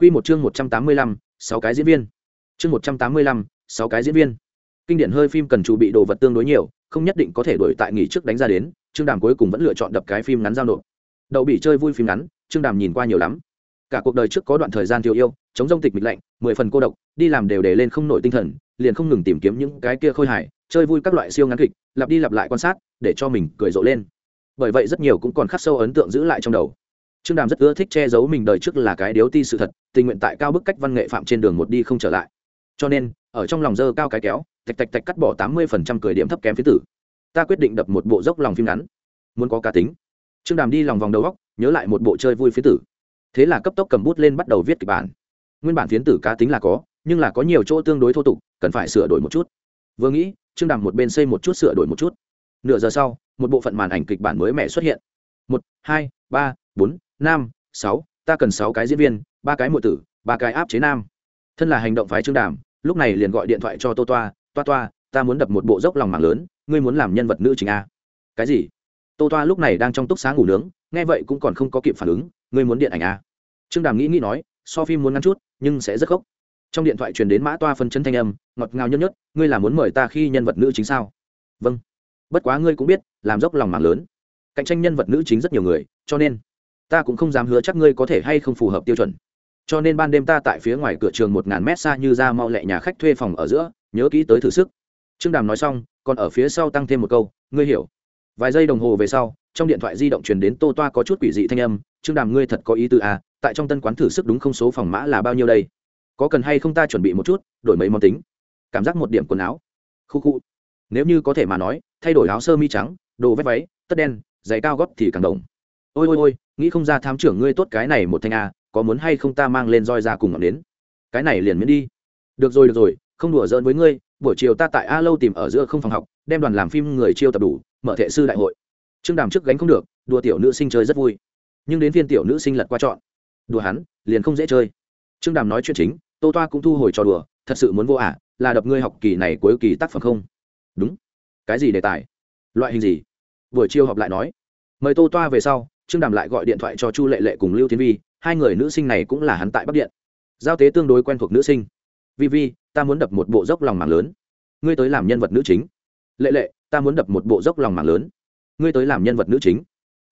Quy một chương 185, 6 cái diễn viên. Chương 185, 6 cái diễn viên. Kinh điển hơi phim cần chuẩn bị đồ vật tương đối nhiều, không nhất định có thể đuổi tại nghỉ trước đánh ra đến, Trương Đàm cuối cùng vẫn lựa chọn đập cái phim ngắn giao nộp. Đậu bị chơi vui phim ngắn, Trương Đàm nhìn qua nhiều lắm. Cả cuộc đời trước có đoạn thời gian thiếu yêu, chống rông tịch mịch lạnh, mười phần cô độc, đi làm đều để lên không nổi tinh thần, liền không ngừng tìm kiếm những cái kia khôi hài, chơi vui các loại siêu ngắn kịch, lặp đi lặp lại quan sát, để cho mình cười rộ lên. Bởi vậy rất nhiều cũng còn khắc sâu ấn tượng giữ lại trong đầu trương đàm rất ưa thích che giấu mình đời trước là cái điếu ti sự thật tình nguyện tại cao bức cách văn nghệ phạm trên đường một đi không trở lại. Cho nên, ở trong lòng dơ cao cái kéo, tạch tạch tạch cắt bỏ tám mươi phần trăm cười điểm thấp kém phía tử. Ta quyết định đập một bộ dốc lòng phim ngắn. Muốn có cá tính. Trương đàm đi lòng vòng đầu góc, nhớ lại một bộ chơi vui phía tử. Thế là cấp tốc cầm bút lên bắt đầu viết kịch bản. Nguyên bản phiến tử cá tính là có, nhưng là có nhiều chỗ tương đối thô tục, cần phải sửa đổi một chút. Vừa nghĩ, trương đàm một bên xây một chút sửa đổi một chút. Nửa giờ sau, một bộ phận màn ảnh kịch bản mới mẻ xuất hiện. Một, hai, ba, bốn, năm, sáu, ta cần sáu cái diễn viên ba cái muội tử, ba cái áp chế nam. Thân là hành động phái trương đàm, lúc này liền gọi điện thoại cho tô toa toa toa, ta muốn đập một bộ dốc lòng mạng lớn, ngươi muốn làm nhân vật nữ chính a. Cái gì? Tô toa lúc này đang trong túc sáng ngủ nướng, nghe vậy cũng còn không có kịp phản ứng, ngươi muốn điện ảnh a? Trương đàm nghĩ nghĩ nói, so phim muốn ngắn chút, nhưng sẽ rất gốc trong điện thoại truyền đến mã toa phân chân thanh âm, ngọt ngào nhất nhất ngươi là muốn mời ta khi nhân vật nữ chính sao? Vâng. Bất quá ngươi cũng biết, làm dốc lòng mạng lớn, cạnh tranh nhân vật nữ chính rất nhiều người, cho nên ta cũng không dám hứa chắc ngươi có thể hay không phù hợp tiêu chuẩn cho nên ban đêm ta tại phía ngoài cửa trường một ngàn mét xa như ra mau lẹ nhà khách thuê phòng ở giữa, nhớ kỹ tới thử sức. Trương đàm nói xong, còn ở phía sau tăng thêm một câu, ngươi hiểu. Vài giây đồng hồ về sau, trong điện thoại di động truyền đến tô toa có chút quỷ dị thanh âm, trương đàm ngươi thật có ý tư à tại trong tân quán thử sức đúng không số phòng mã là bao nhiêu đây? Có cần hay không ta chuẩn bị một chút, đổi mấy món tính. Cảm giác một điểm quần áo. Khu khu. Nếu như có thể mà nói, thay đổi áo sơ mi trắng, đồ vét váy, tất đen, giày cao gót thì càng đồng. Ôi ôi ôi, nghĩ không ra thám trưởng ngươi tốt cái này một thanh a có muốn hay không ta mang lên roi ra cùng ngọn đến cái này liền miễn đi. Được rồi được rồi, không đùa giỡn với ngươi, buổi chiều ta tại a lâu tìm ở giữa không phòng học, đem đoàn làm phim người chiêu tập đủ, mở thệ sư đại hội. Trương đàm trước gánh không được, đùa tiểu nữ sinh chơi rất vui. Nhưng đến phiên tiểu nữ sinh lật qua chọn. Đùa hắn, liền không dễ chơi. Trương đàm nói chuyện chính, tô toa cũng thu hồi trò đùa, thật sự muốn vô ả, là đập ngươi học kỳ này cuối kỳ tác phẩm không? Đúng. Cái gì đề tài? Loại hình gì? Buổi chiều họp lại nói. Mời tô toa về sau, trương đàm lại gọi điện thoại cho chu lệ lệ cùng lưu tiến vi hai người nữ sinh này cũng là hắn tại bắc điện. Giao tế tương đối quen thuộc nữ sinh. Vi vi, ta muốn đập một bộ dốc lòng mạng lớn. Ngươi tới làm nhân vật nữ chính. Lệ lệ, ta muốn đập một bộ dốc lòng mạng lớn. Ngươi tới làm nhân vật nữ chính.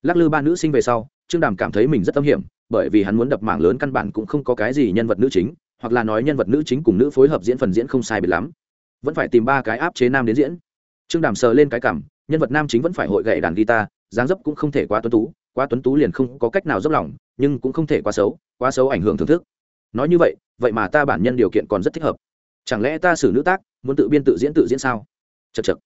Lắc lư ba nữ sinh về sau, trương đàm cảm thấy mình rất tâm hiểm, bởi vì hắn muốn đập mạng lớn căn bản cũng không có cái gì nhân vật nữ chính, hoặc là nói nhân vật nữ chính cùng nữ phối hợp diễn phần diễn không sai biệt lắm. Vẫn phải tìm ba cái áp chế nam đến diễn. Trương đàm sờ lên cái cảm, nhân vật nam chính vẫn phải hội gậy đàn guitar, dáng dấp cũng không thể quá tuấn tú, quá tuấn tú liền không có cách nào dốc lòng nhưng cũng không thể quá xấu quá xấu ảnh hưởng thưởng thức. Nói như vậy vậy mà ta bản nhân điều kiện còn rất thích hợp. Chẳng lẽ ta xử nữ tác, muốn tự biên tự diễn tự diễn sao? Chật chật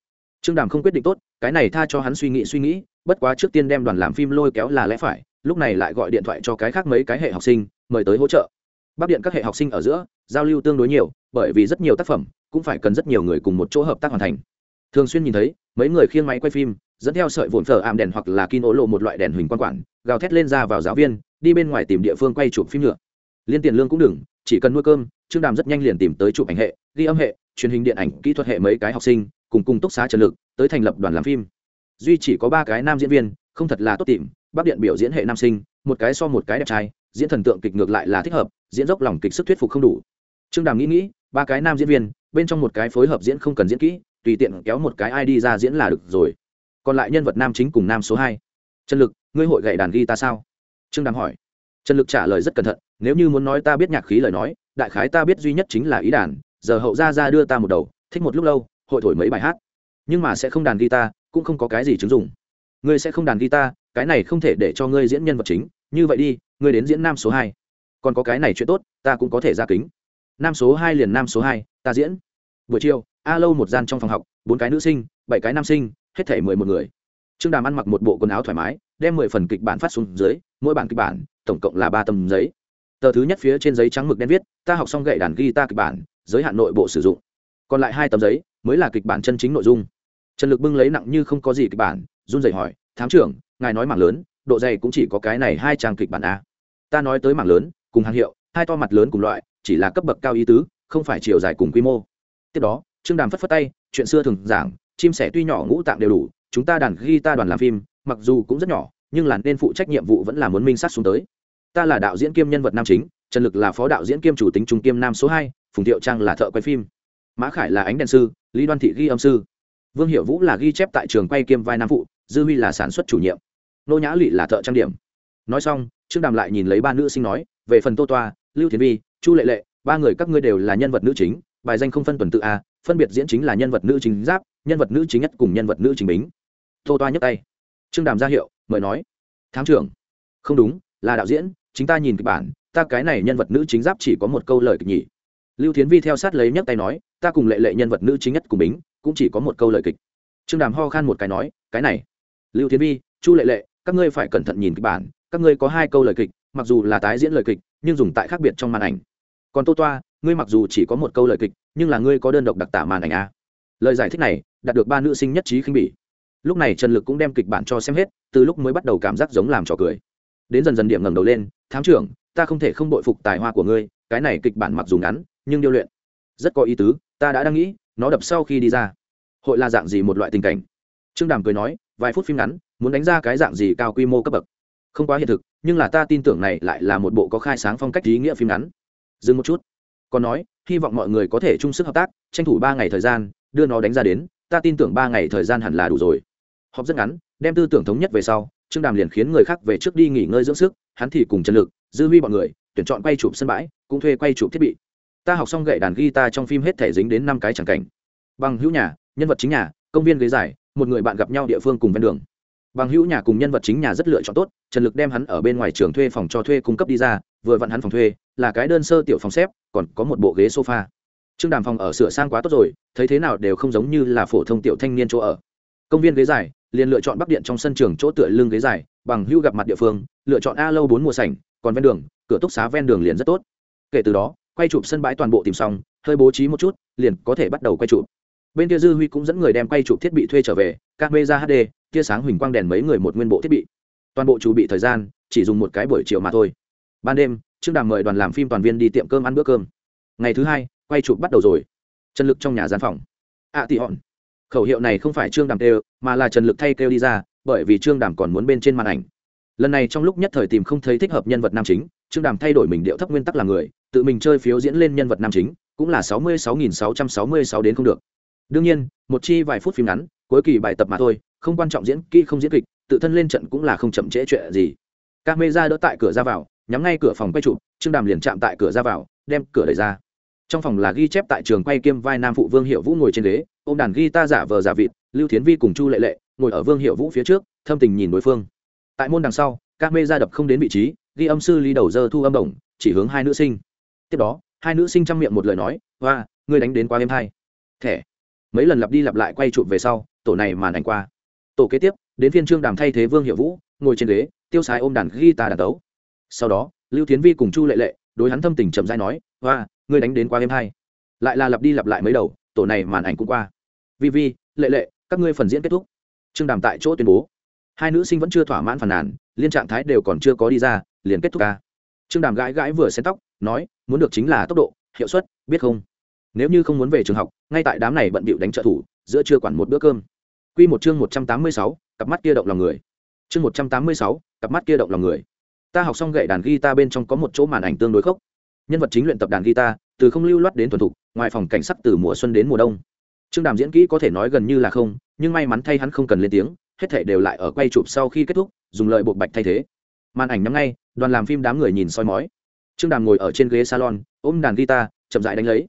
trương đàm không quyết định tốt, cái này tha cho hắn suy nghĩ suy nghĩ, bất quá trước tiên đem đoàn làm phim lôi kéo là lẽ phải, lúc này lại gọi điện thoại cho cái khác mấy cái hệ học sinh, mời tới hỗ trợ. Bắc điện các hệ học sinh ở giữa, giao lưu tương đối nhiều, bởi vì rất nhiều tác phẩm, cũng phải cần rất nhiều người cùng một chỗ hợp tác hoàn thành. Thường xuyên nhìn thấy, mấy người khiêng máy quay phim dẫn theo sợi vồn phở ảm đèn hoặc là kin ố lộ một loại đèn huỳnh quan quản, gào thét lên ra vào giáo viên, đi bên ngoài tìm địa phương quay chụp phim nhựa. Liên tiền lương cũng đừng, chỉ cần nuôi cơm, trương đàm rất nhanh liền tìm tới chụp ảnh hệ, ghi âm hệ, truyền hình điện ảnh, kỹ thuật hệ mấy cái học sinh, cùng cùng túc xá trần lực, tới thành lập đoàn làm phim. Duy chỉ có ba cái nam diễn viên, không thật là tốt tìm bắc điện biểu diễn hệ nam sinh, một cái so một cái đẹp trai, diễn thần tượng kịch ngược lại là thích hợp, diễn dốc lòng kịch sức thuyết phục không đủ. Trương đàm nghĩ nghĩ, ba cái nam diễn viên, bên trong một cái phối hợp diễn không cần diễn kỹ, tùy tiện kéo một cái ai đi ra diễn là được rồi còn lại nhân vật nam chính cùng nam số hai. Trần lực, ngươi hội gậy đàn ghi ta sao? Trương đàm hỏi. Trần lực trả lời rất cẩn thận, nếu như muốn nói ta biết nhạc khí lời nói, đại khái ta biết duy nhất chính là ý đàn, giờ hậu ra ra đưa ta một đầu, thích một lúc lâu, hội thổi mấy bài hát. Nhưng mà sẽ không đàn guitar, cũng không có cái gì chứng dụng. Ngươi sẽ không đàn guitar, cái này không thể để cho ngươi diễn nhân vật chính. Như vậy đi, ngươi đến diễn nam số hai. Còn có cái này chuyện tốt, ta cũng có thể ra kính. Nam số hai liền nam số hai, ta diễn. Buổi chiều a lâu một gian trong phòng học, bốn cái nữ sinh, bảy cái nam sinh hết thể mười một người. Trương đàm ăn mặc một bộ quần áo thoải mái, đem mười phần kịch bản phát xuống dưới, mỗi bản kịch bản, tổng cộng là ba tấm giấy. Tờ thứ nhất phía trên giấy trắng mực đen viết, ta học xong gậy đàn ghi ta kịch bản, giới hạn nội bộ sử dụng. Còn lại hai tấm giấy, mới là kịch bản chân chính nội dung. Trần lực bưng lấy nặng như không có gì kịch bản, run rẩy hỏi, thám trưởng, ngài nói mảng lớn, độ dày cũng chỉ có cái này hai trang kịch bản a. Ta nói tới mảng lớn, cùng hàng hiệu, hai to mặt lớn cùng loại, chỉ là cấp bậc cao ý tứ, không phải chiều dài cùng quy mô. Tiếp đó, trương đàm phất phất tay, chuyện xưa thường giảng chim sẻ tuy nhỏ ngũ tạng đều đủ, chúng ta đàn ghi ta đoàn làm phim, mặc dù cũng rất nhỏ, nhưng là nên phụ trách nhiệm vụ vẫn là muốn minh sát xuống tới. Ta là đạo diễn kiêm nhân vật nam chính, trần lực là phó đạo diễn kiêm chủ tính trung kiêm nam số hai, phùng thiệu trang là thợ quay phim. Mã khải là ánh đèn sư, lý đoan thị ghi âm sư. Vương hiệu vũ là ghi chép tại trường quay kiêm vai nam phụ, dư huy là sản xuất chủ nhiệm. Nô nhã lụy là thợ trang điểm. Nói xong, trương đàm lại nhìn lấy ba nữ sinh nói, về phần tô toa, lưu thiền vi, chu lệ lệ, ba người các ngươi đều là nhân vật nữ chính bài danh không phân tuần tự a, phân biệt diễn chính là nhân vật nữ chính giáp, nhân vật nữ chính nhất cùng nhân vật nữ chính bính. Tô toa nhấc tay. Trương đàm ra hiệu, mời nói. Thám trưởng. Không đúng, là đạo diễn, chính ta nhìn kịch bản, ta cái này nhân vật nữ chính giáp chỉ có một câu lời kịch nhỉ. Lưu thiến vi theo sát lấy nhấc tay nói, ta cùng lệ lệ nhân vật nữ chính nhất cùng bính, cũng chỉ có một câu lời kịch. Trương đàm ho khan một cái nói, cái này. Lưu thiến vi, chu lệ lệ, các ngươi phải cẩn thận nhìn kịch bản, các ngươi có hai câu lời kịch, mặc dù là tái diễn lời kịch, nhưng dùng tại khác biệt trong màn ảnh. Còn tô toa ngươi mặc dù chỉ có một câu lời kịch, nhưng là ngươi có đơn độc đặc tả màn ảnh a lời giải thích này, đạt được ba nữ sinh nhất trí khinh bỉ. Lúc này trần lực cũng đem kịch bản cho xem hết, từ lúc mới bắt đầu cảm giác giống làm trò cười. Đến dần dần điểm ngẩng đầu lên, thám trưởng, ta không thể không đội phục tài hoa của ngươi, cái này kịch bản mặc dù ngắn, nhưng điêu luyện rất có ý tứ, ta đã đang nghĩ, nó đập sau khi đi ra. Hội là dạng gì một loại tình cảnh? Trương đàm cười nói, vài phút phim ngắn, muốn đánh ra cái dạng gì cao quy mô cấp bậc? Không quá hiện thực, nhưng là ta tin tưởng này lại là một bộ có khai sáng phong cách ý nghĩa phim ngắn. Dừng một chút còn nói, hy vọng mọi người có thể chung sức hợp tác, tranh thủ ba ngày thời gian, đưa nó đánh ra đến, ta tin tưởng ba ngày thời gian hẳn là đủ rồi. Họp rất ngắn, đem tư tưởng thống nhất về sau, trương đàm liền khiến người khác về trước đi nghỉ ngơi dưỡng sức, hắn thì cùng chân lực, dư huy bọn người, tuyển chọn quay chụp sân bãi, cũng thuê quay chụp thiết bị. Ta học xong gậy đàn guitar trong phim hết thể dính đến năm cái chẳng cảnh. Bằng hữu nhà, nhân vật chính nhà, công viên ghế dài, một người bạn gặp nhau địa phương cùng ven đường. Bằng hữu nhà cùng nhân vật chính nhà rất lựa chọn tốt, trần lực đem hắn ở bên ngoài trường thuê phòng cho thuê cung cấp đi ra vừa vặn hắn phòng thuê, là cái đơn sơ tiểu phòng xếp, còn có một bộ ghế sofa. Trương đàm phòng ở sửa sang quá tốt rồi, thấy thế nào đều không giống như là phổ thông tiểu thanh niên chỗ ở. Công viên ghế dài, liền lựa chọn bắc điện trong sân trường chỗ tựa lưng ghế dài, bằng hưu gặp mặt địa phương, lựa chọn a lâu bốn mùa sảnh, còn ven đường, cửa túc xá ven đường liền rất tốt. Kể từ đó, quay chụp sân bãi toàn bộ tìm xong, hơi bố trí một chút, liền có thể bắt đầu quay chụp. Bên kia dư huy cũng dẫn người đem quay chụp thiết bị thuê trở về, camera hd tia sáng huỳnh quang đèn mấy người một nguyên bộ thiết bị. Toàn bộ chuẩn bị thời gian, chỉ dùng một cái buổi chiều mà thôi ban đêm trương đàm mời đoàn làm phim toàn viên đi tiệm cơm ăn bữa cơm. Ngày thứ hai quay chụp bắt đầu rồi. Trần lực trong nhà gian phòng. Ạ à, tị hòn khẩu hiệu này không phải trương đàm kêu mà là trần lực thay kêu đi ra bởi vì trương đàm còn muốn bên trên màn ảnh. Lần này trong lúc nhất thời tìm không thấy thích hợp nhân vật nam chính trương đàm thay đổi mình điệu thấp nguyên tắc là người tự mình chơi phiếu diễn lên nhân vật nam chính cũng là sáu mươi sáu nghìn sáu trăm sáu mươi sáu đến không được. Đương nhiên một chi vài phút phim ngắn cuối kỳ bài tập mà thôi không quan trọng diễn kỹ không diễn kịch tự thân lên trận cũng là không chậm trễ chuyện gì. Các mê ra đỡ tại cửa ra vào nhắm ngay cửa phòng quay trụ, trương đàm liền chạm tại cửa ra vào, đem cửa đẩy ra. Trong phòng là ghi chép tại trường quay kiêm vai nam phụ vương hiệu vũ ngồi trên ghế ô m đàn ghi ta giả vờ giả vịt, lưu thiến vi cùng chu lệ lệ ngồi ở vương hiệu vũ phía trước, thâm tình nhìn đối phương. Tại môn đằng sau các mê ra đập không đến vị trí, ghi âm sư ly đầu dơ thu âm đồng chỉ hướng hai nữ sinh. Tiếp đó, hai nữ sinh chăm miệng một lời nói và ngươi đánh đến quá êm hai thẻ. Mấy lần lặp đi lặp lại quay chụp về sau, tổ này màn ảnh qua. Tổ kế tiếp, đến phiên trương đàm thay thế vương hiệu vũ, ngồi trên ghế, tiêu sái ôm đàn guitar đàn tấu sau đó lưu tiến vi cùng chu lệ lệ đối hắn thâm tình chậm dai nói hoa ngươi đánh đến qua em hai lại là lặp đi lặp lại mấy đầu tổ này màn ảnh cũng qua. Vi vi lệ lệ các ngươi phần diễn kết thúc. Trương đàm tại chỗ tuyên bố. Hai nữ sinh vẫn chưa thỏa mãn phản nàn liên trạng thái đều còn chưa có đi ra liền kết thúc ca. Trương đàm gãi gãi vừa xén tóc nói muốn được chính là tốc độ hiệu suất biết không? Nếu như không muốn về trường học ngay tại đám này bận bịu đánh trợ thủ giữa chưa quản một bữa cơm. Quy một chương một trăm tám mươi sáu, cặp mắt kia động lòng người. Chương một trăm tám mươi sáu, cặp mắt kia động lòng người. Ta học xong gậy đàn guitar bên trong có một chỗ màn ảnh tương đối khốc. Nhân vật chính luyện tập đàn guitar, từ không lưu loát đến thuần thục, ngoài phòng cảnh sắc từ mùa xuân đến mùa đông. Trương Đàm diễn kỹ có thể nói gần như là không, nhưng may mắn thay hắn không cần lên tiếng, hết thể đều lại ở quay chụp sau khi kết thúc, dùng lợi buộc bạch thay thế. Màn ảnh nhắm ngay, đoàn làm phim đám người nhìn soi mói. Trương Đàm ngồi ở trên ghế salon, ôm đàn guitar, chậm rãi đánh lấy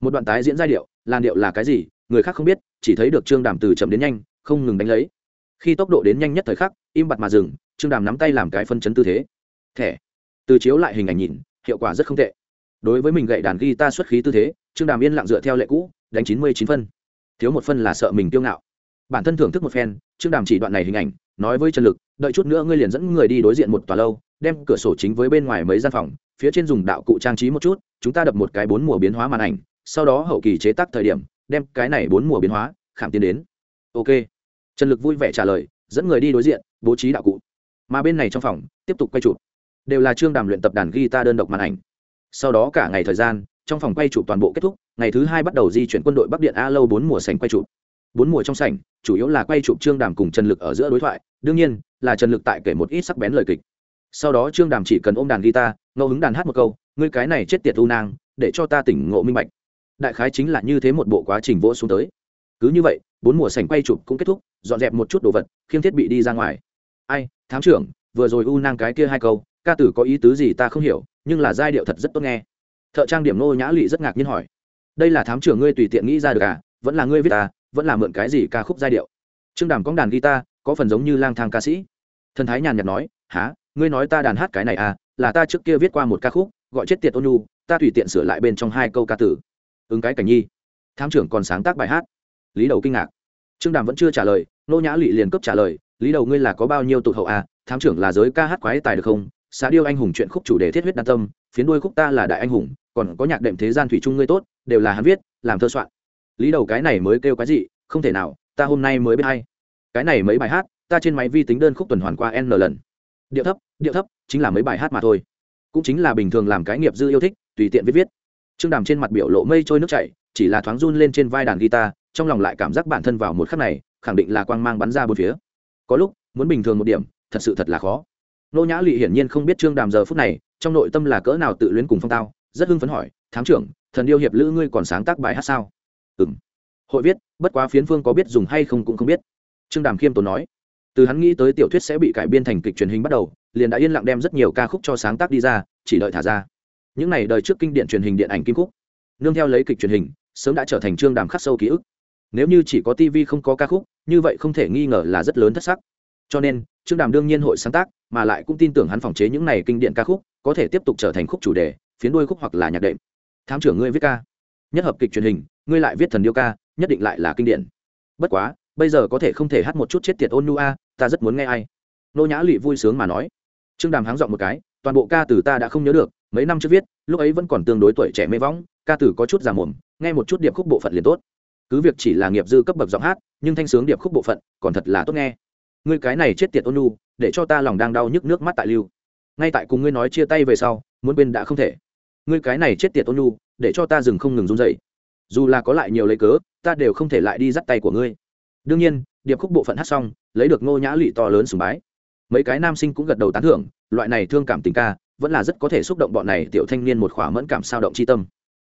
một đoạn tái diễn giai điệu làn điệu là cái gì người khác không biết chỉ thấy được trương đàm từ chậm đến nhanh không ngừng đánh lấy khi tốc độ đến nhanh nhất thời khắc im bặt mà dừng trương đàm nắm tay làm cái phân chấn tư thế thẻ. Từ chiếu lại hình ảnh nhìn, hiệu quả rất không tệ. Đối với mình gậy đàn guitar xuất khí tư thế, trương đàm yên lặng dựa theo lệ cũ, đánh chín mươi chín phân. Thiếu một phân là sợ mình tiêu ngạo. Bản thân thưởng thức một phen, trương đàm chỉ đoạn này hình ảnh, nói với trần lực, đợi chút nữa ngươi liền dẫn người đi đối diện một tòa lâu, đem cửa sổ chính với bên ngoài mấy gian phòng, phía trên dùng đạo cụ trang trí một chút, chúng ta đập một cái bốn mùa biến hóa màn ảnh, sau đó hậu kỳ chế tác thời điểm, đem cái này bốn mùa biến hóa, khảm tiến đến. Ok. Trần lực vui vẻ trả lời, dẫn người đi đối diện, bố trí đạo cụ. Mà bên này trong phòng, tiếp tục quay chụp đều là trương đàm luyện tập đàn guitar đơn độc màn ảnh. Sau đó cả ngày thời gian, trong phòng quay chụp toàn bộ kết thúc, ngày thứ hai bắt đầu di chuyển quân đội bắc điện a lâu bốn mùa sảnh quay chụp. Bốn mùa trong sảnh, chủ yếu là quay chụp trương đàm cùng trần lực ở giữa đối thoại, đương nhiên, là trần lực tại kể một ít sắc bén lời kịch. Sau đó trương đàm chỉ cần ôm đàn guitar, ngẫu hứng đàn hát một câu, ngươi cái này chết tiệt u nang, để cho ta tỉnh ngộ minh bạch. Đại khái chính là như thế một bộ quá trình vỗ xuống tới. Cứ như vậy, bốn mùa sảnh quay chụp cũng kết thúc, dọn dẹp một chút đồ vật, khiêng thiết bị đi ra ngoài. Ai, thám trưởng, vừa rồi u nang cái kia hai câu ca tử có ý tứ gì ta không hiểu, nhưng là giai điệu thật rất tốt nghe. Thợ trang điểm nô nhã lụy rất ngạc nhiên hỏi. Đây là thám trưởng ngươi tùy tiện nghĩ ra được à? Vẫn là ngươi viết à? Vẫn là mượn cái gì ca khúc giai điệu? Trương đàm cóng đàn guitar, có phần giống như lang thang ca sĩ. Thần thái nhàn nhạt nói há ngươi nói ta đàn hát cái này à? Là ta trước kia viết qua một ca khúc, gọi chết tiệt ôn nhu, ta tùy tiện sửa lại bên trong hai câu ca tử. Ứng cái cảnh nhi. Thám trưởng còn sáng tác bài hát. Lý đầu kinh ngạc. Trương đàm vẫn chưa trả lời nô nhã lụy liền cấp trả lời, lý đầu ngươi là có bao nhiêu tụt hậu à? Thám trưởng là giới ca hát quái tài được không? Xã điêu anh hùng chuyện khúc chủ đề thiết huyết đan tâm, phiến đuôi khúc ta là đại anh hùng, còn có nhạc đệm thế gian thủy trung ngươi tốt, đều là hắn viết, làm thơ soạn. Lý đầu cái này mới kêu cái gì, không thể nào, ta hôm nay mới biết hay. Cái này mấy bài hát, ta trên máy vi tính đơn khúc tuần hoàn qua n lần. Điệu thấp điệu thấp, chính là mấy bài hát mà thôi. Cũng chính là bình thường làm cái nghiệp dư yêu thích, tùy tiện viết viết. Trương đàm trên mặt biểu lộ mây trôi nước chảy, chỉ là thoáng run lên trên vai đàn guitar, trong lòng lại cảm giác bản thân vào một khắc này, khẳng định là quang mang bắn ra bốn phía. Có lúc, muốn bình thường một điểm, thật sự thật là khó nô nhã lụy hiển nhiên không biết trương đàm giờ phút này, trong nội tâm là cỡ nào tự luyến cùng phong tao, rất hưng phấn hỏi, thám trưởng, thần điêu hiệp lữ ngươi còn sáng tác bài hát sao? Ừ m hội viết, bất quá phiến phương có biết dùng hay không cũng không biết. Trương đàm khiêm tốn nói. Từ hắn nghĩ tới tiểu thuyết sẽ bị cải biên thành kịch truyền hình bắt đầu, liền đã yên lặng đem rất nhiều ca khúc cho sáng tác đi ra, chỉ đợi thả ra. Những n à y đời trước kinh điện truyền hình điện ảnh kim khúc. Nương theo lấy kịch truyền hình, sớm đã trở thành trương đàm khắc sâu ký ức. Nếu như chỉ có tv không có ca khúc, như vậy không thể nghi ngờ là rất lớn thất sắc. Cho nên, trương đàm đương nhiên hội sáng tác mà lại cũng tin tưởng hắn phòng chế những này kinh điển ca khúc, có thể tiếp tục trở thành khúc chủ đề, phiến đuôi khúc hoặc là nhạc đệm. Thám trưởng ngươi viết ca. Nhất hợp kịch truyền hình, ngươi lại viết thần điêu ca, nhất định lại là kinh điển. Bất quá, bây giờ có thể không thể hát một chút chết tiệt ôn nu a, ta rất muốn nghe ai. Nô nhã lụy vui sướng mà nói. Trương đàm háng dọn một cái, toàn bộ ca từ ta đã không nhớ được, mấy năm trước viết, lúc ấy vẫn còn tương đối tuổi trẻ mê võng ca từ có chút già mồm, nghe một chút điệp khúc bộ phận liền tốt. Cứ việc chỉ là nghiệp dư cấp bậc giọng hát, nhưng thanh sướng điệp khúc bộ phận còn thật là tốt nghe ngươi cái này chết tiệt ôn nu để cho ta lòng đang đau nhức nước mắt tại lưu. Ngay tại cùng ngươi nói chia tay về sau, muốn bên đã không thể. Ngươi cái này chết tiệt ôn nu để cho ta dừng không ngừng run dậy dù là có lại nhiều lấy cớ, ta đều không thể lại đi dắt tay của ngươi. Đương nhiên, điệp khúc bộ phận hát xong, lấy được ngô nhã lụy to lớn sùng bái. Mấy cái nam sinh cũng gật đầu tán thưởng, loại này thương cảm tình ca, vẫn là rất có thể xúc động bọn này tiểu thanh niên một khỏa mẫn cảm sao động c h i tâm.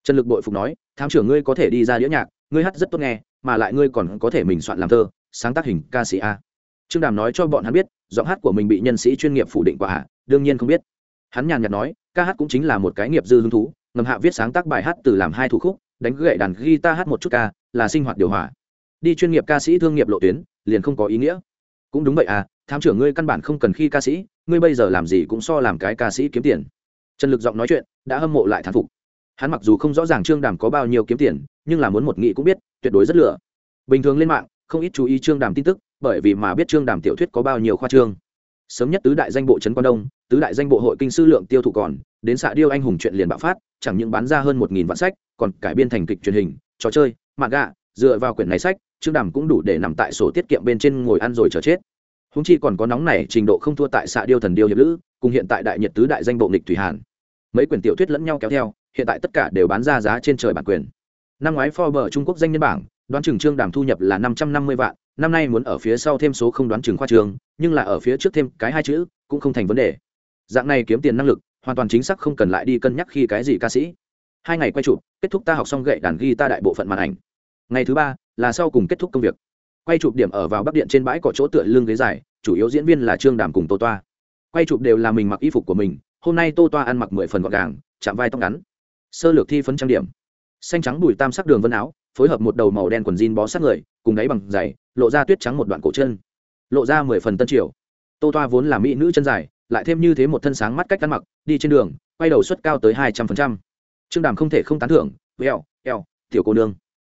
Trần lực bội phục nói, thám trưởng ngươi có thể đi ra đĩa nhạc, ngươi hát rất tốt nghe, mà lại ngươi còn có thể mình soạn làm thơ, sáng tác hình ca sĩ a trương đàm nói cho bọn hắn biết, giọng hát của mình bị nhân sĩ chuyên nghiệp phủ định quả đương nhiên không biết. Hắn nhàn nhạt nói, ca hát cũng chính là một cái nghiệp dư hứng thú, ngầm hạ viết sáng tác bài hát từ làm hai thủ khúc, đánh gậy đàn guitar hát một chút ca, là sinh hoạt điều hòa. Đi chuyên nghiệp ca sĩ thương nghiệp lộ tuyến, liền không có ý nghĩa. Cũng đúng vậy à thám trưởng ngươi căn bản không cần khi ca sĩ, ngươi bây giờ làm gì cũng so làm cái ca sĩ kiếm tiền. Trần lực giọng nói chuyện, đã hâm mộ lại thán phục. Hắn mặc dù không rõ ràng trương đàm có bao nhiêu kiếm tiền, nhưng là muốn một nghị cũng biết, tuyệt đối rất lựa bình thường lên mạng, không ít chú ý trương đàm tin tức bởi vì mà biết trương đàm tiểu thuyết có bao nhiêu khoa trương. Sớm nhất tứ đại danh bộ trấn quan đông, tứ đại danh bộ hội kinh sư lượng tiêu thụ còn, đến xạ điêu anh hùng chuyện liền bạo phát, chẳng những bán ra hơn một nghìn vạn sách, còn cải biên thành kịch truyền hình, trò chơi mạng gạ dựa vào quyển này sách, trương đàm cũng đủ để nằm tại sổ tiết kiệm bên trên ngồi ăn rồi chờ chết. Húng chi còn có nóng này, trình độ không thua tại xạ điêu thần điêu hiệp lữ, cùng hiện tại đại nhật tứ đại danh bộ nghịch thủy hàn. Mấy quyển tiểu thuyết lẫn nhau kéo theo, hiện tại tất cả đều bán ra giá trên trời bản quyền. Năm ngoái forbes trung quốc danh nhân bảng đoán chừng trương đàm thu nhập là năm trăm năm mươi vạn, năm nay muốn ở phía sau thêm số không đoán chừng khoa trường, nhưng là ở phía trước thêm cái hai chữ, cũng không thành vấn đề. Dạng này kiếm tiền năng lực, hoàn toàn chính xác không cần lại đi cân nhắc khi cái gì ca sĩ. Hai ngày quay chụp, kết thúc ta học xong gậy đàn ghi ta đại bộ phận màn ảnh. Ngày thứ ba, là sau cùng kết thúc công việc. Quay chụp điểm ở vào bắc điện trên bãi có chỗ tựa lưng ghế dài, chủ yếu diễn viên là trương đàm cùng tô toa. Quay chụp đều là mình mặc y phục của mình, hôm nay tô toa ăn mặc mười phần gọn gàng, chạm vai tóc ngắn. Sơ lược thi phấn trang điểm. Xanh trắng bùi tam sắc đường vân áo phối hợp một đầu màu đen quần jean bó sát người, cùng đáy bằng giày, lộ ra tuyết trắng một đoạn cổ chân. Lộ ra mười phần tân triều. Tô toa vốn là mỹ nữ chân dài, lại thêm như thế một thân sáng mắt cách ăn mặc, đi trên đường, quay đầu suất cao tới hai trăm phần trăm. Trương đàm không thể không tán thưởng eo eo tiểu cô nương.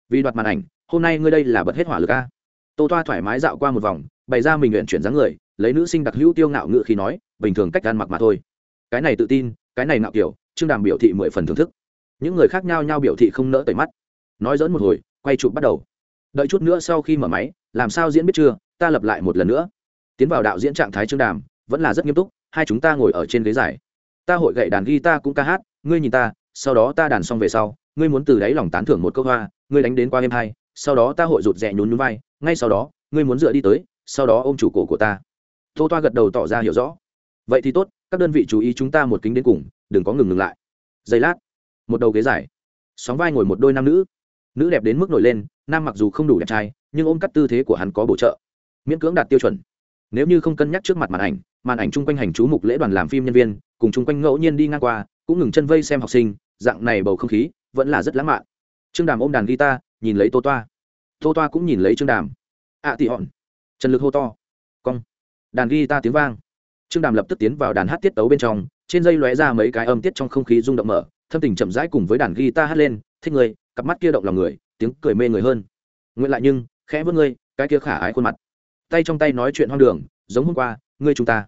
Vì đoạt màn ảnh, hôm nay ngươi đây là bật hết hỏa lực a. Tô toa thoải mái dạo qua một vòng, bày ra mình nguyện chuyển dáng người, lấy nữ sinh đặc hữu tiêu ngạo ngự khi nói, bình thường cách ăn mặc mà thôi. Cái này tự tin, cái này ngạo kiểu, trương đàm biểu thị mười phần thưởng thức. Những người khác nhau nhau biểu thị không nỡ tẩy mắt nói dẫn một hồi, quay chụp bắt đầu. Đợi chút nữa sau khi mở máy, làm sao diễn biết chưa, ta lập lại một lần nữa. Tiến vào đạo diễn trạng thái trương đàm, vẫn là rất nghiêm túc, hai chúng ta ngồi ở trên ghế dài. Ta hội gậy đàn guitar cũng ca hát, ngươi nhìn ta, sau đó ta đàn xong về sau, ngươi muốn từ đáy lòng tán thưởng một câu hoa, ngươi đánh đến qua em hai, sau đó ta hội rụt rè nhún nhún vai, ngay sau đó, ngươi muốn dựa đi tới, sau đó ôm chủ cổ của ta. Tô toa gật đầu tỏ ra hiểu rõ. Vậy thì tốt, các đơn vị chú ý chúng ta một kính đến cùng, đừng có ngừng ngừng lại. Giây lát, một đầu ghế dài. Sóng vai ngồi một đôi nam nữ nữ đẹp đến mức nổi lên nam mặc dù không đủ đẹp trai nhưng ôm cắt tư thế của hắn có bổ trợ. Miễn cưỡng đạt tiêu chuẩn. Nếu như không cân nhắc trước mặt màn ảnh màn ảnh chung quanh hành chú mục lễ đoàn làm phim nhân viên cùng chung quanh ngẫu nhiên đi ngang qua cũng ngừng chân vây xem học sinh dạng này bầu không khí vẫn là rất lãng mạn. Trương đàm ôm đàn guitar nhìn lấy tô toa. Tô toa cũng nhìn lấy trương đàm. Ạ à, tị hòn trần lực hô to. Cong. Đàn guitar tiếng vang. Trương đàm lập tức tiến vào đàn hát tiết tấu bên trong trên dây lóe ra mấy cái âm tiết trong không khí rung động mở thâm tình chậm rãi cùng với đàn guitar hát lên. Thích người cặp mắt kia động lòng người, tiếng cười mê người hơn. Nguyện lại nhưng, khẽ vớt ngươi, cái kia khả ái khuôn mặt. Tay trong tay nói chuyện hoang đường, giống hôm qua, ngươi chúng ta.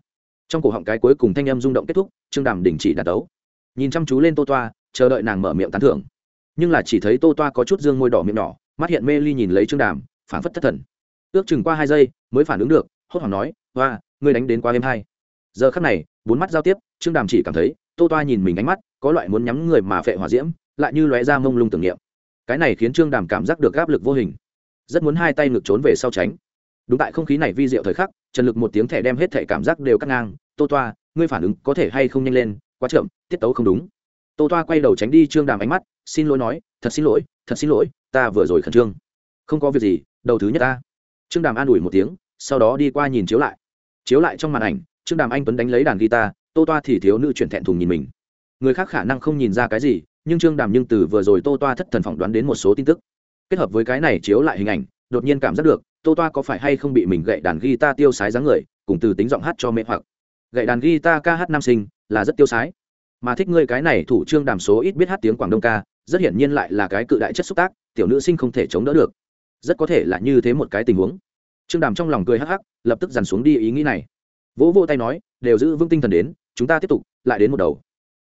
Trong cổ họng cái cuối cùng thanh âm rung động kết thúc, trương đàm đình chỉ đạt đấu nhìn chăm chú lên tô toa, chờ đợi nàng mở miệng tán thưởng. Nhưng là chỉ thấy tô toa có chút dương môi đỏ miệng nhỏ mắt hiện mê ly nhìn lấy trương đàm phản phất thất thần. Ước chừng qua hai giây, mới phản ứng được, hốt hoảng nói hoa ngươi đánh đến quá êm hai giờ khắc này, bốn mắt giao tiếp, trương đàm chỉ cảm thấy, tô toa nhìn mình ánh mắt, có loại muốn nhắm người mà phệ hỏa diễm, lại như lóe ra mông lung tưởng niệm cái này khiến trương đàm cảm giác được áp lực vô hình. Rất muốn hai tay ngực trốn về sau tránh. Đúng tại không khí này vi diệu thời khắc, trần lực một tiếng thẻ đem hết thẻ cảm giác đều cắt ngang. Tô toa, ngươi phản ứng có thể hay không nhanh lên? Quá chậm, tiết tấu không đúng. Tô toa quay đầu tránh đi trương đàm ánh mắt, xin lỗi nói, thật xin lỗi, thật xin lỗi, ta vừa rồi khẩn trương. Không có việc gì, đầu thứ nhất ta. Trương đàm an ủi một tiếng, sau đó đi qua nhìn chiếu lại. Chiếu lại trong màn ảnh, trương đàm anh tuấn đánh lấy đàn guitar, tô toa thì thiếu nữ chuyển thẹn thùng nhìn mình. Người khác khả năng không nhìn ra cái gì nhưng trương đàm nhưng từ vừa rồi tô toa thất thần phỏng đoán đến một số tin tức. Kết hợp với cái này chiếu lại hình ảnh, đột nhiên cảm giác được, tô toa có phải hay không bị mình gậy đàn guitar tiêu sái dáng người, cùng từ tính giọng hát cho mẹ hoặc. Gậy đàn guitar ca hát nam sinh, là rất tiêu sái. Mà thích ngươi cái này thủ trương đàm số ít biết hát tiếng quảng đông ca, rất hiển nhiên lại là cái cự đại chất xúc tác, tiểu nữ sinh không thể chống đỡ được. Rất có thể là như thế một cái tình huống. Trương đàm trong lòng cười hắc hắc, lập tức dằn xuống đi ý nghĩ này. Vỗ vô tay nói, đều giữ vững tinh thần đến, chúng ta tiếp tục, lại đến một đầu.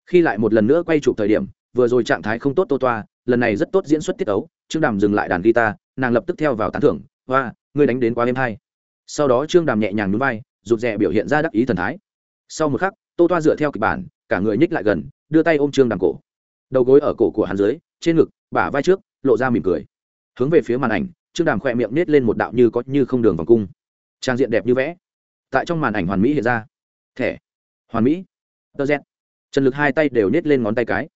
Khi lại một lần nữa quay chụp thời điểm vừa rồi trạng thái không tốt tô toa, lần này rất tốt diễn xuất tiết ấu trương đàm dừng lại đàn guitar, nàng lập tức theo vào tán thưởng, hoa, ngươi đánh đến quá êm hay. Sau đó trương đàm nhẹ nhàng núi vai, rụt rè biểu hiện ra đắc ý thần thái. Sau một khắc, tô toa dựa theo kịch bản, cả người nhích lại gần, đưa tay ôm trương đàm cổ. Đầu gối ở cổ của hắn dưới, trên ngực, bả vai trước, lộ ra mỉm cười. Hướng về phía màn ảnh, trương đàm khỏe miệng nết lên một đạo như có như không đường vòng cung. Trang diện đẹp như vẽ. Tại trong màn ảnh hoàn mỹ hiện ra. Thẻ. Hoàn mỹ. Tơ z. Trần lực hai tay đều nết lên ngón tay cái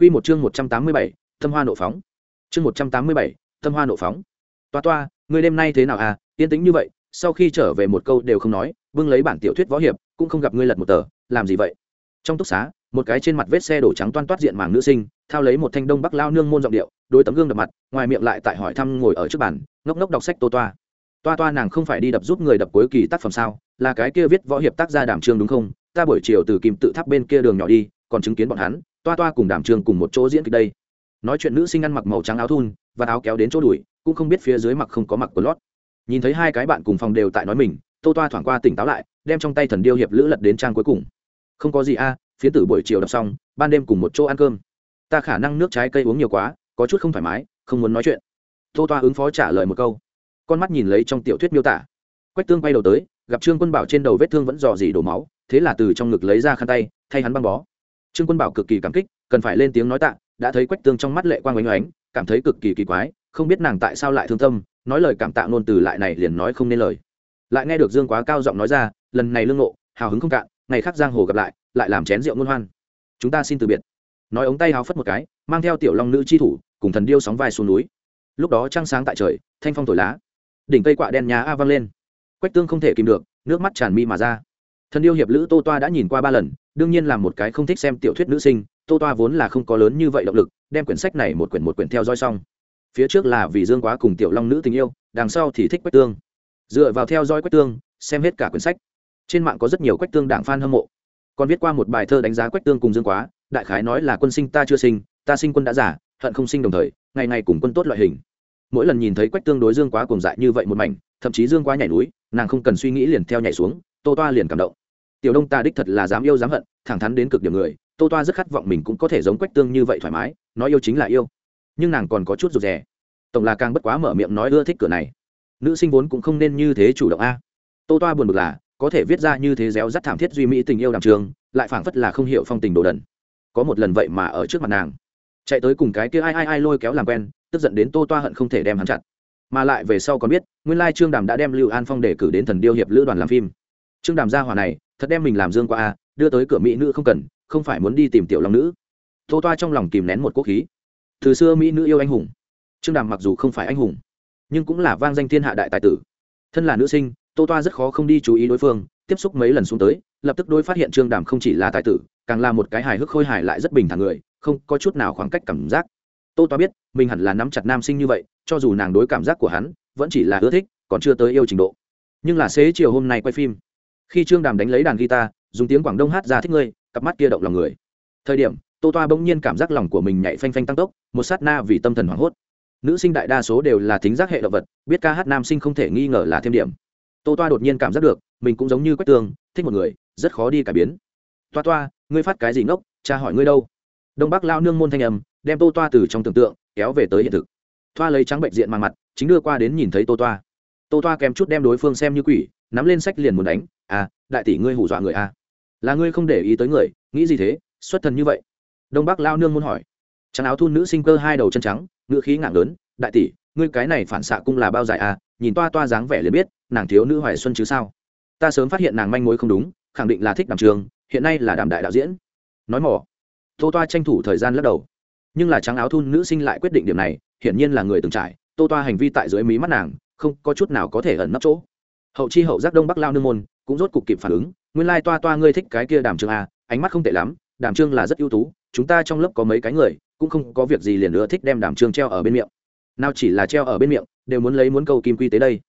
quy một chương một trăm tám mươi bảy tâm hoa nộ phóng. Chương một trăm tám mươi bảy tâm hoa nộ phóng. Toa toa, người đêm nay thế nào à? Yên tĩnh như vậy, sau khi trở về một câu đều không nói bưng lấy bản tiểu thuyết võ hiệp, cũng không gặp ngươi lật một tờ, làm gì vậy? Trong túc xá, một cái trên mặt vết xe đổ trắng toan toát diện màng nữ sinh, thao lấy một thanh đông bắc lao nương môn giọng điệu đôi tấm gương đập mặt, ngoài miệng lại tại hỏi thăm ngồi ở trước bàn, ngốc ngốc đọc sách tô toa. Toa toa nàng không phải đi đập giúp người đập cuối kỳ tác phẩm sao? Là cái kia viết võ hiệp tác gia đảm trương đúng không? Ta buổi chiều từ kim tự tháp bên kia đường nhỏ đi, còn chứng kiến bọn hắn toa toa cùng đảm trường cùng một chỗ diễn kịch đây. Nói chuyện nữ sinh ăn mặc màu trắng áo thun và áo kéo đến chỗ đùi cũng không biết phía dưới mặc không có mặc quần lót. Nhìn thấy hai cái bạn cùng phòng đều tại nói mình tô toa thoảng qua tỉnh táo lại đem trong tay thần điêu hiệp lữ lật đến trang cuối cùng. Không có gì a à, phía tử buổi chiều đọc xong ban đêm cùng một chỗ ăn cơm. Ta khả năng nước trái cây uống nhiều quá có chút không thoải mái không muốn nói chuyện. Tô toa ứng phó trả lời một câu. Con mắt nhìn lấy trong tiểu thuyết miêu tả. Quách tương quay đầu tới gặp trương quân bảo trên đầu vết thương vẫn dò dỉ đổ máu thế là từ trong ngực lấy ra khăn tay thay hắn băng bó trương quân bảo cực kỳ cảm kích, cần phải lên tiếng nói tạ, đã thấy quách tương trong mắt lệ quang oanh oánh, cảm thấy cực kỳ kỳ quái, không biết nàng tại sao lại thương tâm, nói lời cảm tạ ngôn từ lại này liền nói không nên lời. Lại nghe được dương quá cao giọng nói ra, lần này lương nộ hào hứng không cạn, ngày khác giang hồ gặp lại lại làm chén rượu ngôn hoan. Chúng ta xin từ biệt. Nói ống tay háo phất một cái, mang theo tiểu long nữ chi thủ, cùng thần điêu sóng vai xuống núi. Lúc đó trăng sáng tại trời, thanh phong thổi lá. Đỉnh cây quạ đen nhà a vang lên. Quách tương không thể kìm được, nước mắt tràn mi mà ra thần điêu hiệp lữ tô toa đã nhìn qua ba lần, đương nhiên là một cái không thích xem tiểu thuyết nữ sinh, tô toa vốn là không có lớn như vậy động lực, đem quyển sách này một quyển một quyển theo dõi xong. Phía trước là vì dương quá cùng tiểu long nữ tình yêu, đằng sau thì thích quách tương. Dựa vào theo dõi quách tương, xem hết cả quyển sách. Trên mạng có rất nhiều quách tương đảng f a n hâm mộ. Còn viết qua một bài thơ đánh giá quách tương cùng dương quá, đại khái nói là quân sinh ta chưa sinh, ta sinh quân đã giả hận không sinh đồng thời, ngày ngày cùng quân tốt loại hình. Mỗi lần nhìn thấy quách tương đối dương quá cùng dại như vậy một mảnh, thậm chí dương quá nhảy núi, nàng không cần suy nghĩ liền theo nhảy xuống, tô toa liền cảm động tiểu đông ta đích thật là dám yêu dám hận, thẳng thắn đến cực điểm người, tô toa rất khát vọng mình cũng có thể giống quách tương như vậy thoải mái, nói yêu chính là yêu. Nhưng nàng còn có chút rụt rè. Tổng là càng bất quá mở miệng nói ưa thích cửa này. Nữ sinh vốn cũng không nên như thế chủ động a. Tô toa buồn bực là, có thể viết ra như thế réo rắt thảm thiết duy mỹ tình yêu đàm trường, lại phảng phất là không hiểu phong tình đồ đần. Có một lần vậy mà ở trước mặt nàng. Chạy tới cùng cái kia ai ai ai lôi kéo làm quen, tức giận đến tô toa hận không thể đem hắn chặt. Mà lại về sau còn biết, nguyên lai trương đàm đã đem lưu an phong để cử đến thần điêu hiệp lữ đoàn làm phim. Trương đàm gia hỏa này thật đem mình làm dương qua a, đưa tới cửa mỹ nữ không cần, không phải muốn đi tìm tiểu long nữ. Tô toa trong lòng kìm nén một quốc khí. Từ xưa mỹ nữ yêu anh hùng. Trương đàm mặc dù không phải anh hùng, nhưng cũng là vang danh thiên hạ đại tài tử. Thân là nữ sinh, tô toa rất khó không đi chú ý đối phương, tiếp xúc mấy lần xuống tới, lập tức đôi phát hiện trương đàm không chỉ là tài tử, càng là một cái hài hước khôi hài lại rất bình thản người, không có chút nào khoảng cách cảm giác. Tô toa biết, mình hẳn là nắm chặt nam sinh như vậy, cho dù nàng đối cảm giác của hắn, vẫn chỉ là ưa thích, còn chưa tới yêu trình độ. Nhưng là xế chiều hôm nay quay phim khi trương đàm đánh lấy đàn guitar, dùng tiếng quảng đông hát ra thích ngươi, cặp mắt kia động lòng người. Thời điểm, tô toa bỗng nhiên cảm giác lòng của mình nhảy phanh phanh tăng tốc, một sát na vì tâm thần hoảng hốt. Nữ sinh đại đa số đều là thính giác hệ động vật, biết ca hát nam sinh không thể nghi ngờ là thêm điểm. Tô toa đột nhiên cảm giác được, mình cũng giống như quách tường, thích một người, rất khó đi cải biến. Toa toa, ngươi phát cái gì ngốc, cha hỏi ngươi đâu? Đông bắc lao nương môn thanh âm, đem tô toa từ trong tưởng tượng, kéo về tới hiện thực. Thoa lấy trắng bệnh diện mang mặt, chính đưa qua đến nhìn thấy tô toa. Tô toa kèm chút đem đối phương xem như quỷ, nắm lên sách liền muốn đánh à đại tỷ ngươi hù dọa người à. Là ngươi không để ý tới người, nghĩ gì thế, xuất thần như vậy? Đông bắc lao nương muốn hỏi. Trắng áo thun nữ sinh cơ hai đầu chân trắng, ngữ khí ngạng lớn, đại tỷ, ngươi cái này phản xạ cung là bao dài à nhìn toa toa dáng vẻ liền biết, nàng thiếu nữ hoài xuân chứ sao? Ta sớm phát hiện nàng manh mối không đúng, khẳng định là thích đàm trường, hiện nay là đàm đại đạo diễn. Nói mỏ. Tô toa tranh thủ thời gian lắc đầu. Nhưng là trắng áo thun nữ sinh lại quyết định điểm này, hiển nhiên là người từng trải, tô toa hành vi tại dưới mí mắt nàng, không có chút nào có thể ẩn nấp chỗ hậu chi hậu giác đông bắc lao nương môn cũng rốt cục kịp phản ứng nguyên lai toa toa ngươi thích cái kia đàm trương à, ánh mắt không tệ lắm đàm trương là rất ưu tú chúng ta trong lớp có mấy cái người cũng không có việc gì liền nữa thích đem đàm trương treo ở bên miệng. Nào chỉ là treo ở bên miệng đều muốn lấy muốn câu kim quy tế đây.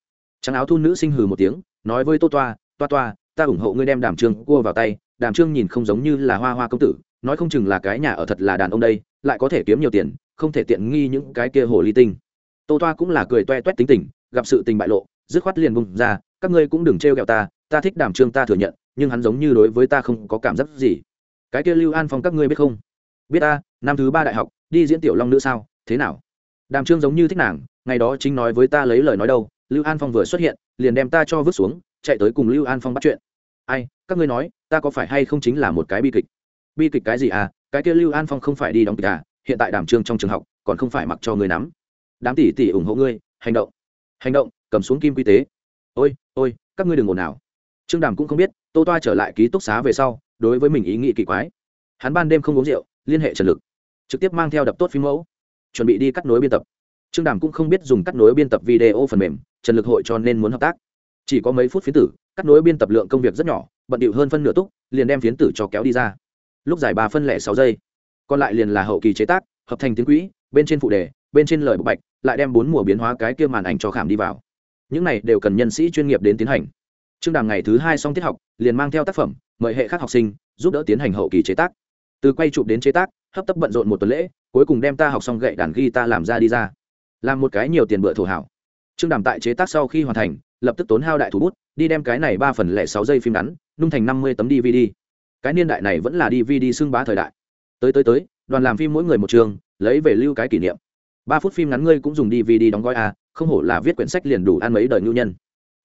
Trắng áo thun nữ sinh hừ một tiếng nói với tô toa toa toa ta ủng hộ ngươi đem đàm trương cua vào tay đàm trương nhìn không giống như là hoa hoa công tử nói không chừng là cái nhà ở thật là đàn ông đây lại có thể kiếm nhiều tiền không thể tiện nghi những cái kia hồ ly tinh. Tô toa cũng là cười toe toét tính tình gặp sự tình bại lộ dứt khoát liền bùng ra các ngươi cũng đừng trêu ghẹo ta ta thích đàm trương ta thừa nhận, nhưng hắn giống như đối với ta không có cảm giác gì. Cái kia lưu an phong các ngươi biết không? Biết ta, năm thứ ba đại học, đi diễn tiểu long nữ sao? Thế nào? Đàm trương giống như thích nàng, ngày đó chính nói với ta lấy lời nói đâu, lưu an phong vừa xuất hiện, liền đem ta cho vứt xuống, chạy tới cùng lưu an phong bắt chuyện. Ai, các ngươi nói, ta có phải hay không chính là một cái bi kịch? Bi kịch cái gì à? Cái kia lưu an phong không phải đi đóng kịch à? Hiện tại đàm trương trong trường học, còn không phải mặc cho người nắm. Đám tỷ tỷ ủng hộ ngươi, hành động. Hành động, cầm xuống kim quy tế ôi ôi, các ngươi đừng ồn nào trương đàm cũng không biết, tô toa trở lại ký túc xá về sau, đối với mình ý nghĩ kỳ quái. Hắn ban đêm không uống rượu, liên hệ trần lực, trực tiếp mang theo đập tốt phim mẫu, chuẩn bị đi cắt nối biên tập. Trương đàm cũng không biết dùng cắt nối biên tập video phần mềm, trần lực hội cho nên muốn hợp tác. Chỉ có mấy phút phiến tử, cắt nối biên tập lượng công việc rất nhỏ, bận điệu hơn phân nửa túc, liền đem phiến tử cho kéo đi ra. Lúc giải ba phân lẻ sáu giây, còn lại liền là hậu kỳ chế tác, hợp thành tiếng quỹ, bên trên phụ đề, bên trên lời bộ bạch, lại đem bốn mùa biến hóa cái kia màn ảnh cho khảm đi vào những này đều cần nhân sĩ chuyên nghiệp đến tiến hành. Trương đàm ngày thứ hai xong tiết học, liền mang theo tác phẩm, mời hệ khác học sinh, giúp đỡ tiến hành hậu kỳ chế tác. Từ quay chụp đến chế tác, hấp tấp bận rộn một tuần lễ, cuối cùng đem ta học xong gậy đàn ghi ta làm ra đi ra. Làm một cái nhiều tiền bựa thổ hảo. Trương đàm tại chế tác sau khi hoàn thành, lập tức tốn hao đại thủ bút, đi đem cái này ba phần lẻ sáu giây phim ngắn, nung thành năm mươi tấm dvd cái niên đại này vẫn là dvd xưng bá thời đại. Tới tới tới, đoàn làm phim mỗi người một trường, lấy về lưu cái kỷ niệm. Ba phút phim ngắn ngươi cũng dùng dvd đóng gói à không hổ là viết quyển sách liền đủ ăn mấy đời nhu nhân.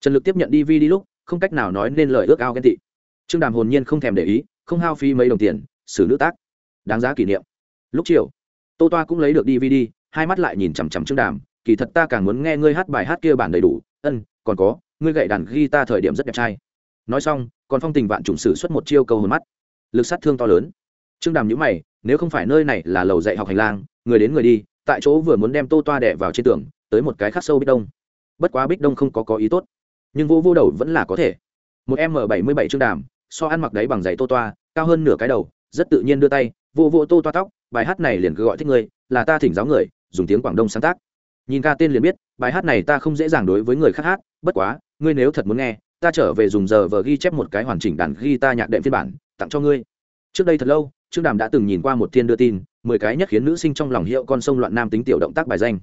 Trần lực tiếp nhận đi vi đi lúc, không cách nào nói nên lời ước ao ghen tị. Trương đàm hồn nhiên không thèm để ý, không hao phí mấy đồng tiền, xử nữ tác. Đáng giá kỷ niệm. Lúc chiều, tô toa cũng lấy được dvd hai mắt lại nhìn chằm chằm trương đàm, kỳ thật ta càng muốn nghe ngươi hát bài hát kia bản đầy đủ, ân, còn có, ngươi gậy đàn guitar thời điểm rất đẹp trai. Nói xong, còn phong tình vạn trùng sử xuất một chiêu câu hồn mắt. Lực sát thương to lớn. Trương đàm nhữ mày, nếu không phải nơi này là lầu dạy học hành lang, người đến người đi, tại chỗ vừa muốn đem tô toa đẻ vào trên tường tới một cái khắc sâu bích đông. Bất quá bích đông không có có ý tốt, nhưng vô vô đầu vẫn là có thể. Một m bảy mươi bảy trương đàm, so ăn mặc đấy bằng giày tô toa, cao hơn nửa cái đầu, rất tự nhiên đưa tay, vô vô tô toa tóc, bài hát này liền cứ gọi thích người, là ta thỉnh giáo người, dùng tiếng quảng đông sáng tác. Nhìn ca tên liền biết, bài hát này ta không dễ dàng đối với người khác hát, bất quá, ngươi nếu thật muốn nghe, ta trở về dùng giờ vờ ghi chép một cái hoàn chỉnh đàn ghi ta nhạc đệm phiên bản, tặng cho ngươi. Trước đây thật lâu, trương đàm đã từng nhìn qua một thiên đưa tin, mười cái nhất khiến nữ sinh trong lòng hiệu con sông loạn nam tính tiểu động tác bài danh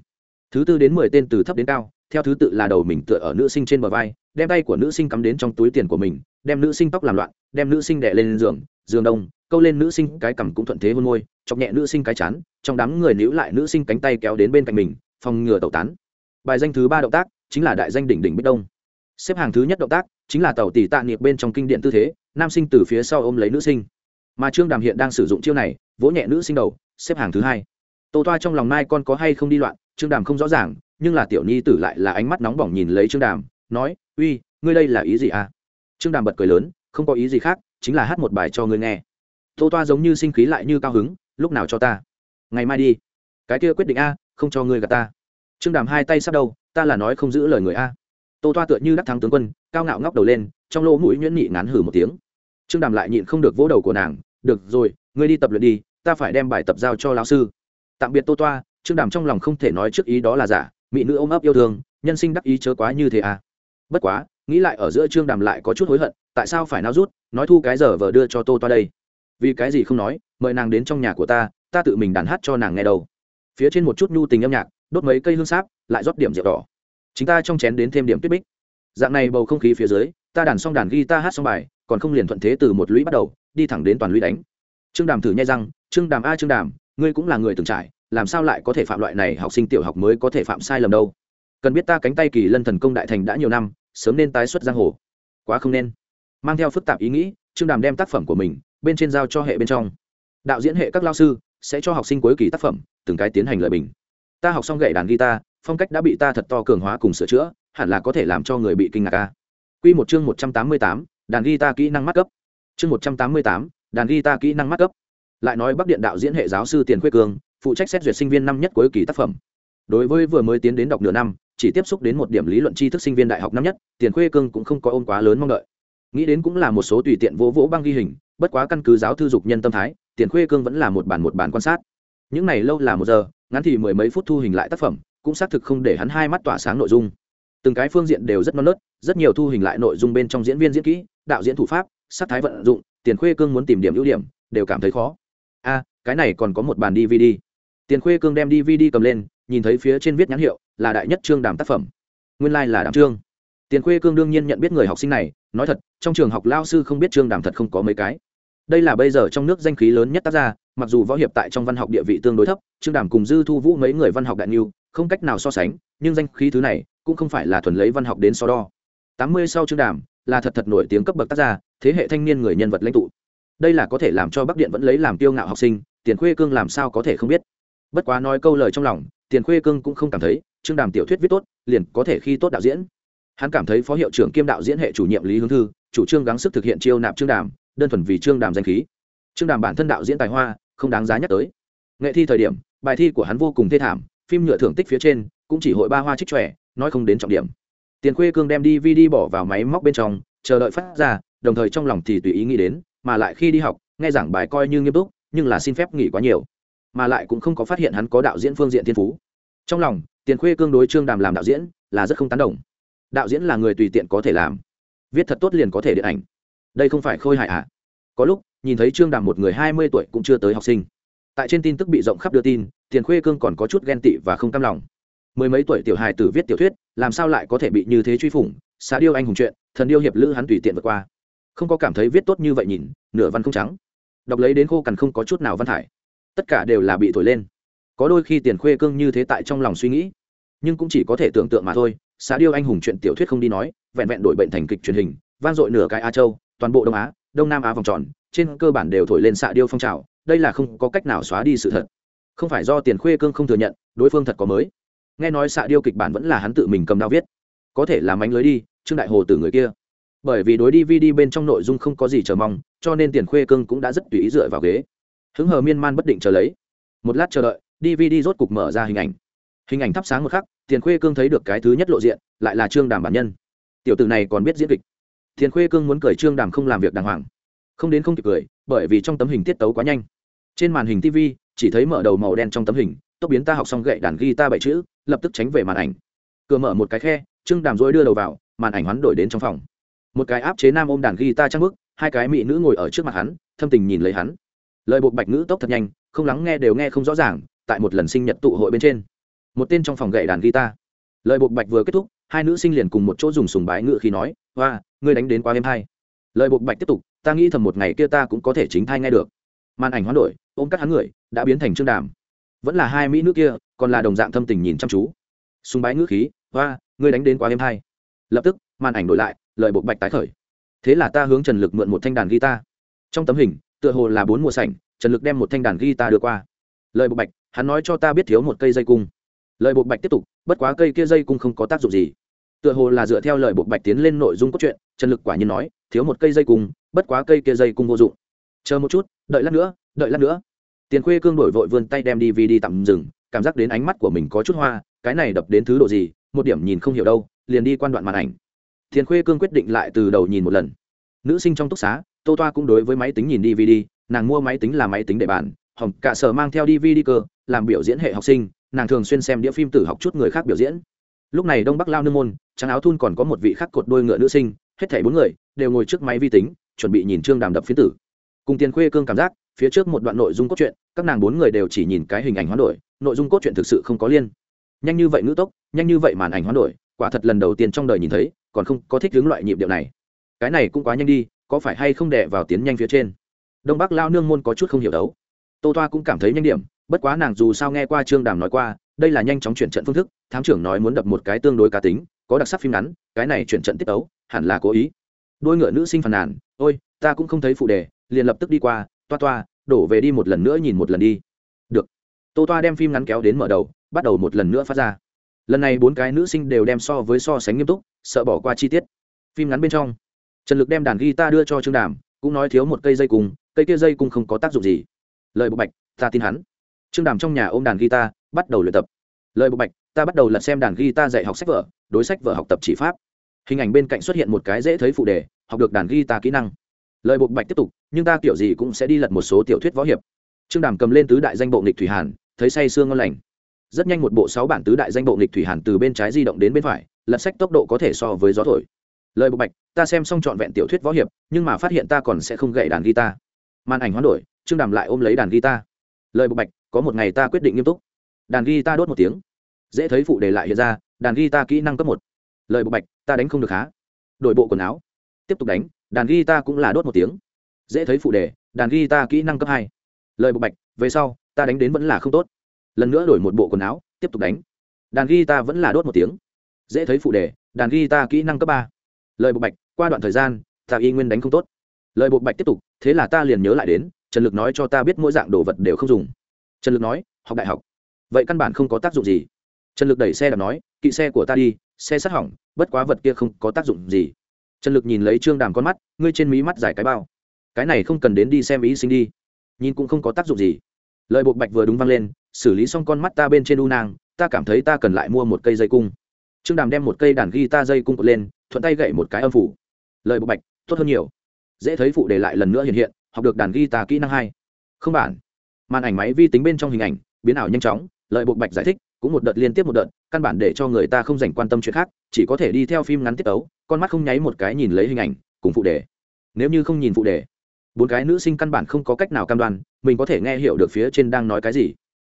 thứ tư đến mười tên từ thấp đến cao, theo thứ tự là đầu mình tựa ở nữ sinh trên bờ vai, đem tay của nữ sinh cắm đến trong túi tiền của mình, đem nữ sinh tóc làm loạn, đem nữ sinh đẻ lên giường giường đông, câu lên nữ sinh cái cằm cũng thuận thế hôn môi, chọc nhẹ nữ sinh cái chán, trong đám người níu lại nữ sinh cánh tay kéo đến bên cạnh mình, phòng ngừa tẩu tán. Bài danh thứ ba động tác chính là đại danh đỉnh đỉnh bích đông. Xếp hàng thứ nhất động tác chính là tàu tỷ tạ niệm bên trong kinh điện tư thế, nam sinh từ phía sau ôm lấy nữ sinh. Mà trương đàm hiện đang sử dụng chiêu này, vỗ nhẹ nữ sinh đầu, xếp hàng thứ hai. Tô toa trong lòng mai con có hay không đi loạn trương đàm không rõ ràng, nhưng là tiểu nhi tử lại là ánh mắt nóng bỏng nhìn lấy trương đàm, nói, uy, ngươi đây là ý gì à? Trương đàm bật cười lớn, không có ý gì khác, chính là hát một bài cho ngươi nghe. Tô toa giống như sinh khí lại như cao hứng, lúc nào cho ta? Ngày mai đi. Cái kia quyết định a, không cho ngươi gặp ta. Trương đàm hai tay sắp đâu ta là nói không giữ lời người a. Tô toa tựa như đắc thắng tướng quân, cao ngạo ngóc đầu lên, trong lỗ mũi nhuyễn nhị ngán hử một tiếng. Trương đàm lại nhịn không được vỗ đầu của nàng, được rồi, ngươi đi tập luyện đi, ta phải đem bài tập giao cho lão sư. Tạm biệt tô toa trương đàm trong lòng không thể nói trước ý đó là giả, mỹ nữ ôm ấp yêu thương, nhân sinh đắc ý chớ quá như thế à. Bất quá, nghĩ lại ở giữa trương đàm lại có chút hối hận, tại sao phải nao rút, nói thu cái giờ vờ đưa cho tô toa đây. Vì cái gì không nói, mời nàng đến trong nhà của ta ta tự mình đàn hát cho nàng nghe đầu. phía trên một chút nhu tình âm nhạc, đốt mấy cây hương sáp, lại rót điểm rượu đỏ. Chính ta trong chén đến thêm điểm tuyết bích. Dạng này bầu không khí phía dưới, ta đàn xong đàn ghi ta hát xong bài, còn không liền thuận thế từ một lũy bắt đầu, đi thẳng đến toàn lũy đánh. Trương đàm thử nhai răng, trương đàm a, trương đàm, ngươi cũng là người từng trải làm sao lại có thể phạm loại này học sinh tiểu học mới có thể phạm sai lầm đâu? Cần biết ta cánh tay kỳ lân thần công đại thành đã nhiều năm sớm nên tái xuất giang hồ. Quá không nên. Mang theo phức tạp ý nghĩ trương đàm đem tác phẩm của mình bên trên giao cho hệ bên trong. Đạo diễn hệ các lao sư sẽ cho học sinh cuối kỳ tác phẩm từng cái tiến hành lời bình. Ta học xong gậy đàn guitar phong cách đã bị ta thật to cường hóa cùng sửa chữa hẳn là có thể làm cho người bị kinh ngạc ca Quy một chương một trăm tám mươi tám, đàn guitar kỹ năng mắt cấp. Chương một trăm tám mươi tám, đàn guitar kỹ năng mắt cấp. Lại nói Bắc Điện đạo diễn hệ giáo sư Tiền Khuê Cường, phụ trách xét duyệt sinh viên năm nhất cuối kỳ tác phẩm. Đối với vừa mới tiến đến đọc nửa năm, chỉ tiếp xúc đến một điểm lý luận tri thức sinh viên đại học năm nhất, Tiền Khuê Cương cũng không có ôm quá lớn mong đợi. Nghĩ đến cũng là một số tùy tiện vỗ vỗ băng ghi hình, bất quá căn cứ giáo thư dục nhân tâm thái, Tiền Khuê Cương vẫn là một bản một bản quan sát. Những này lâu là một giờ, ngắn thì mười mấy phút thu hình lại tác phẩm, cũng xác thực không để hắn hai mắt tỏa sáng nội dung từng cái phương diện đều rất non nớt rất nhiều thu hình lại nội dung bên trong diễn viên diễn kỹ đạo diễn thủ pháp sắc thái vận dụng tiền khuê cương muốn tìm điểm ưu điểm đều cảm thấy khó a cái này còn có một bàn dvd tiền khuê cương đem dvd cầm lên, nhìn thấy phía trên viết nhãn hiệu, là đại nhất trương đàm tác phẩm. Nguyên lai、like、là đàm trương. Tiền khuê cương đương nhiên nhận biết người học sinh này, nói thật, trong trường học lao sư không biết trương đàm thật không có mấy cái. Đây là bây giờ trong nước danh khí lớn nhất tác gia, mặc dù võ hiệp tại trong văn học địa vị tương đối thấp, trương đàm cùng dư thu vũ mấy người văn học đại niu không cách nào so sánh, nhưng danh khí thứ này cũng không phải là thuần lấy văn học đến so đo. Tám mươi sau chương đàm, là thật thật nổi tiếng cấp bậc tác gia, thế hệ thanh niên người nhân vật lãnh tụ. Đây là có thể làm cho bắc điện vẫn lấy làm tiêu ngạo học sinh, tiền khuê cương làm sao có thể không biết? Bất quá nói câu lời trong lòng, tiền khuê cương cũng không cảm thấy, trương đàm tiểu thuyết viết tốt, liền có thể khi tốt đạo diễn. Hắn cảm thấy phó hiệu trưởng kiêm đạo diễn hệ chủ nhiệm lý hướng thư, chủ trương gắng sức thực hiện chiêu nạp trương đàm, đơn thuần vì trương đàm danh khí. Trương đàm bản thân đạo diễn tài hoa, không đáng giá nhắc tới. Nghệ thi thời điểm, bài thi của hắn vô cùng thê thảm, phim nhựa thưởng tích phía trên, cũng chỉ hội ba hoa trích trẻ nói không đến trọng điểm. Tiền khuê cương đem dvd bỏ vào máy móc bên trong, chờ đợi phát ra, đồng thời trong lòng thì tùy ý nghĩ đến, mà lại khi đi học, nghe giảng bài coi như nghiêm túc, nhưng là xin phép nghỉ quá nhiều mà lại cũng không có phát hiện hắn có đạo diễn phương diện thiên phú. Trong lòng, tiền khuê cương đối trương đàm làm đạo diễn là rất không tán đồng. Đạo diễn là người tùy tiện có thể làm. Viết thật tốt liền có thể điện ảnh. Đây không phải khôi hại ạ à. có lúc, nhìn thấy trương đàm một người hai mươi tuổi cũng chưa tới học sinh. Tại trên tin tức bị rộng khắp đưa tin, tiền khuê cương còn có chút ghen tị và không cam lòng. Mười mấy tuổi tiểu hài tử viết tiểu thuyết, làm sao lại có thể bị như thế truy phủng? Xá điêu anh hùng chuyện, thần điêu hiệp lữ hắn tùy tiện vượt qua. Không có cảm thấy viết tốt như vậy nhìn, nửa văn không trắng. Đọc lấy đến khô cằn không có chút nào văn thải tất cả đều là bị thổi lên. Có đôi khi tiền khuê cương như thế tại trong lòng suy nghĩ, nhưng cũng chỉ có thể tưởng tượng mà thôi. Xã điêu anh hùng chuyện tiểu thuyết không đi nói, vẹn vẹn đổi bệnh thành kịch truyền hình, vang dội nửa cái a châu, toàn bộ đông á, đông nam á vòng tròn, trên cơ bản đều thổi lên xạ điêu phong trào. Đây là không có cách nào xóa đi sự thật. Không phải do tiền khuê cương không thừa nhận, đối phương thật có mới. Nghe nói xạ điêu kịch bản vẫn là hắn tự mình cầm đao viết. Có thể làm mánh lưới đi, trương đại hồ từ người kia. Bởi vì đối đi video bên trong nội dung không có gì chờ mong, cho nên tiền khuê cương cũng đã rất tùy ý dựa vào ghế hứng hờ miên man bất định chờ lấy. Một lát chờ đợi dvd rốt cục mở ra hình ảnh. Hình ảnh thắp sáng một khắc, tiền khuê cương thấy được cái thứ nhất lộ diện, lại là trương đàm bản nhân. Tiểu tử này còn biết diễn kịch. Tiền khuê cương muốn cười trương đàm không làm việc đàng hoàng. Không đến không kịp cười, bởi vì trong tấm hình tiết tấu quá nhanh. Trên màn hình tv chỉ thấy mở đầu màu đen trong tấm hình, tốc biến ta học xong gậy đàn guitar bảy chữ, lập tức tránh về màn ảnh. Cửa mở một cái khe, trương đàm dối đưa đầu vào, màn ảnh hoán đổi đến trong phòng. Một cái áp chế nam ôm đàn guitar trang bức, hai cái mỹ nữ ngồi ở trước mặt hắn, thâm tình nhìn lấy hắn lời buộc bạch ngữ tốc thật nhanh, không lắng nghe đều nghe không rõ ràng, tại một lần sinh nhật tụ hội bên trên. Một tên trong phòng gậy đàn guitar. Lời buộc bạch vừa kết thúc, hai nữ sinh liền cùng một chỗ dùng sùng bái ngữ khi nói hoa ngươi đánh đến quá êm hay. Lời buộc bạch tiếp tục, ta nghĩ thầm một ngày kia ta cũng có thể chính thai nghe được. Màn ảnh hoán đổi, ôm các hắn người, đã biến thành trương đàm. Vẫn là hai mỹ nữ kia, còn là đồng dạng thâm tình nhìn chăm chú. Sùng bái ngữ khí hoa ngươi đánh đến quá êm hay. Lập tức, màn ảnh đổi lại, lời buộc bạch tái khởi. Thế là ta hướng trần lực mượn một thanh đàn guitar. Trong tấm hình tựa hồ là bốn mùa sảnh, trần lực đem một thanh đàn guitar đưa qua. Lời bộ bạch, hắn nói cho ta biết thiếu một cây dây cung. Lời bộ bạch tiếp tục, bất quá cây kia dây cung không có tác dụng gì. Tựa hồ là dựa theo lời bộ bạch tiến lên nội dung cốt truyện, trần lực quả nhiên nói, thiếu một cây dây cung, bất quá cây kia dây cung vô dụng. Chờ một chút, đợi lát nữa, đợi lát nữa. Tiền khuê cương đổi vội vươn tay đem đi vì đi tạm dừng, cảm giác đến ánh mắt của mình có chút hoa, cái này đập đến thứ độ gì, một điểm nhìn không hiểu đâu, liền đi quan đoạn màn ảnh. Tiền khuê cương quyết định lại từ đầu nhìn một lần. Nữ sinh trong túc xá tô toa cũng đối với máy tính nhìn dvd nàng mua máy tính là máy tính để bàn, hỏng cả sở mang theo dvd cơ, làm biểu diễn hệ học sinh, nàng thường xuyên xem đĩa phim tử học chút người khác biểu diễn. Lúc này đông bắc lao nương môn, trắng áo thun còn có một vị khắc cột đôi ngựa nữ sinh, hết thảy bốn người đều ngồi trước máy vi tính, chuẩn bị nhìn trương đàm đập phiến tử. Cùng tiền khuê cương cảm giác, phía trước một đoạn nội dung cốt truyện, các nàng bốn người đều chỉ nhìn cái hình ảnh hoán đổi, nội dung cốt truyện thực sự không có liên. Nhanh như vậy ngữ tốc, nhanh như vậy màn ảnh hoán đổi, quả thật lần đầu tiên trong đời nhìn thấy, còn không có thích hướng loại nhịp điệu này. Cái này cũng quá nhanh đi có phải hay không đè vào tiến nhanh phía trên? Đông bắc lao nương môn có chút không hiểu đấu. Tô toa cũng cảm thấy nhanh điểm, bất quá nàng dù sao nghe qua trương đàm nói qua, đây là nhanh chóng chuyển trận phương thức, thám trưởng nói muốn đập một cái tương đối cá tính, có đặc sắc phim ngắn, cái này chuyển trận tiết ấu hẳn là cố ý. Đôi ngựa nữ sinh phàn nàn, ôi, ta cũng không thấy phụ đề, liền lập tức đi qua, toa toa, đổ về đi một lần nữa nhìn một lần đi. Được. Tô toa đem phim ngắn kéo đến mở đầu, bắt đầu một lần nữa phát ra. Lần này bốn cái nữ sinh đều đem so với so sánh nghiêm túc, sợ bỏ qua chi tiết. Phim ngắn bên trong trần lực đem đàn guitar đưa cho trương đàm, cũng nói thiếu một cây dây cung cây kia dây cung không có tác dụng gì. Lời bộ bạch, ta tin hắn. Trương đàm trong nhà ôm đàn guitar, bắt đầu luyện tập. Lời bộ bạch, ta bắt đầu lật xem đàn guitar dạy học sách vở, đối sách vở học tập chỉ pháp. Hình ảnh bên cạnh xuất hiện một cái dễ thấy phụ đề, học được đàn guitar kỹ năng. Lời bộ bạch tiếp tục, nhưng ta kiểu gì cũng sẽ đi lật một số tiểu thuyết võ hiệp. Trương đàm cầm lên tứ đại danh bộ nghịch thủy hàn, thấy say sương ngon lành. Rất nhanh một bộ sáu bản tứ đại danh bộ nghịch thủy hàn từ bên trái di động đến bên phải, lật sách tốc độ có thể so với gió thổi lời bộ bạch, ta xem xong trọn vẹn tiểu thuyết võ hiệp, nhưng mà phát hiện ta còn sẽ không gậy đàn guitar. Màn ảnh hoán đổi, trương đàm lại ôm lấy đàn guitar. Lời bộ bạch, có một ngày ta quyết định nghiêm túc. Đàn guitar đốt một tiếng. Dễ thấy phụ đề lại hiện ra, đàn guitar kỹ năng cấp một. Lời bộ bạch, ta đánh không được há đổi bộ quần áo. Tiếp tục đánh, đàn guitar cũng là đốt một tiếng. Dễ thấy phụ đề, đàn guitar kỹ năng cấp hai. Lời bộ bạch, về sau, ta đánh đến vẫn là không tốt. Lần nữa đổi một bộ quần áo, tiếp tục đánh. Đàn guitar vẫn là đốt một tiếng. Dễ thấy phụ đề, đàn guitar kỹ năng cấp ba lời bộ bạch, qua đoạn thời gian, ta y nguyên đánh không tốt. Lời bộ bạch tiếp tục, thế là ta liền nhớ lại đến, trần lực nói cho ta biết mỗi dạng đồ vật đều không dùng. Trần lực nói, học đại học. Vậy căn bản không có tác dụng gì. Trần lực đẩy xe đạp nói, kỵ xe của ta đi, xe sát hỏng, bất quá vật kia không có tác dụng gì. Trần lực nhìn lấy trương đàm con mắt, ngươi trên mí mắt giải cái bao. Cái này không cần đến đi xem ý sinh đi. Nhìn cũng không có tác dụng gì. Lời bộ bạch vừa đúng vang lên, xử lý xong con mắt ta bên trên u nang, ta cảm thấy ta cần lại mua một cây dây cung trương đàm đem một cây đàn guitar dây cung cột lên, thuận tay gậy một cái âm phủ. Lời bộ bạch, tốt hơn nhiều. Dễ thấy phụ đề lại lần nữa hiện hiện, học được đàn guitar kỹ năng hai. Không bản. Màn ảnh máy vi tính bên trong hình ảnh, biến ảo nhanh chóng lợi bộ bạch giải thích, cũng một đợt liên tiếp một đợt, căn bản để cho người ta không dành quan tâm chuyện khác, chỉ có thể đi theo phim ngắn tiết ấu con mắt không nháy một cái nhìn lấy hình ảnh, cùng phụ đề. Nếu như không nhìn phụ đề, bốn cái nữ sinh căn bản không có cách nào cam đoan, mình có thể nghe hiểu được phía trên đang nói cái gì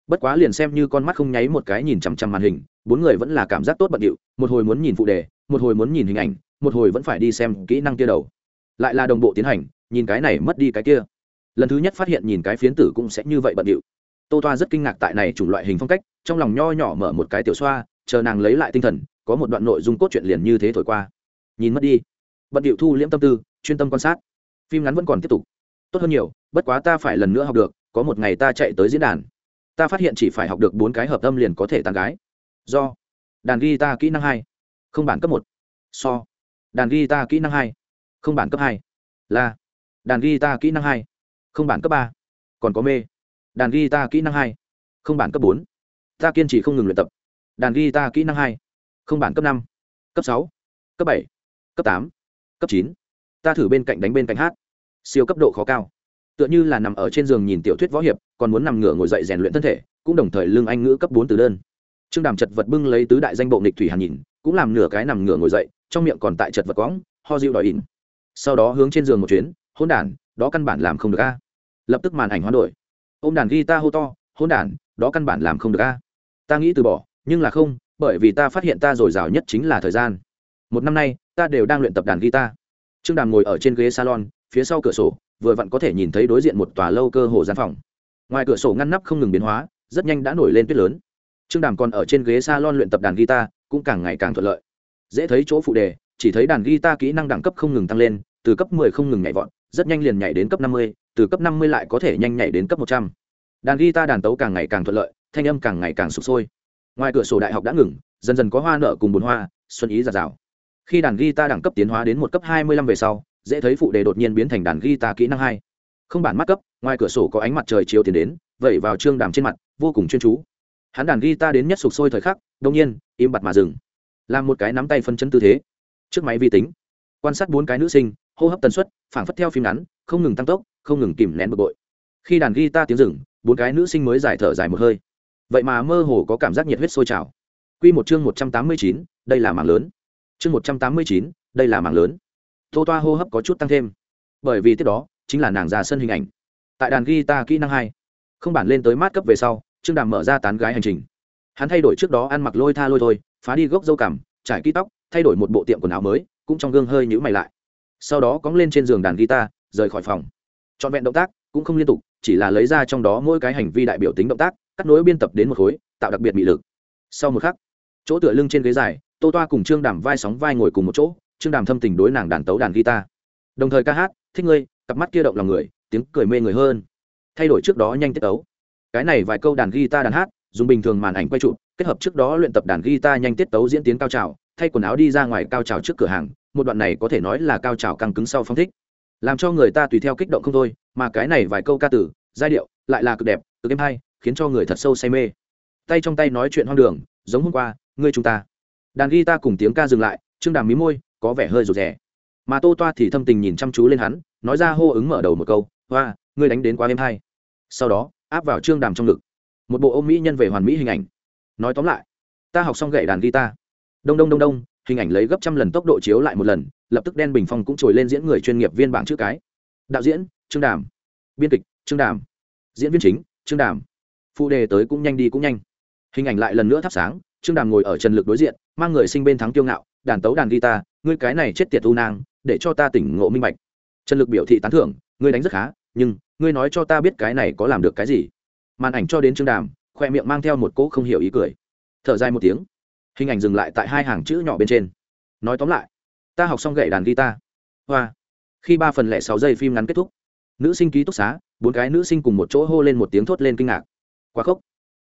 bất quá liền xem như con mắt không nháy một cái nhìn chằm chằm màn hình, bốn người vẫn là cảm giác tốt bận điệu, một hồi muốn nhìn phụ đề, một hồi muốn nhìn hình ảnh, một hồi vẫn phải đi xem kỹ năng kia đầu. Lại là đồng bộ tiến hành, nhìn cái này mất đi cái kia. Lần thứ nhất phát hiện nhìn cái phiến tử cũng sẽ như vậy bận điệu. Tô toa rất kinh ngạc tại này chủng loại hình phong cách, trong lòng nho nhỏ mở một cái tiểu xoa, chờ nàng lấy lại tinh thần, có một đoạn nội dung cốt truyện liền như thế thổi qua. Nhìn mất đi. Bận điệu thu liễm tâm tư, chuyên tâm quan sát. Phim ngắn vẫn còn tiếp tục. Tốt hơn nhiều, bất quá ta phải lần nữa học được, có một ngày ta chạy tới diễn đàn ta phát hiện chỉ phải học được bốn cái hợp âm liền có thể tàn gái. Do. Đàn guitar kỹ năng hai. Không bản cấp một. So. Đàn guitar kỹ năng hai. Không bản cấp hai. Là đàn guitar kỹ năng hai. Không bản cấp ba. Còn có mê. Đàn guitar kỹ năng hai. Không bản cấp bốn. Ta kiên trì không ngừng luyện tập. Đàn guitar kỹ năng hai. Không bản cấp năm. Cấp sáu. Cấp bảy. Cấp tám. Cấp chín. Ta thử bên cạnh đánh bên cạnh hát. Siêu cấp độ khó cao tựa như là nằm ở trên giường nhìn tiểu thuyết võ hiệp, còn muốn nằm ngửa ngồi dậy rèn luyện thân thể, cũng đồng thời lương anh ngữ cấp bốn từ đơn. Trương đàm chật vật bưng lấy tứ đại danh bộ nịch thủy hàn nhìn, cũng làm nửa cái nằm ngửa ngồi dậy, trong miệng còn tại chật vật quõng, ho dịu đòi ỉn. Sau đó hướng trên giường một chuyến hôn đản đó căn bản làm không được a. Lập tức màn ảnh hoán đổi. Ô m đàn guitar hô to hôn đản đó căn bản làm không được a. Ta nghĩ từ bỏ, nhưng là không, bởi vì ta phát hiện ta dồi dào nhất chính là thời gian. Một năm nay, ta đều đang luyện tập đàn guitar. Trương đàm ngồi ở trên ghế salon, phía sau cửa sổ vừa vặn có thể nhìn thấy đối diện một tòa lâu cơ hồ gian phòng. Ngoài cửa sổ ngăn nắp không ngừng biến hóa rất nhanh đã nổi lên tuyết lớn. Trương đàm còn ở trên ghế salon luyện tập đàn guitar cũng càng ngày càng thuận lợi. Dễ thấy chỗ phụ đề chỉ thấy đàn guitar kỹ năng đẳng cấp không ngừng tăng lên từ cấp 10 không ngừng nhảy vọt rất nhanh liền nhảy đến cấp 50, từ cấp 50 lại có thể nhanh nhảy đến cấp 100. đàn guitar đàn tấu càng ngày càng thuận lợi thanh âm càng ngày càng sụp sôi. Ngoài cửa sổ đại học đã ngừng dần dần có hoa nở cùng bồn hoa xuân ý giạt rào. Khi đàn guitar đẳng cấp tiến hóa đến một cấp 25 về sau dễ thấy phụ đề đột nhiên biến thành đàn guitar kỹ năng hai. Không bản mắt cấp, ngoài cửa sổ có ánh mặt trời chiếu tiến đến, vẩy vào trương đàm trên mặt, vô cùng chuyên chú. Hắn đàn guitar đến nhất sục sôi thời khắc đông nhiên, im bặt mà dừng. Làm một cái nắm tay phân chân tư thế. Trước máy vi tính. Quan sát bốn cái nữ sinh, hô hấp tần suất, phảng phất theo phim ngắn, không ngừng tăng tốc, không ngừng kìm nén bực bội. Khi đàn guitar tiếng rừng bốn cái nữ sinh mới giải thở dài một hơi. Vậy mà mơ hồ có cảm giác nhiệt huyết sôi trào. Q một chương một trăm tám mươi chín, đây là mảng lớn. Chương một trăm tám mươi chín, đây là mảng lớn tô toa hô hấp có chút tăng thêm. Bởi vì tiếp đó, chính là nàng ra sân hình ảnh. Tại đàn guitar kỹ năng hai, không bản lên tới mát cấp về sau, trương đàm mở ra tán gái hành trình. Hắn thay đổi trước đó ăn mặc lôi tha lôi thôi, phá đi gốc dâu cằm, trải kỹ tóc, thay đổi một bộ tiệm quần áo mới, cũng trong gương hơi nhữ mày lại. Sau đó cóng lên trên giường đàn guitar, rời khỏi phòng. Trọn vẹn động tác cũng không liên tục, chỉ là lấy ra trong đó mỗi cái hành vi đại biểu tính động tác, cắt nối biên tập đến một khối, tạo đặc biệt bị lực. Sau một khắc, chỗ tựa lưng trên ghế dài, tô toa cùng trương đàm vai sóng vai ngồi cùng một chỗ trương đàm thâm tình đối nàng đàn tấu đàn guitar. Đồng thời ca hát, thích ngươi, cặp mắt kia động lòng người, tiếng cười mê người hơn. Thay đổi trước đó nhanh tiết tấu. Cái này vài câu đàn guitar đàn hát, dùng bình thường màn ảnh quay trụ, kết hợp trước đó luyện tập đàn guitar nhanh tiết tấu diễn tiến cao trào, thay quần áo đi ra ngoài cao trào trước cửa hàng, một đoạn này có thể nói là cao trào căng cứng sau phong thích. Làm cho người ta tùy theo kích động không thôi, mà cái này vài câu ca tử giai điệu, lại là cực đẹp, cực êm hay, khiến cho người thật sâu say mê. Tay trong tay nói chuyện hoang đường, giống hôm qua, ngươi chúng ta. Đàn guitar cùng tiếng ca dừng lại, trương đàm mí môi có vẻ hơi rụt rè. Mà tô toa thì thâm tình nhìn chăm chú lên hắn, nói ra hô ứng mở đầu một câu, hoa, ngươi đánh đến quá êm hay. Sau đó, áp vào trương đàm trong ngực. Một bộ ôm mỹ nhân về hoàn mỹ hình ảnh. Nói tóm lại, ta học xong gậy đàn guitar. Đông đông đông đông, hình ảnh lấy gấp trăm lần tốc độ chiếu lại một lần, lập tức đen bình phong cũng trồi lên diễn người chuyên nghiệp viên bảng chữ cái. Đạo diễn, trương đàm. Biên kịch, trương đàm. Diễn viên chính, trương đàm. Phụ đề tới cũng nhanh đi cũng nhanh. Hình ảnh lại lần nữa thắp sáng, trương đàm ngồi ở trần lực đối diện, mang người sinh bên thắng tiêu ngạo, đàn tấu đàn guitar ngươi cái này chết tiệt u nang, để cho ta tỉnh ngộ minh bạch. Trần lực biểu thị tán thưởng, ngươi đánh rất khá, nhưng, ngươi nói cho ta biết cái này có làm được cái gì. Màn ảnh cho đến trương đàm, khoe miệng mang theo một cỗ không hiểu ý cười. Thở dài một tiếng. Hình ảnh dừng lại tại hai hàng chữ nhỏ bên trên. Nói tóm lại, ta học xong gậy đàn guitar. Hoa. Khi ba phần lẻ sáu giây phim ngắn kết thúc, nữ sinh ký túc xá, bốn cái nữ sinh cùng một chỗ hô lên một tiếng thốt lên kinh ngạc. Quá khốc.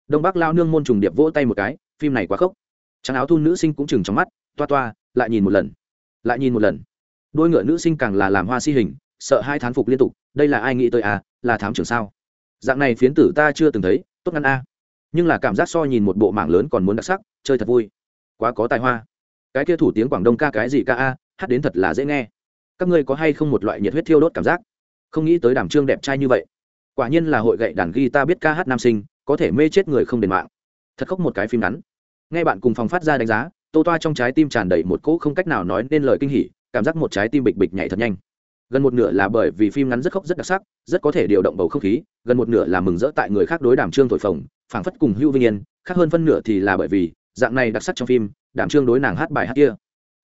Đông bắc lao nương môn trùng điệp vỗ tay một cái, phim này quá khốc. Trắng áo thun nữ sinh cũng chừng trong mắt, toa toa, lại nhìn một lần lại nhìn một lần. Đôi ngựa nữ sinh càng là làm hoa si hình, sợ hai thán phục liên tục, đây là ai nghĩ tới à là thám trưởng sao? Dạng này phiến tử ta chưa từng thấy, tốt ngăn a. Nhưng là cảm giác so nhìn một bộ mảng lớn còn muốn đặc sắc, chơi thật vui. Quá có tài hoa. Cái kia thủ tiếng quảng đông ca cái gì ca a, hát đến thật là dễ nghe. Các ngươi có hay không một loại nhiệt huyết thiêu đốt cảm giác? Không nghĩ tới đảm trương đẹp trai như vậy. Quả nhiên là hội gậy đàn ghi ta biết ca hát nam sinh, có thể mê chết người không đền mạng. Thật khóc một cái phim ngắn. Nghe bạn cùng phòng phát ra đánh giá tô toa trong trái tim tràn đầy một cỗ không cách nào nói nên lời kinh hỉ, cảm giác một trái tim bịch bịch nhảy thật nhanh. Gần một nửa là bởi vì phim ngắn rất khóc rất đặc sắc, rất có thể điều động bầu không khí, gần một nửa là mừng rỡ tại người khác đối đảm trương thổi phồng, phảng phất cùng hưu vinh yên, khác hơn phân nửa thì là bởi vì dạng này đặc sắc trong phim đảm trương đối nàng hát bài hát kia.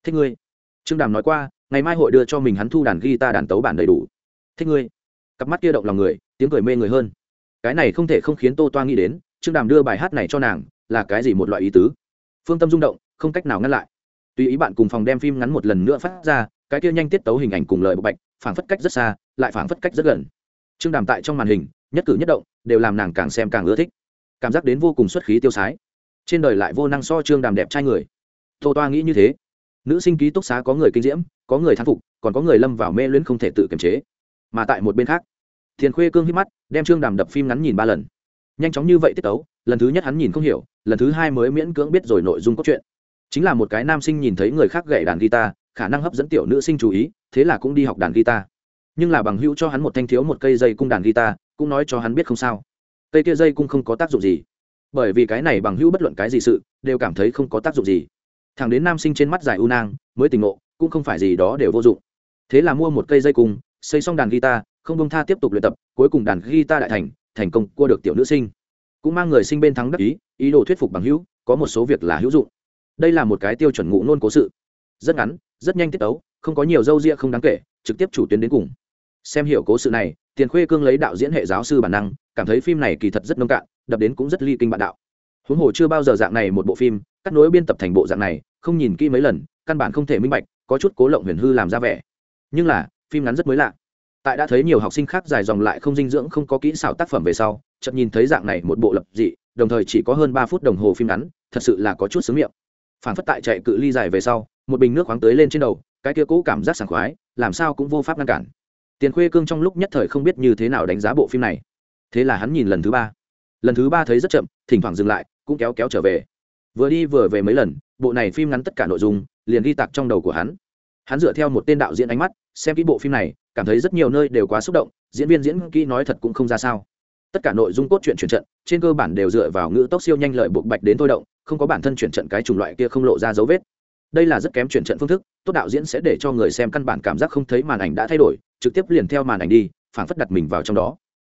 Thích ngươi. Trương đàm nói qua, ngày mai hội đưa cho mình hắn thu đàn guitar đàn tấu bản đầy đủ. Thích ngươi. Cặp mắt kia động lòng người, tiếng cười mê người hơn. Cái này không thể không khiến tô toa nghĩ đến, trương đàm đưa bài hát này cho nàng, là cái gì một loại ý tứ? Phương tâm rung động không cách nào ngăn lại. Tùy ý bạn cùng phòng đem phim ngắn một lần nữa phát ra, cái kia nhanh tiết tấu hình ảnh cùng lời bộc bạch, phảng phất cách rất xa, lại phảng phất cách rất gần. Trương đàm tại trong màn hình, nhất cử nhất động, đều làm nàng càng xem càng ưa thích. Cảm giác đến vô cùng xuất khí tiêu sái. Trên đời lại vô năng so trương đàm đẹp trai người. Tô toa nghĩ như thế. Nữ sinh ký túc xá có người kinh diễm, có người thán phục, còn có người lâm vào mê luyến không thể tự kiềm chế. Mà tại một bên khác, thiền khuê cương hít mắt, đem trương đàm đập phim ngắn nhìn ba lần. Nhanh chóng như vậy tiết tấu, lần thứ nhất hắn nhìn không hiểu, lần thứ hai mới miễn cưỡng biết rồi nội dung cốt truyện chính là một cái nam sinh nhìn thấy người khác gậy đàn guitar, khả năng hấp dẫn tiểu nữ sinh chú ý, thế là cũng đi học đàn guitar. Nhưng là bằng hữu cho hắn một thanh thiếu một cây dây cung đàn guitar, cũng nói cho hắn biết không sao. Cây kia dây cung không có tác dụng gì. Bởi vì cái này bằng hữu bất luận cái gì sự, đều cảm thấy không có tác dụng gì. Thằng đến nam sinh trên mắt dài u nang, mới tỉnh ngộ, cũng không phải gì đó đều vô dụng. Thế là mua một cây dây cung, xây xong đàn guitar, không bông tha tiếp tục luyện tập, cuối cùng đàn guitar đại thành thành công cua được tiểu nữ sinh. Cũng mang người sinh bên thắng đắc ý ý đồ thuyết phục bằng hữu, có một số việc là hữu dụng đây là một cái tiêu chuẩn ngụ nôn cố sự. Rất ngắn, rất nhanh tiết tấu, không có nhiều dâu ria không đáng kể, trực tiếp chủ tuyến đến cùng. Xem hiểu cố sự này, tiền khuê cương lấy đạo diễn hệ giáo sư bản năng, cảm thấy phim này kỳ thật rất nông cạn, đập đến cũng rất ly kinh bạn đạo. Huống hồ chưa bao giờ dạng này một bộ phim, cắt nối biên tập thành bộ dạng này, không nhìn kỹ mấy lần, căn bản không thể minh bạch, có chút cố lộng huyền hư làm ra vẻ. Nhưng là, phim ngắn rất mới lạ. Tại đã thấy nhiều học sinh khác dài dòng lại không dinh dưỡng không có kỹ xảo tác phẩm về sau, chợt nhìn thấy dạng này một bộ lập dị, đồng thời chỉ có hơn ba phút đồng hồ phim ngắn, thật sự là có chút sướng miệng phản phất tại chạy cự ly dài về sau, một bình nước khoáng tới lên trên đầu, cái kia cũ cảm giác sảng khoái, làm sao cũng vô pháp ngăn cản. Tiền khuê cương trong lúc nhất thời không biết như thế nào đánh giá bộ phim này. Thế là hắn nhìn lần thứ ba. Lần thứ ba thấy rất chậm, thỉnh thoảng dừng lại, cũng kéo kéo trở về. Vừa đi vừa về mấy lần, bộ này phim ngắn tất cả nội dung, liền ghi tặc trong đầu của hắn. Hắn dựa theo một tên đạo diễn ánh mắt, xem kỹ bộ phim này, cảm thấy rất nhiều nơi đều quá xúc động, diễn viên diễn kỹ nói thật cũng không ra sao. Tất cả nội dung cốt truyện chuyển trận, trên cơ bản đều dựa vào ngữ tốc siêu nhanh lợi buộc bạch đến thôi động không có bản thân chuyển trận cái chủng loại kia không lộ ra dấu vết. Đây là rất kém chuyển trận phương thức, tốt đạo diễn sẽ để cho người xem căn bản cảm giác không thấy màn ảnh đã thay đổi, trực tiếp liền theo màn ảnh đi, phảng phất đặt mình vào trong đó.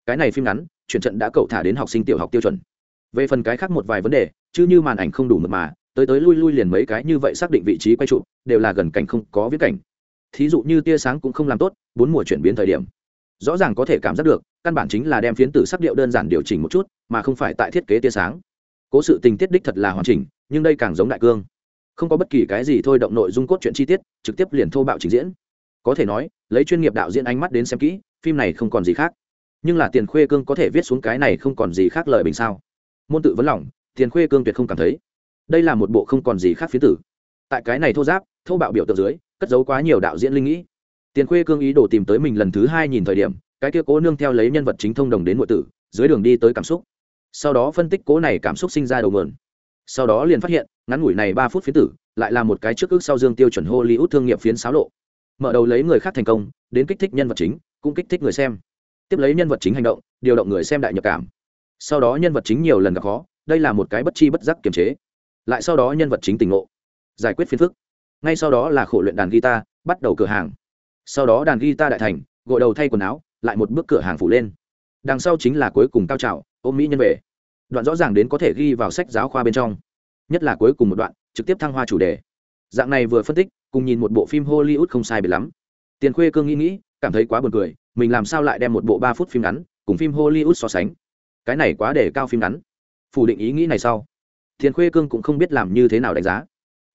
Cái này phim ngắn, chuyển trận đã cậu thả đến học sinh tiểu học tiêu chuẩn. Về phần cái khác một vài vấn đề, chứ như màn ảnh không đủ mật mà, tới tới lui lui liền mấy cái như vậy xác định vị trí quay trụ đều là gần cảnh không có viết cảnh. Thí dụ như tia sáng cũng không làm tốt, bốn mùa chuyển biến thời điểm. Rõ ràng có thể cảm giác được, căn bản chính là đem phiến tử sắc điệu đơn giản điều chỉnh một chút, mà không phải tại thiết kế tia sáng cố sự tình tiết đích thật là hoàn chỉnh, nhưng đây càng giống đại cương. Không có bất kỳ cái gì thôi động nội dung cốt truyện chi tiết, trực tiếp liền thô bạo trình diễn. Có thể nói, lấy chuyên nghiệp đạo diễn ánh mắt đến xem kỹ, phim này không còn gì khác. Nhưng là tiền khuê cương có thể viết xuống cái này không còn gì khác lời bình sao? Môn tự vấn lòng, tiền khuê cương tuyệt không cảm thấy. Đây là một bộ không còn gì khác phía tử. Tại cái này thô giáp, thô bạo biểu tượng dưới, cất giấu quá nhiều đạo diễn linh nghĩ. Tiền khuê cương ý đồ tìm tới mình lần thứ hai nhìn thời điểm, cái kia cố nương theo lấy nhân vật chính thông đồng đến nội tử, dưới đường đi tới cảm xúc sau đó phân tích cố này cảm xúc sinh ra đầu mượn. Sau đó liền phát hiện, ngắn ngủi này ba phút phiến tử, lại là một cái trước ước sau dương tiêu chuẩn hollywood thương nghiệp phiến xáo lộ. Mở đầu lấy người khác thành công, đến kích thích nhân vật chính, cũng kích thích người xem. Tiếp lấy nhân vật chính hành động, điều động người xem đại nhập cảm. Sau đó nhân vật chính nhiều lần gặp khó, đây là một cái bất chi bất giác kiềm chế. Lại sau đó nhân vật chính tình ngộ. Giải quyết phiền phức. Ngay sau đó là khổ luyện đàn guitar, bắt đầu cửa hàng. Sau đó đàn guitar đại thành, gội đầu thay quần áo, lại một bước cửa hàng phủ lên đằng sau chính là cuối cùng cao trào, ôm mỹ nhân về. Đoạn rõ ràng đến có thể ghi vào sách giáo khoa bên trong. Nhất là cuối cùng một đoạn, trực tiếp thăng hoa chủ đề. Dạng này vừa phân tích, cùng nhìn một bộ phim hollywood không sai biệt lắm. Tiền khuê cương nghĩ nghĩ, cảm thấy quá buồn cười, mình làm sao lại đem một bộ ba phút phim ngắn, cùng phim hollywood so sánh? Cái này quá để cao phim ngắn. Phủ định ý nghĩ này sau, tiền khuê cương cũng không biết làm như thế nào đánh giá.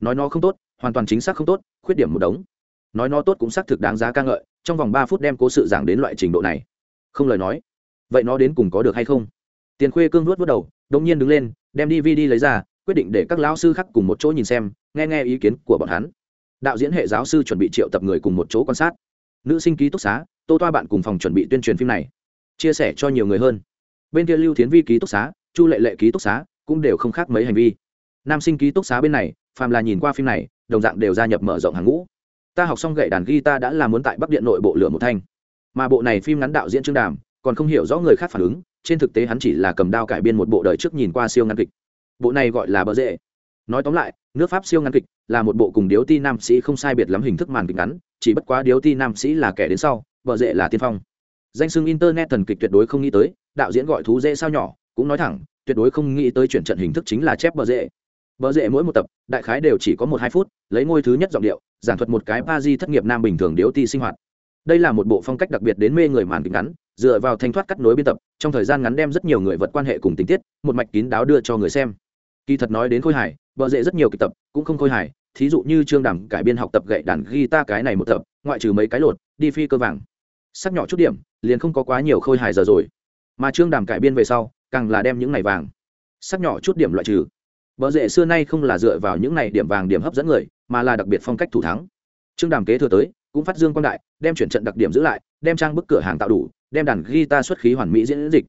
Nói nó không tốt, hoàn toàn chính xác không tốt, khuyết điểm một đống. Nói nó tốt cũng xác thực đáng giá ca ngợi, trong vòng ba phút đem cố sự giảng đến loại trình độ này. Không lời nói vậy nó đến cùng có được hay không? Tiền khuê cương nuốt vớt đầu đông nhiên đứng lên, đem đi Vi đi lấy ra, quyết định để các lão sư khác cùng một chỗ nhìn xem, nghe nghe ý kiến của bọn hắn. Đạo diễn hệ giáo sư chuẩn bị triệu tập người cùng một chỗ quan sát. Nữ sinh ký túc xá, tô toa bạn cùng phòng chuẩn bị tuyên truyền phim này. Chia sẻ cho nhiều người hơn. Bên kia lưu thiến vi ký túc xá, chu lệ lệ ký túc xá, cũng đều không khác mấy hành vi. Nam sinh ký túc xá bên này, phàm là nhìn qua phim này, đồng dạng đều gia nhập mở rộng hàng ngũ. Ta học xong gậy đàn guitar đã là muốn tại bắc điện nội bộ lửa một thanh. Mà bộ này phim ngắn đạo diễn trương đàm còn không hiểu rõ người khác phản ứng, trên thực tế hắn chỉ là cầm đao cải biên một bộ đời trước nhìn qua siêu ngắn kịch. Bộ này gọi là bờ rễ. Nói tóm lại, nước pháp siêu ngắn kịch là một bộ cùng điếu ti nam sĩ không sai biệt lắm hình thức màn kịch ngắn, chỉ bất quá điếu ti nam sĩ là kẻ đến sau, bờ rễ là tiên phong. Danh xưng internet thần kịch tuyệt đối không nghĩ tới, đạo diễn gọi thú dễ sao nhỏ, cũng nói thẳng, tuyệt đối không nghĩ tới chuyển trận hình thức chính là chép bờ rễ. Bờ rễ mỗi một tập, đại khái đều chỉ có một hai phút, lấy ngôi thứ nhất giọng điệu, giảng thuật một cái pa di thất nghiệp nam bình thường điếu ti sinh hoạt. Đây là một bộ phong cách đặc biệt đến mê người màn kịch ngắn dựa vào thanh thoát cắt nối biên tập, trong thời gian ngắn đem rất nhiều người vật quan hệ cùng tình tiết, một mạch kín đáo đưa cho người xem. Kỳ thật nói đến khôi hài, vợ dễ rất nhiều kịch tập, cũng không khôi hài, thí dụ như trương đàm cải biên học tập gậy đàn guitar cái này một tập, ngoại trừ mấy cái lột, đi phi cơ vàng. Sắc nhỏ chút điểm, liền không có quá nhiều khôi hài giờ rồi. Mà trương đàm cải biên về sau, càng là đem những này vàng. Sắc nhỏ chút điểm loại trừ. Vợ dễ xưa nay không là dựa vào những này điểm vàng điểm hấp dẫn người, mà là đặc biệt phong cách thủ thắng. Trương đàm kế thừa tới, cũng phát dương quan đại, đem chuyển trận đặc điểm giữ lại, đem trang bức cửa hàng tạo đủ đem đàn guitar xuất khí hoàn mỹ diễn dịch.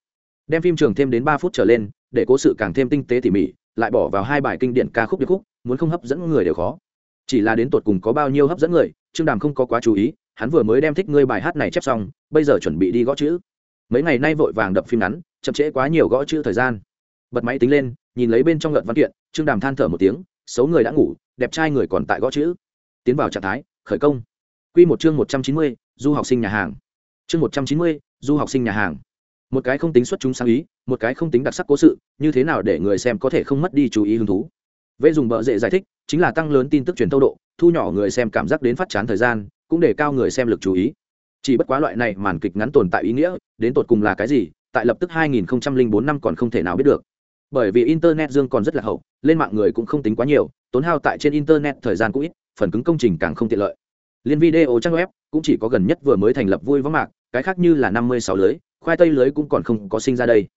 Đem phim trường thêm đến ba phút trở lên, để cố sự càng thêm tinh tế tỉ mỉ, lại bỏ vào hai bài kinh điển ca khúc điệp khúc, muốn không hấp dẫn người đều khó. Chỉ là đến tột cùng có bao nhiêu hấp dẫn người, trương đàm không có quá chú ý, hắn vừa mới đem thích ngươi bài hát này chép xong, bây giờ chuẩn bị đi gõ chữ. Mấy ngày nay vội vàng đập phim ngắn, chậm trễ quá nhiều gõ chữ thời gian. Bật máy tính lên, nhìn lấy bên trong lợn văn kiện, trương đàm than thở một tiếng, xấu người đã ngủ, đẹp trai người còn tại gõ chữ. Tiến vào trạng thái, khởi công. Q một chương một trăm chín mươi, du học sinh nhà hàng. Chương một trăm chín mươi du học sinh nhà hàng. Một cái không tính xuất chúng sáng ý, một cái không tính đặc sắc cố sự, như thế nào để người xem có thể không mất đi chú ý hứng thú? Vệ dùng bợ dễ giải thích, chính là tăng lớn tin tức truyền thâu độ, thu nhỏ người xem cảm giác đến phát chán thời gian, cũng để cao người xem lực chú ý. Chỉ bất quá loại này màn kịch ngắn tồn tại ý nghĩa, đến tột cùng là cái gì, tại lập tức 2004 năm còn không thể nào biết được. Bởi vì internet dương còn rất là hậu, lên mạng người cũng không tính quá nhiều, tốn hao tại trên internet thời gian cũng ít, phần cứng công trình càng không tiện lợi. Liên video trang web cũng chỉ có gần nhất vừa mới thành lập vui vắng mạc cái khác như là năm mươi sáu lưới, khoai tây lưới cũng còn không có sinh ra đây.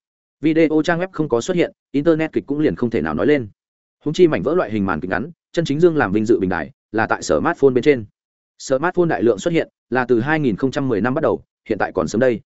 Video trang web không có xuất hiện, internet kịch cũng liền không thể nào nói lên. Húng chi mảnh vỡ loại hình màn kịch ngắn, chân chính dương làm vinh dự bình đại, là tại sở smartphone bên trên. Smartphone đại lượng xuất hiện, là từ 2010 năm bắt đầu, hiện tại còn sớm đây.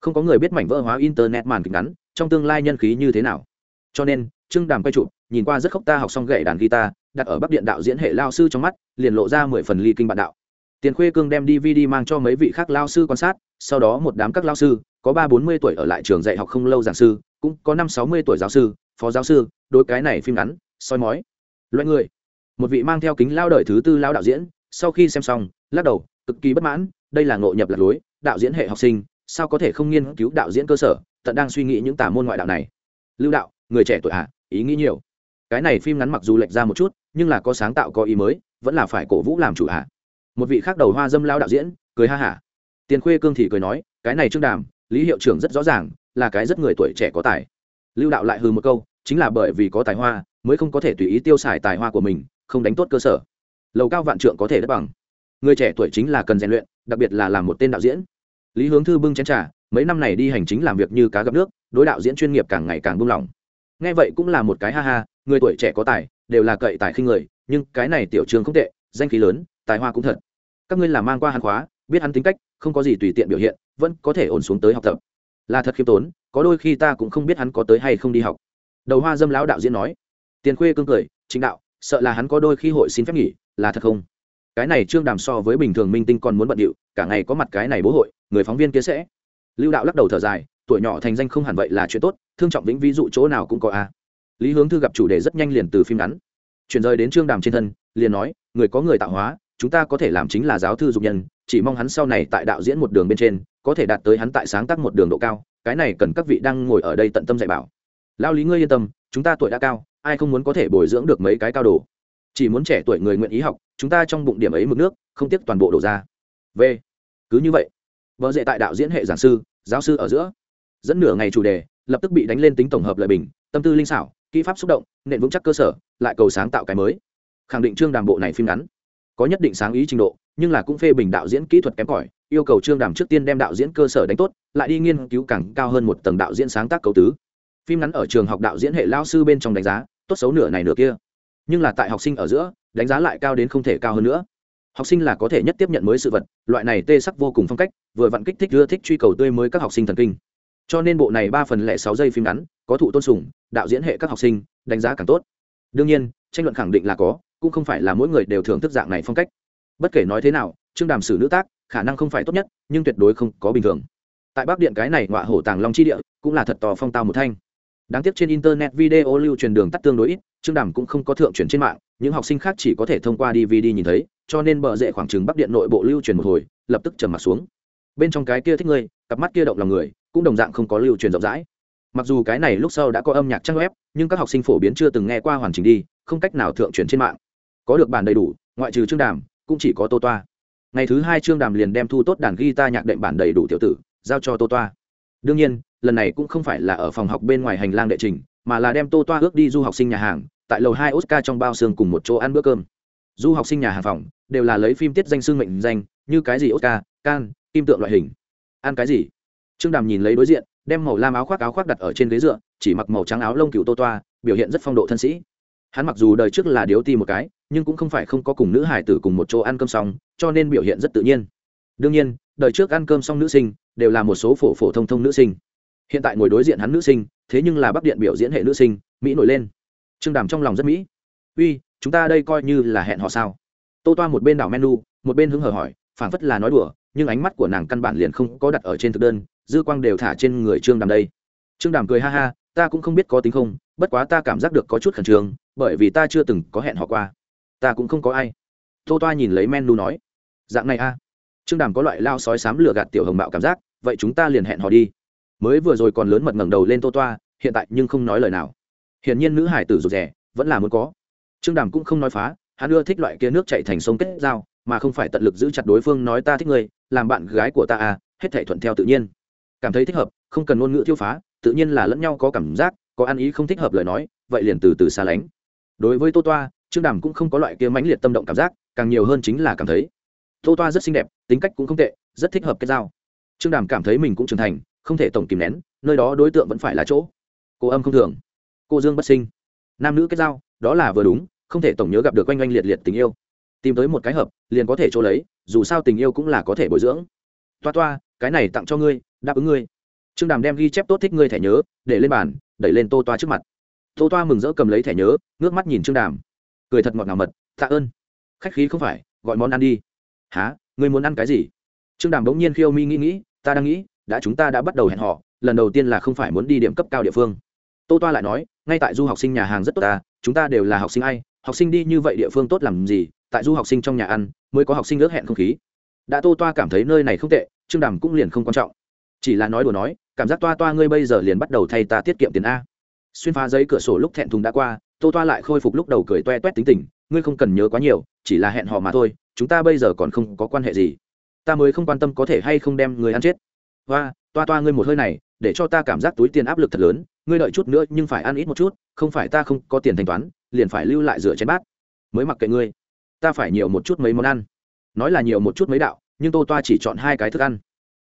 Không có người biết mảnh vỡ hóa internet màn kịch ngắn, trong tương lai nhân khí như thế nào. Cho nên, trương đàm quay chụp, nhìn qua rất khóc ta học xong gậy đàn guitar, đặt ở bắc điện đạo diễn hệ lao sư trong mắt, liền lộ ra mười phần ly kinh bạn đạo tiền khuê cương đem dvd mang cho mấy vị khác lao sư quan sát sau đó một đám các lao sư có ba bốn mươi tuổi ở lại trường dạy học không lâu giảng sư cũng có năm sáu mươi tuổi giáo sư phó giáo sư đôi cái này phim ngắn soi mói. Loại người. Một vị mang theo kính lao đời thứ tư lao đạo diễn sau khi xem xong lắc đầu cực kỳ bất mãn đây là ngộ nhập lạc lối đạo diễn hệ học sinh sao có thể không nghiên cứu đạo diễn cơ sở tận đang suy nghĩ những tà môn ngoại đạo này. Lưu đạo người trẻ tuổi à, ý nghĩ nhiều. Cái này phim ngắn mặc dù lệch ra một chút nhưng là có sáng tạo có ý mới vẫn là phải cổ vũ làm chủ à một vị khác đầu hoa dâm lao đạo diễn, cười ha hả. Tiền khuê cương thì cười nói, cái này trương đàm, lý hiệu trưởng rất rõ ràng, là cái rất người tuổi trẻ có tài. Lưu đạo lại hư một câu, chính là bởi vì có tài hoa, mới không có thể tùy ý tiêu xài tài hoa của mình, không đánh tốt cơ sở. Lầu cao vạn trượng có thể đất bằng. Người trẻ tuổi chính là cần rèn luyện, đặc biệt là làm một tên đạo diễn. Lý hướng thư bưng chén trà, mấy năm này đi hành chính làm việc như cá gặp nước, đối đạo diễn chuyên nghiệp càng ngày càng buông lỏng. Nghe vậy cũng là một cái ha ha, người tuổi trẻ có tài, đều là cậy tài khinh người, nhưng cái này tiểu trường không tệ, danh khí lớn tài hoa cũng thật. Các ngươi là mang qua hắn khóa, biết hắn tính cách, không có gì tùy tiện biểu hiện, vẫn có thể ổn xuống tới học tập. Là thật khiêm tốn, có đôi khi ta cũng không biết hắn có tới hay không đi học. Đầu hoa dâm lão đạo diễn nói. Tiền khuê cương cười chính đạo, sợ là hắn có đôi khi hội xin phép nghỉ, là thật không? Cái này trương đàm so với bình thường minh tinh còn muốn bận điệu, cả ngày có mặt cái này bố hội, người phóng viên kia sẽ. Lưu đạo lắc đầu thở dài, tuổi nhỏ thành danh không hẳn vậy là chuyện tốt, thương trọng vĩnh ví dụ chỗ nào cũng có a. Lý hướng thư gặp chủ đề rất nhanh liền từ phim ngắn. Chuyển rời đến trương đàm trên thân, liền nói, người có người tạo hóa chúng ta có thể làm chính là giáo thư dục nhân, chỉ mong hắn sau này tại đạo diễn một đường bên trên, có thể đạt tới hắn tại sáng tác một đường độ cao, cái này cần các vị đang ngồi ở đây tận tâm dạy bảo. Lao lý ngươi yên tâm, chúng ta tuổi đã cao, ai không muốn có thể bồi dưỡng được mấy cái cao đồ. Chỉ muốn trẻ tuổi người nguyện ý học, chúng ta trong bụng điểm ấy mực nước, không tiếc toàn bộ đổ ra. V. Cứ như vậy. Vợ dạy tại đạo diễn hệ giảng sư, giáo sư ở giữa. Dẫn nửa ngày chủ đề, lập tức bị đánh lên tính tổng hợp lợi bình, tâm tư linh xảo, kỹ pháp xúc động, nền vững chắc cơ sở, lại cầu sáng tạo cái mới. Khẳng định chương đàm bộ này phim ngắn có nhất định sáng ý trình độ, nhưng là cũng phê bình đạo diễn kỹ thuật kém cỏi, yêu cầu trương đàm trước tiên đem đạo diễn cơ sở đánh tốt, lại đi nghiên cứu càng cao hơn một tầng đạo diễn sáng tác cấu tứ. Phim ngắn ở trường học đạo diễn hệ lao sư bên trong đánh giá, tốt xấu nửa này nửa kia. Nhưng là tại học sinh ở giữa, đánh giá lại cao đến không thể cao hơn nữa. Học sinh là có thể nhất tiếp nhận mới sự vật, loại này tê sắc vô cùng phong cách, vừa vặn kích thích, ưa thích truy cầu tươi mới các học sinh thần kinh. Cho nên bộ này ba phần lẻ sáu giây phim ngắn, có thụ tôn sùng, đạo diễn hệ các học sinh, đánh giá càng tốt. Đương nhiên, tranh luận khẳng định là có cũng không phải là mỗi người đều thưởng thức dạng này phong cách. Bất kể nói thế nào, trương đàm sử nữ tác, khả năng không phải tốt nhất, nhưng tuyệt đối không có bình thường. Tại bắc điện cái này ngọa hổ tàng long chi địa, cũng là thật tò phong tao một thanh. Đáng tiếc trên internet video lưu truyền đường tắt tương đối ít, trương đàm cũng không có thượng truyền trên mạng, những học sinh khác chỉ có thể thông qua dvd nhìn thấy, cho nên bờ rễ khoảng trừng bắc điện nội bộ lưu truyền một hồi, lập tức trầm mặt xuống. Bên trong cái kia thích ngươi, cặp mắt kia động lòng người, cũng đồng dạng không có lưu truyền rộng rãi. Mặc dù cái này lúc sau đã có âm nhạc trang web, nhưng các học sinh phổ biến chưa từng nghe qua hoàn chỉnh đi, không cách nào thượng truyền trên mạng có được bản đầy đủ, ngoại trừ trương đàm, cũng chỉ có tô toa. Ngày thứ hai trương đàm liền đem thu tốt đàn guitar nhạc đệm bản đầy đủ tiểu tử, giao cho tô toa. Đương nhiên, lần này cũng không phải là ở phòng học bên ngoài hành lang đệ trình, mà là đem tô toa ước đi du học sinh nhà hàng, tại lầu hai oscar trong bao xương cùng một chỗ ăn bữa cơm. Du học sinh nhà hàng phòng, đều là lấy phim tiết danh xương mệnh danh, như cái gì oscar can kim tượng loại hình. Ăn cái gì? Trương đàm nhìn lấy đối diện, đem màu lam áo khoác áo khoác đặt ở trên ghế dựa, chỉ mặc màu trắng áo lông cựu tô toa, biểu hiện rất phong độ thân sĩ. Hắn mặc dù đời trước là điếu ti một cái nhưng cũng không phải không có cùng nữ hải tử cùng một chỗ ăn cơm xong, cho nên biểu hiện rất tự nhiên. Đương nhiên, đời trước ăn cơm xong nữ sinh, đều là một số phổ phổ thông thông nữ sinh. Hiện tại ngồi đối diện hắn nữ sinh, thế nhưng là bắc điện biểu diễn hệ nữ sinh, mỹ nổi lên. Trương đàm trong lòng rất mỹ. Uy, chúng ta đây coi như là hẹn họ sao? Tô toa một bên đảo menu, một bên hứng hờ hỏi, phảng phất là nói đùa, nhưng ánh mắt của nàng căn bản liền không có đặt ở trên thực đơn, dư quang đều thả trên người trương đàm đây. Trương đàm cười ha ha, ta cũng không biết có tính không, bất quá ta cảm giác được có chút khẩn trương, bởi vì ta chưa từng có hẹn họ qua ta cũng không có ai. Tô toa nhìn lấy menu nói dạng này a. Trương đàm có loại lao sói sám lừa gạt tiểu hồng bạo cảm giác vậy chúng ta liền hẹn họ đi. Mới vừa rồi còn lớn mật ngẩng đầu lên tô toa hiện tại nhưng không nói lời nào. Hiển nhiên nữ hải tử rụt rè vẫn là muốn có. Trương đàm cũng không nói phá hắn ưa thích loại kia nước chạy thành sông kết giao mà không phải tận lực giữ chặt đối phương nói ta thích người, làm bạn gái của ta à hết thể thuận theo tự nhiên. Cảm thấy thích hợp không cần ngôn ngữ thiêu phá tự nhiên là lẫn nhau có cảm giác có ăn ý không thích hợp lời nói vậy liền từ từ xa lánh. Đối với tô toa trương đàm cũng không có loại kia mãnh liệt tâm động cảm giác, càng nhiều hơn chính là cảm thấy, tô toa rất xinh đẹp, tính cách cũng không tệ, rất thích hợp kết giao. Trương đàm cảm thấy mình cũng trưởng thành, không thể tổng kìm nén, nơi đó đối tượng vẫn phải là chỗ. Cô âm không thường, cô dương bất sinh. Nam nữ kết giao, đó là vừa đúng, không thể tổng nhớ gặp được oanh oanh liệt liệt tình yêu. Tìm tới một cái hợp, liền có thể chỗ lấy, dù sao tình yêu cũng là có thể bồi dưỡng. Toa toa, cái này tặng cho ngươi, đáp ứng ngươi. Trương đàm đem ghi chép tốt thích ngươi thẻ nhớ, để lên bàn, đẩy lên tô toa trước mặt. Tô toa mừng rỡ cầm lấy thẻ nhớ, ngước mắt nhìn trương đàm cười thật ngọt ngào mật, tạ ơn. Khách khí không phải, gọi món ăn đi. Há ngươi muốn ăn cái gì? Trương đàm bỗng nhiên khiêu mi nghĩ nghĩ, ta đang nghĩ, đã chúng ta đã bắt đầu hẹn họ lần đầu tiên là không phải muốn đi điểm cấp cao địa phương. Tô toa lại nói, ngay tại du học sinh nhà hàng rất tốt ta, chúng ta đều là học sinh ai, học sinh đi như vậy địa phương tốt làm gì, tại du học sinh trong nhà ăn, mới có học sinh ước hẹn không khí. Đã tô toa cảm thấy nơi này không tệ, trương đàm cũng liền không quan trọng. Chỉ là nói đùa nói, cảm giác toa toa ngươi bây giờ liền bắt đầu thay ta tiết kiệm tiền a. Xuyên phá giấy cửa sổ lúc thẹn thùng đã qua tô toa lại khôi phục lúc đầu cười toe toét tính tình, ngươi không cần nhớ quá nhiều, chỉ là hẹn hò mà thôi, chúng ta bây giờ còn không có quan hệ gì. Ta mới không quan tâm có thể hay không đem người ăn chết. Hoa, toa toa ngươi một hơi này, để cho ta cảm giác túi tiền áp lực thật lớn, ngươi đợi chút nữa nhưng phải ăn ít một chút, không phải ta không có tiền thanh toán, liền phải lưu lại rửa chén bát, mới mặc kệ ngươi. Ta phải nhiều một chút mấy món ăn. Nói là nhiều một chút mấy đạo, nhưng tô toa chỉ chọn hai cái thức ăn.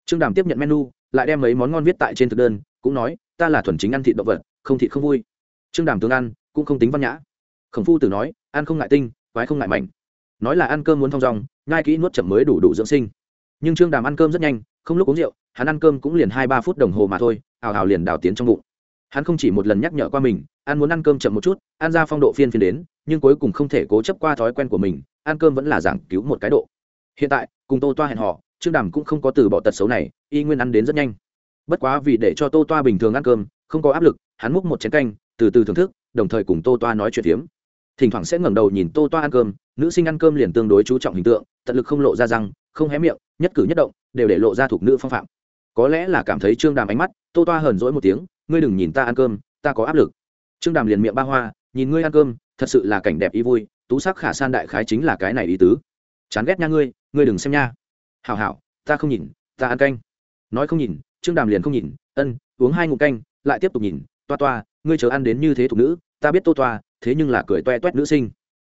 Trương đàm tiếp nhận menu, lại đem mấy món ngon viết tại trên thực đơn, cũng nói, ta là thuần chính ăn thịt động vật, không thịt không vui. Trương đàm tướng ăn cũng không tính văn nhã. Khổng phu tử nói, ăn không ngại tinh, quái không ngại mảnh. Nói là ăn cơm muốn thong dong ngai kỹ nuốt chậm mới đủ đủ dưỡng sinh. Nhưng trương đàm ăn cơm rất nhanh, không lúc uống rượu, hắn ăn cơm cũng liền hai ba phút đồng hồ mà thôi hào hào liền đào tiến trong bụng. Hắn không chỉ một lần nhắc nhở qua mình, ăn muốn ăn cơm chậm một chút, ăn ra phong độ phiên phiên đến, nhưng cuối cùng không thể cố chấp qua thói quen của mình, ăn cơm vẫn là giảng cứu một cái độ. Hiện tại, cùng tô toa hẹn họ trương đàm cũng không có từ bỏ tật xấu này, y nguyên ăn đến rất nhanh. Bất quá vì để cho tô toa bình thường ăn cơm, không có áp lực, hắn múc một chén canh, từ từ thưởng thức đồng thời cùng tô toa nói chuyện phiếm. Thỉnh thoảng sẽ ngẩng đầu nhìn tô toa ăn cơm, nữ sinh ăn cơm liền tương đối chú trọng hình tượng, tận lực không lộ ra răng, không hé miệng, nhất cử nhất động, đều để lộ ra thuộc nữ phong phạm. Có lẽ là cảm thấy trương đàm ánh mắt, tô toa hờn dỗi một tiếng, ngươi đừng nhìn ta ăn cơm, ta có áp lực. Trương đàm liền miệng ba hoa, nhìn ngươi ăn cơm, thật sự là cảnh đẹp ý vui, tú sắc khả san đại khái chính là cái này ý tứ. Chán ghét nha ngươi ngươi đừng xem nha. Hảo hảo, ta không nhìn, ta ăn canh. Nói không nhìn, trương đàm liền không nhìn, ân, uống hai ngụm canh, lại tiếp tục nhìn, toa toa ngươi chờ ăn đến như thế thục nữ, ta biết tô toa, thế nhưng là cười toe toét nữ sinh.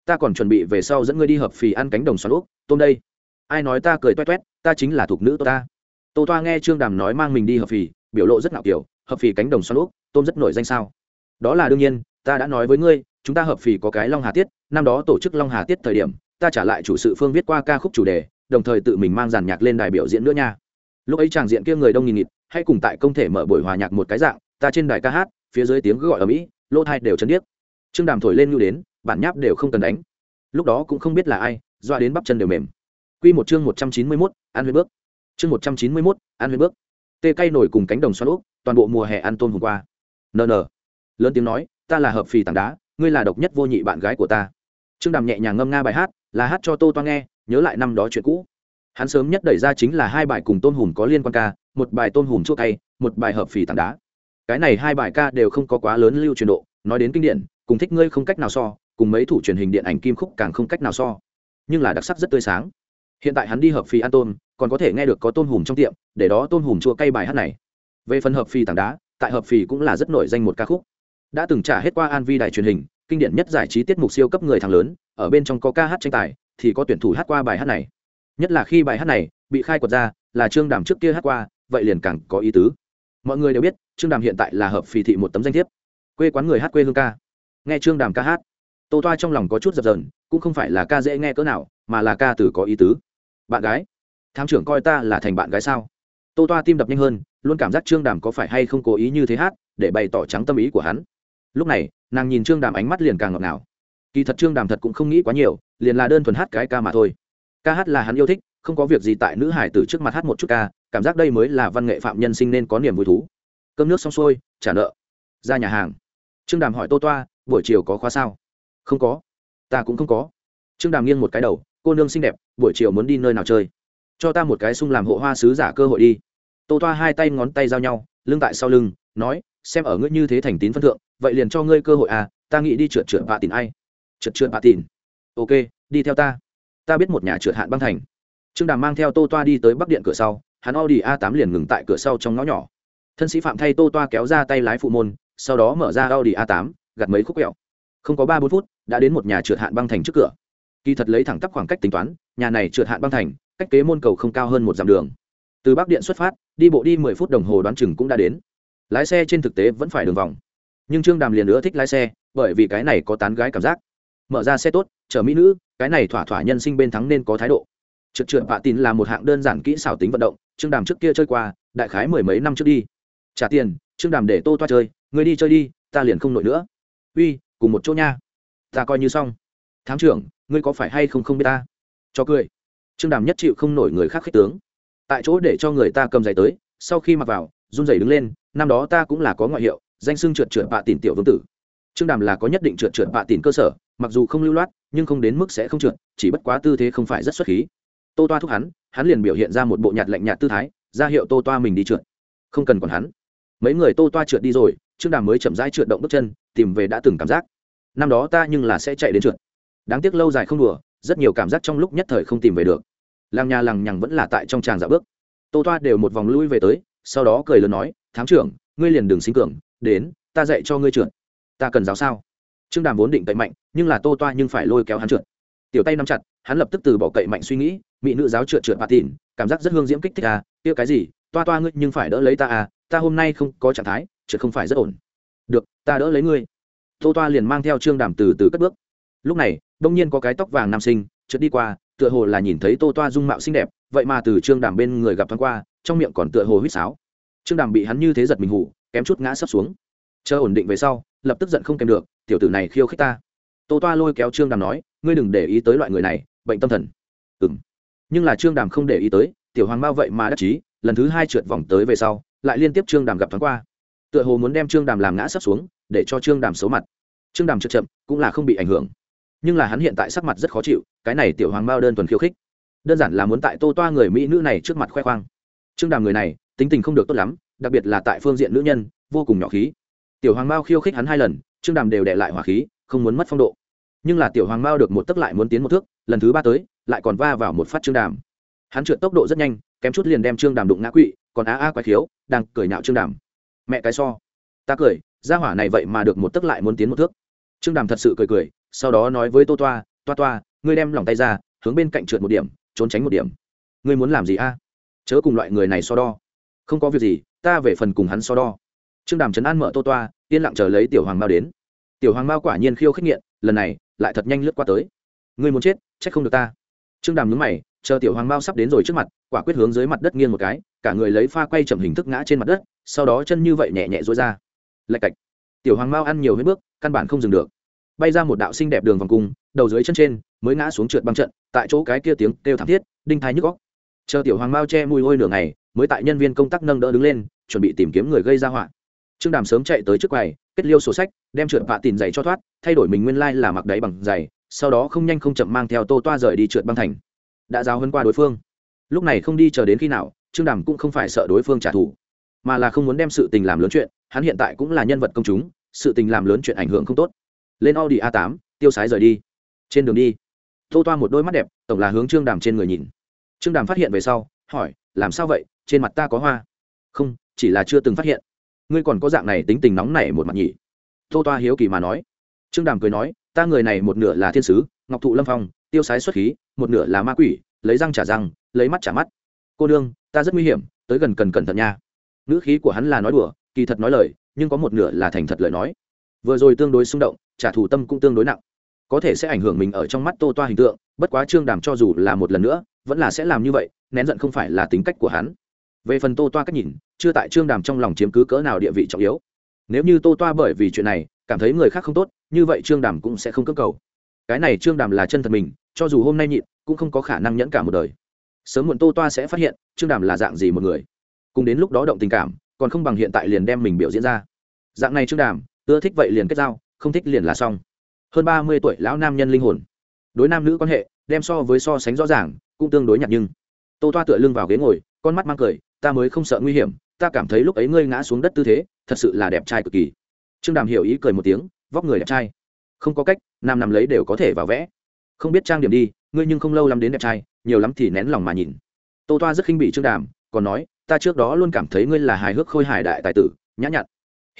Ta còn chuẩn bị về sau dẫn ngươi đi hợp phì ăn cánh đồng xoắn úp tôm đây. Ai nói ta cười toe toét, ta chính là thục nữ tô ta. Tô toa nghe trương đàm nói mang mình đi hợp phì, biểu lộ rất ngạo kiểu, hợp phì cánh đồng xoắn úp tôm rất nổi danh sao? Đó là đương nhiên, ta đã nói với ngươi, chúng ta hợp phì có cái long hà tiết, năm đó tổ chức long hà tiết thời điểm, ta trả lại chủ sự phương viết qua ca khúc chủ đề, đồng thời tự mình mang giàn nhạc lên đài biểu diễn nữa nha. Lúc ấy chàng diện kia người đông nghìn nghịt, hay cùng tại công thể mở buổi hòa nhạc một cái dạng, ta trên đài ca hát phía dưới tiếng gọi ở mỹ, lỗ thai đều chấn điếc. Trương đàm thổi lên nhu đến, bản nháp đều không cần đánh. Lúc đó cũng không biết là ai, doa đến bắp chân đều mềm. Q một chương một trăm chín mươi mốt, ăn huyết bước. Chương một trăm chín mươi mốt, ăn huyết bước. Tê cay nổi cùng cánh đồng xoắn úp, toàn bộ mùa hè ăn tôm hôm qua. Nờ nờ lớn tiếng nói, ta là hợp phì tảng đá, ngươi là độc nhất vô nhị bạn gái của ta. Trương đàm nhẹ nhàng ngâm nga bài hát, là hát cho tô toa nghe, nhớ lại năm đó chuyện cũ. Hắn sớm nhất đẩy ra chính là hai bài cùng tôn hùm có liên quan ca, một bài tôn hùm chua cay, một bài hợp phì tảng đá cái này hai bài ca đều không có quá lớn lưu truyền độ, nói đến kinh điển, cùng thích ngươi không cách nào so, cùng mấy thủ truyền hình điện ảnh kim khúc càng không cách nào so. Nhưng là đặc sắc rất tươi sáng. Hiện tại hắn đi hợp phì ăn tôm, còn có thể nghe được có tôm hùm trong tiệm, để đó tôm hùm chua cay bài hát này. Về phần hợp phì tảng đá, tại hợp phì cũng là rất nổi danh một ca khúc. Đã từng trả hết qua an vi đài truyền hình, kinh điển nhất giải trí tiết mục siêu cấp người thằng lớn, ở bên trong có ca hát tranh tài, thì có tuyển thủ hát qua bài hát này. Nhất là khi bài hát này bị khai quật ra, là trương đàm trước kia hát qua, vậy liền càng có ý tứ. Mọi người đều biết trương đàm hiện tại là hợp phì thị một tấm danh thiếp. Quê quán người hát quê hương ca. Nghe trương đàm ca hát, tô toa trong lòng có chút dập dờn, cũng không phải là ca dễ nghe cỡ nào, mà là ca từ có ý tứ. Bạn gái tham trưởng coi ta là thành bạn gái sao? Tô toa tim đập nhanh hơn, luôn cảm giác trương đàm có phải hay không cố ý như thế hát, để bày tỏ trắng tâm ý của hắn. Lúc này, nàng nhìn trương đàm ánh mắt liền càng ngọt ngào. Kỳ thật trương đàm thật cũng không nghĩ quá nhiều, liền là đơn thuần hát cái ca mà thôi. Ca hát là hắn yêu thích, không có việc gì tại nữ hải tử trước mặt hát một chút ca, cảm giác đây mới là văn nghệ phạm nhân sinh nên có niềm vui thú cơm nước xong xuôi, trả nợ. Ra nhà hàng. Trương đàm hỏi tô toa, buổi chiều có khóa sao? Không có. Ta cũng không có. Trương đàm nghiêng một cái đầu, cô nương xinh đẹp, buổi chiều muốn đi nơi nào chơi? Cho ta một cái sung làm hộ hoa sứ giả cơ hội đi. Tô toa hai tay ngón tay giao nhau, lưng tại sau lưng, nói, xem ở ngươi như thế thành tín phân thượng, vậy liền cho ngươi cơ hội à ta nghĩ đi trượt trượt bạ tìm ai? Trượt trượt bạ tìm ok, đi theo ta. Ta biết một nhà trượt hạn băng thành. Trương đàm mang theo tô toa đi tới bắc điện cửa sau, hắn audi a 8 liền ngừng tại cửa sau trong ngõ nhỏ thân sĩ phạm thay tô toa kéo ra tay lái phụ môn, sau đó mở ra audi a 8 gặt mấy khúc kẹo không có ba bốn phút, đã đến một nhà trượt hạn băng thành trước cửa. Kỳ thật lấy thẳng tắp khoảng cách tính toán, nhà này trượt hạn băng thành, cách kế môn cầu không cao hơn một dặm đường. Từ bắc điện xuất phát, đi bộ đi mười phút đồng hồ đoán chừng cũng đã đến. Lái xe trên thực tế vẫn phải đường vòng. Nhưng trương đàm liền nữa thích lái xe, bởi vì cái này có tán gái cảm giác. Mở ra xe tốt, chở mỹ nữ, cái này thỏa thỏa nhân sinh bên thắng nên có thái độ. Trượt trượt vạ tín là một hạng đơn giản kỹ xảo tính vận động, trương đàm trước kia chơi qua, đại khái mười mấy năm trước đi trả tiền, trương đàm để tô toa chơi người đi chơi đi, ta liền không nổi nữa. Uy, cùng một chỗ nha. Ta coi như xong. Thám trưởng, ngươi có phải hay không không biết ta? Cho cười. Trương đàm nhất chịu không nổi người khác khích tướng. Tại chỗ để cho người ta cầm giày tới, sau khi mặc vào, run giày đứng lên, năm đó ta cũng là có ngoại hiệu, danh xưng trượt trượt bạ tìm tiểu vương tử. Trương đàm là có nhất định trượt trượt bạ tìm cơ sở, mặc dù không lưu loát, nhưng không đến mức sẽ không trượt, chỉ bất quá tư thế không phải rất xuất khí. Tô toa thúc hắn hắn liền biểu hiện ra một bộ nhạt lạnh nhạt tư thái, ra hiệu tô toa mình đi trượt. Không cần còn hắn mấy người tô toa trượt đi rồi, trương đàm mới chậm rãi trượt động bước chân, tìm về đã từng cảm giác. Năm đó ta nhưng là sẽ chạy đến trượt. Đáng tiếc lâu dài không đùa, rất nhiều cảm giác trong lúc nhất thời không tìm về được. Làng nhà làng nhằng vẫn là tại trong tràng dạo bước. Tô toa đều một vòng lui về tới, sau đó cười lớn nói, thám trưởng, ngươi liền đừng sinh cường, đến, ta dạy cho ngươi trượt. Ta cần giáo sao? Trương đàm vốn định cậy mạnh, nhưng là tô toa nhưng phải lôi kéo hắn trượt. Tiểu tay nắm chặt, hắn lập tức từ bỏ cậy mạnh suy nghĩ, mỹ nữ giáo trượt trượt bà tỉn, cảm giác rất hương diễm kích thích à kia cái gì? Toa toa ngươi nhưng phải đỡ lấy ta à ta hôm nay không có trạng thái, chứ không phải rất ổn. Được, ta đỡ lấy ngươi. Tô toa liền mang theo trương đàm từ từ cất bước. Lúc này, đông nhiên có cái tóc vàng nam sinh trượt đi qua, tựa hồ là nhìn thấy tô toa dung mạo xinh đẹp, vậy mà từ trương đàm bên người gặp thoáng qua, trong miệng còn tựa hồ huýt sáo. Trương đàm bị hắn như thế giật mình hủ kém chút ngã sấp xuống. Chờ ổn định về sau, lập tức giận không kèm được, tiểu tử này khiêu khích ta. Tô toa lôi kéo trương đàm nói, ngươi đừng để ý tới loại người này, bệnh tâm thần. Ừ m nhưng là trương đàm không để ý tới, tiểu hoàng bao vậy mà đắc chí, lần thứ hai trượt vòng tới về sau lại liên tiếp trương đàm gặp thoáng qua. Tựa hồ muốn đem trương đàm làm ngã sấp xuống, để cho trương đàm xấu mặt. Trương đàm chậm chậm, cũng là không bị ảnh hưởng. Nhưng là hắn hiện tại sắc mặt rất khó chịu, cái này tiểu hoàng bao đơn thuần khiêu khích. Đơn giản là muốn tại tô toa người mỹ nữ này trước mặt khoe khoang. Trương đàm người này, tính tình không được tốt lắm, đặc biệt là tại phương diện nữ nhân, vô cùng nhỏ khí. Tiểu hoàng mao khiêu khích hắn hai lần, trương đàm đều đệ lại hỏa khí, không muốn mất phong độ. Nhưng là tiểu hoàng mao được một tấc lại muốn tiến một thước, lần thứ ba tới, lại còn va vào một phát trương đàm. Hắn trượt tốc độ rất nhanh, kém chút liền đem trương đàm đụng ngã quỵ còn á a quái thiếu đang cười nhạo trương đàm. Mẹ cái so. Ta cười ra hỏa này vậy mà được một tấc lại muốn tiến một thước. Trương đàm thật sự cười cười, sau đó nói với tô toa toa toa, ngươi đem lòng tay ra, hướng bên cạnh trượt một điểm, trốn tránh một điểm. Ngươi muốn làm gì a? Chớ cùng loại người này so đo. Không có việc gì, ta về phần cùng hắn so đo. Trương đàm trấn an mở tô toa, yên lặng chờ lấy tiểu hoàng mao đến. Tiểu hoàng mao quả nhiên khiêu khích nghiện, lần này lại thật nhanh lướt qua tới. Ngươi muốn chết, trách không được ta. Trương đàm nhúng mày chờ tiểu hoàng mao sắp đến rồi trước mặt, quả quyết hướng dưới mặt đất nghiêng một cái, cả người lấy pha quay chậm hình thức ngã trên mặt đất, sau đó chân như vậy nhẹ nhẹ dối ra. Lạch cạch. Tiểu hoàng mao ăn nhiều hết bước, căn bản không dừng được. Bay ra một đạo xinh đẹp đường vòng cung, đầu dưới chân trên, mới ngã xuống trượt băng trận, tại chỗ cái kia tiếng kêu thảm thiết, đinh thái nhức góc chờ tiểu hoàng mao che mùi hôi nửa ngày, mới tại nhân viên công tác nâng đỡ đứng lên, chuẩn bị tìm kiếm người gây ra họa. Trương đàm sớm chạy tới trước quầy, kết liêu sổ sách, đem trượt vạ tìm giày cho thoát, thay đổi mình nguyên lai、like、là mặc đáy bằng giày, sau đó không nhanh không chậm mang theo tô toa rời đi trượt băng thành đã giao hơn qua đối phương. Lúc này không đi chờ đến khi nào, trương đàm cũng không phải sợ đối phương trả thù, mà là không muốn đem sự tình làm lớn chuyện, hắn hiện tại cũng là nhân vật công chúng, sự tình làm lớn chuyện ảnh hưởng không tốt. Lên audi a 8 tiêu sái rời đi. Trên đường đi, tô toa một đôi mắt đẹp, tổng là hướng trương đàm trên người nhìn. Trương đàm phát hiện về sau, hỏi, làm sao vậy? Trên mặt ta có hoa. Không, chỉ là chưa từng phát hiện. Ngươi còn có dạng này tính tình nóng nảy một mặt nhỉ? Tô toa hiếu kỳ mà nói. Trương đàm cười nói, ta người này một nửa là thiên sứ, ngọc thụ lâm phong tiêu sái xuất khí, một nửa là ma quỷ, lấy răng trả răng, lấy mắt trả mắt. Cô đương ta rất nguy hiểm, tới gần cần cẩn thận nha. Ngữ khí của hắn là nói đùa, kỳ thật nói lời, nhưng có một nửa là thành thật lời nói. Vừa rồi tương đối xung động, trả thù tâm cũng tương đối nặng. Có thể sẽ ảnh hưởng mình ở trong mắt tô toa hình tượng, bất quá trương đàm cho dù là một lần nữa, vẫn là sẽ làm như vậy, nén giận không phải là tính cách của hắn. Về phần tô toa cách nhìn, chưa tại trương đàm trong lòng chiếm cứ cỡ nào địa vị trọng yếu. Nếu như tô toa bởi vì chuyện này, cảm thấy người khác không tốt, như vậy trương đàm cũng sẽ không cưỡng cầu cái này trương đàm là chân thật mình, cho dù hôm nay nhịn, cũng không có khả năng nhẫn cả một đời. Sớm muộn tô toa sẽ phát hiện, trương đàm là dạng gì một người. Cùng đến lúc đó động tình cảm, còn không bằng hiện tại liền đem mình biểu diễn ra. Dạng này trương đàm, ưa thích vậy liền kết giao, không thích liền là xong. Hơn ba mươi tuổi lão nam nhân linh hồn. Đối nam nữ quan hệ, đem so với so sánh rõ ràng, cũng tương đối nhạt nhưng. Tô toa tựa lưng vào ghế ngồi, con mắt mang cười, ta mới không sợ nguy hiểm, ta cảm thấy lúc ấy ngươi ngã xuống đất tư thế, thật sự là đẹp trai cực kỳ. Trương đàm hiểu ý cười một tiếng, vóc người đẹp trai không có cách, nam nằm lấy đều có thể vào vẽ. Không biết trang điểm đi, ngươi nhưng không lâu lắm đến đẹp trai, nhiều lắm thì nén lòng mà nhìn. Tô toa rất khinh bị trương đàm, còn nói, ta trước đó luôn cảm thấy ngươi là hài hước khôi hài đại tài tử, nhã nhặn.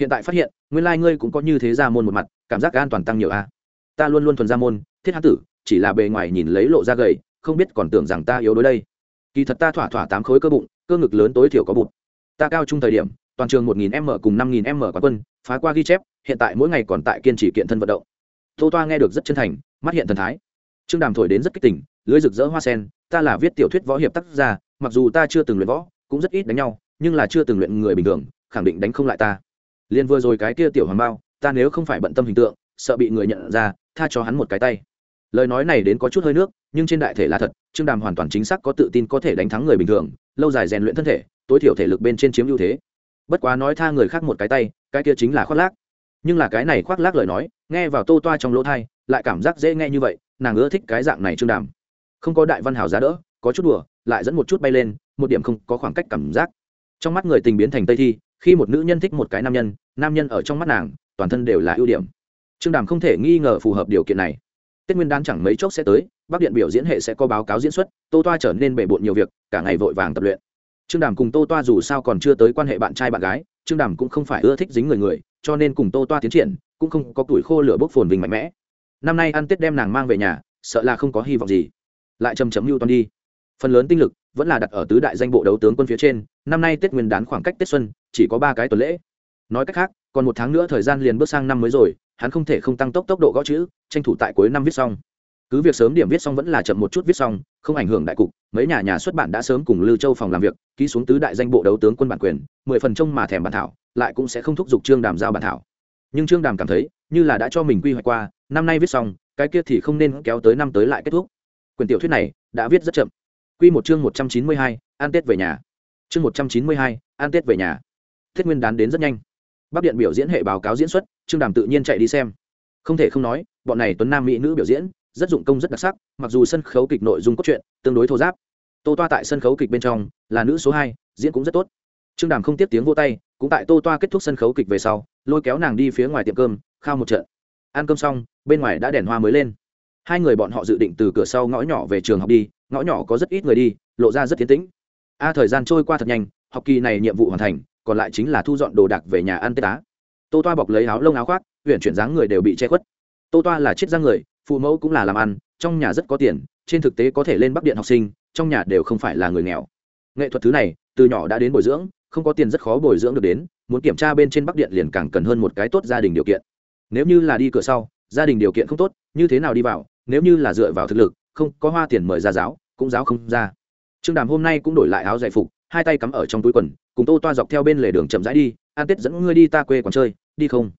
Hiện tại phát hiện, nguyên lai、like、ngươi cũng có như thế ra môn một mặt, cảm giác an toàn tăng nhiều a. Ta luôn luôn thuần ra môn, thiết hán tử, chỉ là bề ngoài nhìn lấy lộ ra gầy, không biết còn tưởng rằng ta yếu đối đây. Kỳ thật ta thỏa thỏa tám khối cơ bụng, cơ ngực lớn tối thiểu có bụng ta cao trung thời điểm, toàn trường một nghìn m cùng năm nghìn m quán quân, phá qua ghi chép, hiện tại mỗi ngày còn tại kiên trì kiện thân vận động tô toa nghe được rất chân thành, mắt hiện thần thái. Trương đàm thổi đến rất kích tỉnh lưới rực rỡ hoa sen, ta là viết tiểu thuyết võ hiệp tác gia mặc dù ta chưa từng luyện võ, cũng rất ít đánh nhau, nhưng là chưa từng luyện người bình thường, khẳng định đánh không lại ta. Liền vừa rồi cái kia tiểu hoàng bao, ta nếu không phải bận tâm hình tượng, sợ bị người nhận ra, tha cho hắn một cái tay. Lời nói này đến có chút hơi nước, nhưng trên đại thể là thật, trương đàm hoàn toàn chính xác có tự tin có thể đánh thắng người bình thường, lâu dài rèn luyện thân thể, tối thiểu thể lực bên trên chiếm ưu thế. Bất quá nói tha người khác một cái tay, cái kia chính là khoác lác nhưng là cái này khoác lác lời nói, nghe vào tô toa trong lỗ thai, lại cảm giác dễ nghe như vậy, nàng ưa thích cái dạng này trương đàm. Không có đại văn hào giá đỡ, có chút đùa, lại dẫn một chút bay lên, một điểm không có khoảng cách cảm giác. Trong mắt người tình biến thành tây thi, khi một nữ nhân thích một cái nam nhân nam nhân ở trong mắt nàng, toàn thân đều là ưu điểm. Trương đàm không thể nghi ngờ phù hợp điều kiện này. Tết nguyên đán chẳng mấy chốc sẽ tới, bắc điện biểu diễn hệ sẽ có báo cáo diễn xuất, tô toa trở nên bề bộn nhiều việc, cả ngày vội vàng tập luyện. Trương đàm cùng tô toa dù sao còn chưa tới quan hệ bạn trai bạn gái, trương đàm cũng không phải ưa thích dính người người cho nên cùng tô toa tiến triển, cũng không có tuổi khô lửa bốc phồn vinh mạnh mẽ. Năm nay ăn tết đem nàng mang về nhà, sợ là không có hy vọng gì. Lại chầm chấm mưu toàn đi. Phần lớn tinh lực vẫn là đặt ở tứ đại danh bộ đấu tướng quân phía trên, năm nay tết nguyên đán khoảng cách tết xuân chỉ có ba cái tuần lễ. Nói cách khác, còn một tháng nữa thời gian liền bước sang năm mới rồi, hắn không thể không tăng tốc tốc độ gõ chữ, tranh thủ tại cuối năm viết xong cứ việc sớm điểm viết xong vẫn là chậm một chút viết xong, không ảnh hưởng đại cục, mấy nhà nhà xuất bản đã sớm cùng lưu châu phòng làm việc, ký xuống tứ đại danh bộ đấu tướng quân bản quyền, mười phần trông mà thèm bản thảo, lại cũng sẽ không thúc giục trương đàm giao bản thảo. Nhưng trương đàm cảm thấy, như là đã cho mình quy hoạch qua, năm nay viết xong, cái kia thì không nên kéo tới năm tới lại kết thúc. Quyền tiểu thuyết này đã viết rất chậm. Quy một chương một trăm chín mươi hai an tết về nhà. Chương một trăm chín mươi hai an tết về nhà. Tết nguyên đán đến rất nhanh. Bắc điện biểu diễn hệ báo cáo diễn xuất, trương đàm tự nhiên chạy đi xem. Không thể không nói, bọn này tuấn nam mỹ nữ biểu diễn rất dụng công rất đặc sắc, mặc dù sân khấu kịch nội dung cốt truyện tương đối thô giáp, tô toa tại sân khấu kịch bên trong là nữ số hai, diễn cũng rất tốt. Trương đàm không tiếp tiếng vô tay, cũng tại tô toa kết thúc sân khấu kịch về sau, lôi kéo nàng đi phía ngoài tiệm cơm, khao một trận. Ăn cơm xong, bên ngoài đã đèn hoa mới lên. Hai người bọn họ dự định từ cửa sau ngõ nhỏ về trường học đi, ngõ nhỏ có rất ít người đi, lộ ra rất tiến tĩnh. A, thời gian trôi qua thật nhanh, học kỳ này nhiệm vụ hoàn thành, còn lại chính là thu dọn đồ đạc về nhà ăn tết tá tô toa bọc lấy áo lông áo khoác huyện chuyển dáng người đều bị che khuất. Tô toa là chiết giang người phụ mẫu cũng là làm ăn, trong nhà rất có tiền, trên thực tế có thể lên bắc điện học sinh, trong nhà đều không phải là người nghèo. Nghệ thuật thứ này, từ nhỏ đã đến bồi dưỡng, không có tiền rất khó bồi dưỡng được đến, muốn kiểm tra bên trên bắc điện liền càng cần hơn một cái tốt gia đình điều kiện. Nếu như là đi cửa sau, gia đình điều kiện không tốt, như thế nào đi vào, nếu như là dựa vào thực lực, không có hoa tiền mời ra giáo, cũng giáo không ra. Trương đàm hôm nay cũng đổi lại áo giải phục, hai tay cắm ở trong túi quần, cùng tô toa dọc theo bên lề đường chậm rãi đi, an tết dẫn ngươi đi ta quê còn chơi, đi không?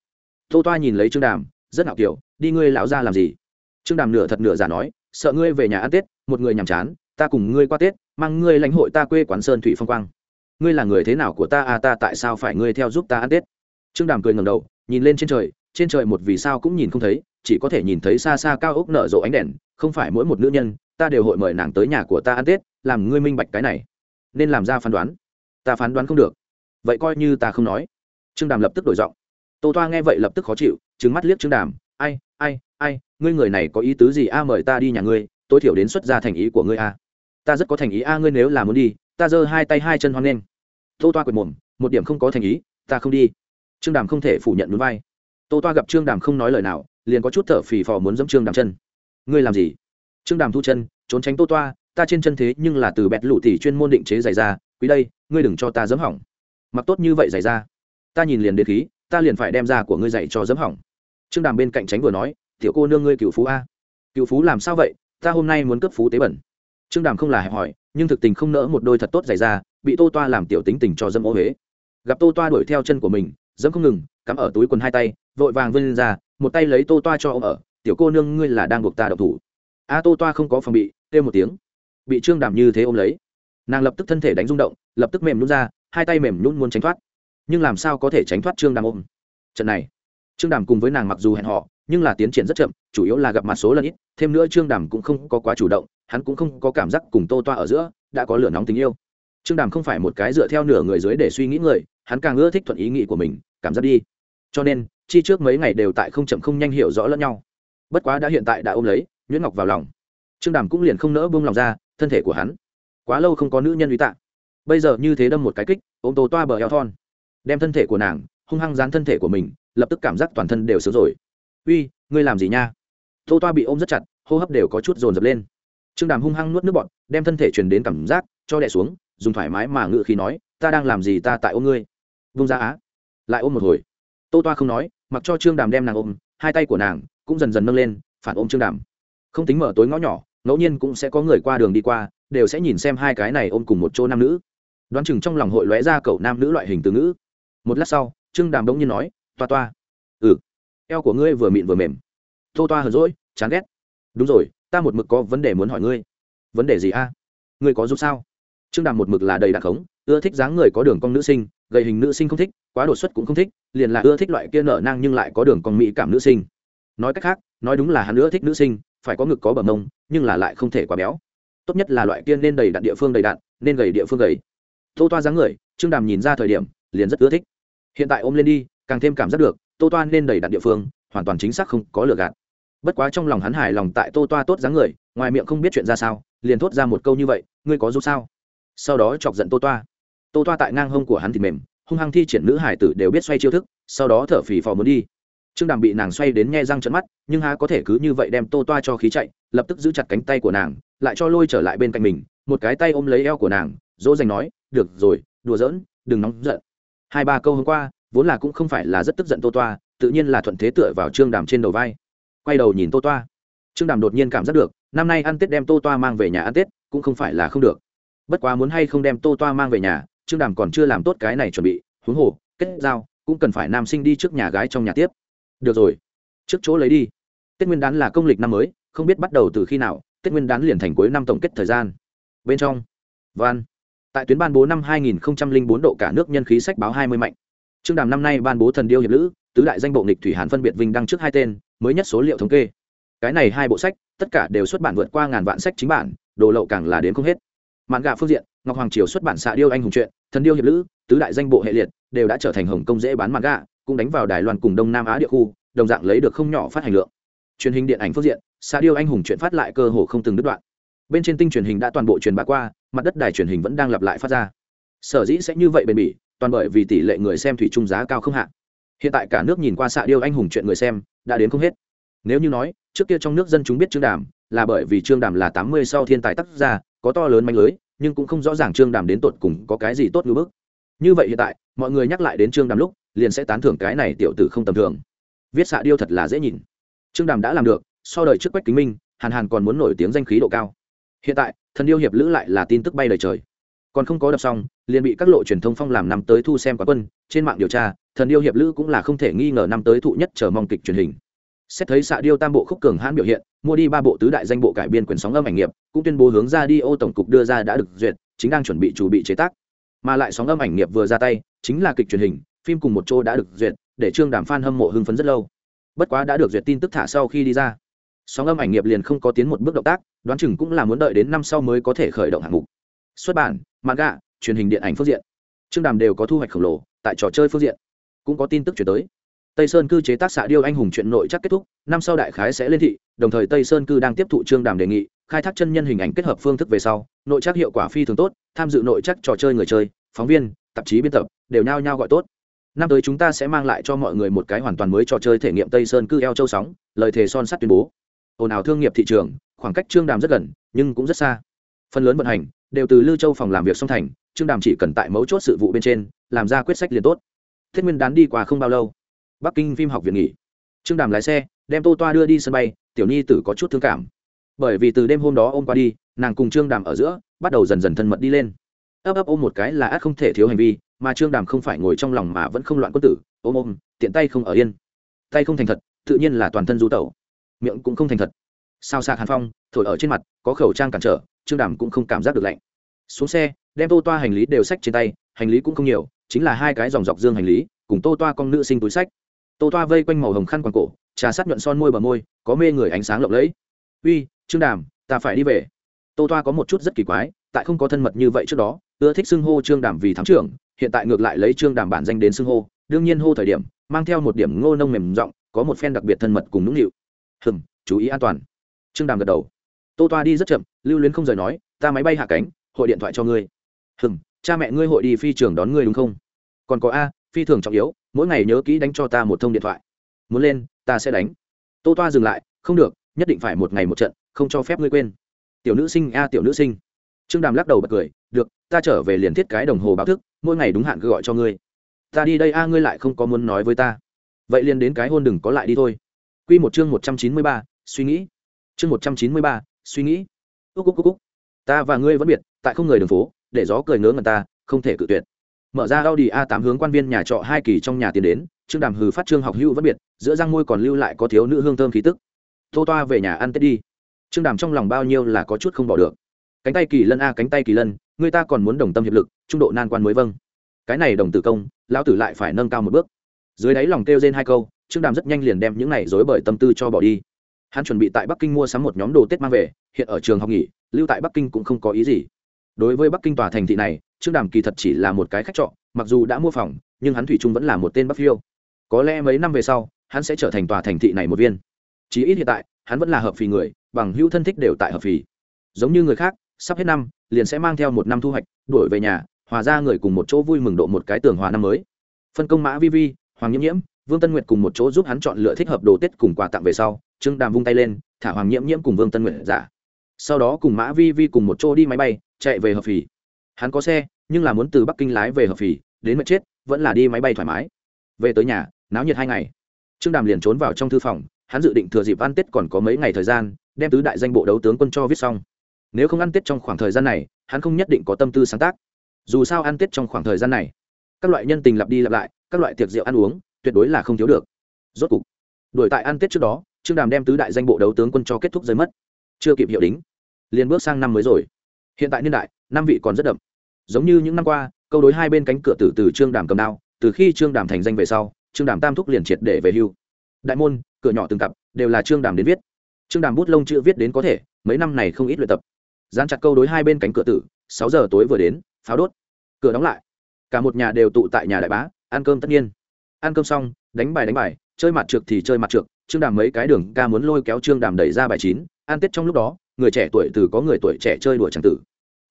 Tô toa nhìn lấy trương đàm, rất ngạo kiểu, đi ngươi lão ra làm gì? Trương đàm nửa thật nửa giả nói, sợ ngươi về nhà ăn tết, một người nhàm chán, ta cùng ngươi qua tết, mang ngươi lãnh hội ta quê quán sơn thủy phong quang. Ngươi là người thế nào của ta à ta tại sao phải ngươi theo giúp ta ăn tết? Trương đàm cười ngầm đầu, nhìn lên trên trời trên trời một vì sao cũng nhìn không thấy, chỉ có thể nhìn thấy xa xa cao ốc nở rộ ánh đèn, không phải mỗi một nữ nhân, ta đều hội mời nàng tới nhà của ta ăn tết, làm ngươi minh bạch cái này. Nên làm ra phán đoán. Ta phán đoán không được. Vậy coi như ta không nói. Trương đàm lập tức đổi giọng. Tô toa nghe vậy lập tức khó chịu trứng mắt liếc trương đàm. Ai ai ai, ngươi người này có ý tứ gì a, mời ta đi nhà ngươi, tối thiểu đến xuất ra thành ý của ngươi a. Ta rất có thành ý a, ngươi nếu là muốn đi, ta giơ hai tay hai chân hoan nghênh. Tô toa quệt mồm, một điểm không có thành ý, ta không đi. Trương đàm không thể phủ nhận núi vai. Tô toa gặp trương đàm không nói lời nào, liền có chút thở phì phò muốn dẫm trương đàm chân. Ngươi làm gì? Trương đàm thu chân, trốn tránh tô toa, ta trên chân thế nhưng là từ bẹt lụ tỉ chuyên môn định chế giày ra, quý đây, ngươi đừng cho ta dẫm hỏng. Mặc tốt như vậy giày ra. Ta nhìn liền đến khí, ta liền phải đem ra của ngươi dạy cho dẫm hỏng. Trương đàm bên cạnh tránh vừa nói tiểu cô nương ngươi cựu phú a. Cựu phú làm sao vậy? Ta hôm nay muốn cấp phú tế bẩn. Trương đàm không là hẹp hỏi, nhưng thực tình không nỡ một đôi thật tốt giày ra, bị tô toa làm tiểu tính tình cho dâm ô huế. Gặp tô toa đuổi theo chân của mình dẫm không ngừng, cắm ở túi quần hai tay, vội vàng vươn ra, một tay lấy tô toa cho ông ở, tiểu cô nương ngươi là đang buộc ta độc thủ. A tô toa không có phòng bị, kêu một tiếng. Bị trương đàm như thế ôm lấy, nàng lập tức thân thể đánh rung động, lập tức mềm nhún ra, hai tay mềm nhún muốn tránh thoát. Nhưng làm sao có thể tránh thoát trương đàm ôm? Trận này, trương đàm cùng với nàng mặc dù hẹn họ nhưng là tiến triển rất chậm, chủ yếu là gặp mặt số lần ít, thêm nữa trương đàm cũng không có quá chủ động, hắn cũng không có cảm giác cùng tô toa ở giữa đã có lửa nóng tình yêu. Trương đàm không phải một cái dựa theo nửa người dưới để suy nghĩ người, hắn càng ưa thích thuận ý nghĩ của mình, cảm giác đi. Cho nên, chi trước mấy ngày đều tại không chậm không nhanh hiểu rõ lẫn nhau. Bất quá đã hiện tại đã ôm lấy, nhuyễn ngọc vào lòng. Trương đàm cũng liền không nỡ buông lòng ra, thân thể của hắn quá lâu không có nữ nhân uy tạ. Bây giờ như thế đâm một cái kích, ôm tô toa bờ eo thon, đem thân thể của nàng, hung hăng dán thân thể của mình, lập tức cảm giác toàn thân đều sướng rồi uy, ngươi làm gì nha? Tô toa bị ôm rất chặt, hô hấp đều có chút dồn dập lên. Trương đàm hung hăng nuốt nước bọt, đem thân thể truyền đến cảm giác, cho đẻ xuống, dùng thoải mái mà ngự khi nói, ta đang làm gì ta tại ôm ngươi? Vung ra á, lại ôm một hồi. Tô toa không nói, mặc cho trương đàm đem nàng ôm, hai tay của nàng cũng dần dần nâng lên, phản ôm trương đàm. Không tính mở tối ngõ nhỏ, ngẫu nhiên cũng sẽ có người qua đường đi qua, đều sẽ nhìn xem hai cái này ôm cùng một chỗ nam nữ. Đoán chừng trong lòng hội lóe ra cậu nam nữ loại hình từ ngữ. Một lát sau, trương đàm đống nhiên nói, toa toa eo của ngươi vừa mịn vừa mềm. Tô toa hờn rỗi chán ghét. Đúng rồi, ta một mực có vấn đề muốn hỏi ngươi. Vấn đề gì a? Ngươi có giúp sao? Trương đàm một mực là đầy đặc khống, ưa thích dáng người có đường cong nữ sinh, gầy hình nữ sinh không thích, quá đột xuất cũng không thích, liền là ưa thích loại kia nở nang nhưng lại có đường cong mỹ cảm nữ sinh. Nói cách khác, nói đúng là hắn ưa thích nữ sinh, phải có ngực có bờ mông, nhưng là lại không thể quá béo. Tốt nhất là loại kia nên đầy đặn địa phương đầy đặn, nên gầy địa phương gầy. Tô toa dáng người, trương đàm nhìn ra thời điểm, liền rất ưa thích. Hiện tại ôm lên đi, càng thêm cảm giác được tô toa nên đầy đặn địa phương, hoàn toàn chính xác không có lừa gạt. Bất quá trong lòng hắn hài lòng tại tô toa tốt dáng người, ngoài miệng không biết chuyện ra sao, liền thốt ra một câu như vậy, ngươi có giúp sao? Sau đó chọc giận tô toa. Tô toa tại ngang hông của hắn thì mềm, hung hăng thi triển nữ hải tử đều biết xoay chiêu thức, sau đó thở phì phò muốn đi. Trương đàm bị nàng xoay đến nghe răng trận mắt, nhưng há có thể cứ như vậy đem tô toa cho khí chạy, lập tức giữ chặt cánh tay của nàng, lại cho lôi trở lại bên cạnh mình, một cái tay ôm lấy eo của nàng, dỗ dành nói, được rồi, đùa giỡn, đừng nóng giận. Hai ba câu hôm qua vốn là cũng không phải là rất tức giận tô toa, tự nhiên là thuận thế tựa vào trương đàm trên đầu vai. Quay đầu nhìn tô toa. Trương đàm đột nhiên cảm giác được, năm nay ăn tết đem tô toa mang về nhà ăn tết, cũng không phải là không được. Bất quá muốn hay không đem tô toa mang về nhà, trương đàm còn chưa làm tốt cái này chuẩn bị, huống hồ, kết giao, cũng cần phải nam sinh đi trước nhà gái trong nhà tiếp. Được rồi. Trước chỗ lấy đi. Tết nguyên đán là công lịch năm mới, không biết bắt đầu từ khi nào, tết nguyên đán liền thành cuối năm tổng kết thời gian. Bên trong van tại tuyến ban bố năm 2004 độ cả nước nhân khí sách báo 20 mạnh trương đàm năm nay ban bố thần điêu hiệp lữ, tứ đại danh bộ nghịch thủy hàn phân biệt vinh đăng trước hai tên, mới nhất số liệu thống kê. Cái này hai bộ sách, tất cả đều xuất bản vượt qua ngàn vạn sách chính bản, đồ lậu càng là đến không hết. Mạn gạ phương diện, ngọc hoàng triều xuất bản xạ điêu anh hùng truyện, thần điêu hiệp lữ, tứ đại danh bộ hệ liệt, đều đã trở thành hồng công dễ bán mạn gạ, cũng đánh vào đài loan cùng đông nam á địa khu, đồng dạng lấy được không nhỏ phát hành lượng. Truyền hình điện ảnh phương diện, xạ điêu anh hùng truyện phát lại cơ hồ không từng đứt đoạn. Bên trên tinh truyền hình đã toàn bộ truyền bá qua, mặt đất đài truyền hình vẫn đang lặp lại phát ra. Sở dĩ sẽ như vậy bền bỉ toàn bởi vì tỷ lệ người xem thủy chung giá cao không hạn hiện tại cả nước nhìn qua xạ điêu anh hùng chuyện người xem, đã đến không hết. Nếu như nói, trước kia trong nước dân chúng biết trương đàm, là bởi vì trương đàm là tám mươi sau thiên tài tác gia, có to lớn manh lưới, nhưng cũng không rõ ràng trương đàm đến tột cùng có cái gì tốt như bức. Như vậy hiện tại, mọi người nhắc lại đến trương đàm lúc, liền sẽ tán thưởng cái này tiểu tử không tầm thường. Viết xạ điêu thật là dễ nhìn. Trương đàm đã làm được, so đời trước quách kính minh, hàn hàn còn muốn nổi tiếng danh khí độ cao. Hiện tại, thần điêu hiệp lữ lại là tin tức bay lời trời còn không có đập xong, liền bị các lộ truyền thông phong làm năm tới thu xem quá quân, trên mạng điều tra, thần điêu hiệp lữ cũng là không thể nghi ngờ năm tới thụ nhất chờ mong kịch truyền hình. Xét thấy xạ điêu tam bộ khúc cường hãn biểu hiện, mua đi ba bộ tứ đại danh bộ cải biên quyền sóng âm ảnh nghiệp, cũng tuyên bố hướng ra đi ô tổng cục đưa ra đã được duyệt, chính đang chuẩn bị chủ bị chế tác. Mà lại sóng âm ảnh nghiệp vừa ra tay, chính là kịch truyền hình, phim cùng một chỗ đã được duyệt, để trương đàm phan hâm mộ hưng phấn rất lâu. Bất quá đã được duyệt tin tức thả sau khi đi ra. Sóng âm ảnh nghiệp liền không có tiến một bước động tác, đoán chừng cũng là muốn đợi đến năm sau mới có thể khởi động hạng mục xuất bản, manga, truyền hình điện ảnh phương diện. Trương đàm đều có thu hoạch khổng lồ tại trò chơi phương diện. Cũng có tin tức chuyển tới. Tây sơn cư chế tác xạ điêu anh hùng chuyện nội chắc kết thúc, năm sau đại khái sẽ lên thị, đồng thời tây sơn cư đang tiếp thụ trương đàm đề nghị, khai thác chân nhân hình ảnh kết hợp phương thức về sau, nội chắc hiệu quả phi thường tốt, tham dự nội chắc trò chơi người chơi, phóng viên, tạp chí biên tập, đều nhao nhao gọi tốt. Năm tới chúng ta sẽ mang lại cho mọi người một cái hoàn toàn mới trò chơi thể nghiệm tây sơn cư eo châu sóng, lời thề son sắt tuyên bố. Ồn ào thương nghiệp thị trường, khoảng cách trương đàm rất gần, nhưng cũng rất xa. Phần lớn vận hành đều từ lưu châu phòng làm việc song thành, trương đàm chỉ cần tại mấu chốt sự vụ bên trên, làm ra quyết sách liền tốt. Thiết nguyên đán đi qua không bao lâu, bắc kinh phim học viện nghỉ. Trương đàm lái xe, đem tô toa đưa đi sân bay, tiểu nhi tử có chút thương cảm. Bởi vì từ đêm hôm đó ôm qua đi, nàng cùng trương đàm ở giữa, bắt đầu dần dần thân mật đi lên. Ấp ấp ôm một cái là ắt không thể thiếu hành vi, mà trương đàm không phải ngồi trong lòng mà vẫn không loạn quân tử, ôm ôm, tiện tay không ở yên. Tay không thành thật, tự nhiên là toàn thân du tẩu. Miệng cũng không thành thật. Sao sạc hàn phong, thổi ở trên mặt, có khẩu trang cản trở trương đàm cũng không cảm giác được lạnh. Xuống xe, đem tô toa hành lý đều sách trên tay, hành lý cũng không nhiều, chính là hai cái dòng dọc dương hành lý, cùng tô toa con nữ sinh túi sách tô toa vây quanh màu hồng khăn quàng cổ, trà sát nhuận son môi bờ môi, có mê người ánh sáng lộng lẫy. Uy, trương đàm, ta phải đi về. Tô toa có một chút rất kỳ quái, tại không có thân mật như vậy trước đó, ưa thích xưng hô trương đàm vì thám trưởng, hiện tại ngược lại lấy trương đàm bản danh đến xưng hô, đương nhiên hô thời điểm, mang theo một điểm ngô nông mềm giọng, có một phen đặc biệt thân mật cùng nũng nịu. Hừm, chú ý an toàn. Trương đàm gật đầu tô toa đi rất chậm, lưu luyến không rời nói, ta máy bay hạ cánh, hội điện thoại cho ngươi. Hừng cha mẹ ngươi hội đi phi trường đón ngươi đúng không? Còn có a, phi thường trọng yếu, mỗi ngày nhớ kỹ đánh cho ta một thông điện thoại. Muốn lên, ta sẽ đánh. Tô toa dừng lại, không được, nhất định phải một ngày một trận, không cho phép ngươi quên. Tiểu nữ sinh, a, tiểu nữ sinh. Trương đàm lắc đầu bật cười, được, ta trở về liền thiết cái đồng hồ báo thức, mỗi ngày đúng hạn cứ gọi cho ngươi. Ta đi đây a, ngươi lại không có muốn nói với ta. Vậy liền đến cái hôn đừng có lại đi thôi. Q một chương một trăm chín mươi ba, suy nghĩ. Chương một trăm chín mươi ba suy nghĩ. Úc úc úc úc. Ta và ngươi vẫn biệt, tại không người đường phố, để gió cười ngớ ngần ta, không thể cự tuyệt. Mở ra audi a 8 hướng quan viên nhà trọ hai kỳ trong nhà tiến đến, trương đàm hừ phát trương học hữu vẫn biệt, giữa răng môi còn lưu lại có thiếu nữ hương thơm khí tức. Tô toa về nhà ăn tết đi. Trương đàm trong lòng bao nhiêu là có chút không bỏ được. Cánh tay kỳ lân a, cánh tay kỳ lân, người ta còn muốn đồng tâm hiệp lực, trung độ nan quan mới vâng. Cái này đồng tử công, lão tử lại phải nâng cao một bước. Dưới đáy lòng kêu trên hai câu, trương đàm rất nhanh liền đem những này dối bởi tâm tư cho bỏ đi hắn chuẩn bị tại bắc kinh mua sắm một nhóm đồ tết mang về, hiện ở trường học nghỉ, lưu tại bắc kinh cũng không có ý gì. Đối với bắc kinh tòa thành thị này, trương đàm kỳ thật chỉ là một cái khách trọ, mặc dù đã mua phòng, nhưng hắn thủy trung vẫn là một tên bắc phiêu. Có lẽ mấy năm về sau, hắn sẽ trở thành tòa thành thị này một viên. Chí ít hiện tại, hắn vẫn là hợp phì người, bằng hữu thân thích đều tại hợp phì. Giống như người khác, sắp hết năm, liền sẽ mang theo một năm thu hoạch, đuổi về nhà, hòa ra người cùng một chỗ vui mừng độ một cái tường hòa năm mới. Phân công mã vi vi, hoàng nhiễm nhiễm vương tân nguyệt cùng một chỗ giúp hắn chọn lựa thích hợp đồ tết cùng quà tặng về sau, trương đàm vung tay lên, thả hoàng nhiễm nhiễm cùng vương tân nguyệt giả. Sau đó cùng mã vi vi cùng một chỗ đi máy bay, chạy về hợp phì. Hắn có xe, nhưng là muốn từ bắc kinh lái về hợp phì, đến mệt chết, vẫn là đi máy bay thoải mái. Về tới nhà, náo nhiệt hai ngày. Trương đàm liền trốn vào trong thư phòng, hắn dự định thừa dịp ăn tết còn có mấy ngày thời gian, đem tứ đại danh bộ đấu tướng quân cho viết xong. Nếu không ăn tết trong khoảng thời gian này, hắn không nhất định có tâm tư sáng tác. Dù sao ăn tết trong khoảng thời gian này, các loại nhân tình lặp đi lặp lại, các loại tiệc rượu ăn uống tuyệt đối là không thiếu được. Rốt cục, đuổi tại ăn tết trước đó, trương đàm đem tứ đại danh bộ đấu tướng quân cho kết thúc rơi mất. Chưa kịp hiệu đính, liền bước sang năm mới rồi. Hiện tại niên đại, năm vị còn rất đậm. Giống như những năm qua, câu đối hai bên cánh cửa tử từ trương đàm cầm đao, từ khi trương đàm thành danh về sau, trương đàm tam thúc liền triệt để về hưu. Đại môn, cửa nhỏ từng cặp, đều là trương đàm đến viết. Trương đàm bút lông chữ viết đến có thể, mấy năm này không ít luyện tập. Dán chặt câu đối hai bên cánh cửa tử, sáu giờ tối vừa đến, pháo đốt. Cửa đóng lại. Cả một nhà đều tụ tại nhà đại bá, ăn cơm tất nhiên ăn cơm xong, đánh bài đánh bài, chơi mặt trượt thì chơi mặt trượt trương đàm mấy cái đường ca muốn lôi kéo trương đàm đẩy ra bài chín, ăn tết trong lúc đó, người trẻ tuổi từ có người tuổi trẻ chơi đùa tràng tử.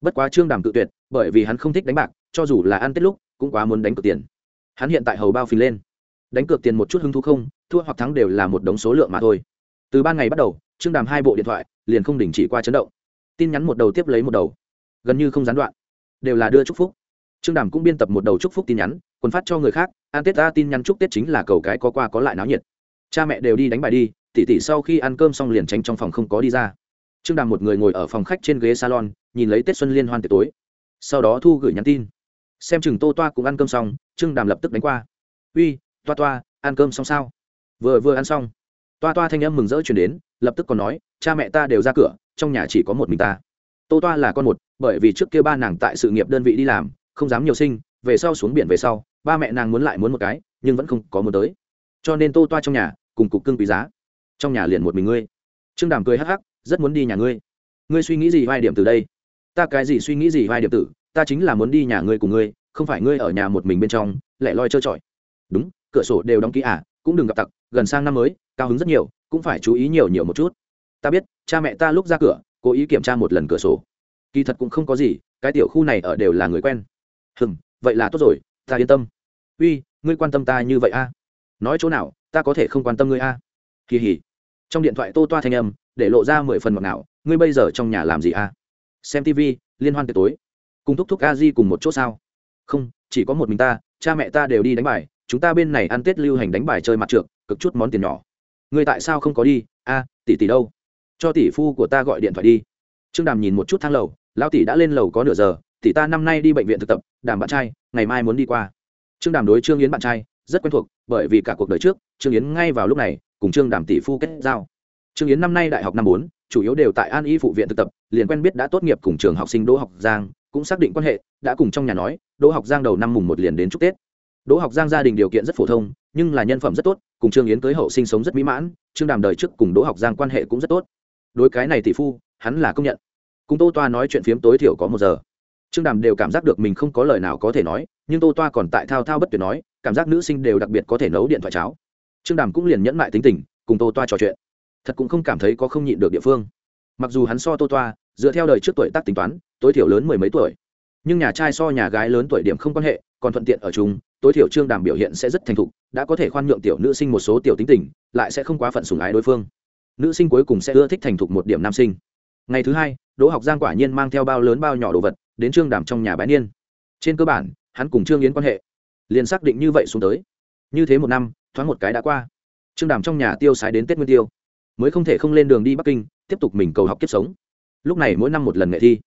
Bất quá trương đàm tự tuyệt, bởi vì hắn không thích đánh bạc, cho dù là ăn tết lúc, cũng quá muốn đánh cược tiền. Hắn hiện tại hầu bao phình lên. Đánh cược tiền một chút hứng thú không, thua hoặc thắng đều là một đống số lượng mà thôi. Từ ban ngày bắt đầu, trương đàm hai bộ điện thoại, liền không đình chỉ qua chấn động. Tin nhắn một đầu tiếp lấy một đầu. Gần như không gián đoạn. Đều là đưa chúc phúc. Trương đàm cũng biên tập một đầu chúc phúc tin nhắn còn phát cho người khác ăn tết ta tin nhắn chúc tết chính là cầu cái có qua có lại náo nhiệt. Cha mẹ đều đi đánh bài đi, tỉ tỉ sau khi ăn cơm xong liền tránh trong phòng không có đi ra. Trương đàm một người ngồi ở phòng khách trên ghế salon, nhìn lấy tết xuân liên hoan tiệc tối. Sau đó thu gửi nhắn tin. Xem chừng tô toa cũng ăn cơm xong, trương đàm lập tức đánh qua. Uy, toa toa, ăn cơm xong sao? Vừa vừa ăn xong. Toa toa thanh âm mừng rỡ chuyển đến, lập tức còn nói, cha mẹ ta đều ra cửa, trong nhà chỉ có một mình ta. Tô toa là con một, bởi vì trước kia ba nàng tại sự nghiệp đơn vị đi làm, không dám nhiều sinh, về sau xuống biển về sau ba mẹ nàng muốn lại muốn một cái, nhưng vẫn không có muốn tới. Cho nên tô toa trong nhà, cùng cục cưng quý giá. Trong nhà liền một mình ngươi. Trương đàm cười hắc hắc, rất muốn đi nhà ngươi. Ngươi suy nghĩ gì vai điểm từ đây? Ta cái gì suy nghĩ gì vai điểm tử? Ta chính là muốn đi nhà ngươi cùng ngươi, không phải ngươi ở nhà một mình bên trong, lẻ loi trơ trọi. Đúng, cửa sổ đều đóng kỹ à cũng đừng gặp tặc, gần sang năm mới, cao hứng rất nhiều, cũng phải chú ý nhiều nhiều một chút. Ta biết, cha mẹ ta lúc ra cửa, cố ý kiểm tra một lần cửa sổ. Kỳ thật cũng không có gì, cái tiểu khu này ở đều là người quen. Hừng vậy là tốt rồi ta yên tâm. Uy, ngươi quan tâm ta như vậy a? À? nói chỗ nào, ta có thể không quan tâm ngươi a? À? kỳ hỉ. Trong điện thoại tô toa thanh âm, để lộ ra mười phần mặc nào ngươi bây giờ trong nhà làm gì a? À? xem tv liên hoan tiệc tối. Cùng thúc thúc a di cùng một chỗ sao? Không, chỉ có một mình ta, cha mẹ ta đều đi đánh bài, chúng ta bên này ăn tết lưu hành đánh bài chơi mặt trượt cực chút món tiền nhỏ. Ngươi tại sao không có đi? A, tỷ tỷ đâu? Cho tỷ phu của ta gọi điện thoại đi. Trương đàm nhìn một chút thang lầu lao tỷ đã lên lầu có nửa giờ tỷ ta năm nay đi bệnh viện thực tập, đàm bạn trai, ngày mai muốn đi qua. Trương đàm đối trương yến bạn trai rất quen thuộc, bởi vì cả cuộc đời trước, trương yến ngay vào lúc này cùng trương đàm tỷ phu kết giao. Trương yến năm nay đại học năm bốn, chủ yếu đều tại an y phụ viện thực tập, liền quen biết đã tốt nghiệp cùng trường học sinh đỗ học giang, cũng xác định quan hệ, đã cùng trong nhà nói, đỗ học giang đầu năm mùng một liền đến chúc tết. Đỗ học giang gia đình điều kiện rất phổ thông, nhưng là nhân phẩm rất tốt, cùng trương yến cưới hậu sinh sống rất mỹ mãn, trương đàm đời trước cùng đỗ học giang quan hệ cũng rất tốt. Đối cái này tỷ phu, hắn là công nhận. Cùng tô toa nói chuyện phiếm tối thiểu có một giờ trương đàm đều cảm giác được mình không có lời nào có thể nói, nhưng tô toa còn tại thao thao bất tuyệt nói, cảm giác nữ sinh đều đặc biệt có thể nấu điện thoại cháo. Trương đàm cũng liền nhẫn mại tính tình, cùng tô toa trò chuyện. Thật cũng không cảm thấy có không nhịn được địa phương. Mặc dù hắn so tô toa, dựa theo đời trước tuổi tác tính toán, tối thiểu lớn mười mấy tuổi. Nhưng nhà trai so nhà gái lớn tuổi điểm không quan hệ, còn thuận tiện ở chung, tối thiểu trương đàm biểu hiện sẽ rất thành thục, đã có thể khoan nhượng tiểu nữ sinh một số tiểu tính tình, lại sẽ không quá phận sùng ái đối phương. Nữ sinh cuối cùng sẽ ưa thích thành thục một điểm nam sinh. Ngày thứ hai, đỗ học giang quả nhiên mang theo bao lớn bao nhỏ đồ vật đến trương đàm trong nhà bái niên. Trên cơ bản, hắn cùng trương yến quan hệ liền xác định như vậy xuống tới. Như thế một năm, thoáng một cái đã qua. Trương đàm trong nhà tiêu sái đến tết nguyên tiêu, mới không thể không lên đường đi bắc kinh, tiếp tục mình cầu học kiếp sống. Lúc này mỗi năm một lần nghệ thi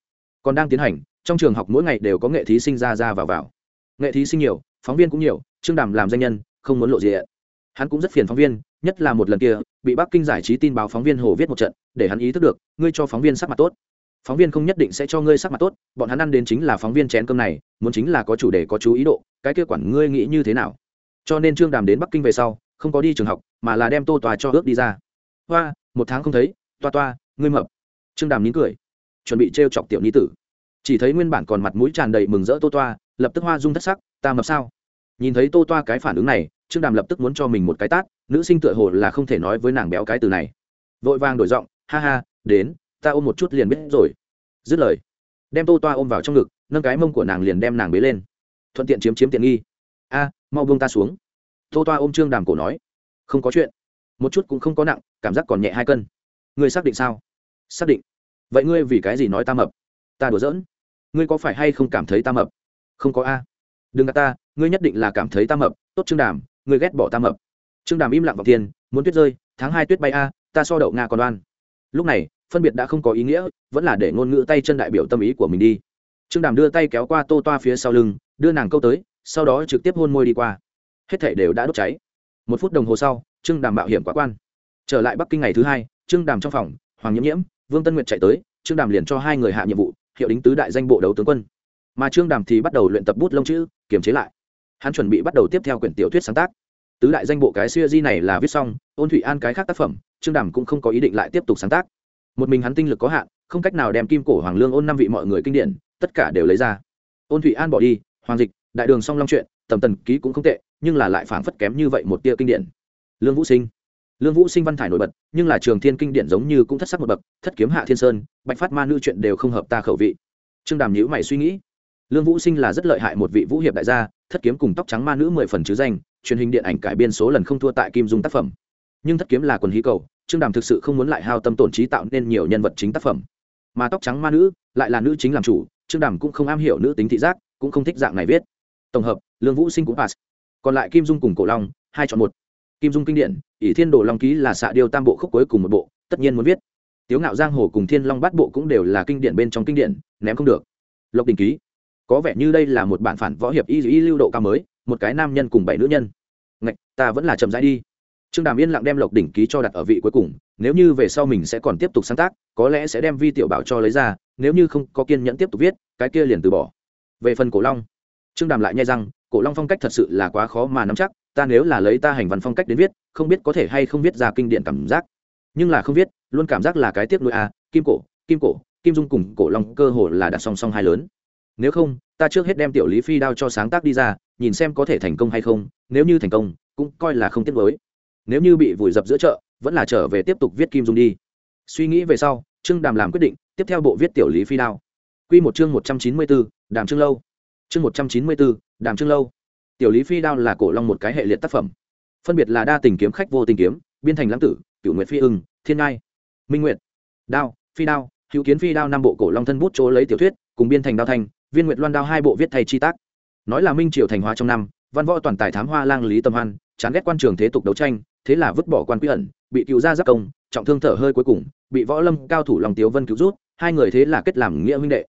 còn đang tiến hành, trong trường học mỗi ngày đều có nghệ thí sinh ra ra vào vào. Nghệ thí sinh nhiều, phóng viên cũng nhiều, trương đàm làm danh nhân, không muốn lộ diện. Hắn cũng rất phiền phóng viên, nhất là một lần kia, bị bắc kinh giải trí tin báo phóng viên hồ viết một trận, để hắn ý thức được, ngươi cho phóng viên sắc mặt tốt phóng viên không nhất định sẽ cho ngươi sắc mặt tốt, bọn hắn ăn đến chính là phóng viên chén cơm này, muốn chính là có chủ đề, có chú ý độ, cái kia quản ngươi nghĩ như thế nào. Cho nên trương đàm đến bắc kinh về sau, không có đi trường học, mà là đem tô tòa cho ước đi ra. Hoa, một tháng không thấy, toa toa, ngươi mập. Trương đàm nín cười. Chuẩn bị t chọc tiểu ni tử. Chỉ thấy nguyên bản còn mặt mũi tràn đầy mừng rỡ tô toa, lập tức hoa dung thất sắc, ta mập sao? Nhìn thấy tô toa cái phản ứng này, trương đàm lập tức muốn cho mình một cái tát, nữ sinh tựa hồ là không thể nói với nàng béo cái từ này. Vội vàng đổi giọng, ha ha, đến ta ôm một chút liền biết rồi. Dứt lời, đem tô toa ôm vào trong ngực, nâng cái mông của nàng liền đem nàng bế lên. Thuận tiện chiếm chiếm tiện nghi. A, mau buông ta xuống. Tô toa ôm trương đàm cổ nói. Không có chuyện. Một chút cũng không có nặng, cảm giác còn nhẹ hai cân. Ngươi xác định sao? Xác định. Vậy ngươi vì cái gì nói ta mập? Ta đùa giỡn. Ngươi có phải hay không cảm thấy ta mập? Không có a. Đừng gạt ta, ngươi nhất định là cảm thấy ta mập. Tốt trương đàm, ngươi ghét bỏ ta mập. Trương đàm im lặng vào tiền, muốn tuyết rơi. Tháng hai tuyết bay a, ta so đậu nga còn đoan lúc này, phân biệt đã không có ý nghĩa, vẫn là để ngôn ngữ tay chân đại biểu tâm ý của mình đi. Trương đàm đưa tay kéo qua tô toa phía sau lưng, đưa nàng câu tới, sau đó trực tiếp hôn môi đi qua. Hết thể đều đã đốt cháy. Một phút đồng hồ sau, trương đàm mạo hiểm quá quan. Trở lại bắc kinh ngày thứ hai, trương đàm trong phòng, hoàng nhiễm nhiễm, vương tân nguyệt chạy tới, trương đàm liền cho hai người hạ nhiệm vụ, hiệu đính tứ đại danh bộ đấu tướng quân. Mà trương đàm thì bắt đầu luyện tập bút lông chữ, kiềm chế lại. Hắn chuẩn bị bắt đầu tiếp theo quyển tiểu thuyết sáng tác. Tứ đại danh bộ cái siêu di này là viết xong, ôn thủy an cái khác tác phẩm trương đàm cũng không có ý định lại tiếp tục sáng tác. Một mình hắn tinh lực có hạn, không cách nào đem kim cổ hoàng lương ôn năm vị mọi người kinh điển, tất cả đều lấy ra. Ôn Thụy an bỏ đi, hoàng dịch, đại đường song long chuyện, tầm tần ký cũng không tệ, nhưng là lại phảng phất kém như vậy một tia kinh điển. Lương vũ sinh. Lương vũ sinh văn thải nổi bật, nhưng là trường thiên kinh điển giống như cũng thất sắc một bậc, thất kiếm hạ thiên sơn, bạch phát ma nữ chuyện đều không hợp ta khẩu vị. Trương đàm nhữ mày suy nghĩ. Lương vũ sinh là rất lợi hại một vị vũ hiệp đại gia, thất kiếm cùng tóc trắng ma nữ mười phần chứ danh, truyền hình điện ảnh cải biên số lần không thua tại kim dung tác phẩm. Nhưng thất kiếm là quần hí cầu trương đàm thực sự không muốn lại hao tâm tổn trí tạo nên nhiều nhân vật chính tác phẩm. Mà tóc trắng ma nữ, lại là nữ chính làm chủ, trương đàm cũng không am hiểu nữ tính thị giác, cũng không thích dạng này viết. Tổng hợp, lương vũ sinh cũng pass. Còn lại kim dung cùng cổ long, hai chọn một. Kim dung kinh điển, ỷ thiên đồ long ký là xạ điêu tam bộ khúc cuối cùng một bộ, tất nhiên muốn viết. Tiếu ngạo giang hồ cùng thiên long bát bộ cũng đều là kinh điển bên trong kinh điển, ném không được. Lộc đình ký. Có vẻ như đây là một bản phản võ hiệp y y lưu độ cao mới, một cái nam nhân cùng bảy nữ nhân. Ngạch, ta vẫn là chậm rãi đi trương đàm yên lặng đem lộc đỉnh ký cho đặt ở vị cuối cùng, nếu như về sau mình sẽ còn tiếp tục sáng tác, có lẽ sẽ đem vi tiểu bảo cho lấy ra, nếu như không có kiên nhẫn tiếp tục viết, cái kia liền từ bỏ. Về phần cổ long, trương đàm lại nhai rằng cổ long phong cách thật sự là quá khó mà nắm chắc, ta nếu là lấy ta hành văn phong cách đến viết, không biết có thể hay không viết ra kinh điển cảm giác. Nhưng là không viết, luôn cảm giác là cái tiếp nuôi à? kim cổ kim cổ, kim dung cùng cổ long cơ hồ là đặt song song hai lớn. Nếu không, ta trước hết đem tiểu lý phi đao cho sáng tác đi ra, nhìn xem có thể thành công hay không, nếu như thành công, cũng coi là không tiếc với nếu như bị vùi dập giữa chợ, vẫn là trở về tiếp tục viết kim dung đi. Suy nghĩ về sau, trương đàm làm quyết định, tiếp theo bộ viết tiểu lý phi đao. Q một chương một trăm chín mươi bốn đàm trương lâu. Chương một trăm chín mươi bốn đàm trương lâu. Tiểu lý phi đao là cổ long một cái hệ liệt tác phẩm. Phân biệt là đa tình kiếm khách vô tình kiếm, biên thành lãng tử cựu nguyệt phi ưng, thiên ngai, minh nguyệt. Đao, phi đao, hữu kiến phi đao năm bộ cổ long thân bút chỗ lấy tiểu thuyết, cùng biên thành đao thanh, viên nguyệt loan đao hai bộ viết thay chi tác. Nói là minh triều thành hóa trong năm, văn võ toàn tài thám hoa lang lý tâm hoan, chán ghét quan trường thế tục đấu tranh thế là vứt bỏ quan quy ẩn, bị cựu gia giáp công, trọng thương thở hơi cuối cùng, bị võ lâm cao thủ lòng tiếu vân cứu rút, hai người thế là kết làm nghĩa huynh đệ.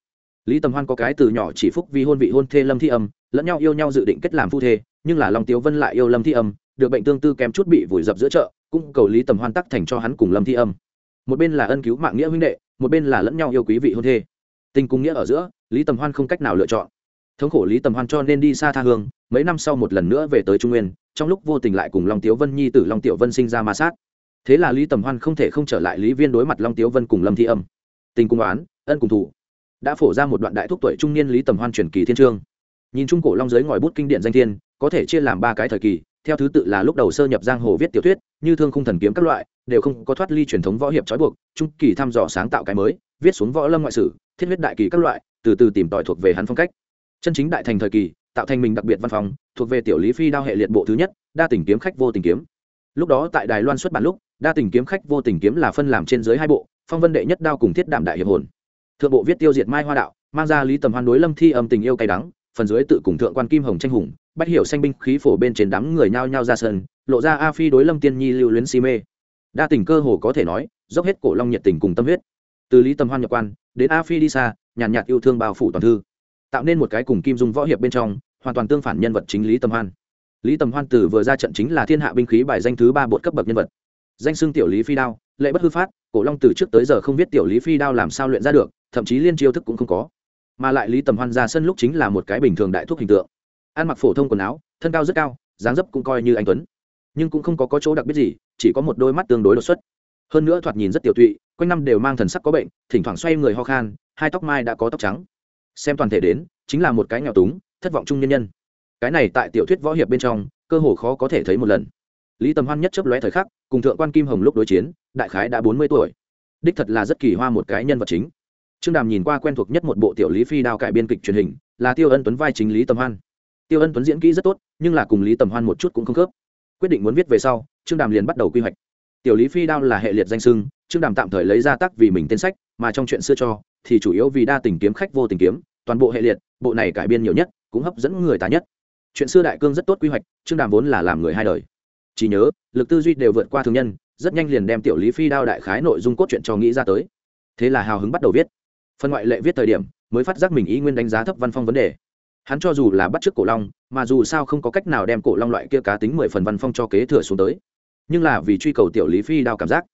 Lý tầm hoan có cái từ nhỏ chỉ phúc vì hôn vị hôn thê lâm thi âm, lẫn nhau yêu nhau dự định kết làm phu thê, nhưng là lòng tiếu vân lại yêu lâm thi âm, được bệnh tương tư kém chút bị vùi dập giữa chợ, cũng cầu lý tầm hoan tắc thành cho hắn cùng lâm thi âm. Một bên là ân cứu mạng nghĩa huynh đệ, một bên là lẫn nhau yêu quý vị hôn thê. Tình cung nghĩa ở giữa, lý tầm hoan không cách nào lựa chọn. Thống khổ lý tầm hoan cho nên đi xa tha hương, mấy năm sau một lần nữa về tới trung nguyên trong lúc vô tình lại cùng long tiếu vân nhi t ử long tiểu vân sinh ra ma sát. Thế là lý tầm hoan không thể không trở lại lý viên đối mặt long tiếu vân cùng lâm thi âm. Tình cung oán, ân cùng thủ đã phổ ra một đoạn đại thúc tuổi trung niên lý tầm hoan truyền kỳ thiên trương. Nhìn trung cổ long giới ngòi bút kinh điển danh thiên, có thể chia làm ba cái thời kỳ, theo thứ tự là lúc đầu sơ nhập giang hồ viết tiểu thuyết, như thương khung thần kiếm các loại, đều không có thoát ly truyền thống võ hiệp trói buộc, trung kỳ thăm dò sáng tạo cái mới, viết xuống võ lâm ngoại sử, thiết huyết đại kỳ các loại, từ từ tìm tòi thuộc về hắn phong cách. Chân chính đại thành thời kỳ tạo thành mình đặc biệt văn phòng thuộc về tiểu lý phi đao hệ liệt bộ thứ nhất đa tình kiếm khách vô tình kiếm. Lúc đó tại đài loan xuất bản lúc đa tình kiếm khách vô tình kiếm là phân làm trên dưới hai bộ phong vân đệ nhất đao cùng thiết đảm đại hiệp hồn. Thượng bộ viết tiêu diệt mai hoa đạo mang ra lý tầm hoan đối lâm thi âm tình yêu cay đắng phần dưới tự cùng thượng quan kim hồng tranh hùng bắt hiểu xanh binh khí phổ bên trên đám người nhao nhao ra sân lộ ra a phi đối lâm tiên nhi lưu luyến si mê. Đa tình cơ hồ có thể nói dốc hết cổ long nhiệt tình cùng tâm huyết. Từ lý tầm hoan nhập quan đến a phi đi xa nhàn nhạt, nhạt yêu thương bao phủ toàn thư. Tạo nên một cái cùng kim dung võ hiệp bên trong hoàn toàn tương phản nhân vật chính lý tầm hoan. Lý tầm hoan từ vừa ra trận chính là thiên hạ binh khí bài danh thứ ba bột cấp bậc nhân vật. Danh xưng tiểu lý phi đao lệ bất hư phát cổ long từ trước tới giờ không biết tiểu lý phi đao làm sao luyện ra được thậm chí liên chiêu thức cũng không có. Mà lại lý tầm hoan ra sân lúc chính là một cái bình thường đại thuốc hình tượng. Ăn mặc phổ thông quần áo thân cao rất cao dáng dấp cũng coi như anh tuấn. Nhưng cũng không có, có chỗ đặc biệt gì chỉ có một đôi mắt tương đối đột xuất. Hơn nữa thoạt nhìn rất tiểu tụy quanh năm đều mang thần sắc có bệnh thỉnh thoảng xoay người ho khan hai tóc mai đã có tóc trắng. Xem toàn thể đến chính là một cái nghèo túng thất vọng chung nhân nhân. Cái này tại tiểu thuyết võ hiệp bên trong, cơ hồ khó có thể thấy một lần. Lý tầm hoan nhất chấp lóe thời khắc, cùng thượng quan kim hồng lúc đối chiến, đại khái đã bốn mươi tuổi. Đích thật là rất kỳ hoa một cái nhân vật chính. Trương đàm nhìn qua quen thuộc nhất một bộ tiểu lý phi đao cải biên kịch truyền hình, là tiêu ân tuấn vai chính lý tầm hoan. Tiêu ân tuấn diễn kỹ rất tốt, nhưng là cùng lý tầm hoan một chút cũng không khớp. Quyết định muốn viết về sau, trương đàm liền bắt đầu quy hoạch. Tiểu lý phi đao là hệ liệt danh sưng trương đàm tạm thời lấy ra tác vì mình tên sách, mà trong chuyện xưa cho, thì chủ yếu vì đa tình kiếm khách vô tình kiếm, toàn bộ hệ liệt, bộ này cải biên nhiều nhất cũng hấp dẫn người ta nhất. Chuyện xưa đại cương rất tốt quy hoạch, trương đàm vốn là làm người hai đời. Chỉ nhớ, lực tư duy đều vượt qua thường nhân, rất nhanh liền đem tiểu lý phi đao đại khái nội dung cốt truyện cho nghĩ ra tới. Thế là hào hứng bắt đầu viết. Phần ngoại lệ viết thời điểm, mới phát giác mình ý nguyên đánh giá thấp văn phong vấn đề. Hắn cho dù là bắt t cổ long, mà dù sao không có cách nào đem cổ long loại kia cá tính mười phần văn phong cho kế thừa xuống tới. Nhưng là vì truy cầu tiểu lý phi đao cảm giác,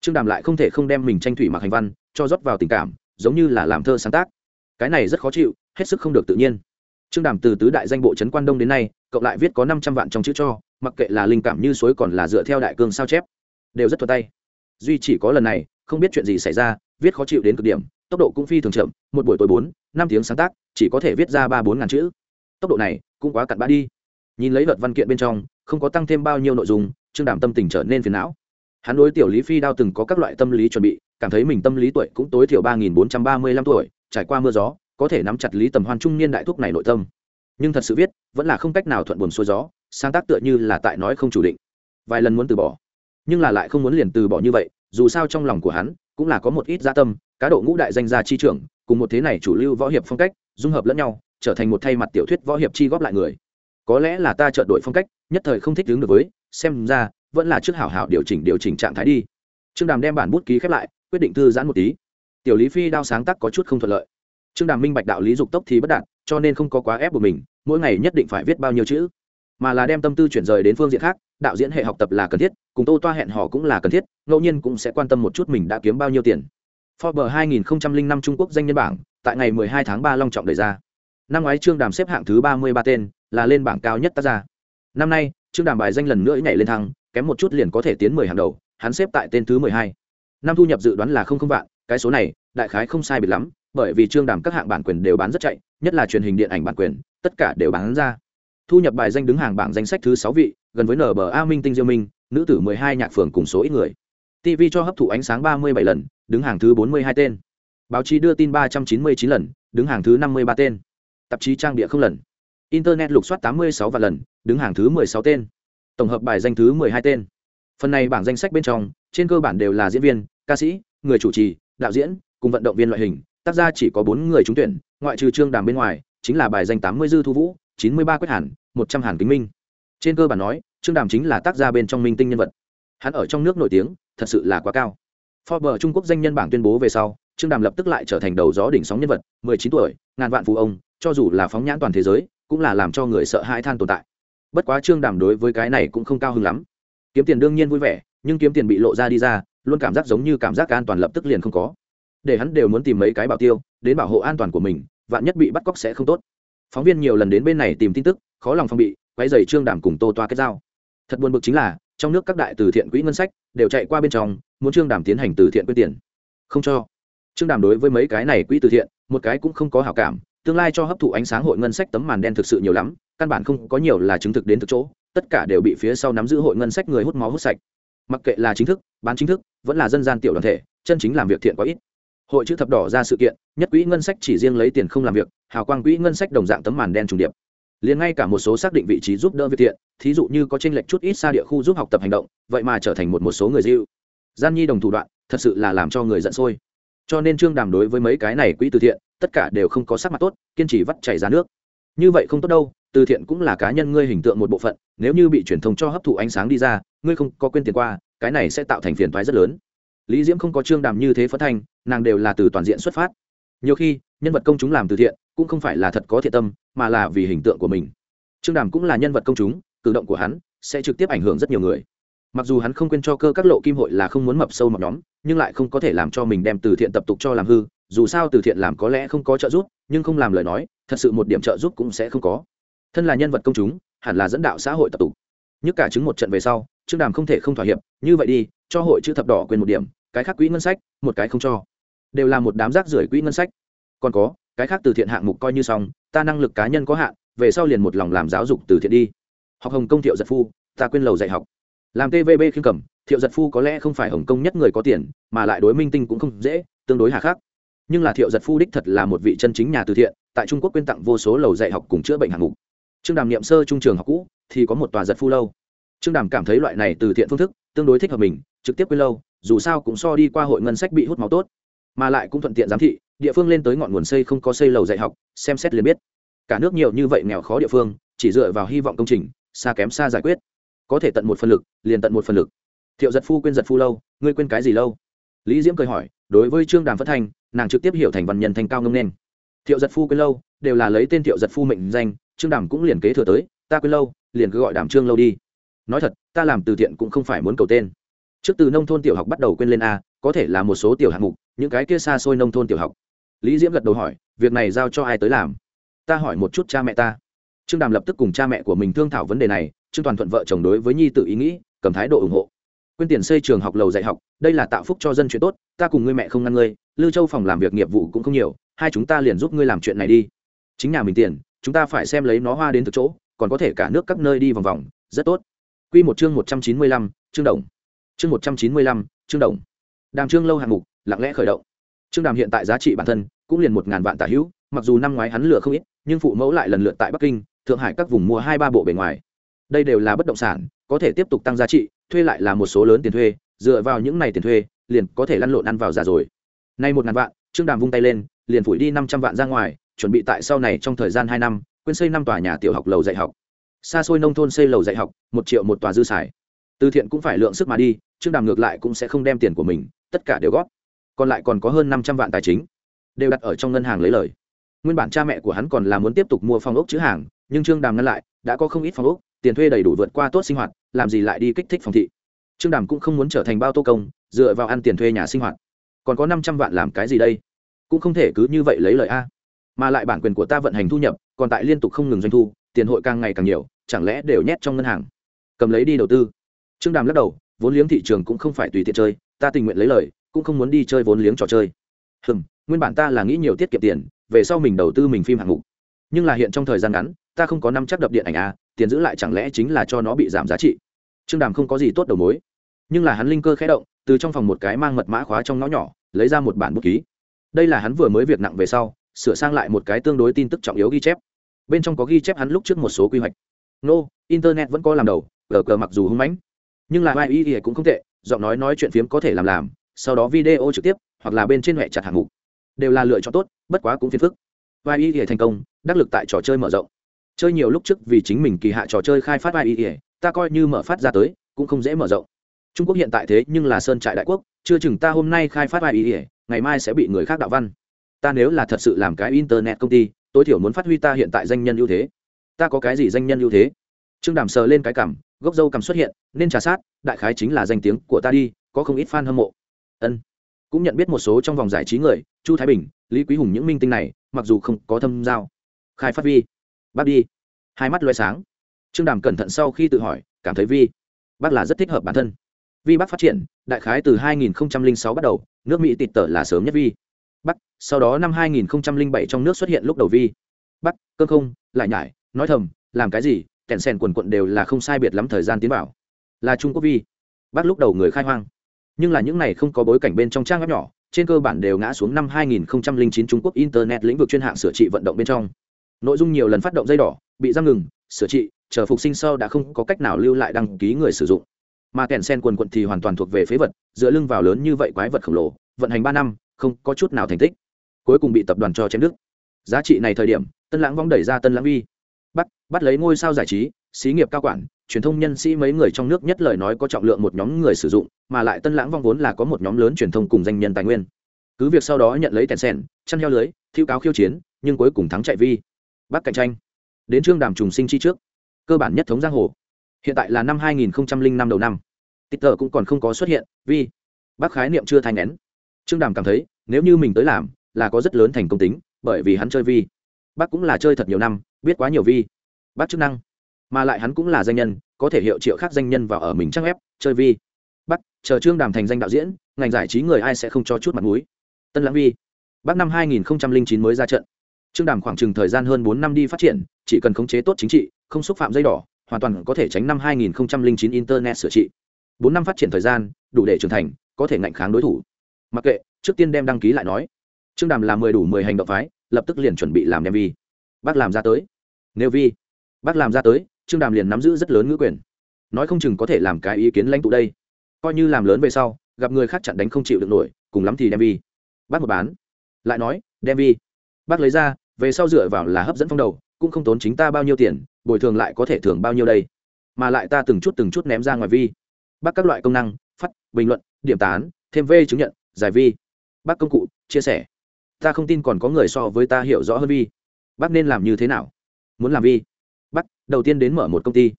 trương đàm lại không thể không đem mình tranh thủy mặc hành văn, cho rót vào tình cảm, giống như là làm thơ sáng tác. Cái này rất khó chịu, hết sức không được tự nhiên trương đàm từ tứ đại danh bộ trấn quan đông đến nay, cộng lại viết có năm trăm vạn trong chữ cho, mặc kệ là linh cảm như suối còn là dựa theo đại cương sao chép, đều rất thuật tay. Duy chỉ có lần này, không biết chuyện gì xảy ra, viết khó chịu đến cực điểm, tốc độ cũng phi thường chậm, một buổi tối bốn, năm tiếng sáng tác, chỉ có thể viết ra ba bốn ngàn chữ. Tốc độ này cũng quá cặn bã đi. Nhìn lấy luật văn kiện bên trong, không có tăng thêm bao nhiêu nội dung, trương đàm tâm tình trở nên phiền não. Hắn đối tiểu lý phi đao từng có các loại tâm lý chuẩn bị, cảm thấy mình tâm lý tuổi cũng tối thiểu ba nghìn bốn trăm ba mươi lăm tuổi, trải qua mưa gió có thể nắm chặt lý tầm hoan trung niên đại thúc này nội tâm. Nhưng thật sự viết, vẫn là không cách nào thuận buồn xuôi gió, sáng tác tựa như là tại nói không chủ định. Vài lần muốn từ bỏ, nhưng là lại không muốn liền từ bỏ như vậy, dù sao trong lòng của hắn cũng là có một ít gia tâm, cá độ ngũ đại danh gia chi trưởng, cùng một thế này chủ lưu võ hiệp phong cách, dung hợp lẫn nhau, trở thành một thay mặt tiểu thuyết võ hiệp chi góp lại người. Có lẽ là ta chợt đổi phong cách, nhất thời không thích đứng được với, xem ra vẫn là trước hảo hảo điều chỉnh điều chỉnh trạng thái đi. Trương đàm đem bản bút ký khép lại, quyết định thư giãn một tí. Tiểu lý phi đao sáng tác có chút không thuận lợi trương đàm minh bạch đạo lý dục tốc thì bất đạt cho nên không có quá ép buộc mình mỗi ngày nhất định phải viết bao nhiêu chữ mà là đem tâm tư chuyển rời đến phương diện khác đạo diễn hệ học tập là cần thiết cùng tô toa hẹn hò cũng là cần thiết ngẫu nhiên cũng sẽ quan tâm một chút mình đã kiếm bao nhiêu tiền Forbes 2005 Trung Quốc danh nhân bảng, tại ngày 12 tháng 3 long trọng đề ra. Năm ngoái Trương Đàm xếp hạng thứ 33 tên, là lên bảng cao nhất tác gia. Năm nay, Trương Đàm bài danh lần nữa nhảy lên thăng, kém một chút liền có thể tiến 10 hàng đầu, hắn xếp tại tên thứ 12. Năm thu nhập dự đoán là không không vạn, cái số này, đại khái không sai biệt lắm, bởi vì Trương Đàm các hạng bản quyền đều bán rất chạy, nhất là truyền hình điện ảnh bản quyền, tất cả đều bán ra. Thu nhập bài danh đứng hàng bảng danh sách thứ sáu vị, gần với NBA Minh Tinh Diêu Minh, nữ tử 12 nhạc phường cùng số ít người. TV cho hấp thụ ánh sáng 37 lần, đứng hàng thứ 42 tên. Báo chí đưa tin 399 lần, đứng hàng thứ 53 tên. Tạp chí trang địa không lần. Internet lục soát 86 và lần, đứng hàng thứ 16 tên. Tổng hợp bài danh thứ 12 tên. Phần này bảng danh sách bên trong, trên cơ bản đều là diễn viên, ca sĩ, người chủ trì, đạo diễn, cùng vận động viên loại hình, tác gia chỉ có 4 người trúng tuyển, ngoại trừ Trương Đàm bên ngoài, chính là bài danh 80 dư thu vũ, 93 quyết hàn, 100 hàn kính minh. Trên cơ bản nói, Trương Đàm chính là tác gia bên trong minh tinh nhân vật. Hắn ở trong nước nổi tiếng, thật sự là quá cao forbes trung quốc danh nhân bảng tuyên bố về sau trương đàm lập tức lại trở thành đầu gió đỉnh sóng nhân vật 19 tuổi ngàn vạn phú ông cho dù là phóng nhãn toàn thế giới cũng là làm cho người sợ hãi than tồn tại bất quá trương đàm đối với cái này cũng không cao hứng lắm kiếm tiền đương nhiên vui vẻ nhưng kiếm tiền bị lộ ra đi ra luôn cảm giác giống như cảm giác an toàn lập tức liền không có để hắn đều muốn tìm mấy cái bảo tiêu, đến bảo hộ an toàn của mình, vạn nhất bị bắt cóc sẽ không tốt. Phóng viên nhiều lần đến bên này tìm tin tức, khó lòng phong bị quay dày trương đàm cùng tô toa kết giao. Thật buồn bực chính là, trong nước các đại từ thiện quỹ ngân sách đều chạy qua bên trong, muốn trương đàm tiến hành từ thiện quyên tiền. Không cho. Trương đàm đối với mấy cái này quỹ từ thiện, một cái cũng không có hảo cảm, tương lai cho hấp thụ ánh sáng hội ngân sách tấm màn đen thực sự nhiều lắm, căn bản không có nhiều là chứng thực đến thực chỗ, tất cả đều bị phía sau nắm giữ hội ngân sách người hút máu hút sạch. Mặc kệ là chính thức, bán chính thức, vẫn là dân gian tiểu đoàn thể, chân chính làm việc thiện quá ít hội chữ thập đỏ ra sự kiện, nhất quỹ ngân sách chỉ riêng lấy tiền không làm việc, hào quang quỹ ngân sách đồng dạng tấm màn đen trùng điệp. Liền ngay cả một số xác định vị trí giúp đỡ việc thiện, thí dụ như có tranh lệch chút ít xa địa khu giúp học tập hành động, vậy mà trở thành một một số người dịu. Gian nhi đồng thủ đoạn, thật sự là làm cho người giận sôi. Cho nên trương đàm đối với mấy cái này quỹ từ thiện, tất cả đều không có sắc mặt tốt, kiên trì vắt chảy ra nước. Như vậy không tốt đâu, từ thiện cũng là cá nhân ngươi hình tượng một bộ phận, nếu như bị truyền thông cho hấp thụ ánh sáng đi ra, ngươi không có quên tiền qua, cái này sẽ tạo thành phiền thoái rất lớn lý diễm không có trương đàm như thế phất thanh, nàng đều là từ toàn diện xuất phát. Nhiều khi, nhân vật công chúng làm từ thiện, cũng không phải là thật có thiện tâm, mà là vì hình tượng của mình. Trương đàm cũng là nhân vật công chúng, cử động của hắn sẽ trực tiếp ảnh hưởng rất nhiều người. Mặc dù hắn không quên cho cơ các lộ kim hội là không muốn mập sâu mọc nhóm, nhưng lại không có thể làm cho mình đem từ thiện tập tục cho làm hư, dù sao từ thiện làm có lẽ không có trợ giúp, nhưng không làm lời nói, thật sự một điểm trợ giúp cũng sẽ không có. Thân là nhân vật công chúng, hẳn là dẫn đạo xã hội tập tục. Nhất cả chứng một trận về sau, trương đàm không thể không thỏa hiệp, như vậy đi cho hội chữ thập đỏ quyền một điểm, cái khác quỹ ngân sách, một cái không cho. Đều là một đám rác rưởi quỹ ngân sách. Còn có, cái khác từ thiện hạng mục coi như xong, ta năng lực cá nhân có hạn, về sau liền một lòng làm giáo dục từ thiện đi. Học hồng công thiệu giật phu, ta quên lầu dạy học. Làm tvb khiêm cầm, thiệu giật phu có lẽ không phải hồng công nhất người có tiền, mà lại đối minh tinh cũng không dễ, tương đối hà khắc. Nhưng là thiệu giật phu đích thật là một vị chân chính nhà từ thiện, tại trung quốc quyên tặng vô số lầu dạy học cùng chữa bệnh hạng mục. Trương đàm niệm sơ trung trường học cũ, thì có một tòa giật phu lâu. Trương đàm cảm thấy loại này từ thiện phương thức, tương đối thích hợp mình trực tiếp quên lâu, dù sao cũng so đi qua hội ngân sách bị hút máu tốt. Mà lại cũng thuận tiện giám thị, địa phương lên tới ngọn nguồn xây không có xây lầu dạy học, xem xét liền biết. Cả nước nhiều như vậy nghèo khó địa phương, chỉ dựa vào hy vọng công trình, xa kém xa giải quyết. Có thể tận một phần lực, liền tận một phần lực. Thiệu giật phu quên giật phu lâu, ngươi quên cái gì lâu? Lý diễm cười hỏi, đối với trương đàm phất thanh, nàng trực tiếp hiểu thành văn nhân thành cao ngông nên. Thiệu giật phu quên lâu, đều là lấy tên thiệu giật phu mệnh danh, trương đàm cũng liền kế thừa tới, ta quên lâu, liền cứ gọi đàm trương lâu đi. Nói thật, ta làm từ thiện cũng không phải muốn cầu tên trước từ nông thôn tiểu học bắt đầu quên lên a có thể là một số tiểu hạng mục những cái kia xa xôi nông thôn tiểu học. Lý diễm gật đầu hỏi việc này giao cho ai tới làm? Ta hỏi một chút cha mẹ ta. Trương đàm lập tức cùng cha mẹ của mình thương thảo vấn đề này trương toàn thuận vợ chồng đối với nhi tự ý nghĩ cầm thái độ ủng hộ. Quyên tiền xây trường học lầu dạy học đây là tạo phúc cho dân chuyện tốt ta cùng ngươi mẹ không ngăn ngươi lưu châu phòng làm việc nghiệp vụ cũng không nhiều hai chúng ta liền giúp ngươi làm chuyện này đi. Chính nhà mình tiền chúng ta phải xem lấy nó hoa đến từ chỗ còn có thể cả nước các nơi đi vòng vòng rất tốt. Quy một chương một trăm chín mươi lăm, Trương Đồng. Chương một trăm chín mươi lăm, Trương Đồng. Đàm Trương lâu hạng mục, lặng lẽ khởi động. Trương Đàm hiện tại giá trị bản thân cũng liền một ngàn vạn tả hữu, mặc dù năm ngoái hắn lừa không ít, nhưng phụ mẫu lại lần lượt tại Bắc Kinh, Thượng Hải các vùng mua hai ba bộ bề ngoài. Đây đều là bất động sản, có thể tiếp tục tăng giá trị, thuê lại là một số lớn tiền thuê, dựa vào những này tiền thuê, liền có thể lăn lộn ăn vào già rồi. Nay một ngàn vạn, Trương Đàm vung tay lên, liền phủi đi năm trăm vạn ra ngoài, chuẩn bị tại sau này trong thời gian hai năm, quên xây năm tòa nhà tiểu học lầu dạy học xa xôi nông thôn xây lầu dạy học một triệu một tòa dư xài từ thiện cũng phải lượng sức mà đi, trương đàm ngược lại cũng sẽ không đem tiền của mình, tất cả đều góp. Còn lại còn có hơn năm trăm vạn tài chính, đều đặt ở trong ngân hàng lấy lời. Nguyên bản cha mẹ của hắn còn là muốn tiếp tục mua phòng ốc chữ hàng, nhưng trương đàm ngăn lại, đã có không ít phòng ốc, tiền thuê đầy đủ vượt qua tốt sinh hoạt, làm gì lại đi kích thích phòng thị. Trương đàm cũng không muốn trở thành bao tô công, dựa vào ăn tiền thuê nhà sinh hoạt. Còn có năm trăm vạn làm cái gì đây? Cũng không thể cứ như vậy lấy lời a. Mà lại bản quyền của ta vận hành thu nhập, còn tại liên tục không ngừng doanh thu, tiền hội càng ngày càng nhiều, chẳng lẽ đều nhét trong ngân hàng? Cầm lấy đi đầu tư trương đàm lắc đầu vốn liếng thị trường cũng không phải tùy tiện chơi ta tình nguyện lấy lời cũng không muốn đi chơi vốn liếng trò chơi. Hừm nguyên bản ta là nghĩ nhiều tiết kiệm tiền về sau mình đầu tư mình phim hạng mục. Nhưng là hiện trong thời gian ngắn ta không có năm chắc đập điện ảnh a, tiền giữ lại chẳng lẽ chính là cho nó bị giảm giá trị? Trương đàm không có gì tốt đầu mối. Nhưng là hắn linh cơ khẽ động từ trong phòng một cái mang mật mã khóa trong nó nhỏ lấy ra một bản bút ký. Đây là hắn vừa mới việc nặng về sau sửa sang lại một cái tương đối tin tức trọng yếu ghi chép. Bên trong có ghi chép hắn lúc trước một số quy hoạch. Nô、no, internet vẫn có làm đầu gờ cờ mặc dù hung mãnh nhưng là ai y cũng không tệ, giọng nói nói chuyện phiếm có thể làm làm, sau đó video trực tiếp, hoặc là bên trên hệ chặt hạng mục. Đều là lựa chọn tốt, bất quá cũng phiền phức. Vai y thành công, đắc lực tại trò chơi mở rộng. Chơi nhiều lúc trước vì chính mình kỳ hạ trò chơi khai phát vai y ta coi như mở phát ra tới, cũng không dễ mở rộng. Trung quốc hiện tại thế nhưng là sơn trại đại quốc, chưa chừng ta hôm nay khai phát vai y ngày mai sẽ bị người khác đạo văn. Ta nếu là thật sự làm cái internet công ty, tối thiểu muốn phát huy ta hiện tại danh nhân ưu thế. Ta có cái gì danh nhân ưu thế? Trương đàm sờ lên cái cằm gốc dâu cầm xuất hiện, nên trà sát, đại khái chính là danh tiếng của ta đi, có không ít fan hâm mộ. Ân. Cũng nhận biết một số trong vòng giải trí người, chu thái bình, lý quý hùng những minh tinh này, mặc dù không có thâm giao. Khai phát vi. Bác đi. Hai mắt loay sáng. Trương đàm cẩn thận sau khi tự hỏi, cảm thấy vi. Bác là rất thích hợp bản thân. Vi bác phát triển, đại khái từ 2006 bắt đầu, nước mỹ tịt tở là sớm nhất vi. Bắc sau đó năm 2007 trong nước xuất hiện lúc đầu vi. Bắc cơ không, lại nhải, nói thầm, làm cái gì kèn sen quần quận đều là không sai biệt lắm thời gian tiến vào. Là trung quốc vi. Bác lúc đầu người khai hoang. Nhưng là những này không có bối cảnh bên trong trang web nhỏ trên cơ bản đều ngã xuống năm 2009 Trung Quốc internet lĩnh vực chuyên hạng sửa trị vận động bên trong. Nội dung nhiều lần phát động dây đỏ, bị giam ngừng, sửa trị, chờ phục sinh sau đã không có cách nào lưu lại đăng ký người sử dụng. Mà kèn sen quần quận thì hoàn toàn thuộc về phế vật, dựa lưng vào lớn như vậy quái vật khổng lồ, vận hành 3 năm, không có chút nào thành tích. Cuối cùng bị tập đoàn cho chém đức giá trị này thời điểm tân lãng vong đẩy ra tân lãng vi bắt bắt lấy ngôi sao giải trí, xí nghiệp cao quản, truyền thông nhân sĩ mấy người trong nước nhất lời nói có trọng lượng một nhóm người sử dụng, mà lại tân lãng vong vốn là có một nhóm lớn truyền thông cùng danh nhân tài nguyên. Cứ việc sau đó nhận lấy tèn sen, chăn heo lưới, thiêu cáo khiêu chiến, nhưng cuối cùng thắng chạy vi. Bắt cạnh tranh. Đến trương đàm trùng sinh chi trước. Cơ bản nhất thống giang hồ. Hiện tại là năm 2005 đầu năm. Twitter cũng còn không có xuất hiện, vì bác khái niệm chưa thành nén. Trương đàm cảm thấy, nếu như mình tới làm, là có rất lớn thành công tính, bởi vì hắn chơi vi. Bác cũng là chơi thật nhiều năm biết quá nhiều vi. Bác chức năng. Mà lại hắn cũng là danh nhân, có thể hiệu triệu khác danh nhân vào ở mình trang web, chơi vi. Bắt chờ trương đàm thành danh đạo diễn, ngành giải trí người ai sẽ không cho chút mặt mũi. Tân lãng vi. Bắt năm 2009 mới ra trận. Trương đàm khoảng chừng thời gian hơn bốn năm đi phát triển, chỉ cần khống chế tốt chính trị, không xúc phạm dây đỏ, hoàn toàn có thể tránh năm 2009 internet sửa trị. Bốn năm phát triển thời gian, đủ để trưởng thành, có thể ngạnh kháng đối thủ. Mặc kệ, trước tiên đem đăng ký lại nói. Trương đàm làm mười đủ mười hành động phái, lập tức liền chuẩn bị làm đem vi. Bác làm ra tới nếu vi bác làm ra tới, trương đàm liền nắm giữ rất lớn ngữ quyền. Nói không chừng có thể làm cái ý kiến lãnh tụ đây. Coi như làm lớn về sau, gặp người khác chặn đánh không chịu được nổi, cùng lắm thì đem vi bác một bán. Lại nói, đem vi bác lấy ra, về sau dựa vào là hấp dẫn phong đầu, cũng không tốn chính ta bao nhiêu tiền, bồi thường lại có thể thưởng bao nhiêu đây. Mà lại ta từng chút từng chút ném ra ngoài vi bác các loại công năng, phát, bình luận, điểm tán, thêm v chứng nhận, giải vi bác công cụ, chia sẻ. Ta không tin còn có người so với ta hiểu rõ hơn vi. Bác nên làm như thế nào? Muốn làm vi. Bắc đầu tiên đến mở một công ty.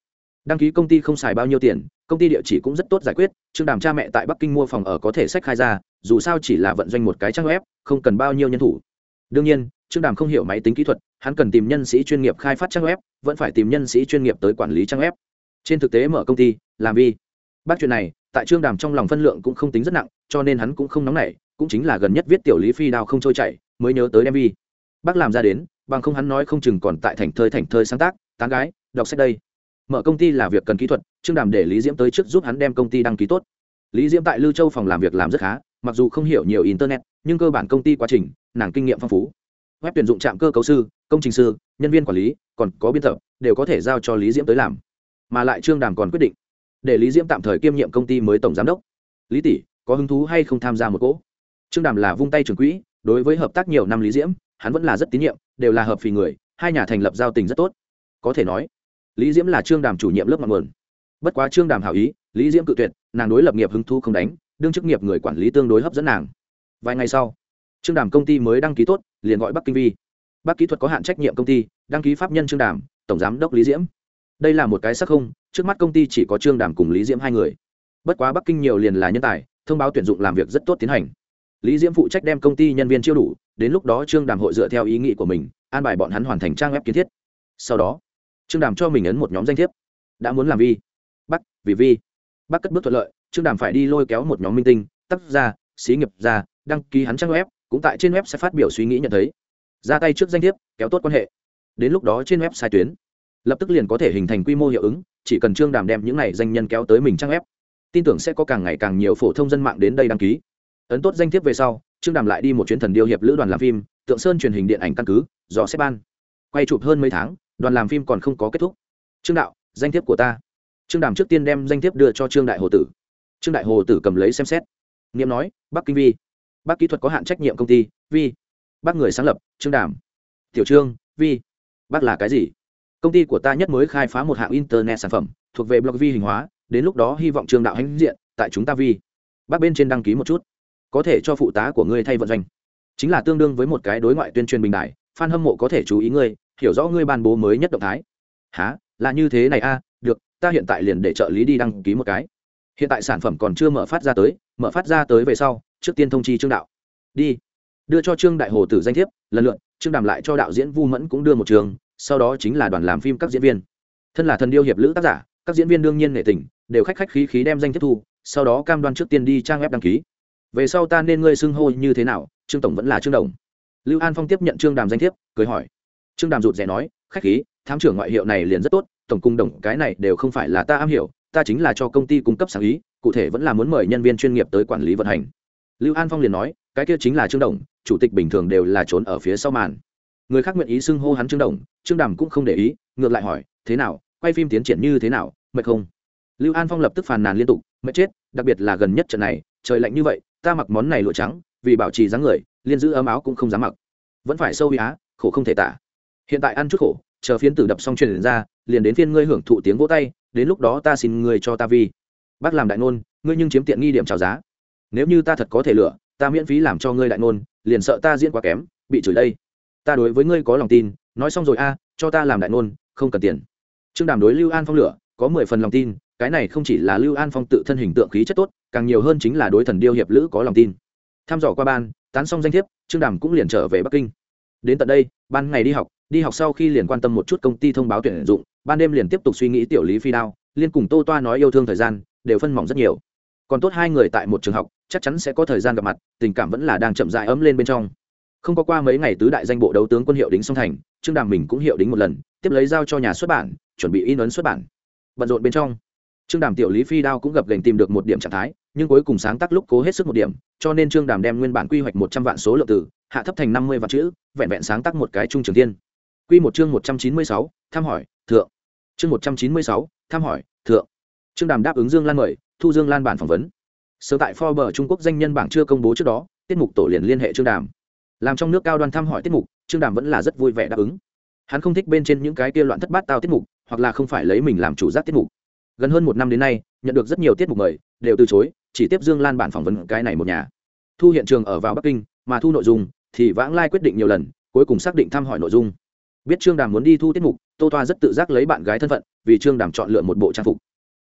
Đăng ký công ty không xài bao nhiêu tiền, công ty địa chỉ cũng rất tốt giải quyết trương đàm cha mẹ tại bắc kinh mua phòng ở có thể sách khai ra, dù sao chỉ là vận doanh một cái trang web, không cần bao nhiêu nhân thủ. Đương nhiên trương đàm không hiểu máy tính kỹ thuật, hắn cần tìm nhân sĩ chuyên nghiệp khai phát trang web, vẫn phải tìm nhân sĩ chuyên nghiệp tới quản lý trang web. Trên thực tế mở công ty, làm vi. Bác chuyện này, tại trương đàm trong lòng phân lượng cũng không tính rất nặng, cho nên hắn cũng không nóng nảy, cũng chính là gần nhất viết tiểu lý phi đao không trôi chảy, mới nhớ tới đem vi. Bác làm ra đến bằng không hắn nói không chừng còn tại thành thơi thành thơi sáng tác, tán gái, đọc sách đây. Mở công ty là việc cần kỹ thuật, trương đàm để lý diễm tới trước giúp hắn đem công ty đăng ký tốt. Lý diễm tại lưu châu phòng làm việc làm rất khá, mặc dù không hiểu nhiều internet, nhưng cơ bản công ty quá trình, nàng kinh nghiệm phong phú. Web tuyển dụng trạm cơ cấu sư, công trình sư, nhân viên quản lý, còn có biên tập, đều có thể giao cho lý diễm tới làm. Mà lại trương đàm còn quyết định, để lý diễm tạm thời kiêm nhiệm công ty mới tổng giám đốc. Lý tỷ, có hứng thú hay không tham gia một cỗ? Trương đàm là vung tay trường quỹ, đối với hợp tác nhiều năm lý diễm, hắn vẫn là rất tín nhiệm đều là hợp phì người, hai nhà thành lập giao tình rất tốt. Có thể nói, lý diễm là trương đàm chủ nhiệm lớp ngọn nguồn. Bất quá trương đàm hảo ý, lý diễm cự tuyệt, nàng đối lập nghiệp hứng thu không đánh, đương chức nghiệp người quản lý tương đối hấp dẫn nàng. Vài ngày sau, trương đàm công ty mới đăng ký tốt, liền gọi bắc kinh vi. Bắc kỹ thuật có hạn trách nhiệm công ty, đăng ký pháp nhân trương đàm, tổng giám đốc lý diễm. Đây là một cái sắc không, trước mắt công ty chỉ có trương đàm cùng lý diễm hai người. Bất quá bắc kinh nhiều liền là nhân tài, thông báo tuyển dụng làm việc rất tốt tiến hành. Lý diễm phụ trách đem công ty nhân viên chiêu đủ đến lúc đó trương đàm hội dựa theo ý nghĩ của mình, an bài bọn hắn hoàn thành trang web kiến thiết. Sau đó, trương đàm cho mình ấn một nhóm danh thiếp. Đã muốn làm vi. Bắc, vì vi. Bắc cất bước thuận lợi, trương đàm phải đi lôi kéo một nhóm minh tinh, tác gia xí nghiệp ra đăng ký hắn trang web, cũng tại trên web sẽ phát biểu suy nghĩ nhận thấy. Ra tay trước danh thiếp, kéo tốt quan hệ. Đến lúc đó trên web sai tuyến. Lập tức liền có thể hình thành quy mô hiệu ứng, chỉ cần trương đàm đem những này danh nhân kéo tới mình trang web. Tin tưởng sẽ có càng ngày càng nhiều phổ thông dân mạng đến đây đăng ký ấn tốt danh thiếp về sau, trương đàm lại đi một chuyến thần điêu hiệp lữ đoàn làm phim, tượng sơn truyền hình điện ảnh căn cứ, do xếp ban. Quay chụp hơn mấy tháng, đoàn làm phim còn không có kết thúc. Trương đạo, danh thiếp của ta. Trương đàm trước tiên đem danh thiếp đưa cho trương đại hồ tử. Trương đại hồ tử cầm lấy xem xét. Nghiệm nói bắc kinh vi, bác kỹ thuật có hạn trách nhiệm công ty, vi, bác người sáng lập, trương đàm. Tiểu trương, vi, bác là cái gì? Công ty của ta nhất mới khai phá một hạng internet sản phẩm, thuộc về blog vi hình hóa, đến lúc đó hy vọng trương đạo hãnh diện, tại chúng ta vi. Bác bên trên đăng ký một chút có thể cho phụ tá của ngươi thay vận doanh. Chính là tương đương với một cái đối ngoại tuyên truyền bình đại f a n hâm mộ có thể chú ý ngươi hiểu rõ ngươi ban bố mới nhất động thái. Há là như thế này a à, được ta hiện tại liền để trợ lý đi đăng ký một cái. Hiện tại sản phẩm còn chưa mở phát ra tới mở phát ra tới về sau trước tiên thông chi trương đạo. Đi. Đưa cho trương đại hồ tử danh thiếp lần lượt trương đàm lại cho đạo diễn vu mẫn cũng đưa một trường sau đó chính là đoàn làm phim các diễn viên. Thân là thần điêu hiệp lữ tác giả các diễn viên đương nhiên nghệ tình đều khách khách khí khí đem danh thiếp thu sau đó cam đoan trước tiên đi trang web đăng ký về sau ta nên ngươi xưng hô như thế nào? Trương tổng vẫn là trương đồng. Lưu an phong tiếp nhận trương đàm danh thiếp, cười hỏi. Trương đàm rụt rè nói, khách khí, thám trưởng ngoại hiệu này liền rất tốt, tổng cung đồng cái này đều không phải là ta am hiểu, ta chính là cho công ty cung cấp sáng ý, cụ thể vẫn là muốn mời nhân viên chuyên nghiệp tới quản lý vận hành. Lưu an phong liền nói, cái kia chính là trương đồng, chủ tịch bình thường đều là trốn ở phía sau màn. Người khác nguyện ý xưng hô hắn trương đồng, trương đàm cũng không để ý, ngược lại hỏi, thế nào, quay phim tiến triển như thế nào, mệt không? Lưu an phong lập tức phàn nàn liên tục, mệt chết, đặc biệt là gần nhất trận này, trời lạnh như vậy ta mặc món này lụa trắng, vì bảo trì dáng người, liên giữ ấm áo cũng không dám mặc. Vẫn phải sâu huy á, khổ không thể tả. Hiện tại ăn chút khổ, chờ phiến tử đập xong truyền ra, liền đến phiên ngươi hưởng thụ tiếng vỗ tay, đến lúc đó ta xin ngươi cho ta vi. Bác làm đại nôn ngươi nhưng chiếm tiện nghi điểm trào giá. Nếu như ta thật có thể lựa ta miễn phí làm cho ngươi đại nôn liền sợ ta diễn quá kém, bị chửi đây. Ta đối với ngươi có lòng tin, nói xong rồi a, cho ta làm đại nôn không cần tiền. Trương đàm đối lưu an phong lửa, có mười phần lòng tin cái này không chỉ là lưu an phong tự thân hình tượng khí chất tốt, càng nhiều hơn chính là đối thần điêu hiệp lữ có lòng tin. Tham dò qua ban, tán xong danh thiếp, trương đàm cũng liền trở về bắc kinh. Đến tận đây, ban ngày đi học đi học sau khi liền quan tâm một chút công ty thông báo tuyển dụng, ban đêm liền tiếp tục suy nghĩ tiểu lý phi đao, liên cùng tô toa nói yêu thương thời gian, đều phân mỏng rất nhiều. Còn tốt hai người tại một trường học, chắc chắn sẽ có thời gian gặp mặt, tình cảm vẫn là đang chậm dại ấm lên bên trong. Không có qua mấy ngày tứ đại danh bộ đấu tướng quân hiệu đính song thành, trương đàm mình cũng hiệu đính một lần, tiếp lấy giao cho nhà xuất bản, chuẩn bị in ấn xuất bản. Bận rộn bên trong trương đàm tiểu lý phi đao cũng gặp gành tìm được một điểm trạng thái, nhưng cuối cùng sáng tác lúc cố hết sức một điểm, cho nên trương đàm đem nguyên bản quy hoạch một trăm vạn số lượng từ hạ thấp thành năm mươi vạn chữ, vẹn vẹn sáng tác một cái trung trường tiên. Quy một chương một trăm chín mươi sáu thăm hỏi, thượng. Chương một trăm chín mươi sáu thăm hỏi, thượng. Trương đàm đáp ứng dương lan mời, thu dương lan bản phỏng vấn. Sớm tại forbes trung quốc danh nhân bảng chưa công bố trước đó, tiết mục tổ liền liên hệ trương đàm. Làm trong nước cao đoàn thăm hỏi tiết mục, trương đàm vẫn là rất vui vẻ đáp ứng. Hắn không thích bên trên những cái kia loạn thất bát tao tiết mục, hoặc là không phải lấy mình làm chủ giác tiết mục gần hơn một năm đến nay, nhận được rất nhiều tiết mục mời, đều từ chối, chỉ tiếp dương lan bản phỏng vấn cái này một nhà. Thu hiện trường ở vào bắc kinh, mà thu nội dung thì vãng lai quyết định nhiều lần, cuối cùng xác định thăm hỏi nội dung. Biết trương đàm muốn đi thu tiết mục, tô toa rất tự giác lấy bạn gái thân phận, vì trương đàm chọn lựa một bộ trang phục.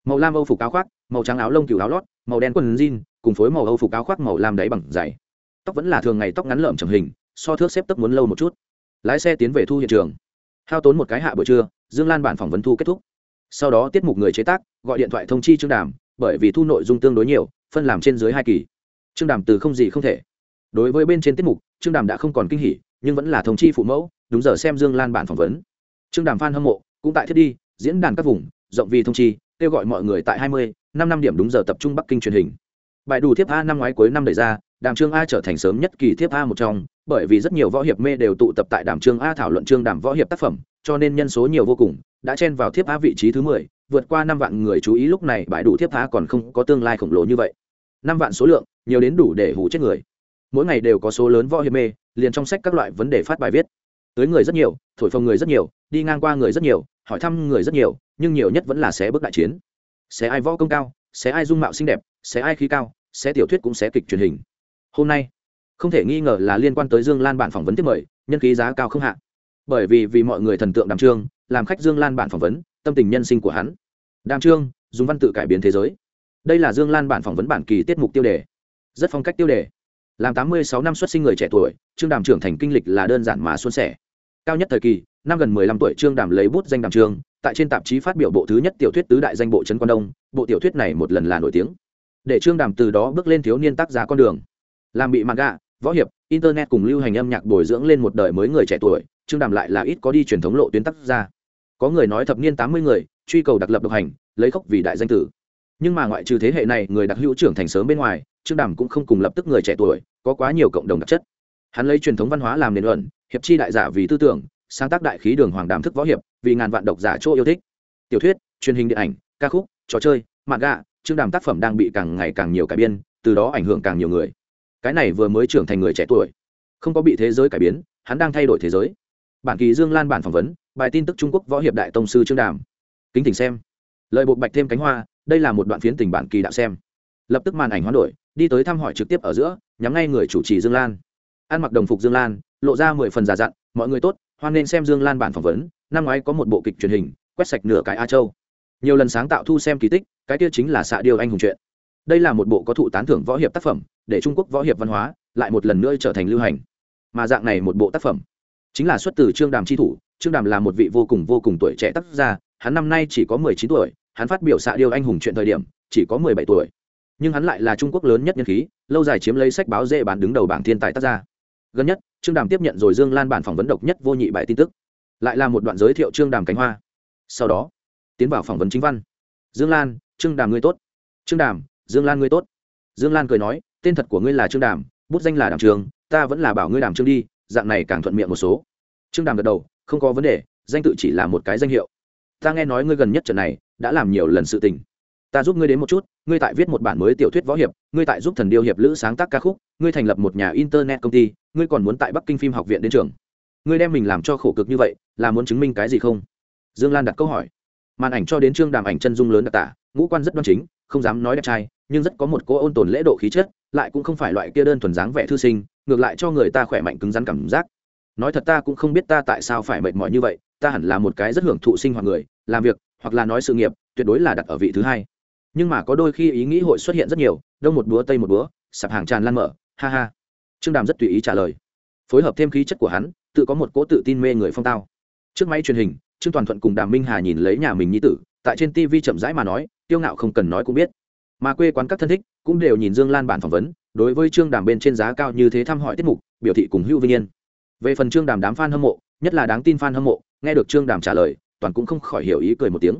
Màu lam âu phục áo khoác, màu trắng áo lông cừu áo lót, màu đen quần jean, cùng phối màu âu phục áo khoác màu lam đáy bằng dày tóc vẫn là thường ngày tóc ngắn lợm trầm hình, so thước xếp tóc muốn lâu một chút. Lái xe tiến về thu hiện trường. Hao tốn một cái hạ buổi trưa, dương lan bản phỏng vấn thu kết thúc sau đó tiết mục người chế tác, gọi điện thoại thông chi trương đàm, bởi vì thu nội dung tương đối nhiều, phân làm trên dưới hai kỳ. Trương đàm từ không gì không thể. Đối với bên trên tiết mục, trương đàm đã không còn kinh hỉ, nhưng vẫn là thông chi phụ mẫu, đúng giờ xem dương lan bản phỏng vấn. Trương đàm phan hâm mộ, cũng tại thiết đi, diễn đàn các vùng, rộng vì thông chi, kêu gọi mọi người tại hai mươi, năm năm điểm đúng giờ tập trung bắc kinh truyền hình. Bài đủ thiếp a năm ngoái cuối năm đẩy ra, đàm trương a trở thành sớm nhất kỳ thiếp a một trong, bởi vì rất nhiều võ hiệp mê đều tụ tập tại đàm trương a thảo luận trương đàm võ hiệp tác phẩm, cho nên nhân số nhiều vô cùng đã chen vào thiếp á vị trí thứ mười, vượt qua năm vạn người chú ý lúc này bãi đủ thiếp á còn không có tương lai khổng lồ như vậy. Năm vạn số lượng, nhiều đến đủ để hủ chết người. Mỗi ngày đều có số lớn võ hiệp mê, liền trong sách các loại vấn đề phát bài viết. Tới người rất nhiều, thổi phồng người rất nhiều, đi ngang qua người rất nhiều, hỏi thăm người rất nhiều, nhưng nhiều nhất vẫn là xé bước đại chiến. Xé ai võ công cao, xé ai dung mạo xinh đẹp, xé ai khí cao, xé tiểu thuyết cũng xé kịch truyền hình. Hôm nay, không thể nghi ngờ là liên quan tới dương lan bản phỏng vấn tiếp mời, nhân khí giá cao không hạ. Bởi vì vì mọi người thần tượng đàm trương làm khách dương lan bản phỏng vấn, tâm tình nhân sinh của hắn. Đàm trương, dùng văn tự cải biến thế giới. Đây là dương lan bản phỏng vấn bản kỳ tiết mục tiêu đề. Rất phong cách tiêu đề. Làm tám mươi sáu năm xuất sinh người trẻ tuổi, trương đàm trưởng thành kinh lịch là đơn giản mà xuân sẻ. Cao nhất thời kỳ, năm gần mười lăm tuổi trương đàm lấy bút danh đàm trương, tại trên tạp chí phát biểu bộ thứ nhất tiểu thuyết tứ đại danh bộ trấn quan đông, bộ tiểu thuyết này một lần là nổi tiếng. Để trương đàm từ đó bước lên thiếu niên tác giá con đường. Làm bị mặt gạ, võ hiệp, internet cùng lưu hành âm nhạc bồi dưỡng lên một đời mới người trẻ tuổi, trương đàm lại là ít có đi truyền thống lộ tuyến tác giả có người nói thập niên tám mươi người truy cầu đặc lập độc hành, lấy khóc vì đại danh tử. Nhưng mà ngoại trừ thế hệ này, người đặc hữu trưởng thành sớm bên ngoài, trương đàm cũng không cùng lập tức người trẻ tuổi, có quá nhiều cộng đồng đặc chất. Hắn lấy truyền thống văn hóa làm nền luận, hiệp chi đại giả vì tư tưởng, sáng tác đại khí đường hoàng đàm thức võ hiệp, vì ngàn vạn độc giả chỗ yêu thích. Tiểu thuyết, truyền hình điện ảnh, ca khúc, trò chơi mạng gạ, trương đàm tác phẩm đang bị càng ngày càng nhiều cải biên, từ đó ảnh hưởng càng nhiều người. Cái này vừa mới trưởng thành người trẻ tuổi. Không có bị thế giới cải biến, hắn đang thay đổi thế giới bản kỳ dương lan bản phỏng vấn, bài tin tức trung quốc võ hiệp đại tông sư trương đàm. Kính thỉnh xem. Lợi bộ bạch thêm cánh hoa, đây là một đoạn phiến tình bản kỳ đạo xem. Lập tức màn ảnh hoán đổi, đi tới thăm hỏi trực tiếp ở giữa, nhắm ngay người chủ trì dương lan. Ăn mặc đồng phục dương lan, lộ ra mười phần giả dặn, mọi người tốt, hoan nên xem dương lan bản phỏng vấn, năm ngoái có một bộ kịch truyền hình, quét sạch nửa cái a châu. Nhiều lần sáng tạo thu xem kỳ tích, cái kia chính là xạ điêu anh hùng chuyện. Đây là một bộ có thụ tán thưởng võ hiệp tác phẩm, để trung quốc võ hiệp văn hóa lại một lần nữa trở thành lưu hành. Mà dạng này một bộ tác phẩm chính là xuất từ trương đàm tri thủ, trương đàm là một vị vô cùng vô cùng tuổi trẻ tác gia, hắn năm nay chỉ có mười chín tuổi, hắn phát biểu xạ điêu anh hùng chuyện thời điểm, chỉ có mười bảy tuổi. Nhưng hắn lại là trung quốc lớn nhất nhân khí, lâu dài chiếm lấy sách báo dễ bán đứng đầu bảng thiên tài tác gia. Gần nhất, trương đàm tiếp nhận rồi dương lan bản phỏng vấn độc nhất vô nhị bài tin tức. Lại là một đoạn giới thiệu trương đàm cánh hoa. Sau đó, tiến vào phỏng vấn chính văn. Dương lan, trương đàm ngươi tốt. Trương đàm, dương lan ngươi tốt. Dương lan cười nói, tên thật của ngươi là trương đàm, bút danh là đàm trường, ta vẫn là bảo ngươi đàm trương đi, dạng này càng thuận miệng một số trương đàm gật đầu, không có vấn đề, danh tự chỉ là một cái danh hiệu. Ta nghe nói ngươi gần nhất trận này đã làm nhiều lần sự tình. Ta giúp ngươi đến một chút, ngươi tại viết một bản mới tiểu thuyết võ hiệp, ngươi tại giúp thần điêu hiệp lữ sáng tác ca khúc, ngươi thành lập một nhà internet công ty, ngươi còn muốn tại bắc kinh phim học viện đến trường. Ngươi đem mình làm cho khổ cực như vậy, là muốn chứng minh cái gì không? Dương lan đặt câu hỏi. Màn ảnh cho đến trương đàm ảnh chân dung lớn đặc tả, ngũ quan rất đoan chính, không dám nói đẹp trai, nhưng rất có một cô ôn tồn lễ độ khí chất, lại cũng không phải loại kia đơn thuần dáng vẻ thư sinh, ngược lại cho người ta khỏe mạnh cứng rắn cảm giác nói thật ta cũng không biết ta tại sao phải mệt mỏi như vậy, ta hẳn là một cái rất hưởng thụ sinh hoạt người, làm việc, hoặc là nói sự nghiệp, tuyệt đối là đặt ở vị thứ hai. Nhưng mà có đôi khi ý nghĩ hội xuất hiện rất nhiều, đông một búa, tây một búa, sạp hàng tràn lan mở, ha ha. Trương đàm rất tùy ý trả lời. Phối hợp thêm khí chất của hắn, tự có một cỗ tự tin mê người phong tao. Trước máy truyền hình, trương toàn thuận cùng đàm minh hà nhìn lấy nhà mình nhi tử, tại trên tv chậm rãi mà nói, tiêu ngạo không cần nói cũng biết. Mà quê quán các thân thích cũng đều nhìn dương lan bản phỏng vấn, đối với trương đàm bên trên giá cao như thế thăm hỏi tiết mục, biểu thị cùng hữu vinh yên về phần trương đàm đám f a n hâm mộ, nhất là đáng tin f a n hâm mộ, nghe được trương đàm trả lời, toàn cũng không khỏi hiểu ý cười một tiếng.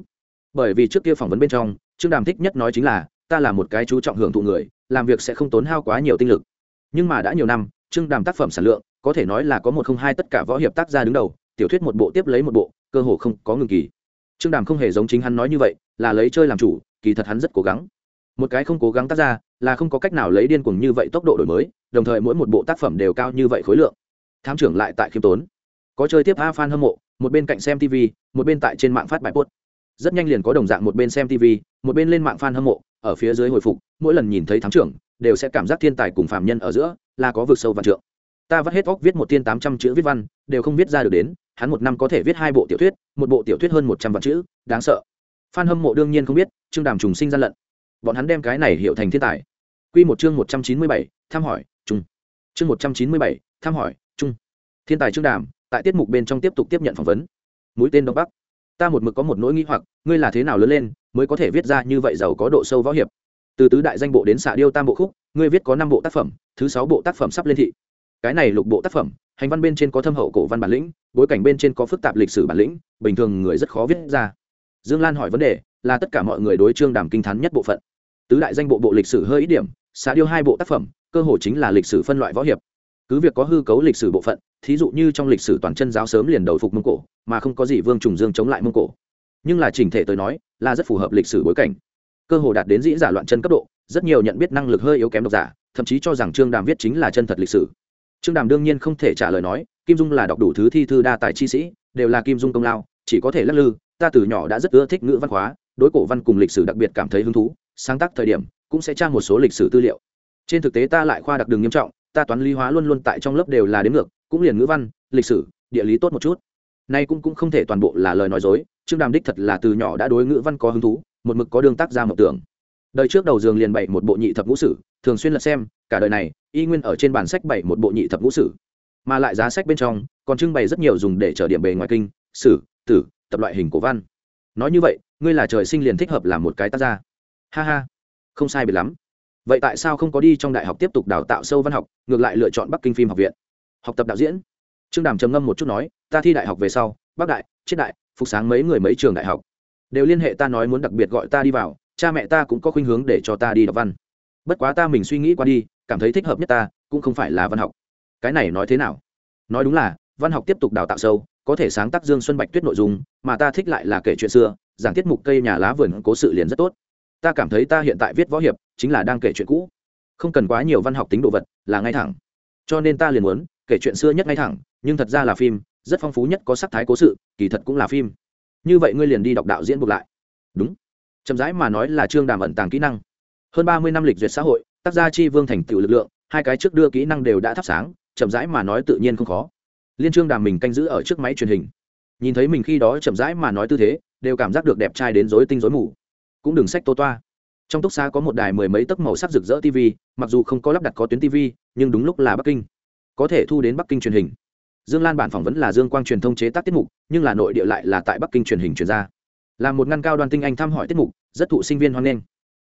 Bởi vì trước kia phỏng vấn bên trong, trương đàm thích nhất nói chính là, ta là một cái chú trọng hưởng thụ người, làm việc sẽ không tốn hao quá nhiều tinh lực. Nhưng mà đã nhiều năm, trương đàm tác phẩm sản lượng, có thể nói là có một không hai tất cả võ hiệp tác gia đứng đầu, tiểu thuyết một bộ tiếp lấy một bộ, cơ hồ không có ngừng kỳ. Trương đàm không hề giống chính hắn nói như vậy, là lấy chơi làm chủ, kỳ thật hắn rất cố gắng. Một cái không cố gắng tác ra là không có cách nào lấy điên cuồng như vậy tốc độ đổi mới, đồng thời mỗi một bộ tác phẩm đều cao như vậy khối lượng thám trưởng lại tại khiêm tốn. Có chơi tiếp a fan hâm mộ, một bên cạnh xem tv một bên tại trên mạng phát bài post. Rất nhanh liền có đồng dạng một bên xem tv một bên lên mạng fan hâm mộ, ở phía dưới hồi phục, mỗi lần nhìn thấy thám trưởng, đều sẽ cảm giác thiên tài cùng phạm nhân ở giữa, là có vực sâu và trượng. Ta vắt hết óc viết một tiên tám trăm chữ viết văn, đều không viết ra được đến, hắn một năm có thể viết hai bộ tiểu thuyết, một bộ tiểu thuyết hơn một trăm vạn chữ, đáng sợ. F hâm mộ đương nhiên không biết, trương đàm trùng sinh gian lận. Bọn hắn đem cái này hiểu thành thiên tài. Q một chương một trăm chín mươi bảy, thăm hỏi, trùng. Chương một trăm chín mươi bảy thăm hỏi trung thiên tài trương đàm, tại tiết mục bên trong tiếp tục tiếp nhận phỏng vấn. Mũi tên đông bắc. Ta một mực có một nỗi nghĩ hoặc, ngươi là thế nào lớn lên mới có thể viết ra như vậy giàu có độ sâu võ hiệp? Từ tứ đại danh bộ đến xạ điêu tam bộ khúc, ngươi viết có năm bộ tác phẩm, thứ sáu bộ tác phẩm sắp lên thị. Cái này lục bộ tác phẩm, hành văn bên trên có thâm hậu cổ văn bản lĩnh, bối cảnh bên trên có phức tạp lịch sử bản lĩnh, bình thường người rất khó viết ra. Dương lan hỏi vấn đề, là tất cả mọi người đối trương đàm kinh thắn nhất bộ phận. Tứ đại danh bộ bộ lịch sử hơi ít điểm, xạ điêu hai bộ tác phẩm, cơ hồ chính là lịch sử phân loại võ hiệp cứ việc có hư cấu lịch sử bộ phận, thí dụ như trong lịch sử toàn chân giáo sớm liền đầu phục mông cổ, mà không có gì vương trùng dương chống lại mông cổ. Nhưng là chỉnh thể tới nói, là rất phù hợp lịch sử bối cảnh. Cơ hồ đạt đến dĩ giả loạn chân cấp độ, rất nhiều nhận biết năng lực hơi yếu kém độc giả, thậm chí cho rằng trương đàm viết chính là chân thật lịch sử. Trương đàm đương nhiên không thể trả lời nói, kim dung là đọc đủ thứ thi thư đa tài chi sĩ, đều là kim dung công lao, chỉ có thể lắc lư, ta từ nhỏ đã rất ưa thích ngữ văn hóa, đối cổ văn cùng lịch sử đặc biệt cảm thấy hứng thú, sáng tác thời điểm, cũng sẽ tra một số lịch sử tư liệu. Trên thực tế ta lại khoa đặc đường nghiêm trọng ta toán lý hóa luôn luôn tại trong lớp đều là đến ngược, cũng liền ngữ văn, lịch sử, địa lý tốt một chút. Nay cũng cũng không thể toàn bộ là lời nói dối, trương đàm đích thật là từ nhỏ đã đối ngữ văn có hứng thú, một mực có đường tác ra mộng tưởng. Đời trước đầu giường liền bày một bộ nhị thập ngũ sử, thường xuyên lật xem, cả đời này, y nguyên ở trên bản sách bày một bộ nhị thập ngũ sử. Mà lại giá sách bên trong, còn trưng bày rất nhiều dùng để trở điểm bề ngoài kinh, sử, tử, tập loại hình cổ văn. Nói như vậy, ngươi là trời sinh liền thích hợp làm một cái tác gia. Ha ha, không sai biệt lắm vậy tại sao không có đi trong đại học tiếp tục đào tạo sâu văn học, ngược lại lựa chọn bắc kinh phim học viện? Học tập đạo diễn. Trương đàm trầm ngâm một chút nói, ta thi đại học về sau, bắc đại, triết đại, phục sáng mấy người mấy trường đại học. Đều liên hệ ta nói muốn đặc biệt gọi ta đi vào, cha mẹ ta cũng có khuynh hướng để cho ta đi đọc văn. Bất quá ta mình suy nghĩ qua đi, cảm thấy thích hợp nhất ta, cũng không phải là văn học. Cái này nói thế nào? Nói đúng là, văn học tiếp tục đào tạo sâu, có thể sáng tác dương xuân bạch tuyết nội dung, mà ta thích lại là kể chuyện xưa, giảng tiết mục cây nhà lá vườn cố sự liền rất tốt. Ta cảm thấy ta hiện tại viết võ hiệp chính là đang kể chuyện cũ. Không cần quá nhiều văn học tính đồ vật, là ngay thẳng. Cho nên ta liền muốn kể chuyện xưa nhất ngay thẳng, nhưng thật ra là phim, rất phong phú nhất có sắc thái cố sự, kỳ thật cũng là phim. Như vậy ngươi liền đi đọc đạo diễn buộc lại. Đúng. Chậm rãi mà nói là trương đàm ẩn tàng kỹ năng. Hơn ba mươi năm lịch duyệt xã hội, tác gia chi vương thành tựu lực lượng, hai cái trước đưa kỹ năng đều đã thắp sáng, chậm rãi mà nói tự nhiên không khó. Liên trương đàm mình canh giữ ở trước máy truyền hình. Nhìn thấy mình khi đó chậm rãi mà nói tư thế, đều cảm giác được đẹp trai đến rối tinh rối mù. Cũng đừng sách tô toa trong túc xá có một đài mười mấy tấc màu sắc rực rỡ tv mặc dù không có lắp đặt có tuyến tv nhưng đúng lúc là bắc kinh. Có thể thu đến bắc kinh truyền hình. Dương lan bản phỏng vấn là dương quang truyền thông chế tác tiết mục, nhưng là nội địa lại là tại bắc kinh truyền hình truyền ra. Là một ngăn cao đoàn tinh anh thăm hỏi tiết mục, rất thụ sinh viên hoan nghênh.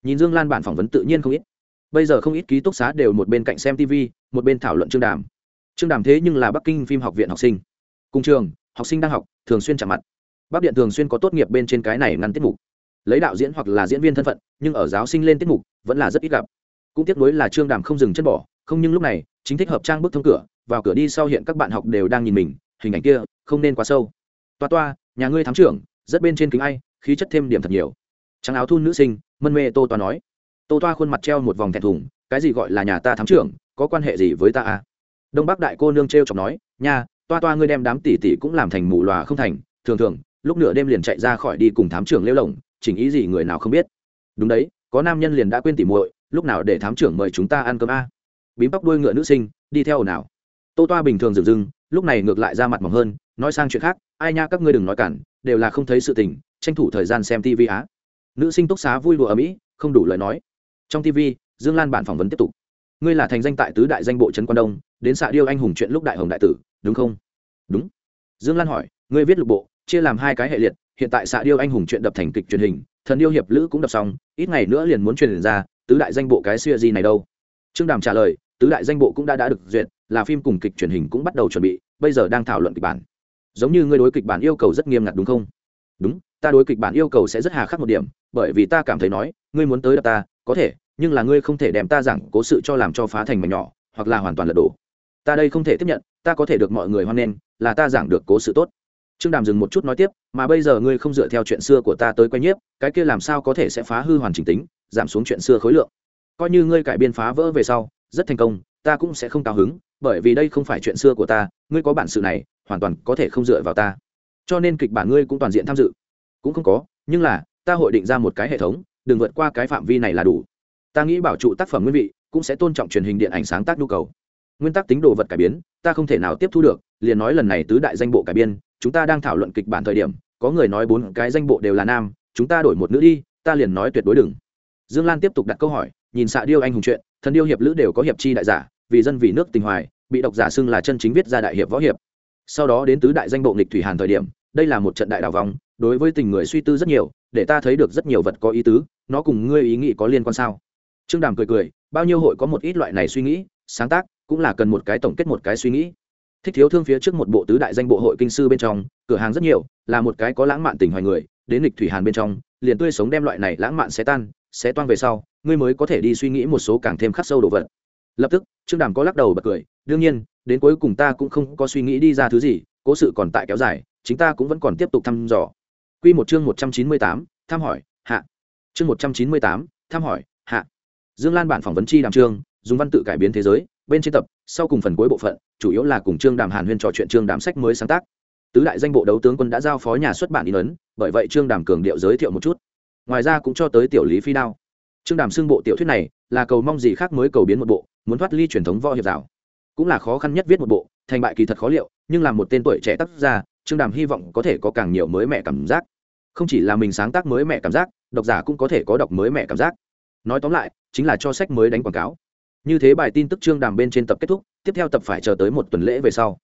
Nhìn dương lan bản phỏng vấn tự nhiên không ít. Bây giờ không ít ký túc xá đều một bên cạnh xem tv một bên thảo luận trương đàm. Trương đàm thế nhưng là bắc kinh phim học viện học sinh. Cùng trường, học sinh đang học, thường xuyên chạm mặt. Bắc điện thường xuyên có tốt nghiệp bên trên cái này ngăn tiết mục lấy đạo diễn hoặc là diễn viên thân phận, nhưng ở giáo sinh lên tiết mục, vẫn là rất ít gặp. Cũng tiếc nuối là trương đàm không dừng chân bỏ, không nhưng lúc này, chính thích hợp trang bước thông cửa, vào cửa đi sau hiện các bạn học đều đang nhìn mình, hình ảnh kia không nên quá sâu. Toa toa, nhà ngươi thám trưởng, rất bên trên kính ai, khí chất thêm điểm thật nhiều. Trắng áo thun nữ sinh, mân mê tô toa nói. Tô toa khuôn mặt treo một vòng thẹn thùng, cái gì gọi là nhà ta thám trưởng, có quan hệ gì với ta à? Đông bắc đại cô nương t r e o chọc nói, nha, toa toa ngươi đem đám tỷ tỷ cũng làm thành mù lòa không thành, thường thường, lúc nửa đêm liền chạy ra khỏi đi cùng thám trưởng lêu lồng chỉnh ý gì người nào không biết. Đúng đấy, có nam nhân liền đã quên tỉ muội, lúc nào để thám trưởng mời chúng ta ăn cơm a? Bím tóc đuôi ngựa nữ sinh, đi theo nào? tô toa bình thường dừng dưng, lúc này ngược lại ra mặt mỏng hơn, nói sang chuyện khác, ai nha, các ngươi đừng nói cản, đều là không thấy sự tình, tranh thủ thời gian xem tv á. Nữ sinh túc xá vui đùa ở mỹ, không đủ lời nói. Trong tv dương lan bản phỏng vấn tiếp tục. Ngươi là thành danh tại tứ đại danh bộ trấn quan đông, đến xạ điêu anh hùng chuyện lúc đại hồng đại tử, đúng không? Đúng. Dương lan hỏi, ngươi viết lục bộ, chia làm hai cái hệ liệt hiện tại xạ điêu anh hùng chuyện đập thành kịch truyền hình, thần điêu hiệp lữ cũng đập xong, ít ngày nữa liền muốn truyền ra, tứ đại danh bộ cái xuya gì này đâu. Trương đàm trả lời, tứ đại danh bộ cũng đã đã được duyệt, là phim cùng kịch truyền hình cũng bắt đầu chuẩn bị, bây giờ đang thảo luận kịch bản. Giống như ngươi đối kịch bản yêu cầu rất nghiêm ngặt đúng không? Đúng, ta đối kịch bản yêu cầu sẽ rất hà khắc một điểm, bởi vì ta cảm thấy nói, ngươi muốn tới đập ta, có thể, nhưng là ngươi không thể đem ta giảng cố sự cho làm cho phá thành mảnh nhỏ, hoặc là hoàn toàn lật đổ. Ta đây không thể tiếp nhận, ta có thể được mọi người hoan nghênh, là ta giảng được cố sự tốt trương đàm dừng một chút nói tiếp, mà bây giờ ngươi không dựa theo chuyện xưa của ta tới quay nhiếp, cái kia làm sao có thể sẽ phá hư hoàn chỉnh tính, giảm xuống chuyện xưa khối lượng? Coi như ngươi cải biên phá vỡ về sau, rất thành công, ta cũng sẽ không cao hứng, bởi vì đây không phải chuyện xưa của ta, ngươi có bản sự này, hoàn toàn có thể không dựa vào ta. Cho nên kịch bản ngươi cũng toàn diện tham dự. Cũng không có, nhưng là, ta hội định ra một cái hệ thống, đừng vượt qua cái phạm vi này là đủ. Ta nghĩ bảo trụ tác phẩm nguyên vị, cũng sẽ tôn trọng truyền hình điện ảnh sáng tác nhu cầu. Nguyên tắc tính đồ vật cải biến, ta không thể nào tiếp thu được, liền nói lần này tứ đại danh bộ cải biên chúng ta đang thảo luận kịch bản thời điểm, có người nói bốn cái danh bộ đều là nam, chúng ta đổi một nữ đi, ta liền nói tuyệt đối đừng. Dương lan tiếp tục đặt câu hỏi, nhìn xạ điêu anh hùng chuyện, thần điêu hiệp lữ đều có hiệp chi đại giả, vì dân vì nước tình hoài, bị độc giả xưng là chân chính viết ra đại hiệp võ hiệp. Sau đó đến tứ đại danh bộ nghịch thủy hàn thời điểm, đây là một trận đại đào vòng đối với tình người suy tư rất nhiều, để ta thấy được rất nhiều vật có ý tứ, nó cùng ngươi ý nghĩ có liên quan sao? Trương đàm cười cười, bao nhiêu hội có một ít loại này suy nghĩ, sáng tác, cũng là cần một cái tổng kết một cái suy nghĩ thích thiếu thương phía trước một bộ tứ đại danh bộ hội kinh sư bên trong, cửa hàng rất nhiều, là một cái có lãng mạn tình hoài người, đến lịch thủy hàn bên trong, liền tươi sống đem loại này lãng mạn sẽ tan, sẽ toan về sau, ngươi mới có thể đi suy nghĩ một số càng thêm khắc sâu đồ vật. Lập tức, trương đàm có lắc đầu bật cười, đương nhiên, đến cuối cùng ta cũng không có suy nghĩ đi ra thứ gì, cố sự còn tại kéo dài, chính ta cũng vẫn còn tiếp tục thăm dò. Q một chương một trăm chín mươi tám, thăm hỏi, hạ. Chương một trăm chín mươi tám, thăm hỏi, hạ. Dương lan bản phỏng vấn chi đàm trương dùng văn tự cải biến thế giới bên trên tập, sau cùng phần cuối bộ phận, chủ yếu là cùng trương đàm hàn huyên trò chuyện trương đàm sách mới sáng tác. Tứ đại danh bộ đấu tướng quân đã giao phó nhà xuất bản in ấn, bởi vậy trương đàm cường điệu giới thiệu một chút. Ngoài ra cũng cho tới tiểu lý phi đao. Trương đàm xưng bộ tiểu thuyết này là cầu mong gì khác mới cầu biến một bộ, muốn thoát ly truyền thống võ hiệp rào. Cũng là khó khăn nhất viết một bộ, thành bại kỳ thật khó liệu, nhưng là một tên tuổi trẻ tác gia, trương đàm hy vọng có thể có càng nhiều mới mẹ cảm giác. Không chỉ là mình sáng tác mới mẹ cảm giác, độc giả cũng có thể có đọc mới mẹ cảm giác. Nói tóm lại, chính là cho sách mới đánh quảng cáo như thế bài tin tức trương đàm bên trên tập kết thúc, tiếp theo tập phải chờ tới một tuần lễ về sau.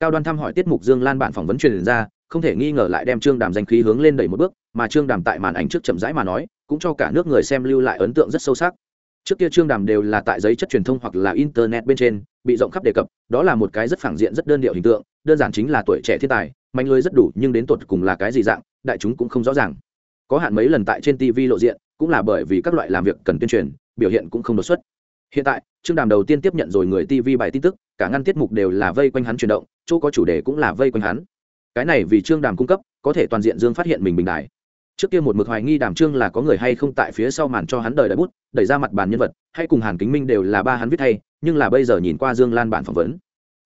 Cao đoan thăm hỏi tiết mục dương lan bản phỏng vấn truyền ra, không thể nghi ngờ lại đem trương đàm danh khí hướng lên đẩy một bước, mà trương đàm tại màn ảnh trước chậm rãi mà nói, cũng cho cả nước người xem lưu lại ấn tượng rất sâu sắc. Trước kia trương đàm đều là tại giấy chất truyền thông hoặc là internet bên trên, bị rộng khắp đề cập, đó là một cái rất phản diện, rất đơn điệu hình tượng, đơn giản chính là tuổi trẻ thiên tài mạnh lưới rất đủ, nhưng đến tột cùng là cái gì dạng, đại chúng cũng không rõ ràng. Có hạn mấy lần tại trên tv lộ diện, cũng là bởi vì các loại làm việc cần tuyên truyền, biểu hiện cũng không đột xuất hiện tại trương đàm đầu tiên tiếp nhận rồi người tv bài tin tức, cả ngăn tiết mục đều là vây quanh hắn chuyển động, chỗ có chủ đề cũng là vây quanh hắn. Cái này vì trương đàm cung cấp, có thể toàn diện dương phát hiện mình bình đại. Trước kia một mực hoài nghi đàm trương là có người hay không tại phía sau màn cho hắn đời đại bút, đẩy ra mặt bàn nhân vật, hay cùng hàn kính minh đều là ba hắn viết hay, nhưng là bây giờ nhìn qua dương lan bản phỏng vấn.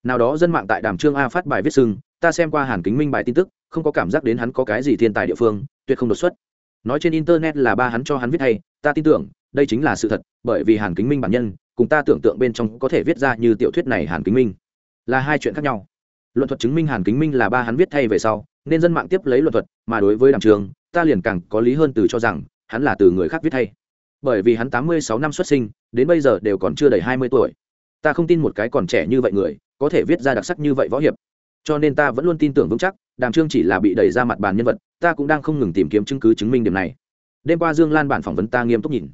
Nào đó dân mạng tại đàm trương a phát bài viết sưng, ta xem qua hàn kính minh bài tin tức, không có cảm giác đến hắn có cái gì thiên tài địa phương, tuyệt không đột xuất. Nói trên internet là ba hắn cho hắn viết hay, ta tin tưởng đây chính là sự thật, bởi vì hàn kính minh bản nhân, cùng ta tưởng tượng bên trong có thể viết ra như tiểu thuyết này hàn kính minh, là hai chuyện khác nhau. Luận thuật chứng minh hàn kính minh là ba hắn viết thay về sau, nên dân mạng tiếp lấy luận thuật, mà đối với đàm trường, ta liền càng có lý hơn từ cho rằng, hắn là từ người khác viết thay. Bởi vì hắn tám mươi sáu năm xuất sinh, đến bây giờ đều còn chưa đầy hai mươi tuổi. Ta không tin một cái còn trẻ như vậy người, có thể viết ra đặc sắc như vậy võ hiệp. Cho nên ta vẫn luôn tin tưởng vững chắc, đàm trương chỉ là bị đẩy ra mặt bàn nhân vật, ta cũng đang không ngừng tìm kiếm chứng cứ chứng minh điểm này. Đêm qua dương lan bản phỏng vấn ta nghiêm túc nhìn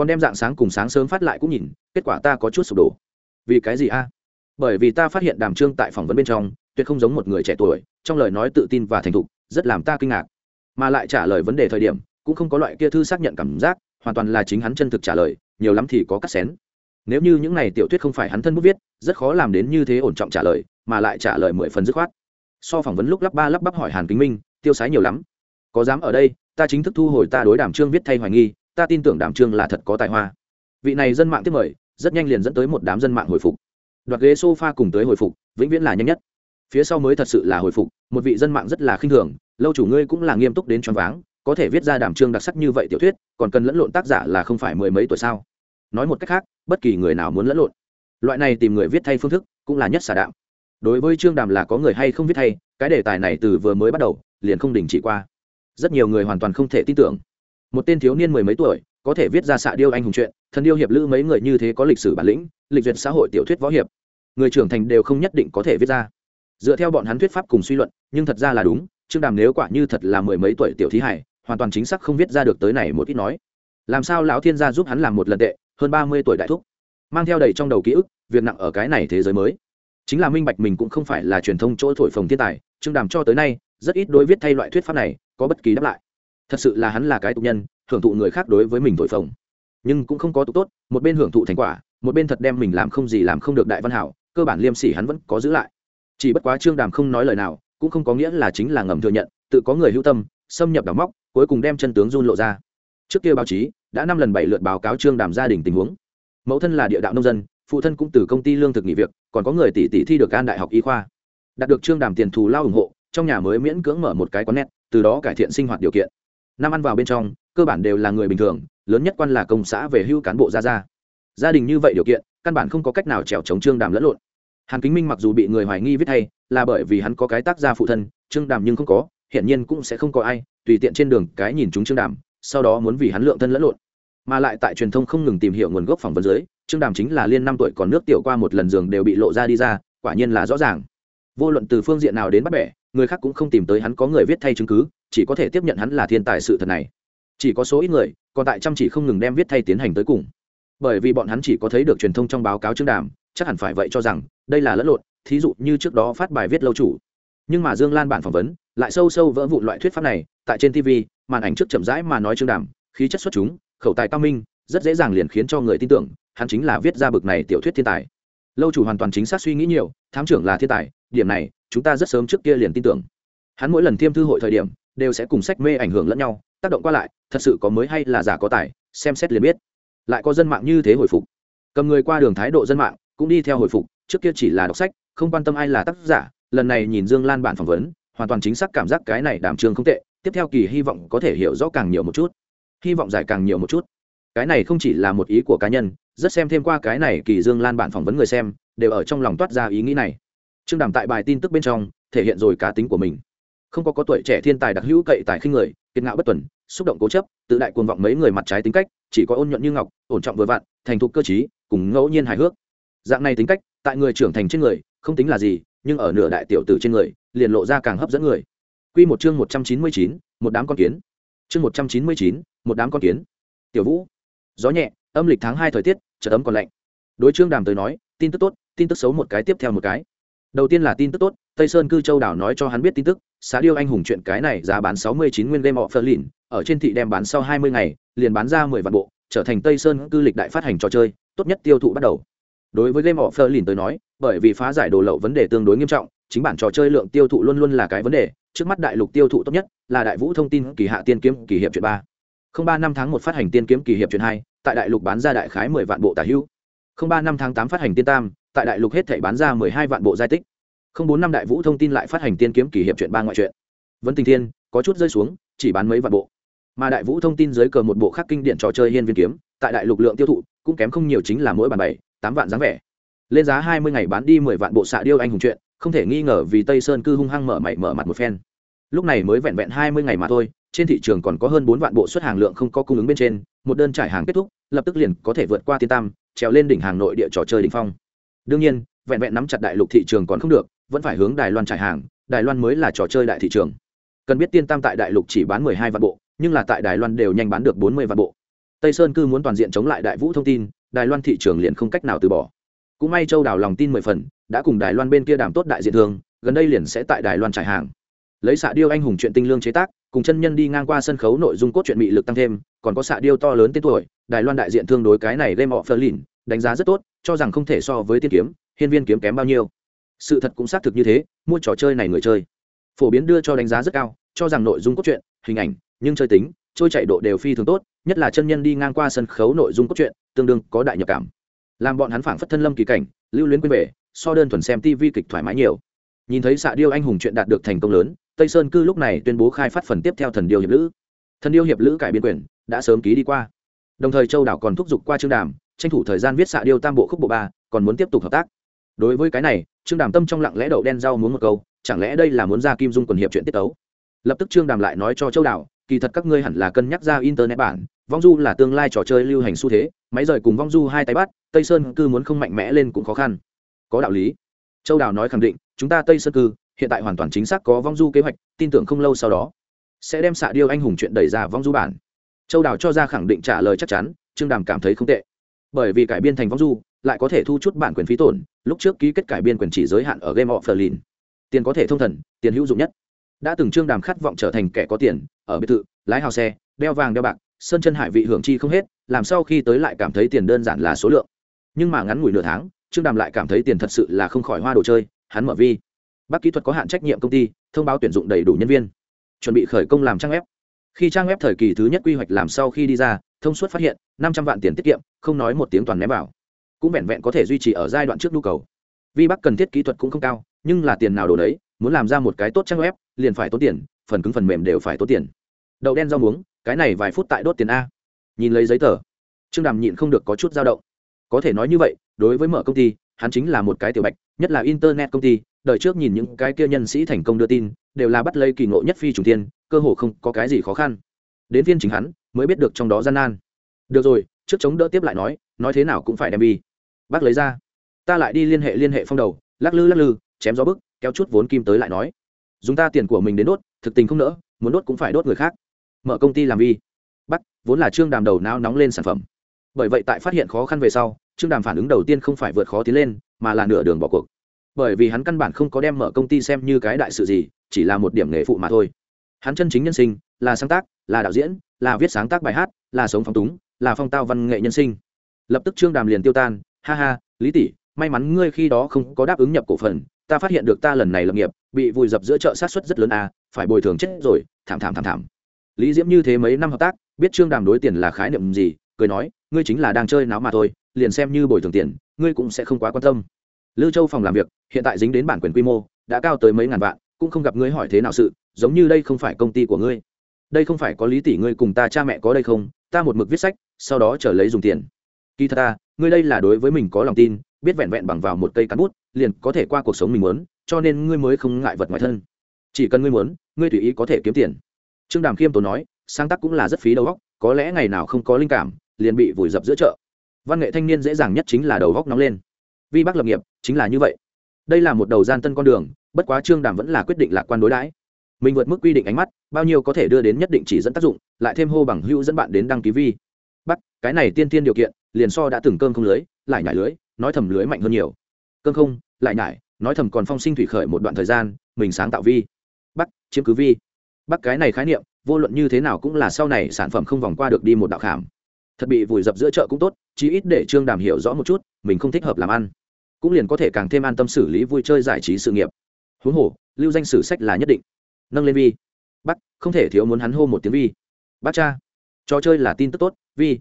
còn đem dạng sáng cùng sáng sớm phát lại cũng nhìn, kết quả ta có chút sụp đổ. Vì cái gì a? Bởi vì ta phát hiện đàm trương tại phỏng vấn bên trong, tuyệt không giống một người trẻ tuổi, trong lời nói tự tin và thành thục, rất làm ta kinh ngạc. Mà lại trả lời vấn đề thời điểm, cũng không có loại kia thư xác nhận cảm giác, hoàn toàn là chính hắn chân thực trả lời, nhiều lắm thì có cắt xén. Nếu như những này tiểu thuyết không phải hắn thân bút viết, rất khó làm đến như thế ổn trọng trả lời, mà lại trả lời mười phần dứt khoát. So phỏng vấn lúc lắp ba lắp bắp hỏi hàn kính minh, tiêu sái nhiều lắm. Có dám ở đây, ta chính thức thu hồi ta đối đàm trương viết thay hoài nghi ta tin tưởng đàm trương là thật có tài hoa. Vị này dân mạng tiếp mời rất nhanh liền dẫn tới một đám dân mạng hồi phục. Đoạt ghế sofa cùng tới hồi phục vĩnh viễn là nhanh nhất. Phía sau mới thật sự là hồi phục một vị dân mạng rất là khinh thường lâu chủ ngươi cũng là nghiêm túc đến choáng váng có thể viết ra đàm trương đặc sắc như vậy tiểu thuyết còn cần lẫn lộn tác giả là không phải mười mấy tuổi sao? Nói một cách khác bất kỳ người nào muốn lẫn lộn. Loại này tìm người viết thay phương thức cũng là nhất xả đạo đối với trương đàm là có người hay không viết thay, cái đề tài này từ vừa mới bắt đầu liền không đình chỉ qua. Rất nhiều người hoàn toàn không thể tin tưởng một tên thiếu niên mười mấy tuổi, có thể viết ra xạ điêu anh hùng chuyện, thần điêu hiệp lữ mấy người như thế có lịch sử bản lĩnh, lịch duyệt xã hội tiểu thuyết võ hiệp. Người trưởng thành đều không nhất định có thể viết ra. Dựa theo bọn hắn thuyết pháp cùng suy luận, nhưng thật ra là đúng, trương đàm nếu quả như thật là mười mấy tuổi tiểu thí hải, hoàn toàn chính xác không viết ra được tới này một ít nói. Làm sao lão thiên gia giúp hắn làm một lần tệ, hơn ba mươi tuổi đại thúc. Mang theo đầy trong đầu ký ức, việc nặng ở cái này thế giới mới. Chính là minh bạch mình cũng không phải là truyền thông chỗ thổi phồng thiên tài, trương đàm cho tới nay, rất ít đối viết thay loại thuyết pháp này có bất kỳ đáp lại thật sự là hắn là cái tục nhân, hưởng thụ người khác đối với mình thổi phồng. Nhưng cũng không có tục tốt, một bên hưởng thụ thành quả, một bên thật đem mình làm không gì làm không được đại văn hảo, cơ bản liêm sỉ hắn vẫn có giữ lại. Chỉ bất quá trương đàm không nói lời nào, cũng không có nghĩa là chính là ngầm thừa nhận, tự có người hữu tâm, xâm nhập đào móc, cuối cùng đem chân tướng run lộ ra. Trước kia báo chí đã năm lần bảy lượt báo cáo trương đàm gia đình tình huống. Mẫu thân là địa đạo nông dân, phụ thân cũng từ công ty lương thực nghỉ việc, còn có người tỷ tỷ thi được an đại học y khoa. Đạt được trương đàm tiền thù lao ủng hộ, trong nhà mới miễn cưỡng mở một cái quán nét từ đó cải thiện sinh hoạt điều kiện năm ăn vào bên trong, cơ bản đều là người bình thường, lớn nhất quan là công xã về hưu cán bộ gia gia. Gia đình như vậy điều kiện, căn bản không có cách nào trèo chống trương đàm lẫn lộn. Hàn kính minh mặc dù bị người hoài nghi viết hay, là bởi vì hắn có cái tác gia phụ thân, trương đàm nhưng không có, hiển nhiên cũng sẽ không có ai, tùy tiện trên đường cái nhìn chúng trương đàm, sau đó muốn vì hắn lượng thân lẫn lộn. Mà lại tại truyền thông không ngừng tìm hiểu nguồn gốc phỏng vấn dưới, trương đàm chính là liên năm tuổi còn nước tiểu qua một lần giường đều bị lộ ra đi ra, quả nhiên là rõ ràng. Vô luận từ phương diện nào đến bắt bẻ, người khác cũng không tìm tới hắn có người viết thay chứng cứ chỉ có thể tiếp nhận hắn là thiên tài sự thật này. Chỉ có số ít người, còn tại chăm chỉ không ngừng đem viết thay tiến hành tới cùng. Bởi vì bọn hắn chỉ có thấy được truyền thông trong báo cáo trương đàm, chắc hẳn phải vậy cho rằng, đây là lẫn lộn, thí dụ như trước đó phát bài viết lâu chủ. Nhưng mà dương lan bản phỏng vấn, lại sâu sâu vỡ vụn loại thuyết pháp này, tại trên tv màn ảnh trước chậm rãi mà nói trương đàm, khí chất xuất chúng, khẩu tài cao minh, rất dễ dàng liền khiến cho người tin tưởng, hắn chính là viết ra bực này tiểu thuyết thiên tài. Lâu chủ hoàn toàn chính xác suy nghĩ nhiều, thám trưởng là thiên tài, điểm này, chúng ta rất sớm trước kia liền tin tưởng. Hắn mỗi lần thiêm thư hội thời điểm đều sẽ cùng sách mê ảnh hưởng lẫn nhau, tác động qua lại, thật sự có mới hay là giả có tài, xem xét liền biết. Lại có dân mạng như thế hồi phục. Cầm người qua đường thái độ dân mạng, cũng đi theo hồi phục, trước kia chỉ là đọc sách, không quan tâm ai là tác giả, lần này nhìn dương lan bản phỏng vấn, hoàn toàn chính xác cảm giác cái này đảm trường không tệ, tiếp theo kỳ hy vọng có thể hiểu rõ càng nhiều một chút. Hy vọng giải càng nhiều một chút. Cái này không chỉ là một ý của cá nhân, rất xem thêm qua cái này kỳ dương lan bản phỏng vấn người xem, đều ở trong lòng toát ra ý nghĩ này. Trương đàm tại bài tin tức bên trong, thể hiện rồi cá tính của mình không có có tuổi trẻ thiên tài đặc hữu cậy tài khinh người kiệt ngạo bất tuần xúc động cố chấp tự đại cuồng vọng mấy người mặt trái tính cách chỉ có ôn nhuận như ngọc ổn trọng vừa vặn thành thục cơ chí cùng ngẫu nhiên hài hước dạng này tính cách tại người trưởng thành trên người không tính là gì nhưng ở nửa đại tiểu tử trên người liền lộ ra càng hấp dẫn người Quy một chương một trăm chín mươi chín, một đám con kiến. Chương một trăm chín mươi chín, một đám con kiến. Tiểu Vũ. Gió nhẹ, âm lịch tháng hai thời tiết, chợt ấm còn lạnh. Đối Trương Đàm tới nói, tin tức tốt, tin tức xấu một cái tiếp theo một cái. Đầu tiên là tin tức tốt, Tây Sơn cư châu đảo nói cho hắn biết tin tức, xá điêu anh hùng chuyện cái này giá bán sáu mươi chín nguyên game offer ở trên thị đem bán sau hai mươi ngày, liền bán ra mười vạn bộ, trở thành Tây Sơn cư lịch đại phát hành trò chơi, tốt nhất tiêu thụ bắt đầu. Đối với game offer tới nói, bởi vì phá giải đồ lậu vấn đề tương đối nghiêm trọng, chính bản trò chơi lượng tiêu thụ luôn luôn là cái vấn đề, trước mắt đại lục tiêu thụ tốt nhất là đại vũ thông tin kỳ hạ tiên kiếm kỳ hiệp chuyện ba. Không ba năm tháng một phát hành tiên kiếm kỳ hiệp chuyện hai tại đại lục bán ra đại khái mười vạn bộ tả hữu. Không ba năm tháng tám phát hành tiên tam tại đại lục hết thể bán ra mười hai vạn bộ giai tích không bốn năm đại vũ thông tin lại phát hành tiên kiếm kỷ hiệp chuyện ba ngoại truyện. Vẫn tình thiên, có chút rơi xuống, chỉ bán mấy vạn bộ. Mà đại vũ thông tin dưới cờ một bộ khác kinh điển trò chơi hiên viên kiếm, tại đại lục lượng tiêu thụ, cũng kém không nhiều chính là mỗi bản bảy, tám vạn dáng vẻ. Lên giá hai mươi ngày bán đi mười vạn bộ xạ điêu anh hùng chuyện không thể nghi ngờ vì tây sơn cư hung hăng mở mày mở mặt một phen. Lúc này mới vẹn vẹn hai mươi ngày mà thôi, trên thị trường còn có hơn bốn vạn bộ xuất hàng lượng không có cung ứng bên trên, một đơn trải hàng kết thúc, lập tức liền có thể vượt qua tiên tam, trèo lên đỉnh hàng nội địa trò chơi đỉnh phong. Đương nhiên, vẹn vẹn nắm chặt đại lục thị trường còn không được vẫn phải hướng đài loan trải hàng, đài loan mới là trò chơi đại thị trường. Cần biết tiên tam tại đại lục chỉ bán mười hai vạn bộ, nhưng là tại đài loan đều nhanh bán được bốn mươi vạn bộ. Tây sơn cư muốn toàn diện chống lại đại vũ thông tin, đài loan thị trường liền không cách nào từ bỏ. Cũng may châu đào lòng tin mười phần, đã cùng đài loan bên kia đàm tốt đại diện thường, gần đây liền sẽ tại đài loan trải hàng. Lấy xạ điêu anh hùng chuyện tinh lương chế tác, cùng chân nhân đi ngang qua sân khấu nội dung cốt truyện bị lực tăng thêm, còn có xạ điêu to lớn tên tuổi, đài loan đại diện thương đối cái này game of lìn đánh giá rất tốt, cho rằng không thể so với tiên kiếm, hiên viên kiếm kém bao nhiêu sự thật cũng xác thực như thế, mua trò chơi này người chơi. Phổ biến đưa cho đánh giá rất cao, cho rằng nội dung cốt truyện, hình ảnh, nhưng chơi tính, trôi chạy độ đều phi thường tốt, nhất là chân nhân đi ngang qua sân khấu nội dung cốt truyện, tương đương có đại nhập cảm. Làm bọn hắn phảng phất thân lâm kỳ cảnh, lưu luyến quên về, so đơn thuần xem tv kịch thoải mái nhiều. Nhìn thấy xạ điêu anh hùng chuyện đạt được thành công lớn, tây sơn cư lúc này tuyên bố khai phát phần tiếp theo thần điêu hiệp lữ. Thần điêu hiệp lữ cải biên quyền, đã sớm ký đi qua. Đồng thời châu đảo còn thúc giục qua chương đàm, tranh thủ thời gian viết xạ điêu tam bộ khúc bộ ba, còn muốn tiếp tục hợp tác đối với cái này, trương đàm tâm trong lặng lẽ đậu đen rau muốn một câu, chẳng lẽ đây là muốn ra kim dung quần hiệp chuyện tiết tấu? Lập tức trương đàm lại nói cho châu đảo, kỳ thật các ngươi hẳn là cân nhắc ra internet bản, vong du là tương lai trò chơi lưu hành xu thế, máy rời cùng vong du hai tay bắt, tây sơn cư muốn không mạnh mẽ lên cũng khó khăn. Có đạo lý. Châu đào nói khẳng định, chúng ta tây sơn cư, hiện tại hoàn toàn chính xác có vong du kế hoạch, tin tưởng không lâu sau đó, sẽ đem xạ điêu anh hùng chuyện đẩy ra vong du bản. Châu đào cho ra khẳng định trả lời chắc chắn, trương đàm cảm thấy không tệ. Bởi vì cải biên thành vong du lại có thể thu chút bản quyền phí tổn, lúc trước ký kết cải biên quyền chỉ giới hạn ở game of berlin tiền có thể thông thần, tiền hữu dụng nhất. Đã từng trương đàm khát vọng trở thành kẻ có tiền, ở biệt thự, lái hào xe, đeo vàng đeo bạc, sơn chân hải vị hưởng chi không hết, làm sau khi tới lại cảm thấy tiền đơn giản là số lượng. Nhưng mà ngắn ngủi nửa tháng, trương đàm lại cảm thấy tiền thật sự là không khỏi hoa đồ chơi, hắn mở vi. Bác kỹ thuật có hạn trách nhiệm công ty, thông báo tuyển dụng đầy đủ nhân viên. Chuẩn bị khởi công làm trang web. Khi trang web thời kỳ thứ nhất quy hoạch làm sau khi đi ra, thông suốt phát hiện, năm trăm vạn tiền tiết kiệm, không nói một tiếng toàn ném vào cũng vẹn vẹn có thể duy trì ở giai đoạn trước nhu cầu. Vi bắc cần thiết kỹ thuật cũng không cao, nhưng là tiền nào đồ đấy muốn làm ra một cái tốt trang web, liền phải tốn tiền, phần cứng phần mềm đều phải tốn tiền. Đậu đen rau muống, cái này vài phút tại đốt tiền a. Nhìn lấy giấy tờ, trương đàm nhịn không được có chút dao động. Có thể nói như vậy, đối với mở công ty, hắn chính là một cái tiểu bạch, nhất là internet công ty, đời trước nhìn những cái kia nhân sĩ thành công đưa tin, đều là bắt lấy kỳ ngộ nhất phi trùng tiên, cơ hồ không có cái gì khó khăn. Đến viên chính hắn, mới biết được trong đó gian nan. Được rồi, trước chống đỡ tiếp lại nói nói thế nào cũng phải đem đi bác lấy ra. Ta lại đi liên hệ liên hệ phong đầu, lắc lư lắc lư, chém gió bức, kéo chút vốn kim tới lại nói. Dùng ta tiền của mình đến đốt, thực tình không nỡ, muốn đốt cũng phải đốt người khác. Mở công ty làm vi. Bắt vốn là trương đàm đầu não nóng lên sản phẩm. Bởi vậy tại phát hiện khó khăn về sau, trương đàm phản ứng đầu tiên không phải vượt khó tiến lên, mà là nửa đường bỏ cuộc. Bởi vì hắn căn bản không có đem mở công ty xem như cái đại sự gì, chỉ là một điểm nghề phụ mà thôi. Hắn chân chính nhân sinh là sáng tác, là đạo diễn, là viết sáng tác bài hát, là sống phong túng, là phong tao văn nghệ nhân sinh. Lập tức trương đàm liền tiêu tan ha ha, lý tỷ, may mắn ngươi khi đó không có đáp ứng nhập cổ phần, ta phát hiện được ta lần này lập nghiệp, bị vùi dập giữa chợ sát xuất rất lớn à phải bồi thường chết rồi, thảm thảm thảm thảm. Lý diễm như thế mấy năm hợp tác, biết trương đàm đối tiền là khái niệm gì, cười nói, ngươi chính là đang chơi náo mà thôi, liền xem như bồi thường tiền, ngươi cũng sẽ không quá quan tâm. Lư châu phòng làm việc, hiện tại dính đến bản quyền quy mô, đã cao tới mấy ngàn vạn, cũng không gặp ngươi hỏi thế nào sự, giống như đây không phải công ty của ngươi. Đây không phải có lý tỷ ngươi cùng ta cha mẹ có đây không, ta một mực viết sách, sau đó trở lấy dùng tiền. Kỳ thật ta ngươi đây là đối với mình có lòng tin, biết vẹn vẹn bằng vào một cây cán bút, liền có thể qua cuộc sống mình muốn, cho nên ngươi mới không ngại vật ngoài thân. Chỉ cần ngươi muốn, ngươi tùy ý có thể kiếm tiền. Trương đàm khiêm tốn nói, sáng tác cũng là rất phí đầu óc, có lẽ ngày nào không có linh cảm, liền bị vùi dập giữa chợ. Văn nghệ thanh niên dễ dàng nhất chính là đầu góc nóng lên. Vi bác lập nghiệp chính là như vậy. Đây là một đầu gian tân con đường, bất quá trương đàm vẫn là quyết định lạc quan đối đãi. Mình vượt mức quy định ánh mắt, bao nhiêu có thể đưa đến nhất định chỉ dẫn tác dụng, lại thêm hô bằng hữu dẫn bạn đến đăng ký vi. Bắt cái này tiên tiên điều kiện liền so đã từng cơm không lưới, lại nhải lưới, nói thầm lưới mạnh hơn nhiều. Cơm không, lại nhải, nói thầm còn phong sinh thủy khởi một đoạn thời gian, mình sáng tạo vi. Bắt chiếm cứ vi. Bắt cái này khái niệm, vô luận như thế nào cũng là sau này sản phẩm không vòng qua được đi một đạo khảm. Thật bị vùi dập giữa chợ cũng tốt, chí ít để trương đàm hiểu rõ một chút, mình không thích hợp làm ăn. Cũng liền có thể càng thêm an tâm xử lý vui chơi giải trí sự nghiệp. Huống hồ, lưu danh sử sách là nhất định. Nâng lên vi. Bắt không thể thiếu muốn hắn hô một tiếng vi. Bác cha, trò chơi là tin tức tốt, vi.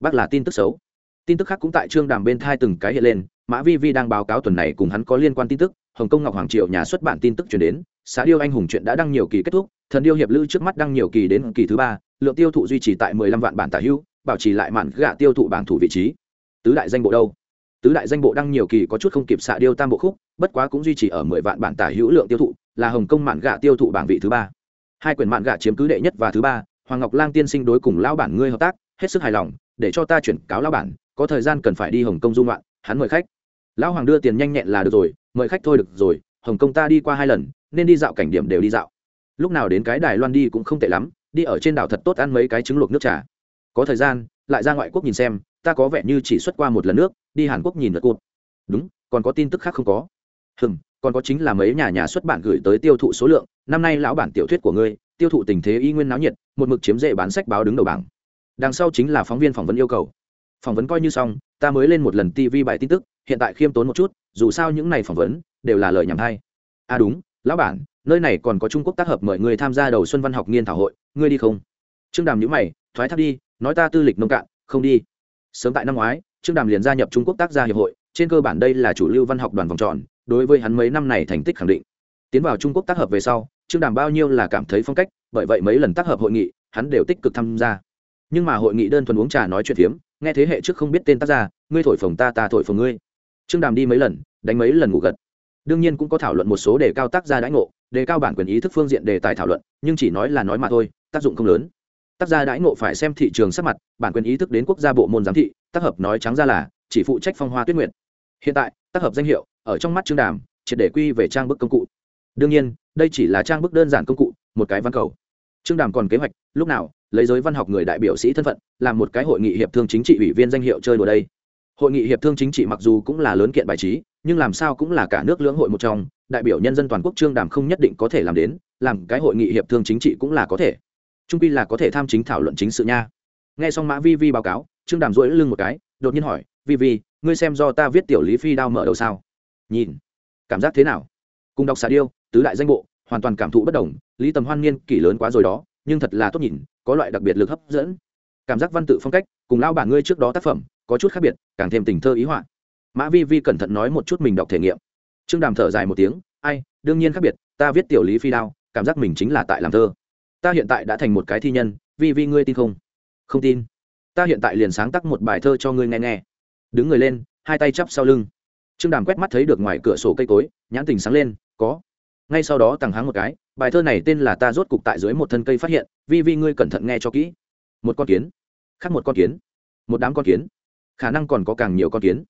Bác là tin tức xấu tin tức khác cũng tại trương đàm bên thai từng cái hiện lên, mã vi vi đang báo cáo tuần này cùng hắn có liên quan tin tức, hồng kông ngọc hoàng triệu nhà xuất bản tin tức chuyển đến xã điêu anh hùng chuyện đã đăng nhiều kỳ kết thúc, thần điêu hiệp lữ trước mắt đăng nhiều kỳ đến kỳ thứ ba, lượng tiêu thụ duy trì tại mười lăm vạn bản tả hữu, bảo trì lại mạn gạ tiêu thụ bảng thủ vị trí. Tứ đại danh bộ đâu? Tứ đại danh bộ đăng nhiều kỳ có chút không kịp xạ điêu tam bộ khúc, bất quá cũng duy trì ở mười vạn bản tả hữu lượng tiêu thụ, là hồng kông mạn gạ tiêu thụ bảng vị thứ ba. Hai quyển mạn gạ chiếm cứ đệ nhất và thứ ba, hoàng ngọc lang tiên sinh đối cùng lão bản ngươi hợp tác, hết sức hài lòng, để cho ta chuyển cáo lão bản có thời gian cần phải đi hồng kông dung loạn hắn mời khách. Lão hoàng đưa tiền nhanh nhẹn là được rồi, mời khách thôi được rồi, hồng kông ta đi qua hai lần, nên đi dạo cảnh điểm đều đi dạo. Lúc nào đến cái đài loan đi cũng không tệ lắm, đi ở trên đảo thật tốt ăn mấy cái trứng luộc nước trà. Có thời gian, lại ra ngoại quốc nhìn xem, ta có vẻ như chỉ xuất qua một lần nước, đi hàn quốc nhìn lượt cụt. Đúng, còn có tin tức khác không có. Hừng còn có chính là mấy nhà nhà xuất bản gửi tới tiêu thụ số lượng, năm nay lão bản tiểu thuyết của ngươi, tiêu thụ tình thế y nguyên náo nhiệt, một mực chiếm dễ bán sách báo đứng đầu bảng. Đằng sau chính là phóng viên phỏng vấn yêu cầu phỏng vấn coi như xong, ta mới lên một lần tv bài tin tức, hiện tại khiêm tốn một chút, dù sao những này phỏng vấn, đều là lời nhảm hay. À đúng, lão bản, nơi này còn có trung quốc tác hợp mời người tham gia đầu xuân văn học nghiên thảo hội, ngươi đi không? Trương đàm nhữ mày, thoái thác đi, nói ta tư lịch nông cạn, không đi. Sớm tại năm ngoái, trương đàm liền gia nhập trung quốc tác gia hiệp hội, trên cơ bản đây là chủ lưu văn học đoàn vòng tròn, đối với hắn mấy năm này thành tích khẳng định. Tiến vào trung quốc tác hợp về sau, trương đàm bao nhiêu là cảm thấy phong cách, bởi vậy mấy lần tác hợp hội nghị, hắn đều tích cực tham gia. Nhưng mà hội nghị đơn thuần uống trà nói chuyện phiếm nghe thế hệ trước không biết tên tác gia ngươi thổi phồng ta ta thổi phồng ngươi. Trương đàm đi mấy lần, đánh mấy lần ngủ gật. Đương nhiên cũng có thảo luận một số đề cao tác gia đãi ngộ, đề cao bản quyền ý thức phương diện đề tài thảo luận, nhưng chỉ nói là nói mà thôi, tác dụng không lớn. Tác gia đãi ngộ phải xem thị trường sắc mặt, bản quyền ý thức đến quốc gia bộ môn giám thị, tác hợp nói trắng ra là, chỉ phụ trách phong hoa tuyết nguyện hiện tại, tác hợp danh hiệu, ở trong mắt trương đàm, triệt để quy về trang bức công cụ. Đương nhiên, đây chỉ là trang bức đơn giản công cụ, một cái văn cầu trương đàm còn kế hoạch, lúc nào, lấy giới văn học người đại biểu sĩ thân phận, làm một cái hội nghị hiệp thương chính trị ủy viên danh hiệu chơi đùa đây. Hội nghị hiệp thương chính trị mặc dù cũng là lớn kiện bài trí, nhưng làm sao cũng là cả nước lưỡng hội một trong, đại biểu nhân dân toàn quốc trương đàm không nhất định có thể làm đến, làm cái hội nghị hiệp thương chính trị cũng là có thể. Trung pi là có thể tham chính thảo luận chính sự nha. Nghe xong mã vi vi báo cáo, trương đàm dỗi lưng một cái, đột nhiên hỏi, vi vi, ngươi xem do ta viết tiểu lý phi đao mở đầu sao? Nhìn, cảm giác thế nào? Cùng đọc xà điêu, tứ đại danh bộ hoàn toàn cảm thụ bất đồng, lý tầm hoan niên kỷ lớn quá rồi đó, nhưng thật là tốt nhìn, có loại đặc biệt lực hấp dẫn. Cảm giác văn tự phong cách, cùng lao bản ngươi trước đó tác phẩm, có chút khác biệt, càng thêm tình thơ ý họa. Mã vi vi cẩn thận nói một chút mình đọc thể nghiệm. Trương đàm thở dài một tiếng, ai, đương nhiên khác biệt, ta viết tiểu lý phi đao, cảm giác mình chính là tại làm thơ. Ta hiện tại đã thành một cái thi nhân, vi vi ngươi tin không? Không tin. Ta hiện tại liền sáng tác một bài thơ cho ngươi nghe nghe. Đứng người lên, hai tay chắp sau lưng. Trương đàm quét mắt thấy được ngoài cửa sổ cây cối, nhãn tình sáng lên, có ngay sau đó tằng háng một cái, bài thơ này tên là ta rốt cục tại dưới một thân cây phát hiện, vi vi ngươi cẩn thận nghe cho kỹ. Một con kiến, khác một con kiến, một đám con kiến, khả năng còn có càng nhiều con kiến.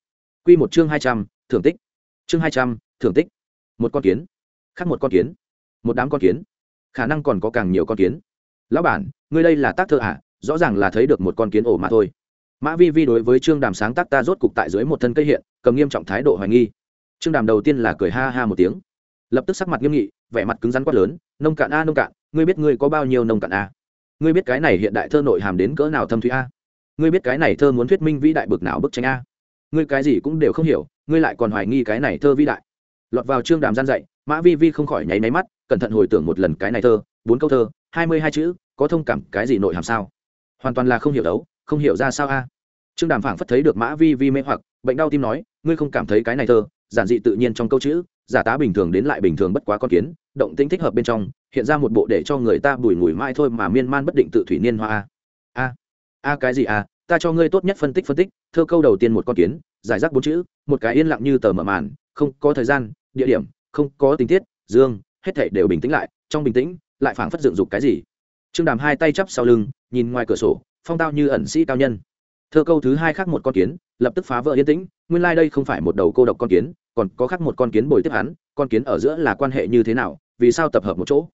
Q một chương hai trăm, thưởng tích. Chương hai trăm, thưởng tích. Một con kiến, khác một con kiến, một đám con kiến, khả năng còn có càng nhiều con kiến. Lão bản, ngươi đây là tác thơ à? Rõ ràng là thấy được một con kiến ổ mà thôi. Mã vi vi đối với trương đàm sáng tác ta rốt cục tại dưới một thân cây hiện cầm nghiêm trọng thái độ hoài nghi. Trương đàm đầu tiên là cười ha ha một tiếng lập tức sắc mặt nghiêm nghị, vẻ mặt cứng rắn quát lớn, nông cạn a, nông cạn, ngươi biết ngươi có bao nhiêu nông cạn a? Ngươi biết cái này hiện đại thơ nội hàm đến cỡ nào thâm thúy a? Ngươi biết cái này thơ muốn thuyết minh vĩ đại bực nào bức tranh a? Ngươi cái gì cũng đều không hiểu, ngươi lại còn hoài nghi cái này thơ vĩ đại. Lọt vào trương đàm gian dạy, mã vi vi không khỏi nháy máy mắt, cẩn thận hồi tưởng một lần cái này thơ, bốn câu thơ, hai mươi hai chữ, có thông cảm cái gì nội hàm sao? Hoàn toàn là không hiểu đấu, không hiểu ra sao a? Trương đàm phảng phất thấy được mã vi vi mê hoặc, bệnh đau tim nói, ngươi không cảm thấy cái này thơ, giản dị tự nhiên trong câu chữ giả tá bình thường đến lại bình thường bất quá con kiến, động tĩnh thích hợp bên trong, hiện ra một bộ để cho người ta bùi ngùi mai thôi mà miên man bất định tự thủy niên hoa. A a a, cái gì a? Ta cho ngươi tốt nhất phân tích phân tích, thơ câu đầu tiên một con kiến, giải rác bốn chữ, một cái yên lặng như tờ mở màn, không có thời gian, địa điểm, không có tình tiết, dương, hết thảy đều bình tĩnh lại, trong bình tĩnh, lại phảng phất dựng dục cái gì. Trương đàm hai tay chắp sau lưng, nhìn ngoài cửa sổ, phong tao như ẩn sĩ cao nhân. Thơ câu thứ hai khác một con kiến lập tức phá vỡ yên tĩnh, nguyên lai、like、đây không phải một đầu cô độc con kiến, còn có khác một con kiến bồi tiếp hắn, con kiến ở giữa là quan hệ như thế nào, vì sao tập hợp một chỗ?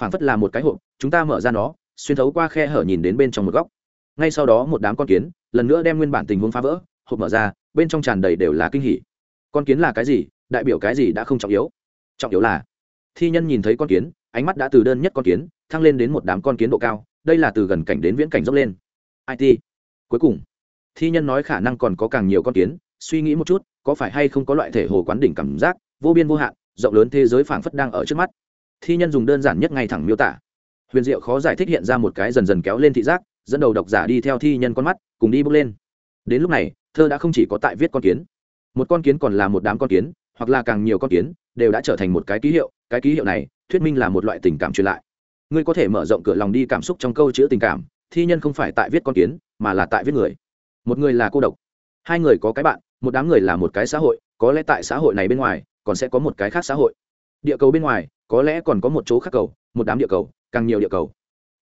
Phảng phất là một cái hộp, chúng ta mở ra nó, xuyên thấu qua khe hở nhìn đến bên trong một góc. Ngay sau đó một đám con kiến, lần nữa đem nguyên bản tình huống phá vỡ, hộp mở ra, bên trong tràn đầy đều là kinh hỉ. Con kiến là cái gì? Đại biểu cái gì đã không trọng yếu? Trọng yếu là, thi nhân nhìn thấy con kiến, ánh mắt đã từ đơn nhất con kiến, thăng lên đến một đám con kiến độ cao, đây là từ gần cảnh đến viễn cảnh dốc lên. It cuối cùng thi nhân nói khả năng còn có càng nhiều con kiến, suy nghĩ một chút, có phải hay không có loại thể hồ quán đỉnh cảm giác, vô biên vô hạn, rộng lớn thế giới phảng phất đang ở trước mắt. Thi nhân dùng đơn giản nhất ngay thẳng miêu tả. Huyền diệu khó giải thích hiện ra một cái dần dần kéo lên thị giác, dẫn đầu độc giả đi theo thi nhân con mắt, cùng đi bước lên. Đến lúc này, thơ đã không chỉ có tại viết con kiến. Một con kiến còn là một đám con kiến, hoặc là càng nhiều con kiến, đều đã trở thành một cái ký hiệu, cái ký hiệu này, thuyết minh là một loại tình cảm truyền lại. Ngươi có thể mở rộng cửa lòng đi cảm xúc trong câu chữ tình cảm, thi nhân không phải tại viết con kiến, mà là tại viết người một người là cô độc, hai người có cái bạn, một đám người là một cái xã hội, có lẽ tại xã hội này bên ngoài, còn sẽ có một cái khác xã hội. Địa cầu bên ngoài, có lẽ còn có một chỗ khác cầu, một đám địa cầu, càng nhiều địa cầu.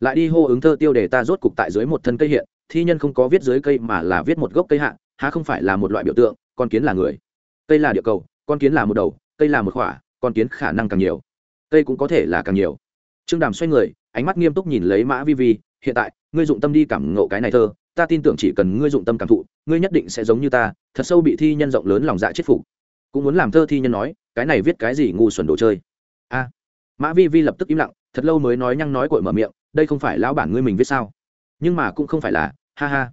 Lại đi hô ứng thơ tiêu đề ta rốt cục tại dưới một thân cây hiện, thi nhân không có viết dưới cây mà là viết một gốc cây hạ, há không phải là một loại biểu tượng, con kiến là người. Cây là địa cầu, con kiến là một đầu, cây là một khỏa con kiến khả năng càng nhiều. Cây cũng có thể là càng nhiều. Trương đàm xoay người, ánh mắt nghiêm túc nhìn lấy mã vi vi, hiện tại, ngươi dụng tâm đi cảm ngộ cái này thơ ta tin tưởng chỉ cần ngươi dụng tâm cảm thụ, ngươi nhất định sẽ giống như ta, thật sâu bị thi nhân rộng lớn lòng dạ chết phục. Cũng muốn làm thơ thi nhân nói, cái này viết cái gì ngu xuẩn đồ chơi. A. Mã vi vi lập tức im lặng, thật lâu mới nói nhăng nói cội mở miệng, đây không phải lão bản ngươi mình viết sao? Nhưng mà cũng không phải là, ha ha.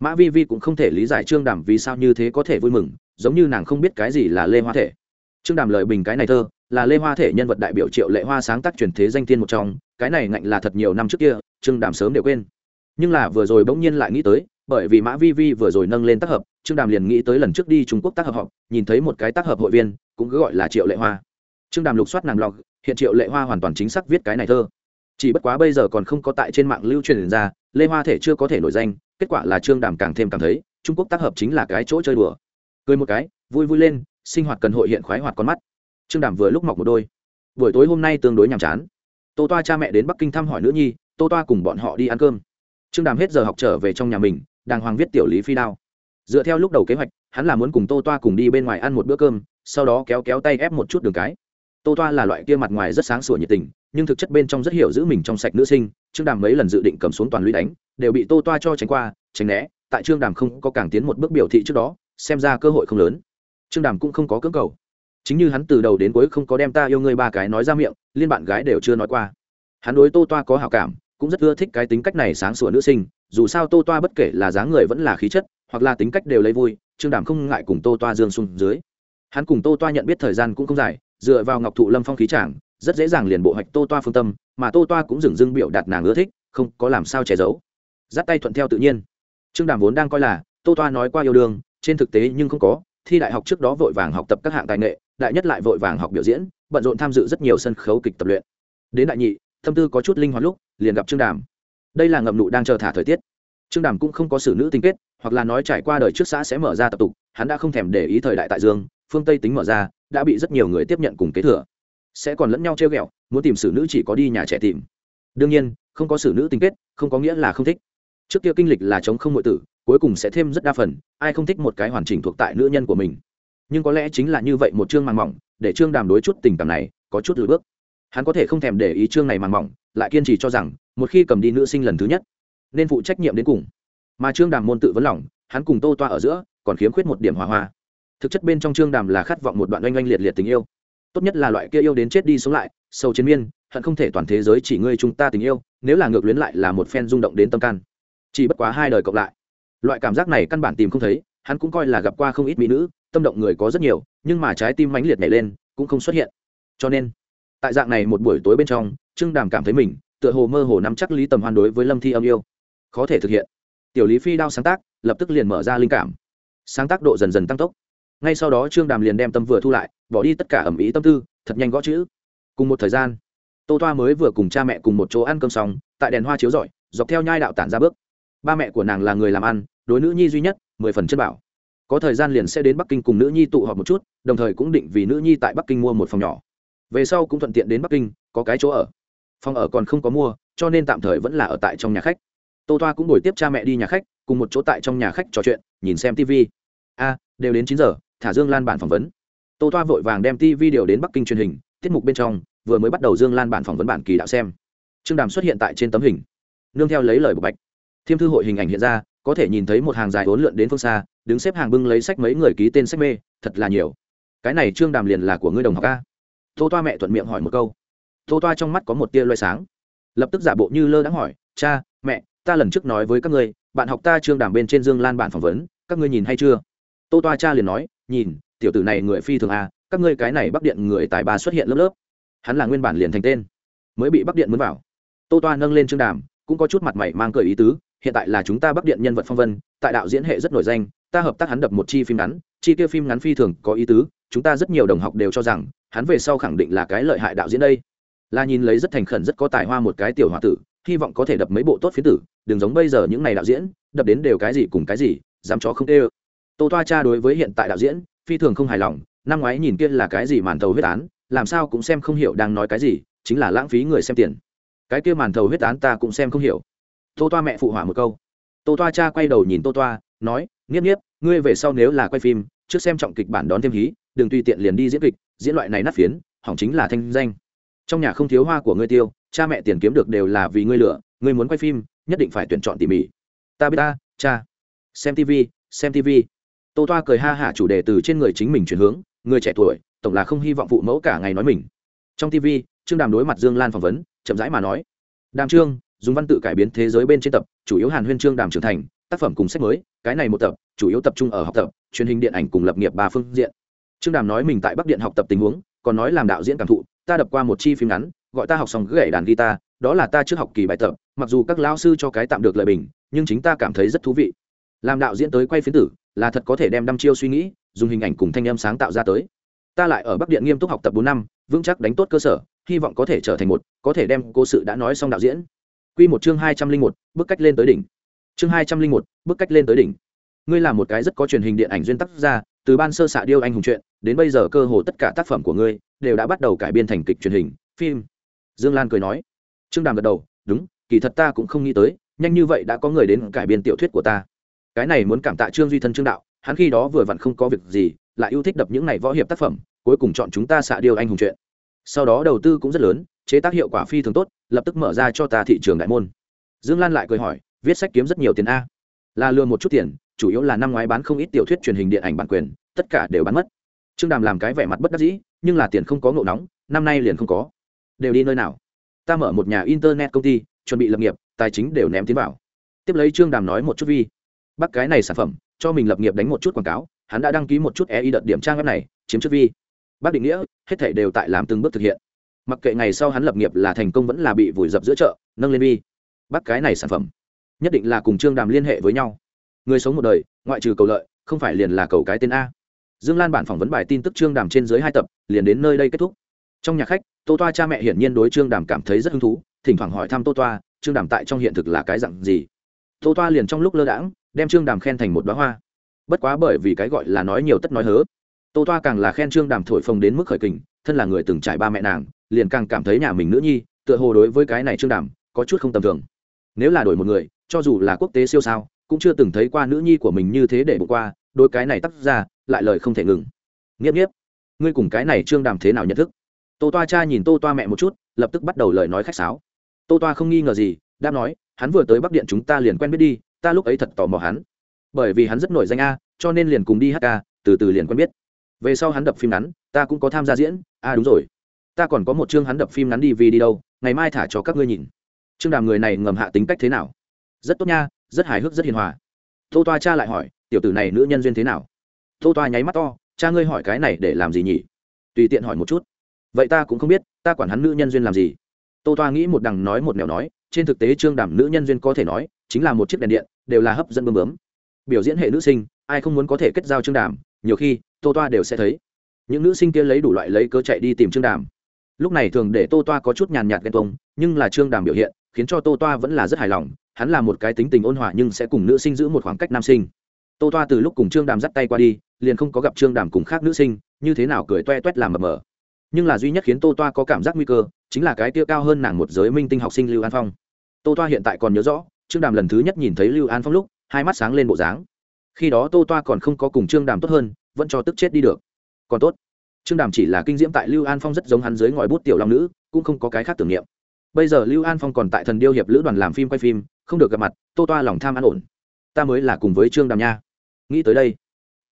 Mã vi vi cũng không thể lý giải trương đàm vì sao như thế có thể vui mừng, giống như nàng không biết cái gì là lê hoa thể. Trương đàm lời bình cái này thơ, là lê hoa thể nhân vật đại biểu triệu lệ hoa sáng tác truyền thế danh tiên một trong, cái này ngạnh là thật nhiều năm trước kia, trương đàm sớm đều quên nhưng là vừa rồi bỗng nhiên lại nghĩ tới, bởi vì mã vi vi vừa rồi nâng lên tác hợp, trương đàm liền nghĩ tới lần trước đi trung quốc tác hợp họp, nhìn thấy một cái tác hợp hội viên, cũng cứ gọi là triệu lệ hoa. Trương đàm lục soát nàng lọc hiện triệu lệ hoa hoàn toàn chính xác viết cái này thơ. Chỉ bất quá bây giờ còn không có tại trên mạng lưu truyền ra, lê hoa thể chưa có thể nổi danh, kết quả là trương đàm càng thêm cảm thấy, trung quốc tác hợp chính là cái chỗ chơi đùa. Cười một cái, vui vui lên, sinh hoạt cần hội hiện khoái hoạt con mắt. Trương đàm vừa lúc mọc một đôi. Buổi tối hôm nay tương đối nhàm chán. Tô toa cha mẹ đến bắc kinh thăm hỏi nữ nhi, tô toa cùng bọn họ đi ăn cơm trương đàm hết giờ học trở về trong nhà mình, đàng hoàng viết tiểu lý phi đao. Dựa theo lúc đầu kế hoạch, hắn là muốn cùng tô toa cùng đi bên ngoài ăn một bữa cơm, sau đó kéo kéo tay ép một chút đường cái. Tô toa là loại kia mặt ngoài rất sáng sủa nhiệt tình, nhưng thực chất bên trong rất hiểu giữ mình trong sạch nữ sinh, trương đàm mấy lần dự định cầm xuống toàn lũy đánh, đều bị tô toa cho tránh qua, tránh né, tại trương đàm không có càng tiến một bước biểu thị trước đó, xem ra cơ hội không lớn. Trương đàm cũng không có cưỡng cầu. Chính như hắn từ đầu đến cuối không có đem ta yêu ngươi ba cái nói ra miệng, liên bạn gái đều chưa nói qua. Hắn đối tô toa có hảo cảm cũng rất ưa thích cái tính cách này sáng sủa nữ sinh, dù sao tô toa bất kể là dáng người vẫn là khí chất, hoặc là tính cách đều lấy vui, trương đàm không ngại cùng tô toa dương xung dưới. Hắn cùng tô toa nhận biết thời gian cũng không dài, dựa vào ngọc thụ lâm phong khí trảng rất dễ dàng liền bộ hoạch tô toa phương tâm, mà tô toa cũng dừng dưng biểu đạt nàng ưa thích, không có làm sao che giấu. Dắt tay thuận theo tự nhiên. Trương đàm vốn đang coi là, tô toa nói qua yêu đương, trên thực tế nhưng không có, thi đại học trước đó vội vàng học tập các hạng tài nghệ, đại nhất lại vội vàng học biểu diễn, bận rộn tham dự rất nhiều sân khấu kịch tập luyện. Đến đại nhị tâm tư có chút linh hoạt lúc, liền gặp trương đàm. Đây là ngậm nụ đang chờ thả thời tiết. Trương đàm cũng không có xử nữ tình kết, hoặc là nói trải qua đời trước xã sẽ mở ra tập tục, hắn đã không thèm để ý thời đại tại dương, phương tây tính mở ra, đã bị rất nhiều người tiếp nhận cùng kế thừa. Sẽ còn lẫn nhau treo ghẹo, muốn tìm xử nữ chỉ có đi nhà trẻ tìm. Đương nhiên, không có xử nữ tình kết, không có nghĩa là không thích. Trước kia kinh lịch là chống không nội tử, cuối cùng sẽ thêm rất đa phần, ai không thích một cái hoàn chỉnh thuộc tại nữ nhân của mình. Nhưng có lẽ chính là như vậy một chương màng mỏng, để trương đàm đối chút tình cảm này có chút lùi bước hắn có thể không thèm để ý chương này màng mỏng, lại kiên trì cho rằng, một khi cầm đi nữ sinh lần thứ nhất, nên phụ trách nhiệm đến cùng. Mà trương đàm môn tự vấn lòng, hắn cùng tô toa ở giữa, còn khiếm khuyết một điểm hòa hoa. Thực chất bên trong trương đàm là khát vọng một đoạn oanh oanh liệt liệt tình yêu. Tốt nhất là loại kia yêu đến chết đi sống lại, sâu chiến miên, hận không thể toàn thế giới chỉ ngươi chúng ta tình yêu, nếu là ngược luyến lại là một phen rung động đến tâm can. Chỉ bất quá hai đời cộng lại. Loại cảm giác này căn bản tìm không thấy, hắn cũng coi là gặp qua không ít mỹ nữ, tâm động người có rất nhiều, nhưng mà trái tim mãnh liệt nhảy lên, cũng không xuất hiện. Cho nên tại dạng này một buổi tối bên trong, trương đàm cảm thấy mình, tựa hồ mơ hồ nắm chắc lý tầm hoan đối với lâm thi âm yêu. Có thể thực hiện. Tiểu lý phi đao sáng tác, lập tức liền mở ra linh cảm. Sáng tác độ dần dần tăng tốc. Ngay sau đó trương đàm liền đem tâm vừa thu lại, bỏ đi tất cả ẩm ý tâm tư, thật nhanh gõ chữ. Cùng một thời gian, tô toa mới vừa cùng cha mẹ cùng một chỗ ăn cơm xong, tại đèn hoa chiếu rọi, dọc theo nhai đạo tản ra bước. Ba mẹ của nàng là người làm ăn, đối nữ nhi duy nhất, mười phần chất bảo. Có thời gian liền sẽ đến bắc kinh cùng nữ nhi tụ họp một chút, đồng thời cũng định vì nữ nhi tại bắc kinh mua một phòng nhỏ về sau cũng thuận tiện đến bắc kinh, có cái chỗ ở. Phòng ở còn không có mua, cho nên tạm thời vẫn là ở tại trong nhà khách. Tô toa cũng đổi tiếp cha mẹ đi nhà khách, cùng một chỗ tại trong nhà khách trò chuyện, nhìn xem tv a, đều đến chín giờ, thả dương lan bản phỏng vấn. Tô toa vội vàng đem tv điều đến bắc kinh truyền hình, tiết mục bên trong, vừa mới bắt đầu dương lan bản phỏng vấn bản kỳ đạo xem. Trương đàm xuất hiện tại trên tấm hình. Nương theo lấy lời bộc bạch. Thiêm thư hội hình ảnh hiện ra, có thể nhìn thấy một hàng dài hỗn lượn đến phương xa, đứng xếp hàng bưng lấy sách mấy người ký tên sách mê, thật là nhiều. Cái này trương đàm liền là của ngươi đồng học a tô toa mẹ thuận miệng hỏi một câu. Tô toa trong mắt có một tia loay sáng. Lập tức giả bộ như lơ đãng hỏi cha mẹ ta lần trước nói với các ngươi bạn học ta trương đàm bên trên dương lan bản phỏng vấn các ngươi nhìn hay chưa? Tô toa cha liền nói nhìn tiểu tử này người phi thường à, các ngươi cái này bắc điện người tài ba xuất hiện lớp lớp. Hắn là nguyên bản liền thành tên mới bị bắc điện muốn vào. Tô toa nâng lên trương đàm cũng có chút mặt mày mang cười ý tứ hiện tại là chúng ta bắc điện nhân vật phong vân tại đạo diễn hệ rất nổi danh ta hợp tác hắn đập một chi phim ngắn chi kia phim ngắn phi thường có ý tứ chúng ta rất nhiều đồng học đều cho rằng hắn về sau khẳng định là cái lợi hại đạo diễn đây. Là nhìn lấy rất thành khẩn rất có tài hoa một cái tiểu h o a tử, hy vọng có thể đập mấy bộ tốt phía tử, đừng giống bây giờ những n à y đạo diễn, đập đến đều cái gì cùng cái gì, dám chó không tê ơ. Tô toa cha đối với hiện tại đạo diễn, phi thường không hài lòng, năm ngoái nhìn kia là cái gì màn thầu huyết án, làm sao cũng xem không hiểu đang nói cái gì, chính là lãng phí người xem tiền. Cái kia màn thầu huyết án ta cũng xem không hiểu. Tô toa mẹ phụ hỏa một câu. Tô toa cha quay đầu nhìn tô toa, nói, nghiếp nghiếp, ngươi về sau nếu là quay phim, trước xem trọng kịch bản đón thêm hí, đừng tùy tiện liền đi diễn kịch diễn loại này nát phiến, hỏng chính là thanh danh. Trong nhà không thiếu hoa của ngươi tiêu, cha mẹ tiền kiếm được đều là vì ngươi lựa, ngươi muốn quay phim, nhất định phải tuyển chọn tỉ mỉ. Ta biết ta, cha. Xem tv xem tv tô toa cười ha hả chủ đề từ trên người chính mình chuyển hướng, người trẻ tuổi, tổng là không hy vọng phụ mẫu cả ngày nói mình. Trong tv trương đàm đối mặt dương lan phỏng vấn, chậm rãi mà nói. Đàm trương, dùng văn tự cải biến thế giới bên trên tập, chủ yếu hàn huyên trương đàm trưởng thành, tác phẩm cùng sách mới, cái này một tập, chủ yếu tập trung ở học tập, truyền hình điện ảnh cùng lập nghiệp ba phương diện trương đàm nói mình tại bắc điện học tập tình huống, còn nói làm đạo diễn cảm thụ, ta đập qua một chi phim ngắn, gọi ta học xong gãy đàn guitar, đó là ta trước học kỳ bài tập, mặc dù các lao sư cho cái tạm được lợi bình, nhưng chính ta cảm thấy rất thú vị. Làm đạo diễn tới quay phiến tử, là thật có thể đem đăm chiêu suy nghĩ, dùng hình ảnh cùng thanh âm sáng tạo ra tới. Ta lại ở bắc điện nghiêm túc học tập bốn năm, vững chắc đánh tốt cơ sở, hy vọng có thể trở thành một, có thể đem cô sự đã nói xong đạo diễn. Quy một chương hai trăm linh một, bước cách lên tới đỉnh. Chương hai trăm linh một, bước cách lên tới đỉnh. Ngươi là một cái rất có truyền hình điện ảnh duyên tác ra từ ban sơ xạ điêu anh hùng chuyện, đến bây giờ cơ hồ tất cả tác phẩm của ngươi đều đã bắt đầu cải biên thành kịch truyền hình, phim. Dương lan cười nói. Trương đàm gật đầu, đúng, kỳ thật ta cũng không nghĩ tới, nhanh như vậy đã có người đến cải biên tiểu thuyết của ta. Cái này muốn cảm tạ trương duy thân trương đạo, hắn khi đó vừa vặn không có việc gì, lại yêu thích đập những này võ hiệp tác phẩm, cuối cùng chọn chúng ta xạ điêu anh hùng chuyện. Sau đó đầu tư cũng rất lớn, chế tác hiệu quả phi thường tốt, lập tức mở ra cho ta thị trường đại môn. Dương lan lại cười hỏi, viết sách kiếm rất nhiều tiền a? Là lừa một chút tiền chủ yếu là năm ngoái bán không ít tiểu thuyết truyền hình điện ảnh bản quyền, tất cả đều bán mất. Trương đàm làm cái vẻ mặt bất đắc dĩ, nhưng là tiền không có ngộ nóng, năm nay liền không có. Đều đi nơi nào? Ta mở một nhà internet công ty, chuẩn bị lập nghiệp, tài chính đều ném tiến vào. Tiếp lấy trương đàm nói một chút vi. Bắt cái này sản phẩm, cho mình lập nghiệp đánh một chút quảng cáo, hắn đã đăng ký một chút ei đợt điểm trang web này, chiếm chức vi. Bác định nghĩa, hết thể đều tại làm từng bước thực hiện. Mặc kệ ngày sau hắn lập nghiệp là thành công vẫn là bị vùi dập giữa chợ, nâng lên vi. Bắt cái này sản phẩm, nhất định là cùng trương đàm liên hệ với nhau người sống một đời, ngoại trừ cầu lợi, không phải liền là cầu cái tên a. Dương lan bản phỏng vấn bài tin tức trương đàm trên dưới hai tập, liền đến nơi đây kết thúc. Trong nhà khách, tô toa cha mẹ hiển nhiên đối trương đàm cảm thấy rất hứng thú, thỉnh thoảng hỏi thăm tô toa, trương đàm tại trong hiện thực là cái dặn gì? Tô toa liền trong lúc lơ đãng, đem trương đàm khen thành một đoá hoa. Bất quá bởi vì cái gọi là nói nhiều tất nói hớ. Tô toa càng là khen trương đàm thổi phồng đến mức khởi kình, thân là người từng trải ba mẹ nàng, liền càng cảm thấy nhà mình nữ nhi, tựa hồ đối với cái này trương đàm, có chút không tầm thường. Nếu là đổi một người, cho dù là quốc tế siêu sao cũng chưa từng thấy qua nữ nhi của mình như thế để bỏ qua, đôi cái này tắt ra, lại lời không thể ngừng. Nghiếp nghiếp, ngươi cùng cái này trương đàm thế nào nhận thức? Tô toa cha nhìn tô toa mẹ một chút, lập tức bắt đầu lời nói khách sáo. Tô toa không nghi ngờ gì, đáp nói, hắn vừa tới bắc điện chúng ta liền quen biết đi, ta lúc ấy thật tò mò hắn. Bởi vì hắn rất nổi danh a, cho nên liền cùng đi hát ca, từ từ liền quen biết. Về sau hắn đập phim ngắn, ta cũng có tham gia diễn, a đúng rồi. Ta còn có một chương hắn đập phim ngắn đi vì đi đâu, ngày mai thả cho các ngươi nhìn. Trương đàm người này ngầm hạ tính cách thế nào? Rất tốt nha rất hài hước, rất hiền hòa. Tô toa cha lại hỏi, tiểu tử này nữ nhân duyên thế nào? Tô toa nháy mắt to, cha ngươi hỏi cái này để làm gì nhỉ? Tùy tiện hỏi một chút. Vậy ta cũng không biết, ta quản hắn nữ nhân duyên làm gì. Tô toa nghĩ một đằng nói một nẻo nói, trên thực tế trương đàm nữ nhân duyên có thể nói, chính là một chiếc đèn điện, đều là hấp dẫn bơm bướm. Biểu diễn hệ nữ sinh, ai không muốn có thể kết giao trương đàm, nhiều khi, tô toa đều sẽ thấy. Những nữ sinh kia lấy đủ loại lấy cớ chạy đi tìm trương đàm. Lúc này thường để tô toa có chút nhàn nhạt ghen tuông, nhưng là trương đàm biểu hiện, khiến cho tô toa vẫn là rất hài lòng hắn là một cái tính tình ôn hòa nhưng sẽ cùng nữ sinh giữ một khoảng cách nam sinh. Tô toa từ lúc cùng trương đàm dắt tay qua đi, liền không có gặp trương đàm cùng khác nữ sinh, như thế nào cười toe toét làm mập mờ. Nhưng là duy nhất khiến tô toa có cảm giác nguy cơ, chính là cái tia cao hơn nàng một giới minh tinh học sinh lưu an phong. Tô toa hiện tại còn nhớ rõ, trương đàm lần thứ nhất nhìn thấy lưu an phong lúc, hai mắt sáng lên bộ dáng. Khi đó tô toa còn không có cùng trương đàm tốt hơn, vẫn cho tức chết đi được. Còn tốt, trương đàm chỉ là kinh diễm tại lưu an phong rất giống hắn dưới ngòi bút tiểu long nữ, cũng không có cái khác tưởng niệm. Bây giờ lưu an phong còn tại thần điêu hiệp lữ đoàn làm phim quay phim không được gặp mặt, tô toa lòng tham an ổn. Ta mới là cùng với trương đàm nha. Nghĩ tới đây,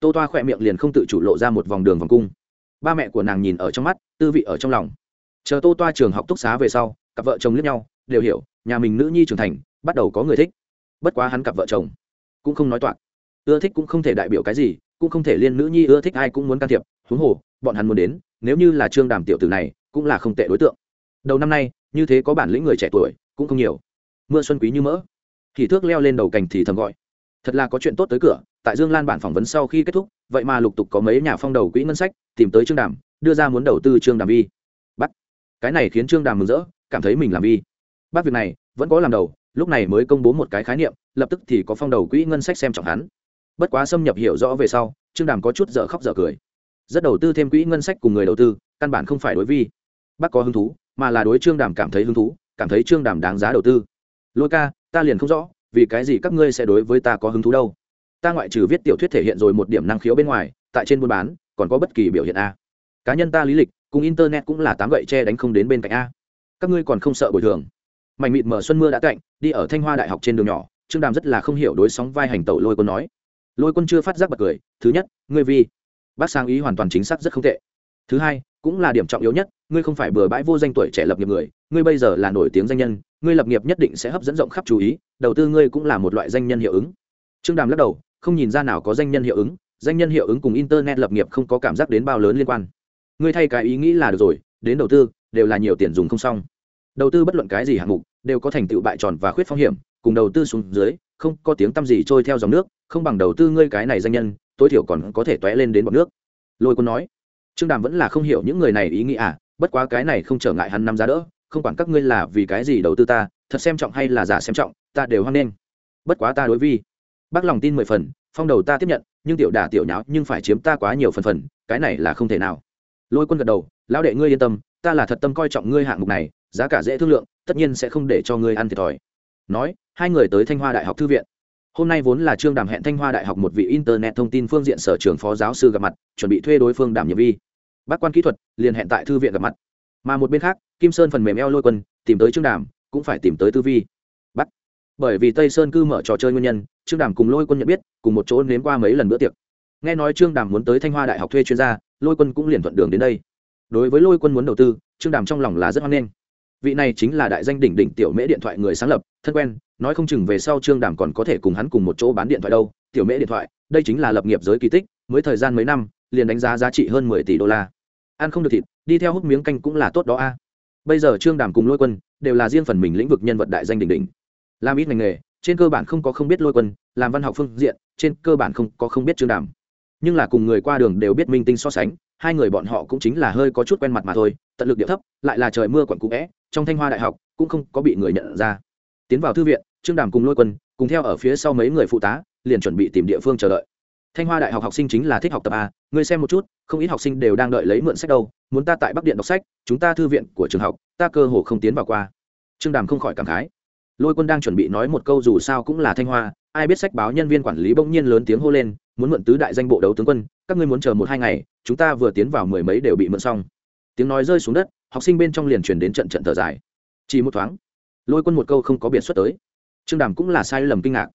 tô toa khỏe miệng liền không tự chủ lộ ra một vòng đường vòng cung. Ba mẹ của nàng nhìn ở trong mắt, tư vị ở trong lòng. Chờ tô toa trường học túc xá về sau, cặp vợ chồng lướt nhau, đều hiểu, nhà mình nữ nhi trưởng thành, bắt đầu có người thích. Bất quá hắn cặp vợ chồng cũng không nói toạc. Ưa thích cũng không thể đại biểu cái gì, cũng không thể liên nữ nhi ưa thích ai cũng muốn can thiệp. Huống hồ, bọn hắn muốn đến, nếu như là trương đàm tiểu tử này, cũng là không tệ đối tượng. Đầu năm nay, như thế có bản lĩnh người trẻ tuổi, cũng không nhiều mưa xuân quý như mỡ. Thì thước leo lên đầu cành thì thầm gọi. Thật là có chuyện tốt tới cửa, tại dương lan bản phỏng vấn sau khi kết thúc, vậy mà lục tục có mấy nhà phong đầu quỹ ngân sách tìm tới trương đàm, đưa ra muốn đầu tư trương đàm vi. Bắt cái này khiến trương đàm mừng rỡ, cảm thấy mình làm vi. Bắt việc này vẫn có làm đầu, lúc này mới công bố một cái khái niệm, lập tức thì có phong đầu quỹ ngân sách xem trọng hắn. Bất quá xâm nhập hiểu rõ về sau, trương đàm có chút dở khóc dở cười. Rất đầu tư thêm quỹ ngân sách cùng người đầu tư, căn bản không phải đối vi. Bác có hứng thú, mà là đối trương đàm cảm thấy hứng thú, cảm thấy trương đàm đáng giá đầu tư lôi ca, ta liền không rõ, vì cái gì các ngươi sẽ đối với ta có hứng thú đâu. Ta ngoại trừ viết tiểu thuyết thể hiện rồi một điểm năng khiếu bên ngoài, tại trên buôn bán, còn có bất kỳ biểu hiện a. Cá nhân ta lý lịch, cùng internet cũng là tám gậy che đánh không đến bên cạnh a. Các ngươi còn không sợ bồi thường. Mạnh mịt mở xuân mưa đã cạnh, đi ở thanh hoa đại học trên đường nhỏ, trương đàm rất là không hiểu đối sóng vai hành tẩu lôi quân nói. Lôi quân chưa phát giác bật cười, thứ nhất, ngươi vi. Bác sang ý hoàn toàn chính xác rất không tệ. Thứ hai cũng là điểm trọng yếu nhất, ngươi không phải bừa bãi vô danh tuổi trẻ lập nghiệp người, ngươi bây giờ là nổi tiếng danh nhân, ngươi lập nghiệp nhất định sẽ hấp dẫn rộng khắp chú ý, đầu tư ngươi cũng là một loại danh nhân hiệu ứng. Trương đàm lắc đầu, không nhìn ra nào có danh nhân hiệu ứng, danh nhân hiệu ứng cùng internet lập nghiệp không có cảm giác đến bao lớn liên quan. Ngươi thay cái ý nghĩ là được rồi, đến đầu tư, đều là nhiều tiền dùng không xong. Đầu tư bất luận cái gì hạng mục, đều có thành tựu bại tròn và khuyết phong hiểm, cùng đầu tư xuống dưới, không có tiếng tăm gì trôi theo dòng nước, không bằng đầu tư ngươi cái này danh nhân, tối thiểu còn có thể tóe lên đến bọn nước. Lôi quân nói trương đàm vẫn là không hiểu những người này ý nghĩ à bất quá cái này không trở ngại hắn năm giá đỡ, không quản các ngươi là vì cái gì đầu tư ta, thật xem trọng hay là giả xem trọng, ta đều hoan nghênh. Bất quá ta đối vi. Bác lòng tin mười phần, phong đầu ta tiếp nhận, nhưng tiểu đà tiểu nháo nhưng phải chiếm ta quá nhiều phần phần, cái này là không thể nào. Lôi quân gật đầu, lão đệ ngươi yên tâm, ta là thật tâm coi trọng ngươi hạng mục này, giá cả dễ thương lượng, tất nhiên sẽ không để cho ngươi ăn thiệt thòi. Nói, hai người tới thanh hoa đại học thư viện hôm nay vốn là trương đàm hẹn thanh hoa đại học một vị internet thông tin phương diện sở trường phó giáo sư gặp mặt, chuẩn bị thuê đối phương đảm nhiệm vi bác quan kỹ thuật, liền hẹn tại thư viện gặp mặt. Mà một bên khác, kim sơn phần mềm eo lôi quân, tìm tới trương đàm, cũng phải tìm tới tư vi. Bắt bởi vì tây sơn cư mở trò chơi nguyên nhân, trương đàm cùng lôi quân nhận biết, cùng một chỗ nếm qua mấy lần bữa tiệc. Nghe nói trương đàm muốn tới thanh hoa đại học thuê chuyên gia, lôi quân cũng liền thuận đường đến đây. Đối với lôi quân muốn đầu tư, trương đàm trong lòng là rất hoan nghênh vị này chính là đại danh đỉnh đỉnh tiểu mễ điện thoại người sáng lập, thân quen, nói không chừng về sau trương đàm còn có thể cùng hắn cùng một chỗ bán điện thoại đâu. Tiểu mễ điện thoại, đây chính là lập nghiệp giới kỳ tích, mới thời gian mấy năm, liền đánh giá giá trị hơn mười tỷ đô la. Ăn không được thịt, đi theo hút miếng canh cũng là tốt đó a. Bây giờ trương đàm cùng lôi quân đều là riêng phần mình lĩnh vực nhân vật đại danh đỉnh đỉnh. Làm ít ngành nghề, trên cơ bản không có không biết lôi quân, làm văn học phương diện, trên cơ bản không có không biết trương đàm. Nhưng là cùng người qua đường đều biết minh tinh so sánh, hai người bọn họ cũng chính là hơi có chút quen mặt mà thôi tận lực điệu thấp, lại là trời mưa quẩn cũ vẽ, trong thanh hoa đại học cũng không có bị người nhận ra. Tiến vào thư viện, trương đàm cùng lôi quân cùng theo ở phía sau mấy người phụ tá, liền chuẩn bị tìm địa phương chờ đợi. Thanh hoa đại học học sinh chính là thích học tập a, ngươi xem một chút, không ít học sinh đều đang đợi lấy mượn sách đâu, muốn ta tại bắc điện đọc sách, chúng ta thư viện của trường học, ta cơ hồ không tiến vào qua. Trương đàm không khỏi cảm khái. Lôi quân đang chuẩn bị nói một câu dù sao cũng là thanh hoa, ai biết sách báo nhân viên quản lý bỗng nhiên lớn tiếng hô lên, muốn mượn tứ đại danh bộ đấu tướng quân, các ngươi muốn chờ một hai ngày, chúng ta vừa tiến vào mười mấy đều bị mượn xong tiếng nói rơi xuống đất học sinh bên trong liền truyền đến trận trận thở dài chỉ một thoáng lôi quân một câu không có biện xuất tới trương đàm cũng là sai lầm kinh ngạc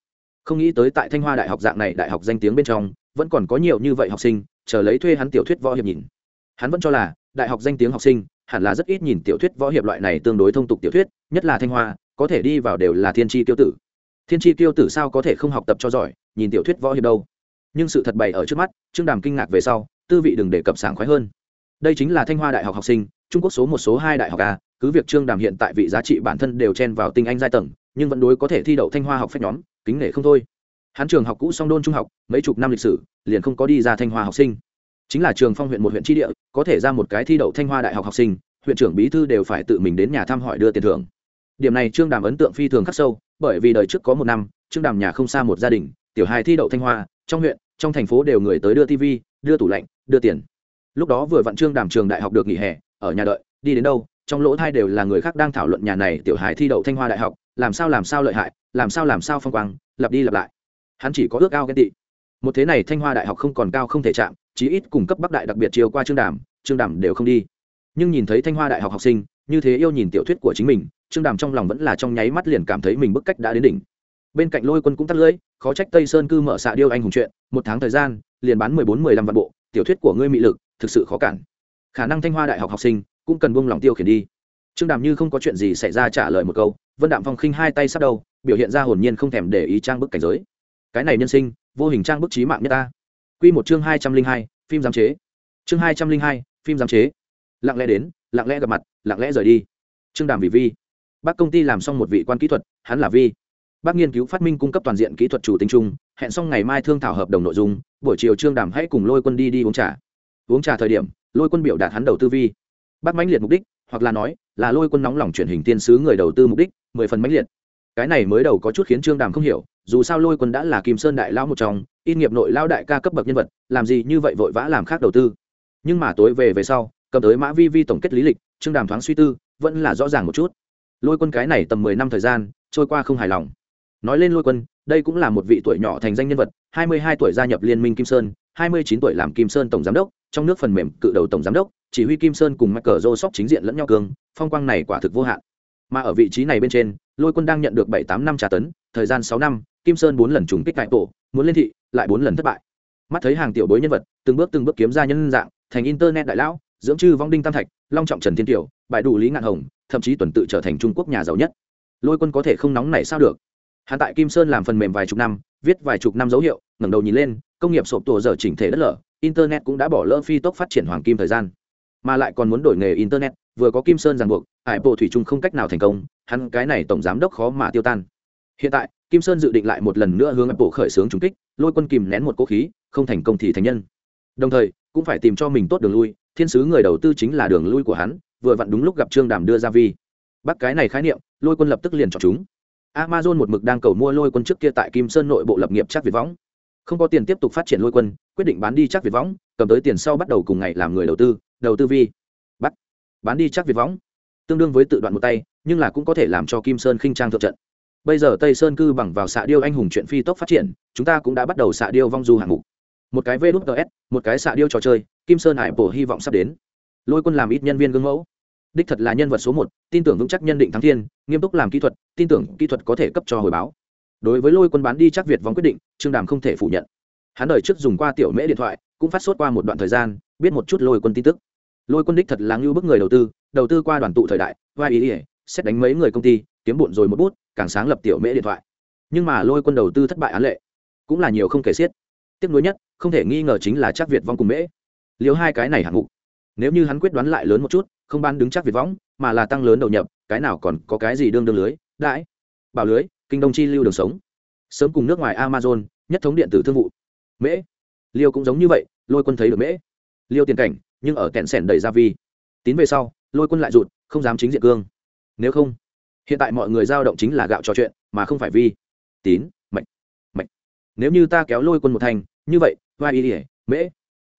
không nghĩ tới tại thanh hoa đại học dạng này đại học danh tiếng bên trong vẫn còn có nhiều như vậy học sinh chờ lấy thuê hắn tiểu thuyết võ hiệp nhìn hắn vẫn cho là đại học danh tiếng học sinh hẳn là rất ít nhìn tiểu thuyết võ hiệp loại này tương đối thông tục tiểu thuyết nhất là thanh hoa có thể đi vào đều là thiên tri tiêu tử thiên tri tiêu tử sao có thể không học tập cho giỏi nhìn tiểu thuyết võ hiệp đâu nhưng sự thật bày ở trước mắt trương đàm kinh ngạc về sau tư vị đừng để cập sảng khoái hơn đây chính là thanh hoa đại học học sinh, trung quốc số một, số hai đại học a, cứ việc trương đàm hiện tại vị giá trị bản thân đều chen vào tinh anh giai tầng, nhưng vẫn đối có thể thi đậu thanh hoa học phép nhóm, kính nể không thôi. Hắn trường học cũ song đôn trung học, mấy chục năm lịch sử, liền không có đi ra thanh hoa học sinh. Chính là trường phong huyện một huyện tri địa, có thể ra một cái thi đậu thanh hoa đại học học sinh, huyện trưởng bí thư đều phải tự mình đến nhà thăm hỏi đưa tiền thưởng. Điểm này trương đàm ấn tượng phi thường khắc sâu, bởi vì đời trước có một năm, trương đàm nhà không xa một gia đình, tiểu hài thi đậu thanh hoa, trong huyện, trong thành phố đều người tới đưa tv đưa tủ lạnh, đưa tiền lúc đó vừa vặn trương đàm trường đại học được nghỉ hè, ở nhà đợi, đi đến đâu, trong lỗ thai đều là người khác đang thảo luận nhà này tiểu hài thi đậu thanh hoa đại học, làm sao làm sao lợi hại, làm sao làm sao phong quang, lặp đi lặp lại. Hắn chỉ có ước ao ghen tị. Một thế này thanh hoa đại học không còn cao không thể chạm, chí ít cung cấp bắc đại đặc biệt chiều qua trương đàm trương đàm đều không đi. Nhưng nhìn thấy thanh hoa đại học học sinh, như thế yêu nhìn tiểu thuyết của chính mình, trương đàm trong lòng vẫn là trong nháy mắt liền cảm thấy mình bức cách đã đến đỉnh. Bên cạnh lôi quân cũng tắt lưỡi, khó trách tây sơn cư mở xạ điêu anh hùng chuyện, một tháng thời gian, liền bán mười bốn, mười lăm vạn bộ tiểu thuyết của ngươi mị lực, thực sự khó cản. Khả năng thanh hoa đại học học sinh cũng cần buông lòng tiêu khiển đi. Trương đàm như không có chuyện gì xảy ra trả lời một câu, vân đạm phong khinh hai tay sắp đầu, biểu hiện ra hồn nhiên không thèm để ý trang bức cảnh giới. Cái này nhân sinh, vô hình trang bức trí mạng nhất ta. Q một chương hai trăm linh hai, phim giám chế. Chương hai trăm linh hai, phim giám chế. Lặng lẽ đến, lặng lẽ gặp mặt, lặng lẽ rời đi. Trương đàm vì vi. Bác công ty làm xong một vị quan kỹ thuật, hắn là vi. Bác nghiên cứu phát minh cung cấp toàn diện kỹ thuật chủ tính chung hẹn xong ngày mai thương thảo hợp đồng nội dung, buổi chiều trương đàm hãy cùng lôi quân đi đi uống trà. Uống trà thời điểm, lôi quân biểu đạt hắn đầu tư vi. Bắt mãnh liệt mục đích, hoặc là nói, là lôi quân nóng lòng chuyển hình tiên sứ người đầu tư mục đích, mười phần mãnh liệt. Cái này mới đầu có chút khiến trương đàm không hiểu, dù sao lôi quân đã là kim sơn đại lao một trong in nghiệp nội lao đại ca cấp bậc nhân vật, làm gì như vậy vội vã làm khác đầu tư. Nhưng mà tối về về sau, cầm tới mã vi vi tổng kết lý lịch, trương đàm thoáng suy tư, vẫn là rõ ràng một chút. Lôi quân cái này tầm mười năm thời gian, trôi qua không hài lòng nói lên lôi quân, đây cũng là một vị tuổi nhỏ thành danh nhân vật, hai mươi hai tuổi gia nhập liên minh kim sơn, hai mươi chín tuổi làm kim sơn tổng giám đốc, trong nước phần mềm cự đầu tổng giám đốc, chỉ huy kim sơn cùng mắc cờ rô sóc chính diện lẫn nhau cường phong quang này quả thực vô hạn. Mà ở vị trí này bên trên, lôi quân đang nhận được bảy tám năm trả tấn, thời gian sáu năm, kim sơn bốn lần trùng kích đại tổ, muốn lên thị, lại bốn lần thất bại. Mắt thấy hàng tiểu bối nhân vật, từng bước từng bước kiếm ra nhân dạng, thành internet đại lão, dưỡng chư vong đinh tam thạch, long trọng trần thiên tiểu, bại đủ lý ngạn hồng, thậm chí tuần tự trở thành trung quốc nhà giàu nhất. Lôi quân có thể không nóng này sao được? Hắn tại kim sơn làm phần mềm vài chục năm, viết vài chục năm dấu hiệu, ngẩng đầu nhìn lên, công nghiệp sộp tổ giờ chỉnh thể đất lở, internet cũng đã bỏ lỡ phi tốc phát triển hoàng kim thời gian. Mà lại còn muốn đổi nghề internet, vừa có kim sơn ràng buộc, hải bộ thủy trung không cách nào thành công, hắn cái này tổng giám đốc khó mà tiêu tan. Hiện tại, kim sơn dự định lại một lần nữa hướng bộ khởi xướng trúng kích, lôi quân kìm nén một cố khí, không thành công thì thành nhân. Đồng thời, cũng phải tìm cho mình tốt đường lui, thiên sứ người đầu tư chính là đường lui của hắn, vừa vặn đúng lúc gặp trương đàm đưa ra vi. Bắt cái này khái niệm, lôi quân lập tức liền chọn chúng amazon một mực đang cầu mua lôi quân trước kia tại kim sơn nội bộ lập nghiệp chắc việt võng. Không có tiền tiếp tục phát triển lôi quân, quyết định bán đi chắc việt võng, cầm tới tiền sau bắt đầu cùng ngày làm người đầu tư đầu tư vi. Bắt. Bán đi chắc việt võng. Tương đương với tự đoạn một tay, nhưng là cũng có thể làm cho kim sơn khinh trang thượng trận. Bây giờ tây sơn cư bằng vào xạ điêu anh hùng chuyện phi tốc phát triển, chúng ta cũng đã bắt đầu xạ điêu vong du hạng mục. Một cái vê đút ts một cái xạ điêu trò chơi, kim sơn hải bổ hy vọng sắp đến. Lôi quân làm ít nhân viên gương mẫu đích thật là nhân vật số một, tin tưởng vững chắc nhân định thắng thiên, nghiêm túc làm kỹ thuật, tin tưởng kỹ thuật có thể cấp cho hồi báo. Đối với lôi quân bán đi chắc việt vong quyết định, trương đàm không thể phủ nhận. Hắn đời trước dùng qua tiểu mễ điện thoại, cũng phát sốt qua một đoạn thời gian, biết một chút lôi quân tin tức. Lôi quân đích thật là ngưu bức người đầu tư đầu tư qua đoàn tụ thời đại, vai ý ỉa xét đánh mấy người công ty, kiếm bụn rồi một bút, càng sáng lập tiểu mễ điện thoại. Nhưng mà lôi quân đầu tư thất bại án lệ, cũng là nhiều không kể xiết. Tiếc nuối nhất, không thể nghi ngờ chính là chắc việt vong cùng mễ. Liều hai cái này hạng mục. Nếu như hắn quyết đoán lại lớn một chút không bán đứng chắc việt võng, mà là tăng lớn đầu nhập, cái nào còn có cái gì đương đương lưới, đãi, bảo lưới, kinh đông chi lưu đường sống. Sớm cùng nước ngoài amazon, nhất thống điện tử thương vụ. Mễ. Liêu cũng giống như vậy, lôi quân thấy được mễ. Liêu tiền cảnh, nhưng ở kẹn sẻn đầy ra vi. Tín về sau, lôi quân lại rụt, không dám chính diện cương. Nếu không, hiện tại mọi người giao động chính là gạo trò chuyện, mà không phải vi. Tín, mệnh mệnh. Nếu như ta kéo lôi quân một thành, như vậy, vai y ỉa mễ.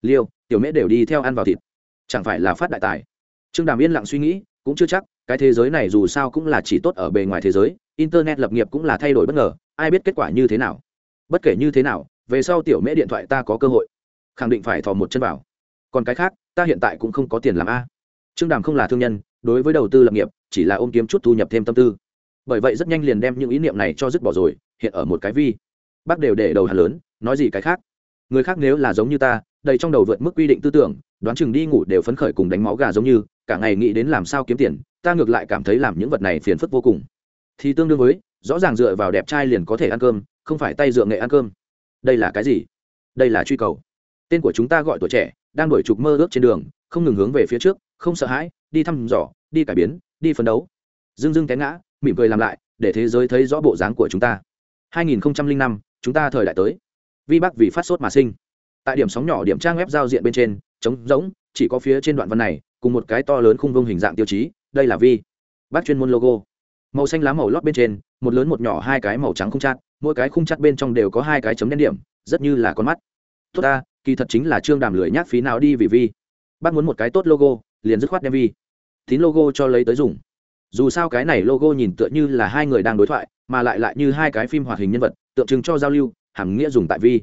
Liêu, tiểu mễ đều đi theo ăn vào thịt. Chẳng phải là phát đại tài trương đàm yên lặng suy nghĩ, cũng chưa chắc, cái thế giới này dù sao cũng là chỉ tốt ở bề ngoài thế giới, internet lập nghiệp cũng là thay đổi bất ngờ, ai biết kết quả như thế nào. Bất kể như thế nào, về sau tiểu mễ điện thoại ta có cơ hội. Khẳng định phải thò một chân vào. Còn cái khác, ta hiện tại cũng không có tiền làm a. Trương đàm không là thương nhân, đối với đầu tư lập nghiệp, chỉ là ôm kiếm chút thu nhập thêm tâm tư. Bởi vậy rất nhanh liền đem những ý niệm này cho dứt bỏ rồi, hiện ở một cái vi. Bác đều để đầu hà lớn, nói gì cái khác? Người khác nếu là giống như ta, đầy trong đầu vượt mức quy định tư tưởng đoán chừng đi ngủ đều phấn khởi cùng đánh máu gà giống như cả ngày nghĩ đến làm sao kiếm tiền ta ngược lại cảm thấy làm những vật này phiền phức vô cùng. Thì tương đương với rõ ràng dựa vào đẹp trai liền có thể ăn cơm không phải tay dựa nghệ ăn cơm. Đây là cái gì? Đây là truy cầu. Tên của chúng ta gọi tuổi trẻ đang đổi trục mơ ước trên đường không ngừng hướng về phía trước không sợ hãi đi thăm dò đi cải biến đi phấn đấu. Dưng dưng té ngã mỉm cười làm lại để thế giới thấy rõ bộ dáng của chúng ta. 2005, chúng ta thời đại tới. Vi bắc vì phát sốt mà sinh. Tại điểm sóng nhỏ điểm trang web giao diện bên trên trống rỗng, chỉ có phía trên đoạn văn này, cùng một cái to lớn khung vông hình dạng tiêu chí, đây là vi. Bác chuyên môn logo. Màu xanh lá màu lót bên trên, một lớn một nhỏ hai cái màu trắng khung chát, mỗi cái khung chát bên trong đều có hai cái chấm đen điểm, rất như là con mắt. Tốt ta, kỳ thật chính là trương đàm lười nhác phí nào đi vì vi. Bác muốn một cái tốt logo, liền dứt khoát đem vi. Tín logo cho lấy tới dùng. Dù sao cái này logo nhìn tựa như là hai người đang đối thoại, mà lại lại như hai cái phim hoạt hình nhân vật, tượng trưng cho giao lưu, hàm nghĩa dùng tại vi.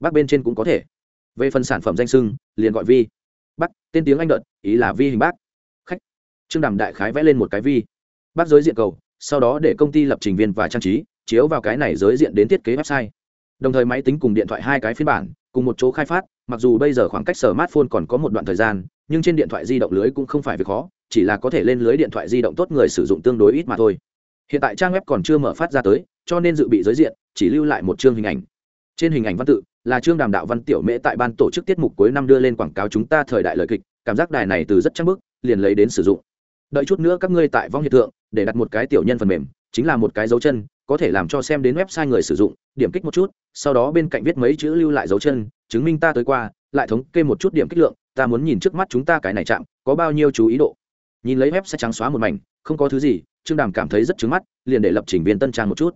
Bác bên trên cũng có thể về phần sản phẩm danh sưng, liền gọi vi. Bắc tên tiếng anh đợt, ý là vi hình bác. Khách. Trương đàm đại khái vẽ lên một cái vi. Bác giới diện cầu, sau đó để công ty lập trình viên và trang trí, chiếu vào cái này giới diện đến thiết kế website. Đồng thời máy tính cùng điện thoại hai cái phiên bản, cùng một chỗ khai phát, mặc dù bây giờ khoảng cách smartphone còn có một đoạn thời gian, nhưng trên điện thoại di động lưới cũng không phải việc khó, chỉ là có thể lên lưới điện thoại di động tốt người sử dụng tương đối ít mà thôi. Hiện tại trang web còn chưa mở phát ra tới, cho nên dự bị giới diện, chỉ lưu lại một chương hình ảnh trên hình ảnh văn tự, là trương đàm đạo văn tiểu mễ tại ban tổ chức tiết mục cuối năm đưa lên quảng cáo chúng ta thời đại lời kịch, cảm giác đài này từ rất chắc bước liền lấy đến sử dụng. Đợi chút nữa các ngươi tại vong hiện tượng để đặt một cái tiểu nhân phần mềm, chính là một cái dấu chân, có thể làm cho xem đến website người sử dụng, điểm kích một chút, sau đó bên cạnh viết mấy chữ lưu lại dấu chân, chứng minh ta tới qua, lại thống kê một chút điểm kích lượng, ta muốn nhìn trước mắt chúng ta cái này chạm, có bao nhiêu chú ý độ. Nhìn lấy website trắng xóa một mảnh, không có thứ gì, trương đàm cảm thấy rất trứng mắt, liền để lập trình viên tân trang một chút.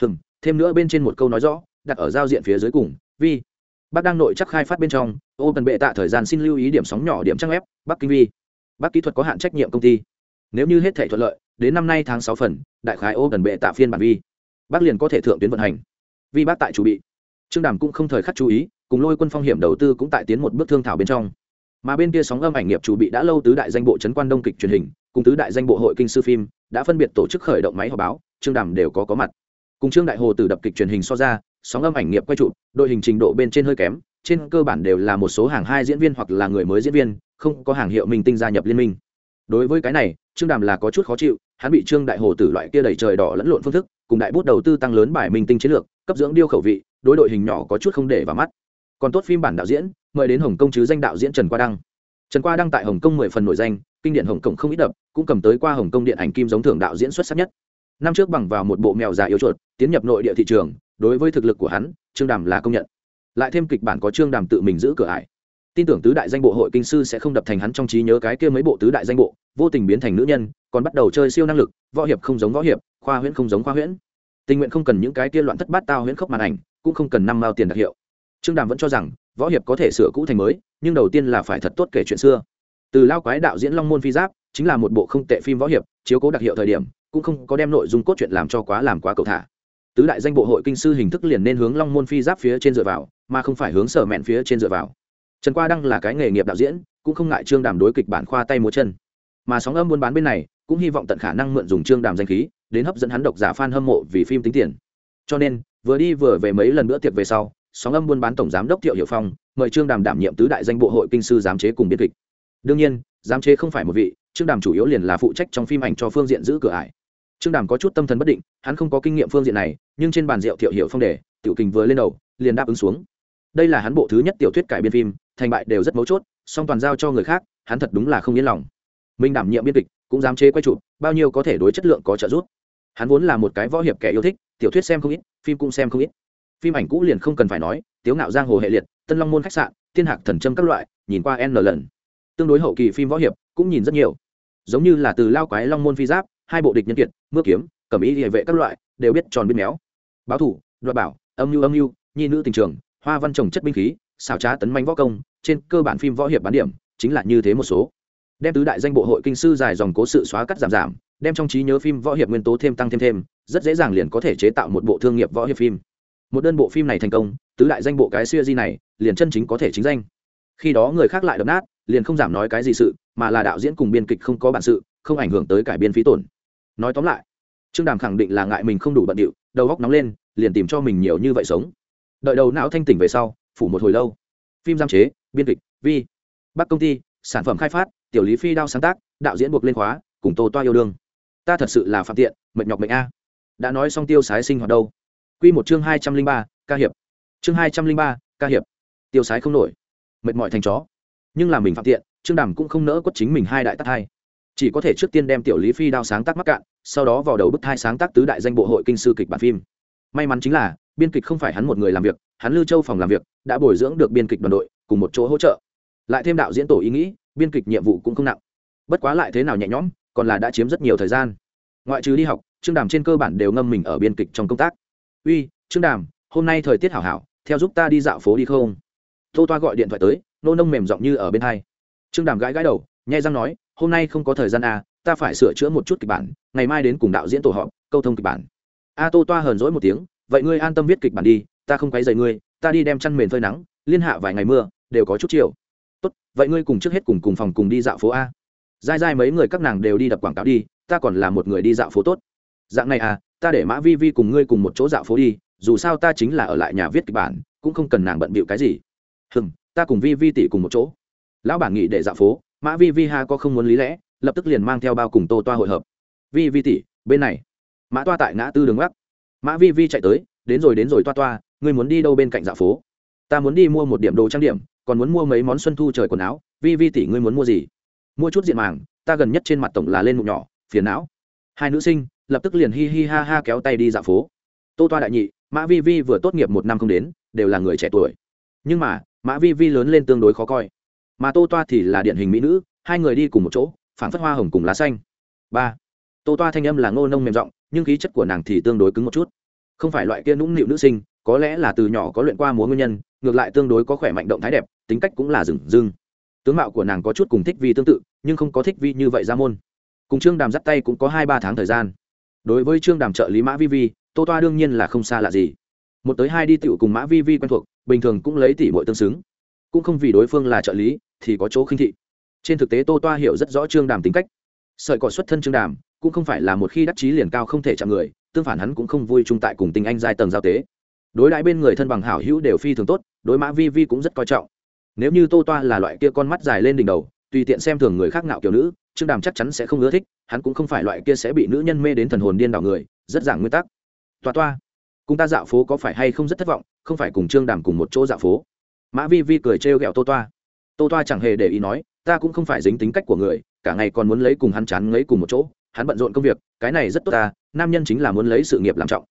Hừm, thêm nữa bên trên một câu nói rõ đặt ở giao diện phía dưới cùng. Vi bác đang nội chắc khai phát bên trong ô cần bệ tạ thời gian xin lưu ý điểm sóng nhỏ điểm trang web, bắc kinh vi bác kỹ thuật có hạn trách nhiệm công ty. Nếu như hết thể thuận lợi, đến năm nay tháng sáu phần, đại khái ô cần bệ tạ phiên bản vi bác liền có thể thượng tuyến vận hành. Vi bác tại chủ bị. Trương đàm cũng không thời khắc chú ý, cùng lôi quân phong hiểm đầu tư cũng tại tiến một bước thương thảo bên trong. Mà bên kia sóng âm ảnh nghiệp chủ bị đã lâu tứ đại danh bộ trấn quan đông kịch truyền hình, cùng tứ đại danh bộ hội kinh sư phim, đã phân biệt tổ chức khởi động máy họp báo, trương đàm đều có có mặt. Cùng trương đại hồ từ đập kịch truyền hình so ra sóng âm ảnh nghiệp quay trụ, đội hình trình độ bên trên hơi kém, trên cơ bản đều là một số hàng hai diễn viên hoặc là người mới diễn viên, không có hàng hiệu minh tinh gia nhập liên minh. Đối với cái này, trương đàm là có chút khó chịu, hắn bị trương đại hồ tử loại kia đầy trời đỏ lẫn lộn phương thức, cùng đại bút đầu tư tăng lớn bài minh tinh chiến lược, cấp dưỡng điêu khẩu vị, đối đội hình nhỏ có chút không để vào mắt. Còn tốt phim bản đạo diễn, mời đến hồng kông chứ danh đạo diễn trần qua đăng. Trần qua đăng tại hồng kông mười phần nổi danh, kinh điển hồng kông không ít đập, cũng cầm tới qua hồng kông điện ảnh kim giống thưởng đạo diễn xuất sắc nhất. Năm trước bằng vào một bộ mèo già yếu chuột, tiến nhập nội địa thị trường đối với thực lực của hắn, trương đàm là công nhận. Lại thêm kịch bản có trương đàm tự mình giữ cửa ải. Tin tưởng tứ đại danh bộ hội kinh sư sẽ không đập thành hắn trong trí nhớ cái kia mấy bộ tứ đại danh bộ, vô tình biến thành nữ nhân, còn bắt đầu chơi siêu năng lực, võ hiệp không giống võ hiệp, khoa huyễn không giống khoa huyễn. Tình nguyện không cần những cái kia loạn thất bát tao huyễn khốc màn ảnh, cũng không cần năm mao tiền đặc hiệu. Trương đàm vẫn cho rằng, võ hiệp có thể sửa cũ thành mới, nhưng đầu tiên là phải thật tốt kể chuyện xưa. Từ lao quái đạo diễn long môn phi giáp, chính là một bộ không tệ phim võ hiệp, chiếu cố đặc hiệu thời điểm, cũng không có đem nội dung cốt truyện làm cho quá làm quá cầu thả tứ đại danh bộ hội kinh sư hình thức liền nên hướng long môn phi giáp phía trên dựa vào, mà không phải hướng sở mẹn phía trên dựa vào. Trần qua đăng là cái nghề nghiệp đạo diễn, cũng không ngại trương đàm đối kịch bản khoa tay múa chân. Mà sóng âm buôn bán bên này, cũng hy vọng tận khả năng mượn dùng trương đàm danh khí, đến hấp dẫn hắn độc giả f a n hâm mộ vì phim tính tiền. Cho nên, vừa đi vừa về mấy lần nữa tiệc về sau, sóng âm buôn bán tổng giám đốc thiệu hiệu phong mời trương đàm đảm nhiệm tứ đại danh bộ hội kinh sư giám chế cùng biên kịch. Đương nhiên, giám chế không phải một vị, trương đàm chủ yếu liền là phụ trách trong phim ảnh cho phương diện giữ cửa ải trương đàm có chút tâm thần bất định, hắn không có kinh nghiệm phương diện này, nhưng trên bàn rượu thiệu hiệu phong đề tiểu kình vừa lên đầu, liền đáp ứng xuống. Đây là hắn bộ thứ nhất tiểu thuyết cải biên phim, thành bại đều rất mấu chốt, song toàn giao cho người khác, hắn thật đúng là không yên lòng. Mình đảm nhiệm biên kịch, cũng dám chế quay chụp, bao nhiêu có thể đối chất lượng có trợ giúp. Hắn vốn là một cái võ hiệp kẻ yêu thích, tiểu thuyết xem không ít, phim cũng xem không ít. Phim ảnh cũ liền không cần phải nói, tiếu ngạo giang, hồ hệ liệt, tân long môn khách sạn thiên hạc thần trâm các loại, nhìn qua n lần. Tương đối hậu kỳ phim võ hiệp, cũng nhìn rất nhiều. Giống như là từ lao quái long môn phi giáp hai bộ địch nhân kiệt, mưa kiếm, cẩm ý địa vệ các loại, đều biết tròn biết méo. Báo thủ, đoạt bảo, âm mưu âm mưu, nhi nữ tình trường, hoa văn trồng chất binh khí, xảo trá tấn manh võ công, trên cơ bản phim võ hiệp bán điểm, chính là như thế một số. Đem tứ đại danh bộ hội kinh sư dài dòng cố sự xóa cắt giảm giảm, đem trong trí nhớ phim võ hiệp nguyên tố thêm tăng thêm thêm, rất dễ dàng liền có thể chế tạo một bộ thương nghiệp võ hiệp phim. Một đơn bộ phim này thành công, tứ đại danh bộ cái xưa di này, liền chân chính có thể chính danh. Khi đó người khác lại đập nát, liền không giảm nói cái gì sự, mà là đạo diễn cùng biên kịch không có bản sự, không ảnh hưởng tới cải biên phí tổn nói tóm lại, trương đàm khẳng định là ngại mình không đủ bận điệu, đầu góc nóng lên, liền tìm cho mình nhiều như vậy sống. Đợi đầu não thanh tỉnh về sau, phủ một hồi lâu. Phim giam chế, biên kịch, vi. Bắc công ty, sản phẩm khai phát, tiểu lý phi đao sáng tác, đạo diễn buộc lên khóa, cùng tô toa yêu đương. Ta thật sự là phạm tiện, mệt nhọc mệnh a. Đã nói xong tiêu sái sinh hoạt đâu? Q một chương hai trăm linh ba, ca hiệp. Chương hai trăm linh ba, ca hiệp. Tiêu sái không nổi. Mệt mỏi thành chó. Nhưng là mình phạm tiện, trương đàm cũng không nỡ quất chính mình hai đại tắc hai. Chỉ có thể trước tiên đem tiểu lý phi đao sáng tác mắc cạn sau đó vào đầu bức thai sáng tác tứ đại danh bộ hội kinh sư kịch bản phim. May mắn chính là, biên kịch không phải hắn một người làm việc, hắn lưu châu phòng làm việc, đã bồi dưỡng được biên kịch đoàn đội, cùng một chỗ hỗ trợ. Lại thêm đạo diễn tổ ý nghĩ, biên kịch nhiệm vụ cũng không nặng. Bất quá lại thế nào nhẹ nhõm, còn là đã chiếm rất nhiều thời gian. Ngoại trừ đi học, trương đàm trên cơ bản đều ngâm mình ở biên kịch trong công tác. Uy, trương đàm, hôm nay thời tiết hảo hảo, theo giúp ta đi dạo phố đi không? Tô toa gọi điện thoại tới, nô nông mềm giọng như ở bên hai. Trương đàm gãi gãi đầu, nhai răng nói, hôm nay không có thời gian à ta phải sửa chữa một chút kịch bản, ngày mai đến cùng đạo diễn tổ họp, câu thông kịch bản. A tô toa hờn dỗi một tiếng, vậy ngươi an tâm viết kịch bản đi, ta không quấy dày ngươi, ta đi đem chăn mền phơi nắng, liên hạ vài ngày mưa, đều có chút chiều. Tốt, vậy ngươi cùng trước hết cùng cùng phòng cùng đi dạo phố a. Dai dai mấy người các nàng đều đi đập quảng cáo đi, ta còn là một người đi dạo phố tốt. Dạng này à ta để mã vi vi cùng ngươi cùng một chỗ dạo phố đi, dù sao ta chính là ở lại nhà viết kịch bản, cũng không cần nàng bận bịu cái gì. Hừm, ta cùng vi vi tỷ cùng một chỗ. Lão bản nghị để dạo phố, mã vi vi ha có không muốn lý lẽ lập tức liền mang theo bao cùng tô toa hội hợp. Vi vi tỷ, bên này. Mã toa tại ngã tư đường gác mã vi vi chạy tới, đến rồi đến rồi toa toa, ngươi muốn đi đâu bên cạnh dạo phố? Ta muốn đi mua một điểm đồ trang điểm, còn muốn mua mấy món xuân thu trời quần áo. Vi vi tỷ, ngươi muốn mua gì? Mua chút diện màng, ta gần nhất trên mặt tổng là lên mụn nhỏ, phiền não. Hai nữ sinh, lập tức liền hi hi ha ha kéo tay đi dạo phố. Tô toa đại nhị, mã vi vi vừa tốt nghiệp một năm không đến, đều là người trẻ tuổi. Nhưng mà, mã vi vi lớn lên tương đối khó coi. Mà tô toa thì là điển hình mỹ nữ, hai người đi cùng một chỗ phản phất hoa hồng cùng lá xanh. Ba. Tô toa thanh âm là ngô nông mềm giọng, nhưng khí chất của nàng thì tương đối cứng một chút. Không phải loại kia nũng nịu nữ sinh, có lẽ là từ nhỏ có luyện qua múa nguyên nhân, ngược lại tương đối có khỏe mạnh động thái đẹp, tính cách cũng là rừng rưng. Tướng mạo của nàng có chút cùng thích vi tương tự, nhưng không có thích vi như vậy ra môn. Cùng trương đàm dắt tay cũng có hai ba tháng thời gian. Đối với trương đàm trợ lý mã vi vi, tô toa đương nhiên là không xa lạ gì. Một tới hai đi tựu cùng mã vi vi quen thuộc, bình thường cũng lấy tỷ bội tương xứng. Cũng không vì đối phương là trợ lý, thì có chỗ khinh thị trên thực tế tô toa hiểu rất rõ trương đàm tính cách. Sợi cỏ xuất thân trương đàm, cũng không phải là một khi đắc chí liền cao không thể chạm người, tương phản hắn cũng không vui chung tại cùng tình anh giai tầng giao tế. Đối đãi bên người thân bằng hảo hữu đều phi thường tốt, đối mã vi vi cũng rất coi trọng. Nếu như tô toa là loại kia con mắt dài lên đỉnh đầu, tùy tiện xem thường người khác ngạo kiểu nữ, trương đàm chắc chắn sẽ không ưa thích, hắn cũng không phải loại kia sẽ bị nữ nhân mê đến thần hồn điên đảo người, rất giảng nguyên tắc. Toa toa, cùng ta dạo phố có phải hay không rất thất vọng, không phải cùng trương đàm cùng một chỗ dạo phố? Mã vi vi cười trêu ghẹo tô toa. Tô toa chẳng hề để ý nói ta cũng không phải dính tính cách của người, cả ngày còn muốn lấy cùng hắn chán lấy cùng một chỗ, hắn bận rộn công việc, cái này rất tốt ta, nam nhân chính là muốn lấy sự nghiệp làm trọng.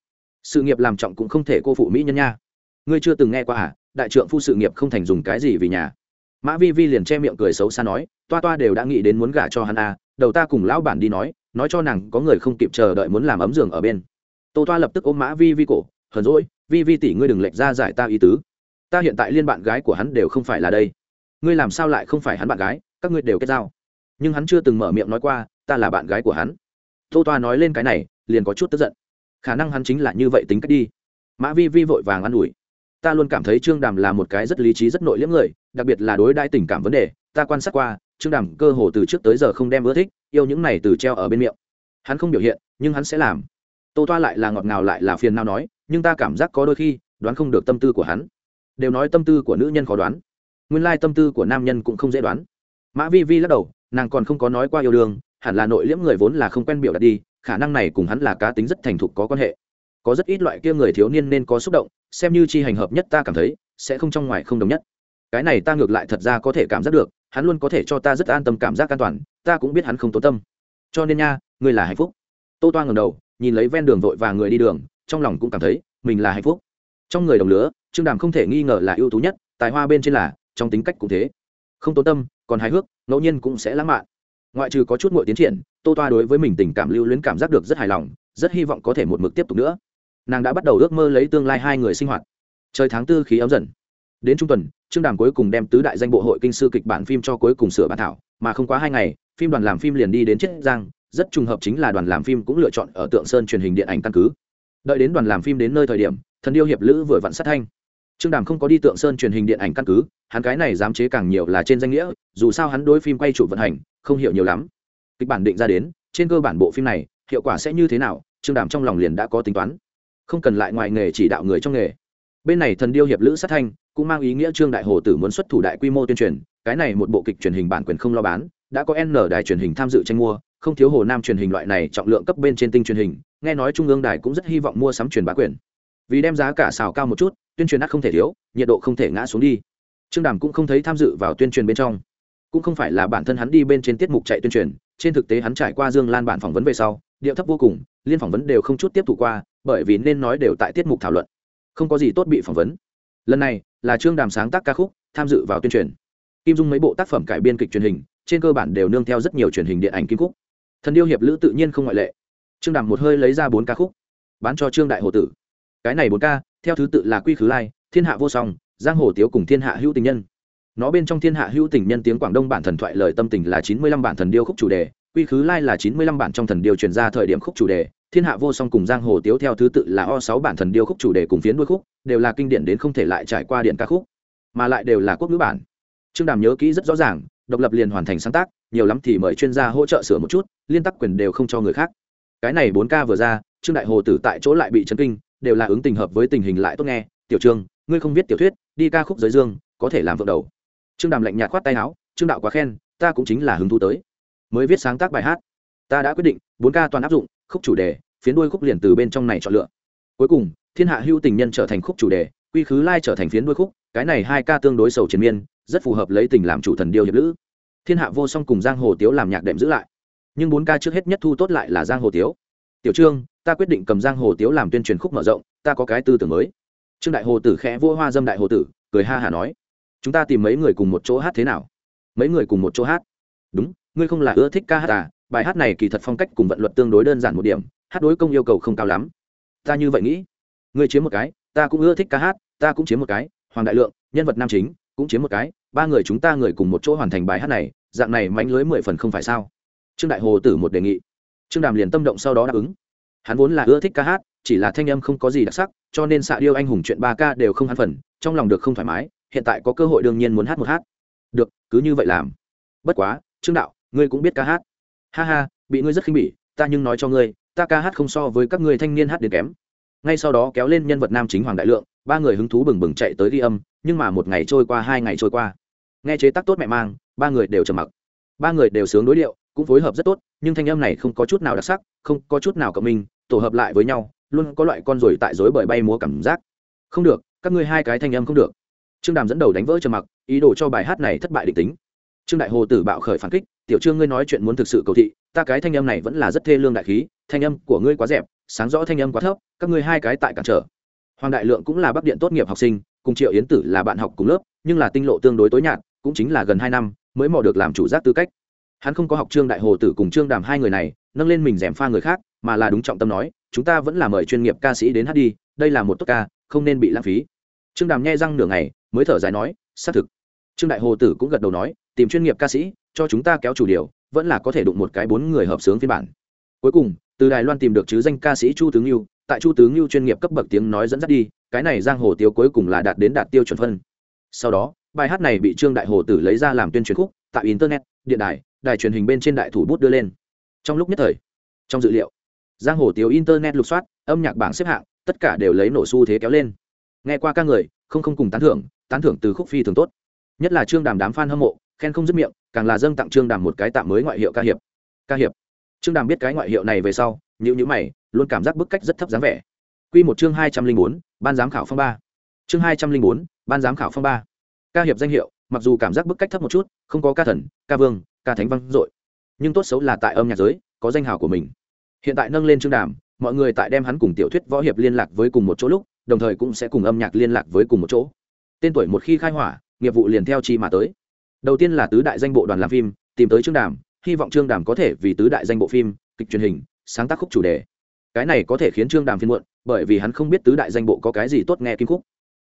Sự nghiệp làm trọng cũng không thể cô phụ mỹ nhân nha. Ngươi chưa từng nghe qua à đại trượng phu sự nghiệp không thành dùng cái gì vì nhà. Mã vi vi liền che miệng cười xấu xa nói, toa toa đều đã nghĩ đến muốn gả cho hắn à đầu ta cùng lão bản đi nói nói cho nàng có người không kịp chờ đợi muốn làm ấm giường ở bên. Tô toa lập tức ôm mã vi vi cổ, hờn rỗi vi vi tỷ, ngươi đừng lệch ra giải ta ý tứ. Ta hiện tại liên bạn gái của hắn đều không phải là đây ngươi làm sao lại không phải hắn bạn gái, các ngươi đều kết giao. Nhưng hắn chưa từng mở miệng nói qua, ta là bạn gái của hắn. Tô toa nói lên cái này, liền có chút tức giận. Khả năng hắn chính là như vậy tính cách đi. Mã vi vi vội vàng ă n ủi. Ta luôn cảm thấy trương đàm là một cái rất lý trí, rất nội liễm người, đặc biệt là đối đãi tình cảm vấn đề, ta quan sát qua, trương đàm cơ hồ từ trước tới giờ không đem ưa thích, yêu những này từ treo ở bên miệng. Hắn không biểu hiện, nhưng hắn sẽ làm. Tô toa lại là ngọt ngào lại là phiền nào nói, nhưng ta cảm giác có đôi khi, đoán không được tâm tư của hắn. Đều nói tâm tư của nữ nhân khó đoán nguyên lai tâm tư của nam nhân cũng không dễ đoán. Mã vi vi lắc đầu, nàng còn không có nói qua yêu đương, hẳn là nội liễm người vốn là không quen biểu đạt đi, khả năng này cùng hắn là cá tính rất thành thục có quan hệ. Có rất ít loại kia người thiếu niên nên có xúc động, xem như chi hành hợp nhất ta cảm thấy, sẽ không trong ngoài không đồng nhất. Cái này ta ngược lại thật ra có thể cảm giác được, hắn luôn có thể cho ta rất an tâm cảm giác an toàn, ta cũng biết hắn không tốn tâm. Cho nên nha ngươi là hạnh phúc. Tô toa ngầm đầu, nhìn lấy ven đường vội và người đi đường, trong lòng cũng cảm thấy, mình là hạnh phúc. Trong người đồng lứa trương đàm không thể nghi ngờ là ưu tú nhất, tài hoa bên trên là trong tính cách cũng thế. Không tốn tâm, còn hài hước, ngẫu nhiên cũng sẽ lãng mạn. Ngoại trừ có chút ngội tiến triển, tô toa đối với mình tình cảm lưu luyến cảm giác được rất hài lòng, rất hy vọng có thể một mực tiếp tục nữa. Nàng đã bắt đầu ước mơ lấy tương lai hai người sinh hoạt. Trời tháng tư khí ấm dần. Đến trung tuần trương đàm cuối cùng đem tứ đại danh bộ hội kinh sư kịch bản phim cho cuối cùng sửa bản thảo, mà không quá hai ngày, phim đoàn làm phim liền đi đến chiết giang, rất trùng hợp chính là đoàn làm phim cũng lựa chọn ở tượng sơn truyền hình điện ảnh căn cứ. Đợi đến đoàn làm phim đến nơi thời điểm, thần điêu hiệp lữ vừa vặn sát thanh trương đàm không có đi tượng sơn truyền hình điện ảnh căn cứ, hắn cái này dám chế càng nhiều là trên danh nghĩa, dù sao hắn đối phim quay trụ vận hành, không hiểu nhiều lắm. Kịch bản định ra đến, trên cơ bản bộ phim này, hiệu quả sẽ như thế nào, trương đàm trong lòng liền đã có tính toán. Không cần lại ngoài nghề chỉ đạo người trong nghề. Bên này thần điêu hiệp lữ sát thanh, cũng mang ý nghĩa trương đại hồ tử muốn xuất thủ đại quy mô tuyên truyền, cái này một bộ kịch truyền hình bản quyền không lo bán, đã có n đài truyền hình tham dự tranh mua, không thiếu hồ nam truyền hình loại này trọng lượng cấp bên trên tinh truyền hình, nghe nói trung ương đài cũng rất hy vọng mua sắm truyền bá quyền. Vì đem giá cả xào cao một chút tuyên truyền ắt không thể thiếu, nhiệt độ không thể ngã xuống đi. Trương đàm cũng không thấy tham dự vào tuyên truyền bên trong. Cũng không phải là bản thân hắn đi bên trên tiết mục chạy tuyên truyền, trên thực tế hắn trải qua dương lan bản phỏng vấn về sau, điệu thấp vô cùng, liên phỏng vấn đều không chút tiếp thủ qua, bởi vì nên nói đều tại tiết mục thảo luận. Không có gì tốt bị phỏng vấn. Lần này là trương đàm sáng tác ca khúc, tham dự vào tuyên truyền. Kim dung mấy bộ tác phẩm cải biên kịch truyền hình, trên cơ bản đều nương theo rất nhiều truyền hình điện ảnh kim cúc thần điêu hiệp lữ tự nhiên không ngoại lệ. Trương đàm một hơi lấy ra bốn ca khúc, bán cho trương đại hồ tử. Cái này bốn ca theo thứ tự là quy khứ lai, thiên hạ vô song, giang hồ tiếu cùng thiên hạ hữu tình nhân. Nó bên trong thiên hạ hữu tình nhân tiếng quảng đông bản thần thoại lời tâm tình là chín mươi lăm bản thần điêu khúc chủ đề, quy khứ lai là chín mươi lăm bản trong thần điêu truyền ra thời điểm khúc chủ đề, thiên hạ vô song cùng giang hồ tiếu theo thứ tự là o sáu bản thần điêu khúc chủ đề cùng phiến đuôi khúc, đều là kinh điển đến không thể lại trải qua điện ca khúc, mà lại đều là quốc ngữ bản. Trương đàm nhớ kỹ rất rõ ràng, độc lập liền hoàn thành sáng tác, nhiều lắm thì mời chuyên gia hỗ trợ sửa một chút, liên tắc quyền đều không cho người khác. Cái này bốn ca vừa ra, trương đại hồ tử tại chỗ lại bị chấn kinh đều là ứng tình hợp với tình hình lại tốt nghe. Tiểu trương, ngươi không biết tiểu thuyết, đi ca khúc giới dương, có thể làm vợ đầu. Trương đàm lạnh nhạt khoát tay áo, trương đạo quá khen, ta cũng chính là hứng thú tới. Mới viết sáng tác bài hát. Ta đã quyết định, bốn ca toàn áp dụng, khúc chủ đề, phiến đuôi khúc liền từ bên trong này chọn lựa. Cuối cùng, thiên hạ hữu tình nhân trở thành khúc chủ đề, quy khứ lai trở thành phiến đuôi khúc, cái này hai ca tương đối sầu triền miên, rất phù hợp lấy tình làm chủ thần điêu hiệp lữ. Thiên hạ vô song cùng giang hồ tiếu làm nhạc đệm giữ lại. Nhưng bốn ca trước hết nhất thu tốt lại là giang hồ tiếu. Tiểu trương ta quyết định cầm giang hồ tiếu làm tuyên truyền khúc mở rộng, ta có cái tư tưởng mới. Trương đại hồ tử khẽ vua hoa dâm đại hồ tử, cười ha hả nói, chúng ta tìm mấy người cùng một chỗ hát thế nào? Mấy người cùng một chỗ hát? Đúng, ngươi không là ưa thích ca hát à? Bài hát này kỳ thật phong cách cùng vận luật tương đối đơn giản một điểm, hát đối công yêu cầu không cao lắm. Ta như vậy nghĩ. Ngươi chiếm một cái, ta cũng ưa thích ca hát, ta cũng chiếm một cái, hoàng đại lượng, nhân vật nam chính, cũng chiếm một cái, ba người chúng ta người cùng một chỗ hoàn thành bài hát này, dạng này mánh lưới mười phần không phải sao? Trương đại hồ tử một đề nghị. Trương đàm liền tâm động sau đó đáp ứng hắn vốn là ưa thích ca hát, chỉ là thanh âm không có gì đặc sắc, cho nên xạ điêu anh hùng chuyện ba ca đều không hắn phần, trong lòng được không thoải mái, hiện tại có cơ hội đương nhiên muốn hát một hát. Được, cứ như vậy làm. Bất quá, trương đạo, ngươi cũng biết ca hát. Ha ha, bị ngươi rất khinh bỉ, ta nhưng nói cho ngươi, ta ca hát không so với các ngươi thanh niên hát đến kém. Ngay sau đó kéo lên nhân vật nam chính hoàng đại lượng, ba người hứng thú bừng bừng chạy tới ghi âm, nhưng mà một ngày trôi qua, hai ngày trôi qua. Nghe chế tác tốt mẹ mang, ba người đều trầm mặc. Ba người đều sướng đối điệu cũng phối hợp rất tốt, nhưng thanh âm này không có chút nào đặc sắc, không có chút nào cộng minh, tổ hợp lại với nhau, luôn có loại con rồi tại dối bởi bay múa cảm giác. Không được, các ngươi hai cái thanh âm không được. Trương đàm dẫn đầu đánh vỡ trầm mặc, ý đồ cho bài hát này thất bại định tính. Trương đại hồ tử bạo khởi phản kích, tiểu trương, ngươi nói chuyện muốn thực sự cầu thị, ta cái thanh âm này vẫn là rất thê lương đại khí, thanh âm của ngươi quá dẹp, sáng rõ thanh âm quá thấp, các ngươi hai cái tại cản trở. Hoàng đại lượng cũng là bắc điện tốt nghiệp học sinh, cùng triệu yến tử là bạn học cùng lớp, nhưng là tinh lộ tương đối tối nhạt, cũng chính là gần hai năm, mới mò được làm chủ giác tư cách hắn không có học trương đại hồ tử cùng trương đàm hai người này, nâng lên mình dèm pha người khác, mà là đúng trọng tâm nói, chúng ta vẫn là mời chuyên nghiệp ca sĩ đến hát đi, đây là một tốt ca, không nên bị lãng phí. Trương đàm nghe răng nửa ngày, mới thở dài nói, xác thực. Trương đại hồ tử cũng gật đầu nói, tìm chuyên nghiệp ca sĩ, cho chúng ta kéo chủ điều, vẫn là có thể đụng một cái bốn người hợp sướng phiên bản. Cuối cùng, từ đài loan tìm được chứ danh ca sĩ chu tướng lưu tại chu tướng lưu chuyên nghiệp cấp bậc tiếng nói dẫn dắt đi, cái này giang hồ tiêu cuối cùng là đạt đến đạt tiêu chuẩn phân. Sau đó, bài hát này bị trương đại hồ tử lấy ra làm tuyên truyền khúc, tại internet, điện đài đài truyền hình bên trên đại thủ bút đưa lên. Trong lúc nhất thời, trong dự liệu, giang hồ tiếu internet lục soát, âm nhạc bảng xếp hạng, tất cả đều lấy nổ xu thế kéo lên. Nghe qua các người, không không cùng tán thưởng tán thưởng từ khúc phi thường tốt. Nhất là trương đàm đám f a n hâm mộ, khen không dứt miệng, càng là dâng tặng trương đàm một cái tạm mới ngoại hiệu ca hiệp. Ca hiệp. Trương đàm biết cái ngoại hiệu này về sau nhữ nhữ mày, luôn cảm giác bức cách rất thấp dáng vẻ. Q một chương hai trăm linh bốn, ban giám khảo phong ba. Chương hai trăm linh bốn, ban giám khảo phong ba. Ca hiệp danh hiệu, mặc dù cảm giác bức cách thấp một chút, không có ca thần, ca vương ca thánh văn dội. Nhưng tốt xấu là tại âm nhạc giới, có danh hào của mình. Hiện tại nâng lên chương đàm, mọi người tại đem hắn cùng tiểu thuyết võ hiệp liên lạc với cùng một chỗ lúc, đồng thời cũng sẽ cùng âm nhạc liên lạc với cùng một chỗ. Tên tuổi một khi khai hỏa, nghiệp vụ liền theo chi mà tới. Đầu tiên là tứ đại danh bộ đoàn làm phim, tìm tới trương đàm, hy vọng trương đàm có thể vì tứ đại danh bộ phim, kịch truyền hình, sáng tác khúc chủ đề. Cái này có thể khiến trương đàm phiên muộn, bởi vì hắn không biết tứ đại danh bộ có cái gì tốt nghe kim khúc.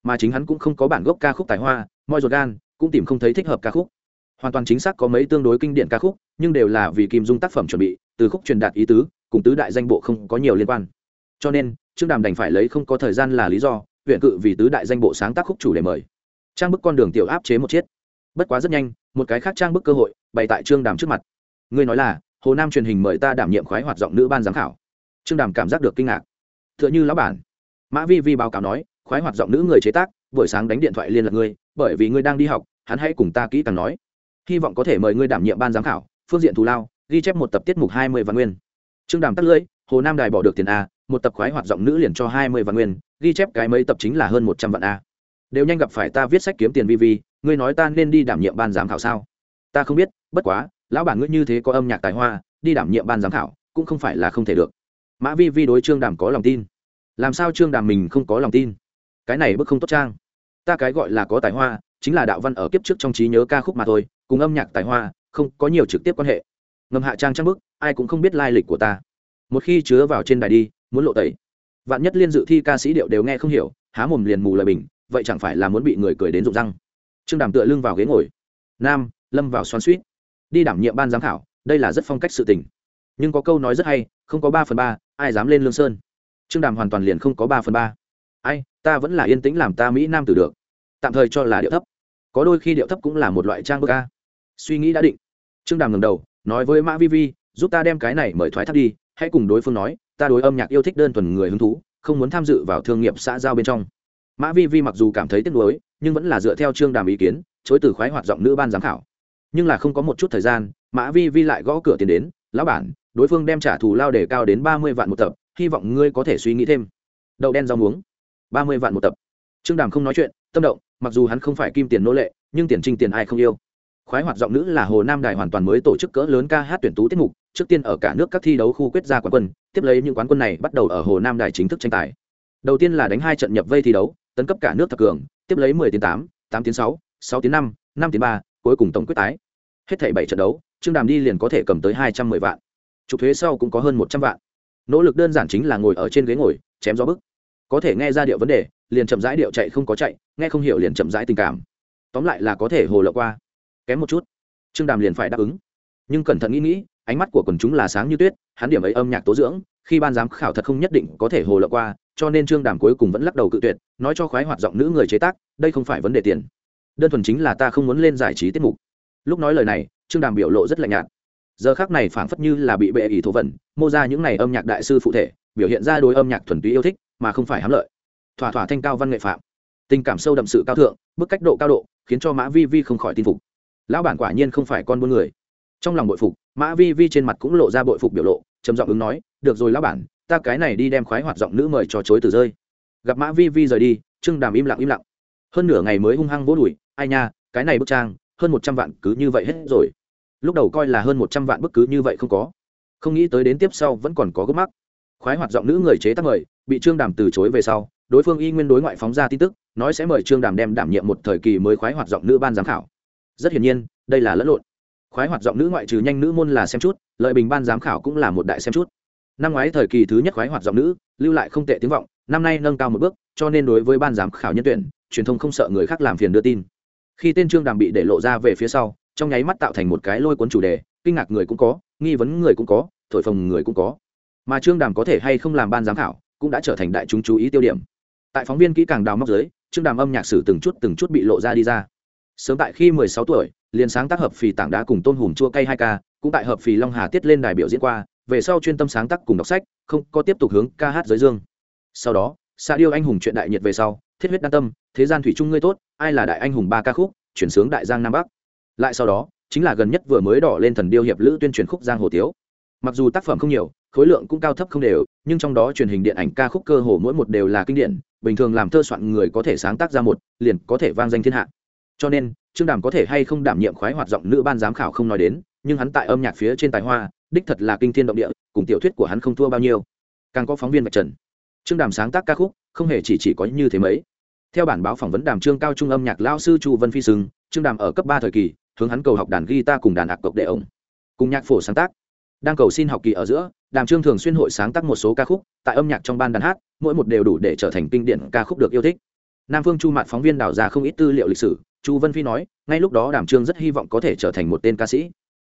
Mà chính hắn cũng không có bản gốc ca khúc tài hoa, moi ruột gan, cũng tìm không thấy thích hợp ca khúc hoàn toàn chính xác có mấy tương đối kinh điển ca khúc, nhưng đều là vì kim dung tác phẩm chuẩn bị, từ khúc truyền đạt ý tứ, cùng tứ đại danh bộ không có nhiều liên quan. Cho nên, trương đàm đành phải lấy không có thời gian là lý do, huyện cự vì tứ đại danh bộ sáng tác khúc chủ để mời. Trang bức con đường tiểu áp chế một chiết bất quá rất nhanh, một cái khác trang bức cơ hội, bày tại trương đàm trước mặt. Ngươi nói là, hồ nam truyền hình mời ta đảm nhiệm khoái hoạt giọng nữ ban giám khảo. Trương đàm cảm giác được kinh ngạc. T h ư ợ n h ư lão bản. Mã vi vi báo cáo nói, khoái hoạt giọng nữ người chế tác, buổi sáng đánh điện thoại liên lạc ngươi, bởi vì ngươi đang đi học, hắn hãy cùng ta kỹ càng nói hy vọng có thể mời ngươi đảm nhiệm ban giám khảo, phương diện thù lao, ghi chép một tập tiết mục hai mươi văn nguyên. Trương đàm tắt lưỡi, hồ nam đài bỏ được tiền a, một tập khoái hoạt giọng nữ liền cho hai mươi văn nguyên, ghi chép cái mấy tập chính là hơn một trăm vạn a. Đều nhanh gặp phải ta viết sách kiếm tiền vi vi, ngươi nói ta nên đi đảm nhiệm ban giám khảo sao? Ta không biết, bất quá, lão bản ngươi như thế có âm nhạc tài hoa, đi đảm nhiệm ban giám khảo, cũng không phải là không thể được. Mã vi vi đối trương đàm có lòng tin. Làm sao trương đàm mình không có lòng tin? Cái này bức không tốt trang. Ta cái gọi là có tài hoa, chính là đạo văn ở kiếp trước trong trí nhớ ca khúc mà thôi cùng âm nhạc tài hoa, không có nhiều trực tiếp quan hệ. Ngầm hạ trang trang bức, ai cũng không biết lai lịch của ta. Một khi chứa vào trên đài đi, muốn lộ tẩy. Vạn nhất liên dự thi ca sĩ điệu đều nghe không hiểu, há mồm liền mù lời bình, vậy chẳng phải là muốn bị người cười đến rụng răng. Trương đàm tựa lưng vào ghế ngồi. Nam, lâm vào xoắn suýt. Đi đảm nhiệm ban giám khảo, đây là rất phong cách sự tình. Nhưng có câu nói rất hay, không có ba phần ba, ai dám lên lương sơn? Trương đàm hoàn toàn liền không có ba phần ba. Ai, ta vẫn là yên tĩnh làm ta mỹ nam tử được. Tạm thời cho là điệu thấp. Có đôi khi điệu thấp cũng là một loại trang bức ca suy nghĩ đã định. Trương đàm ngầm đầu, nói với mã vi vi, giúp ta đem cái này mời thoái thác đi, hãy cùng đối phương nói, ta đối âm nhạc yêu thích đơn thuần người hứng thú, không muốn tham dự vào thương nghiệp xã giao bên trong. Mã vi vi mặc dù cảm thấy tiếc nuối, nhưng vẫn là dựa theo trương đàm ý kiến, chối từ khoái hoạt giọng nữ ban giám khảo. Nhưng là không có một chút thời gian, mã vi vi lại gõ cửa tiền đến, lão bản, đối phương đem trả thù lao để cao đến ba mươi vạn một tập, hy vọng ngươi có thể suy nghĩ thêm. Đậu đen rau muống. ba mươi vạn một tập. Trương đàm không nói chuyện, tâm động, mặc dù hắn không phải kim tiền nô lệ, nhưng tiền trinh tiền ai không yêu khoái hoạt giọng nữ là hồ nam đài hoàn toàn mới tổ chức cỡ lớn ca hát tuyển tú tiết mục, trước tiên ở cả nước các thi đấu khu quyết ra quán quân, tiếp lấy những quán quân này bắt đầu ở hồ nam đài chính thức tranh tài. Đầu tiên là đánh hai trận nhập vây thi đấu, tấn cấp cả nước thập cường, tiếp lấy mười tiến tám tám tiến sáu sáu tiến năm năm tiến ba, cuối cùng tổng quyết tái. Hết thảy bảy trận đấu, trương đàm đi liền có thể cầm tới hai trăm mười vạn. Trục thuế sau cũng có hơn một trăm vạn. Nỗ lực đơn giản chính là ngồi ở trên ghế ngồi, chém gió bức. Có thể nghe ra điệu vấn đề, liền chậm rãi điệu chạy không có chạy, nghe không hiểu liền chậm rãi tình cảm. Tóm lại là có thể hồ lộ qua kém một chút. Trương đàm liền phải đáp ứng. Nhưng cẩn thận nghĩ nghĩ, ánh mắt của quần chúng là sáng như tuyết, hắn điểm ấy âm nhạc tố dưỡng, khi ban giám khảo thật không nhất định có thể hồ lộ qua, cho nên trương đàm cuối cùng vẫn lắc đầu cự tuyệt, nói cho khoái hoạt giọng nữ người chế tác, đây không phải vấn đề tiền. Đơn thuần chính là ta không muốn lên giải trí tiết mục. Lúc nói lời này, trương đàm biểu lộ rất lạnh nhạt. Giờ khác này phảng phất như là bị bệ ỷ thổ vẩn mô ra những ngày âm nhạc đại sư phụ thể, biểu hiện ra đối âm nhạc thuần túy yêu thích, mà không phải hám lợi. Thỏa thỏa thanh cao văn nghệ phạm. Tình cảm sâu đậm sự cao thượng, bức cách độ cao độ, khiến cho mã vi vi không khỏi tin phục lão bản quả nhiên không phải con buôn người. Trong lòng bội phục, mã vi vi trên mặt cũng lộ ra bội phục biểu lộ, trầm giọng ứng nói, được rồi lão bản, ta cái này đi đem khoái hoạt giọng nữ mời cho chối từ rơi. Gặp mã vi vi rời đi, trương đàm im lặng im lặng. Hơn nửa ngày mới hung hăng vỗ đùi, ai nha, cái này bức trang, hơn một trăm vạn cứ như vậy hết rồi. Lúc đầu coi là hơn một trăm vạn bức cứ như vậy không có. Không nghĩ tới đến tiếp sau vẫn còn có gốc mắc. Khoái hoạt giọng nữ người chế tác mời, bị trương đàm từ chối về sau, đối phương y nguyên đối ngoại phóng ra tin tức, nói sẽ mời trương đàm đem đảm nhiệm một thời kỳ mới khoái hoạt giọng nữ ban giám khảo rất hiển nhiên, đây là lẫn lộn. Khoái hoạt giọng nữ ngoại trừ nhanh nữ môn là xem chút, lợi bình ban giám khảo cũng là một đại xem chút. Năm ngoái thời kỳ thứ nhất khoái hoạt giọng nữ, lưu lại không tệ tiếng vọng, năm nay nâng cao một bước, cho nên đối với ban giám khảo nhân tuyển, truyền thông không sợ người khác làm phiền đưa tin. Khi tên trương đàm bị để lộ ra về phía sau, trong nháy mắt tạo thành một cái lôi cuốn chủ đề, kinh ngạc người cũng có, nghi vấn người cũng có, thổi phồng người cũng có. Mà trương đàm có thể hay không làm ban giám khảo, cũng đã trở thành đại chúng chú ý tiêu điểm. Tại phóng viên kỹ càng đào móc giới trương đàm âm nhạc sử từng chút từng chút bị lộ ra đi ra sớm tại khi 16 tuổi, liền sáng tác hợp phì tảng đá cùng tôn hùm chua cây hai ca, cũng tại hợp phì long hà tiết lên đài biểu diễn qua, về sau chuyên tâm sáng tác cùng đọc sách, không có tiếp tục hướng ca hát giới dương. Sau đó xa điêu anh hùng chuyện đại nhiệt về sau, thiết huyết đan tâm, thế gian thủy trung ngươi tốt, ai là đại anh hùng ba ca khúc, chuyển sướng đại giang nam bắc. Lại sau đó, chính là gần nhất vừa mới đỏ lên thần điêu hiệp lữ tuyên truyền khúc giang hồ tiếu. Mặc dù tác phẩm không nhiều, khối lượng cũng cao thấp không đều, nhưng trong đó truyền hình điện ảnh ca khúc cơ hồ mỗi một đều là kinh điển, bình thường làm thơ soạn người có thể sáng tác ra một, liền có thể vang danh thiên hạ cho nên, trương đàm có thể hay không đảm nhiệm khoái hoạt giọng nữ ban giám khảo không nói đến, nhưng hắn tại âm nhạc phía trên tài hoa, đích thật là kinh thiên động địa, cùng tiểu thuyết của hắn không thua bao nhiêu. Càng có phóng viên mặt trần. Trương đàm sáng tác ca khúc, không hề chỉ chỉ có như thế mấy. Theo bản báo phỏng vấn đàm trương cao trung âm nhạc lao sư chu vân phi sừng, trương đàm ở cấp ba thời kỳ, hướng hắn cầu học đàn guitar cùng đàn hạc cộc đệ ổng. Cùng nhạc phổ sáng tác. Đang cầu xin học kỳ ở giữa, đàm trương thường xuyên hội sáng tác một số ca khúc, tại âm nhạc trong ban đàn hát, mỗi một đều đủ để trở thành kinh điển ca khúc được yêu thích. Nam phương chu mạt phóng viên đào ra không ít tư liệu lịch sử chu vân phi nói, ngay lúc đó đàm trương rất hy vọng có thể trở thành một tên ca sĩ.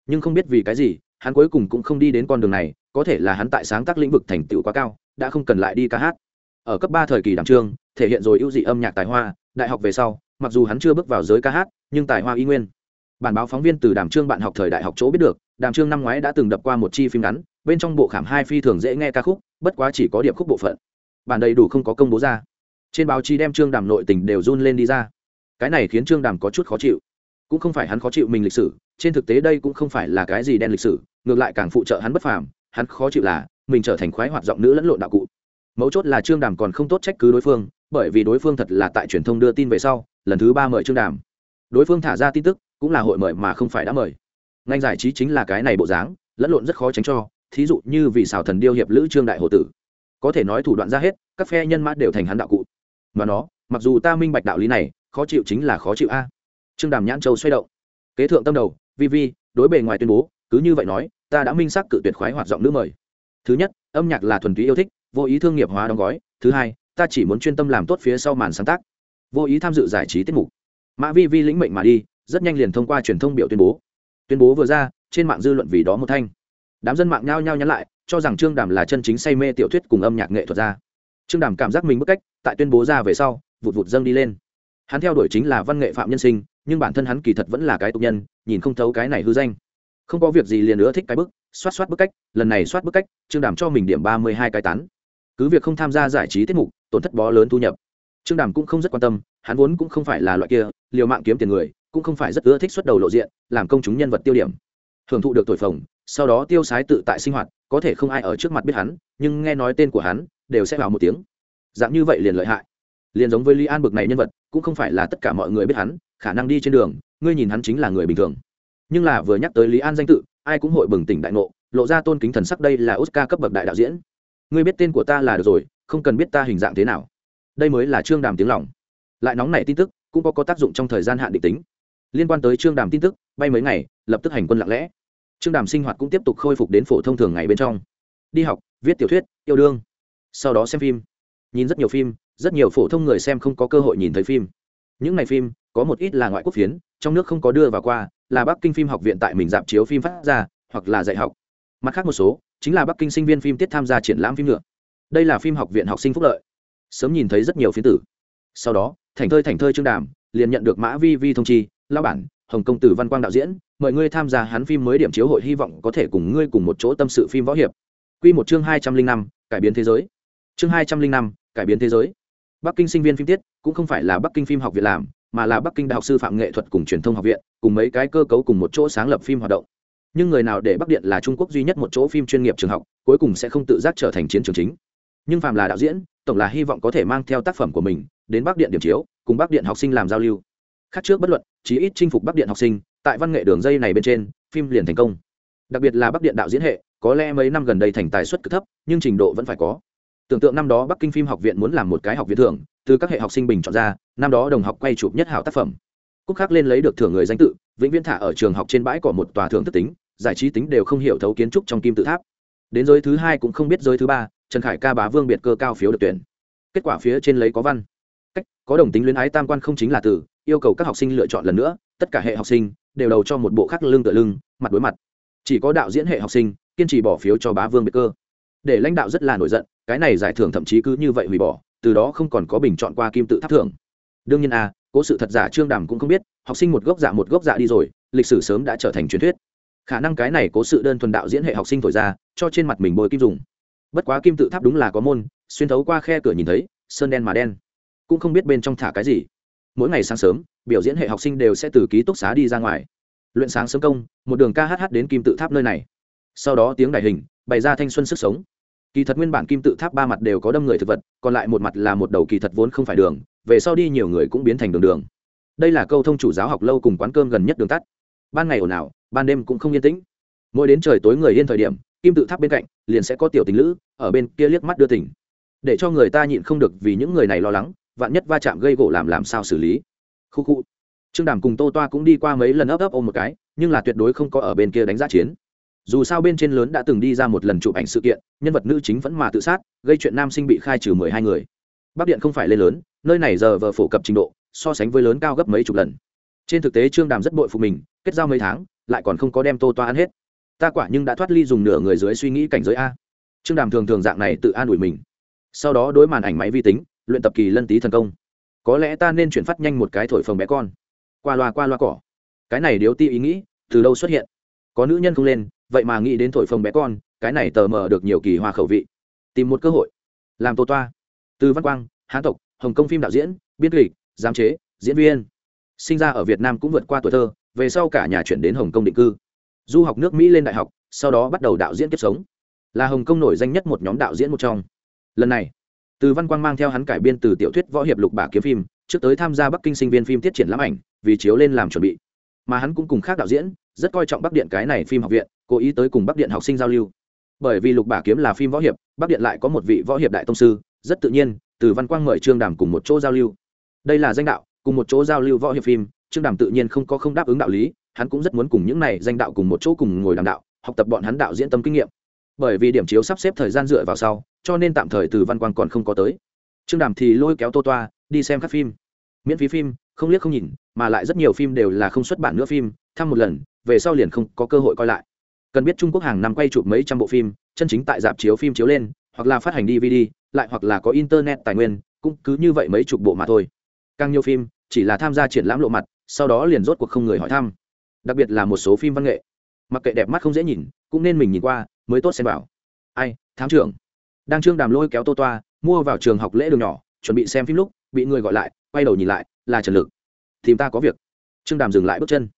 Nhưng không biết vì cái gì, hắn cuối cùng cũng không đi đến con đường này, có thể là hắn tại sáng tác lĩnh vực thành tựu quá cao, đã không cần lại đi ca hát. Ở cấp ba thời kỳ đàm trương, thể hiện rồi ưu dị âm nhạc tài hoa, đại học về sau, mặc dù hắn chưa bước vào giới ca hát, nhưng tài hoa y nguyên. Bản báo phóng viên từ đàm trương bạn học thời đại học chỗ biết được, đàm trương năm ngoái đã từng đập qua một chi phim ngắn, bên trong bộ khảm hai phi thường dễ nghe ca khúc, bất quá chỉ có điệp khúc bộ phận. Bản đầy đủ không có công bố ra. Trên báo chí đem trương đàm nội tình đều run lên đi ra cái này khiến trương đàm có chút khó chịu cũng không phải hắn khó chịu mình lịch sử trên thực tế đây cũng không phải là cái gì đen lịch sử ngược lại càng phụ trợ hắn bất phàm hắn khó chịu là mình trở thành khoái hoạt giọng nữ lẫn lộn đạo cụ mấu chốt là trương đàm còn không tốt trách cứ đối phương bởi vì đối phương thật là tại truyền thông đưa tin về sau lần thứ ba mời trương đàm đối phương thả ra tin tức cũng là hội mời mà không phải đã mời ngành giải trí chính là cái này bộ dáng lẫn lộn rất khó tránh cho thí dụ như vì xào thần điêu hiệp lữ trương đại hồ tử có thể nói thủ đoạn ra hết các phe nhân mã đều thành hắn đạo cụ mà nó mặc dù ta minh bạch đạo lý này khó chịu chính là khó chịu a. Trương đàm nhãn châu xoay động. Kế thượng tâm đầu, vi vi, đối bề ngoài tuyên bố, cứ như vậy nói, ta đã minh xác cự tuyệt khoái hoạt giọng nữ mời. Thứ nhất, âm nhạc là thuần túy yêu thích, vô ý thương nghiệp hóa đóng gói. Thứ hai, ta chỉ muốn chuyên tâm làm tốt phía sau màn sáng tác. Vô ý tham dự giải trí tiết mục. Mã vi vi lĩnh mệnh mà đi, rất nhanh liền thông qua truyền thông biểu tuyên bố. Tuyên bố vừa ra, trên mạng dư luận vì đó một thanh. Đám dân mạng nhao nhao nhắn lại, cho rằng trương đàm là chân chính say mê tiểu thuyết cùng âm nhạc nghệ thuật ra trương đàm cảm giác mình bức cách, tại tuyên bố ra về sau, vụt vụt dâng đi lên hắn theo đuổi chính là văn nghệ phạm nhân sinh, nhưng bản thân hắn kỳ thật vẫn là cái tục nhân, nhìn không thấu cái này hư danh. Không có việc gì liền nữa thích cái bức, xoát xoát bức cách, lần này xoát bức cách trương đàm cho mình điểm ba mươi hai cái tán. Cứ việc không tham gia giải trí tiết mục, tổn thất bó lớn thu nhập. Trương đàm cũng không rất quan tâm, hắn vốn cũng không phải là loại kia, liều mạng kiếm tiền người, cũng không phải rất ưa thích xuất đầu lộ diện, làm công chúng nhân vật tiêu điểm. Hưởng thụ được thổi phồng, sau đó tiêu sái tự tại sinh hoạt, có thể không ai ở trước mặt biết hắn, nhưng nghe nói tên của hắn, đều sẽ vào một tiếng. Dạng như vậy liền lợi hại liền giống với lý an bực này nhân vật, cũng không phải là tất cả mọi người biết hắn, khả năng đi trên đường, ngươi nhìn hắn chính là người bình thường. Nhưng là vừa nhắc tới lý an danh tự, ai cũng hội bừng tỉnh đại ngộ, lộ ra tôn kính thần sắc đây là oscar cấp bậc đại đạo diễn. Ngươi biết tên của ta là được rồi, không cần biết ta hình dạng thế nào. Đây mới là trương đàm tiếng lòng. Lại nóng nảy tin tức, cũng có có tác dụng trong thời gian hạn định tính. Liên quan tới trương đàm tin tức, bay mấy ngày, lập tức hành quân lặng lẽ. Trương đàm sinh hoạt cũng tiếp tục khôi phục đến phổ thông thường ngày bên trong. Đi học, viết tiểu thuyết, yêu đương. Sau đó xem phim. Nhìn rất nhiều phim rất nhiều phổ thông người xem không có cơ hội nhìn thấy phim. Những ngày phim, có một ít là ngoại quốc phiến, trong nước không có đưa vào qua, là bắc kinh phim học viện tại mình dạp chiếu phim phát ra, hoặc là dạy học. Mặt khác một số, chính là bắc kinh sinh viên phim tiết tham gia triển lãm phim nữa. Đây là phim học viện học sinh phúc lợi. Sớm nhìn thấy rất nhiều phiến tử. Sau đó, thành thơi thành thơi trương đàm, liền nhận được mã vi vi thông chi lao bản, hồng công tử văn quang đạo diễn, mời ngươi tham gia hắn phim mới điểm chiếu hội, hy vọng có thể cùng ngươi cùng một chỗ tâm sự phim võ hiệp. Q một chương hai trăm linh năm, cải biến thế giới. Chương hai trăm linh năm, cải biến thế giới bắc kinh sinh viên phim tiết cũng không phải là bắc kinh phim học viện làm, mà là bắc kinh đại học sư phạm nghệ thuật cùng truyền thông học viện, cùng mấy cái cơ cấu cùng một chỗ sáng lập phim hoạt động. Nhưng người nào để bắc điện là trung quốc duy nhất một chỗ phim chuyên nghiệp trường học, cuối cùng sẽ không tự giác trở thành chiến trường chính. Nhưng phạm là đạo diễn, tổng là hy vọng có thể mang theo tác phẩm của mình đến bắc điện điểm chiếu, cùng bắc điện học sinh làm giao lưu. Khác trước bất luận, chí ít chinh phục bắc điện học sinh, tại văn nghệ đường dây này bên trên, phim liền thành công. Đặc biệt là bắc điện đạo diễn hệ, có lẽ mấy năm gần đây thành tài suất cực thấp, nhưng trình độ vẫn phải có tưởng tượng năm đó bắc kinh phim học viện muốn làm một cái học viện thưởng, từ các hệ học sinh bình chọn ra, năm đó đồng học quay chụp nhất hảo tác phẩm. Cúc khác lên lấy được thưởng người danh tự, vĩnh viễn thả ở trường học trên bãi cỏ một tòa thưởng thức tính, giải trí tính đều không hiểu thấu kiến trúc trong kim tự tháp. Đến giới thứ hai cũng không biết giới thứ ba, trần khải ca bá vương biệt cơ cao phiếu được tuyển. Kết quả phía trên lấy có văn. Cách, có đồng tính luyến ái tam quan không chính là từ, yêu cầu các học sinh lựa chọn lần nữa, tất cả hệ học sinh đều đầu cho một bộ khắc lưng tựa lưng, mặt đối mặt. Chỉ có đạo diễn hệ học sinh, kiên trì bỏ phiếu cho bá vương biệt cơ để lãnh đạo rất là nổi giận, cái này giải thưởng thậm chí cứ như vậy hủy bỏ, từ đó không còn có bình chọn qua kim tự tháp thưởng. Đương nhiên a cố sự thật giả trương đàm cũng không biết, học sinh một gốc giả một gốc giả đi rồi, lịch sử sớm đã trở thành truyền thuyết. Khả năng cái này cố sự đơn thuần đạo diễn hệ học sinh thổi ra, cho trên mặt mình bôi kim dùng. Bất quá kim tự tháp đúng là có môn, xuyên thấu qua khe cửa nhìn thấy, sơn đen mà đen. Cũng không biết bên trong thả cái gì. Mỗi ngày sáng sớm, biểu diễn hệ học sinh đều sẽ từ ký túc xá đi ra ngoài. Luyện sáng sớm công, một đường ca hát đến kim tự tháp nơi này. Sau đó tiếng đại hình, bày ra thanh xuân sức sống kỳ thật nguyên bản kim tự tháp ba mặt đều có đâm người thực vật, còn lại một mặt là một đầu kỳ thật vốn không phải đường, về sau đi nhiều người cũng biến thành đường đường. Đây là câu thông chủ giáo học lâu cùng quán cơm gần nhất đường tắt. Ban ngày ồn ào, ban đêm cũng không yên tĩnh. Mỗi đến trời tối người yên thời điểm, kim tự tháp bên cạnh, liền sẽ có tiểu tình lữ, ở bên kia liếc mắt đưa tỉnh để cho người ta nhịn không được vì những người này lo lắng, vạn nhất va chạm gây gỗ làm làm sao xử lý. Khu khu. Trương đàm cùng tô toa cũng đi qua mấy lần ấp ấp ôm một cái, nhưng là tuyệt đối không có ở bên kia đánh giá chiến dù sao bên trên lớn đã từng đi ra một lần chụp ảnh sự kiện, nhân vật nữ chính vẫn mà tự sát, gây chuyện nam sinh bị khai trừ mười hai người. Bắc điện không phải lên lớn, nơi này giờ vờ phổ cập trình độ, so sánh với lớn cao gấp mấy chục lần. Trên thực tế trương đàm rất bội phục mình, kết giao mấy tháng, lại còn không có đem tô toa ăn hết. Ta quả nhưng đã thoát ly dùng nửa người dưới suy nghĩ cảnh giới a. Trương đàm thường thường dạng này tự an ủi mình. Sau đó đối màn ảnh máy vi tính, luyện tập kỳ lân tý thần công. Có lẽ ta nên chuyển phát nhanh một cái thổi phồng bé con. Qua loa qua loa cỏ. Cái này điếu ti ý nghĩ, từ đâu xuất hiện? Có nữ nhân không lên vậy mà nghĩ đến thổi phồng bé con, cái này tờ mờ được nhiều kỳ hoa khẩu vị. Tìm một cơ hội. Làm tô toa. Từ văn quang, hán tộc, hồng kông phim đạo diễn, biên kịch, giám chế, diễn viên. Sinh ra ở việt nam cũng vượt qua tuổi thơ, về sau cả nhà chuyển đến hồng kông định cư. Du học nước mỹ lên đại học, sau đó bắt đầu đạo diễn kiếp sống. Là hồng kông nổi danh nhất một nhóm đạo diễn một trong. Lần này, từ văn quang mang theo hắn cải biên từ tiểu thuyết võ hiệp lục bả kiếm phim, trước tới tham gia bắc kinh sinh viên phim tiết triển lãm ảnh, vì chiếu lên làm chuẩn bị mà hắn cũng cùng khác đạo diễn, rất coi trọng bắc điện cái này phim học viện, cố ý tới cùng bắc điện học sinh giao lưu. Bởi vì lục bả kiếm là phim võ hiệp, bắc điện lại có một vị võ hiệp đại tông sư, rất tự nhiên, từ văn quang mời trương đàm cùng một chỗ giao lưu. Đây là danh đạo, cùng một chỗ giao lưu võ hiệp phim, trương đàm tự nhiên không có không đáp ứng đạo lý, hắn cũng rất muốn cùng những này danh đạo cùng một chỗ cùng ngồi đàm đạo, học tập bọn hắn đạo diễn tâm kinh nghiệm. Bởi vì điểm chiếu sắp xếp thời gian dựa vào sau, cho nên tạm thời từ văn quang còn không có tới. Trương đàm thì lôi kéo tô toa, đi xem các phim. Miễn phí phim không liếc không nhìn, mà lại rất nhiều phim đều là không xuất bản nữa phim, thăm một lần, về sau liền không có cơ hội coi lại. Cần biết trung quốc hàng năm quay chụp mấy trăm bộ phim, chân chính tại dạp chiếu phim chiếu lên, hoặc là phát hành dvd lại hoặc là có internet tài nguyên, cũng cứ như vậy mấy chục bộ mà thôi. Càng nhiều phim, chỉ là tham gia triển lãm lộ mặt, sau đó liền rốt cuộc không người hỏi thăm. Đặc biệt là một số phim văn nghệ. Mặc kệ đẹp mắt không dễ nhìn, cũng nên mình nhìn qua, mới tốt xem bảo. Ai, thám trưởng. Đang trương đàm lôi kéo tô toa, mua vào trường học lễ đường nhỏ, chuẩn bị xem phim lúc bị người gọi lại, quay đầu nhìn lại, là trần lực. Tìm ta có việc. Trương đàm dừng lại bước chân.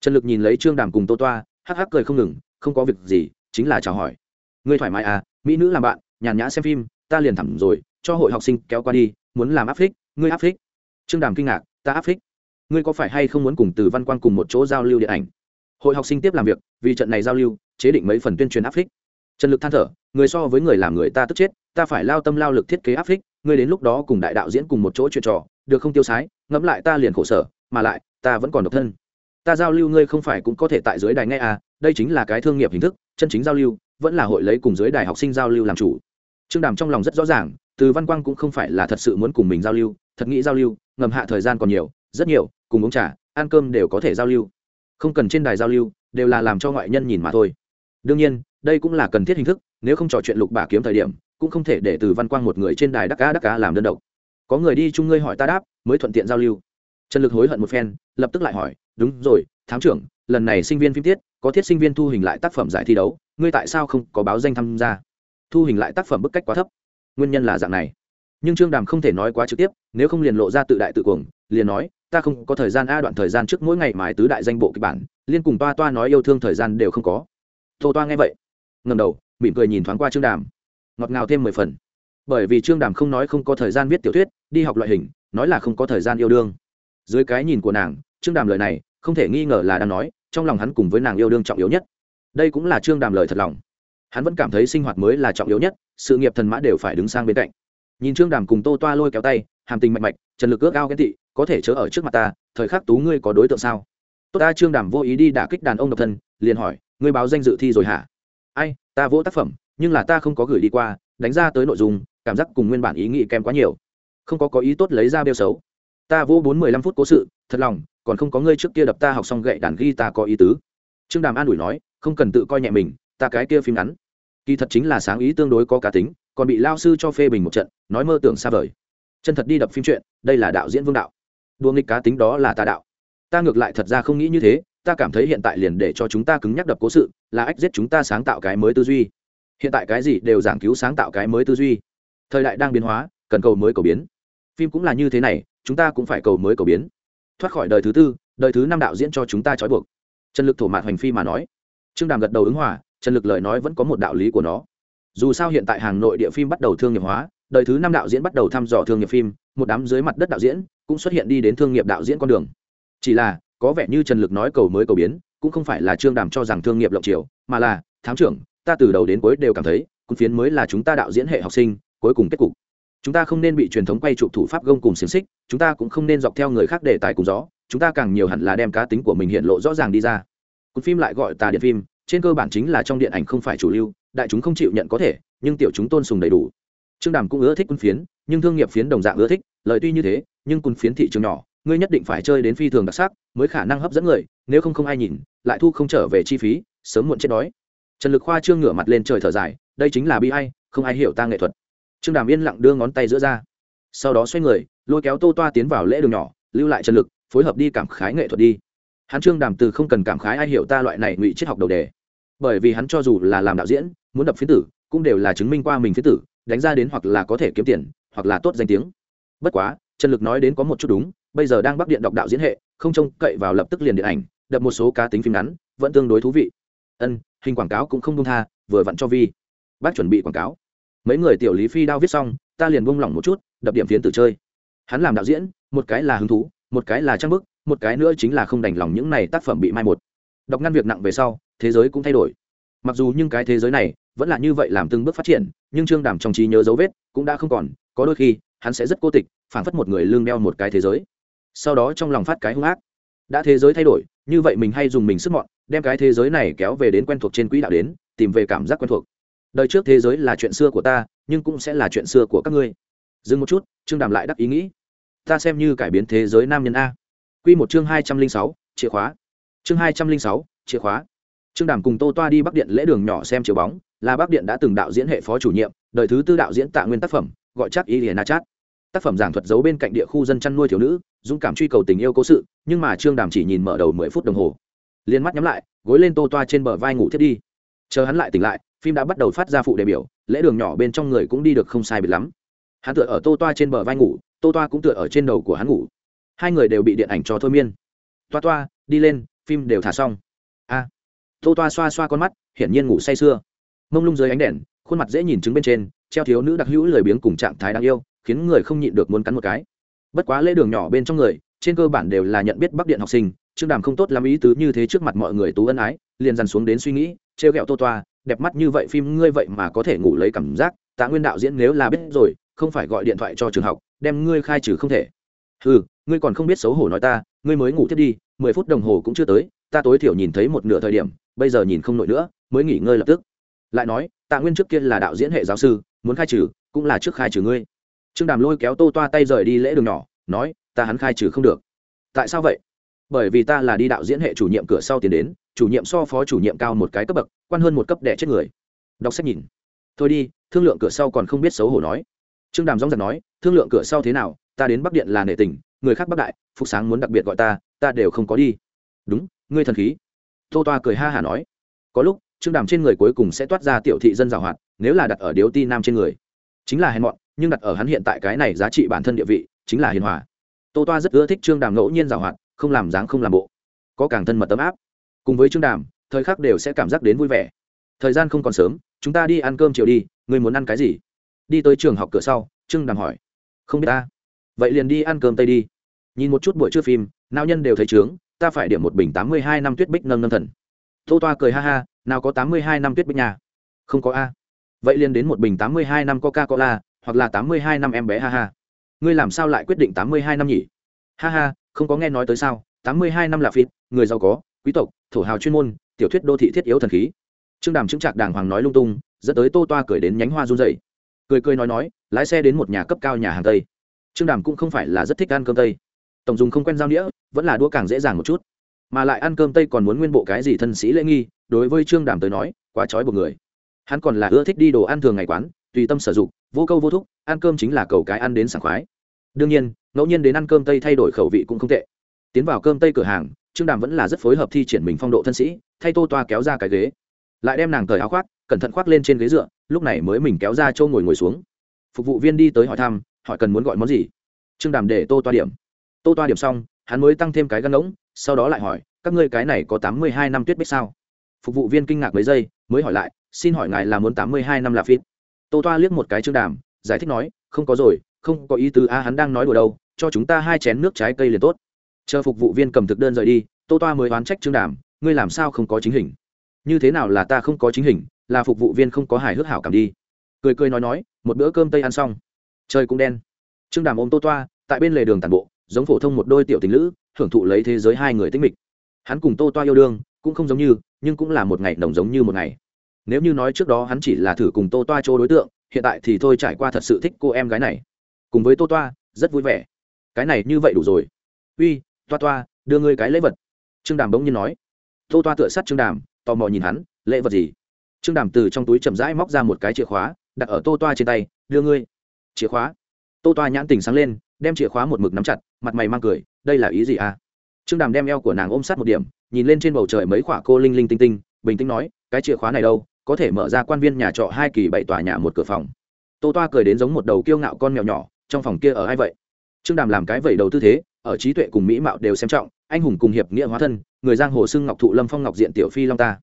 Trần lực nhìn lấy trương đàm cùng tô toa, hắc hắc cười không ngừng, không có việc gì, chính là chào hỏi. Ngươi thoải mái à mỹ nữ làm bạn, nhàn nhã xem phim, ta liền thẳng rồi, cho hội học sinh kéo qua đi, muốn làm áp phích, ngươi áp phích. Trương đàm kinh ngạc, ta áp phích. Ngươi có phải hay không muốn cùng từ văn quang cùng một chỗ giao lưu điện ảnh? Hội học sinh tiếp làm việc, vì trận này giao lưu, chế định mấy phần tuyên truyền áp phích. Trần lực than thở, người so với người làm người ta tức chết, ta phải lao tâm lao lực thiết kế áp phích ngươi đến lúc đó cùng đại đạo diễn cùng một chỗ chuyện trò, được không tiêu sái, ngẫm lại ta liền khổ sở, mà lại, ta vẫn còn độc thân. Ta giao lưu ngươi không phải cũng có thể tại dưới đài ngay à đây chính là cái thương nghiệp hình thức, chân chính giao lưu, vẫn là hội lấy cùng dưới đài học sinh giao lưu làm chủ. Trương đàm trong lòng rất rõ ràng, từ văn quang cũng không phải là thật sự muốn cùng mình giao lưu, thật nghĩ giao lưu, ngầm hạ thời gian còn nhiều, rất nhiều, cùng uống trà, ăn cơm đều có thể giao lưu. Không cần trên đài giao lưu, đều là làm cho ngoại nhân nhìn mà thôi. Đương nhiên, đây cũng là cần thiết hình thức nếu không trò chuyện lục bà kiếm thời điểm, cũng không thể để từ văn quang một người trên đài đắc cá đắc cá làm đơn độc. Có người đi chung ngươi hỏi ta đáp, mới thuận tiện giao lưu. Trần lực hối hận một phen, lập tức lại hỏi, đúng rồi, thám trưởng, lần này sinh viên phim tiết, có thiết sinh viên thu hình lại tác phẩm giải thi đấu, ngươi tại sao không có báo danh tham gia? Thu hình lại tác phẩm bức cách quá thấp. Nguyên nhân là dạng này. Nhưng trương đàm không thể nói quá trực tiếp, nếu không liền lộ ra tự đại tự cuồng, liền nói, ta không có thời gian a đoạn thời gian trước mỗi ngày mài tứ đại danh bộ kịch bản, liên cùng toa toa nói yêu thương thời gian đều không có. Tô toa nghe vậy ngầm đầu mỉm cười nhìn thoáng qua trương đàm. Ngọt ngào thêm mười phần. Bởi vì trương đàm không nói không có thời gian viết tiểu thuyết, đi học loại hình, nói là không có thời gian yêu đương. Dưới cái nhìn của nàng, trương đàm lời này không thể nghi ngờ là đang nói, trong lòng hắn cùng với nàng yêu đương trọng yếu nhất. Đây cũng là trương đàm lời thật lòng. Hắn vẫn cảm thấy sinh hoạt mới là trọng yếu nhất, sự nghiệp thần mã đều phải đứng sang bên cạnh. Nhìn trương đàm cùng tô toa lôi kéo tay, hàm tình mạnh mạnh trần lực ước ao ghen tị, có thể chớ ở trước mặt ta, thời khắc tú ngươi có đối tượng sao? Tốt ta trương đàm vô ý đi đả kích đàn ông độc thân, liền hỏi, ngươi báo danh dự thi rồi hả? Ai, ta vỗ tác phẩm, nhưng là ta không có gửi đi qua, đánh ra tới nội dung, cảm giác cùng nguyên bản ý nghĩ kém quá nhiều. Không có có ý tốt lấy ra bêu xấu. Ta vỗ bốn mười lăm phút cố sự, thật lòng, còn không có ngươi trước kia đập ta học xong gậy đàn ghi ta có ý tứ. Trương đàm an ủi nói, không cần tự coi nhẹ mình, ta cái kia phim ngắn. Kỳ thật chính là sáng ý tương đối có cá tính, còn bị lao sư cho phê bình một trận, nói mơ tưởng xa vời. Chân thật đi đập phim chuyện, đây là đạo diễn vương đạo. Đua nghịch cá tính đó là tà đạo. Ta ngược lại thật ra không nghĩ như thế ta cảm thấy hiện tại liền để cho chúng ta cứng nhắc đập cố sự, là ách giết chúng ta sáng tạo cái mới tư duy. Hiện tại cái gì đều giảng cứu sáng tạo cái mới tư duy. Thời đại đang biến hóa, cần cầu mới cầu biến. Phim cũng là như thế này, chúng ta cũng phải cầu mới cầu biến. Thoát khỏi đời thứ tư, đời thứ năm đạo diễn cho chúng ta trói buộc. Trần lực thổ mạn hoành phi mà nói. Trương đàm gật đầu ứng hòa, trần lực lời nói vẫn có một đạo lý của nó. Dù sao hiện tại hàng nội địa phim bắt đầu thương nghiệp hóa, đời thứ năm đạo diễn bắt đầu thăm dò thương nghiệp phim, một đám dưới mặt đất đạo diễn cũng xuất hiện đi đến thương nghiệp đạo diễn con đường. Chỉ là có vẻ như trần lực nói cầu mới cầu biến, cũng không phải là trương đàm cho rằng thương nghiệp lộng triều, mà là, thám trưởng, ta từ đầu đến cuối đều cảm thấy, cuốn phiến mới là chúng ta đạo diễn hệ học sinh, cuối cùng kết cục. Chúng ta không nên bị truyền thống quay trụ thủ pháp gông cùng xiềng xích, chúng ta cũng không nên dọc theo người khác để tài cùng gió, chúng ta càng nhiều hẳn là đem cá tính của mình hiện lộ rõ ràng đi ra. Cuốn phim lại gọi tà điện phim, trên cơ bản chính là trong điện ảnh không phải chủ lưu, đại chúng không chịu nhận có thể, nhưng tiểu chúng tôn sùng đầy đủ. Trương đàm cũng ưa thích quân phiến, nhưng thương nghiệp phiến đồng dạng ưa thích lợi tuy như thế, nhưng quân phiến thị trường nhỏ ngươi nhất định phải chơi đến phi thường đặc sắc, mới khả năng hấp dẫn người, nếu không không ai nhìn, lại thu không trở về chi phí, sớm muộn chết đói. Trần lực khoa trương ngửa mặt lên trời thở dài, đây chính là bi hay không ai hiểu ta nghệ thuật. Trương đàm yên lặng đưa ngón tay giữa ra. Sau đó xoay người, lôi kéo tô toa tiến vào lễ đường nhỏ, lưu lại trần lực, phối hợp đi cảm khái nghệ thuật đi. Hắn trương đàm từ không cần cảm khái ai hiểu ta loại này ngụy triết học đầu đề. Bởi vì hắn cho dù là làm đạo diễn, muốn đập phiến tử, cũng đều là chứng minh qua mình phiến tử, đánh ra đến hoặc là có thể kiếm tiền, hoặc là tốt danh tiếng. Bất quá, trần lực nói đến có một chút đúng bây giờ đang bắc điện đọc đạo diễn hệ, không trông cậy vào lập tức liền điện ảnh, đập một số cá tính phim ngắn, vẫn tương đối thú vị. Ân, hình quảng cáo cũng không đông tha, vừa vặn cho vi. Bác chuẩn bị quảng cáo. Mấy người tiểu lý phi đao viết xong, ta liền buông lỏng một chút, đập điểm phiến tử chơi. Hắn làm đạo diễn, một cái là hứng thú, một cái là trang bức, một cái nữa chính là không đành lòng những này tác phẩm bị mai một. Đọc ngăn việc nặng về sau, thế giới cũng thay đổi. Mặc dù nhưng cái thế giới này vẫn là như vậy làm từng bước phát triển, nhưng trương đàm trong trí nhớ dấu vết cũng đã không còn, có đôi khi hắn sẽ rất cô tịch, phảng phất một người lương đeo một cái thế giới sau đó trong lòng phát cái hung ác. Đã thế giới thay đổi, như vậy mình hay dùng mình sức mọn, đem cái thế giới này kéo về đến quen thuộc trên quỹ đạo đến, tìm về cảm giác quen thuộc. Đời trước thế giới là chuyện xưa của ta, nhưng cũng sẽ là chuyện xưa của các ngươi. Dừng một chút, trương đàm lại đắc ý nghĩ. Ta xem như cải biến thế giới nam nhân a. Q một chương hai trăm linh sáu, chìa khóa. Chương hai trăm linh sáu, chìa khóa. Trương đàm cùng tô toa đi bắc điện lễ đường nhỏ xem chiều bóng, là bắc điện đã từng đạo diễn hệ phó chủ nhiệm, đời thứ tư đạo diễn tạ nguyên tác phẩm, gọi chắc y liền na chát tác phẩm giảng thuật giấu bên cạnh địa khu dân chăn nuôi thiếu nữ, dũng cảm truy cầu tình yêu cố sự, nhưng mà trương đàm chỉ nhìn mở đầu mười phút đồng hồ. Liên mắt nhắm lại, gối lên tô toa trên bờ vai ngủ thiết đi. Chờ hắn lại tỉnh lại, phim đã bắt đầu phát ra phụ đề biểu, lễ đường nhỏ bên trong người cũng đi được không sai biệt lắm. Hắn tựa ở tô toa trên bờ vai ngủ, tô toa cũng tựa ở trên đầu của hắn ngủ. Hai người đều bị điện ảnh cho thôi miên. Toa toa, đi lên, phim đều thả xong. A. Tô toa xoa xoa con mắt, hiển nhiên ngủ say sưa. Mông lung dưới ánh đèn, khuôn mặt dễ nhìn chứng bên trên, treo thiếu nữ đặc hữu lười biếng cùng trạng thái đáng yêu khiến người không nhịn được muốn cắn một cái. Bất quá lễ đường nhỏ bên trong người, trên cơ bản đều là nhận biết bắc điện học sinh, trương đàm không tốt làm ý tứ như thế trước mặt mọi người tú ân ái, liền dằn xuống đến suy nghĩ, trêu ghẹo tô toa, đẹp mắt như vậy phim ngươi vậy mà có thể ngủ lấy cảm giác, tạ nguyên đạo diễn nếu là biết rồi, không phải gọi điện thoại cho trường học, đem ngươi khai trừ không thể. Ừ ngươi còn không biết xấu hổ nói ta, ngươi mới ngủ tiếp đi, mười phút đồng hồ cũng chưa tới, ta tối thiểu nhìn thấy một nửa thời điểm, bây giờ nhìn không nổi nữa, mới nghỉ ngơi lập tức. Lại nói, tạ nguyên trước kia là đạo diễn hệ giáo sư, muốn khai trừ, cũng là trước khai trừ ngươi trương đàm lôi kéo tô toa tay rời đi lễ đường nhỏ, nói, ta hắn khai trừ không được. Tại sao vậy? Bởi vì ta là đi đạo diễn hệ chủ nhiệm cửa sau tiến đến, chủ nhiệm so phó chủ nhiệm cao một cái cấp bậc, quan hơn một cấp đẻ chết người. Đọc sách nhìn. Thôi đi, thương lượng cửa sau còn không biết xấu hổ nói. Trương đàm dóng giật nói, thương lượng cửa sau thế nào? Ta đến bắc điện là nể tình, người khác bắc đại, phục sáng muốn đặc biệt gọi ta ta đều không có đi. Đúng, ngươi thần khí. Tô toa cười ha hả nói. Có lúc, trương đàm trên người cuối cùng sẽ toát ra tiểu thị dân giảo hoạt nếu là đặt ở điếu ti nam trên người, chính là hèn mọn nhưng đặt ở hắn hiện tại cái này giá trị bản thân địa vị, chính là hiền hòa. Tô toa rất ưa thích trương đàm ngẫu nhiên giảo hoạt, không làm dáng không làm bộ. Có càng thân mật tấm áp. Cùng với trương đàm, thời khắc đều sẽ cảm giác đến vui vẻ. Thời gian không còn sớm, chúng ta đi ăn cơm chiều đi Người muốn ăn cái gì? Đi tới trường học cửa sau, trương đàm hỏi. Không biết ta. Vậy liền đi ăn cơm tây đi. Nhìn một chút buổi trưa phim nao nhân đều thấy trướng ta phải điểm một bình tám mươi hai năm tuyết bích nâng nâng thần. Tô toa cười ha ha, nào có tám mươi hai năm tuyết bích nhà không có a. Vậy liền đến một bình tám mươi hai năm coca cola hoặc là tám mươi hai năm em bé, ha ha. Ngươi làm sao lại quyết định tám mươi hai năm nhỉ? Ha ha, không có nghe nói tới sao? tám mươi hai năm là phí người giàu có, quý tộc, thổ hào chuyên môn, tiểu thuyết đô thị thiết yếu thần khí. Trương đàm chứng trạc đàng hoàng nói lung tung, dẫn tới tô toa cười đến nhánh hoa run dày cười cười nói nói, lái xe đến một nhà cấp cao nhà hàng tây. Trương đàm cũng không phải là rất thích ăn cơm tây. Tổng dùng không quen giao nghĩa, vẫn là đua càng dễ dàng một chút. Mà lại ăn cơm tây còn muốn nguyên bộ cái gì thân sĩ lễ nghi, đối với trương đàm tới nói, quá trói buộc người. Hắn còn là ưa thích đi đồ ăn thường ngày quán tùy tâm sử dụng, vô câu vô thúc, ăn cơm chính là cầu cái ăn đến sảng khoái. Đương nhiên, ngẫu nhiên đến ăn cơm tây thay đổi khẩu vị cũng không tệ. Tiến vào cơm tây cửa hàng, trương đàm vẫn là rất phối hợp thi triển mình phong độ thân sĩ, thay tô toa kéo ra cái ghế. Lại đem nàng cởi áo khoác, cẩn thận khoác lên trên ghế dựa, lúc này mới mình kéo ra châu ngồi ngồi xuống. Phục vụ viên đi tới hỏi thăm, hỏi cần muốn gọi món gì. Trương đàm để tô toa điểm. Tô toa điểm xong, hắn mới tăng thêm cái gân ngỗng sau đó lại hỏi, các ngươi cái này có tám mươi hai năm tuyết bích sao? Phục vụ viên kinh ngạc mấy giây, mới hỏi lại, xin hỏi ngài là muốn tám mươi hai năm là phít? Tô toa liếc một cái trương đàm, giải thích nói, không có rồi, không có ý tứ a, hắn đang nói đùa đâu, cho chúng ta hai chén nước trái cây liền tốt. Chờ phục vụ viên cầm thực đơn rời đi, tô toa mới oán trách trương đàm, ngươi làm sao không có chính hình? Như thế nào là ta không có chính hình, là phục vụ viên không có hài hước hảo cảm đi. Cười cười nói nói, một bữa cơm tây ăn xong. Trời cũng đen. Trương đàm ôm tô toa, tại bên lề đường tàn bộ, giống phổ thông một đôi tiểu tình lữ, hưởng thụ lấy thế giới hai người tích mịch. Hắn cùng tô toa yêu đương, cũng không giống như, nhưng cũng là một ngày đồng giống như một ngày nếu như nói trước đó hắn chỉ là thử cùng tô toa chỗ đối tượng, hiện tại thì thôi trải qua thật sự thích cô em gái này. Cùng với tô toa, rất vui vẻ. Cái này như vậy đủ rồi. Uy, toa toa, đưa ngươi cái lễ vật. Trương đàm bỗng nhiên nói. Tô toa tựa sát trương đàm, tò mò nhìn hắn, lễ vật gì? Trương đàm từ trong túi chậm rãi móc ra một cái chìa khóa, đặt ở tô toa trên tay, đưa ngươi. Chìa khóa. Tô toa nhãn tình sáng lên, đem chìa khóa một mực nắm chặt, mặt mày mang cười, đây là ý gì à? Trương đàm đem eo của nàng ôm sát một điểm, nhìn lên trên bầu trời mấy khoả cô linh linh tinh tinh, bình tĩnh nói, cái chìa khóa này đâu có thể mở ra quan viên nhà trọ hai kỳ bảy tòa nhà một cửa phòng. Tô toa cười đến giống một đầu kiêu ngạo con mèo nhỏ, trong phòng kia ở ai vậy? Trương đàm làm cái vẩy đầu tư thế, ở trí tuệ cùng mỹ mạo đều xem trọng, anh hùng cùng hiệp nghĩa hóa thân, người giang hồ xưng ngọc thụ lâm phong ngọc diện tiểu phi long ta.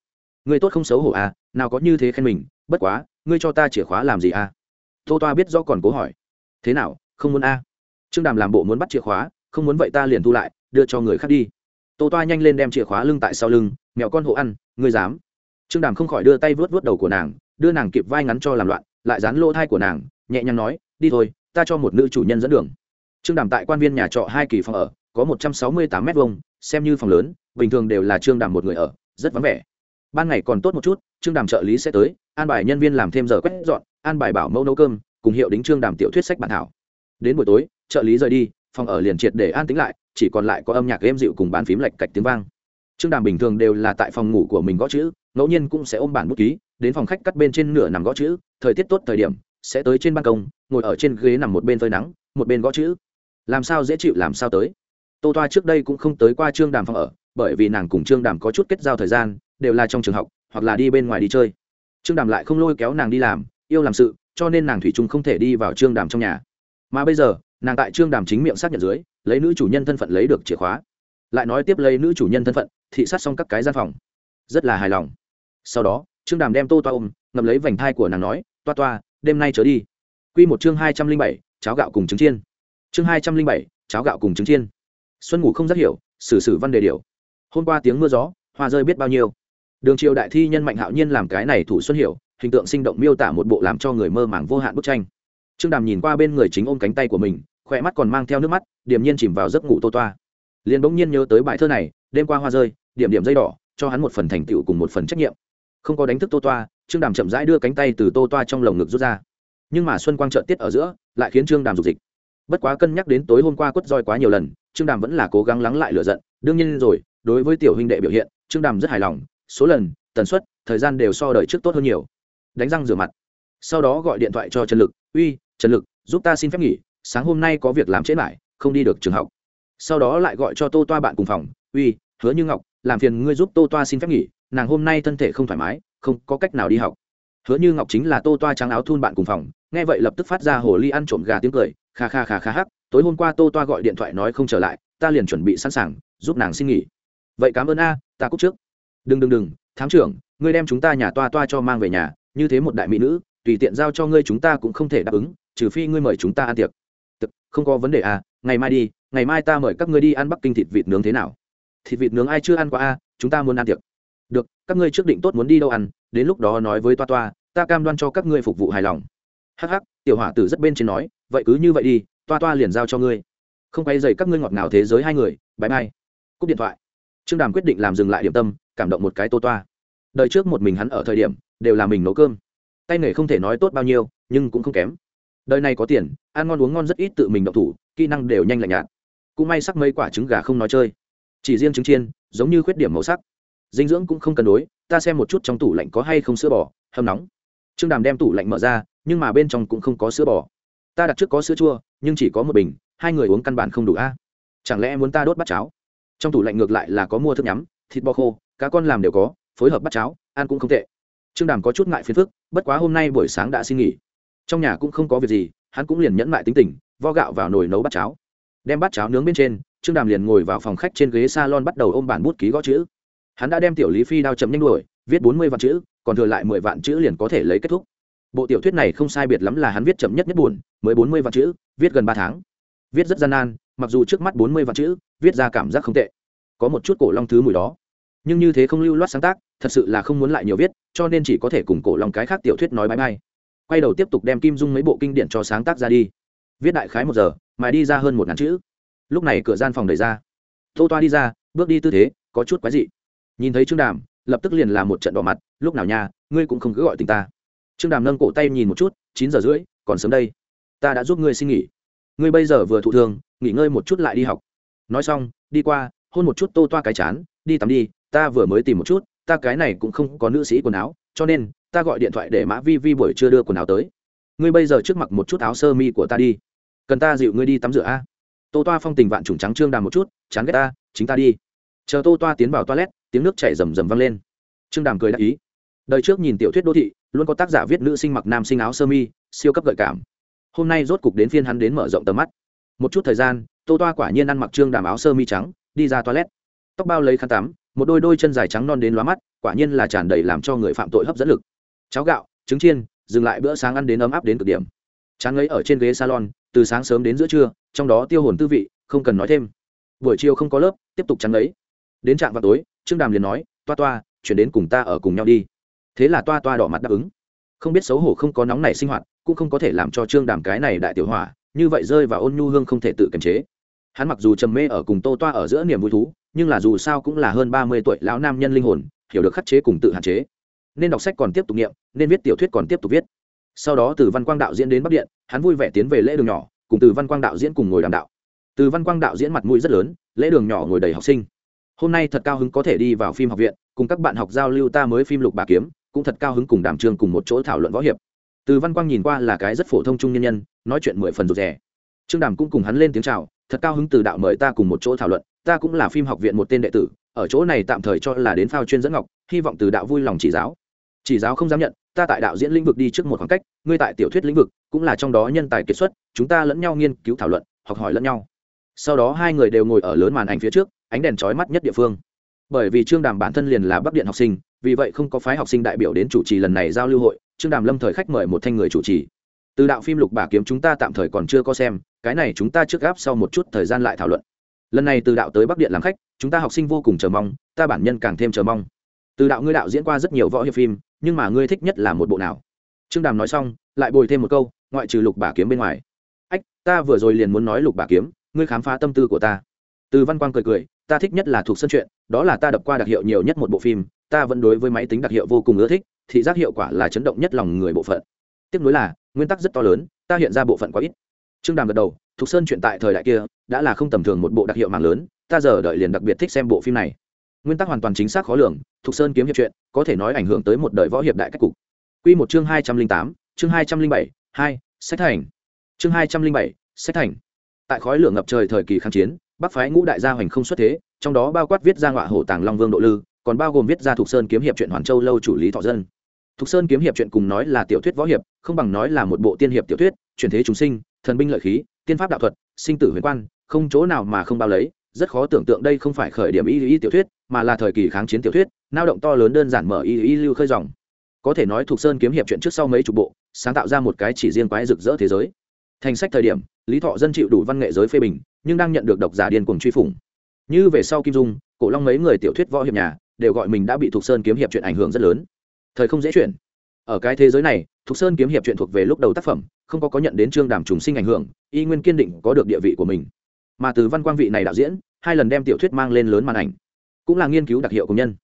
Người tốt không xấu hổ à nào có như thế khen mình, bất quá, ngươi cho ta chìa khóa làm gì à? Tô toa biết do còn cố hỏi. Thế nào, không muốn a? Trương đàm làm bộ muốn bắt chìa khóa, không muốn vậy ta liền thu lại, đưa cho người khác đi. Tô toa nhanh lên đem chìa khóa lưng tại sau lưng mẹo con hộ ăn, ngươi dám trương đàm không khỏi đưa tay vớt vớt đầu của nàng, đưa nàng kịp vai ngắn cho làm loạn, lại dán lỗ thai của nàng, nhẹ nhàng nói, đi thôi, ta cho một nữ chủ nhân dẫn đường. Trương đàm tại quan viên nhà trọ hai kỳ phòng ở, có một trăm sáu mươi tám m hai xem như phòng lớn, bình thường đều là trương đàm một người ở, rất vắng vẻ. Ban ngày còn tốt một chút, trương đàm trợ lý sẽ tới, an bài nhân viên làm thêm giờ quét dọn, an bài bảo mẫu nấu cơm, cùng hiệu đính trương đàm tiểu thuyết sách bản thảo. Đến buổi tối, trợ lý rời đi, phòng ở liền triệt để an tính lại, chỉ còn lại có âm nhạc êm dịu cùng bán phím lạch cạch tiếng vang. Trương đàm bình thường đều là tại phòng ngủ của mình gõ chữ ngẫu nhiên cũng sẽ ôm bản bút ký, đến phòng khách cắt bên trên nửa nằm gõ chữ, thời tiết tốt thời điểm, sẽ tới trên ban công, ngồi ở trên ghế nằm một bên phơi nắng, một bên gõ chữ. Làm sao dễ chịu, làm sao tới? Tô toa trước đây cũng không tới qua trương đàm phòng ở, bởi vì nàng cùng trương đàm có chút kết giao thời gian, đều là trong trường học, hoặc là đi bên ngoài đi chơi. Trương đàm lại không lôi kéo nàng đi làm, yêu làm sự, cho nên nàng thủy chung không thể đi vào trương đàm trong nhà. Mà bây giờ, nàng tại trương đàm chính miệng xác nhận dưới, lấy nữ chủ nhân thân phận lấy được chìa khóa. Lại nói tiếp lấy nữ chủ nhân thân phận, thị sát xong các cái gian phòng. Rất là hài lòng sau đó, trương đàm đem tô toa ôm, ngậm lấy vành thai của nàng nói, toa toa, đêm nay trở đi. Q một chương hai trăm linh bảy, cháo gạo cùng trứng chiên. Chương hai trăm linh bảy, cháo gạo cùng trứng chiên. Xuân ngủ không rất hiểu, xử xử văn đề điều. Hôm qua tiếng mưa gió, hoa rơi biết bao nhiêu. Đường triều đại thi nhân mạnh hạo nhiên làm cái này thủ xuân hiểu, hình tượng sinh động miêu tả một bộ làm cho người mơ màng vô hạn bức tranh. Trương đàm nhìn qua bên người chính ôm cánh tay của mình khỏe mắt còn mang theo nước mắt, điềm nhiên chìm vào giấc ngủ tô toa. Liền bỗng nhiên nhớ tới bài thơ này, đêm qua hoa rơi, điểm điểm dây đỏ, cho hắn một phần thành tựu cùng một phần trách nhiệm không có đánh thức tô toa, trương đàm chậm rãi đưa cánh tay từ tô toa trong lồng ngực rút ra. Nhưng mà xuân quang trợ tiết ở giữa, lại khiến trương đàm dục dịch. Bất quá cân nhắc đến tối hôm qua quất roi quá nhiều lần, trương đàm vẫn là cố gắng lắng lại lựa giận. Đương nhiên rồi, đối với tiểu huynh đệ biểu hiện, trương đàm rất hài lòng. Số lần, tần suất, thời gian đều so đợi trước tốt hơn nhiều. Đánh răng rửa mặt. Sau đó gọi điện thoại cho trần lực. Uy, trần lực, giúp ta xin phép nghỉ, sáng hôm nay có việc làm trễ lại không đi được trường học. Sau đó lại gọi cho tô toa bạn cùng phòng. Uy, hứa như ngọc, làm phiền ngươi giúp tô toa xin phép nghỉ nàng hôm nay thân thể không thoải mái không có cách nào đi học. Hứa như ngọc chính là tô toa trắng áo thun bạn cùng phòng nghe vậy lập tức phát ra hồ ly ăn trộm gà tiếng cười kha kha kha kha hắc tối hôm qua tô toa gọi điện thoại nói không trở lại ta liền chuẩn bị sẵn sàng giúp nàng xin nghỉ. Vậy cảm ơn a ta cúc trước. Đừng đừng đừng thám trưởng ngươi đem chúng ta nhà toa toa cho mang về nhà như thế một đại mỹ nữ tùy tiện giao cho ngươi chúng ta cũng không thể đáp ứng trừ phi ngươi mời chúng ta ăn tiệc. Tức, không có vấn đề à ngày mai đi ngày mai ta mời các ngươi đi ăn bắc kinh thịt vịt nướng thế nào? Thịt vịt nướng ai chưa ăn qua a chúng ta muốn ăn tiệc được, các ngươi trước định tốt muốn đi đâu ăn, đến lúc đó nói với toa toa, ta cam đoan cho các ngươi phục vụ hài lòng. Hắc hắc, tiểu hỏa tử rất bên trên nói, vậy cứ như vậy đi, toa toa liền giao cho ngươi. Không quay dày các ngươi ngọt ngào thế giới hai người bãi mai cúp điện thoại. Trương đàm quyết định làm dừng lại điểm tâm, cảm động một cái tô toa. Đời trước một mình hắn ở thời điểm, đều là mình nấu cơm. Tay nghề không thể nói tốt bao nhiêu, nhưng cũng không kém. Đời này có tiền, ăn ngon uống ngon rất ít tự mình động thủ, kỹ năng đều nhanh lạnh nhạt. Cũng may sắc mấy quả trứng gà không nói chơi. Chỉ riêng trứng chiên, giống như khuyết điểm màu sắc dinh dưỡng cũng không cân đối, ta xem một chút trong tủ lạnh có hay không sữa bò, hâm nóng. Trương đàm đem tủ lạnh mở ra, nhưng mà bên trong cũng không có sữa bò. Ta đặt trước có sữa chua, nhưng chỉ có một bình, hai người uống căn bản không đủ a. Chẳng lẽ muốn ta đốt bát cháo? Trong tủ lạnh ngược lại là có mua thức nhắm, thịt bò khô, cá con làm đều có, phối hợp bát cháo, ăn cũng không tệ. Trương đàm có chút ngại phiền phức, bất quá hôm nay buổi sáng đã xin nghỉ. Trong nhà cũng không có việc gì, hắn cũng liền nhẫn mại tính tình, vo gạo vào nồi nấu bát cháo. Đem bát cháo nướng bên trên, trương đàm liền ngồi vào phòng khách trên ghế s a lon bắt đầu ôm bản bút ký gõ chữ hắn đã đem tiểu lý phi đao chậm nhanh đuổi, viết bốn mươi vạn chữ, còn thừa lại mười vạn chữ liền có thể lấy kết thúc. Bộ tiểu thuyết này không sai biệt lắm là hắn viết chậm nhất nhất buồn, mới bốn mươi vạn chữ, viết gần ba tháng. Viết rất gian nan, mặc dù trước mắt bốn mươi vạn chữ, viết ra cảm giác không tệ. Có một chút cổ long thứ mùi đó. Nhưng như thế không lưu loát sáng tác, thật sự là không muốn lại nhiều viết, cho nên chỉ có thể cùng cổ long cái khác tiểu thuyết nói bãi bay quay đầu tiếp tục đem kim dung mấy bộ kinh điển cho sáng tác ra đi. Viết đại khái một giờ, mà đi ra hơn một ngàn chữ. Lúc này cửa gian phòng đẩy ra. Tô toa đi ra, bước đi tư thế, có chút quái dị nhìn thấy trương đàm, lập tức liền là một trận đỏ mặt, lúc nào nha, ngươi cũng không cứ gọi tình ta. Trương đàm nâng cổ tay nhìn một chút, chín giờ rưỡi, còn sớm đây. Ta đã giúp ngươi xin nghỉ. Ngươi bây giờ vừa thụ thương, nghỉ ngơi một chút lại đi học. Nói xong, đi qua, hôn một chút tô toa cái chán, đi tắm đi, ta vừa mới tìm một chút, ta cái này cũng không có nữ sĩ quần áo, cho nên, ta gọi điện thoại để mã vi vi buổi chưa đưa quần áo tới. Ngươi bây giờ trước mặt một chút áo sơ mi của ta đi. Cần ta dịu ngươi đi tắm rửa a. Tô toa phong tình vạn trùng trắng trương đàm một chút, chán ghét ta, chính ta đi chờ tô toa tiến vào toilet, tiếng nước chảy rầm rầm vang lên. Trương đàm cười đáp ý. Đời trước nhìn tiểu thuyết đô thị, luôn có tác giả viết nữ sinh mặc nam sinh áo sơ mi, siêu cấp gợi cảm. Hôm nay rốt cục đến phiên hắn đến mở rộng tầm mắt. Một chút thời gian, tô toa quả nhiên ăn mặc trương đàm áo sơ mi trắng, đi ra toilet. Tóc bao lấy khăn tắm, một đôi đôi chân dài trắng non đến lóa mắt, quả nhiên là tràn đầy làm cho người phạm tội hấp dẫn lực. Cháo gạo, trứng chiên, dừng lại bữa sáng ăn đến ấm áp đến cực điểm. Chán ấy ở trên ghế salon, từ sáng sớm đến giữa trưa, trong đó tiêu hồn tư vị, không cần nói thêm. Buổi chiều không có lớp, tiếp tục chán ấy đến trạm vào tối, trương đàm liền nói, toa toa, chuyển đến cùng ta ở cùng nhau đi. Thế là toa toa đỏ mặt đáp ứng. Không biết xấu hổ không có nóng này sinh hoạt, cũng không có thể làm cho trương đàm cái này đại tiểu hỏa, như vậy rơi vào ôn nhu hương không thể tự kiềm chế. Hắn mặc dù trầm mê ở cùng tô toa ở giữa niềm vui thú, nhưng là dù sao cũng là hơn ba mươi tuổi lão nam nhân linh hồn, hiểu được khắc chế cùng tự hạn chế. Nên đọc sách còn tiếp tục nghiệm nên viết tiểu thuyết còn tiếp tục viết. Sau đó từ văn quang đạo diễn đến bắc điện, hắn vui vẻ tiến về lễ đường nhỏ, cùng từ văn quang đạo diễn cùng ngồi đàm đạo. Từ văn quang đạo diễn mặt mũi rất lớn, lễ đường nhỏ ngồi đầy học sinh hôm nay thật cao hứng có thể đi vào phim học viện, cùng các bạn học giao lưu ta mới phim lục bà kiếm, cũng thật cao hứng cùng đàm trương cùng một chỗ thảo luận võ hiệp. Từ văn quang nhìn qua là cái rất phổ thông trung nhân nhân, nói chuyện mười phần rụt rè. Trương đàm cũng cùng hắn lên tiếng chào, thật cao hứng từ đạo mời ta cùng một chỗ thảo luận, ta cũng là phim học viện một tên đệ tử, ở chỗ này tạm thời cho là đến phao chuyên dẫn ngọc, hy vọng từ đạo vui lòng chỉ giáo. Chỉ giáo không dám nhận, ta tại đạo diễn lĩnh vực đi trước một khoảng cách, ngươi tại tiểu thuyết lĩnh vực, cũng là trong đó nhân tài kiệt xuất, chúng ta lẫn nhau nghiên cứu thảo luận, học hỏi lẫn nhau. Sau đó hai người đều ngồi ở lớn màn ảnh phía trước ánh đèn trói mắt nhất địa phương. Bởi vì trương đàm bản thân liền là bắc điện học sinh, vì vậy không có phái học sinh đại biểu đến chủ trì lần này giao lưu hội, trương đàm lâm thời khách mời một thanh người chủ trì. Từ đạo phim lục bà kiếm chúng ta tạm thời còn chưa có xem, cái này chúng ta trước gáp sau một chút thời gian lại thảo luận. Lần này từ đạo tới bắc điện làm khách, chúng ta học sinh vô cùng chờ mong, ta bản nhân càng thêm chờ mong. Từ đạo ngươi đạo diễn qua rất nhiều võ hiệp phim, nhưng mà ngươi thích nhất là một bộ nào? Trương đàm nói xong, lại bồi thêm một câu, ngoại trừ lục bà kiếm bên ngoài. Ách, ta vừa rồi liền muốn nói lục bà kiếm, ngươi khám phá tâm tư của ta từ văn quang cười cười, ta thích nhất là thuộc sân chuyện, đó là ta đập qua đặc hiệu nhiều nhất một bộ phim, ta vẫn đối với máy tính đặc hiệu vô cùng ưa thích, thị giác hiệu quả là chấn động nhất lòng người bộ phận. Tiếp nối là, nguyên tắc rất to lớn, ta hiện ra bộ phận quá ít. Trương đàm gật đầu, thuộc sơn chuyện tại thời đại kia, đã là không tầm thường một bộ đặc hiệu mạng lớn, ta giờ đợi liền đặc biệt thích xem bộ phim này. Nguyên tắc hoàn toàn chính xác khó lường thuộc sơn kiếm hiệp chuyện, có thể nói ảnh hưởng tới một đời võ hiệp đại cách cục. Q một chương hai trăm linh tám, chương hai trăm linh bảy, hai, sách thành. Chương hai trăm linh bảy, sách thành. Tại khói lửa ngập trời thời kỳ kháng chiến bắc phái ngũ đại gia hoành không xuất thế, trong đó bao quát viết ra ngọa hổ tàng long vương độ lư, còn bao gồm viết ra thục sơn kiếm hiệp chuyện hoàn châu lâu chủ lý thọ dân. Thục sơn kiếm hiệp chuyện cùng nói là tiểu thuyết võ hiệp, không bằng nói là một bộ tiên hiệp tiểu thuyết truyền thế chúng sinh, thần binh lợi khí, tiên pháp đạo thuật, sinh tử huyền quan, không chỗ nào mà không bao lấy, rất khó tưởng tượng đây không phải khởi điểm y y tiểu thuyết, mà là thời kỳ kháng chiến tiểu thuyết lao động to lớn đơn giản mở y y lưu khơi dòng. Có thể nói thuộc sơn kiếm hiệp chuyện trước sau mấy chục bộ, sáng tạo ra một cái chỉ riêng quái rực rỡ thế giới. Thành sách thời điểm, lý thọ dân chịu đủ văn nghệ giới phê bình nhưng đang nhận được độc giả điên cuồng truy phủng. Như về sau kim dung, cổ long mấy người tiểu thuyết võ hiệp nhà đều gọi mình đã bị Thục sơn kiếm hiệp chuyện ảnh hưởng rất lớn. Thời không dễ chuyển. Ở cái thế giới này, Thục sơn kiếm hiệp chuyện thuộc về lúc đầu tác phẩm, không có có nhận đến trương đàm trùng sinh ảnh hưởng, y nguyên kiên định có được địa vị của mình. Mà từ văn quang vị này đạo diễn, hai lần đem tiểu thuyết mang lên lớn màn ảnh, cũng là nghiên cứu đặc hiệu công nhân.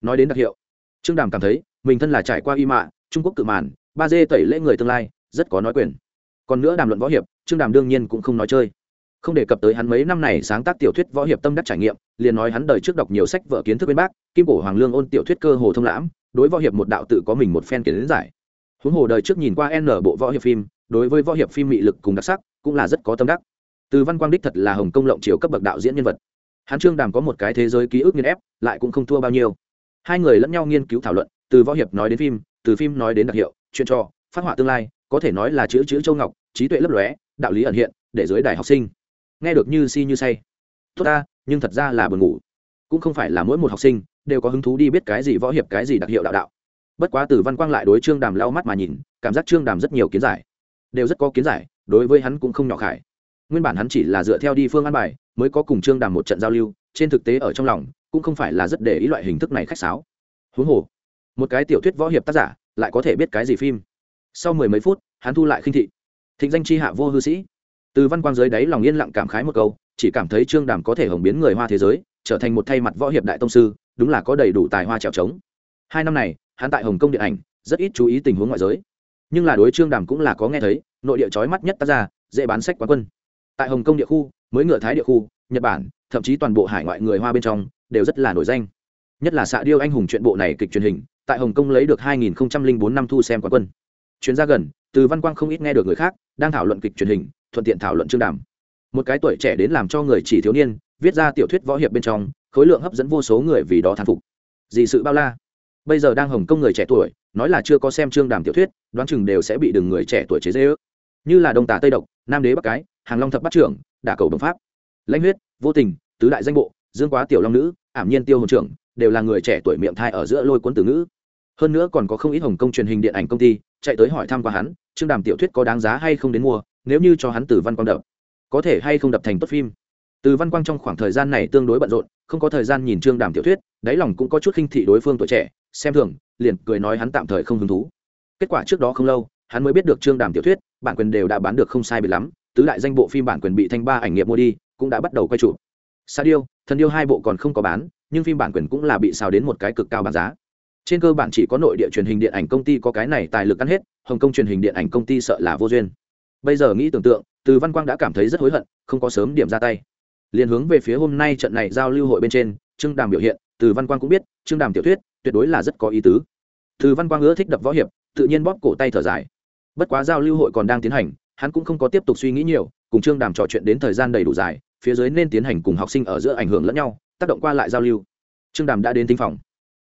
Nói đến đặc hiệu, trương đàm cảm thấy, mình thân là trải qua y mạ, trung quốc cự màn, ba Dê tẩy lễ người tương lai, rất có nói quyền. Còn nữa đàm luận võ hiệp, trương đàm đương nhiên cũng không nói chơi không đề cập tới hắn mấy năm này sáng tác tiểu thuyết võ hiệp tâm đắc trải nghiệm, liền nói hắn đời trước đọc nhiều sách vợ kiến thức bên bác kim cổ hoàng lương ôn tiểu thuyết cơ hồ thông lãm, đối võ hiệp một đạo tự có mình một phen kiến giải. Huống hồ đời trước nhìn qua n bộ võ hiệp phim, đối với võ hiệp phim mị lực cùng đặc sắc, cũng là rất có tâm đắc. Từ văn quang đích thật là hồng công lộng chiều cấp bậc đạo diễn nhân vật. Hắn trương đàm có một cái thế giới ký ức nghiên ép, lại cũng không thua bao nhiêu. Hai người lẫn nhau nghiên cứu thảo luận, từ võ hiệp nói đến phim, từ phim nói đến đặc hiệu, chuyện trò, phát họa tương lai, có thể nói là chữ chữ châu ngọc, trí tuệ lấp lóe, đạo lý ẩn hiện, để dưới đại học sinh nghe được như si như say. Tốt ta, nhưng thật ra là buồn ngủ. Cũng không phải là mỗi một học sinh đều có hứng thú đi biết cái gì võ hiệp, cái gì đặc hiệu đạo đạo. Bất quá từ văn quang lại đối trương đàm lau mắt mà nhìn, cảm giác trương đàm rất nhiều kiến giải. Đều rất có kiến giải, đối với hắn cũng không nhỏ khải. Nguyên bản hắn chỉ là dựa theo đi phương an bài, mới có cùng trương đàm một trận giao lưu, trên thực tế ở trong lòng, cũng không phải là rất để ý loại hình thức này khách sáo. Huống hồ, một cái tiểu thuyết võ hiệp tác giả lại có thể biết cái gì phim. Sau mười mấy phút, hắn thu lại khinh thị. Thịnh danh c h i hạ vô hư sĩ từ văn quang dưới đáy lòng yên lặng cảm khái một câu, chỉ cảm thấy trương đàm có thể hồng biến người hoa thế giới, trở thành một thay mặt võ hiệp đại tông sư, đúng là có đầy đủ tài hoa trèo trống. Hai năm này, hắn tại hồng kông điện ảnh, rất ít chú ý tình huống ngoại giới. Nhưng là đối trương đàm cũng là có nghe thấy, nội địa trói mắt nhất tác ra dễ bán sách quán quân. Tại hồng kông địa khu, mới ngựa thái địa khu, nhật bản, thậm chí toàn bộ hải ngoại người hoa bên trong, đều rất là nổi danh. Nhất là xạ điêu anh hùng chuyện bộ này kịch truyền hình, tại hồng kông lấy được 2004 năm thu xem quán quân. Chuyến ra gần, từ văn quang không ít nghe được người khác, đang thảo luận kịch truyền hình thuận tiện thảo luận chương đàm. Một cái tuổi trẻ đến làm cho người chỉ thiếu niên, viết ra tiểu thuyết võ hiệp bên trong, khối lượng hấp dẫn vô số người vì đó thán phục. Dị sự bao la. Bây giờ đang hồng kông người trẻ tuổi, nói là chưa có xem chương đàm tiểu thuyết, đoán chừng đều sẽ bị đừng người trẻ tuổi chế dễ ước. Như là đông tà tây độc, nam đế bắc cái, hàng long thập bắt trưởng, đả cầu đồng pháp. Lãnh huyết, vô tình, tứ đại danh bộ, dương quá tiểu long nữ, ảm nhiên tiêu hồn trưởng, đều là người trẻ tuổi miệng thai ở giữa lôi cuốn từ ngữ. Hơn nữa còn có không ít hồng kông truyền hình điện ảnh công ty, chạy tới hỏi thăm qua hắn, chương đàm tiểu thuyết có đáng giá hay không đến mua nếu như cho hắn từ văn quang đập, có thể hay không đập thành tốt phim. Từ văn quang trong khoảng thời gian này tương đối bận rộn, không có thời gian nhìn trương đàm tiểu thuyết, đáy lòng cũng có chút khinh thị đối phương tuổi trẻ, xem thường, liền cười nói hắn tạm thời không hứng thú. Kết quả trước đó không lâu, hắn mới biết được trương đàm tiểu thuyết, bản quyền đều đã bán được không sai bị lắm, tứ đại danh bộ phim bản quyền bị thanh ba ảnh nghiệp mua đi, cũng đã bắt đầu quay trụ sa điêu, thần điêu hai bộ còn không có bán, nhưng phim bản quyền cũng là bị xào đến một cái cực cao bán giá. Trên cơ bản chỉ có nội địa truyền hình điện ảnh công ty có cái này tài lực ăn hết, hồng kông truyền hình điện ảnh công ty sợ là vô duyên bây giờ nghĩ tưởng tượng, từ văn quang đã cảm thấy rất hối hận, không có sớm điểm ra tay. Liền hướng về phía hôm nay trận này giao lưu hội bên trên, trương đàm biểu hiện, từ văn quang cũng biết, trương đàm tiểu thuyết, tuyệt đối là rất có ý tứ. Từ văn quang ưa thích đập võ hiệp, tự nhiên bóp cổ tay thở dài. Bất quá giao lưu hội còn đang tiến hành, hắn cũng không có tiếp tục suy nghĩ nhiều, cùng trương đàm trò chuyện đến thời gian đầy đủ dài, phía dưới nên tiến hành cùng học sinh ở giữa ảnh hưởng lẫn nhau, tác động qua lại giao lưu. Trương đàm đã đến tinh phòng.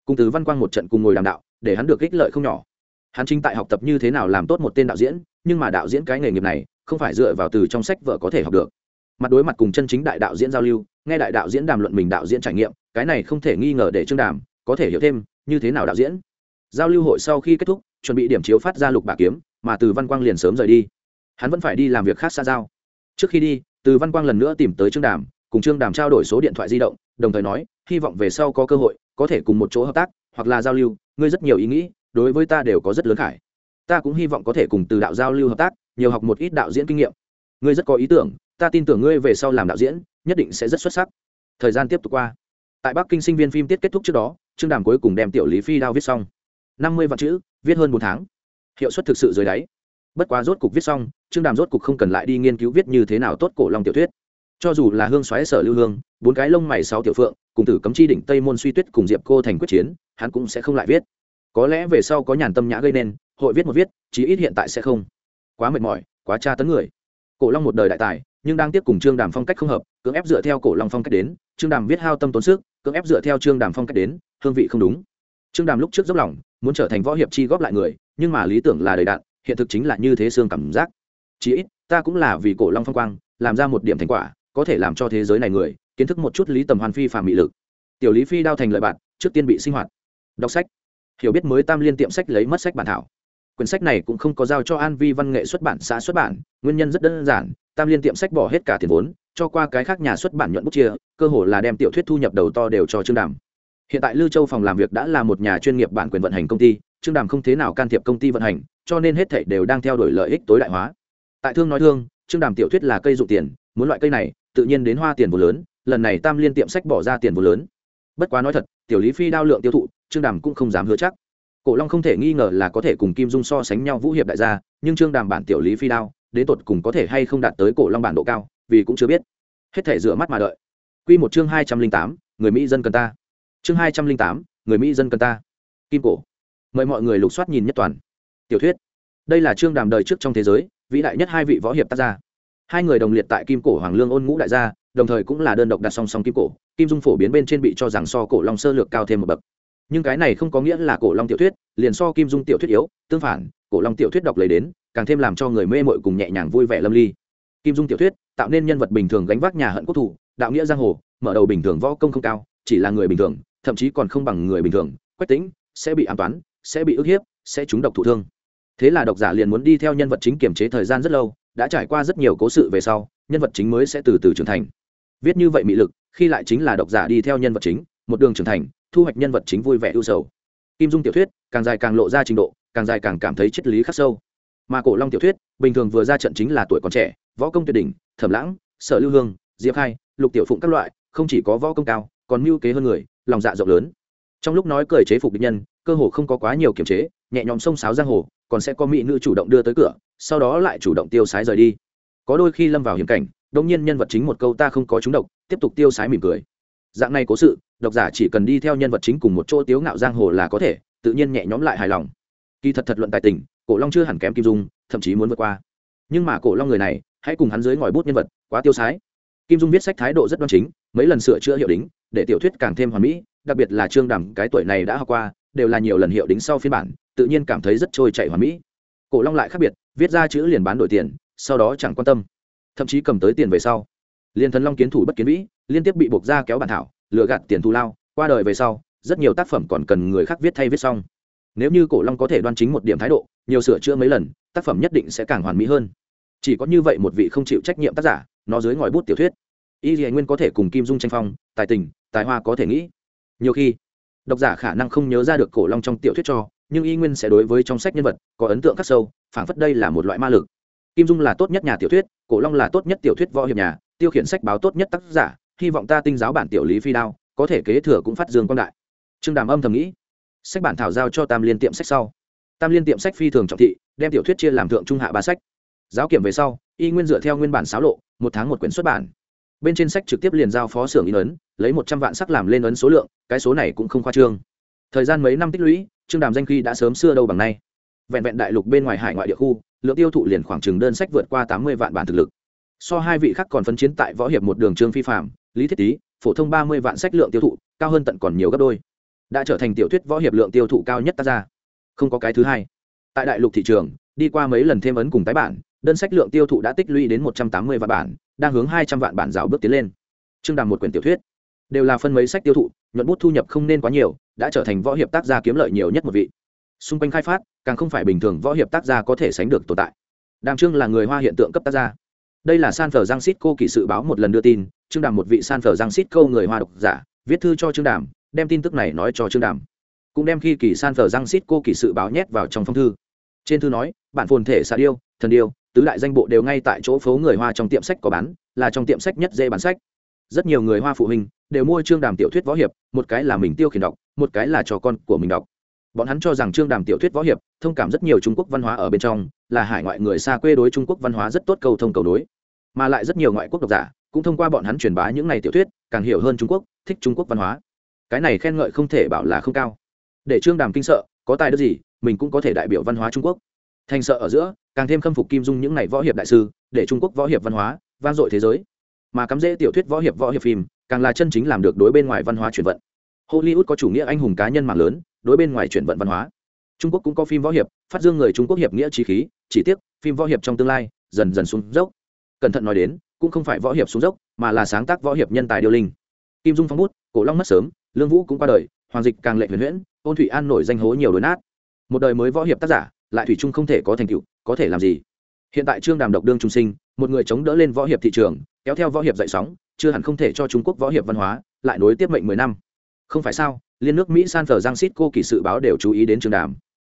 Cùng từ văn quang một trận cùng ngồi đàm đạo, để hắn được ích lợi không nhỏ. Hắn chính tại học tập như thế nào làm tốt một tên đạo diễn nhưng mà đạo diễn cái nghề nghiệp này không phải dựa vào từ trong sách vợ có thể học được. Mặt đối mặt cùng chân chính đại đạo diễn giao lưu, nghe đại đạo diễn đàm luận mình đạo diễn trải nghiệm, cái này không thể nghi ngờ để trương đàm có thể hiểu thêm như thế nào đạo diễn. Giao lưu hội sau khi kết thúc, chuẩn bị điểm chiếu phát ra lục bà kiếm, mà từ văn quang liền sớm rời đi. Hắn vẫn phải đi làm việc khác xa giao. Trước khi đi, từ văn quang lần nữa tìm tới trương đàm, cùng trương đàm trao đổi số điện thoại di động, đồng thời nói, hy vọng về sau có cơ hội, có thể cùng một chỗ hợp tác, hoặc là giao lưu, ngươi rất nhiều ý nghĩ, đối với ta đều có rất lớn khải ta cũng hy vọng có thể cùng từ đạo giao lưu hợp tác, nhiều học một ít đạo diễn kinh nghiệm. Ngươi rất có ý tưởng, ta tin tưởng ngươi về sau làm đạo diễn, nhất định sẽ rất xuất sắc. Thời gian tiếp tục qua. Tại bắc kinh sinh viên phim tiết kết thúc trước đó, trương đàm cuối cùng đem tiểu lý phi đao viết xong. Năm mươi vạn chữ, viết hơn bốn tháng. Hiệu suất thực sự dưới đáy. Bất quá rốt cục viết xong, trương đàm rốt cục không cần lại đi nghiên cứu viết như thế nào tốt cổ long tiểu thuyết. Cho dù là hương xoáy sở lưu hương, bốn cái lông mày sáu tiểu phượng, cùng tử cấm chi đỉnh tây môn suy tuyết cùng diệp cô thành quyết chiến, hắn cũng sẽ không lại viết. Có lẽ về sau có nhàn tâm nhã gây nên hội viết một viết, chí ít hiện tại sẽ không. Quá mệt mỏi, quá tra tấn người. Cổ long một đời đại tài, nhưng đang tiếp cùng trương đàm phong cách không hợp, cưỡng ép dựa theo cổ long phong cách đến, trương đàm viết hao tâm tốn sức, cưỡng ép dựa theo trương đàm phong cách đến, hương vị không đúng. Trương đàm lúc trước dốc lòng, muốn trở thành võ hiệp chi góp lại người, nhưng mà lý tưởng là đầy đạn, hiện thực chính là như thế xương cảm giác. Chí ít, ta cũng là vì cổ long phong quang, làm ra một điểm thành quả, có thể làm cho thế giới này người, kiến thức một chút lý tầm hoàn phi phàm mị lực. Tiểu lý phi đao thành lợi bạn, trước tiên bị sinh hoạt. Đọc sách. Hiểu biết mới tam liên tiệm sách lấy mất sách bản thảo quyển sách này cũng không có giao cho an vi văn nghệ xuất bản xã xuất bản, nguyên nhân rất đơn giản, tam liên tiệm sách bỏ hết cả tiền vốn, cho qua cái khác nhà xuất bản nhuận bút chia, cơ hồ là đem tiểu thuyết thu nhập đầu to đều cho trương đàm. Hiện tại lưu châu phòng làm việc đã là một nhà chuyên nghiệp bản quyền vận hành công ty, trương đàm không thế nào can thiệp công ty vận hành, cho nên hết thảy đều đang theo đuổi lợi ích tối đại hóa. Tại thương nói thương, trương đàm tiểu thuyết là cây dụ tiền, muốn loại cây này, tự nhiên đến hoa tiền vô lớn, lần này tam liên tiệm sách bỏ ra tiền vô lớn. Bất quá nói thật, tiểu lý phi đao lượng tiêu thụ, trương đàm cũng không dám hứa chắc cổ long không thể nghi ngờ là có thể cùng kim dung so sánh nhau vũ hiệp đại gia, nhưng trương đàm bản tiểu lý phi đao đến tột cùng có thể hay không đạt tới cổ long bản độ cao, vì cũng chưa biết. Hết thể rửa mắt mà đợi. Q một chương hai trăm linh tám, người mỹ dân cần ta. Chương hai trăm linh tám, người mỹ dân cần ta. Kim cổ. Mời mọi người lục soát nhìn nhất toàn. Tiểu thuyết. Đây là Trương đàm đời trước trong thế giới, vĩ đại nhất hai vị võ hiệp tác gia. Hai người đồng liệt tại kim cổ hoàng lương ôn ngũ đại gia, đồng thời cũng là đơn độc đặt song song kim cổ. Kim dung phổ biến bên trên bị cho rằng so cổ long sơ lược cao thêm một bậc nhưng cái này không có nghĩa là cổ long tiểu thuyết, liền so kim dung tiểu thuyết yếu, tương phản, cổ long tiểu thuyết đọc lấy đến, càng thêm làm cho người mê mội cùng nhẹ nhàng vui vẻ lâm ly. Kim dung tiểu thuyết, tạo nên nhân vật bình thường gánh vác nhà hận quốc thủ đạo nghĩa giang hồ, mở đầu bình thường võ công không cao, chỉ là người bình thường, thậm chí còn không bằng người bình thường, quách tính, sẽ bị an toán, sẽ bị ức hiếp, sẽ trúng độc thụ thương. Thế là độc giả liền muốn đi theo nhân vật chính kiềm chế thời gian rất lâu, đã trải qua rất nhiều cố sự về sau, nhân vật chính mới sẽ từ từ trưởng thành. Viết như vậy mị lực, khi lại chính là độc giả đi theo nhân vật chính, một đường trưởng thành thu hoạch nhân vật chính vui vẻ ưu sầu. Kim dung tiểu thuyết càng dài càng lộ ra trình độ, càng dài càng cảm thấy triết lý khắc sâu. Mà cổ long tiểu thuyết, bình thường vừa ra trận chính là tuổi còn trẻ, võ công tuyệt đỉnh, thẩm lãng, sở lưu hương, diệp khai, lục tiểu phụng các loại, không chỉ có võ công cao, còn mưu kế hơn người, lòng dạ rộng lớn. Trong lúc nói cười chế phục địch nhân, cơ hồ không có quá nhiều kiềm chế, nhẹ nhõm xông sáo giang hồ, còn sẽ có mỹ nữ chủ động đưa tới cửa, sau đó lại chủ động tiêu sái rời đi. Có đôi khi lâm vào hiểm cảnh đông nhiên nhân vật chính một câu ta không có trúng độc, tiếp tục tiêu sái mỉm cười. Dạng này cố sự độc giả chỉ cần đi theo nhân vật chính cùng một chỗ tiếu ngạo giang hồ là có thể, tự nhiên nhẹ nhõm lại hài lòng. Kỳ thật thật luận tài tình, cổ long chưa hẳn kém kim dung, thậm chí muốn vượt qua. Nhưng mà cổ long người này, hãy cùng hắn dưới ngòi bút nhân vật, quá tiêu sái. Kim dung viết sách thái độ rất đoan chính, mấy lần sửa chữa hiệu đính, để tiểu thuyết càng thêm hoàn mỹ, đặc biệt là trương đàm, cái tuổi này đã học qua, đều là nhiều lần hiệu đính sau phiên bản, tự nhiên cảm thấy rất trôi chảy hoàn mỹ. Cổ long lại khác biệt, viết ra chữ liền bán đổi tiền, sau đó chẳng quan tâm. Thậm chí cầm tới tiền về sau. Liên thần long kiến thủ bất kiến vĩ, liên tiếp bị buộc ra kéo bản thảo lừa gạt tiền thù lao, qua đời về sau, rất nhiều tác phẩm còn cần người khác viết thay viết xong. Nếu như cổ long có thể đoan chính một điểm thái độ, nhiều sửa chữa mấy lần, tác phẩm nhất định sẽ càng hoàn mỹ hơn. Chỉ có như vậy một vị không chịu trách nhiệm tác giả, nó dưới ngòi bút tiểu thuyết. Y dì nguyên có thể cùng kim dung tranh phong, tài tình, tài hoa có thể nghĩ. Nhiều khi, độc giả khả năng không nhớ ra được cổ long trong tiểu thuyết cho, nhưng y nguyên sẽ đối với trong sách nhân vật có ấn tượng khắc sâu, phảng phất đây là một loại ma lực. Kim dung là tốt nhất nhà tiểu thuyết, cổ long là tốt nhất tiểu thuyết võ hiệp nhà, tiêu khiển sách báo tốt nhất tác giả hy vọng ta tinh giáo bản tiểu lý phi đao, có thể kế thừa cũng phát dương quang đại. Trương đàm âm thầm nghĩ. Sách bản thảo giao cho tam liên tiệm sách sau. Tam liên tiệm sách phi thường trọng thị, đem tiểu thuyết chia làm thượng trung hạ ba sách. Giáo kiểm về sau, y nguyên dựa theo nguyên bản sáo lộ, một tháng một quyển xuất bản. Bên trên sách trực tiếp liền giao phó xưởng in ấn, lấy một trăm vạn sắc làm lên ấn số lượng, cái số này cũng không khoa trương. Thời gian mấy năm tích lũy, trương đàm danh khi đã sớm xưa đâu bằng nay. Vẹn vẹn đại lục bên ngoài hải ngoại địa khu, lượng tiêu thụ liền khoảng chừng đơn sách vượt qua tám mươi vạn bản thực lực. So hai vị khác còn phấn chiến tại võ hiệp một đường trương phi phạm lý thiết tý, phổ thông ba mươi vạn sách lượng tiêu thụ, cao hơn tận còn nhiều gấp đôi. Đã trở thành tiểu thuyết võ hiệp lượng tiêu thụ cao nhất tác ra không có cái thứ hai. Tại đại lục thị trường, đi qua mấy lần thêm ấn cùng tái bản, đơn sách lượng tiêu thụ đã tích lũy đến một trăm tám mươi vạn bản, đang hướng hai trăm vạn bản rào bước tiến lên. Trương đàm một quyển tiểu thuyết. Đều là phân mấy sách tiêu thụ, nhuận bút thu nhập không nên quá nhiều, đã trở thành võ hiệp tác gia kiếm lợi nhiều nhất một vị. Xung quanh khai phát, càng không phải bình thường võ hiệp tác gia có thể sánh được tồn tại. Đàm trương là người hoa hiện tượng cấp tác gia đây là san phở giang xít cô kỳ sự báo một lần đưa tin, trương đàm một vị san phở giang xít câu người hoa độc giả, viết thư cho trương đàm, đem tin tức này nói cho trương đàm. Cũng đem khi kỳ san phở giang xít cô kỳ sự báo nhét vào trong phong thư. Trên thư nói bản phồn thể xạ điêu, thần điêu, tứ đại danh bộ đều ngay tại chỗ phố người hoa trong tiệm sách có bán, là trong tiệm sách nhất dễ bán sách. Rất nhiều người hoa phụ huynh đều mua trương đàm tiểu thuyết võ hiệp, một cái là mình tiêu khiển đọc, một cái là cho con của mình đọc. Bọn hắn cho rằng trương đàm tiểu thuyết võ hiệp thông cảm rất nhiều trung quốc văn hóa ở bên trong, là hải ngoại người xa quê đối trung quốc văn hóa rất tốt cầu thông cầu đối mà lại rất nhiều ngoại quốc độc giả cũng thông qua bọn hắn truyền bá những này tiểu thuyết, càng hiểu hơn trung quốc, thích trung quốc văn hóa. Cái này khen ngợi không thể bảo là không cao. Để trương đàm kinh sợ, có tài đức gì, mình cũng có thể đại biểu văn hóa trung quốc. Thành sợ ở giữa, càng thêm khâm phục kim dung những n à y võ hiệp đại sư, để trung quốc võ hiệp văn hóa vang dội thế giới. Mà cắm dễ tiểu thuyết võ hiệp võ hiệp phim, càng là chân chính làm được đối bên ngoài văn hóa chuyển vận. Hollywood có chủ nghĩa anh hùng cá nhân mạng lớn, đối bên ngoài chuyển vận văn hóa. Trung quốc cũng có phim võ hiệp, phát dương người trung quốc hiệp nghĩa trí khí, chỉ tiếc, phim võ hiệp trong tương lai, dần dần xuống dốc cẩn thận nói đến, cũng không phải võ hiệp xuống dốc, mà là sáng tác võ hiệp nhân tài điêu linh. Kim dung phong bút, cổ long mất sớm, lương vũ cũng qua đời, hoàng dịch càng lệ huyền huyễn, ôn thủy an nổi danh hố nhiều đối nát. Một đời mới võ hiệp tác giả, lại thủy trung không thể có thành tựu, có thể làm gì? Hiện tại trương đàm độc đương trung sinh, một người chống đỡ lên võ hiệp thị trường, kéo theo võ hiệp dậy sóng, chưa hẳn không thể cho trung quốc võ hiệp văn hóa, lại nối tiếp mệnh mười năm. Không phải sao, liên nước mỹ san phờ giang xít cô kỳ sự báo đều chú ý đến trương đàm.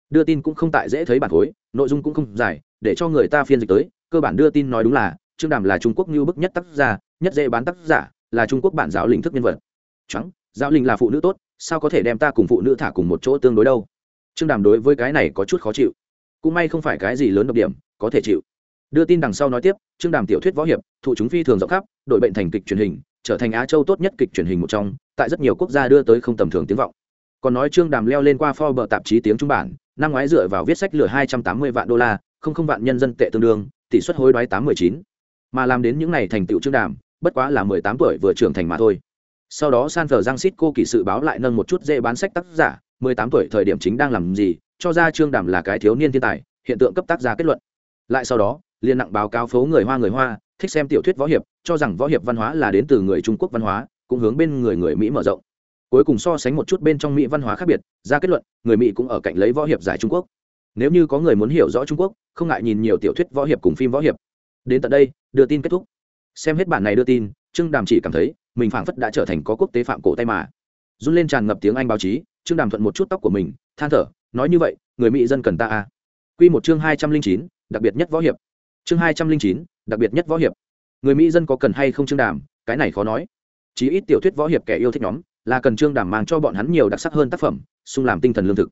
Đưa tin cũng không tại dễ thấy bản khối, nội dung cũng không dài, để cho người ta phiên dịch tới, cơ bản đưa tin nói đúng là trương đàm là trung quốc như bức nhất tác giả, nhất dễ bán tác giả, là trung quốc bản giáo linh thức nhân vật. Trắng, giáo linh là phụ nữ tốt, sao có thể đem ta cùng phụ nữ thả cùng một chỗ tương đối đâu? Trương đàm đối với cái này có chút khó chịu. Cũng may không phải cái gì lớn độc điểm, có thể chịu. Đưa tin đằng sau nói tiếp, trương đàm tiểu thuyết võ hiệp, thụ chúng phi thường rộng khắp đội bệnh thành kịch truyền hình, trở thành á châu tốt nhất kịch truyền hình một trong, tại rất nhiều quốc gia đưa tới không tầm thường tiếng vọng. Còn nói trương đàm leo lên qua forbes tạp chí tiếng trung bản, năm ngoái dựa vào viết sách lừa hai trăm tám mươi vạn đô la, không không vạn nhân dân tệ tương đương, tỷ suất hối đoái tám mươi chín mà làm đến những ngày thành tựu trương đàm, bất quá là mười tám tuổi vừa trưởng thành mà thôi. Sau đó san phờ giang xít cô kỳ sự báo lại nâng một chút dễ bán sách tác giả, mười tám tuổi thời điểm chính đang làm gì, cho ra trương đàm là cái thiếu niên thiên tài, hiện tượng cấp tác giả kết luận. Lại sau đó, liên nặng báo cáo phố người hoa người hoa, thích xem tiểu thuyết võ hiệp, cho rằng võ hiệp văn hóa là đến từ người trung quốc văn hóa, cũng hướng bên người người mỹ mở rộng. Cuối cùng so sánh một chút bên trong mỹ văn hóa khác biệt, ra kết luận, người mỹ cũng ở cạnh lấy võ hiệp giải trung quốc. Nếu như có người muốn hiểu rõ trung quốc, không ngại nhìn nhiều tiểu thuyết võ hiệp cùng phim võ hiệp đến tận đây, đưa tin kết thúc. Xem hết bản này đưa tin, trương đàm chỉ cảm thấy mình phảng phất đã trở thành có quốc tế phạm cổ tay mà. Run lên tràn ngập tiếng anh báo chí, trương đàm thuận một chút tóc của mình, than thở, nói như vậy, người mỹ dân cần ta à. q một chương hai trăm linh chín, đặc biệt nhất võ hiệp. Chương hai trăm linh chín, đặc biệt nhất võ hiệp. Người mỹ dân có cần hay không trương đàm? Cái này khó nói. Chí ít tiểu thuyết võ hiệp kẻ yêu thích nhóm, là cần trương đàm mang cho bọn hắn nhiều đặc sắc hơn tác phẩm xung làm tinh thần lương thực.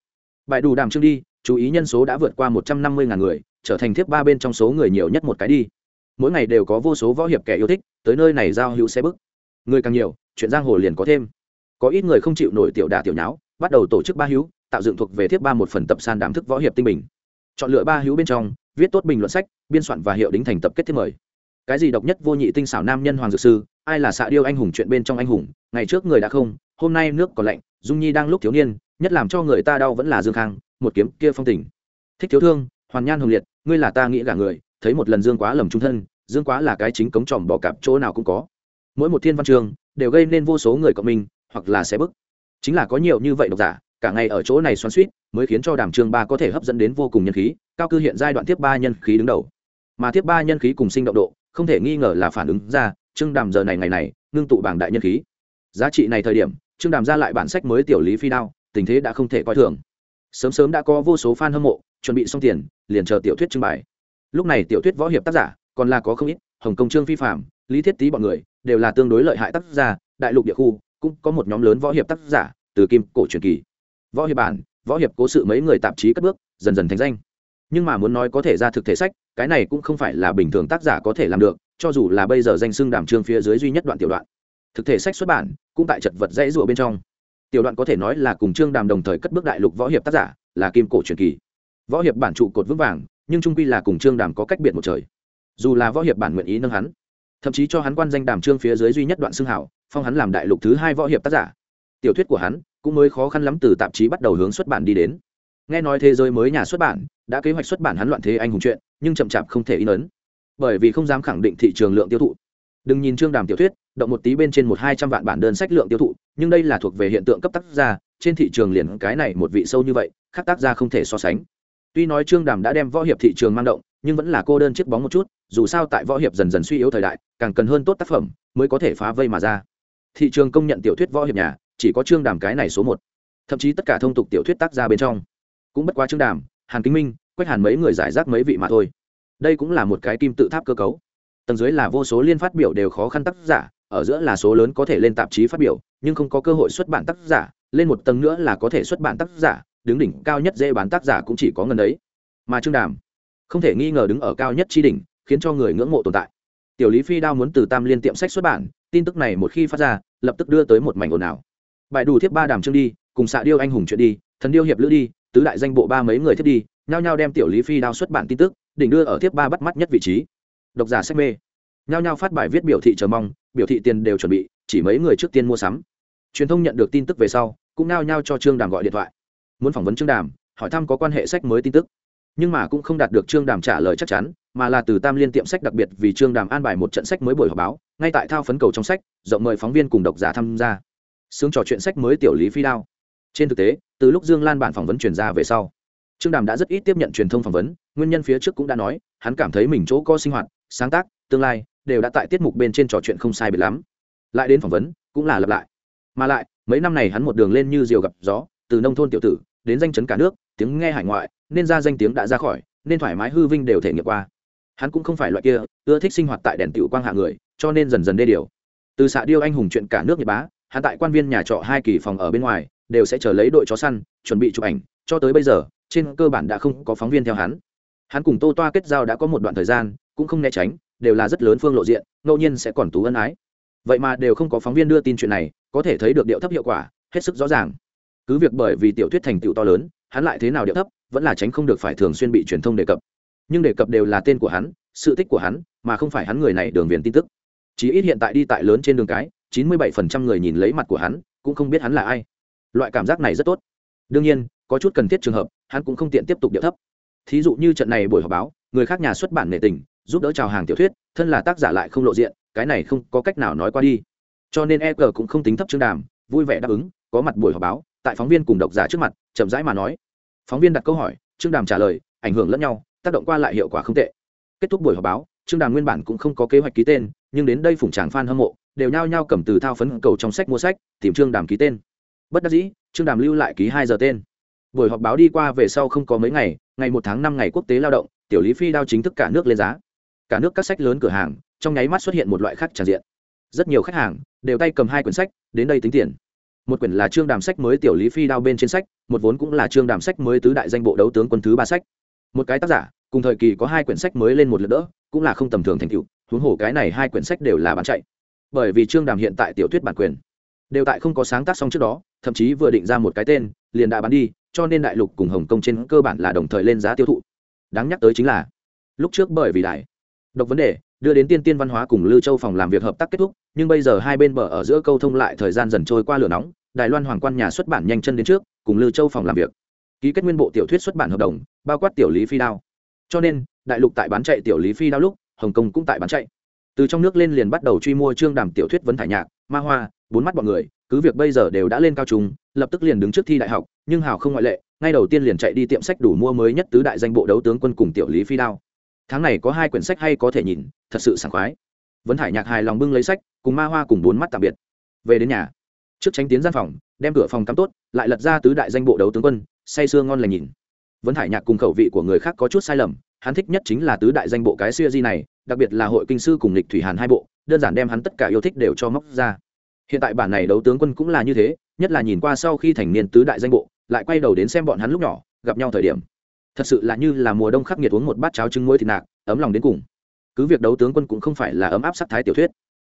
Bài đủ đàm trương đi, chú ý nhân số đã vượt qua một trăm năm mươi ngàn người, trở thành thiếp ba bên trong số người nhiều nhất một cái đi mỗi ngày đều có vô số võ hiệp kẻ yêu thích, tới nơi này giao hữu xe bức. Người càng nhiều, chuyện giang hồ liền có thêm. Có ít người không chịu nổi tiểu đà tiểu nháo, bắt đầu tổ chức ba hữu, tạo dựng thuộc về thiếp ba một phần tập san đám thức võ hiệp tinh bình. Chọn lựa ba hữu bên trong, viết tốt bình luận sách, biên soạn và hiệu đính thành tập kết thiết mời. Cái gì độc nhất vô nhị tinh xảo nam nhân hoàng dược sư, ai là xạ điêu anh hùng chuyện bên trong anh hùng, ngày trước người đã không, hôm nay nước còn lạnh, dung nhi đang lúc thiếu niên, nhất làm cho người ta đau vẫn là dương khang, một kiếm kia phong tình. Thích thiếu thương, hoàn nhan hồng liệt, ngươi là ta nghĩ cả người thấy một lần dương quá lầm trung thân, dương quá là cái chính cống tròm bỏ cạp chỗ nào cũng có. Mỗi một thiên văn trường đều gây nên vô số người cộng minh, hoặc là sẽ bức. Chính là có nhiều như vậy độc giả, cả ngày ở chỗ này xoắn suýt mới khiến cho đàm trường ba có thể hấp dẫn đến vô cùng nhân khí, cao cư hiện giai đoạn tiếp ba nhân khí đứng đầu. Mà tiếp ba nhân khí cùng sinh động độ, không thể nghi ngờ là phản ứng ra, trương đàm giờ này ngày này, ngưng tụ bảng đại nhân khí. Giá trị này thời điểm, trương đàm ra lại bản sách mới tiểu lý phi đao, tình thế đã không thể coi thường. Sớm sớm đã có vô số fan hâm mộ, chuẩn bị xong tiền, liền chờ tiểu thuyết trưng bày lúc này tiểu thuyết võ hiệp tác giả, còn là có không ít, hồng công trương phi phạm lý thiết tý bọn người, đều là tương đối lợi hại tác giả, đại lục địa khu, cũng có một nhóm lớn võ hiệp tác giả, từ kim cổ truyền kỳ. Võ hiệp bản, võ hiệp cố sự mấy người tạp chí cất bước, dần dần thành danh. Nhưng mà muốn nói có thể ra thực thể sách, cái này cũng không phải là bình thường tác giả có thể làm được, cho dù là bây giờ danh xưng đảm trương phía dưới duy nhất đoạn tiểu đoạn. Thực thể sách xuất bản, cũng tại chật vật dãy rụa bên trong. Tiểu đoạn có thể nói là cùng trương đàm đồng thời cất bước đại lục võ hiệp tác giả, là kim cổ truyền kỳ. Võ hiệp bản trụ cột vững vàng nhưng trung quy là cùng trương đàm có cách biệt một trời. Dù là võ hiệp bản nguyện ý nâng hắn, thậm chí cho hắn quan danh đàm trương phía dưới duy nhất đoạn xưng hảo, phong hắn làm đại lục thứ hai võ hiệp tác giả. Tiểu thuyết của hắn cũng mới khó khăn lắm từ tạp chí bắt đầu hướng xuất bản đi đến. Nghe nói thế giới mới nhà xuất bản, đã kế hoạch xuất bản hắn loạn thế anh hùng chuyện, nhưng chậm chạp không thể in ấn. Bởi vì không dám khẳng định thị trường lượng tiêu thụ. Đừng nhìn trương đàm tiểu thuyết, động một tí bên trên một hai trăm vạn bản đơn sách lượng tiêu thụ, nhưng đây là thuộc về hiện tượng cấp tác gia, trên thị trường liền cái này một vị sâu như vậy khác tác gia không thể so sánh tuy nói trương đàm đã đem võ hiệp thị trường mang động, nhưng vẫn là cô đơn chiếc bóng một chút, dù sao tại võ hiệp dần dần suy yếu thời đại, càng cần hơn tốt tác phẩm mới có thể phá vây mà ra. Thị trường công nhận tiểu thuyết võ hiệp nhà, chỉ có trương đàm cái này số một. Thậm chí tất cả thông tục tiểu thuyết tác ra bên trong. Cũng bất quá trương đàm, hàn kính minh, quách hàn mấy người giải rác mấy vị mà thôi. Đây cũng là một cái kim tự tháp cơ cấu. Tầng dưới là vô số liên phát biểu đều khó khăn tác giả, ở giữa là số lớn có thể lên tạp chí phát biểu, nhưng không có cơ hội xuất bản tác giả, lên một tầng nữa là có thể xuất bản tác giả đứng đỉnh cao nhất dễ bán tác giả cũng chỉ có ngần ấy mà trương đàm không thể nghi ngờ đứng ở cao nhất tri đỉnh, khiến cho người ngưỡng mộ tồn tại. Tiểu lý phi đao muốn từ tam liên tiệm sách xuất bản, tin tức này một khi phát ra, lập tức đưa tới một mảnh ồn ào. Bài đủ thiếp ba đàm trương đi, cùng xạ điêu anh hùng chuyện đi, thần điêu hiệp lữ đi, tứ đại danh bộ ba mấy người thiết đi, nhao nhao đem tiểu lý phi đao xuất bản tin tức, đỉnh đưa ở thiếp ba bắt mắt nhất vị trí. Độc giả sách mê. Nhao nhao phát bài viết biểu thị chờ mong, biểu thị tiền đều chuẩn bị, chỉ mấy người trước tiên mua sắm. Truyền thông nhận được tin tức về sau, cũng nhao nhao cho trương đàm gọi điện thoại muốn phỏng vấn trương đàm, hỏi thăm có quan hệ sách mới tin tức. Nhưng mà cũng không đạt được trương đàm trả lời chắc chắn, mà là từ tam liên tiệm sách đặc biệt vì trương đàm an bài một trận sách mới buổi họp báo, ngay tại thao phấn cầu trong sách, rộng mời phóng viên cùng độc giả tham gia. Xướng trò chuyện sách mới tiểu lý phi đao. Trên thực tế, từ lúc dương lan bản phỏng vấn truyền ra về sau, trương đàm đã rất ít tiếp nhận truyền thông phỏng vấn, nguyên nhân phía trước cũng đã nói, hắn cảm thấy mình chỗ có sinh hoạt, sáng tác, tương lai đều đã tại tiết mục bên trên trò chuyện không sai biệt lắm. Lại đến phỏng vấn, cũng là lặp lại. Mà lại, mấy năm này hắn một đường lên như diều gặp gió từ nông thôn tiểu tử, đến danh chấn cả nước, tiếng nghe hải ngoại, nên ra danh tiếng đã ra khỏi, nên thoải mái hư vinh đều thể nghiệm qua. Hắn cũng không phải loại kia, ưa thích sinh hoạt tại đèn tiểu quang hạ người, cho nên dần dần đê điều. Từ xạ điêu anh hùng chuyện cả nước nhật bá, hắn tại quan viên nhà trọ hai kỳ phòng ở bên ngoài, đều sẽ chờ lấy đội chó săn, chuẩn bị chụp ảnh, cho tới bây giờ, trên cơ bản đã không có phóng viên theo hắn. Hắn cùng tô toa kết giao đã có một đoạn thời gian, cũng không né tránh, đều là rất lớn phương lộ diện, ngẫu nhiên sẽ còn tú ân ái. Vậy mà đều không có phóng viên đưa tin chuyện này, có thể thấy được điệu thấp hiệu quả, hết sức rõ ràng cứ việc bởi vì tiểu thuyết thành tựu to lớn, hắn lại thế nào điệu thấp, vẫn là tránh không được phải thường xuyên bị truyền thông đề cập. Nhưng đề cập đều là tên của hắn, sự tích của hắn, mà không phải hắn người này đường viền tin tức. Chí ít hiện tại đi tại lớn trên đường cái, chín mươi bảy phần trăm người nhìn lấy mặt của hắn, cũng không biết hắn là ai. Loại cảm giác này rất tốt. Đương nhiên, có chút cần thiết trường hợp, hắn cũng không tiện tiếp tục điệu thấp. Thí dụ như trận này buổi họp báo, người khác nhà xuất bản nệ tình, giúp đỡ chào hàng tiểu thuyết, thân là tác giả lại không lộ diện, cái này không có cách nào nói qua đi. Cho nên e g cũng không tính thấp chương đàm, vui vẻ đáp ứng, có mặt buổi họp báo tại phóng viên cùng độc giả trước mặt, chậm rãi mà nói. Phóng viên đặt câu hỏi, trương đàm trả lời, ảnh hưởng lẫn nhau, tác động qua lại hiệu quả không tệ. Kết thúc buổi họp báo, trương đàm nguyên bản cũng không có kế hoạch ký tên, nhưng đến đây phủng tràng f a n hâm mộ, đều nhao nhao cầm từ thao phấn cầu trong sách mua sách, tìm trương đàm ký tên. Bất đắc dĩ, trương đàm lưu lại ký hai giờ tên. Buổi họp báo đi qua về sau không có mấy ngày ngày một tháng năm ngày quốc tế lao động, tiểu lý phi đao chính thức cả nước lên giá. Cả nước các sách lớn cửa hàng, trong nháy mắt xuất hiện một loại khác tràn diện. Rất nhiều khách hàng đều tay cầm hai quyển sách, đến đây tính tiền một quyển là chương đàm sách mới tiểu lý phi đao bên trên sách, một vốn cũng là chương đàm sách mới tứ đại danh bộ đấu tướng quân thứ ba sách. Một cái tác giả, cùng thời kỳ có hai quyển sách mới lên một lượt đỡ, cũng là không tầm thường thành tựu, huống hồ cái này hai quyển sách đều là bán chạy. Bởi vì chương đàm hiện tại tiểu thuyết bản quyền, đều tại không có sáng tác xong trước đó, thậm chí vừa định ra một cái tên, liền đã bán đi, cho nên đại lục cùng hồng kông trên cơ bản là đồng thời lên giá tiêu thụ. Đáng nhắc tới chính là, lúc trước bởi vì đại độc vấn đề đưa đến tiên tiên văn hóa cùng lưu châu phòng làm việc hợp tác kết thúc, nhưng bây giờ hai bên bờ ở giữa câu thông lại thời gian dần trôi qua lửa nóng, đài loan hoàng quan nhà xuất bản nhanh chân đến trước, cùng lưu châu phòng làm việc. Ký kết nguyên bộ tiểu thuyết xuất bản hợp đồng, bao quát tiểu lý phi đao. Cho nên, đại lục tại bán chạy tiểu lý phi đao lúc, hồng kông cũng tại bán chạy. Từ trong nước lên liền bắt đầu truy mua chương đàm tiểu thuyết vấn thải nhạc, ma hoa, bốn mắt bọn người, cứ việc bây giờ đều đã lên cao trung lập tức liền đứng trước thi đại học, nhưng hào không ngoại lệ, ngay đầu tiên liền chạy đi tiệm sách đủ mua mới nhất tứ đại danh bộ đấu tướng quân cùng tiểu lý phi đao tháng này có hai quyển sách hay có thể nhìn, thật sự sảng khoái. Vấn thải nhạc hài lòng bưng lấy sách, cùng ma hoa cùng bốn mắt tạm biệt. Về đến nhà, trước tránh tiến gian phòng, đem cửa phòng cắm tốt, lại lật ra tứ đại danh bộ đấu tướng quân, say sưa ngon lành nhìn. Vấn thải nhạc cùng khẩu vị của người khác có chút sai lầm, hắn thích nhất chính là tứ đại danh bộ cái xưa di này, đặc biệt là hội kinh sư cùng lịch thủy hàn hai bộ, đơn giản đem hắn tất cả yêu thích đều cho móc ra. Hiện tại bản này đấu tướng quân cũng là như thế, nhất là nhìn qua sau khi thành niên tứ đại danh bộ, lại quay đầu đến xem bọn hắn lúc nhỏ, gặp nhau thời điểm thật sự là như là mùa đông khắc nghiệt uống một bát cháo trứng muối thịt nạc, ấm lòng đến cùng. Cứ việc đấu tướng quân cũng không phải là ấm áp sắc thái tiểu thuyết.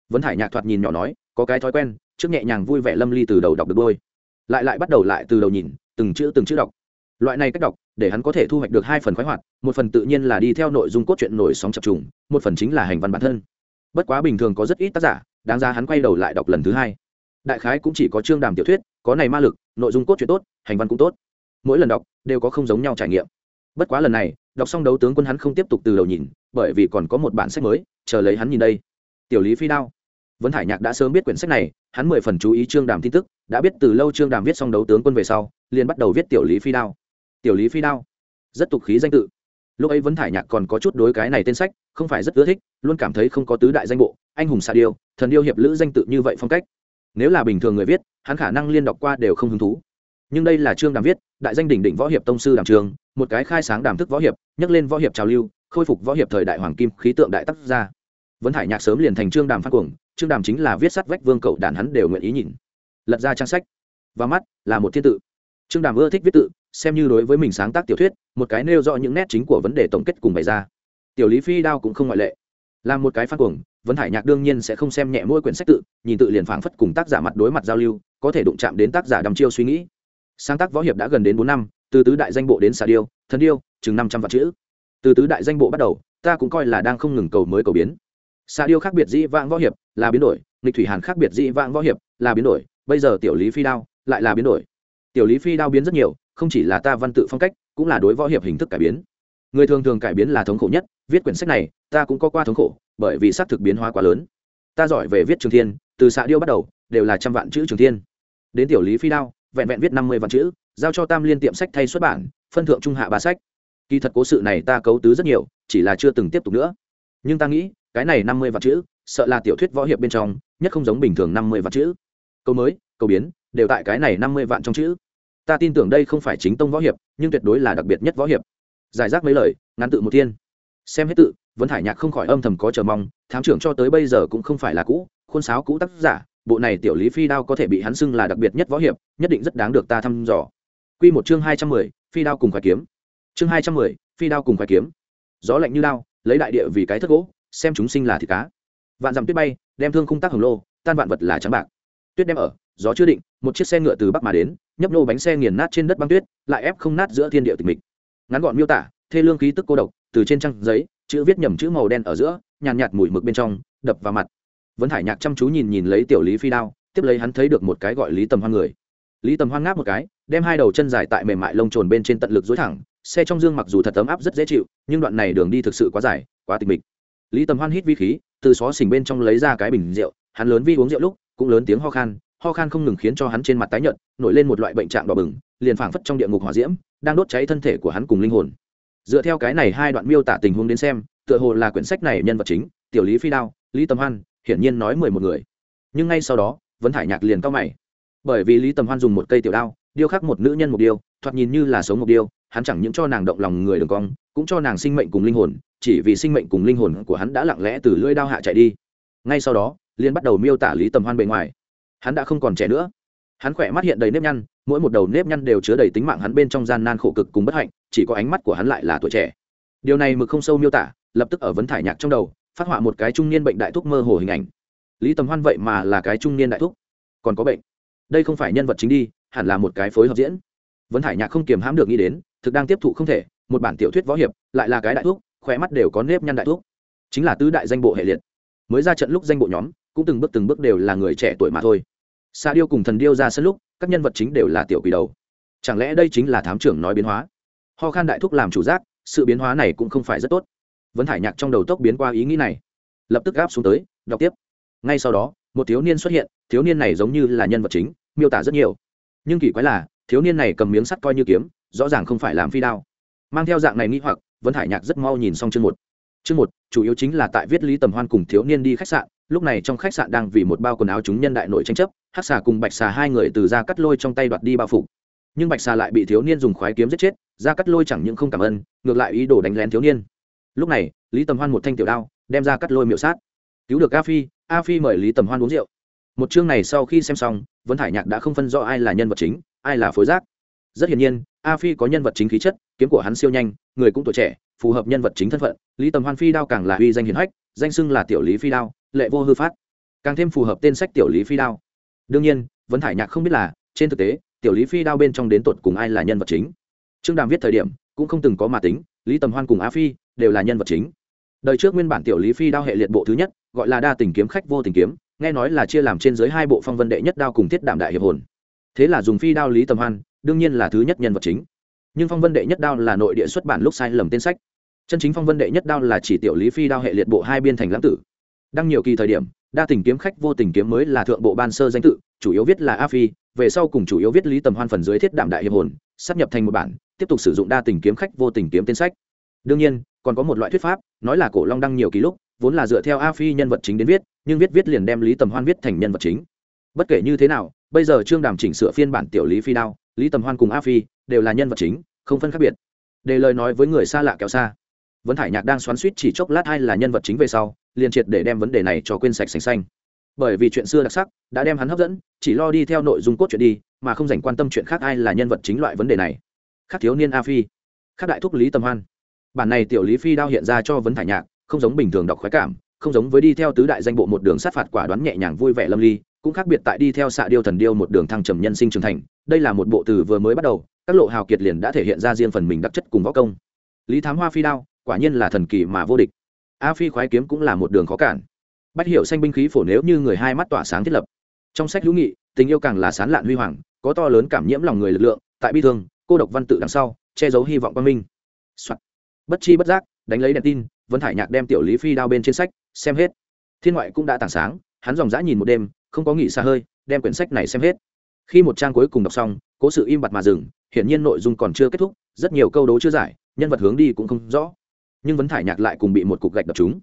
Vấn hải nhạc thoạt nhìn nhỏ nói, có cái thói quen, trước nhẹ nhàng vui vẻ lâm ly từ đầu đọc được đôi. Lại lại bắt đầu lại từ đầu nhìn, từng chữ từng chữ đọc. Loại này cách đọc, để hắn có thể thu hoạch được hai phần khoái hoạt, một phần tự nhiên là đi theo nội dung cốt truyện nổi sóng chập trùng, một phần chính là hành văn bản thân. Bất quá bình thường có rất ít tác giả, đáng ra hắn quay đầu lại đọc lần thứ hai. Đại khái cũng chỉ có chương đàm tiểu thuyết, có này ma lực, nội dung cốt truyện tốt, hành văn cũng tốt. Mỗi lần đọc, đều có không giống nhau trải nghiệm bất quá lần này, đọc xong đấu tướng quân hắn không tiếp tục từ đầu nhìn, bởi vì còn có một bản sách mới, chờ lấy hắn nhìn đây. Tiểu lý phi đao. Vấn hải nhạc đã sớm biết quyển sách này, hắn mười phần chú ý trương đàm tin tức, đã biết từ lâu trương đàm viết xong đấu tướng quân về sau, liền bắt đầu viết tiểu lý phi đao. Tiểu lý phi đao. Rất tục khí danh tự. Lúc ấy vấn thải nhạc còn có chút đối cái này tên sách, không phải rất ưa thích, luôn cảm thấy không có tứ đại danh bộ, anh hùng xạ điêu, thần điêu hiệp lữ danh tự như vậy phong cách. Nếu là bình thường người viết, hắn khả năng liên đọc qua đều không hứng thú nhưng đây là trương đàm viết, đại danh đỉnh đỉnh võ hiệp tông sư đàm trường, một cái khai sáng đàm thức võ hiệp, nhắc lên võ hiệp trào lưu, khôi phục võ hiệp thời đại hoàng kim khí tượng đại tác gia. Vấn hải nhạc sớm liền thành trương đàm phát cuồng, trương đàm chính là viết sắt vách vương cậu đàn hắn đều nguyện ý nhìn. Lật ra trang sách. Và mắt, là một thiên tự. Trương đàm ưa thích viết tự, xem như đối với mình sáng tác tiểu thuyết, một cái nêu rõ những nét chính của vấn đề tổng kết cùng bày ra. Tiểu lý phi đao cũng không ngoại lệ. Là một cái phát cuồng, vấn hải nhạc đương nhiên sẽ không xem nhẹ mỗi quyển sách tự, nhìn tự liền phảng phất cùng tác giả mặt đối mặt giao lưu, có thể đụng chạm đến tác giả đăm chiêu suy nghĩ sáng tác võ hiệp đã gần đến bốn năm, từ tứ đại danh bộ đến xà điêu, thần điêu, chừng năm trăm vạn chữ. Từ tứ đại danh bộ bắt đầu, ta cũng coi là đang không ngừng cầu mới cầu biến. Xà điêu khác biệt dĩ vãng võ hiệp là biến đổi, nghịch thủy hàn khác biệt dĩ vãng võ hiệp là biến đổi, bây giờ tiểu lý phi đao lại là biến đổi. Tiểu lý phi đao biến rất nhiều, không chỉ là ta văn tự phong cách, cũng là đối võ hiệp hình thức cải biến. Người thường thường cải biến là thống khổ nhất, viết quyển sách này, ta cũng có qua thống khổ, bởi vì xác thực biến hóa quá lớn. Ta giỏi về viết trường thiên, từ xạ điêu bắt đầu, đều là trăm vạn chữ trường thiên. Đến tiểu lý phi đao vẹn vẹn viết năm mươi vạn chữ, giao cho tam liên tiệm sách thay xuất bản, phân thượng trung hạ ba sách. Kỳ thật cố sự này ta cấu tứ rất nhiều, chỉ là chưa từng tiếp tục nữa. Nhưng ta nghĩ, cái này năm mươi vạn chữ, sợ là tiểu thuyết võ hiệp bên trong, nhất không giống bình thường năm mươi vạn chữ. Câu mới, câu biến, đều tại cái này năm mươi vạn trong chữ. Ta tin tưởng đây không phải chính tông võ hiệp, nhưng tuyệt đối là đặc biệt nhất võ hiệp. Giải rác mấy lời, ngắn tự một thiên. Xem hết tự vẫn thải nhạc không khỏi âm thầm có chờ mong, thám trưởng cho tới bây giờ cũng không phải là cũ, khuôn sáo cũ tác giả bộ này tiểu lý phi đao có thể bị hắn xưng là đặc biệt nhất võ hiệp nhất định rất đáng được ta thăm dò. Quy một chương hai trăm mười phi đao cùng khoái kiếm. Chương hai trăm mười phi đao cùng khoái kiếm. Gió lạnh như đao lấy đại địa vì cái thất gỗ xem chúng sinh là thịt cá. Vạn dặm tuyết bay đem thương khung tác hồng lô tan vạn vật là trắng bạc. Tuyết đem ở gió chưa định một chiếc xe ngựa từ bắc mà đến nhấp nô bánh xe nghiền nát trên đất băng tuyết lại ép không nát giữa thiên địa tịch mịch. Ngắn gọn miêu tả thê lương khí tức cô độc từ trên trang giấy chữ viết nhầm chữ màu đen ở giữa nhàn nhạt, mùi mực bên trong đập vào mặt vẫn hải nhạc chăm chú nhìn nhìn lấy tiểu lý phi đao, tiếp lấy hắn thấy được một cái gọi lý tầm hoan người. Lý tầm hoan ngáp một cái, đem hai đầu chân dài tại mềm mại lông trồn bên trên tận lực dối thẳng, xe trong dương mặc dù thật ấm áp rất dễ chịu, nhưng đoạn này đường đi thực sự quá dài, quá tịch mịch. Lý tầm hoan hít vi khí, từ xó xỉnh bên trong lấy ra cái bình rượu, hắn lớn vi uống rượu lúc, cũng lớn tiếng ho khan ho khan không ngừng khiến cho hắn trên mặt tái nhợt, nổi lên một loại bệnh trạng đỏ bừng, liền phảng phất trong địa ngục hỏa diễm, đang đốt cháy thân thể của hắn cùng linh hồn. Dựa theo cái này hai đoạn miêu tả tình huống đến xem, tựa hồ là quyển sách này nhân vật chính, tiểu lý phi đao, lý tầm hoan hiển nhiên nói mười một người. Nhưng ngay sau đó, vấn thải nhạc liền cao mày. Bởi vì lý tầm hoan dùng một cây tiểu đao, điêu khắc một nữ nhân một điêu, thoạt nhìn như là sống một điêu, hắn chẳng những cho nàng động lòng người đường cong, cũng cho nàng sinh mệnh cùng linh hồn, chỉ vì sinh mệnh cùng linh hồn của hắn đã lặng lẽ từ lưỡi đao hạ chạy đi. Ngay sau đó liên bắt đầu miêu tả lý tầm hoan bề ngoài. Hắn đã không còn trẻ nữa. Hắn khỏe mắt hiện đầy nếp nhăn, mỗi một đầu nếp nhăn đều chứa đầy tính mạng hắn bên trong gian nan khổ cực cùng bất hạnh, chỉ có ánh mắt của hắn lại là tuổi trẻ. Điều này mực không sâu miêu tả, lập tức ở vấn thải nhạc trong đầu phát họa một cái trung niên bệnh đại thúc mơ hồ hình ảnh. Lý tầm hoan vậy mà là cái trung niên đại thúc. Còn có bệnh. Đây không phải nhân vật chính đi, hẳn là một cái phối hợp diễn. Vấn Hải nhạc không kiềm hãm được nghĩ đến, thực đang tiếp thụ không thể, một bản tiểu thuyết võ hiệp, lại là cái đại thuốc khỏe mắt đều có nếp nhăn đại thuốc chính là tứ đại danh bộ hệ liệt. Mới ra trận lúc danh bộ nhóm, cũng từng bước từng bước đều là người trẻ tuổi mà thôi. Xa điêu cùng thần điêu ra sân lúc, các nhân vật chính đều là tiểu quỷ đầu. Chẳng lẽ đây chính là thám trưởng nói biến hóa? Ho khan đại thúc làm chủ giác, sự biến hóa này cũng không phải rất tốt vấn thải nhạc trong đầu tốc biến qua ý nghĩ này. Lập tức gáp xuống tới, đọc tiếp. Ngay sau đó, một thiếu niên xuất hiện, thiếu niên này giống như là nhân vật chính, miêu tả rất nhiều. Nhưng kỳ quái là, thiếu niên này cầm miếng sắt coi như kiếm, rõ ràng không phải làm phi đao. Mang theo dạng này nghĩ hoặc vân hải nhạc rất mau nhìn xong chương một. Chương một, chủ yếu chính là tại viết lý tầm hoan cùng thiếu niên đi khách sạn, lúc này trong khách sạn đang vì một bao quần áo chúng nhân đại nội tranh chấp, hắc xà cùng bạch xà hai người từ ra cắt lôi trong tay đoạt đi bao phủ nhưng bạch xà lại bị thiếu niên dùng khoái kiếm giết chết, ra cắt lôi chẳng những không cảm ơn, ngược lại ý đồ đánh lén thiếu niên lúc này, lý tầm hoan một thanh tiểu đao, đem ra cắt lôi miệu sát. Cứu được a phi a phi mời lý tầm hoan uống rượu. Một chương này sau khi xem xong vân thải nhạc đã không phân rõ ai là nhân vật chính, ai là phối giác. Rất hiển nhiên, a phi có nhân vật chính khí chất, kiếm của hắn siêu nhanh, người cũng tuổi trẻ, phù hợp nhân vật chính thân phận. Lý tầm hoan phi đao càng là uy danh hiển hách, danh xưng là tiểu lý phi đao, lệ vô hư phát. Càng thêm phù hợp tên sách tiểu lý phi đao. Đương nhiên, vấn thải nhạc không biết là, trên thực tế, tiểu lý phi đao bên trong đến tột cùng ai là nhân vật chính. Trương đàm viết thời điểm, cũng không từng có mà tính, lý tầm hoan cùng a phi đều là nhân vật chính. Đời trước nguyên bản tiểu lý phi đao hệ liệt bộ thứ nhất, gọi là đa tình kiếm khách vô tình kiếm, nghe nói là chia làm trên dưới hai bộ phong vân đệ nhất đao cùng thiết đảm đại hiệp hồn. Thế là dùng phi đao lý tầm hoan, đương nhiên là thứ nhất nhân vật chính. Nhưng phong vân đệ nhất đao là nội địa xuất bản lúc sai lầm tên sách. Chân chính phong vân đệ nhất đao là chỉ tiểu lý phi đao hệ liệt bộ hai biên thành lãng tử. Đăng nhiều kỳ thời điểm, đa tình kiếm khách vô tình kiếm mới là thượng bộ ban sơ danh tự, chủ yếu viết là a phi, về sau cùng chủ yếu viết lý tầm hoan phần dưới thiết đảm đại hiệp hồn, sắp nhập thành một bản, tiếp tục sử dụng đa tình kiếm khách vô tình kiếm tên sách. Đương nhiên còn có một loại thuyết pháp, nói là cổ long đăng nhiều ký lúc, vốn là dựa theo a phi nhân vật chính đến viết, nhưng viết viết liền đem lý tầm hoan viết thành nhân vật chính. Bất kể như thế nào, bây giờ trương đàm chỉnh sửa phiên bản tiểu lý phi đao, lý tầm hoan cùng a phi đều là nhân vật chính, không phân khác biệt. Để lời nói với người xa lạ kéo xa. Vấn thải nhạc đang xoắn suýt chỉ chốc lát hay là nhân vật chính về sau, liền triệt để đem vấn đề này cho quên sạch sành xanh. Bởi vì chuyện xưa đặc sắc, đã đem hắn hấp dẫn, chỉ lo đi theo nội dung cốt chuyện đi, mà không dành quan tâm chuyện khác ai là nhân vật chính loại vấn đề này. Khác thiếu niên a phi. Khác đại thúc lý tầm hoan bản này tiểu lý phi đao hiện ra cho vấn thải nhạc, không giống bình thường đọc khoái cảm, không giống với đi theo tứ đại danh bộ một đường sát phạt quả đoán nhẹ nhàng vui vẻ lâm ly, cũng khác biệt tại đi theo xạ điêu thần điêu một đường thăng trầm nhân sinh trưởng thành. Đây là một bộ từ vừa mới bắt đầu, các lộ hào kiệt liền đã thể hiện ra riêng phần mình đặc chất cùng võ công. Lý thám hoa phi đao, quả nhiên là thần kỳ mà vô địch. A phi khoái kiếm cũng là một đường khó cản. Bắt hiệu xanh binh khí phổ nếu như người hai mắt tỏa sáng thiết lập. Trong sách hữu nghị, tình yêu càng là sán lạn huy hoàng, có to lớn cảm nhiễm lòng người lực lượng, tại bi thương, cô độc văn tự đằng sau, che giấu hy vọng quang minh、Soạn bất chi bất giác, đánh lấy đèn tin, vân thải nhạc đem tiểu lý phi đao bên trên sách, xem hết. Thiên ngoại cũng đã tảng sáng, hắn dòng dã nhìn một đêm, không có nghỉ xa hơi, đem quyển sách này xem hết. Khi một trang cuối cùng đọc xong, cố sự im bặt mà dừng, hiển nhiên nội dung còn chưa kết thúc, rất nhiều câu đố chưa giải, nhân vật hướng đi cũng không rõ. Nhưng vấn thải nhạc lại cùng bị một cục gạch đập chúng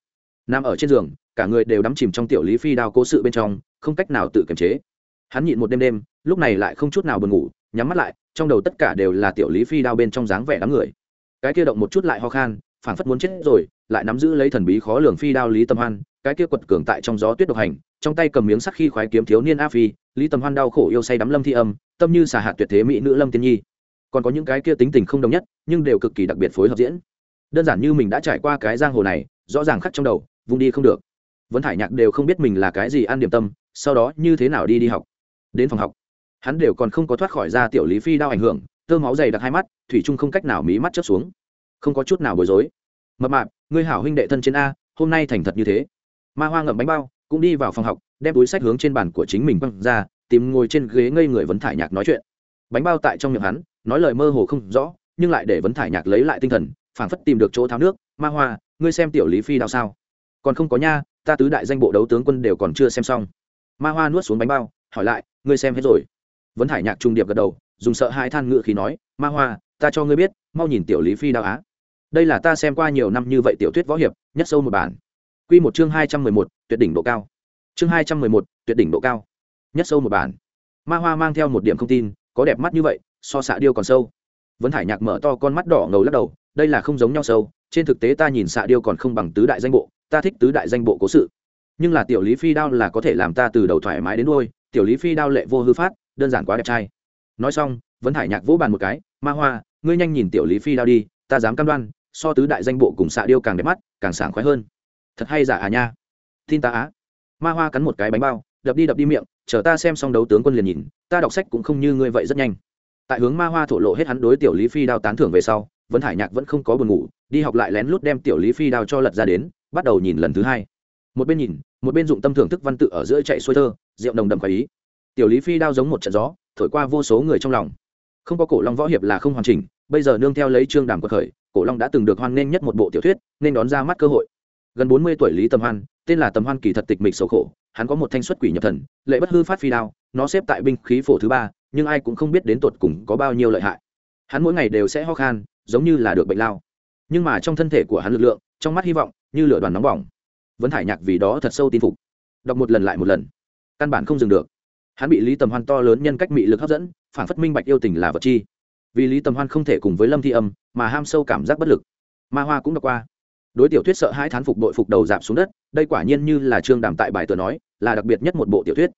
nằm ở trên giường, cả người đều đắm chìm trong tiểu lý phi đao cố sự bên trong, không cách nào tự kiềm chế. Hắn nhịn một đêm đêm, lúc này lại không chút nào buồn ngủ, nhắm mắt lại, trong đầu tất cả đều là tiểu lý phi đao bên trong dáng vẻ đám người cái kia động một chút lại ho khan phản phất muốn chết rồi, lại nắm giữ lấy thần bí khó lường phi đao lý tâm hoan, cái kia quật cường tại trong gió tuyết độc hành, trong tay cầm miếng sắc khi khoái kiếm thiếu niên a phi, lý tâm hoan đau khổ yêu say đắm lâm thi âm, tâm như xà hạt tuyệt thế mỹ nữ lâm tiên nhi. Còn có những cái kia tính tình không đồng nhất, nhưng đều cực kỳ đặc biệt phối hợp diễn. Đơn giản như mình đã trải qua cái giang hồ này, rõ ràng khắc trong đầu vùng đi không được. Vẫn thải nhạc đều không biết mình là cái gì ăn điểm tâm, sau đó như thế nào đi đi học. Đến phòng học, hắn đều còn không có thoát khỏi ra tiểu lý phi đao ảnh hưởng tơ máu dày đặc hai mắt, thủy trung không cách nào mí mắt chớp xuống. Không có chút nào bối rối. Mập mạp, ngươi hảo huynh đệ thân trên a, hôm nay thành thật như thế. Ma hoa ngậm bánh bao, cũng đi vào phòng học, đem túi sách hướng trên bàn của chính mình quăng ra, tìm ngồi trên ghế ngây người vấn thải nhạc nói chuyện. Bánh bao tại trong miệng hắn, nói lời mơ hồ không rõ, nhưng lại để vấn thải nhạc lấy lại tinh thần, phảng phất tìm được chỗ tháo nước. Ma hoa, ngươi xem tiểu lý phi đao sao? Còn không có nha, ta tứ đại danh bộ đấu tướng quân đều còn chưa xem xong. Ma hoa nuốt xuống bánh bao, hỏi lại, ngươi xem hết rồi? Vấn thải nhạc trung điệp gật đầu dùng sợ hai than ngự khí nói, ma hoa, ta cho ngươi biết, mau nhìn tiểu lý phi đao á. Đây là ta xem qua nhiều năm như vậy tiểu thuyết võ hiệp, nhất sâu một bản. Q một chương hai trăm mười một, tuyệt đỉnh độ cao. Chương hai trăm mười một, tuyệt đỉnh độ cao. Nhất sâu một bản. Ma hoa mang theo một điểm không tin, có đẹp mắt như vậy, so xạ điêu còn sâu. Vấn hải nhạc mở to con mắt đỏ ngầu lắc đầu, đây là không giống nhau sâu, trên thực tế ta nhìn xạ điêu còn không bằng tứ đại danh bộ, ta thích tứ đại danh bộ cố sự. Nhưng là tiểu lý phi đao là có thể làm ta từ đầu thoải mái đến đôi tiểu lý phi đao lệ vô hư phát, đơn giản quá đẹp trai nói xong, vấn hải nhạc vỗ bàn một cái, ma hoa, ngươi nhanh nhìn tiểu lý phi đao đi, ta dám cam đoan, so tứ đại danh bộ cùng xạ điêu càng đẹp mắt, càng sảng khoái hơn. Thật hay giả à nha? Tin ta á. Ma hoa cắn một cái bánh bao, đập đi đập đi miệng, chờ ta xem xong đấu tướng quân liền nhìn, ta đọc sách cũng không như ngươi vậy rất nhanh. Tại hướng ma hoa thổ lộ hết hắn đối tiểu lý phi đao tán thưởng về sau, vấn hải nhạc vẫn không có buồn ngủ, đi học lại lén lút đem tiểu lý phi đao cho lật ra đến, bắt đầu nhìn lần thứ hai. Một bên nhìn, một bên dụng tâm thưởng thức văn tự ở giữa chạy xuôi thơ, rượu đồng đậm khỏi ý. Tiểu lý phi đao giống một trận gió thổi qua vô số người trong lòng. Không có cổ long võ hiệp là không hoàn chỉnh, bây giờ nương theo lấy trương đàm quật khởi, cổ long đã từng được hoan nghênh nhất một bộ tiểu thuyết, nên đón ra mắt cơ hội. Gần bốn mươi tuổi lý tầm hoan, tên là tầm hoan kỳ thật tịch mịch sầu khổ, hắn có một thanh xuất quỷ nhập thần, lệ bất hư phát phi đao, nó xếp tại binh khí phổ thứ ba, nhưng ai cũng không biết đến tột cùng có bao nhiêu lợi hại. Hắn mỗi ngày đều sẽ ho khan, giống như là được bệnh lao. Nhưng mà trong thân thể của hắn lực lượng, trong mắt hy vọng, như lửa đoàn nóng bỏng. Vẫn thải nhạc vì đó thật sâu tin phục. Đọc một lần lại một lần. Căn bản không dừng được hắn bị lý tầm hoan to lớn nhân cách mị lực hấp dẫn phản phất minh bạch yêu tình là vật chi. Vì lý tầm hoan không thể cùng với lâm thi âm, mà ham sâu cảm giác bất lực. Ma hoa cũng đọc qua. Đối tiểu thuyết sợ hai thán phục đội phục đầu giảm xuống đất, đây quả nhiên như là trương đàm tại bài tờ nói, là đặc biệt nhất một bộ tiểu thuyết.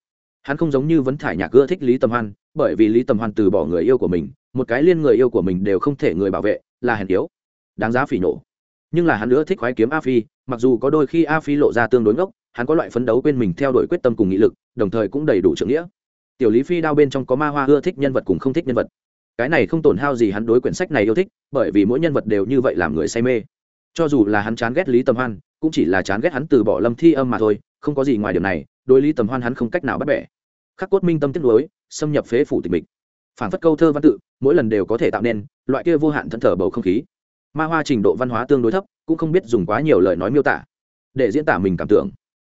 Hắn không giống như vấn thải nhạc ưa thích lý tầm hoan, bởi vì lý tầm hoan từ bỏ người yêu của mình, một cái liên người yêu của mình đều không thể người bảo vệ, là hèn yếu, đáng giá phỉ nổ nhưng là hắn nữa thích khoái kiếm a phi, mặc dù có đôi khi a phi lộ ra tương đối ngốc hắn có loại phấn đấu quên mình theo đuổi quyết tâm cùng nghị lực, đồng thời cũng đầy đủ trưởng nghĩa. Tiểu lý phi đao bên trong có ma hoa ưa thích nhân vật cùng không thích nhân vật. Cái này không tổn hao gì hắn đối quyển sách này yêu thích, bởi vì mỗi nhân vật đều như vậy làm người say mê. Cho dù là hắn chán ghét lý tầm hoan, cũng chỉ là chán ghét hắn từ bỏ lâm thi âm mà thôi, không có gì ngoài điều này, đối lý tầm hoan hắn không cách nào bắt bẻ. Khắc cốt minh tâm tiết lối xâm nhập phế phủ tịch mịch. Phản phất câu thơ văn tự, mỗi lần đều có thể tạo nên loại kia vô hạn thân thở bầu không khí. Ma hoa trình độ văn hóa tương đối thấp, cũng không biết dùng quá nhiều lời nói miêu tả, để diễn tả mình cảm tưởng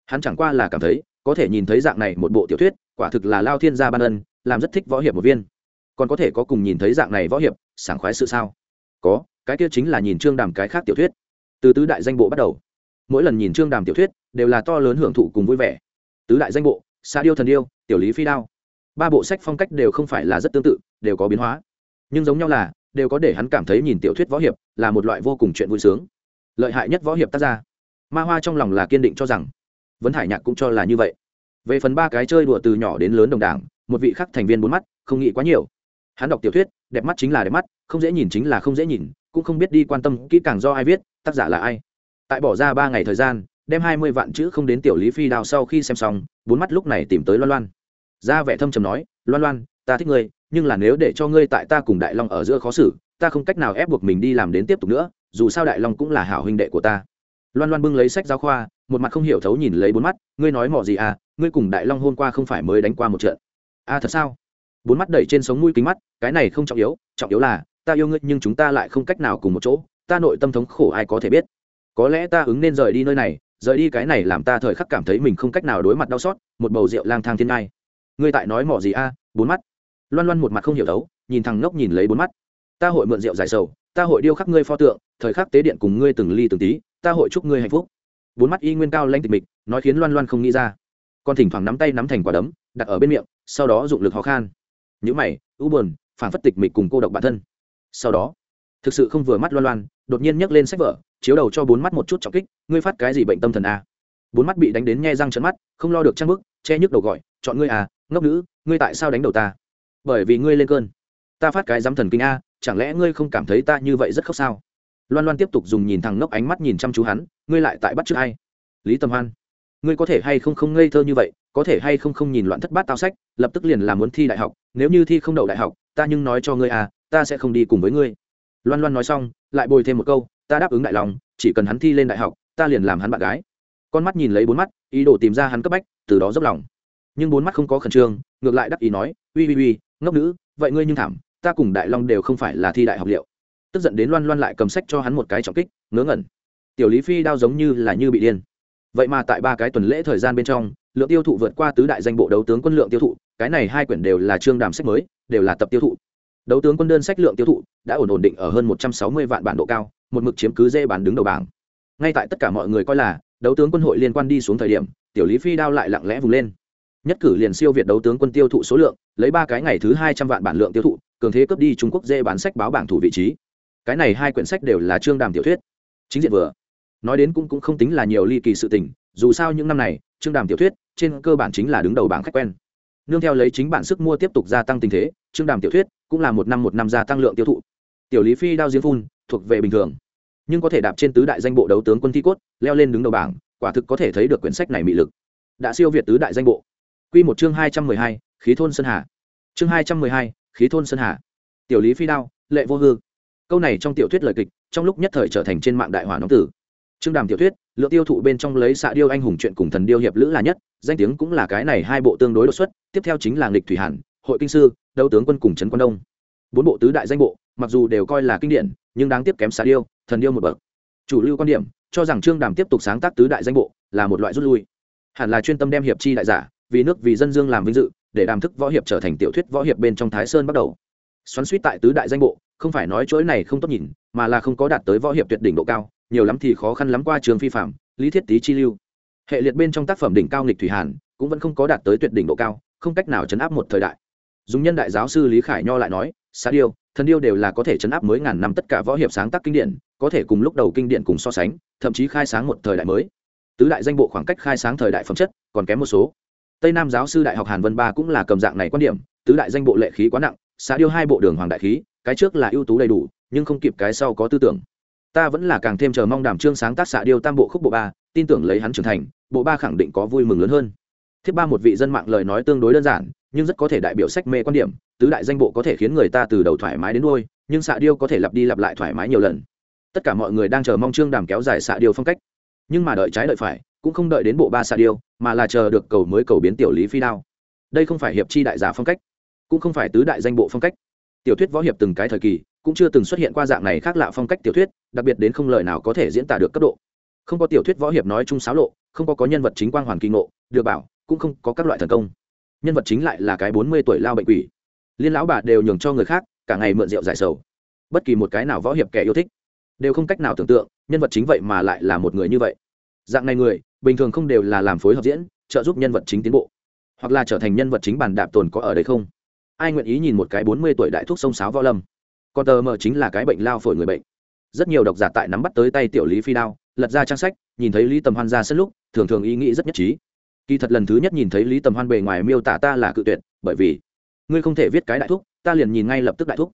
hắn chẳng qua là cảm thấy, có thể nhìn thấy dạng này một bộ tiểu thuyết, quả thực là lao thiên gia ban ân, làm rất thích võ hiệp một viên. Còn có thể có cùng nhìn thấy dạng này võ hiệp, sảng khoái sự sao? Có, cái kia chính là nhìn trương đàm cái khác tiểu thuyết. Từ tứ đại danh bộ bắt đầu. Mỗi lần nhìn trương đàm tiểu thuyết, đều là to lớn hưởng thụ cùng vui vẻ. Tứ đại danh bộ xa điêu thần điêu, tiểu lý phi đao. Ba bộ sách phong cách đều không phải là rất tương tự, đều có biến hóa. Nhưng giống nhau là, đều có để hắn cảm thấy nhìn tiểu thuyết võ hiệp là một loại vô cùng chuyện vui sướng. Lợi hại nhất võ hiệp tác gia. Ma hoa trong lòng là kiên định cho rằng vấn hải nhạc cũng cho là như vậy. Về phần ba cái chơi đùa từ nhỏ đến lớn đồng đảng, một vị khắc thành viên bốn mắt, không nghĩ quá nhiều. Hắn đọc tiểu thuyết, đẹp mắt chính là đẹp mắt, không dễ nhìn chính là không dễ nhìn, cũng không biết đi quan tâm kỹ càng do ai viết, tác giả là ai. Tại bỏ ra ba ngày thời gian, đem hai mươi vạn chữ không đến tiểu lý phi đào sau khi xem xong, bốn mắt lúc này tìm tới loan loan. Ra vẻ thâm trầm nói, loan loan, ta thích ngươi, nhưng là nếu để cho ngươi tại ta cùng đại long ở giữa khó xử, ta không cách nào ép buộc mình đi làm đến tiếp tục nữa, dù sao đại long cũng là hảo huynh đệ của ta loan loan bưng lấy sách giáo khoa, một mặt không hiểu thấu nhìn lấy bốn mắt, ngươi nói mỏ gì à ngươi cùng đại long hôm qua không phải mới đánh qua một trận? À thật sao? Bốn mắt đẩy trên sống mũi kính mắt, cái này không trọng yếu trọng yếu là, ta yêu ngươi nhưng chúng ta lại không cách nào cùng một chỗ, ta nội tâm thống khổ ai có thể biết. Có lẽ ta ứng nên rời đi nơi này, rời đi cái này làm ta thời khắc cảm thấy mình không cách nào đối mặt đau xót, một bầu rượu lang thang thiên ngai. Ngươi tại nói mỏ gì a bốn mắt. Loan loan một mặt không hiểu đấu nhìn thằng ngốc nhìn lấy bốn mắt. Ta hội mượn rượu giải sầu, ta hội điêu khắc ngươi pho tượng, thời khắc tế điện cùng ngươi từng ly từng tí ta hội chúc ngươi hạnh phúc. Bốn mắt y nguyên cao lanh tịch mịch, nói khiến loan loan không nghĩ ra. Con thỉnh thoảng nắm tay nắm thành quả đấm, đặt ở bên miệng, sau đó dụng lực khó khăn nhữ mày, ưu buồn, phản phất tịch mịch cùng cô độc bản thân. Sau đó, thực sự không vừa mắt loan loan, đột nhiên nhấc lên sách vở, chiếu đầu cho bốn mắt một chút trọng kích, ngươi phát cái gì bệnh tâm thần à? bốn mắt bị đánh đến nghe răng trận mắt, không lo được trang bức che nhức đầu gọi, chọn ngươi à ngốc nữ, ngươi tại sao đánh đầu ta? Bởi vì ngươi lên cơn. Ta phát cái dám thần kinh a, chẳng lẽ ngươi không cảm thấy ta như vậy rất khóc sao? Loan loan tiếp tục dùng nhìn thằng ngốc ánh mắt nhìn chăm chú hắn, ngươi lại tại bắt chước hay lý tầm hoan, ngươi có thể hay không không ngây thơ như vậy, có thể hay không không nhìn loạn thất bát tao sách, lập tức liền làm muốn thi đại học, nếu như thi không đậu đại học, ta nhưng nói cho ngươi à ta sẽ không đi cùng với ngươi. Loan loan nói xong, lại bồi thêm một câu, ta đáp ứng đại lòng, chỉ cần hắn thi lên đại học, ta liền làm hắn bạn gái. Con mắt nhìn lấy bốn mắt, ý đồ tìm ra hắn cấp bách, từ đó dốc lòng. Nhưng bốn mắt không có khẩn trương, ngược lại đắc ý nói, uy uy uy, ngốc nữ, vậy ngươi nhưng thảm, ta cùng đại long đều không phải là thi đại học liệu tức giận đến loan loan lại cầm sách cho hắn một cái trọng kích, ngớ ngẩn. Tiểu lý phi đao giống như là như bị điên. Vậy mà tại ba cái tuần lễ thời gian bên trong, lượng tiêu thụ vượt qua tứ đại danh bộ đấu tướng quân lượng tiêu thụ, cái này hai quyển đều là chương đàm sách mới, đều là tập tiêu thụ. Đấu tướng quân đơn sách lượng tiêu thụ đã ổn ổn định ở hơn một trăm sáu mươi vạn bản độ cao, một mực chiếm cứ dê bán đứng đầu bảng. Ngay tại tất cả mọi người coi là, đấu tướng quân hội liên quan đi xuống thời điểm, tiểu lý phi đao lại lặng lẽ vùng lên. Nhất cử liền siêu việt đấu tướng quân tiêu thụ số lượng, lấy ba cái ngày thứ hai trăm vạn bản lượng tiêu thụ, cường thế cướp đi trung quốc dê bán sách báo bảng thủ vị trí cái này hai quyển sách đều là trương đàm tiểu thuyết. Chính diện vừa. Nói đến cũng cũng không tính là nhiều ly kỳ sự tình, dù sao những năm này, trương đàm tiểu thuyết trên cơ bản chính là đứng đầu bảng khách quen. Nương theo lấy chính bản sức mua tiếp tục gia tăng tình thế, trương đàm tiểu thuyết cũng là một năm một năm gia tăng lượng tiêu thụ. Tiểu lý phi, đao diễn phun thuộc về bình thường, nhưng có thể đạp trên tứ đại danh bộ đấu tướng quân thi cốt, leo lên đứng đầu bảng, quả thực có thể thấy được quyển sách này mị lực. Đã siêu việt tứ đại danh bộ. Quy một chương hai trăm mười hai, khí thôn sơn hà. Chương hai trăm mười hai, khí thôn sơn hà. Tiểu lý phi, đao, lệ vô hư câu này trong tiểu thuyết lời kịch, trong lúc nhất thời trở thành trên mạng đại hỏa nóng tử. Trương đàm tiểu thuyết, lượng tiêu thụ bên trong lấy xạ điêu anh hùng chuyện cùng thần điêu hiệp lữ là nhất, danh tiếng cũng là cái này hai bộ tương đối đột xuất, tiếp theo chính là nghịch thủy hàn, hội kinh sư, đấu tướng quân cùng trấn quân đông. Bốn bộ tứ đại danh bộ, mặc dù đều coi là kinh điển, nhưng đáng tiếp kém xạ điêu, thần điêu một bậc. Chủ lưu quan điểm, cho rằng trương đàm tiếp tục sáng tác tứ đại danh bộ là một loại rút lui. Hẳn là chuyên tâm đem hiệp chi đại giả, vì nước vì dân dương làm vinh dự, để đàm thức võ hiệp trở thành tiểu thuyết võ hiệp bên trong thái sơn bắt đầu xoắn suýt tại tứ đại danh bộ, không phải nói chuỗi này không tốt nhìn, mà là không có đạt tới võ hiệp tuyệt đỉnh độ cao, nhiều lắm thì khó khăn lắm qua trường phi phạm, lý thiết tý chi lưu. Hệ liệt bên trong tác phẩm đỉnh cao nghịch thủy hàn, cũng vẫn không có đạt tới tuyệt đỉnh độ cao, không cách nào chấn áp một thời đại. Dùng nhân đại giáo sư lý khải nho lại nói xa điêu, thần điêu đều là có thể chấn áp mới ngàn năm tất cả võ hiệp sáng tác kinh điển, có thể cùng lúc đầu kinh điển cùng so sánh, thậm chí khai sáng một thời đại mới. Tứ đại danh bộ khoảng cách khai sáng thời đại phẩm chất còn kém một số. Tây nam giáo sư đại học hàn vân ba cũng là cầm dạng này quan điểm, tứ đại danh bộ lệ khí quá nặng xã điêu hai bộ đường hoàng đại khí, cái trước là ưu tú đầy đủ, nhưng không kịp cái sau có tư tưởng. Ta vẫn là càng thêm chờ mong đảm trương sáng tác xã điêu tam bộ khúc bộ ba, tin tưởng lấy hắn trưởng thành, bộ ba khẳng định có vui mừng lớn hơn. Thiết ba một vị dân mạng lời nói tương đối đơn giản, nhưng rất có thể đại biểu sách mê quan điểm, tứ đại danh bộ có thể khiến người ta từ đầu thoải mái đến đôi nhưng xạ điêu có thể lặp đi lặp lại thoải mái nhiều lần. Tất cả mọi người đang chờ mong trương đàm kéo dài xạ điêu phong cách. Nhưng mà đợi trái đợi phải, cũng không đợi đến bộ ba xạ điêu, mà là chờ được cầu mới cầu biến tiểu lý phi đao. Đây không phải hiệp chi đại giả phong cách cũng không phải tứ đại danh bộ phong cách. Tiểu thuyết võ hiệp từng cái thời kỳ, cũng chưa từng xuất hiện qua dạng này khác lạ phong cách tiểu thuyết, đặc biệt đến không lời nào có thể diễn tả được cấp độ. Không có tiểu thuyết võ hiệp nói chung xáo lộ, không có có nhân vật chính quang hoàn kinh ngộ, được bảo, cũng không có các loại thần công. Nhân vật chính lại là cái bốn mươi tuổi lao bệnh quỷ. Liên lão bà đều nhường cho người khác, cả ngày mượn rượu giải sầu. Bất kỳ một cái nào võ hiệp kẻ yêu thích, đều không cách nào tưởng tượng, nhân vật chính vậy mà lại là một người như vậy. Dạng này người, bình thường không đều là làm phối hợp diễn, trợ giúp nhân vật chính tiến bộ. Hoặc là trở thành nhân vật chính bàn đạp tồn có ở đây không? Ai nguyện ý nhìn một cái bốn mươi tuổi đại thuốc sông sáo võ lâm? Còn tờ mờ chính là cái bệnh lao phổi người bệnh. Rất nhiều độc giả tại nắm bắt tới tay tiểu lý phi đao, lật ra trang sách, nhìn thấy lý tầm hoan ra sân lúc, thường thường ý nghĩ rất nhất trí. Kỳ thật lần thứ nhất nhìn thấy lý tầm hoan bề ngoài miêu tả ta là cự tuyệt, bởi vì ngươi không thể viết cái đại thúc, ta liền nhìn ngay lập tức đại thúc.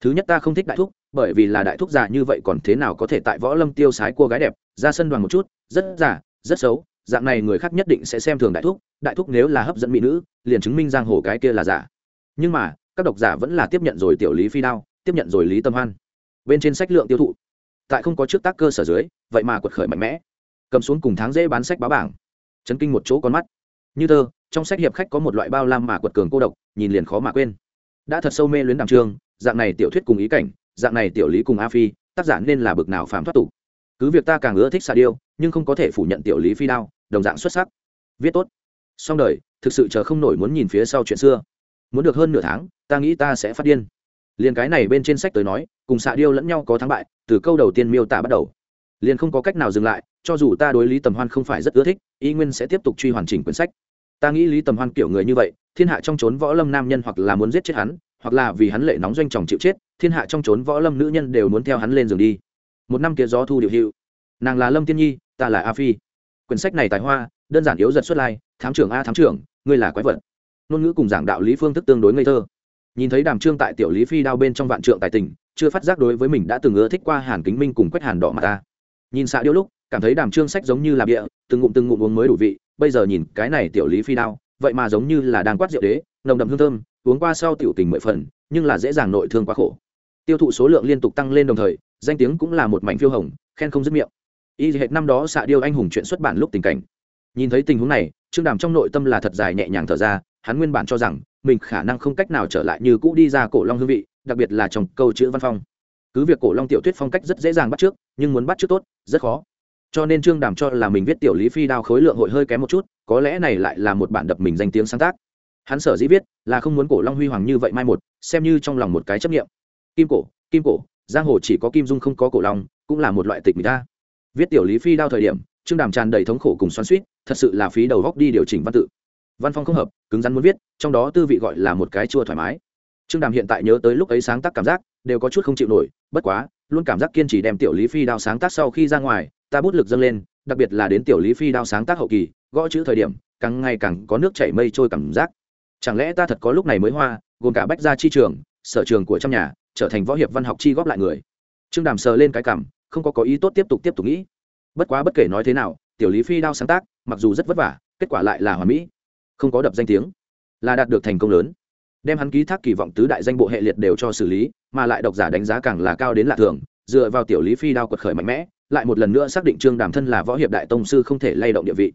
Thứ nhất ta không thích đại thúc, bởi vì là đại thúc già như vậy còn thế nào có thể tại võ lâm tiêu sái cô gái đẹp, ra sân đoàn một chút, rất giả rất xấu, dạng này người khác nhất định sẽ xem thường đại thúc đại thúc nếu là hấp dẫn mỹ nữ, liền chứng minh giang hồ cái kia là giả nhưng mà, các độc giả vẫn là tiếp nhận rồi tiểu lý phi đao, tiếp nhận rồi lý tâm hoan. Bên trên sách lượng tiêu thụ. Tại không có trước tác cơ sở dưới, vậy mà quật khởi mạnh mẽ. Cầm xuống cùng tháng dễ bán sách báo bảng. Chấn kinh một chỗ con mắt. Như thơ trong sách hiệp khách có một loại bao lam mà quật cường cô độc, nhìn liền khó mà quên. Đã thật sâu mê luyến đàm trương dạng này tiểu thuyết cùng ý cảnh, dạng này tiểu lý cùng a phi, tác giả nên là bực nào phạm thoát tục. Cứ việc ta càng ưa thích xà điêu, nhưng không có thể phủ nhận tiểu lý phi đao, đồng dạng xuất sắc. Viết tốt. Xong đời, thực sự chờ không nổi muốn nhìn phía sau chuyện xưa muốn được hơn nửa tháng, ta nghĩ ta sẽ phát điên. Liền cái này bên trên sách tới nói, cùng xạ điêu lẫn nhau có thắng bại, từ câu đầu tiên miêu tả bắt đầu. Liền không có cách nào dừng lại, cho dù ta đối lý tầm hoan không phải rất ưa thích, y nguyên sẽ tiếp tục truy hoàn chỉnh quyển sách. Ta nghĩ lý tầm hoan kiểu người như vậy, thiên hạ trong trốn võ lâm nam nhân hoặc là muốn giết chết hắn, hoặc là vì hắn lệ nóng doanh chồng chịu chết, thiên hạ trong trốn võ lâm nữ nhân đều muốn theo hắn lên giường đi. Một năm kia gió thu điệu hiệu. Nàng là lâm tiên nhi, ta là a phi. Quyển sách này tài hoa, đơn giản yếu giật xuất lai, thám trưởng a thám trưởng, ngươi là quái vật ngôn ngữ cùng giảng đạo lý phương thức tương đối ngây thơ. Nhìn thấy đàm trương tại tiểu lý phi đao bên trong vạn trượng tài tình, chưa phát giác đối với mình đã từng ưa thích qua hàn kính minh cùng quách hàn đỏ mà ta. Nhìn xạ điêu lúc, cảm thấy đàm trương sách giống như là bịa, từng ngụm từng ngụm uống mới đủ vị, bây giờ nhìn cái này tiểu lý phi đao, vậy mà giống như là đang quát rượu đế, nồng đậm hương thơm, uống qua sau tiểu tình mười phần, nhưng là dễ dàng nội thương quá khổ. Tiêu thụ số lượng liên tục tăng lên đồng thời, danh tiếng cũng là một mảnh phiêu hồng, khen không dứt miệng. Y hệt năm đó xạ điêu anh hùng chuyện xuất bản lúc tình cảnh. Nhìn thấy tình huống này, trương đàm trong nội tâm là thật dài nhẹ nhàng thở ra hắn nguyên bản cho rằng mình khả năng không cách nào trở lại như cũ đi ra cổ long hương vị, đặc biệt là trong câu chữ văn phong. Cứ việc cổ long tiểu thuyết phong cách rất dễ dàng bắt trước nhưng muốn bắt trước tốt, rất khó. Cho nên trương đàm cho là mình viết tiểu lý phi đao khối lượng hội hơi kém một chút, có lẽ này lại là một bản đập mình danh tiếng sáng tác. Hắn sở dĩ viết là không muốn cổ long huy hoàng như vậy mai một, xem như trong lòng một cái chấp nghiệm kim cổ kim cổ, giang hồ chỉ có kim dung không có cổ long, cũng là một loại tịch người ta. Viết tiểu lý phi đao thời điểm, trương đàm tràn đầy thống khổ cùng xoắn suýt thật sự là phí đầu góc đi điều chỉnh văn tự văn phong không hợp, cứng rắn muốn viết, trong đó tư vị gọi là một cái chua thoải mái. Trương đàm hiện tại nhớ tới lúc ấy sáng tác cảm giác, đều có chút không chịu nổi, bất quá, luôn cảm giác kiên trì đem tiểu lý phi đao sáng tác sau khi ra ngoài, ta bút lực dâng lên, đặc biệt là đến tiểu lý phi đao sáng tác hậu kỳ, gõ chữ thời điểm, càng ngày càng có nước chảy mây trôi cảm giác. Chẳng lẽ ta thật có lúc này mới hoa, gồm cả bách gia chi trường, sở trường của trong nhà, trở thành võ hiệp văn học chi góp lại người. Trương đàm sờ lên cái cảm, không có có ý tốt tiếp tục tiếp tục nghĩ. Bất quá bất kể nói thế nào, tiểu lý phi đao sáng tác, mặc dù rất vất vả, kết quả lại là hoàn mỹ không có đập danh tiếng, là đạt được thành công lớn. Đem hắn ký thác kỳ vọng tứ đại danh bộ hệ liệt đều cho xử lý, mà lại độc giả đánh giá càng là cao đến lạ thường, dựa vào tiểu lý phi đao quật khởi mạnh mẽ, lại một lần nữa xác định trương đàm thân là võ hiệp đại tông sư không thể lay động địa vị.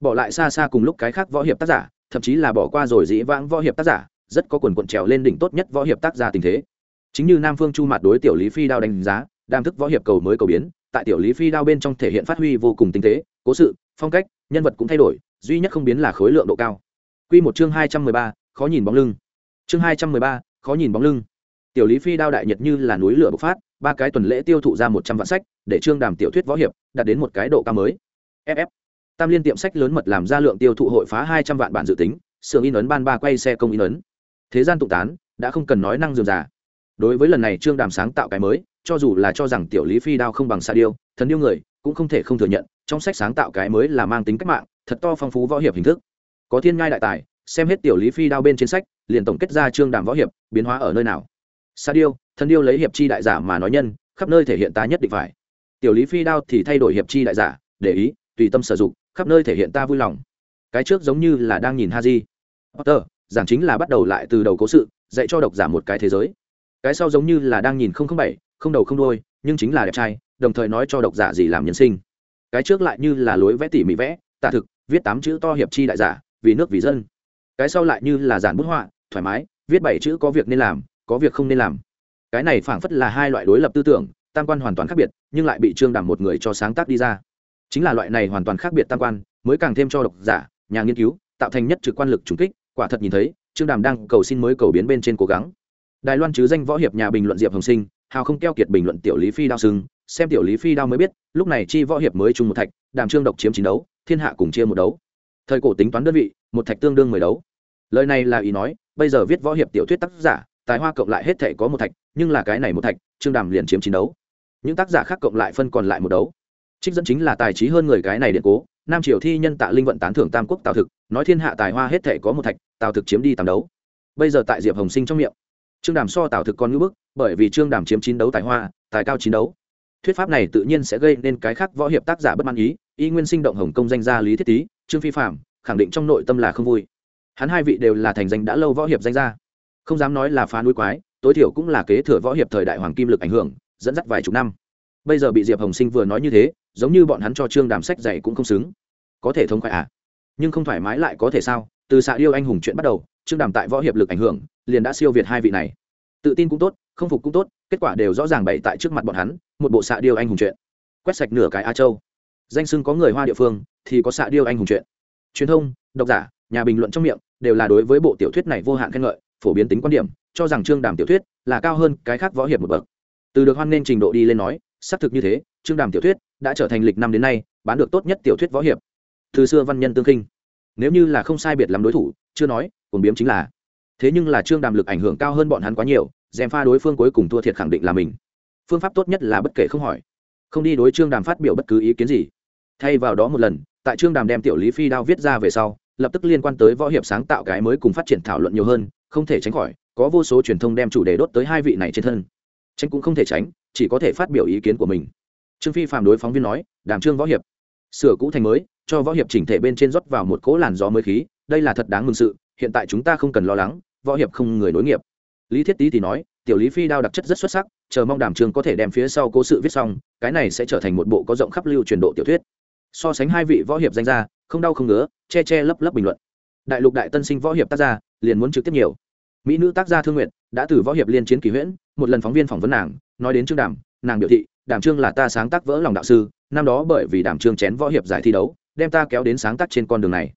Bỏ lại xa xa cùng lúc cái khác võ hiệp tác giả, thậm chí là bỏ qua rồi dĩ vãng võ hiệp tác giả, rất có quần quận trèo lên đỉnh tốt nhất võ hiệp tác giả tình thế. Chính như nam phương chu mặt đối tiểu lý phi đao đánh giá đam thức võ hiệp cầu mới cầu biến, tại tiểu lý phi đao bên trong thể hiện phát huy vô cùng tinh tế, cố sự, phong cách, nhân vật cũng thay đổi duy nhất không biến là khối lượng độ cao. Quy một chương hai trăm mười ba, khó nhìn bóng lưng. Chương hai trăm mười ba, khó nhìn bóng lưng. Tiểu lý phi đao đại nhật như là núi lửa bộc phát, ba cái tuần lễ tiêu thụ ra một trăm vạn sách, để trương đàm tiểu thuyết võ hiệp đạt đến một cái độ cao mới. Ff tam liên tiệm sách lớn mật làm ra lượng tiêu thụ hội phá hai trăm vạn bản dự tính sưởng in ấn ban ba quay xe công in ấn. Thế gian tụ tán, đã không cần nói năng dườm già. Đối với lần này trương đàm sáng tạo cái mới, cho dù là cho rằng tiểu lý phi đao không bằng xa điêu, thần điêu người, cũng không thể không thừa nhận, trong sách sáng tạo cái mới là mang tính cách mạng thật to phong phú võ hiệp hình thức. Có thiên ngai đại tài, xem hết tiểu lý phi đao bên trên sách, liền tổng kết ra trương đàm võ hiệp, biến hóa ở nơi nào. Sa điêu thân điêu lấy hiệp chi đại giả mà nói nhân, khắp nơi thể hiện ta nhất định phải. Tiểu lý phi đao thì thay đổi hiệp chi đại giả, để ý, tùy tâm sử dụng, khắp nơi thể hiện ta vui lòng. Cái trước giống như là đang nhìn ha di potter, giảng chính là bắt đầu lại từ đầu cố sự, dạy cho độc giả một cái thế giới. Cái sau giống như là đang nhìn không không bảy, không đầu không đôi nhưng chính là đẹp trai, đồng thời nói cho độc giả gì làm nhân sinh. Cái trước lại như là lối vẽ tỉ mỉ vẽ tạ thực viết tám chữ to hiệp chi đại giả, vì nước vì dân. Cái sau lại như là giản bút họa, thoải mái, viết bảy chữ có việc nên làm, có việc không nên làm. Cái này phảng phất là hai loại đối lập tư tưởng, tam quan hoàn toàn khác biệt, nhưng lại bị trương đàm một người cho sáng tác đi ra. Chính là loại này hoàn toàn khác biệt tam quan, mới càng thêm cho độc giả, nhà nghiên cứu, tạo thành nhất trực quan lực trùng kích, quả thật nhìn thấy, trương đàm đang cầu xin mới cầu biến bên trên cố gắng. Đài loan chứ danh võ hiệp nhà bình luận diệp hồng sinh, hào không keo kiệt bình luận tiểu lý phi đao sưng xem tiểu lý phi đao mới biết, lúc này chi võ hiệp mới chung một thạch, đàm trương độc chiếm chiến đấu thiên hạ cùng chia một đấu. Thời cổ tính toán đơn vị, một thạch tương đương mười đấu. Lời này là ý nói, bây giờ viết võ hiệp tiểu thuyết tác giả, tài hoa cộng lại hết thể có một thạch, nhưng là cái này một thạch, trương đàm liền chiếm chiến đấu. Những tác giả khác cộng lại phân còn lại một đấu. Trích dẫn chính là tài trí hơn người cái này điện cố, nam triều thi nhân tạ linh vận tán thưởng tam quốc tào thực, nói thiên hạ tài hoa hết thể có một thạch, tào thực chiếm đi tám đấu. Bây giờ tại diệp hồng sinh trong miệng, trương đàm so tào thực còn ngữ bức, bởi vì trương đàm chiếm chiến đấu tài hoa, tài cao chiến đấu. Thuyết pháp này tự nhiên sẽ gây nên cái khác võ hiệp tác giả bất mãn ý y nguyên sinh động hồng công danh gia lý thiết tý, trương phi phạm khẳng định trong nội tâm là không vui. Hắn hai vị đều là thành danh đã lâu võ hiệp danh gia. Không dám nói là phá núi quái, tối thiểu cũng là kế thừa võ hiệp thời đại hoàng kim lực ảnh hưởng, dẫn dắt vài chục năm. Bây giờ bị diệp hồng sinh vừa nói như thế, giống như bọn hắn cho trương đàm sách dạy cũng không xứng. Có thể thông khoái à? Nhưng không thoải mái lại có thể sao? Từ xạ điêu anh hùng chuyện bắt đầu, trương đàm tại võ hiệp lực ảnh hưởng, liền đã siêu việt hai vị này. Tự tin cũng tốt, không phục cũng tốt, kết quả đều rõ ràng bày tại trước mặt bọn hắn, một bộ xạ điêu anh hùng chuyện. Quét sạch nửa cái a châu danh sưng có người hoa địa phương, thì có xạ điêu anh hùng chuyện. Truyền thông, độc giả, nhà bình luận trong miệng, đều là đối với bộ tiểu thuyết này vô hạn khen ngợi, phổ biến tính quan điểm, cho rằng trương đàm tiểu thuyết là cao hơn cái khác võ hiệp một bậc. Từ được hoan nghênh trình độ đi lên nói, xác thực như thế, trương đàm tiểu thuyết đã trở thành lịch năm đến nay, bán được tốt nhất tiểu thuyết võ hiệp. Từ xưa văn nhân tương kinh nếu như là không sai biệt lắm đối thủ, chưa nói, cuồng biếm chính là. Thế nhưng là trương đàm lực ảnh hưởng cao hơn bọn hắn quá nhiều, dèm pha đối phương cuối cùng thua thiệt khẳng định là mình. Phương pháp tốt nhất là bất kể không hỏi. Không đi đối trương đàm phát biểu bất cứ ý kiến gì thay vào đó một lần, tại trương đàm đem tiểu lý phi đao viết ra về sau, lập tức liên quan tới võ hiệp sáng tạo cái mới cùng phát triển thảo luận nhiều hơn, không thể tránh khỏi, có vô số truyền thông đem chủ đề đốt tới hai vị này trên thân. Tránh cũng không thể tránh, chỉ có thể phát biểu ý kiến của mình. Trương phi phàm đối phóng viên nói, đàm trương võ hiệp, sửa cũ thành mới, cho võ hiệp chỉnh thể bên trên rót vào một cỗ làn gió mới khí, đây là thật đáng mừng sự, hiện tại chúng ta không cần lo lắng, võ hiệp không người nối nghiệp. Lý thiết tý thì nói, tiểu lý phi đao đặc chất rất xuất sắc, chờ mong đàm trương có thể đem phía sau cố sự viết xong, cái này sẽ trở thành một bộ có rộng khắp lưu truyền độ tiểu thuyết so sánh hai vị võ hiệp danh gia, không đau không ngứa, che che lấp lấp bình luận. Đại lục đại tân sinh võ hiệp tác gia, liền muốn trực tiếp nhiều. Mỹ nữ tác gia thương nguyện đã từ võ hiệp liên chiến kỳ huyễn, một lần phóng viên phỏng vấn nàng, nói đến trương đàm, nàng biểu thị, đàm trương là ta sáng tác vỡ lòng đạo sư, năm đó bởi vì đàm trương chén võ hiệp giải thi đấu, đem ta kéo đến sáng tác trên con đường này.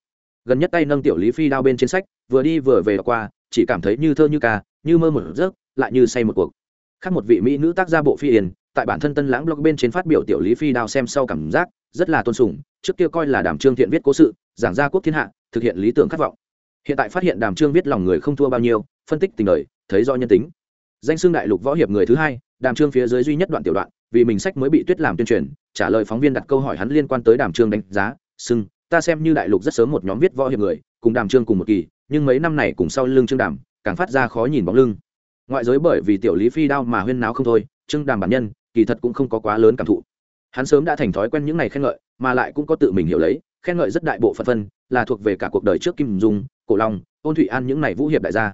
Gần nhất tay nâng tiểu lý phi đao bên trên sách, vừa đi vừa về qua, chỉ cảm thấy như thơ như ca, như mơ một giấc, lại như say một cuộc. Khác một vị mỹ nữ tác gia bộ phi yên tại bản thân tân lãng blog bên trên phát biểu tiểu lý phi đao xem sau cảm giác rất là tôn sùng, trước kia coi là đàm trương thiện viết cố sự, giảng gia quốc thiên hạ, thực hiện lý tưởng khát vọng. Hiện tại phát hiện đàm trương viết lòng người không thua bao nhiêu, phân tích tình đời, thấy do nhân tính. Danh xưng đại lục võ hiệp người thứ hai, đàm trương phía dưới duy nhất đoạn tiểu đoạn, vì mình sách mới bị tuyết làm tuyên truyền, trả lời phóng viên đặt câu hỏi hắn liên quan tới đàm trương đánh giá xưng ta xem như đại lục rất sớm một nhóm viết võ hiệp người, cùng đàm trương cùng một kỳ, nhưng mấy năm này cùng sau lưng trương đàm, càng phát ra khó nhìn bóng lưng. Ngoại giới bởi vì tiểu lý phi đao mà huyên náo không thôi, trương đàm bản nhân kỳ thật cũng không có quá lớn cảm thụ. Hắn sớm đã thành thói quen những ngày khen ngợi, mà lại cũng có tự mình hiểu lấy, khen ngợi rất đại bộ phận phân, là thuộc về cả cuộc đời trước kim dung, cổ long, ôn thụy an những ngày vũ hiệp đại gia.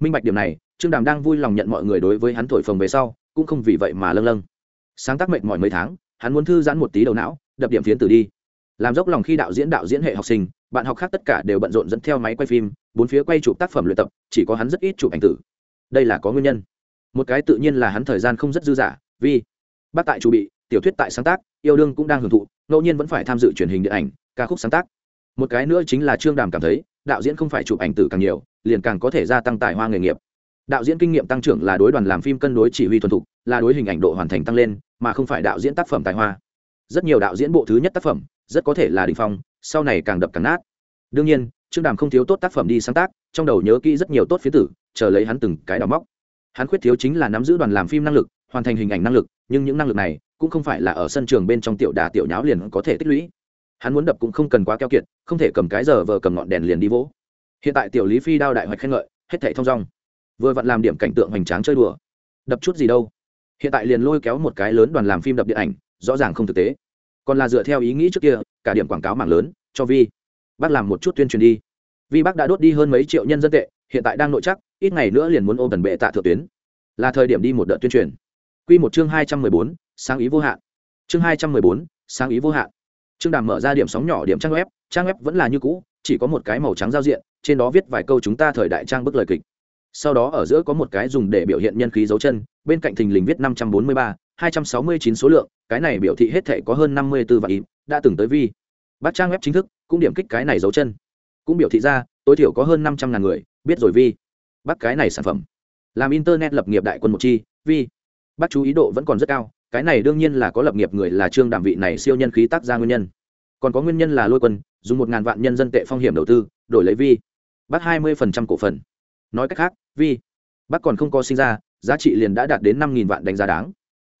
Minh bạch điểm này, trương đàm đang vui lòng nhận mọi người đối với hắn thổi phồng về sau, cũng không vì vậy mà lâng lâng. Sáng tác mệt mỏi mấy tháng, hắn muốn thư giãn một tí đầu não, đập điểm phiến từ đi. Làm dốc lòng khi đạo diễn đạo diễn hệ học sinh, bạn học khác tất cả đều bận rộn dẫn theo máy quay phim, bốn phía quay chụp tác phẩm luyện tập, chỉ có hắn rất ít chụp ảnh tử. Đây là có nguyên nhân. Một cái tự nhiên là hắn thời gian không rất dư dả, vì bác tại chủ bị, tiểu thuyết tại sáng tác, yêu đương cũng đang hưởng thụ, ngẫu nhiên vẫn phải tham dự truyền hình điện ảnh, ca khúc sáng tác. Một cái nữa chính là trương đàm cảm thấy, đạo diễn không phải chụp ảnh tử càng nhiều, liền càng có thể gia tăng tài hoa nghề nghiệp. Đạo diễn kinh nghiệm tăng trưởng là đối đoàn làm phim cân đối chỉ huy thuần thục, là đối hình ảnh độ hoàn thành tăng lên, mà không phải đạo diễn tác phẩm tài hoa. Rất nhiều đạo diễn bộ thứ nhất tác phẩm, rất có thể là đình phong, sau này càng đập càng nát. Đương nhiên, trương đàm không thiếu tốt tác phẩm đi sáng tác, trong đầu nhớ kỹ rất nhiều tốt phía tử, chờ lấy hắn từng cái đào móc. Hắn khuyết thiếu chính là nắm giữ đoàn làm phim năng lực, hoàn thành hình ảnh năng lực nhưng những năng lực này cũng không phải là ở sân trường bên trong tiểu đà tiểu nháo liền có thể tích lũy. Hắn muốn đập cũng không cần quá keo kiệt, không thể cầm cái giờ vờ cầm ngọn đèn liền đi vỗ. Hiện tại tiểu lý phi đao đại hoạch khen ngợi, hết thảy thong dong. Vừa vặn làm điểm cảnh tượng hoành tráng chơi đùa. Đập chút gì đâu. Hiện tại liền lôi kéo một cái lớn đoàn làm phim đập điện ảnh, rõ ràng không thực tế. Còn là dựa theo ý nghĩ trước kia, cả điểm quảng cáo mạng lớn, cho vi. Bác làm một chút tuyên truyền đi. Vi bác đã đốt đi hơn mấy triệu nhân dân tệ, hiện tại đang nội chắc, ít ngày nữa liền muốn ôm tần bệ tạ thượng tuyến. Là thời điểm đi một đợt tuyên truyền quy một chương hai trăm mười bốn, sáng ý vô hạn. Chương hai trăm mười bốn, sáng ý vô hạn. Trương đàm mở ra điểm sóng nhỏ điểm trang web trang web vẫn là như cũ, chỉ có một cái màu trắng giao diện, trên đó viết vài câu chúng ta thời đại trang bức lời kịch. Sau đó ở giữa có một cái dùng để biểu hiện nhân khí dấu chân, bên cạnh thình lình viết năm trăm bốn mươi ba, hai trăm sáu mươi chín số lượng, cái này biểu thị hết thể có hơn năm mươi b ố vạn ý, đã từng tới vi. Bắt trang web chính thức, cũng điểm kích cái này dấu chân. Cũng biểu thị ra, tối thiểu có hơn năm trăm ngàn người, biết rồi vi. Bắt cái này sản phẩm. Làm internet lập nghiệp đại quân một chi, vi bắt chú ý độ vẫn còn rất cao, cái này đương nhiên là có lập nghiệp người là trương đàm vị này siêu nhân khí tác ra nguyên nhân. Còn có nguyên nhân là lôi quân, dùng một ngàn vạn nhân dân tệ phong hiểm đầu tư, đổi lấy vi. Bắt hai mươi phần trăm cổ phần. Nói cách khác, vi, bác còn không có sinh ra, giá trị liền đã đạt đến năm nghìn vạn đánh giá đáng.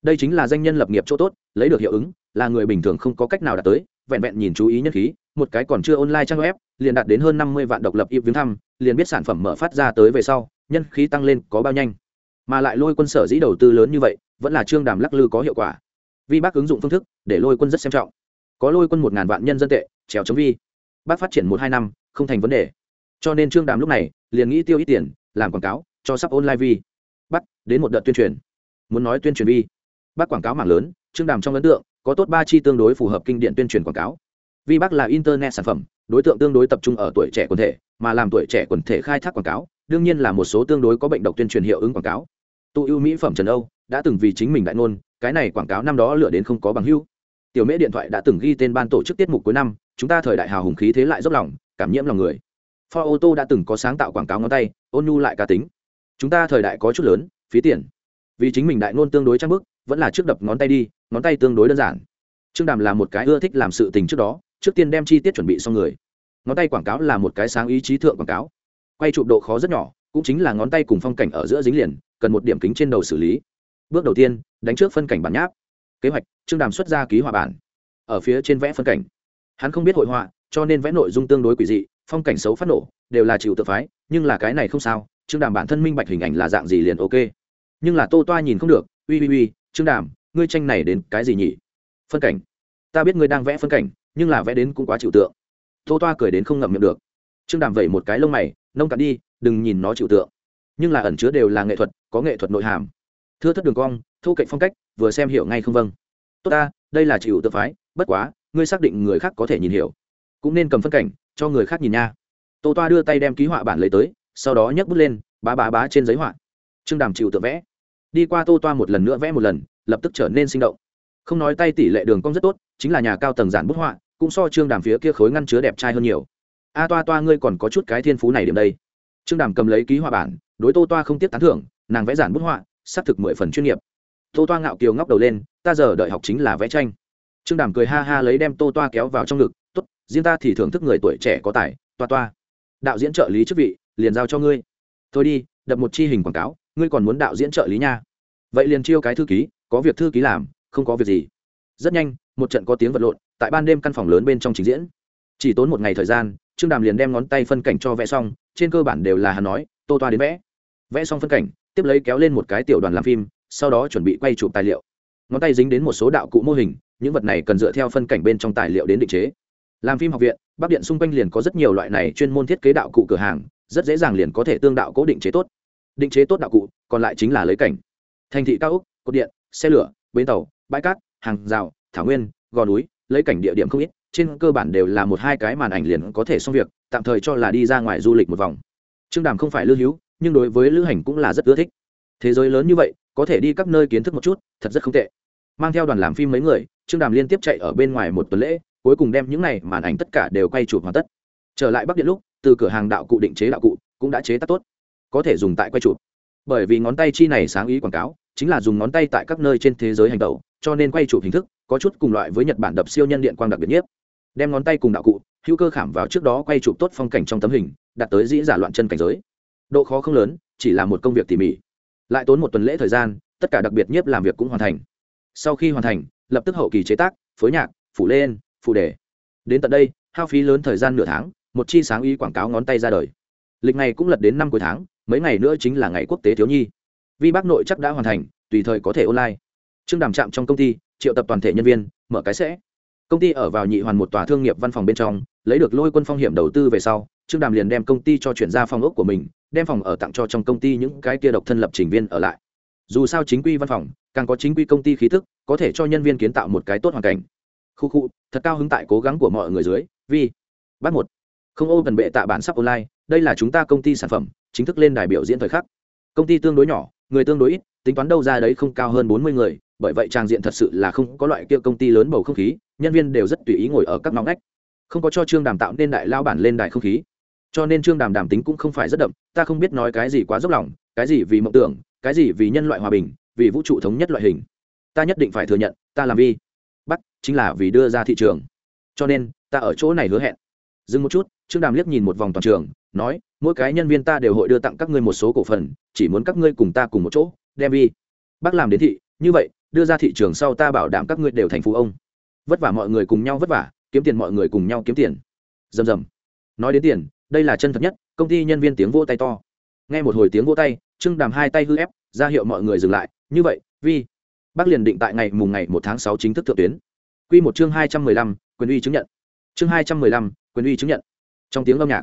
Đây chính là danh nhân lập nghiệp chỗ tốt, lấy được hiệu ứng, là người bình thường không có cách nào đạt tới, vẹn vẹn nhìn chú ý nhân khí, một cái còn chưa online trang web, liền đạt đến hơn năm mươi vạn độc lập y viếng thăm, liền biết sản phẩm mở phát ra tới về sau, nhân khí tăng lên có bao nhanh mà lại lôi quân sở dĩ đầu tư lớn như vậy, vẫn là trương đàm lắc lư có hiệu quả. Vi bác ứng dụng phương thức, để lôi quân rất xem trọng. Có lôi quân một ngàn vạn nhân dân tệ, trèo chống vi. Bác phát triển một hai năm, không thành vấn đề. Cho nên trương đàm lúc này, liền nghĩ tiêu ít tiền, làm quảng cáo, cho sắp online vi. Bắt đến một đợt tuyên truyền. Muốn nói tuyên truyền vi. Bác quảng cáo mạng lớn, trương đàm trong ấn tượng, có tốt ba chi tương đối phù hợp kinh điện tuyên truyền quảng cáo. Vi bác là internet sản phẩm, đối tượng tương đối tập trung ở tuổi trẻ quần thể, mà làm tuổi trẻ quần thể khai thác quảng cáo, đương nhiên là một số tương đối có bệnh độc tuyên truyền hiệu ứng quảng cáo tụ ưu mỹ phẩm trần âu đã từng vì chính mình đại ngôn, cái này quảng cáo năm đó lựa đến không có bằng hưu tiểu mễ điện thoại đã từng ghi tên ban tổ chức tiết mục cuối năm, chúng ta thời đại hào hùng khí thế lại dốc lòng, cảm nhiễm lòng người. Ford ô tô đã từng có sáng tạo quảng cáo ngón tay, ôn nhu lại cá tính. Chúng ta thời đại có chút lớn, phí tiền. Vì chính mình đại ngôn tương đối trang bức, vẫn là trước đập ngón tay đi, ngón tay tương đối đơn giản. Trương đàm là một cái ưa thích làm sự tình trước đó, trước tiên đem chi tiết chuẩn bị xong người. Ngón tay quảng cáo là một cái sáng ý trí thượng quảng cáo. Quay chụp độ khó rất nhỏ cũng chính là ngón tay cùng phong cảnh ở giữa dính liền, cần một điểm kính trên đầu xử lý. Bước đầu tiên, đánh trước phân cảnh bản nháp. Kế hoạch, trương đàm xuất ra ký họa bản. Ở phía trên vẽ phân cảnh. Hắn không biết hội họa, cho nên vẽ nội dung tương đối quỷ dị, phong cảnh xấu phát nổ, đều là chịu tự phái, nhưng là cái này không sao, trương đàm bản thân minh bạch hình ảnh là dạng gì liền ok. Nhưng là tô toa nhìn không được ui ui ui trương đàm, ngươi tranh này đến cái gì nhỉ? Phân cảnh. Ta biết ngươi đang vẽ phân cảnh, nhưng là vẽ đến cũng quá chịu tượng. Tô toa cười đến không ngậm miệng được. Trương đàm vẩy một cái lông mày, nông cạn đi đừng nhìn nó chịu tượng. Nhưng là ẩn chứa đều là nghệ thuật, có nghệ thuật nội hàm. Thưa thất đường cong, thô cạnh phong cách, vừa xem hiểu ngay không vâng. Tốt ta, đây là chịu tượng phái, bất quá, ngươi xác định người khác có thể nhìn hiểu. Cũng nên cầm phân cảnh, cho người khác nhìn nha. Tô toa đưa tay đem ký họa bản lấy tới, sau đó nhấc bút lên, bá bá bá trên giấy họa. Trương đàm chịu tượng vẽ. Đi qua tô toa một lần nữa vẽ một lần, lập tức trở nên sinh động. Không nói tay tỷ lệ đường cong rất tốt, chính là nhà cao tầng giản bút họa, cũng so trương đàm phía kia khối ngăn chứa đẹp trai hơn nhiều. A toa toa ngươi còn có chút cái thiên phú này điểm đây trương đàm cầm lấy ký họa bản, đối tô toa không tiếp tán thưởng, nàng vẽ giản bút họa, xác thực mười phần chuyên nghiệp. Tô toa ngạo kiều ngóc đầu lên, ta giờ đợi học chính là vẽ tranh. Trương đàm cười ha ha lấy đem tô toa kéo vào trong ngực t ố t riêng ta thì thưởng thức người tuổi trẻ có tài, toa toa. Đạo diễn trợ lý chức vị, liền giao cho ngươi. Thôi đi, đập một chi hình quảng cáo, ngươi còn muốn đạo diễn trợ lý nha. Vậy liền chiêu cái thư ký, có việc thư ký làm, không có việc gì. Rất nhanh, một trận có tiếng vật lộn, tại ban đêm căn phòng lớn bên trong trình diễn. Chỉ tốn một ngày thời gian, trương đàm liền đem ngón tay phân cảnh cho vẽ xong trên cơ bản đều là hắn nói, tô toa đến vẽ. Vẽ xong phân cảnh, tiếp lấy kéo lên một cái tiểu đoàn làm phim, sau đó chuẩn bị quay chụp tài liệu. Ngón tay dính đến một số đạo cụ mô hình, những vật này cần dựa theo phân cảnh bên trong tài liệu đến định chế. Làm phim học viện bắc điện xung quanh liền có rất nhiều loại này chuyên môn thiết kế đạo cụ cửa hàng, rất dễ dàng liền có thể tương đạo cố định chế tốt. Định chế tốt đạo cụ, còn lại chính là lấy cảnh. Thành thị cao úc cột điện, xe lửa, bến tàu, bãi cát, hàng rào, thảo nguyên, gò núi, lấy cảnh địa điểm không ít trên cơ bản đều là một hai cái màn ảnh liền có thể xong việc, tạm thời cho là đi ra ngoài du lịch một vòng. Trương đàm không phải lưu hữu, nhưng đối với lữ hành cũng là rất ưa thích. Thế giới lớn như vậy, có thể đi các nơi kiến thức một chút, thật rất không tệ. Mang theo đoàn làm phim mấy người, trương đàm liên tiếp chạy ở bên ngoài một tuần lễ, cuối cùng đem những này màn ảnh tất cả đều quay chụp hoàn tất. Trở lại bắc điện lúc, từ cửa hàng đạo cụ định chế đạo cụ cũng đã chế tác tốt, có thể dùng tại quay chụp. Bởi vì ngón tay chi này sáng ý quảng cáo, chính là dùng ngón tay tại các nơi trên thế giới hành tẩu, cho nên quay chụp hình thức có chút cùng loại với nhật bản đập siêu nhân điện quang đặc biệt nhất đem ngón tay cùng đạo cụ, hữu cơ khảm vào trước đó quay chụp tốt phong cảnh trong tấm hình đạt tới dĩ giả loạn chân cảnh giới. Độ khó không lớn, chỉ là một công việc tỉ mỉ. Lại tốn một tuần lễ thời gian, tất cả đặc biệt nhiếp làm việc cũng hoàn thành. Sau khi hoàn thành, lập tức hậu kỳ chế tác, phối nhạc, phủ lên phụ đề. Đến tận đây, hao phí lớn thời gian nửa tháng, một chi sáng y quảng cáo ngón tay ra đời. Lịch này cũng lật đến năm cuối tháng, mấy ngày nữa chính là ngày quốc tế thiếu nhi. Vi bác nội chắc đã hoàn thành, tùy thời có thể online. Trương đàm trạm trong công ty, triệu tập toàn thể nhân viên, mở cái sẽ công ty ở vào nhị hoàn một tòa thương nghiệp văn phòng bên trong, lấy được lôi quân phong hiểm đầu tư về sau, trương đàm liền đem công ty cho chuyển ra phòng ốc của mình, đem phòng ở tặng cho trong công ty những cái kia độc thân lập trình viên ở lại. Dù sao chính quy văn phòng, càng có chính quy công ty khí thức, có thể cho nhân viên kiến tạo một cái tốt hoàn cảnh. Khu khu, thật cao hứng tại cố gắng của mọi người dưới, vì bắt một. Không ô cần bệ tạ bản sắp online, đây là chúng ta công ty sản phẩm, chính thức lên đài biểu diễn thời khắc. Công ty tương đối nhỏ, người tương đối ít, tính toán đâu ra đấy không cao hơn bốn mươi người, bởi vậy trang diện thật sự là không có loại kia công ty lớn bầu không khí nhân viên đều rất tùy ý ngồi ở các ngõ ngách. Không có cho trương đàm tạo nên đại lao bản lên đài không khí. Cho nên trương đàm đàm tính cũng không phải rất đậm, ta không biết nói cái gì quá dốc lòng, cái gì vì mộng tưởng, cái gì vì nhân loại hòa bình, vì vũ trụ thống nhất loại hình. Ta nhất định phải thừa nhận, ta làm vi. Bắt, chính là vì đưa ra thị trường. Cho nên, ta ở chỗ này hứa hẹn. Dừng một chút, trương đàm liếc nhìn một vòng toàn trường, nói, mỗi cái nhân viên ta đều hội đưa tặng các ngươi một số cổ phần, chỉ muốn các ngươi cùng ta cùng một chỗ, đem vi. Bác làm đến thị, như vậy, đưa ra thị trường sau ta bảo đảm các ngươi đều thành phú ông vất vả mọi người cùng nhau vất vả, kiếm tiền mọi người cùng nhau kiếm tiền. Rầm rầm. Nói đến tiền, đây là chân thật nhất, công ty nhân viên tiếng vỗ tay to. Nghe một hồi tiếng vỗ tay, trương đàm hai tay hư ép, ra hiệu mọi người dừng lại. Như vậy, vi, bác liền định tại ngày mùng ngày một tháng sáu chính thức thượng tuyến. Q một chương hai trăm mười lăm, quyền uy chứng nhận. Chương hai trăm mười lăm, quyền uy chứng nhận. Trong tiếng âm nhạc,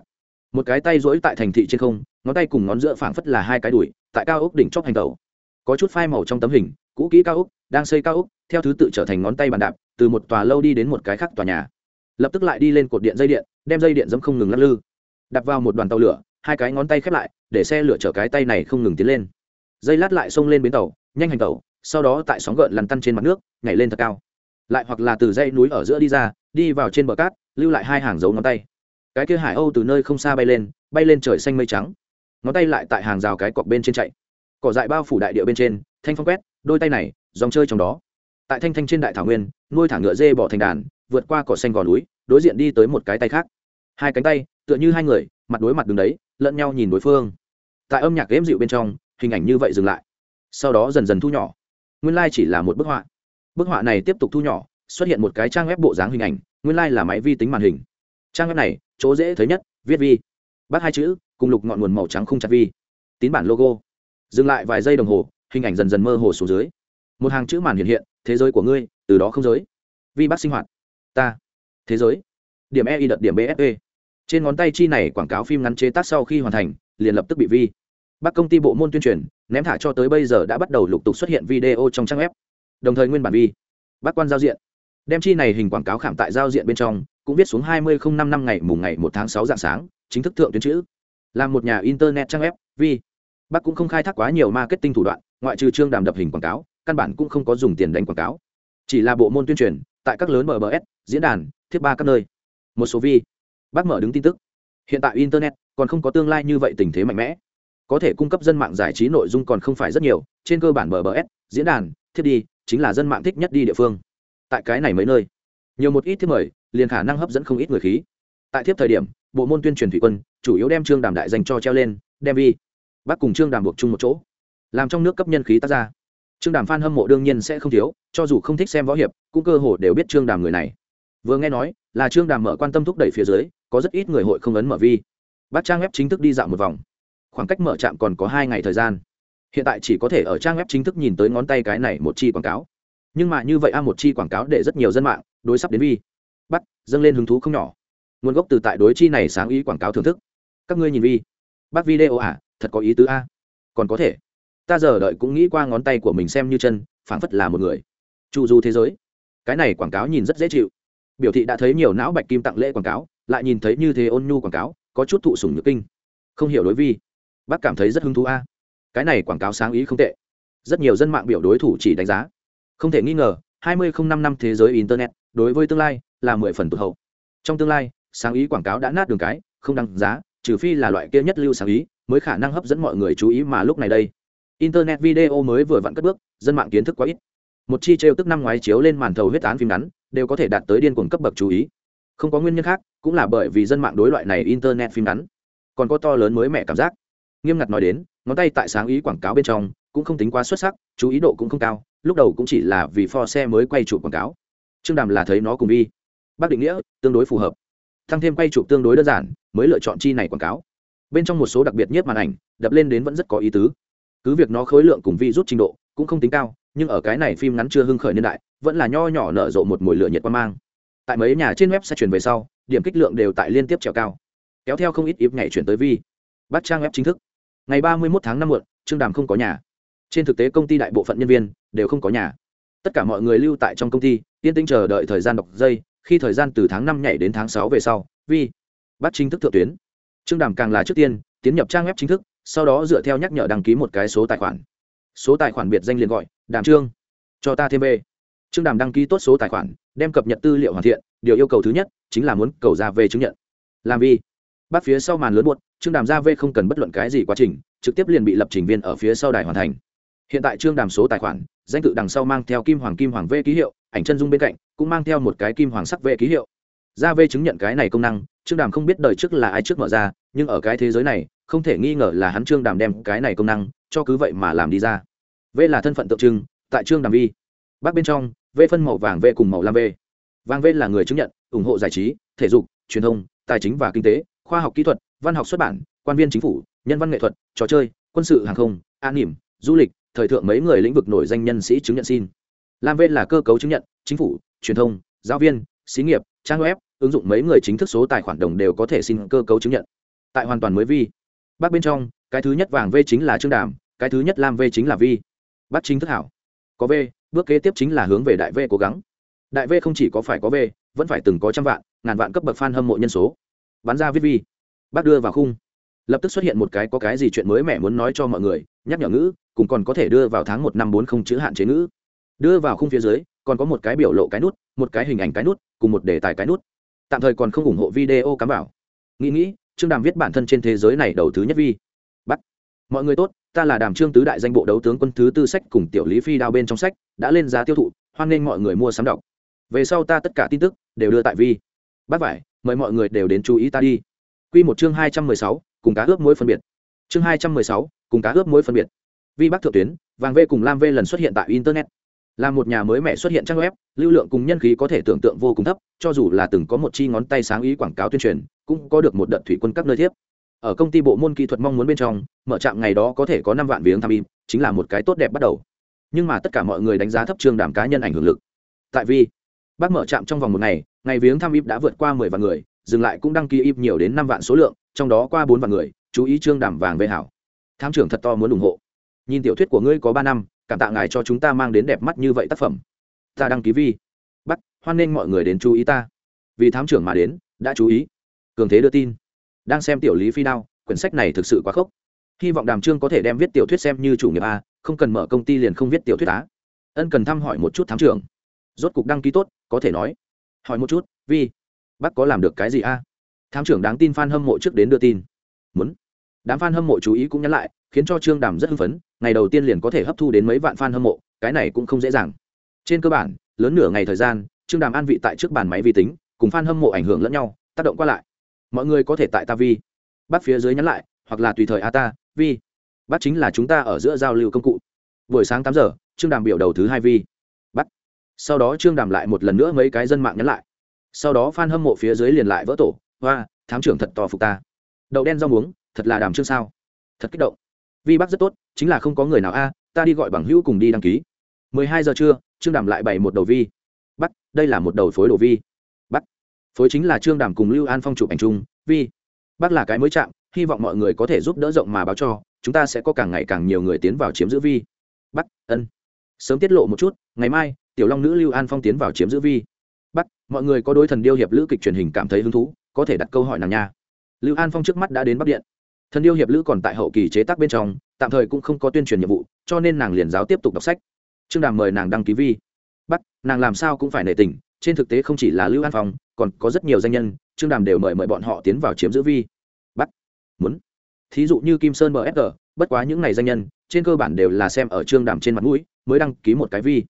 một cái tay rỗi tại thành thị trên không, ngón tay cùng ngón giữa phảng phất là hai cái đùi, tại cao ốc đỉnh chóp hành tàu có chút phai màu trong tấm hình, cũ kỹ cao ốc, đang xây cao ốc, theo thứ tự trở thành ngón tay bàn đạp từ một tòa lâu đi đến một cái khác tòa nhà. Lập tức lại đi lên cột điện dây điện, đem dây điện dẫm không ngừng lắc lư. Đặt vào một đoàn tàu lửa, hai cái ngón tay khép lại, để xe lửa chở cái tay này không ngừng tiến lên. Dây lát lại xông lên bến tàu, nhanh hành tàu, sau đó tại sóng gợn lằn tăn trên mặt nước, nhảy lên thật cao. Lại hoặc là từ dây núi ở giữa đi ra, đi vào trên bờ cát, lưu lại hai hàng dấu ngón tay. Cái kia hải âu từ nơi không xa bay lên bay lên trời xanh mây trắng. Ngón tay lại tại hàng rào cái cọc bên trên chạy. Cỏ dại bao phủ đại địa bên trên, thanh phong quét, đôi tay này, dòng chơi trong đó tại thanh thanh trên đại thảo nguyên, nuôi thả ngựa dê bỏ thành đàn, vượt qua cỏ xanh gò núi, đối diện đi tới một cái tay khác. Hai cánh tay, tựa như hai người, mặt đối mặt đứng đấy, lẫn nhau nhìn đối phương. Tại âm nhạc êm dịu bên trong, hình ảnh như vậy dừng lại. Sau đó dần dần thu nhỏ. Nguyên lai、like、chỉ là một bức họa. Bức họa này tiếp tục thu nhỏ, xuất hiện một cái trang web bộ dáng hình ảnh, nguyên lai、like、là máy vi tính màn hình. Trang web này, chỗ dễ thấy nhất, viết vi. Bắt hai chữ, cùng lục ngọn nguồn màu trắng không chặt vi. Tín bản logo. Dừng lại vài giây đồng hồ, hình ảnh dần dần mơ hồ xuống dưới. Một hàng chữ màn hiện hiện thế giới của ngươi, từ đó không giới. Vi bác sinh hoạt. Ta. Thế giới. Điểm e y đợt điểm bfe trên ngón tay chi này quảng cáo phim ngắn chế tác sau khi hoàn thành, liền lập tức bị vi. Bác công ty bộ môn tuyên truyền, ném thả cho tới bây giờ đã bắt đầu lục tục xuất hiện video trong trang web. Đồng thời nguyên bản vi. Bác quan giao diện. Đem chi này hình quảng cáo khảm tại giao diện bên trong, cũng viết xuống hai mươi năm năm ngày mùng ngày một tháng sáu dạng sáng, chính thức thượng tuyến chữ. Là một nhà internet trang web, vi. Bác cũng không khai thác quá nhiều marketing thủ đoạn, ngoại trừ trương đàm đập hình quảng cáo căn bản cũng không có dùng tiền đánh quảng cáo. Chỉ là bộ môn tuyên truyền, tại các lớn mbs diễn đàn, thiết ba các nơi. Một số vi. Bác mở đứng tin tức. Hiện tại internet còn không có tương lai như vậy tình thế mạnh mẽ. Có thể cung cấp dân mạng giải trí nội dung còn không phải rất nhiều, trên cơ bản mbs diễn đàn, thiết đi, chính là dân mạng thích nhất đi địa phương. Tại cái này mấy nơi, nhiều một ít thiết mời, liền khả năng hấp dẫn không ít người khí. Tại thiếp thời điểm, bộ môn tuyên truyền thủy quân, chủ yếu đem trương đàm đại dành cho treo lên, đem vi. Bác cùng trương đàm buộc chung một chỗ. Làm trong nước cấp nhân khí tác ra trương đàm phan hâm mộ đương nhiên sẽ không thiếu, cho dù không thích xem võ hiệp, cũng cơ hồ đều biết trương đàm người này. Vừa nghe nói, là trương đàm mở quan tâm thúc đẩy phía dưới, có rất ít người hội không ấn mở vi. Bác trang web chính thức đi dạo một vòng. Khoảng cách mở trạm còn có hai ngày thời gian. Hiện tại chỉ có thể ở trang web chính thức nhìn tới ngón tay cái này một chi quảng cáo. Nhưng mà như vậy a, một chi quảng cáo để rất nhiều dân mạng đối sắp đến vi. Bắt, dâng lên hứng thú không nhỏ. Nguồn gốc từ tại đối chi này sáng ý quảng cáo thưởng thức. Các ngươi nhìn vi. Bác video à thật có ý tứ a. Còn có thể ta giờ đợi cũng nghĩ qua ngón tay của mình xem như chân, phảng phất là một người. Chu du thế giới. Cái này quảng cáo nhìn rất dễ chịu. Biểu thị đã thấy nhiều não bạch kim tặng lễ quảng cáo, lại nhìn thấy như thế ôn nhu quảng cáo, có chút thụ sùng nhược kinh. Không hiểu đối vi. Bác cảm thấy rất hứng thú a. Cái này quảng cáo sáng ý không tệ. Rất nhiều dân mạng biểu đối thủ chỉ đánh giá. Không thể nghi ngờ, hai mươi không năm năm thế giới internet, đối với tương lai, là mười phần tụt hậu. Trong tương lai, sáng ý quảng cáo đã nát đường cái, không đăng giá, trừ phi là loại kia nhất lưu sáng ý, mới khả năng hấp dẫn mọi người chú ý mà lúc này đây internet video mới vừa vặn cất bước, dân mạng kiến thức quá ít. Một chi trêu tức năm ngoái chiếu lên màn thầu huyết án phim ngắn, đều có thể đạt tới điên cuồng cấp bậc chú ý. Không có nguyên nhân khác, cũng là bởi vì dân mạng đối loại này internet phim ngắn còn có to lớn mới mẻ cảm giác. Nghiêm ngặt nói đến, ngón tay tại sáng ý quảng cáo bên trong cũng không tính quá xuất sắc, chú ý độ cũng không cao, lúc đầu cũng chỉ là vì pho xe mới quay chụp quảng cáo. Trương đàm là thấy nó cùng vi. Bác định nghĩa, tương đối phù hợp. Thăng thêm quay chụp tương đối đơn giản, mới lựa chọn chi này quảng cáo. Bên trong một số đặc biệt nhất màn ảnh, đập lên đến vẫn rất có ý tứ cứ việc nó khối lượng cùng vi rút trình độ cũng không tính cao, nhưng ở cái này phim ngắn chưa hưng khởi niên đại, vẫn là nho nhỏ nở rộ một mùi lửa nhiệt quan mang. Tại mấy nhà trên web sẽ chuyển về sau, điểm kích lượng đều tại liên tiếp trèo cao. Kéo theo không ít ít ngày chuyển tới vi. Bắt trang web chính thức. Ngày ba mươi một tháng năm muộn, trương đàm không có nhà. Trên thực tế công ty đại bộ phận nhân viên đều không có nhà. Tất cả mọi người lưu tại trong công ty, yên tĩnh chờ đợi thời gian đọc dây, khi thời gian từ tháng năm nhảy đến tháng sáu về sau, vi. Bắt chính thức thượng tuyến. Trương đàm càng là trước tiên tiến nhập trang web chính thức sau đó dựa theo nhắc nhở đăng ký một cái số tài khoản. Số tài khoản biệt danh liền gọi, đàm trương. Cho ta thêm về trương đàm đăng ký tốt số tài khoản, đem cập nhật tư liệu hoàn thiện, điều yêu cầu thứ nhất chính là muốn cầu ra về chứng nhận. Làm vi bắt phía sau màn lớn buốt trương đàm ra về không cần bất luận cái gì quá trình, trực tiếp liền bị lập trình viên ở phía sau đài hoàn thành. Hiện tại trương đàm số tài khoản, danh tự đằng sau mang theo kim hoàng kim hoàng v ký hiệu, ảnh chân dung bên cạnh cũng mang theo một cái kim hoàng sắc v ký hiệu. Ra v chứng nhận cái này công năng trương đàm không biết đời trước là ai trước mở ra, nhưng ở cái thế giới này, không thể nghi ngờ là hắn trương đàm đem cái này công năng, cho cứ vậy mà làm đi ra. V là thân phận tượng trưng, tại trương đàm vi. Bác bên trong, v phân màu vàng, v cùng màu lam v. Vàng v là người chứng nhận, ủng hộ giải trí, thể dục, truyền thông, tài chính và kinh tế, khoa học kỹ thuật, văn học xuất bản, quan viên chính phủ, nhân văn nghệ thuật, trò chơi, quân sự, hàng không, an nỉm, du lịch, thời thượng mấy người lĩnh vực nổi danh nhân sĩ chứng nhận xin. Lam v là cơ cấu chứng nhận, chính phủ, truyền thông, giáo viên, xí nghiệp, trang web ứng dụng mấy người chính thức số tài khoản đồng đều có thể xin cơ cấu chứng nhận. Tại hoàn toàn mới vi. Bác bên trong, cái thứ nhất vàng v chính là trương đàm, cái thứ nhất lam v chính là vi. Bác chính thức hảo. Có v, bước kế tiếp chính là hướng về đại v cố gắng. Đại v không chỉ có phải có v, vẫn phải từng có trăm vạn, ngàn vạn cấp bậc f a n hâm mộ nhân số. Bán ra viết vi. Bác đưa vào khung. Lập tức xuất hiện một cái có cái gì chuyện mới mẻ muốn nói cho mọi người, nhắc nhở ngữ, cùng còn có thể đưa vào tháng một năm bốn không chữ hạn chế ngữ. Đưa vào khung phía dưới, còn có một cái biểu lộ cái nút, một cái hình ảnh cái nút, cùng một đề tài cái nút tạm thời còn không ủng hộ video cắm vào. Nghĩ nghĩ, trương đàm viết bản thân trên thế giới này đầu thứ nhất vi. Bắt. Mọi người tốt, ta là đàm trương tứ đại danh bộ đấu tướng quân thứ tư sách cùng tiểu lý phi đao bên trong sách, đã lên giá tiêu thụ, hoan nghênh mọi người mua sắm đọc. Về sau ta tất cả tin tức, đều đưa tại vi. Bác vải, mời mọi người đều đến chú ý ta đi. Q một chương hai trăm mười sáu, cùng cá ướp mối phân biệt. Chương hai trăm mười sáu, cùng cá ướp mối phân biệt. Vi bắc thượng tuyến, vàng v cùng lam v lần xuất hiện tại internet là một nhà mới mẹ xuất hiện trang web, lưu lượng cùng nhân khí có thể tưởng tượng vô cùng thấp, cho dù là từng có một chi ngón tay sáng ý quảng cáo tuyên truyền, cũng có được một đợt thủy quân các nơi thiếp. Ở công ty bộ môn kỹ thuật mong muốn bên trong, mở trạm ngày đó có thể có năm vạn viếng tham im chính là một cái tốt đẹp bắt đầu. Nhưng mà tất cả mọi người đánh giá thấp trương đàm cá nhân ảnh hưởng lực. Tại vì, bác mở trạm trong vòng một ngày ngày viếng tham im đã vượt qua mười vạn người, dừng lại cũng đăng ký im nhiều đến năm vạn số lượng, trong đó qua bốn vạn người, chú ý trương đàm vàng về hảo. Thám trưởng thật to muốn ủng hộ. Nhìn tiểu thuyết của ngươi có ba năm cảm tạ ngài cho chúng ta mang đến đẹp mắt như vậy tác phẩm. Ta đăng ký vi. Bắt hoan nghênh mọi người đến chú ý ta. Vì thám trưởng mà đến, đã chú ý. Cường thế đưa tin. Đang xem tiểu lý phi đao, quyển sách này thực sự quá khốc. Hy vọng đàm trương có thể đem viết tiểu thuyết xem như chủ nghiệp a, không cần mở công ty liền không viết tiểu thuyết á. Ân cần thăm hỏi một chút thám trưởng. Rốt cục đăng ký tốt, có thể nói. Hỏi một chút, vi, bác có làm được cái gì a? Thám trưởng đáng tin f a n hâm mộ trước đến đưa tin. Muốn. Đám f a n hâm mộ chú ý cũng nhắn lại khiến cho trương đàm rất hưng phấn, ngày đầu tiên liền có thể hấp thu đến mấy vạn f a n hâm mộ, cái này cũng không dễ dàng. Trên cơ bản, lớn nửa ngày thời gian, trương đàm an vị tại trước bàn máy vi tính, cùng f a n hâm mộ ảnh hưởng lẫn nhau, tác động qua lại. Mọi người có thể tại ta vi, bắt phía dưới nhắn lại, hoặc là tùy thời a ta, vi. Bắt chính là chúng ta ở giữa giao lưu công cụ. Buổi sáng tám giờ, trương đàm biểu đầu thứ hai vi. Bắt. Sau đó trương đàm lại một lần nữa mấy cái dân mạng nhắn lại. Sau đó f a n hâm mộ phía dưới liền lại vỡ tổ. Hoa, thám trưởng thật to phục ta. Đậu đen rau muống, thật là đàm trương sao. Thật kích động vi Bác rất tốt, chính là không có người nào a, ta đi gọi bằng hữu cùng đi đăng ký. mười hai giờ trưa, trương đàm lại bày một đầu vi. Bắc, đây là một đầu phối đồ vi. Bắc, phối chính là trương đàm cùng lưu an phong chụp ảnh chung, vi. Bắc là cái mới chạm, hy vọng mọi người có thể giúp đỡ rộng mà báo cho, chúng ta sẽ có càng ngày càng nhiều người tiến vào chiếm giữ vi. Bắc, ân. Sớm tiết lộ một chút, ngày mai, tiểu long nữ lưu an phong tiến vào chiếm giữ vi. Bắc, mọi người có đối thần điêu hiệp lữ kịch truyền hình cảm thấy hứng thú, có thể đặt câu hỏi nàng nha. Lưu an phong trước mắt đã đến bắc điện thần điêu hiệp lữ còn tại hậu kỳ chế tác bên trong, tạm thời cũng không có tuyên truyền nhiệm vụ, cho nên nàng liền giáo tiếp tục đọc sách. Trương đàm mời nàng đăng ký vi. Bắt, nàng làm sao cũng phải nể tình, trên thực tế không chỉ là lưu an phong, còn có rất nhiều danh nhân, trương đàm đều mời mời bọn họ tiến vào chiếm giữ vi. Bắt, muốn. Thí dụ như kim sơn msg bất quá những ngày danh nhân, trên cơ bản đều là xem ở trương đàm trên mặt mũi, mới đăng ký một cái vi.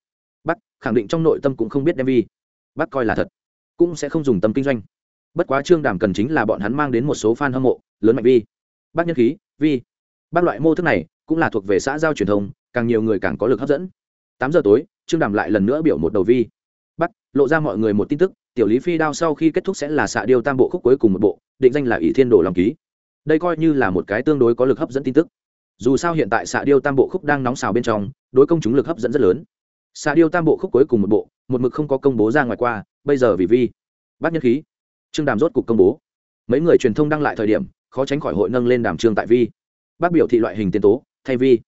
Bắt, khẳng định trong nội tâm cũng không biết đem vi. Bắt coi là thật, cũng sẽ không dùng tâm kinh doanh. Bất quá trương đàm cần chính là bọn hắn mang đến một số f a n hâm mộ, lớn mạnh vi bác nhân khí, vi. Bác loại mô thức này cũng là thuộc về xã giao truyền thông, càng nhiều người càng có lực hấp dẫn. Tám giờ tối, trương đàm lại lần nữa biểu một đầu vi. Bắt lộ ra mọi người một tin tức, tiểu lý phi đao sau khi kết thúc sẽ là xạ điêu tam bộ khúc cuối cùng một bộ, định danh là ỷ thiên đồ lòng ký. Đây coi như là một cái tương đối có lực hấp dẫn tin tức. Dù sao hiện tại xạ điêu tam bộ khúc đang nóng xào bên trong, đối công chúng lực hấp dẫn rất lớn. Xạ điêu tam bộ khúc cuối cùng một bộ, một mực không có công bố ra ngoài qua, bây giờ vì vi. Bác nhân khí. Trương đàm rốt cục công bố mấy người truyền thông đăng lại thời điểm, khó tránh khỏi hội nâng lên đàm trương tại vi. Bác biểu thị loại hình tiền tố, thay vi.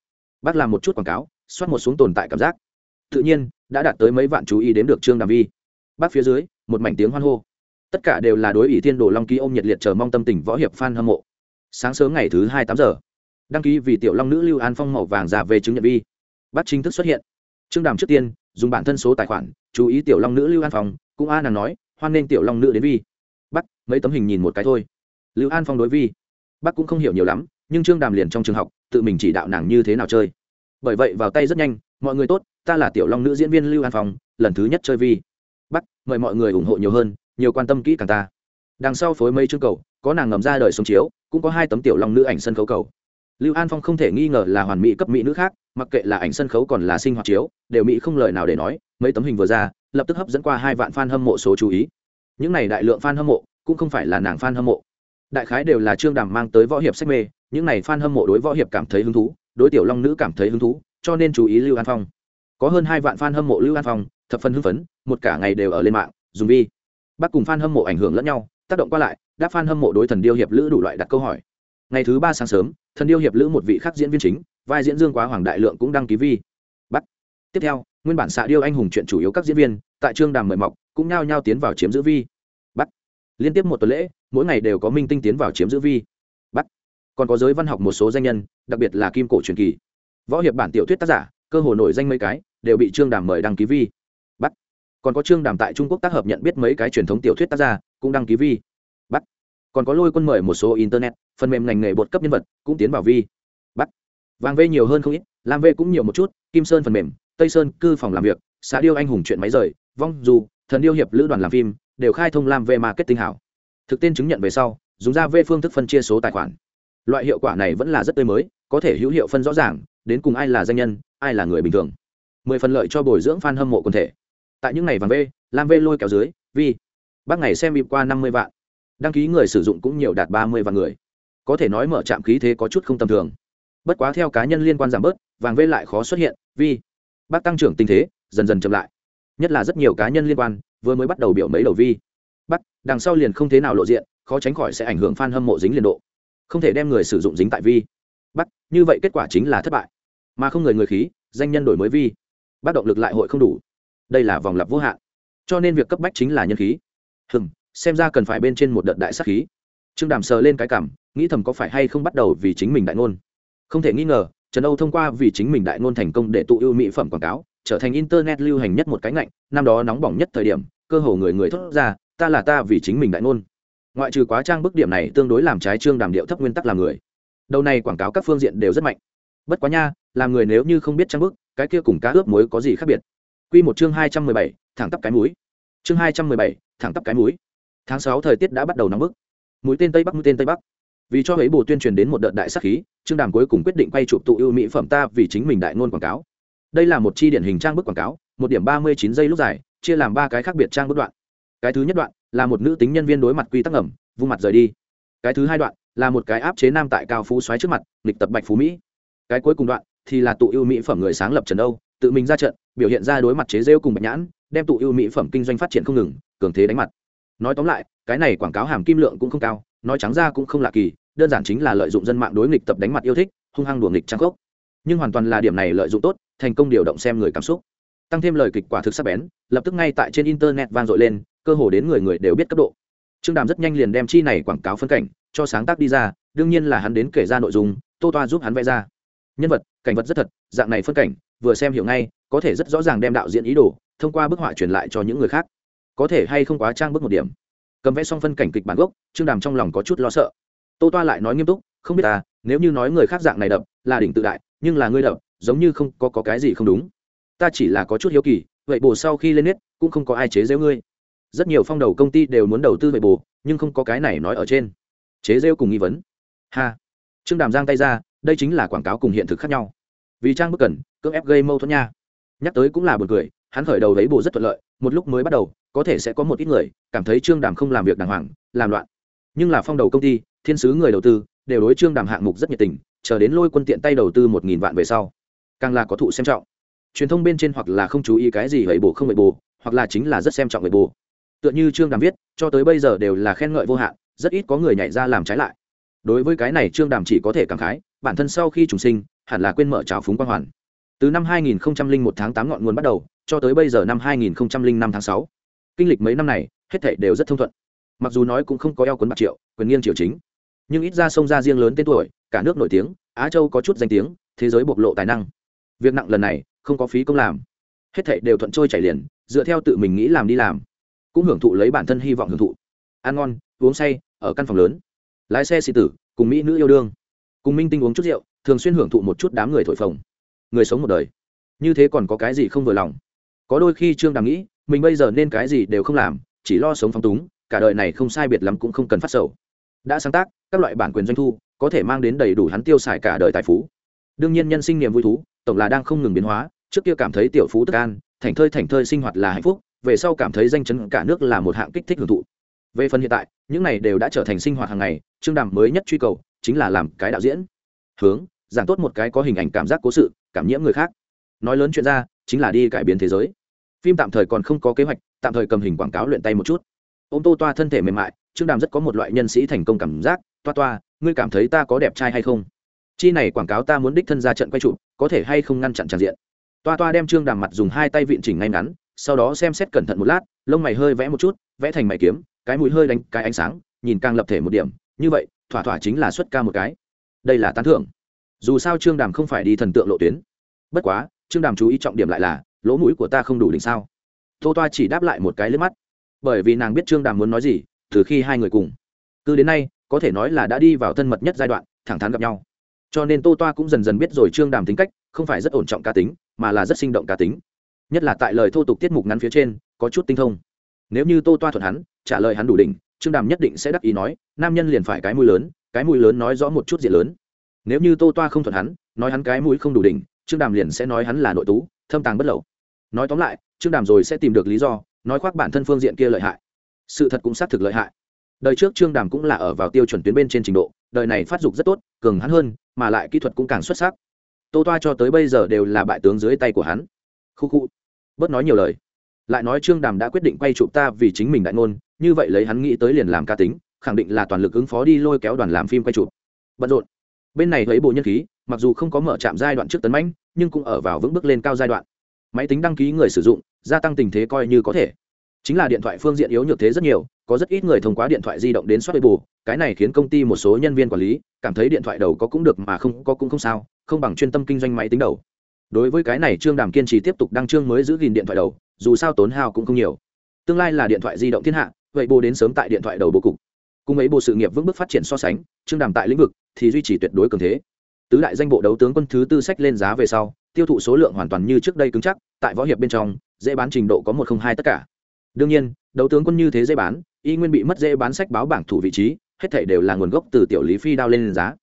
Bác làm một chút quảng cáo xoát một xuống tồn tại cảm giác. Tự nhiên, đã đạt tới mấy vạn chú ý đến được trương đàm vi. Bác phía dưới, một mảnh tiếng hoan hô. Tất cả đều là đối ủy thiên đồ long ký ôm nhiệt liệt chờ mong tâm tình võ hiệp f hâm mộ. Sáng sớm ngày thứ hai tám giờ, đăng ký vì tiểu long nữ lưu an phong màu vàng già về chứng nhận vi. Bác chính thức xuất hiện. Trương đàm trước tiên, dùng bản thân số tài khoản, chú ý tiểu long nữ lưu an phong, cũng a nàng nói, hoan nên tiểu long nữ đến vi mấy tấm hình nhìn một cái thôi. Lưu an phong đối vi. Bác cũng không hiểu nhiều lắm, nhưng trương đàm liền trong trường học, tự mình chỉ đạo nàng như thế nào chơi. Bởi vậy vào tay rất nhanh, mọi người tốt, ta là tiểu long nữ diễn viên lưu an phong, lần thứ nhất chơi vi. Bác, mời mọi người ủng hộ nhiều hơn, nhiều quan tâm kỹ càng ta. Đằng sau phối mây chương cầu, có nàng ngầm ra đời sống chiếu, cũng có hai tấm tiểu long nữ ảnh sân khấu cầu. Lưu an phong không thể nghi ngờ là hoàn mỹ cấp mỹ nữ khác, mặc kệ là ảnh sân khấu còn là sinh hoạt chiếu, đều mỹ không lời nào để nói, mấy tấm hình vừa ra, lập tức hấp dẫn qua hai vạn f a n hâm mộ số chú ý. Những này đại lượng f a n hâm mộ cũng không phải là nàng f a n hâm mộ. Đại khái đều là trương đàm mang tới võ hiệp sách mê, những này f a n hâm mộ đối võ hiệp cảm thấy hứng thú, đối tiểu long nữ cảm thấy hứng thú, cho nên chú ý lưu an phong. Có hơn hai vạn f a n hâm mộ lưu an phong, thập phân hưng phấn, một cả ngày đều ở lên mạng, dùng vi. Bác cùng f a n hâm mộ ảnh hưởng lẫn nhau, tác động qua lại đáp f a n hâm mộ đối thần điêu hiệp lữ đủ loại đặt câu hỏi. Ngày thứ ba sáng sớm, thần điêu hiệp lữ một vị khác diễn viên chính, vai diễn dương quá hoàng đại lượng cũng đăng ký vi. Bắt. Tiếp theo, nguyên bản xạ điêu anh hùng chuyện chủ yếu các diễn viên, tại trương đàm mời mọc, cũng nhao nhao tiến vào chiếm giữ vi liên tiếp một tuần lễ, mỗi ngày đều có minh tinh tiến vào chiếm giữ vi. Bắt còn có giới văn học một số danh nhân, đặc biệt là kim cổ truyền kỳ. Võ hiệp bản tiểu thuyết tác giả, cơ hồ nổi danh mấy cái, đều bị trương đàm mời đăng ký vi. Bắt còn có trương đàm tại trung quốc tác hợp nhận biết mấy cái truyền thống tiểu thuyết tác giả, cũng đăng ký vi. Bắt còn có lôi quân mời một số internet, phần mềm ngành nghề bột cấp nhân vật, cũng tiến vào vi. Bắt vàng v nhiều hơn không ít làm v cũng nhiều một chút, kim sơn phần mềm, tây sơn cư phòng làm việc xã điêu anh hùng chuyện máy rời, vong dù, thần điêu hiệp lữ đoàn làm phim đều khai thông làm v marketing hảo. Thực tên chứng nhận về sau, dùng ra v phương thức phân chia số tài khoản. Loại hiệu quả này vẫn là rất tươi mới, có thể hữu hiệu phân rõ ràng, đến cùng ai là danh nhân, ai là người bình thường. Mười phần lợi cho bồi dưỡng f a n hâm mộ quần thể. Tại những ngày vàng v lam v lôi kéo dưới vi bác ngày xem bịp qua năm mươi vạn. Đăng ký người sử dụng cũng nhiều đạt ba mươi vạn người. Có thể nói mở trạm khí thế có chút không tầm thường. Bất quá theo cá nhân liên quan giảm bớt, vàng v lại khó xuất hiện vi bác tăng trưởng tình thế, dần dần chậm lại. Nhất là rất nhiều cá nhân liên quan vừa mới bắt đầu biểu mấy đầu vi. Bắt, đằng sau liền không thế nào lộ diện, khó tránh khỏi sẽ ảnh hưởng f a n hâm mộ dính liền độ. Không thể đem người sử dụng dính tại vi. Bắt, như vậy kết quả chính là thất bại. Mà không người người khí, danh nhân đổi mới vi. Bắt động lực lại hội không đủ. Đây là vòng lặp vô hạn. Cho nên việc cấp bách chính là nhân khí. Hừm, xem ra cần phải bên trên một đợt đại sắc khí. Trương đàm sờ lên cái cảm, nghĩ thầm có phải hay không bắt đầu vì chính mình đại ngôn. Không thể nghi ngờ, trần âu thông qua vì chính mình đại ngôn thành công để tụ ưu mỹ phẩm quảng cáo trở thành internet lưu hành nhất một cái ngạnh, năm đó nóng bỏng nhất thời điểm, cơ hồ người người thốt ra, ta là ta vì chính mình đại ngôn. Ngoại trừ quá trang bức điểm này tương đối làm trái trương đàm điệu thấp nguyên tắc làm người. Đầu này quảng cáo các phương diện đều rất mạnh. Bất quá nha, làm người nếu như không biết trang bức, cái kia cùng cá ướp muối có gì khác biệt? Q một chương hai trăm mười bảy, thẳng tắp cái muối chương hai trăm mười bảy, thẳng tắp cái muối tháng sáu thời tiết đã bắt đầu nóng bức. Mũi tên tây bắc, mũi tên tây bắc. Vì cho ấy bồ tuyên truyền đến một đợt đại sắc khí, trương đàm cuối cùng quyết định quay chụp tụ ưu mỹ phẩm ta vì chính mình đại ngôn quảng cáo đây là một chi điển hình trang bức quảng cáo, một điểm ba mươi chín giây lúc dài, chia làm ba cái khác biệt trang bức đoạn. Cái thứ nhất đoạn là một nữ tính nhân viên đối mặt quy tắc ẩm vung mặt rời đi. Cái thứ hai đoạn là một cái áp chế nam tại cao phú xoáy trước mặt lịch tập bạch phú mỹ. Cái cuối cùng đoạn thì là tụ ưu mỹ phẩm người sáng lập trần âu, tự mình ra trận, biểu hiện ra đối mặt chế rêu cùng bạch nhãn, đem tụ ưu mỹ phẩm kinh doanh phát triển không ngừng, cường thế đánh mặt. Nói tóm lại, cái này quảng cáo hàm kim lượng cũng không cao, nói trắng ra cũng không lạ kỳ, đơn giản chính là lợi dụng dân mạng đối nghịch tập đánh mặt yêu thích, hung hăng đùa nghịch trang gốc nhưng hoàn toàn là điểm này lợi dụng tốt, thành công điều động xem người cảm xúc. Tăng thêm lời kịch quả thực sắc bén, lập tức ngay tại trên internet vang dội lên, cơ hồ đến người người đều biết cấp độ. Trương đàm rất nhanh liền đem chi này quảng cáo phân cảnh, cho sáng tác đi ra, đương nhiên là hắn đến kể ra nội dung, tô toa giúp hắn vẽ ra. Nhân vật, cảnh vật rất thật, dạng này phân cảnh, vừa xem hiểu ngay, có thể rất rõ ràng đem đạo diễn ý đồ, thông qua bức họa truyền lại cho những người khác. Có thể hay không quá trang bức một điểm. Cầm vẽ xong phân cảnh kịch bản gốc, trương đàm trong lòng có chút lo sợ. Tô toa lại nói nghiêm túc, không biết ta, nếu như nói người khác dạng này đập, là đỉnh tự đại nhưng là ngươi đập giống như không có, có cái gì không đúng. Ta chỉ là có chút hiếu kỳ vậy bồ sau khi lên nét cũng không có ai chế giễu ngươi. Rất nhiều phong đầu công ty đều muốn đầu tư vậy bồ nhưng không có cái này nói ở trên. Chế rêu cùng nghi vấn. Ha. Trương đàm giang tay ra đây chính là quảng cáo cùng hiện thực khác nhau. Vì trang bức cần cưỡng ép gây mâu thuẫn nha. Nhắc tới cũng là b u ồ n cười hắn khởi đầu lấy bồ rất thuận lợi một lúc mới bắt đầu có thể sẽ có một ít người cảm thấy trương đàm không làm việc đàng hoàng làm loạn. Nhưng là phong đầu công ty thiên sứ người đầu tư đều đối trương đàm hạng mục rất nhiệt tình chờ đến lôi quân tiện tay đầu tư một nghìn vạn về sau. Càng là có thụ xem trọng. Truyền thông bên trên hoặc là không chú ý cái gì hầy bồ không hầy bồ hoặc là chính là rất xem trọng hầy bồ tựa như trương đàm viết, cho tới bây giờ đều là khen ngợi vô hạn, rất ít có người nhảy ra làm trái lại. Đối với cái này trương đàm chỉ có thể cảm khái, bản thân sau khi trùng sinh, hẳn là quên mở trào phúng quang hoàn. Từ năm 2001 tháng 8 ngọn nguồn bắt đầu, cho tới bây giờ năm 2005 tháng 6. kinh lịch mấy năm này, hết thảy đều rất thông thuận. Mặc dù nói cũng không có eo quấn bạc triệu, quyền nghiêng triều chính, nhưng ít ra sông ra riêng lớn tên tuổi cả nước nổi tiếng, á châu có chút danh tiếng, thế giới bộc lộ tài năng. Việc nặng lần này, không có phí công làm. Hết thảy đều thuận trôi chảy liền, dựa theo tự mình nghĩ làm đi làm. Cũng hưởng thụ lấy bản thân hy vọng hưởng thụ. Ăn ngon, uống say, ở căn phòng lớn. Lái xe xì tử, cùng mỹ nữ yêu đương. Cùng minh tinh uống chút rượu, thường xuyên hưởng thụ một chút đám người thổi phồng. Người sống một đời. Như thế còn có cái gì không vừa lòng? Có đôi khi trương đàm nghĩ, mình bây giờ nên cái gì đều không làm, chỉ lo sống phóng túng, cả đời này không sai biệt lắm cũng không cần phát sầu. Đã sáng tác, các loại bản quyền doanh thu có thể mang đến đầy đủ hắn tiêu xài cả đời tài phú. Đương nhiên nhân sinh niềm vui thú, tổng là đang không ngừng biến hóa, trước kia cảm thấy tiểu phú tức an, thành thơi thành thơi sinh hoạt là hạnh phúc, về sau cảm thấy danh chấn cả nước là một hạng kích thích hưởng thụ. Về phần hiện tại, những này đều đã trở thành sinh hoạt hàng ngày, trương đàm mới nhất truy cầu chính là làm cái đạo diễn. Hướng, giảng tốt một cái có hình ảnh cảm giác cố sự, cảm nhiễm người khác. Nói lớn chuyện ra, chính là đi cải biến thế giới. Phim tạm thời còn không có kế hoạch, tạm thời cầm hình quảng cáo luyện tay một chút. Ô m tô toa thân thể mềm mại, trương đàm rất có một loại nhân sĩ thành công cảm giác, toa toa ngươi cảm thấy ta có đẹp trai hay không? Chi này quảng cáo ta muốn đích thân ra trận quay trụ có thể hay không ngăn chặn tràn diện? Toa toa đem trương đàm mặt dùng hai tay vịn chỉnh ngay ngắn, sau đó xem xét cẩn thận một lát, lông mày hơi vẽ một chút, vẽ thành mày kiếm, cái mũi hơi đánh, cái ánh sáng, nhìn càng lập thể một điểm, như vậy, thỏa thỏa chính là xuất ca một cái. Đây là tán thưởng. Dù sao trương đàm không phải đi thần tượng lộ tuyến. Bất quá, trương đàm chú ý trọng điểm lại là, lỗ mũi của ta không đủ đỉnh sao? Tô toa chỉ đáp lại một cái lướt mắt. Bởi vì nàng biết trương đàm muốn nói gì, từ khi hai người cùng. Từ đến nay có thể nói là đã đi vào thân mật nhất giai đoạn, thẳng thắn gặp nhau. Cho nên tô toa cũng dần dần biết rồi trương đàm tính cách, không phải rất ổn trọng cá tính, mà là rất sinh động cá tính. Nhất là tại lời thô tục tiết mục ngắn phía trên, có chút tinh thông. Nếu như tô toa thuận hắn, trả lời hắn đủ đỉnh, trương đàm nhất định sẽ đắc ý nói, nam nhân liền phải cái mũi lớn, cái mũi lớn nói rõ một chút diện lớn. Nếu như tô toa không thuận hắn, nói hắn cái mũi không đủ đỉnh, trương đàm liền sẽ nói hắn là nội tú, thâm tàng bất lậu. Nói tóm lại, trương đàm rồi sẽ tìm được lý do, nói khoác bản thân phương diện kia lợi hại. Sự thật cũng xác thực lợi hại đời trước trương đàm cũng là ở vào tiêu chuẩn tuyến bên trên trình độ, đời này phát dục rất tốt, cường hắn hơn, mà lại kỹ thuật cũng càng xuất sắc. Tô toa cho tới bây giờ đều là bại tướng dưới tay của hắn. Khu khu. Bớt nói nhiều lời. Lại nói trương đàm đã quyết định quay chụp ta vì chính mình đại ngôn, như vậy lấy hắn nghĩ tới liền làm ca tính, khẳng định là toàn lực ứng phó đi lôi kéo đoàn làm phim quay chụp. Bận rộn. Bên này thấy bộ nhân khí, mặc dù không có mở trạm giai đoạn trước tấn mãnh, nhưng cũng ở vào vững bước lên cao giai đoạn. Máy tính đăng ký người sử dụng, gia tăng tình thế coi như có thể. Chính là điện thoại phương diện yếu nhược thế rất nhiều có rất ít người thông qua điện thoại di động đến soát bù. Cái này khiến công ty một số nhân viên quản lý cảm thấy điện thoại đầu có cũng được mà không, có cũng không sao, không bằng chuyên tâm kinh doanh máy tính đầu. Đối với cái này trương đàm kiên trì tiếp tục đăng trương mới giữ gìn điện thoại đầu, dù sao tốn hao cũng không nhiều. Tương lai là điện thoại di động thiên hạ, vậy bù đến sớm tại điện thoại đầu bố cục. Cùng ấy bộ sự nghiệp vững bước phát triển so sánh, trương đàm tại lĩnh vực thì duy trì tuyệt đối cường thế. Tứ đại danh bộ đấu tướng quân thứ tư sách lên giá về sau, tiêu thụ số lượng hoàn toàn như trước đây cứng chắc, tại võ hiệp bên trong, dễ bán trình độ có một không hai tất cả. Đương nhiên, đấu tướng quân như thế dễ bán y nguyên bị mất dễ bán sách báo bảng thủ vị trí, hết thảy đều là nguồn gốc từ tiểu lý phi đao lên giá.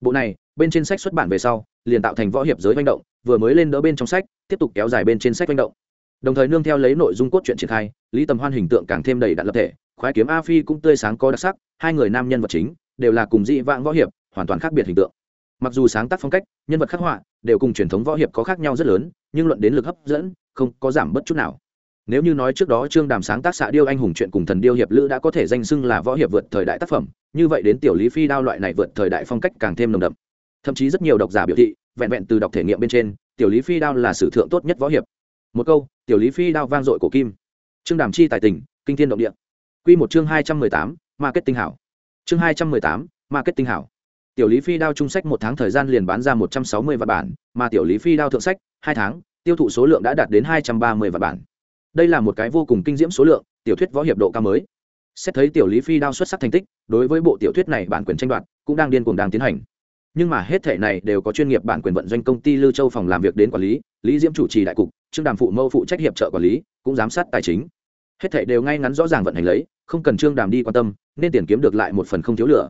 Bộ này, bên trên sách xuất bản về sau, liền tạo thành võ hiệp giới manh động, vừa mới lên đỡ bên trong sách, tiếp tục kéo dài bên trên sách manh động. Đồng thời nương theo lấy nội dung cốt truyện triển khai, lý tầm hoan hình tượng càng thêm đầy đặn lập thể, khoái kiếm a phi cũng tươi sáng có đặc sắc, hai người nam nhân vật chính, đều là cùng dị vãng võ hiệp, hoàn toàn khác biệt hình tượng. Mặc dù sáng tác phong cách, nhân vật khắc họa, đều cùng truyền thống võ hiệp có khác nhau rất lớn, nhưng luận đến lực hấp dẫn, không có giảm bất chút nào nếu như nói trước đó trương đàm sáng tác xạ điêu anh hùng chuyện cùng thần điêu hiệp lữ đã có thể danh xưng là võ hiệp vượt thời đại tác phẩm, như vậy đến tiểu lý phi đao loại này vượt thời đại phong cách càng thêm nồng đậm. Thậm chí rất nhiều độc giả biểu thị, vẹn vẹn từ đọc thể nghiệm bên trên, tiểu lý phi đao là sử thượng tốt nhất võ hiệp. Một câu, tiểu lý phi đao vang dội cổ kim. Trương đàm chi tài tình, kinh thiên động địa. Q một chương hai trăm mười tám, marketing hảo. Chương hai trăm mười tám, marketing hảo. Tiểu lý phi đao trung sách một tháng thời gian liền bán ra một trăm sáu mươi vạn bản, mà tiểu lý phi đao thượng sách, hai tháng, tiêu thụ số lượng đã đạt đến hai trăm ba mươi vạn bản đây là một cái vô cùng kinh diễm số lượng, tiểu thuyết võ hiệp độ cao mới. Xét thấy tiểu lý phi đao xuất sắc thành tích, đối với bộ tiểu thuyết này bản quyền tranh đoạt cũng đang điên cuồng đang tiến hành. Nhưng mà hết thể này đều có chuyên nghiệp bản quyền vận doanh công ty lưu châu phòng làm việc đến quản lý lý diễm chủ trì đại cục, trương đàm phụ mâu phụ trách hiệp trợ quản lý, cũng giám sát tài chính. Hết thể đều ngay ngắn rõ ràng vận hành lấy, không cần trương đàm đi quan tâm, nên tiền kiếm được lại một phần không thiếu lửa.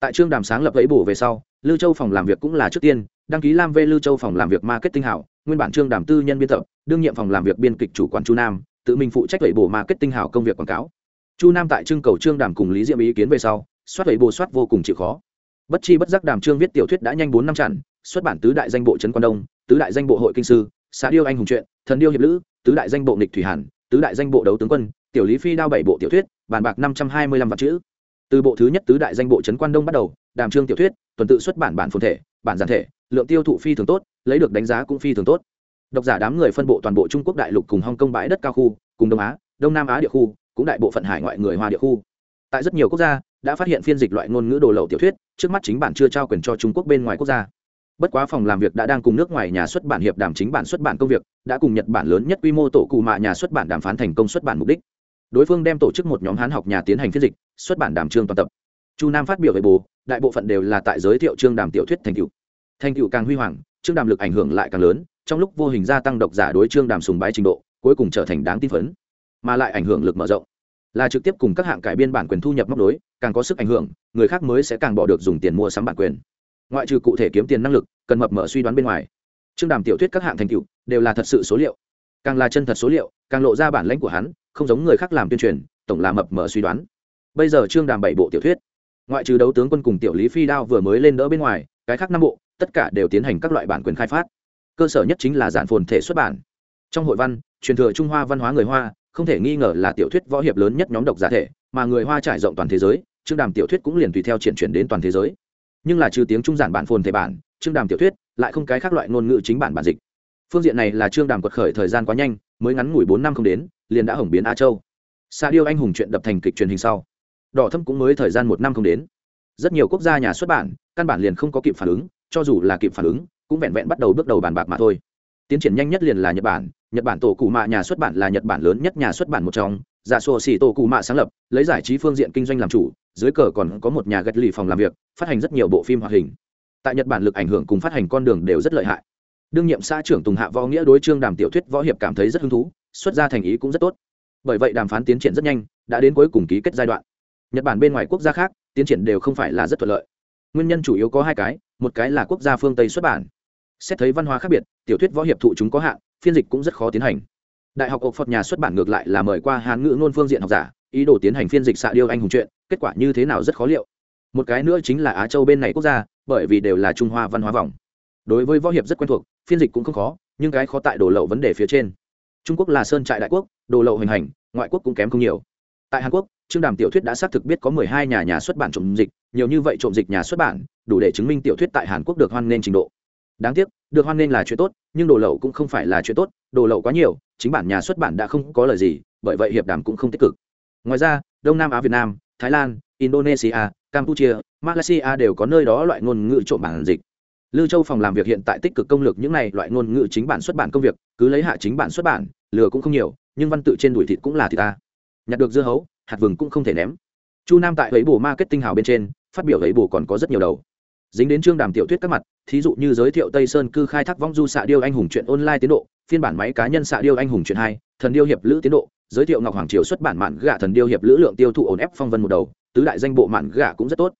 Tại trương đàm sáng lập ấy bổ về sau, lưu châu phòng làm việc cũng là trước tiên, đăng ký lam vê lưu châu phòng làm việc marketing hảo nguyên bản trương đàm tư nhân biên tập, đương nhiệm phòng làm việc biên kịch chủ quản chu nam, tự mình phụ trách ấy bổ marketing hảo công việc quảng cáo. Chu nam tại trưng cầu trương đàm cùng lý diệm ý kiến về sau, soát ấy bổ soát vô cùng chịu khó. Bất chi bất giác đàm trương viết tiểu thuyết đã nhanh bốn năm chặn, xuất bản tứ đại danh bộ trấn quan đông, tứ đại danh bộ hội kinh sư xã điêu anh hùng truyện, thần điêu hiệp lữ, tứ đại danh bộ nghịch thủy hàn, tứ đại danh bộ đấu tướng quân, tiểu lý phi đao bảy bộ tiểu thuyết bản bạc năm trăm hai mươi lăm vạn chữ. Từ bộ thứ nhất tứ đại danh bộ trấn quan đông bắt đầu, đàm trương tiểu thuyết, tuần tự xuất bản bản phồn thể, bản giản thể lượng tiêu thụ phi thường tốt, lấy được đánh giá cũng phi thường tốt. Độc giả đám người phân bộ toàn bộ trung quốc đại lục cùng hong Kông bãi đất cao khu, cùng đông á, đông nam á địa khu, cũng đại bộ phận hải ngoại người hoa địa khu. Tại rất nhiều quốc gia, đã phát hiện phiên dịch loại ngôn ngữ đồ lậu tiểu thuyết, trước mắt chính bản chưa trao quyền cho trung quốc bên ngoài quốc gia. Bất quá phòng làm việc đã đang cùng nước ngoài nhà xuất bản hiệp đàm chính bản xuất bản công việc, đã cùng nhật bản lớn nhất quy mô tổ cụ mạ nhà xuất bản đàm phán thành công xuất bản mục đích. Đối phương đem tổ chức một nhóm hán học nhà tiến hành phiên dịch, xuất bản đàm trương toàn tập. Chu nam phát biểu về bồ đại bộ phận đều là tại giới thiệu trương đàm tiểu thuyết thành cựu thành tựu càng huy hoàng, trương đàm lực ảnh hưởng lại càng lớn, trong lúc vô hình gia tăng độc giả đối trương đàm sùng bái trình độ, cuối cùng trở thành đáng tin phấn, mà lại ảnh hưởng lực mở rộng. Là trực tiếp cùng các hạng cải biên bản quyền thu nhập móc đối càng có sức ảnh hưởng, người khác mới sẽ càng bỏ được dùng tiền mua sắm bản quyền. Ngoại trừ cụ thể kiếm tiền năng lực, cần mập mở suy đoán bên ngoài. Trương đàm tiểu thuyết các hạng thành tựu đều là thật sự số liệu. Càng là chân thật số liệu, càng lộ ra bản lãnh của hắn, không giống người khác làm tuyên truyền, tổng là mập mở suy đoán. Bây giờ trương đàm bảy bộ tiểu thuyết, ngoại trừ đấu tướng quân cùng tiểu lý phi đao vừa mới lên đỡ bên ngoài, cái khác năm bộ tất cả đều tiến hành các loại bản quyền khai phát. Cơ sở nhất chính là giản phồn thể xuất bản. Trong hội văn, truyền thừa trung hoa văn hóa người hoa, không thể nghi ngờ là tiểu thuyết võ hiệp lớn nhất nhóm độc giả thể, mà người hoa trải rộng toàn thế giới chương đàm tiểu thuyết cũng liền tùy theo triển chuyển đến toàn thế giới. Nhưng là trừ tiếng trung giản bản phồn thể bản chương đàm tiểu thuyết lại không cái khác loại ngôn ngữ chính bản bản dịch. Phương diện này là chương đàm quật khởi thời gian quá nhanh, mới ngắn ngủi bốn năm không đến, liền đã hỏng biến a châu. Sa điêu anh hùng chuyện đập thành kịch truyền hình sau. Đỏ thâm cũng mới thời gian một năm không đến. Rất nhiều quốc gia nhà xuất bản, căn bản liền không có kịp phản ứng cho dù là kịp phản ứng, cũng vẹn vẹn bắt đầu bước đầu bàn bạc mà thôi. Tiến triển nhanh nhất liền là nhật bản. Nhật bản tổ cụ mạ nhà xuất bản là nhật bản lớn nhất nhà xuất bản một trong. Giả sổ xỉ tổ cụ mạ sáng lập, lấy giải trí phương diện kinh doanh làm chủ, dưới cờ còn có một nhà gạch lì phòng làm việc, phát hành rất nhiều bộ phim hoạt hình. Tại nhật bản lực ảnh hưởng cùng phát hành con đường đều rất lợi hại. Đương nhiệm xã trưởng tùng hạ võ nghĩa đối trương đàm tiểu thuyết võ hiệp cảm thấy rất hứng thú, xuất ra thành ý cũng rất tốt. Bởi vậy đàm phán tiến triển rất nhanh, đã đến cuối cùng ký kết giai đoạn. Nhật bản bên ngoài quốc gia khác, tiến triển đều không phải là rất thuận lợi. Nguyên nhân chủ yếu có hai cái một cái là quốc gia phương tây xuất bản. Xét thấy văn hóa khác biệt, tiểu thuyết võ hiệp thụ chúng có hạn, phiên dịch cũng rất khó tiến hành. Đại học ộc phật nhà xuất bản ngược lại là mời qua hán ngữ ngôn phương diện học giả, ý đồ tiến hành phiên dịch xạ điêu anh hùng chuyện kết quả như thế nào rất khó liệu. Một cái nữa chính là á châu bên này quốc gia, bởi vì đều là trung hoa văn hóa vòng. Đối với võ hiệp rất quen thuộc, phiên dịch cũng không khó, nhưng cái khó tại đổ lậu vấn đề phía trên. Trung quốc là sơn trại đại quốc, đồ lậu hình hành, ngoại quốc cũng kém không nhiều. Tại hàn quốc trương đàm tiểu thuyết đã xác thực biết có mười hai nhà nhà xuất bản trộm dịch nhiều như vậy trộm dịch nhà xuất bản đủ để chứng minh tiểu thuyết tại hàn quốc được hoan nghênh trình độ. Đáng tiếc được hoan nghênh là chuyện tốt nhưng đồ lậu cũng không phải là chuyện tốt đồ lậu quá nhiều chính bản nhà xuất bản đã không có lời gì bởi vậy hiệp đàm cũng không tích cực. Ngoài ra đông nam á việt nam thái lan indonesia campuchia malaysia đều có nơi đó loại ngôn ngữ trộm bản dịch. Lưu Châu phòng làm việc hiện tại tích cực công lược những này loại ngôn ngữ chính bản xuất bản công việc, cứ lấy hạ chính bản xuất bản, lừa cũng không nhiều, nhưng văn tự trên đuổi thịt cũng là thịt ta. Nhặt được dưa hấu, hạt vừng cũng không thể ném. Chu Nam tại ấy bổ marketing hào bên trên, phát biểu ấy bổ còn có rất nhiều đầu. Dính đến chương đàm tiểu thuyết các mặt, thí dụ như giới thiệu Tây Sơn cư khai thác vong du xạ điêu anh hùng truyện online tiến độ, phiên bản máy cá nhân xạ điêu anh hùng truyện hai, thần điêu hiệp lữ tiến độ, giới thiệu Ngọc Hoàng Triều xuất bản mạn gạ thần điêu hiệp lữ lượng tiêu thụ ổn ép phong vân một đầu, tứ đại danh bộ mạn gạ cũng rất tốt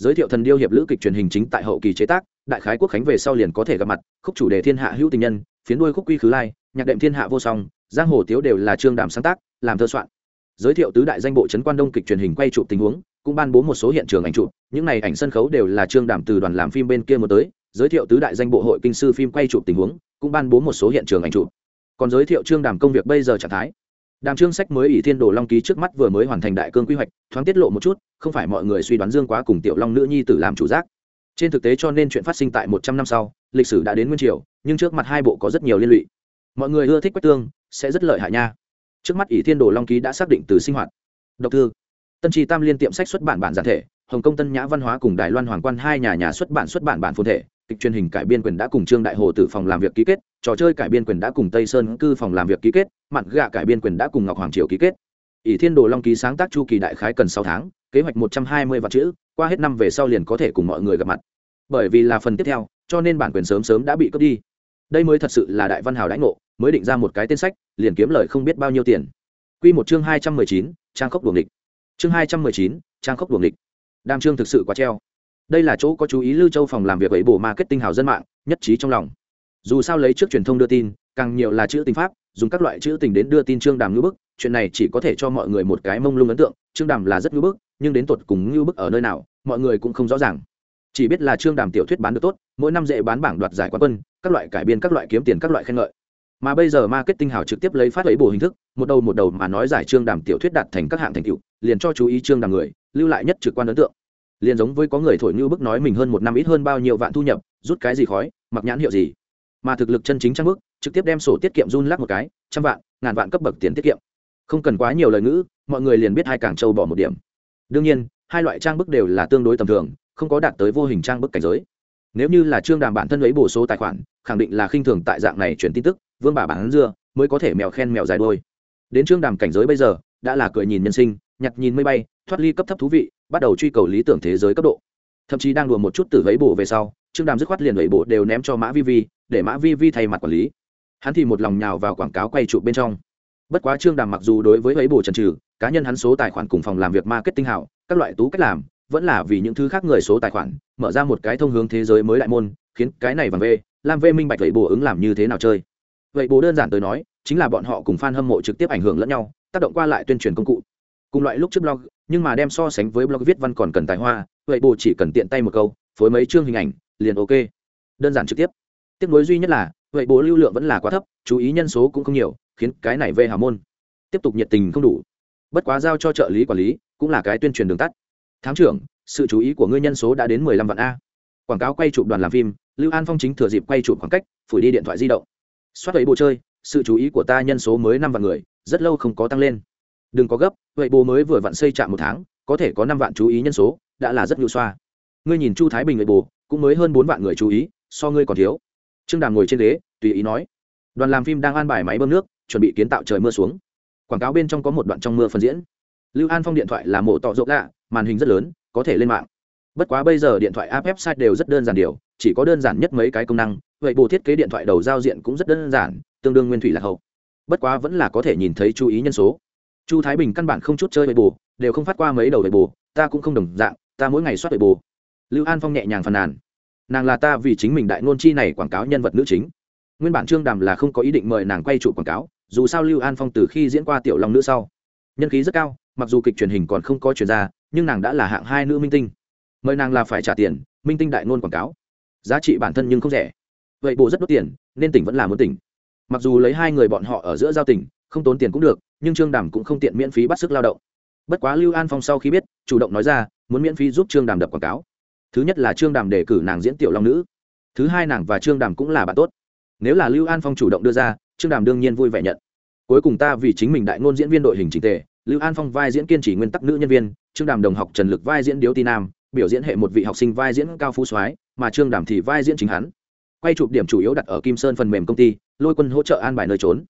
giới thiệu thần điêu hiệp lữ kịch truyền hình chính tại hậu kỳ chế tác đại khái quốc khánh về sau liền có thể gặp mặt khúc chủ đề thiên hạ hữu tình nhân phiến đuôi khúc quy khứ lai nhạc đệm thiên hạ vô song giang hồ tiếu đều là trương đàm sáng tác làm thơ soạn giới thiệu tứ đại danh bộ trấn quan đông kịch truyền hình quay chụp tình huống, cũng ban bố một số hiện trường ảnh chụp, những này ảnh sân khấu đều là trương đảm từ đoàn làm phim bên kia một tới, giới thiệu tứ đại danh bộ hội kinh sư phim quay chụp tình huống, cũng ban bố một số hiện trường ảnh chụp. Còn giới thiệu trương đảm công việc bây giờ trạng thái. Đàm trương sách mới ỷ thiên đồ long ký trước mắt vừa mới hoàn thành đại cương quy hoạch, thoáng tiết lộ một chút, không phải mọi người suy đoán dương quá cùng tiểu long nữ nhi tử làm chủ giác. Trên thực tế cho nên chuyện phát sinh tại một trăm năm sau, lịch sử đã đến nguyên triều, nhưng trước mặt hai bộ có rất nhiều liên lụy. Mọi người ưa thích quách tương, sẽ rất lợi hại nha trước mắt ỷ thiên đồ long ký đã xác định từ sinh hoạt. Độc thư. Tân trì tam liên tiệm sách xuất bản bản giản thể, hồng kông tân nhã văn hóa cùng đài loan hoàng quan hai nhà nhà xuất bản xuất bản bản phồn thể, kịch truyền hình cải biên quyền đã cùng trương đại hồ tử phòng làm việc ký kết, trò chơi cải biên quyền đã cùng tây sơn cư phòng làm việc ký kết mặn gạ cải biên quyền đã cùng ngọc hoàng triều ký kết. Ỷ thiên đồ long ký sáng tác chu kỳ đại khái cần sáu tháng, kế hoạch một trăm hai mươi vạn chữ, qua hết năm về sau liền có thể cùng mọi người gặp mặt. Bởi vì là phần tiếp theo, cho nên bản quyền sớm sớm đã bị cướp đi. Đây mới thật sự là đại văn hào đãi ngộ mới định ra một cái tên sách, liền kiếm lời không biết bao nhiêu tiền. Q một chương hai trăm mười chín, trang khốc đuồng địch chương hai trăm mười chín, trang khốc đuồng địch đam chương thực sự quá treo. Đây là chỗ có chú ý lưu châu phòng làm việc ấy bổ marketing hào dân mạng, nhất trí trong lòng. Dù sao lấy trước truyền thông đưa tin, càng nhiều là chữ tình pháp, dùng các loại chữ tình đến đưa tin trương đàm ngữ bức, chuyện này chỉ có thể cho mọi người một cái mông lung ấn tượng, trương đàm là rất ngữ bức, nhưng đến tột cùng ngữ bức ở nơi nào, mọi người cũng không rõ ràng. Chỉ biết là trương đàm tiểu thuyết bán được tốt, mỗi năm dễ bán bảng đoạt giải quán quân, các loại cải biên, các loại kiếm tiền, các loại khen ngợi mà bây giờ marketing hào trực tiếp lấy phát lấy bổ hình thức, một đầu một đầu mà nói giải trương đàm tiểu thuyết đạt thành các hạng thành tựu, liền cho chú ý trương đàm người, lưu lại nhất trực quan ấn tượng. Liền giống với có người thổi như bức nói mình hơn một năm ít hơn bao nhiêu vạn thu nhập, rút cái gì khói, mặc nhãn hiệu gì. Mà thực lực chân chính trang bức, trực tiếp đem sổ tiết kiệm run lắc một cái, trăm vạn, ngàn vạn cấp bậc tiền tiết kiệm. Không cần quá nhiều lời ngữ, mọi người liền biết hai càng trâu bỏ một điểm. Đương nhiên, hai loại trang bức đều là tương đối tầm thường, không có đạt tới vô hình trang bức cảnh giới. Nếu như là trương đàm bản thân lấy bổ số tài khoản, khẳng định là khinh thường tại dạng này chuyển tin tức vương bà bán dưa, mới có thể mèo khen mèo dài đôi. Đến trương đàm cảnh giới bây giờ, đã là cười nhìn nhân sinh, nhặt nhìn mây bay, thoát ly cấp thấp thú vị, bắt đầu truy cầu lý tưởng thế giới cấp độ. Thậm chí đang đùa một chút từ vẫy bổ về sau, trương đàm dứt khoát liền vẫy bổ đều ném cho mã vi vi, để mã vi vi thay mặt quản lý. Hắn thì một lòng nhào vào quảng cáo quay trụ bên trong. Bất quá trương đàm mặc dù đối với vẫy bổ trần trừ cá nhân hắn số tài khoản cùng phòng làm việc marketing hảo, các loại tú cách làm, vẫn là vì những thứ khác người số tài khoản, mở ra một cái thông hướng thế giới mới đại môn, khiến cái này vàng về làm vê minh bạch vậy bổ ứng làm như thế nào chơi vậy bố đơn giản tới nói, chính là bọn họ cùng fan hâm mộ trực tiếp ảnh hưởng lẫn nhau, tác động qua lại tuyên truyền công cụ. Cùng loại lúc trước blog, nhưng mà đem so sánh với blog viết văn còn cần tài hoa, vậy bồ chỉ cần tiện tay một câu, phối mấy chương hình ảnh, liền ok. Đơn giản trực tiếp. Tiếc nối duy nhất là, vậy bố lưu lượng vẫn là quá thấp, chú ý nhân số cũng không nhiều, khiến cái này về hào môn. Tiếp tục nhiệt tình không đủ. Bất quá giao cho trợ lý quản lý, cũng là cái tuyên truyền đường tắt. Tháng trưởng, sự chú ý của ngươi nhân số đã đến mười lăm vạn a. Quảng cáo quay chụp đoàn làm phim, lưu an phong chính thừa dịp quay chụp khoảng cách, phủi đi điện thoại di động xoát ấy bộ chơi, sự chú ý của ta nhân số mới năm vạn người, rất lâu không có tăng lên. Đừng có gấp vậy bố mới vừa vặn xây trạm một tháng, có thể có năm vạn chú ý nhân số, đã là rất nhu xoa. Ngươi nhìn chu thái bình vậy bố cũng mới hơn bốn vạn người chú ý, so ngươi còn thiếu. Trương đàm ngồi trên ghế, tùy ý nói. Đoàn làm phim đang an bài máy bơm nước, chuẩn bị kiến tạo trời mưa xuống. Quảng cáo bên trong có một đoạn trong mưa phân diễn. Lưu an phong điện thoại là mộ tọ rộng lạ, màn hình rất lớn, có thể lên mạng. Bất quá bây giờ điện thoại app website đều rất đơn giản điều chỉ có đơn giản nhất mấy cái công năng, vậy bộ thiết kế điện thoại đầu giao diện cũng rất đơn giản, tương đương nguyên thủy là hậu. Bất quá vẫn là có thể nhìn thấy chú ý nhân số. Chu thái bình căn bản không chút chơi bề bù đều không phát qua mấy đầu bề bù ta cũng không đồng dạng, ta mỗi ngày soát bề bù lưu an phong nhẹ nhàng phàn nàn. Nàng là ta vì chính mình đại nôn chi này quảng cáo nhân vật nữ chính. Nguyên bản trương đàm là không có ý định mời nàng quay trụ quảng cáo, dù sao lưu an phong từ khi diễn qua tiểu long nữ sau, nhân khí rất cao, mặc dù kịch truyền hình còn không có chuyển ra, nhưng nàng đã là hạng hai nữ minh tinh. Mời nàng là phải trả tiền, minh tinh đại nôn quảng cáo giá trị bản thân nhưng không rẻ. Vậy bộ rất đốt tiền nên tỉnh vẫn là muốn tỉnh. Mặc dù lấy hai người bọn họ ở giữa giao tỉnh, không tốn tiền cũng được nhưng trương đàm cũng không tiện miễn phí bắt sức lao động. Bất quá lưu an phong sau khi biết chủ động nói ra muốn miễn phí giúp trương đàm đập quảng cáo. Thứ nhất là trương đàm đề cử nàng diễn tiểu long nữ. Thứ hai nàng và trương đàm cũng là bạn tốt. Nếu là lưu an phong chủ động đưa ra trương đàm đương nhiên vui vẻ nhận. Cuối cùng ta vì chính mình đại ngôn diễn viên đội hình trình tề lưu an phong vai diễn kiên trì nguyên tắc nữ nhân viên trương đàm đồng học trần lực vai diễn điếu ti nam biểu diễn hệ một vị học sinh vai diễn cao phú soái, mà trương đàm thì vai diễn chính hắn. Quay chụp điểm chủ yếu đặt ở kim sơn phần mềm công ty, lôi quân hỗ trợ an bài nơi trốn.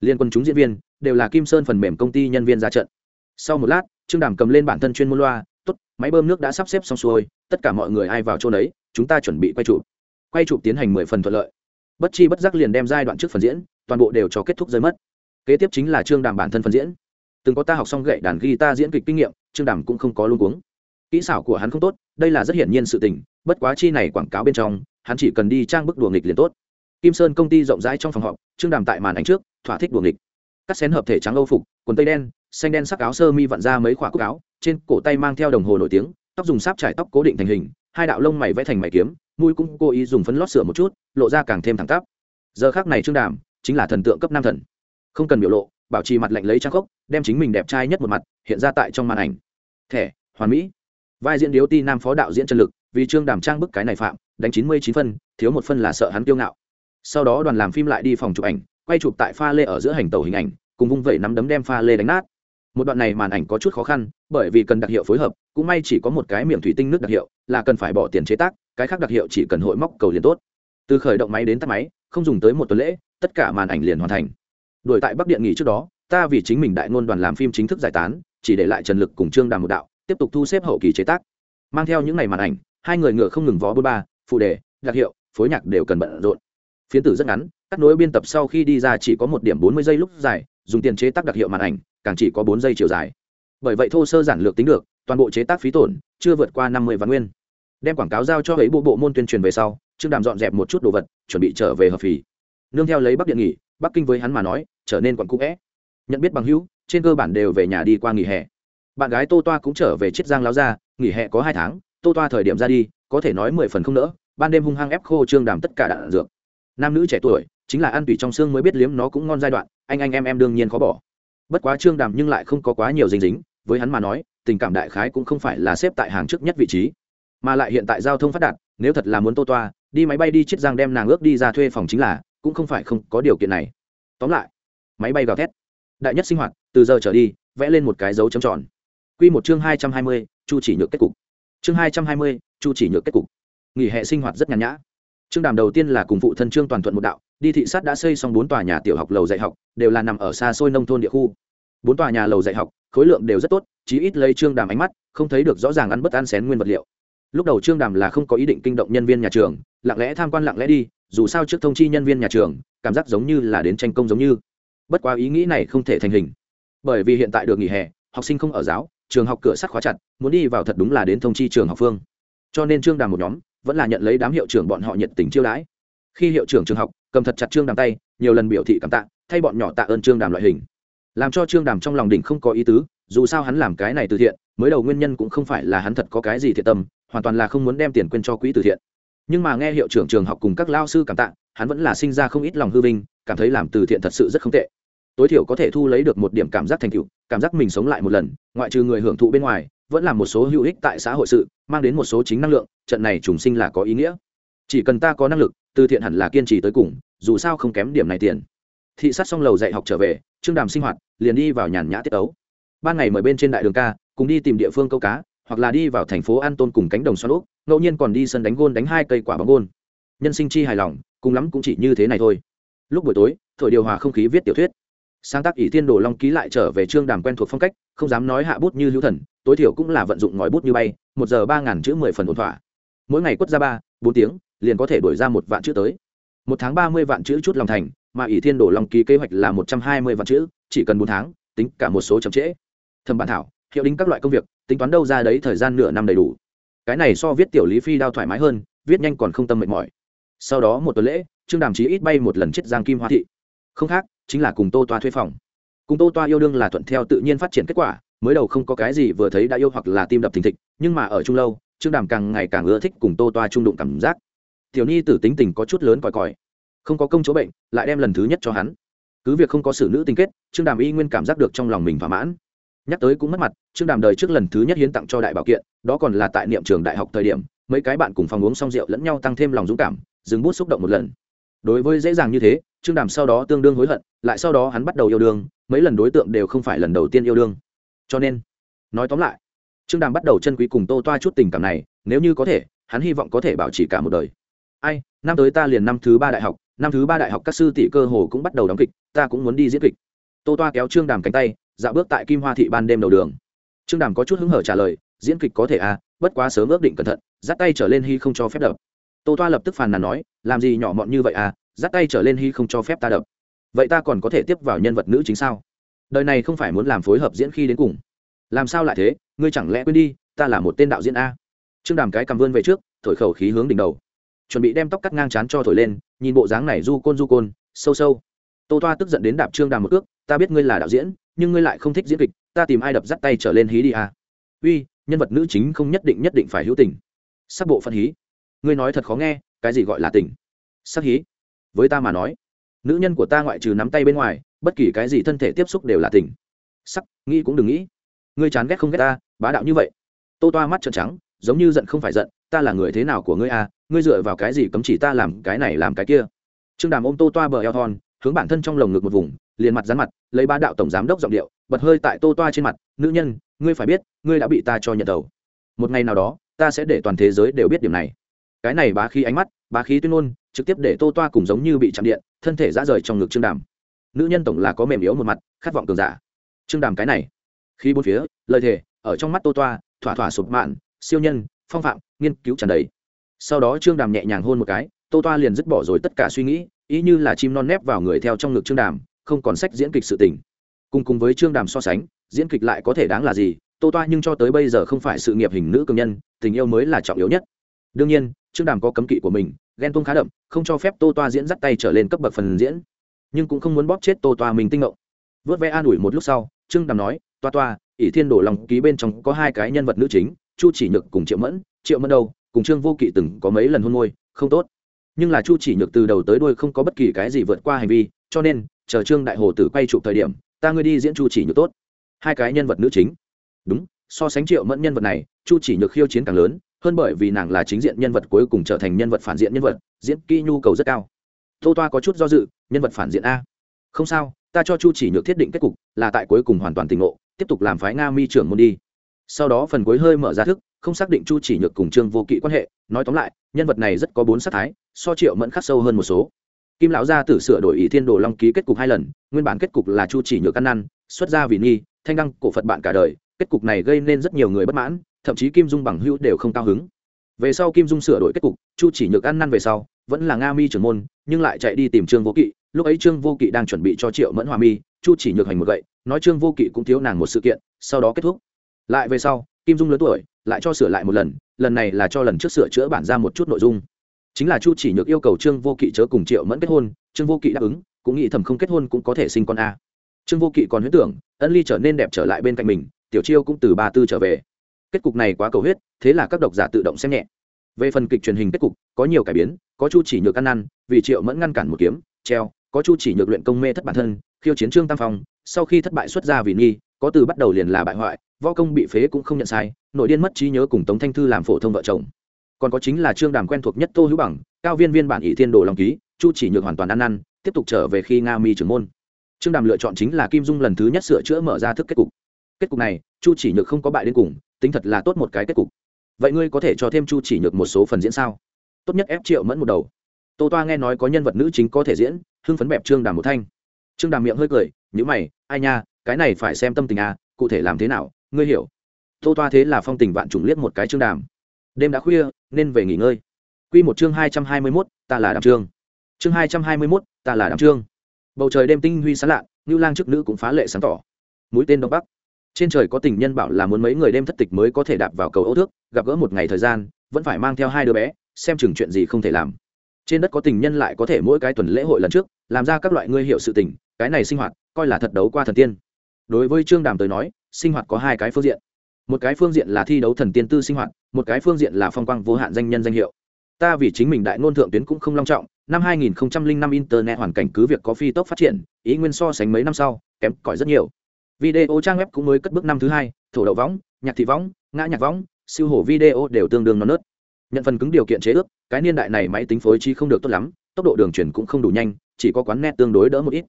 Liên quân chúng diễn viên đều là kim sơn phần mềm công ty nhân viên ra trận. Sau một lát, trương đàm cầm lên bản thân chuyên môn loa t ố t máy bơm nước đã sắp xếp xong xuôi, tất cả mọi người ai vào chỗ đấy chúng ta chuẩn bị quay chụp. Quay chụp tiến hành mười phần thuận lợi. Bất chi bất giác liền đem giai đoạn trước phần diễn, toàn bộ đều cho kết thúc rơi mất. Kế tiếp chính là trương đàm bản thân phần diễn. Từng có ta học xong gậy đàn guitar diễn kịch kinh nghiệm, trương đàm cũng không có luôn cuống kỹ xảo của hắn không tốt, đây là rất hiển nhiên sự tình, bất quá chi này quảng cáo bên trong, hắn chỉ cần đi trang bức đùa nghịch liền tốt. Kim sơn công ty rộng rãi trong phòng họp trương đàm tại màn ảnh trước, thỏa thích đùa nghịch. Cắt xén hợp thể trắng âu phục, quần tây đen, xanh đen sắc áo sơ mi vặn ra mấy khoả cúc áo, trên cổ tay mang theo đồng hồ nổi tiếng, tóc dùng sáp trải tóc cố định thành hình, hai đạo lông mày vẽ thành mày kiếm, mũi cũng cố ý dùng phấn lót sửa một chút, lộ ra càng thêm thẳng tắp. Giờ khác này trương đàm chính là thần tượng cấp nam thần. Không cần biểu lộ, bảo trì mặt lạnh lấy trang khốc, đem chính mình đẹp trai nhất một mặt hiện ra tại trong màn ảnh. Thẻ, hoàn mỹ vai diễn điếu ti nam phó đạo diễn Trần lực, vì trương đàm trang bức cái này phạm, đánh chín mươi chín phân, thiếu một phân là sợ hắn kiêu ngạo. Sau đó đoàn làm phim lại đi phòng chụp ảnh, quay chụp tại pha lê ở giữa hành tàu hình ảnh, cùng vung vẩy nắm đấm đem pha lê đánh nát. Một đoạn này màn ảnh có chút khó khăn, bởi vì cần đặc hiệu phối hợp, cũng may chỉ có một cái miệng thủy tinh nước đặc hiệu, là cần phải bỏ tiền chế tác, cái khác đặc hiệu chỉ cần hội móc cầu liền tốt. Từ khởi động máy đến tắt máy, không dùng tới một tuần lễ, tất cả màn ảnh liền hoàn thành. Đuổi tại bắc điện nghỉ trước đó, ta vì chính mình đại ngôn đoàn làm phim chính thức giải tán, chỉ để lại trần lực cùng trương đàm một đạo tiếp tục thu xếp hậu kỳ chế tác. Mang theo những ngày màn ảnh, hai người ngựa không ngừng vó bôn ba, phụ đề, đặc hiệu, phối nhạc đều cần bận rộn. Phiến tử rất ngắn, cắt nối biên tập sau khi đi ra chỉ có một điểm bốn mươi giây lúc dài, dùng tiền chế tác đặc hiệu màn ảnh, càng chỉ có bốn giây chiều dài. Bởi vậy thô sơ giản lược tính được, toàn bộ chế tác phí tổn, chưa vượt qua năm mươi vạn nguyên. Đem quảng cáo giao cho ấy bộ bộ môn tuyên truyền về sau, trương đàm dọn dẹp một chút đồ vật, chuẩn bị trở về hợp phì. Nương theo lấy bắc điện nghỉ, bắc kinh với hắn mà nói, trở nên quặn cũ vẽ. Nhận biết bằng hữu, trên cơ bản đều về nhà đi qua nghỉ hè bạn gái tô toa cũng trở về chiết giang lao ra, nghỉ hè có hai tháng, tô toa thời điểm ra đi, có thể nói mười phần không nỡ, ban đêm hung hăng ép khô trương đàm tất cả đạn dược. Nam nữ trẻ tuổi, chính là ăn tùy trong xương mới biết liếm nó cũng ngon giai đoạn, anh anh em em đương nhiên khó bỏ. Bất quá trương đàm nhưng lại không có quá nhiều dính dính, với hắn mà nói, tình cảm đại khái cũng không phải là xếp tại hàng trước nhất vị trí. Mà lại hiện tại giao thông phát đạt, nếu thật là muốn tô toa, đi máy bay đi chiết giang đem nàng ước đi ra thuê phòng chính là, cũng không phải không có điều kiện này. Tóm lại, máy bay gào thét. Đại nhất sinh hoạt, từ giờ trở đi, vẽ lên một cái dấu chấm tròn. Quy một chương hai trăm hai mươi, chu chỉ nhược kết cục. Chương hai trăm hai mươi, chu chỉ nhược kết cục. Nghỉ hè sinh hoạt rất nhàn nhã. Trương đàm đầu tiên là cùng phụ thân trương toàn thuận một đạo, đi thị sát đã xây xong bốn tòa nhà tiểu học lầu dạy học, đều là nằm ở xa xôi nông thôn địa khu. Bốn tòa nhà lầu dạy học, khối lượng đều rất tốt, chí ít lấy trương đàm ánh mắt, không thấy được rõ ràng ăn bất ăn xén nguyên vật liệu. Lúc đầu trương đàm là không có ý định kinh động nhân viên nhà trường, lặng lẽ tham quan lặng lẽ đi, dù sao trước thông chi nhân viên nhà trường, cảm giác giống như là đến tranh công giống như. Bất quá ý nghĩ này không thể thành hình. Bởi vì hiện tại được nghỉ hè, học sinh không ở giáo trường học cửa sắt khóa chặt, muốn đi vào thật đúng là đến thông chi trường học phương. Cho nên trương đàm một nhóm vẫn là nhận lấy đám hiệu trưởng bọn họ nhiệt tình chiêu đãi. Khi hiệu trưởng trường học cầm thật chặt trương đàm tay, nhiều lần biểu thị cảm tạ, thay bọn nhỏ tạ ơn trương đàm loại hình. Làm cho trương đàm trong lòng đỉnh không có ý tứ, dù sao hắn làm cái này từ thiện, mới đầu nguyên nhân cũng không phải là hắn thật có cái gì thiện tâm, hoàn toàn là không muốn đem tiền quên cho quỹ từ thiện. Nhưng mà nghe hiệu trưởng trường học cùng các lao sư cảm tạ, hắn vẫn là sinh ra không ít lòng hư vinh, cảm thấy làm từ thiện thật sự rất không tệ tối thiểu có thể thu lấy được một điểm cảm giác thành tựu, cảm giác mình sống lại một lần, ngoại trừ người hưởng thụ bên ngoài, vẫn là một số hữu ích tại xã hội sự, mang đến một số chính năng lượng, trận này trùng sinh là có ý nghĩa. Chỉ cần ta có năng lực, từ thiện hẳn là kiên trì tới cùng, dù sao không kém điểm này tiền. Thị sát xong lầu dạy học trở về, trương đàm sinh hoạt, liền đi vào nhàn nhã tiết ấu ban ngày mời bên trên đại đường ca, cùng đi tìm địa phương câu cá, hoặc là đi vào thành phố an tôn cùng cánh đồng xoan úp ngẫu nhiên còn đi sân đánh gôn đánh hai cây quả bóng gôn. Nhân sinh chi hài lòng, cùng lắm cũng chỉ như thế này thôi. Lúc buổi tối, thổi điều hòa không khí viết tiểu thuyết sáng tác ỷ thiên đồ long ký lại trở về trương đàm quen thuộc phong cách, không dám nói hạ bút như hữu thần, tối thiểu cũng là vận dụng ngòi bút như bay, một giờ ba ngàn chữ mười phần ổn thỏa. Mỗi ngày quất ra ba, bốn tiếng, liền có thể đổi ra một vạn chữ tới. Một tháng ba mươi vạn chữ chút lòng thành, mà ỷ thiên đồ long ký kế hoạch là một trăm hai mươi vạn chữ, chỉ cần bốn tháng, tính cả một số chậm trễ. Thầm bản thảo, hiệu đính các loại công việc, tính toán đâu ra đấy thời gian nửa năm đầy đủ. Cái này so viết tiểu lý phi đao thoải mái hơn, viết nhanh còn không tâm mệt mỏi. Sau đó một tuần lễ, trương đàm chí ít bay một lần chết giang kim hoa thị. Không khác chính là cùng tô toa thuê phòng. Cùng tô toa yêu đương là thuận theo tự nhiên phát triển kết quả, mới đầu không có cái gì vừa thấy đã yêu hoặc là tim đập thình thịch, nhưng mà ở chung lâu, trương đàm càng ngày càng ưa thích cùng tô toa trung đụng cảm giác. Tiểu nhi tử tính tình có chút lớn còi còi, không có công chỗ bệnh, lại đem lần thứ nhất cho hắn. Cứ việc không có xử nữ tình kết, trương đàm y nguyên cảm giác được trong lòng mình thỏa mãn. Nhắc tới cũng mất mặt, trương đàm đời trước lần thứ nhất hiến tặng cho đại bảo kiện, đó còn là tại niệm trường đại học thời điểm, mấy cái bạn cùng phòng uống xong rượu lẫn nhau tăng thêm lòng dũng cảm, dừng bút xúc động một lần. Đối với dễ dàng như thế, trương đàm sau đó tương đương hối hận lại sau đó hắn bắt đầu yêu đương, mấy lần đối tượng đều không phải lần đầu tiên yêu đương. Cho nên, nói tóm lại, trương đàm bắt đầu chân quý cùng tô toa chút tình cảm này, nếu như có thể, hắn hy vọng có thể bảo trì cả một đời. Ai, năm tới ta liền năm thứ ba đại học, năm thứ ba đại học các sư tỷ cơ hồ cũng bắt đầu đóng kịch, ta cũng muốn đi diễn kịch. Tô toa kéo trương đàm cánh tay, dạo bước tại kim hoa thị ban đêm đầu đường. Trương đàm có chút hứng hở trả lời, diễn kịch có thể à bất quá sớm ước định cẩn thận, dắt tay trở lên hy không cho phép đập. Tô toa lập tức phàn nàn nói, làm gì nhỏ mọn như vậy à dắt tay trở lên hy không cho phép ta đập vậy ta còn có thể tiếp vào nhân vật nữ chính sao? Đời này không phải muốn làm phối hợp diễn khi đến cùng. Làm sao lại thế? Ngươi chẳng lẽ quên đi ta là một tên đạo diễn a. Trương đàm cái cầm vươn về trước thổi khẩu khí hướng đỉnh đầu. Chuẩn bị đem tóc cắt ngang chán cho thổi lên nhìn bộ dáng này du côn du côn sâu sâu. Tô toa tức giận đến đạp trương đàm một ước ta biết ngươi là đạo diễn nhưng ngươi lại không thích diễn kịch ta tìm ai đập dắt tay trở lên hí đi a, uy nhân vật nữ chính không nhất định nhất định phải hữu tình. Sắc bộ phân hí. Ngươi nói thật khó nghe cái gì gọi là tình? Sắc hí. Với ta mà nói nữ nhân của ta ngoại trừ nắm tay bên ngoài, bất kỳ cái gì thân thể tiếp xúc đều là tình. Sắc, nghĩ cũng đừng nghĩ. Ngươi chán ghét không ghét ta, bá đạo như vậy. Tô toa mắt trợn trắng, giống như giận không phải giận, ta là người thế nào của ngươi à ngươi dựa vào cái gì cấm chỉ ta làm cái này làm cái kia? Trương đàm ôm tô toa bờ eo thon, hướng bản thân trong lồng ngực một vùng, liền mặt rán mặt, lấy ba đạo tổng giám đốc giọng điệu, bật hơi tại tô toa trên mặt, nữ nhân, ngươi phải biết, ngươi đã bị ta cho nhận đầu. Một ngày nào đó, ta sẽ để toàn thế giới đều biết điểm này. Cái này bá khí ánh mắt, bá khí tuyên ngôn, trực tiếp để tô toa cùng giống như bị chạm điện thân thể ra rời trong ngực trương đàm. Nữ nhân tổng là có mềm yếu một mặt, khát vọng cường giả. Trương đàm cái này khi bốn phía, lời thề, ở trong mắt tô toa, thỏa thỏa sụp mạn, siêu nhân, phong phạm, nghiên cứu tràn đầy. Sau đó trương đàm nhẹ nhàng hôn một cái, tô toa liền dứt bỏ rồi tất cả suy nghĩ, ý như là chim non nép vào người theo trong ngực trương đàm, không còn sách diễn kịch sự tình. Cùng cùng với trương đàm so sánh, diễn kịch lại có thể đáng là gì, tô toa nhưng cho tới bây giờ không phải sự nghiệp hình nữ cường nhân, tình yêu mới là trọng yếu nhất. Đương nhiên, trương đàm có cấm kỵ của mình ghen tuông khá đậm, không cho phép tô toa diễn dắt tay trở lên cấp bậc phần diễn, nhưng cũng không muốn bóp chết tô toa mình tinh ngộng. Vớt vẽ an ủi một lúc sau, trương đàm nói, toa toa, ỷ thiên đổ lòng ký bên trong có hai cái nhân vật nữ chính, chu chỉ nhược cùng triệu mẫn triệu mẫn đâu, cùng trương vô kỵ từng có mấy lần hôn môi, không tốt. Nhưng là chu chỉ nhược từ đầu tới đuôi không có bất kỳ cái gì vượt qua hành vi, cho nên, chờ trương đại hồ tử quay chụp thời điểm, ta ngươi đi diễn chu chỉ nhược tốt. Hai cái nhân vật nữ chính. Đúng, so sánh triệu mẫn nhân vật này, chu chỉ nhược khiêu chiến càng lớn hơn bởi vì nàng là chính diện nhân vật cuối cùng trở thành nhân vật phản diện nhân vật, diễn kỹ nhu cầu rất cao. Tô toa có chút do dự, nhân vật phản diện a. Không sao, ta cho chu chỉ nhược thiết định kết cục, là tại cuối cùng hoàn toàn tỉnh ngộ, tiếp tục làm phái nga mi trưởng môn đi. Sau đó phần cuối hơi mở ra thức, không xác định chu chỉ nhược cùng trương vô kỵ quan hệ, nói tóm lại, nhân vật này rất có bốn sắc thái, so triệu mẫn khắc sâu hơn một số. Kim lão gia tử sửa đổi ý thiên đồ long ký kết cục hai lần, nguyên bản kết cục là chu chỉ nhược căn năn, xuất gia vì nghi, thanh đăng cổ phật bạn cả đời, kết cục này gây nên rất nhiều người bất mãn thậm chí kim dung bằng hữu đều không cao hứng. Về sau kim dung sửa đổi kết cục, chu chỉ nhược ăn năn về sau, vẫn là nga mi trưởng môn, nhưng lại chạy đi tìm trương vô kỵ. Lúc ấy trương vô kỵ đang chuẩn bị cho triệu mẫn hòa mi, chu chỉ nhược hành một gậy, nói trương vô kỵ cũng thiếu nàng một sự kiện, sau đó kết thúc. Lại về sau, kim dung lớn tuổi, lại cho sửa lại một lần lần này là cho lần trước sửa chữa bản ra một chút nội dung. Chính là chu chỉ nhược yêu cầu trương vô kỵ chớ cùng triệu mẫn kết hôn, trương vô kỵ đáp ứng, cũng nghĩ thầm không kết hôn cũng có thể sinh con a. Trương vô kỵ còn huyết tưởng, ân ly trở nên đẹp trở lại bên cạnh mình, tiểu chiêu cũng từ ba tư trở về kết cục này quá cầu huyết, thế là các độc giả tự động xem nhẹ. Về phần kịch truyền hình kết cục, có nhiều cải biến, có chu chỉ nhược ăn năn, vì triệu mẫn ngăn cản một kiếm, treo, có chu chỉ nhược luyện công mê thất bản thân, khiêu chiến trương tam phong, sau khi thất bại xuất ra vì nghi, có từ bắt đầu liền là bại hoại, võ công bị phế cũng không nhận sai, nội điên mất trí nhớ cùng tống thanh thư làm phổ thông vợ chồng. Còn có chính là trương đàm quen thuộc nhất tô hữu bằng, cao viên viên bản ỷ thiên đồ long ký, chu chỉ nhược hoàn toàn ăn năn, tiếp tục trở về khi nga mi trưởng môn. Trương đàm lựa chọn chính là kim dung lần thứ nhất sửa chữa mở ra thức kết cục. Kết cục này chu chỉ nhược không có bại đến cùng, tính thật là tốt một cái kết cục. Vậy ngươi có thể cho thêm chu chỉ nhược một số phần diễn sao? Tốt nhất ép triệu mẫn một đầu. Tô toa nghe nói có nhân vật nữ chính có thể diễn, hưng phấn bẹp trương đàm một thanh. Trương đàm miệng hơi cười, nhữ mày, ai nha, cái này phải xem tâm tình à cụ thể làm thế nào, ngươi hiểu. Tô toa thế là phong tình vạn trùng liếc một cái trương đàm. Đêm đã khuya, nên về nghỉ ngơi. Q một chương hai trăm hai mươi mốt, ta là đàm trương. Chương hai trăm hai mươi mốt, ta là đàm trương. Bầu trời đêm tinh huy sán lạ, ngưu lang chức nữ cũng phá lệ sáng tỏ. Mũi tên đông bắc trên trời có tình nhân bảo là muốn mấy người đêm thất tịch mới có thể đạp vào cầu ấu thước, gặp gỡ một ngày thời gian, vẫn phải mang theo hai đứa bé, xem chừng chuyện gì không thể làm. Trên đất có tình nhân lại có thể mỗi cái tuần lễ hội lần trước, làm ra các loại ngươi hiệu sự tình, cái này sinh hoạt, coi là thật đấu qua thần tiên. Đối với trương đàm tới nói, sinh hoạt có hai cái phương diện. Một cái phương diện là thi đấu thần tiên tư sinh hoạt, một cái phương diện là phong quang vô hạn danh nhân danh hiệu. Ta vì chính mình đại ngôn thượng tuyến cũng không long trọng, năm 2005 internet hoàn cảnh cứ việc có phi tốc phát triển, ý nguyên so sánh mấy năm sau, kém cỏi rất nhiều video trang web cũng mới cất bước năm thứ hai, thổ đậu võng, nhạc thị võng, ngã nhạc võng, siêu hổ video đều tương đương non nớt. Nhận phần cứng điều kiện chế ước, cái niên đại này máy tính phối trí không được tốt lắm, tốc độ đường truyền cũng không đủ nhanh, chỉ có quán net tương đối đỡ một ít.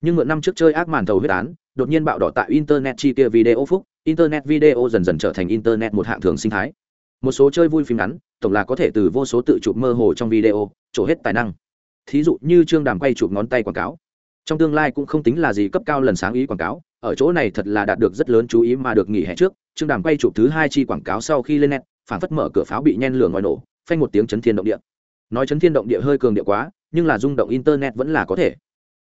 Nhưng mượn năm trước chơi ác màn thầu huyết án, đột nhiên bạo đỏ tại internet chi kia video phúc, internet video dần dần trở thành internet một hạng thường sinh thái. Một số chơi vui phim ngắn, tổng là có thể từ vô số tự chụp mơ hồ trong video, trổ hết tài năng. Thí dụ như trương đàm quay chụp ngón tay quảng cáo. Trong tương lai cũng không tính là gì cấp cao lần sáng ý quảng cáo ở chỗ này thật là đạt được rất lớn chú ý mà được nghỉ hè trước, trương đàm quay chụp thứ hai chi quảng cáo sau khi lên net phản phất mở cửa pháo bị nhen lửa ngoài nổ, phanh một tiếng chấn thiên động địa. Nói chấn thiên động địa hơi cường địa quá, nhưng là rung động internet vẫn là có thể.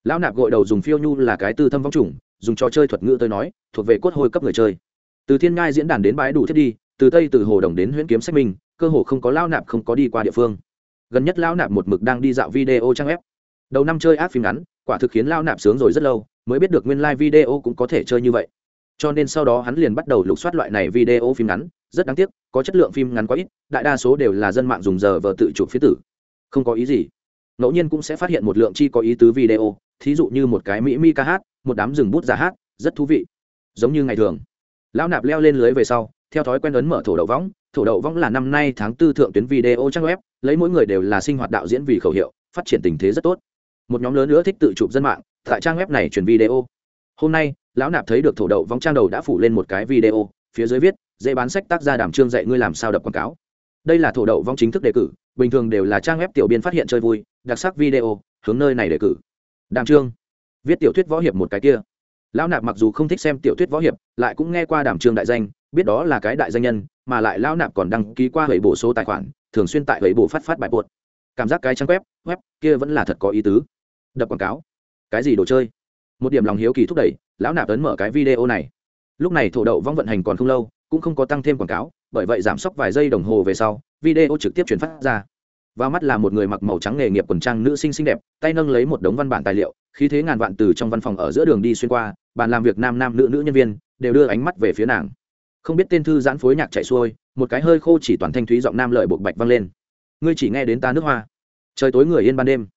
Lão nạp gội đầu dùng phiêu nhu là cái tư thâm vong trùng dùng trò chơi thuật ngữ tôi nói, thuộc về cốt hôi cấp người chơi. Từ thiên ngai diễn đàn đến bãi đủ thiết đi, từ tây từ hồ đồng đến huyễn kiếm sách minh, cơ hồ không có lão nạp không có đi qua địa phương. Gần nhất lão nạp một mực đang đi dạo video trang web. Đầu năm chơi áp phim ngắn quả thực khiến lao nạp sướng rồi rất lâu, mới biết được nguyên lai、like、video cũng có thể chơi như vậy. Cho nên sau đó hắn liền bắt đầu lục soát loại này video phim ngắn, rất đáng tiếc, có chất lượng phim ngắn quá ít, đại đa số đều là dân mạng dùng giờ vờ tự chụp phía tử. Không có ý gì. Ngẫu nhiên cũng sẽ phát hiện một lượng chi có ý tứ video, thí dụ như một cái mỹ mi ca hát, một đám rừng bút giả hát, rất thú vị. Giống như ngày thường. Lão nạp leo lên lưới về sau, theo thói quen ấn mở thổ đậu võng, thổ đậu võng là năm nay tháng tư thượng tuyến video trang web, lấy mỗi người đều là sinh hoạt đạo diễn vì khẩu hiệu, phát triển tình thế rất tốt một nhóm lớn nữa thích tự chụp dân mạng, tại trang web này chuyển video. Hôm nay, lão nạp thấy được thổ đậu vong trang đầu đã phủ lên một cái video, phía dưới viết, dễ bán sách tác gia đàm trương dạy ngươi làm sao đập quảng cáo. Đây là thổ đậu vong chính thức đề cử, bình thường đều là trang web tiểu biên phát hiện chơi vui, đặc sắc video, hướng nơi này đề cử. Đàm trương viết tiểu thuyết võ hiệp một cái kia. Lão nạp mặc dù không thích xem tiểu thuyết võ hiệp, lại cũng nghe qua đàm trương đại danh, biết đó là cái đại danh nhân, mà lại lão nạp còn đăng ký qua hủy bổ số tài khoản, thường xuyên tại hủy bổ phát phát bài buột cảm giác cái trang web web kia vẫn là thật có ý tứ đập quảng cáo. Cái gì đồ chơi? Một điểm lòng hiếu kỳ thúc đẩy, lão nạp ấn mở cái video này. Lúc này thổ đậu vong vận hành còn không lâu, cũng không có tăng thêm quảng cáo, bởi vậy giảm sốc vài giây đồng hồ về sau, video trực tiếp chuyển phát ra. Và mắt là một người mặc màu trắng nghề nghiệp quần trang nữ sinh xinh đẹp, tay nâng lấy một đống văn bản tài liệu, khí thế ngàn vạn từ trong văn phòng ở giữa đường đi xuyên qua, bàn làm việc nam nam nữ nữ nhân viên, đều đưa ánh mắt về phía nàng. Không biết tên thư giãn phối nhạc chạy xuôi, một cái hơi khô chỉ toàn thanh thúy giọng nam lợi bộc bạch vang lên. Ngươi chỉ nghe đến ta nước hoa. Trời tối người yên ban đêm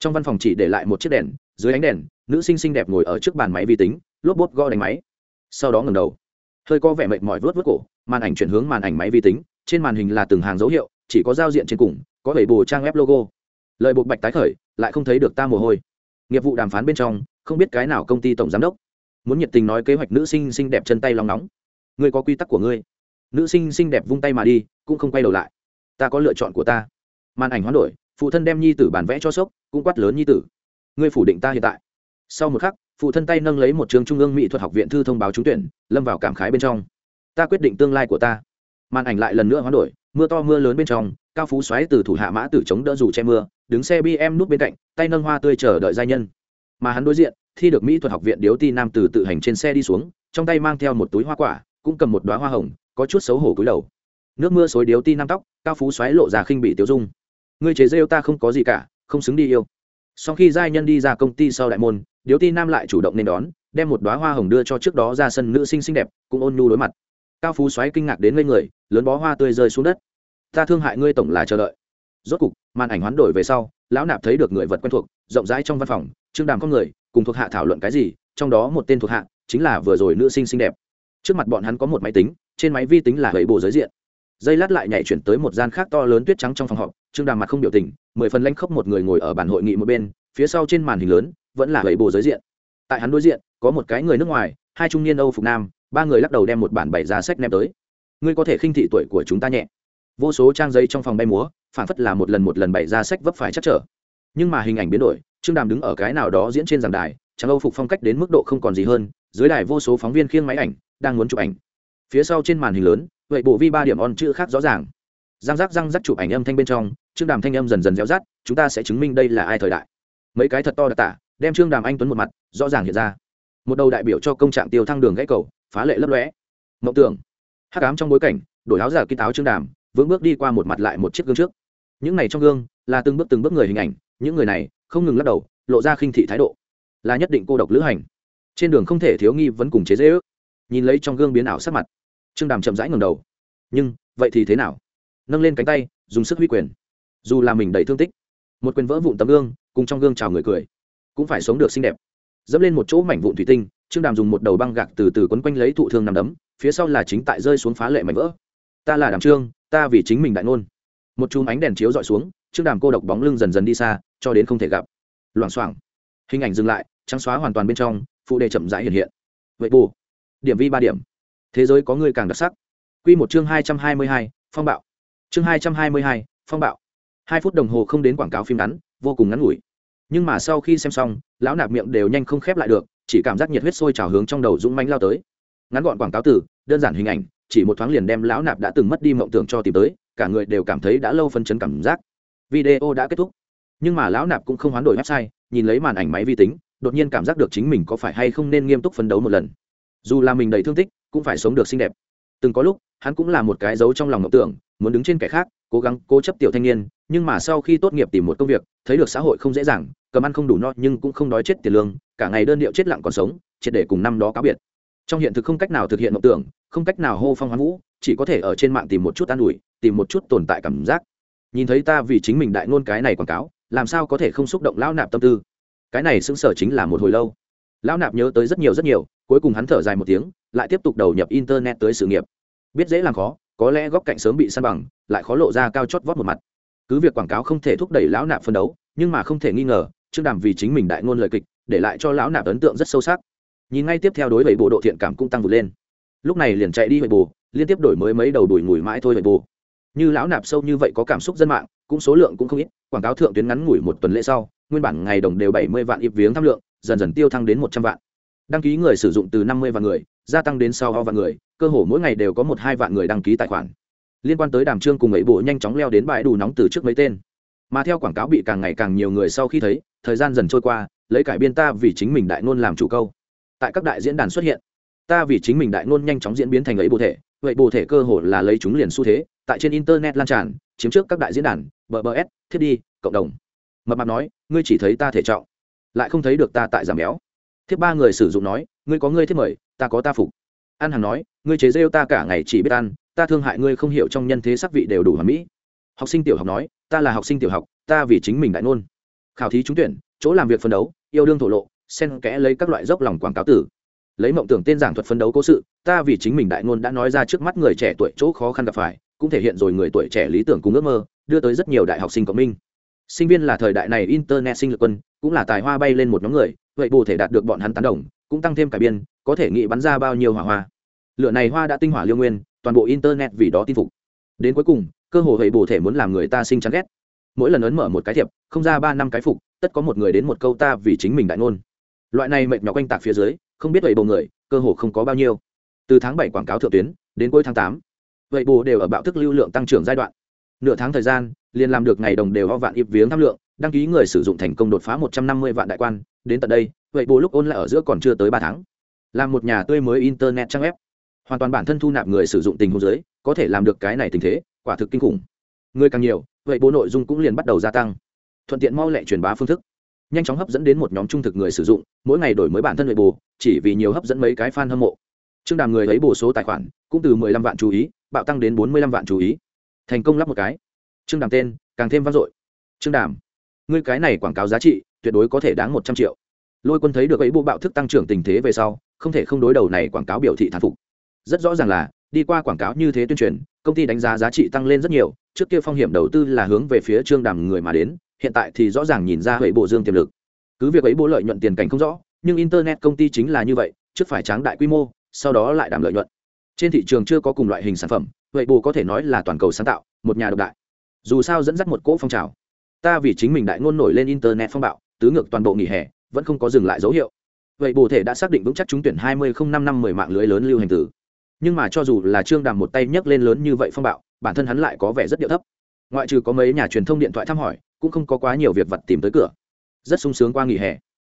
trong văn phòng chỉ để lại một chiếc đèn, dưới ánh đèn, nữ sinh xinh đẹp ngồi ở trước bàn máy vi tính, lốp bốt gõ đánh máy. Sau đó ngầm đầu. Hơi có vẻ mệt mỏi vớt vớt cổ, màn ảnh chuyển hướng màn ảnh máy vi tính, trên màn hình là từng hàng dấu hiệu, chỉ có giao diện trên cùng, có bảy bồ trang web logo. Lợi buộc bạch tái khởi, lại không thấy được ta mồ hôi. Nghiệp vụ đàm phán bên trong, không biết cái nào công ty tổng giám đốc. Muốn nhiệt tình nói kế hoạch nữ sinh xinh đẹp chân tay lòng nóng. Ngươi có quy tắc của ngươi. Nữ sinh xinh đẹp vung tay mà đi, cũng không quay đầu lại. Ta có lựa chọn của ta. Màn ảnh hoán đổi, phụ thân đem nhi tử bản vẽ cho sốc cũng quát lớn nhi tử. Ngươi phủ định ta hiện tại. Sau một khắc, phụ thân tay nâng lấy một trường trung ương mỹ thuật học viện thư thông báo trúng tuyển, lâm vào cảm khái bên trong. Ta quyết định tương lai của ta. Màn ảnh lại lần nữa hoán đổi, mưa to mưa lớn bên trong, cao phú xoáy từ thủ hạ mã tử chống đỡ dù che mưa, đứng xe bm nút bên cạnh, tay nâng hoa tươi chờ đợi giai nhân. Mà hắn đối diện, thi được mỹ thuật học viện điếu ti nam từ tự hành trên xe đi xuống, trong tay mang theo một túi hoa quả, cũng cầm một đoá hoa hồng, có chút xấu hổ cúi đầu. Nước mưa xối điếu ti nam tóc, cao phú xoáy lộ ra khinh bị tiêu dung. Ngươi chế rêu ta không có gì cả không xứng đi yêu. Sau khi giai nhân đi ra công ty sau đại môn, điếu ti nam lại chủ động nên đón, đem một đoá hoa hồng đưa cho trước đó ra sân nữ sinh xinh đẹp, cũng ôn nhu đối mặt. Cao phú xoáy kinh ngạc đến ngây người, lớn bó hoa tươi rơi xuống đất. Ta thương hại ngươi tổng là chờ đợi. Rốt cục, màn ảnh hoán đổi về sau, lão nạp thấy được người vật quen thuộc, rộng rãi trong văn phòng, trương đàm con người, cùng thuộc hạ thảo luận cái gì, trong đó một tên thuộc hạ, chính là vừa rồi nữ sinh xinh đẹp. Trước mặt bọn hắn có một máy tính, trên máy vi tính là gậy bồ giới diện dây lát lại nhảy chuyển tới một gian khác to lớn tuyết trắng trong phòng họp, trương đàm mặt không biểu tình, mười phần lanh khốc một người ngồi ở bàn hội nghị một bên, phía sau trên màn hình lớn, vẫn là bảy bồ giới diện. Tại hắn đối diện, có một cái người nước ngoài, hai trung niên âu phục nam, ba người lắc đầu đem một bản bảy giá sách ném tới. Ngươi có thể khinh thị tuổi của chúng ta nhẹ. Vô số trang giấy trong phòng bay múa phản phất là một lần một lần bày ra sách vấp phải chắc trở. Nhưng mà hình ảnh biến đổi, trương đàm đứng ở cái nào đó diễn trên giảng đài trang âu phục phong cách đến mức độ không còn gì hơn, dưới đài vô số phóng viên khiêng máy ảnh, đang muốn chụp ảnh. Phía sau trên màn hình lớn vậy bộ vi ba điểm on chữ khác rõ ràng. Răng rác răng rác chụp ảnh âm thanh bên trong trương đàm thanh âm dần dần réo rát chúng ta sẽ chứng minh đây là ai thời đại. Mấy cái thật to đặc tả, đem trương đàm anh tuấn một mặt, rõ ràng hiện ra. Một đầu đại biểu cho công trạng tiêu thăng đường gãy cầu, phá lệ lấp lõe mộng tưởng. Hắc ám trong bối cảnh, đổi áo giả ký táo trương đàm, vững bước đi qua một mặt lại một chiếc gương trước. Những này trong gương, là từng bước từng bước người hình ảnh, những người này, không ngừng lắc đầu, lộ ra khinh thị thái độ. Là nhất định cô độc lữ hành. Trên đường không thể thiếu nghi vấn cùng chế dễ ước. Nhìn lấy trong gương biến ảo sắc mặt trương đàm chậm rãi ngầm đầu. Nhưng, vậy thì thế nào? Nâng lên cánh tay, dùng sức huy quyền. Dù là mình đầy thương tích, một quyền vỡ vụn tấm gương, cùng trong gương chào người cười, cũng phải sống được xinh đẹp. Dẫm lên một chỗ mảnh vụn thủy tinh, trương đàm dùng một đầu băng gạc từ từ quấn quanh lấy thụ thương nằm đấm, phía sau là chính tại rơi xuống phá lệ mảnh vỡ. Ta là đàm trương, ta vì chính mình đại ngôn. Một chùm ánh đèn chiếu dọi xuống, trương đàm cô độc bóng lưng dần dần đi xa, cho đến không thể gặp. Loảng xoảng. Hình ảnh dừng lại, trắng xóa hoàn toàn bên trong, phụ đề chậm rãi hiện hiện. Vậy bù. Điểm vi ba điểm thế giới có người càng đặc sắc. Q một chương hai trăm hai mươi hai, phong bạo. Chương hai trăm hai mươi hai, phong bạo. Hai phút đồng hồ không đến quảng cáo phim ngắn, vô cùng ngắn ngủi. Nhưng mà sau khi xem xong, lão nạp miệng đều nhanh không khép lại được, chỉ cảm giác nhiệt huyết sôi trào hướng trong đầu dũng mãnh lao tới. Ngắn gọn quảng cáo từ, đơn giản hình ảnh, chỉ một thoáng liền đem lão nạp đã từng mất đi mộng tưởng cho tìm tới, cả người đều cảm thấy đã lâu phân chấn cảm giác. Video đã kết thúc. Nhưng mà lão nạp cũng không hoán đổi website, nhìn lấy màn ảnh máy vi tính, đột nhiên cảm giác được chính mình có phải hay không nên nghiêm túc phấn đấu một lần. Dù là mình đầy thương tích cũng phải sống được xinh đẹp. Từng có lúc, hắn cũng là một cái dấu trong lòng mộng tưởng, muốn đứng trên kẻ khác, cố gắng, cố chấp tiểu thanh niên, nhưng mà sau khi tốt nghiệp tìm một công việc, thấy được xã hội không dễ dàng, cầm ăn không đủ no nhưng cũng không đói chết tiền lương, cả ngày đơn điệu chết lặng còn sống, triệt để cùng năm đó cáo biệt. Trong hiện thực không cách nào thực hiện mộng tưởng, không cách nào hô phong hoán vũ, chỉ có thể ở trên mạng tìm một chút an ủi, tìm một chút tồn tại cảm giác. Nhìn thấy ta vì chính mình đại ngôn cái này quảng cáo, làm sao có thể không xúc động lão nạp tâm tư? Cái này xứng sở chính là một hồi lâu. Lão nạp nhớ tới rất nhiều rất nhiều, cuối cùng hắn thở dài một tiếng lại tiếp tục đầu nhập internet tới sự nghiệp. Biết dễ làm khó, có lẽ góc cạnh sớm bị săn bằng, lại khó lộ ra cao chót vót một mặt. Cứ việc quảng cáo không thể thúc đẩy lão nạp phân đấu, nhưng mà không thể nghi ngờ, trương đàm vì chính mình đại ngôn lời kịch, để lại cho lão nạp ấn tượng rất sâu sắc. Nhìn ngay tiếp theo đối với bộ độ thiện cảm cũng tăng vượt lên. Lúc này liền chạy đi về bù, liên tiếp đổi mới mấy đầu đuổi ngủi mãi thôi về bù. Như lão nạp sâu như vậy có cảm xúc dân mạng, cũng số lượng cũng không ít, quảng cáo thượng tuyến ngắn ngủi một tuần lễ sau, nguyên bản ngày đồng đều bảy mươi vạn ít viếng tham lượng, dần dần tiêu thăng đến một trăm vạn. Đăng ký người sử dụng từ năm mươi vạn người gia tăng đến sau vạn người, cơ hồ mỗi ngày đều có một hai vạn người đăng ký tài khoản. Liên quan tới đàm trương cùng ấy bộ nhanh chóng leo đến bãi đủ nóng từ trước mấy tên. Mà theo quảng cáo bị càng ngày càng nhiều người sau khi thấy, thời gian dần trôi qua, lấy cải biên ta vì chính mình đại ngôn làm chủ câu. Tại các đại diễn đàn xuất hiện, ta vì chính mình đại ngôn nhanh chóng diễn biến thành ấy bộ thể, vậy bộ thể cơ hồ là lấy chúng liền xu thế, tại trên internet lan tràn, chiếm trước các đại diễn đàn bbs thiết đi, cộng đồng. Mập mạp nói, ngươi chỉ thấy ta thể trọng, lại không thấy được ta tại giảm béo. Thiết ba người sử dụng nói, ngươi có ngươi thiết mời ta có ta phục. An hằng nói, ngươi chế rêu ta cả ngày chỉ biết ăn, ta thương hại ngươi không hiểu trong nhân thế sắc vị đều đủ hoàn mỹ. Học sinh tiểu học nói, ta là học sinh tiểu học, ta vì chính mình đại ngôn. Khảo thí trúng tuyển, chỗ làm việc phân đấu, yêu đương thổ lộ, xen kẽ lấy các loại dốc lòng quảng cáo tử. Lấy mộng tưởng tên giảng thuật phân đấu cố sự, ta vì chính mình đại ngôn đã nói ra trước mắt người trẻ tuổi chỗ khó khăn gặp phải, cũng thể hiện rồi người tuổi trẻ lý tưởng cùng ước mơ, đưa tới rất nhiều đại học sinh cộng minh. Sinh viên là thời đại này internet sinh lực quân, cũng là tài hoa bay lên một nhóm người, vậy bù thể đạt được bọn hắn tán đồng, cũng tăng thêm cải biên có thể nghĩ bắn ra bao nhiêu hỏa hoa. Lửa này hoa đã tinh hỏa liêu nguyên, toàn bộ internet vì đó tin phục. Đến cuối cùng, cơ hồ vậy bù thể muốn làm người ta sinh chán ghét. Mỗi lần ấn mở một cái thiệp, không ra ba năm cái phục, tất có một người đến một câu ta vì chính mình đại ngôn. Loại này mệt nhọc quanh tạc phía dưới, không biết vậy bồ người, cơ hồ không có bao nhiêu. Từ tháng bảy quảng cáo thượng tuyến, đến cuối tháng tám vậy bồ đều ở bạo thức lưu lượng tăng trưởng giai đoạn. Nửa tháng thời gian, liền làm được ngày đồng đều ho vạn ịp viếng tham lượng, đăng ký người sử dụng thành công đột phá một trăm năm mươi vạn đại quan. Đến tận đây vậy bồ lúc ôn lại ở giữa còn chưa tới ba tháng làm một nhà tươi mới internet trang web. Hoàn toàn bản thân thu nạp người sử dụng tình huống giới có thể làm được cái này tình thế, quả thực kinh khủng. Người càng nhiều, vậy bố nội dung cũng liền bắt đầu gia tăng. Thuận tiện mau lẹ truyền bá phương thức. Nhanh chóng hấp dẫn đến một nhóm trung thực người sử dụng, mỗi ngày đổi mới bản thân nội bù chỉ vì nhiều hấp dẫn mấy cái fan hâm mộ. Trương đàm người lấy bổ số tài khoản, cũng từ 15 vạn chú ý, bạo tăng đến 45 vạn chú ý. Thành công lắp một cái. Trương đàm tên, càng thêm vang dội. Trương đàm, ngươi cái này quảng cáo giá trị, tuyệt đối có thể đáng một trăm triệu lôi quân thấy được ấy bộ bạo thức tăng trưởng tình thế về sau, không thể không đối đầu này quảng cáo biểu thị thán phục. Rất rõ ràng là, đi qua quảng cáo như thế tuyên truyền, công ty đánh giá giá trị tăng lên rất nhiều, trước kia phong hiểm đầu tư là hướng về phía trương đàm người mà đến, hiện tại thì rõ ràng nhìn ra hệ bộ dương tiềm lực. Cứ việc ấy bộ lợi nhuận tiền cảnh không rõ, nhưng internet công ty chính là như vậy, trước phải tráng đại quy mô, sau đó lại đảm lợi nhuận. Trên thị trường chưa có cùng loại hình sản phẩm, vậy bù có thể nói là toàn cầu sáng tạo, một nhà độc đại. Dù sao dẫn dắt một cỗ phong trào. Ta vì chính mình đại ngôn nổi lên internet phong bạo, tứ ngược toàn bộ nghỉ hè vẫn không có dừng lại dấu hiệu. Vậy bù thể đã xác định vững chắc trúng tuyển hai mươi không năm năm mười mạng lưới lớn lưu hành tử. Nhưng mà cho dù là trương đàm một tay nhấc lên lớn như vậy phong bạo, bản thân hắn lại có vẻ rất điệu thấp. Ngoại trừ có mấy nhà truyền thông điện thoại thăm hỏi, cũng không có quá nhiều việc vật tìm tới cửa. Rất sung sướng qua nghỉ hè.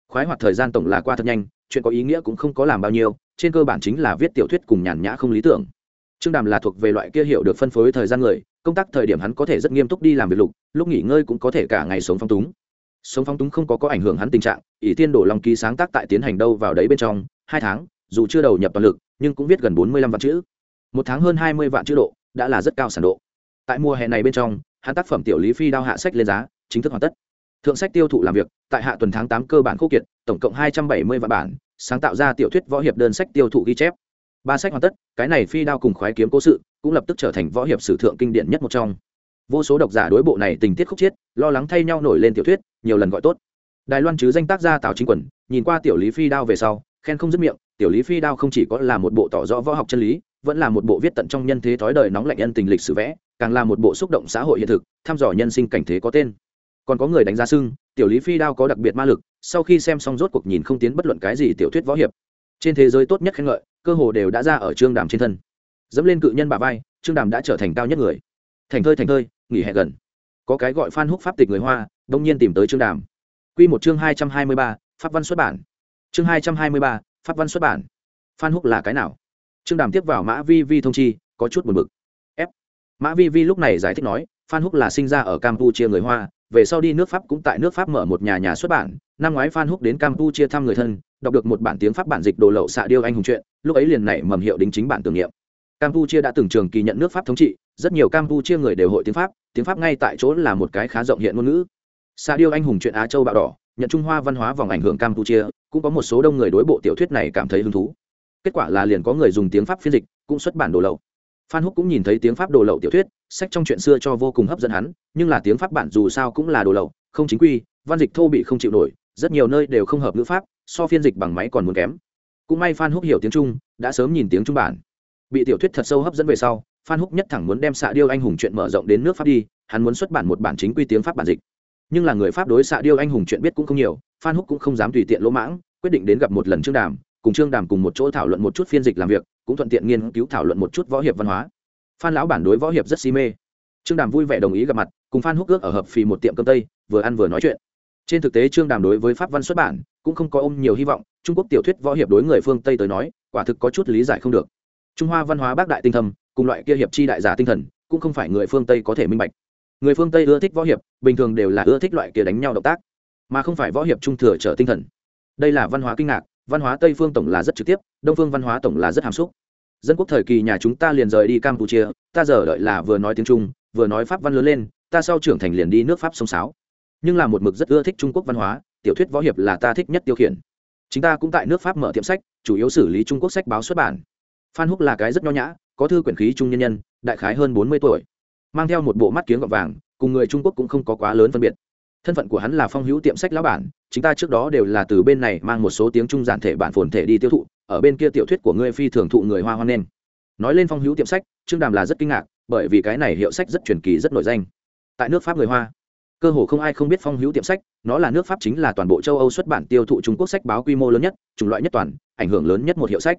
Khoái hoạt thời gian tổng là qua thật nhanh, chuyện có ý nghĩa cũng không có làm bao nhiêu, trên cơ bản chính là viết tiểu thuyết cùng nhàn nhã không lý tưởng. Trương đàm là thuộc về loại kia hiểu được phân phối thời gian người, công tác thời điểm hắn có thể rất nghiêm túc đi làm việc lục, lúc nghỉ ngơi cũng có thể cả ngày sống phong túng sống phong túng không có có ảnh hưởng hắn tình trạng, ỷ tiên đổ lòng ký sáng tác tại tiến hành đâu vào đấy bên trong, hai tháng, dù chưa đầu nhập toàn lực, nhưng cũng viết gần bốn mươi lăm vạn chữ. Một tháng hơn hai mươi vạn chữ độ, đã là rất cao sản độ. Tại mùa hè này bên trong, hắn tác phẩm tiểu lý phi đao hạ sách lên giá, chính thức hoàn tất. Thượng sách tiêu thụ làm việc, tại hạ tuần tháng tám cơ bản khô kiệt, tổng cộng hai trăm bảy mươi vạn bản, sáng tạo ra tiểu thuyết võ hiệp đơn sách tiêu thụ ghi chép. Ba sách hoàn tất, cái này phi đao cùng khoái kiếm cố sự, cũng lập tức trở thành võ hiệp sử thượng kinh điển nhất một trong. Vô số độc giả đối bộ này tình tiết khúc chiết, lo lắng thay nhau nổi lên tiểu thuyết nhiều lần gọi tốt. Đài loan chứ danh tác gia tào chính quần, nhìn qua tiểu lý phi đao về sau, khen không dứt miệng, tiểu lý phi đao không chỉ có là một bộ tỏ rõ võ học chân lý, vẫn là một bộ viết tận trong nhân thế thói đời nóng lạnh nhân tình lịch sử vẽ, càng là một bộ xúc động xã hội hiện thực, thăm dò nhân sinh cảnh thế có tên. Còn có người đánh giá sưng tiểu lý phi đao có đặc biệt ma lực, sau khi xem xong rốt cuộc nhìn không tiến bất luận cái gì tiểu thuyết võ hiệp. Trên thế giới tốt nhất khen ngợi, cơ hồ đều đã ra ở trương đàm trên thân. Dẫm lên cự nhân bà vai, trương đàm đã trở thành cao nhất người. Thành thơi thành thơi, nghỉ hè gần. Có cái gọi phan húc pháp tịch người hoa đông nhiên tìm tới trương đàm. Q một chương hai trăm hai mươi ba, pháp văn xuất bản. Chương hai trăm hai mươi ba, pháp văn xuất bản. Phan húc là cái nào? Trương đàm tiếp vào mã vi vi thông chi, có chút buồn b ự c f. Mã vi vi lúc này giải thích nói, phan húc là sinh ra ở campuchia người hoa, về sau đi nước pháp cũng tại nước pháp mở một nhà nhà xuất bản. Năm ngoái phan húc đến campuchia thăm người thân, đọc được một bản tiếng pháp bản dịch đồ lậu xạ điêu anh hùng chuyện lúc ấy liền nảy mầm hiệu đính chính bản tưởng niệm. Campuchia đã từng trường kỳ nhận nước pháp thống trị, rất nhiều campuchia người đều hội tiếng pháp tiếng pháp ngay tại chỗ là một cái khá rộng hiện ngôn ngữ. Sa điêu anh hùng chuyện á châu bạo đỏ, nhận trung hoa văn hóa vòng ảnh hưởng campuchia, cũng có một số đông người đối bộ tiểu thuyết này cảm thấy hứng thú. Kết quả là liền có người dùng tiếng pháp phiên dịch, cũng xuất bản đồ lậu. Phan húc cũng nhìn thấy tiếng pháp đồ lậu tiểu thuyết, sách trong chuyện xưa cho vô cùng hấp dẫn hắn, nhưng là tiếng pháp bản dù sao cũng là đồ lậu, không chính quy, văn dịch thô bị không chịu nổi, rất nhiều nơi đều không hợp ngữ pháp, so phiên dịch bằng máy còn muốn kém. Cũng may phan húc hiểu tiếng trung, đã sớm nhìn tiếng trung bản. Bị tiểu thuyết thật sâu hấp dẫn về sau, phan húc nhất thẳng muốn đem xạ điêu anh hùng chuyện mở rộng đến nước pháp đi, hắn muốn xuất bản một bản chính quy tiếng pháp bản dịch nhưng là người pháp đối xạ điêu anh hùng chuyện biết cũng không nhiều, phan húc cũng không dám tùy tiện lỗ mãng, quyết định đến gặp một lần trương đàm, cùng trương đàm cùng một chỗ thảo luận một chút phiên dịch làm việc, cũng thuận tiện nghiên cứu thảo luận một chút võ hiệp văn hóa. Phan lão bản đối võ hiệp rất si mê. Trương đàm vui vẻ đồng ý gặp mặt, cùng phan húc ước ở hợp phì một tiệm cơm tây, vừa ăn vừa nói chuyện. Trên thực tế trương đàm đối với pháp văn xuất bản, cũng không có ôm nhiều hy vọng, trung quốc tiểu thuyết võ hiệp đối người phương tây tới nói, quả thực có chút lý giải không được. Trung hoa văn hóa bác đại tinh thầm cùng loại kia hiệp chi đại giả tinh thần, cũng không phải người phương tây có thể minh bạch người phương tây ưa thích võ hiệp, bình thường đều là ưa thích loại kia đánh nhau động tác, mà không phải võ hiệp trung thừa trở tinh thần. Đây là văn hóa kinh ngạc, văn hóa tây phương tổng là rất trực tiếp, đông phương văn hóa tổng là rất hàm xúc. Dân quốc thời kỳ nhà chúng ta liền rời đi campuchia, ta giờ đợi là vừa nói tiếng trung, vừa nói pháp văn lớn lên, ta sau trưởng thành liền đi nước pháp sông sáo. Nhưng là một mực rất ưa thích trung quốc văn hóa, tiểu thuyết võ hiệp là ta thích nhất tiêu khiển. Chúng ta cũng tại nước pháp mở tiệm sách, chủ yếu xử lý trung quốc sách báo xuất bản. Phan húc là cái rất nho nhã, có thư quyển khí trung nhân nhân, đại khái hơn bốn mươi tuổi mang theo một bộ mắt kiếng gọt vàng, cùng người trung quốc cũng không có quá lớn phân biệt. Thân phận của hắn là phong hữu tiệm sách lão bản chúng ta trước đó đều là từ bên này mang một số tiếng trung giản thể bản phồn thể đi tiêu thụ, ở bên kia tiểu thuyết của ngươi phi thường thụ người hoa hoan nghênh nói lên phong hữu tiệm sách, trương đàm là rất kinh ngạc, bởi vì cái này hiệu sách rất truyền kỳ rất nổi danh. Tại nước pháp người hoa. Cơ hồ không ai không biết phong hữu tiệm sách, nó là nước pháp chính là toàn bộ châu âu xuất bản tiêu thụ trung quốc sách báo quy mô lớn nhất, chủng loại nhất toàn, ảnh hưởng lớn nhất một hiệu sách.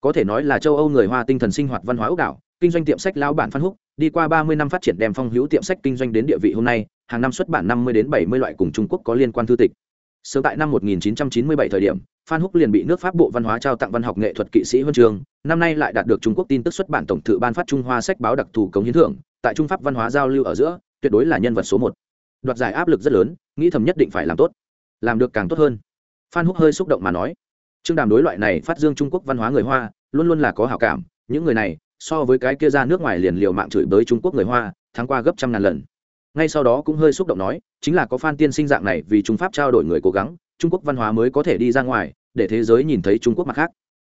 Có thể nói là châu âu người hoa tinh thần sinh hoạt văn hóa ốc đảo, kinh doanh tiệm sách lao bản phan húc đi qua ba mươi năm phát triển đem phong hữu tiệm sách kinh doanh đến địa vị hôm nay, hàng năm xuất bản năm mươi đến bảy mươi loại cùng trung quốc có liên quan thư tịch. Sớm tại năm 1997 thời điểm, phan húc liền bị nước pháp bộ văn hóa trao tặng văn học nghệ thuật kỵ sĩ huân trường, năm nay lại đạt được trung quốc tin tức xuất bản tổng thự ban phát trung hoa sách báo đặc thù cống hiến thưởng, tại trung pháp văn hóa giao lưu ở giữa, tuyệt đối là nhân vật số một. Đoạt giải áp lực rất lớn, nghĩ thầm nhất định phải làm tốt, làm được càng tốt hơn. Phan húc hơi xúc động mà nói trương đàm đối loại này phát dương trung quốc văn hóa người hoa, luôn luôn là có hảo cảm, những người này so với cái kia ra nước ngoài liền liều mạng chửi bới trung quốc người hoa tháng qua gấp trăm ngàn lần. Ngay sau đó cũng hơi xúc động nói, chính là có phan tiên sinh dạng này vì trung pháp trao đổi người cố gắng, trung quốc văn hóa mới có thể đi ra ngoài, để thế giới nhìn thấy trung quốc mặt khác.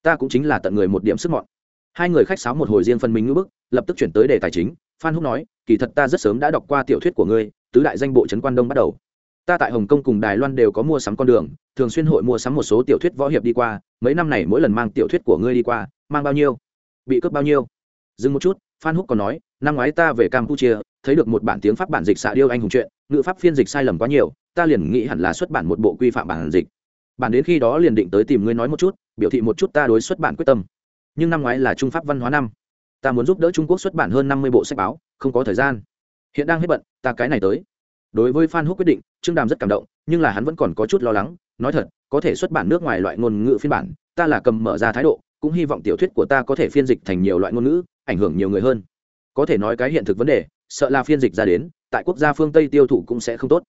Ta cũng chính là tận người một điểm sức mọn. Hai người khách sáo một hồi riêng phân minh ngữ bức, lập tức chuyển tới đề tài chính. Phan húc nói, kỳ thật ta rất sớm đã đọc qua tiểu thuyết của ngươi, tứ đại danh bộ trấn quan đông bắt đầu. Ta tại hồng kông cùng đài loan đều có mua sắm con đường, thường xuyên hội mua sắm một số tiểu thuyết võ hiệp đi qua, mấy năm này mỗi lần mang tiểu thuyết của ngươi đi qua, mang bao nhiêu? Bị cướp bao nhiêu? Dừng một chút, phan húc còn nói, năm ngoái ta về campuchia, thấy được một bản tiếng pháp bản dịch xạ điêu anh hùng chuyện ngữ pháp phiên dịch sai lầm quá nhiều, ta liền nghĩ hẳn là xuất bản một bộ quy phạm bản dịch. Bản đến khi đó liền định tới tìm ngươi nói một chút, biểu thị một chút ta đối xuất bản quyết tâm. Nhưng năm ngoái là trung pháp văn hóa năm. Ta muốn giúp đỡ trung quốc xuất bản hơn năm mươi bộ sách báo, không có thời gian. Hiện đang hết bận, ta cái này tới. Đối với phan húc quyết định, trương đàm rất cảm động, nhưng là hắn vẫn còn có chút lo lắng, nói thật, có thể xuất bản nước ngoài loại ngôn ngữ phiên bản, ta là cầm mở ra thái độ, cũng hy vọng tiểu thuyết của ta có thể phiên dịch thành nhiều loại ngôn ngữ ảnh hưởng nhiều người hơn. Có thể nói cái hiện thực vấn đề, sợ là phiên dịch ra đến, tại quốc gia phương tây tiêu thụ cũng sẽ không tốt.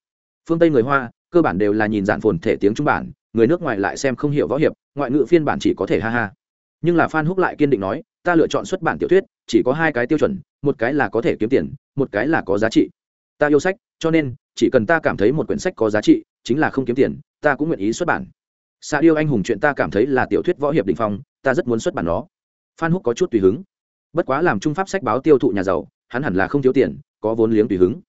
Phương tây người hoa, cơ bản đều là nhìn giản phồn thể tiếng trung bản, người nước ngoài lại xem không hiểu võ hiệp, ngoại ngữ phiên bản chỉ có thể ha ha. Nhưng là phan húc lại kiên định nói, ta lựa chọn xuất bản tiểu thuyết, chỉ có hai cái tiêu chuẩn, một cái là có thể kiếm tiền, một cái là có giá trị. Ta yêu sách, cho nên, chỉ cần ta cảm thấy một quyển sách có giá trị, chính là không kiếm tiền, ta cũng nguyện ý xuất bản. Sa điêu anh hùng chuyện ta cảm thấy là tiểu thuyết võ hiệp đình phong, ta rất muốn xuất bản nó. Phan húc có chút tùy hứng bất quá làm trung pháp sách báo tiêu thụ nhà giàu, hắn hẳn là không thiếu tiền, có vốn liếng tùy hứng.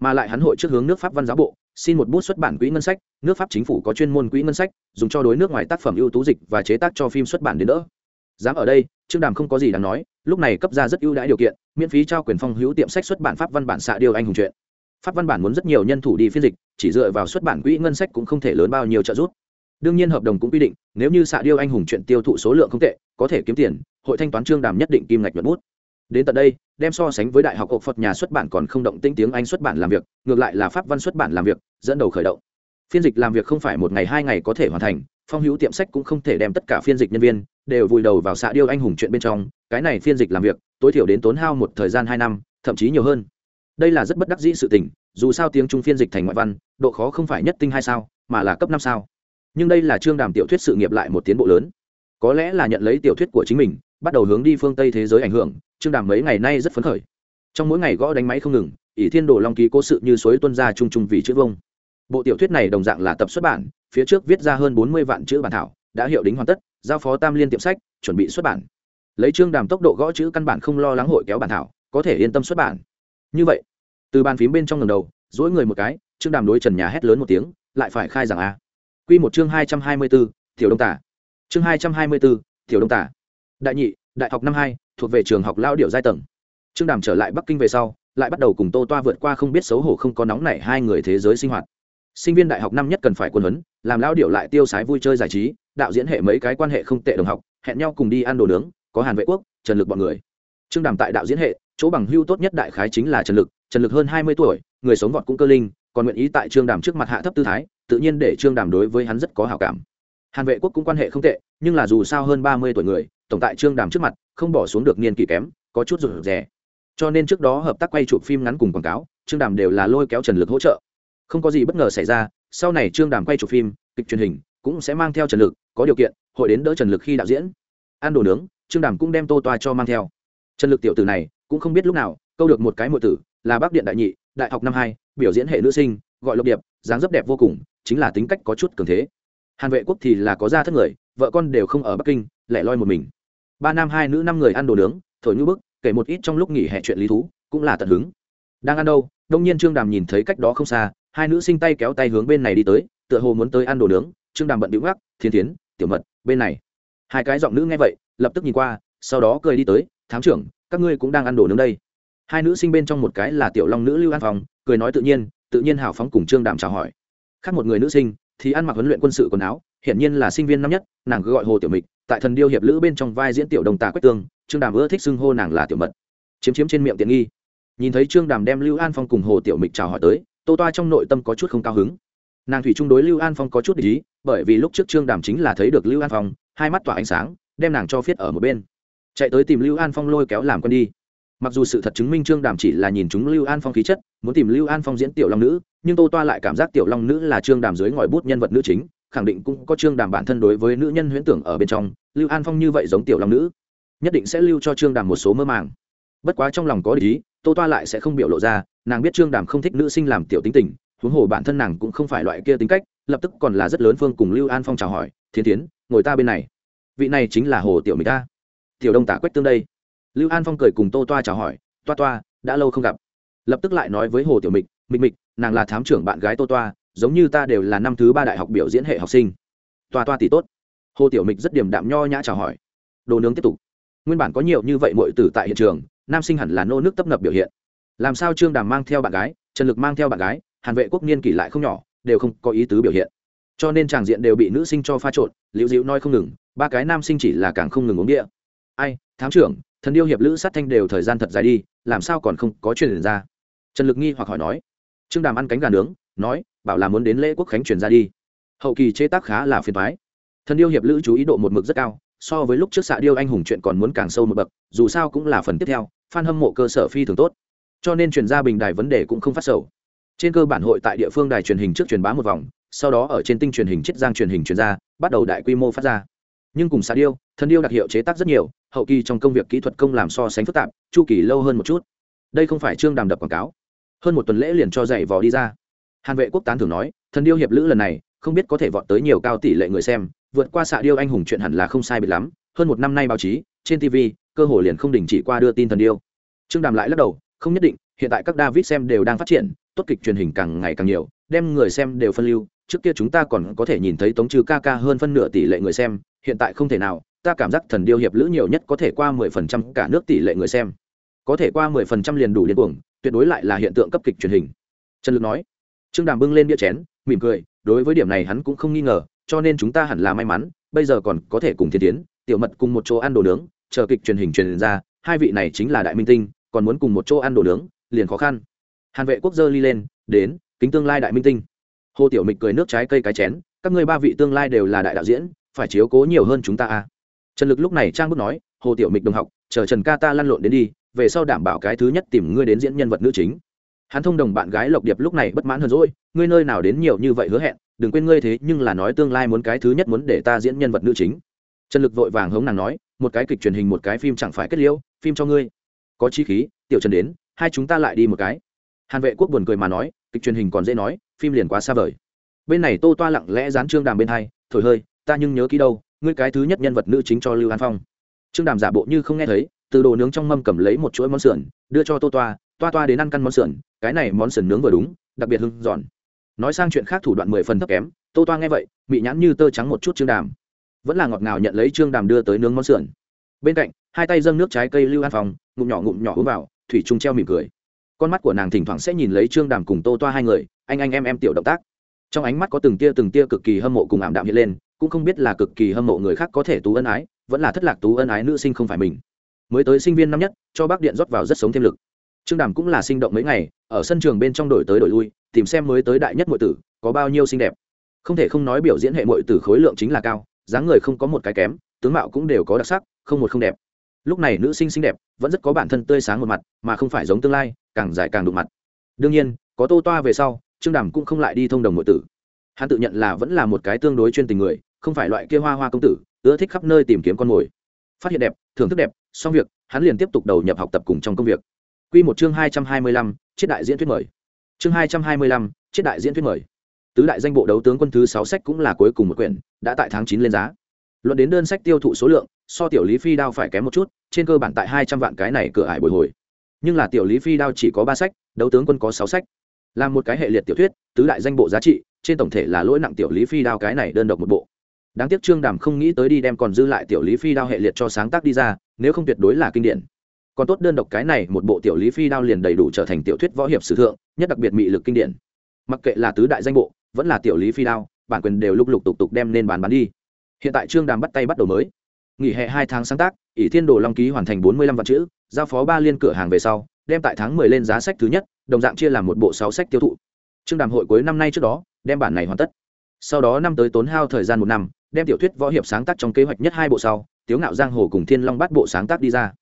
Mà lại hắn hội trước hướng nước pháp văn giáo bộ, xin một bút xuất bản quỹ ngân sách, nước pháp chính phủ có chuyên môn quỹ ngân sách, dùng cho đối nước ngoài tác phẩm ưu tú dịch và chế tác cho phim xuất bản đến đỡ. Dám ở đây, trương đàm không có gì đáng nói, lúc này cấp ra rất ưu đãi điều kiện, miễn phí trao quyền phong hữu tiệm sách xuất bản pháp văn bản xạ điêu anh hùng chuyện pháp văn bản muốn rất nhiều nhân thủ đi phiên dịch, chỉ dựa vào xuất bản quỹ ngân sách cũng không thể lớn bao nhiêu trợ giúp. Đương nhiên hợp đồng cũng quy định, nếu như xạ điêu anh hùng chuyện tiêu thụ số lượng không tệ, có thể kiếm tiền hội thanh toán trương đàm nhất định kim ngạch nhuận bút. Đến tận đây, đem so sánh với đại học ộc phật nhà xuất bản còn không động tinh tiếng anh xuất bản làm việc, ngược lại là pháp văn xuất bản làm việc, dẫn đầu khởi động. Phiên dịch làm việc không phải một ngày hai ngày có thể hoàn thành, phong hữu tiệm sách cũng không thể đem tất cả phiên dịch nhân viên đều vùi đầu vào xạ điêu anh hùng chuyện bên trong, cái này phiên dịch làm việc, tối thiểu đến tốn hao một thời gian hai năm, thậm chí nhiều hơn. Đây là rất bất đắc dĩ sự tình, dù sao tiếng trung phiên dịch thành ngoại văn, độ khó không phải nhất tinh hai sao, mà là cấp năm sao. Nhưng đây là chương đàm tiểu thuyết sự nghiệp lại một tiến bộ lớn. Có lẽ là nhận lấy tiểu thuyết của chính mình bắt đầu hướng đi phương tây thế giới ảnh hưởng, trương đàm mấy ngày nay rất phấn khởi. Trong mỗi ngày gõ đánh máy không ngừng, ỷ thiên đồ long ký cố sự như suối tuân ra chung chung vì chữ vông. Bộ tiểu thuyết này đồng dạng là tập xuất bản, phía trước viết ra hơn bốn mươi vạn chữ bản thảo, đã hiệu đính hoàn tất, giao phó tam liên tiệm sách, chuẩn bị xuất bản. Lấy trương đàm tốc độ gõ chữ căn bản không lo lắng hội kéo bản thảo, có thể yên tâm xuất bản. Như vậy, từ bàn phím bên trong lần đầu dỗi người một cái, trương đàm đối trần nhà hét lớn một tiếng, lại phải khai rằng a. Q một chương hai trăm hai mươi b ố tiểu đông tả. Chương hai trăm hai mươi b ố tiểu đông tả đại nhị, đại học năm hai, thuộc về trường học lao điệu giai tầng. Trương đàm trở lại bắc kinh về sau, lại bắt đầu cùng tô toa vượt qua không biết xấu hổ không có nóng nảy hai người thế giới sinh hoạt. Sinh viên đại học năm nhất cần phải quân huấn, làm lao điệu lại tiêu sái vui chơi giải trí, đạo diễn hệ mấy cái quan hệ không tệ đồng học, hẹn nhau cùng đi ăn đồ nướng, có hàn vệ quốc, trần lực bọn người. Trương đàm tại đạo diễn hệ, chỗ bằng hưu tốt nhất đại khái chính là trần lực trần lực hơn hai mươi tuổi, người sống vọt cũng cơ linh, còn nguyện ý tại trương đàm trước mặt hạ thấp tư thái, tự nhiên để trương đàm đối với hắn rất có hào cảm. Hàn vệ quốc cũng quan hệ không tệ, nhưng là dù sao hơn ba mươi tuổi người tổng tại trương đàm trước mặt, không bỏ xuống được niên kỷ kém, có chút rụt rè. Cho nên trước đó hợp tác quay chụp phim ngắn cùng quảng cáo, trương đàm đều là lôi kéo trần lực hỗ trợ. Không có gì bất ngờ xảy ra, sau này trương đàm quay chụp phim, kịch truyền hình, cũng sẽ mang theo trần lực, có điều kiện, hội đến đỡ trần lực khi đạo diễn. Ăn đồ nướng, trương đàm cũng đem tô toa cho mang theo. Trần lực tiểu tử này, cũng không biết lúc nào, câu được một cái mộ tử, là bác điện đại nhị, đại học năm hai, biểu diễn hệ nữ sinh, gọi lộc điệp, dáng dấp đẹp vô cùng, chính là tính cách có chút cường thế. Hàn vệ quốc thì là có gia thất người, vợ con đều không ở bắc kinh lẻ loi một mình. Ba nam hai nữ năm người ăn đồ nướng, thổi như bức, kể một ít trong lúc nghỉ hè chuyện lý thú, cũng là tận hứng. Đang ăn đâu, đông nhiên trương đàm nhìn thấy cách đó không xa, hai nữ sinh tay kéo tay hướng bên này đi tới, tựa hồ muốn tới ăn đồ nướng. Trương đàm bận đĩu gác thiên tiến tiểu mật, bên này. Hai cái giọng nữ nghe vậy, lập tức nhìn qua, sau đó cười đi tới, thám trưởng, các ngươi cũng đang ăn đồ nướng đây. Hai nữ sinh bên trong một cái là tiểu long nữ lưu an phòng cười nói tự nhiên tự nhiên hào phóng cùng trương đàm chào hỏi. Khác một người nữ sinh thì ăn mặc huấn luyện quân sự quần áo, hiển nhiên là sinh viên năm nhất, nàng cứ gọi hồ tiểu mịch tại thần điêu hiệp lữ bên trong vai diễn tiểu đồng tà quách tương, trương đàm ưa thích xưng hô nàng là tiểu mật. Chiếm chiếm trên miệng tiện nghi. Nhìn thấy trương đàm đem lưu an phong cùng hồ tiểu mịch chào hỏi tới, tô toa trong nội tâm có chút không cao hứng. Nàng thủy chung đối lưu an phong có chút ý, bởi vì lúc trước trương đàm chính là thấy được lưu an phong, hai mắt tỏa ánh sáng, đem nàng cho phiết ở một bên. Chạy tới tìm lưu an phong lôi kéo làm con đi. Mặc dù sự thật chứng minh trương đàm chỉ là nhìn chúng lưu an phong khí chất, muốn tìm lưu an phong diễn tiểu long nữ, nhưng tô toa lại cảm giác tiểu long nữ là trương đàm dưới ngòi bút nhân vật nữ chính khẳng định cũng có trương đàm bản thân đối với nữ nhân huyễn tưởng ở bên trong, lưu an phong như vậy giống tiểu long nữ, nhất định sẽ lưu cho trương đàm một số mơ màng. Bất quá trong lòng có lý, tô toa lại sẽ không biểu lộ ra, nàng biết trương đàm không thích nữ sinh làm tiểu tính tình, huống hồ bản thân nàng cũng không phải loại kia tính cách, lập tức còn là rất lớn phương cùng lưu an phong chào hỏi thiên tiến ngồi ta bên này. Vị này chính là hồ tiểu mỹ ta tiểu đông tả quách tương đây. Lưu an phong cười cùng tô toa chào hỏi, toa toa, đã lâu không gặp. Lập tức lại nói với hồ tiểu mịch mịch mịch, nàng là thám trưởng bạn gái tô toa giống như ta đều là năm thứ ba đại học biểu diễn hệ học sinh. Toa toa tỷ tốt. Hồ tiểu mịch rất điểm đạm nho nhã chào hỏi. Đồ nướng tiếp tục. Nguyên bản có nhiều như vậy mọi tử tại hiện trường, nam sinh hẳn là nô nước tấp nập biểu hiện. Làm sao trương đàm mang theo bạn gái, trần lực mang theo bạn gái, hàn vệ quốc niên kỷ lại không nhỏ, đều không có ý tứ biểu hiện. Cho nên tràng diện đều bị nữ sinh cho pha trộn, liễu dịu nói không ngừng, ba cái nam sinh chỉ là càng không ngừng uống địa ai, thám trưởng, thần điêu hiệp lữ sát thanh đều thời gian thật dài đi, làm sao còn không có chuyện ra? Trần lực nghi hoặc hỏi nói. Trương đàm ăn cánh gà nướng nói, bảo là muốn đến lễ quốc khánh truyền ra đi. Hậu kỳ chế tác khá là phiền thoái thần điêu hiệp lữ chú ý độ một mực rất cao, so với lúc trước xạ điêu anh hùng chuyện còn muốn càng sâu một bậc, dù sao cũng là phần tiếp theo f hâm mộ cơ sở phi thường tốt. Cho nên truyền ra bình đài vấn đề cũng không phát sầu. Trên cơ bản hội tại địa phương đài truyền hình trước truyền bá một vòng, sau đó ở trên tinh truyền hình chiết giang truyền hình truyền ra, bắt đầu đại quy mô phát ra. Nhưng cùng xạ điêu, thần điêu đặc hiệu chế tác rất nhiều, hậu kỳ trong công việc kỹ thuật công làm so sánh phức tạp, chu kỳ lâu hơn một chút. Đây không phải trương đàm đập quảng cáo. Hơn một tuần lễ liền cho giày vò đi ra hàn vệ quốc tán thường nói, thần điêu hiệp lữ lần này, không biết có thể vọt tới nhiều cao tỷ lệ người xem, vượt qua xạ điêu anh hùng chuyện hẳn là không sai biệt lắm, hơn một năm nay báo chí, trên tv cơ hội liền không đình chỉ qua đưa tin thần điêu. Trương đàm lại lắc đầu, không nhất định, hiện tại các david xem đều đang phát triển, tốt kịch truyền hình càng ngày càng nhiều, đem người xem đều phân lưu, trước kia chúng ta còn có thể nhìn thấy tống trừ ca ca hơn phân nửa tỷ lệ người xem, hiện tại không thể nào, ta cảm giác thần điêu hiệp lữ nhiều nhất có thể qua mười phần trăm cả nước tỷ lệ người xem. Có thể qua mười phần trăm liền đủ liên cuồng, tuyệt đối lại là hiện tượng cấp kịch truyền hình. Trần lực nói trương đàm bưng lên đĩa chén, mỉm cười, đối với điểm này hắn cũng không nghi ngờ, cho nên chúng ta hẳn là may mắn, bây giờ còn có thể cùng thiên tiến, tiểu mật cùng một chỗ ăn đồ nướng, chờ kịch truyền hình truyền ra, hai vị này chính là đại minh tinh, còn muốn cùng một chỗ ăn đồ nướng, liền khó khăn. Hàn vệ quốc dơ ly lên, đến, kính tương lai đại minh tinh. Hồ tiểu mịch cười nước trái cây cái chén, các ngươi ba vị tương lai đều là đại đạo diễn, phải chiếu cố nhiều hơn chúng ta a trần lực lúc này trang bức nói, hồ tiểu mịch đồng học, chờ trần ca ta lăn lộn đến đi, về sau đảm bảo cái thứ nhất tìm ngươi đến diễn nhân vật nữ chính hắn thông đồng bạn gái lộc điệp lúc này bất mãn hơn rồi, ngươi nơi nào đến nhiều như vậy hứa hẹn, đừng quên ngươi thế nhưng là nói tương lai muốn cái thứ nhất muốn để ta diễn nhân vật nữ chính. Trần lực vội vàng hống nàng nói, một cái kịch truyền hình một cái phim chẳng phải kết liễu, phim cho ngươi. Có chi khí, tiểu trần đến, hai chúng ta lại đi một cái. Hàn vệ quốc buồn cười mà nói, kịch truyền hình còn dễ nói, phim liền quá xa vời. Bên này tô toa lặng lẽ dán trương đàm bên hai, thổi hơi, ta nhưng nhớ kỹ đâu, ngươi cái thứ nhất nhân vật nữ chính cho lưu an phong. Trương đàm giả bộ như không nghe thấy, từ đồ nướng trong mâm cầm lấy một chuỗi món sườn, đưa cho tô toa toa toa đến ăn căn món sườn cái này món sườn nướng vừa đúng, đặc biệt hưng giòn. Nói sang chuyện khác thủ đoạn mười phần thấp kém, tô toa nghe vậy bị nhãn như tơ trắng một chút trương đàm. Vẫn là ngọt ngào nhận lấy trương đàm đưa tới nướng món sườn. Bên cạnh, hai tay dâng nước trái cây lưu an phòng, ngụm nhỏ ngụm nhỏ uống vào, thủy trung treo mỉm cười. Con mắt của nàng thỉnh thoảng sẽ nhìn lấy trương đàm cùng tô toa hai người, anh anh em em tiểu động tác. Trong ánh mắt có từng tia từng tia cực kỳ hâm mộ cùng ảm đạm hiện lên, cũng không biết là cực kỳ hâm mộ người khác có thể tú ân ái, vẫn là thất lạc tú ân ái nữ sinh không phải mình. Mới tới sinh viên năm nhất, cho bác điện rót vào rất sống thêm lực trương đàm cũng là sinh động mấy ngày, ở sân trường bên trong đổi tới đổi lui, tìm xem mới tới đại nhất mọi tử, có bao nhiêu xinh đẹp. Không thể không nói biểu diễn hệ mọi tử khối lượng chính là cao, dáng người không có một cái kém, tướng mạo cũng đều có đặc sắc, không một không đẹp. Lúc này nữ sinh xinh đẹp, vẫn rất có bản thân tươi sáng một mặt, mà không phải giống tương lai, càng dài càng đụng mặt. Đương nhiên, có tô toa về sau, trương đàm cũng không lại đi thông đồng nội tử. Hắn tự nhận là vẫn là một cái tương đối chuyên tình người, không phải loại kia hoa hoa công tử, ưa thích khắp nơi tìm kiếm con mồi. Phát hiện đẹp, thưởng thức đẹp, xong việc, hắn liền tiếp tục đầu nhập học tập cùng trong công việc. Quy một chương hai trăm hai mươi lăm chiết đại diễn thuyết mời. Chương hai trăm hai mươi lăm chiết đại diễn thuyết mời. Tứ đại danh bộ đấu tướng quân thứ sáu sách cũng là cuối cùng một quyển, đã tại tháng chín lên giá. Luận đến đơn sách tiêu thụ số lượng, so tiểu lý phi đao phải kém một chút, trên cơ bản tại hai trăm vạn cái này cửa ải bồi hồi. Nhưng là tiểu lý phi đao chỉ có ba sách, đấu tướng quân có sáu sách. Làm một cái hệ liệt tiểu thuyết, tứ đại danh bộ giá trị, trên tổng thể là lỗi nặng tiểu lý phi đao cái này đơn độc một bộ. Đáng tiếc trương đàm không nghĩ tới đi đem còn dư lại tiểu lý phi đao hệ liệt cho sáng tác đi ra, nếu không tuyệt đối là kinh điển còn tốt đơn độc cái này một bộ tiểu lý phi đao liền đầy đủ trở thành tiểu thuyết võ hiệp sử thượng, nhất đặc biệt mị lực kinh điển. Mặc kệ là tứ đại danh bộ, vẫn là tiểu lý phi đao, bản quyền đều lục lục tục tục đem lên bán bán đi. Hiện tại trương đàm bắt tay bắt đầu mới. Nghỉ hè hai tháng sáng tác, ỷ thiên đồ long ký hoàn thành bốn mươi lăm vạn chữ, giao phó ba liên cửa hàng về sau, đem tại tháng mười lên giá sách thứ nhất, đồng dạng chia làm một bộ sáu sách tiêu thụ. Trương đàm hội cuối năm nay trước đó, đem bản này hoàn tất. Sau đó năm tới tốn hao thời gian một năm, đem tiểu thuyết võ hiệp sáng tác trong kế hoạch nhất hai bộ sau, tiếu ngạo giang hồ cùng thiên long bắt bộ sáng tác đi ra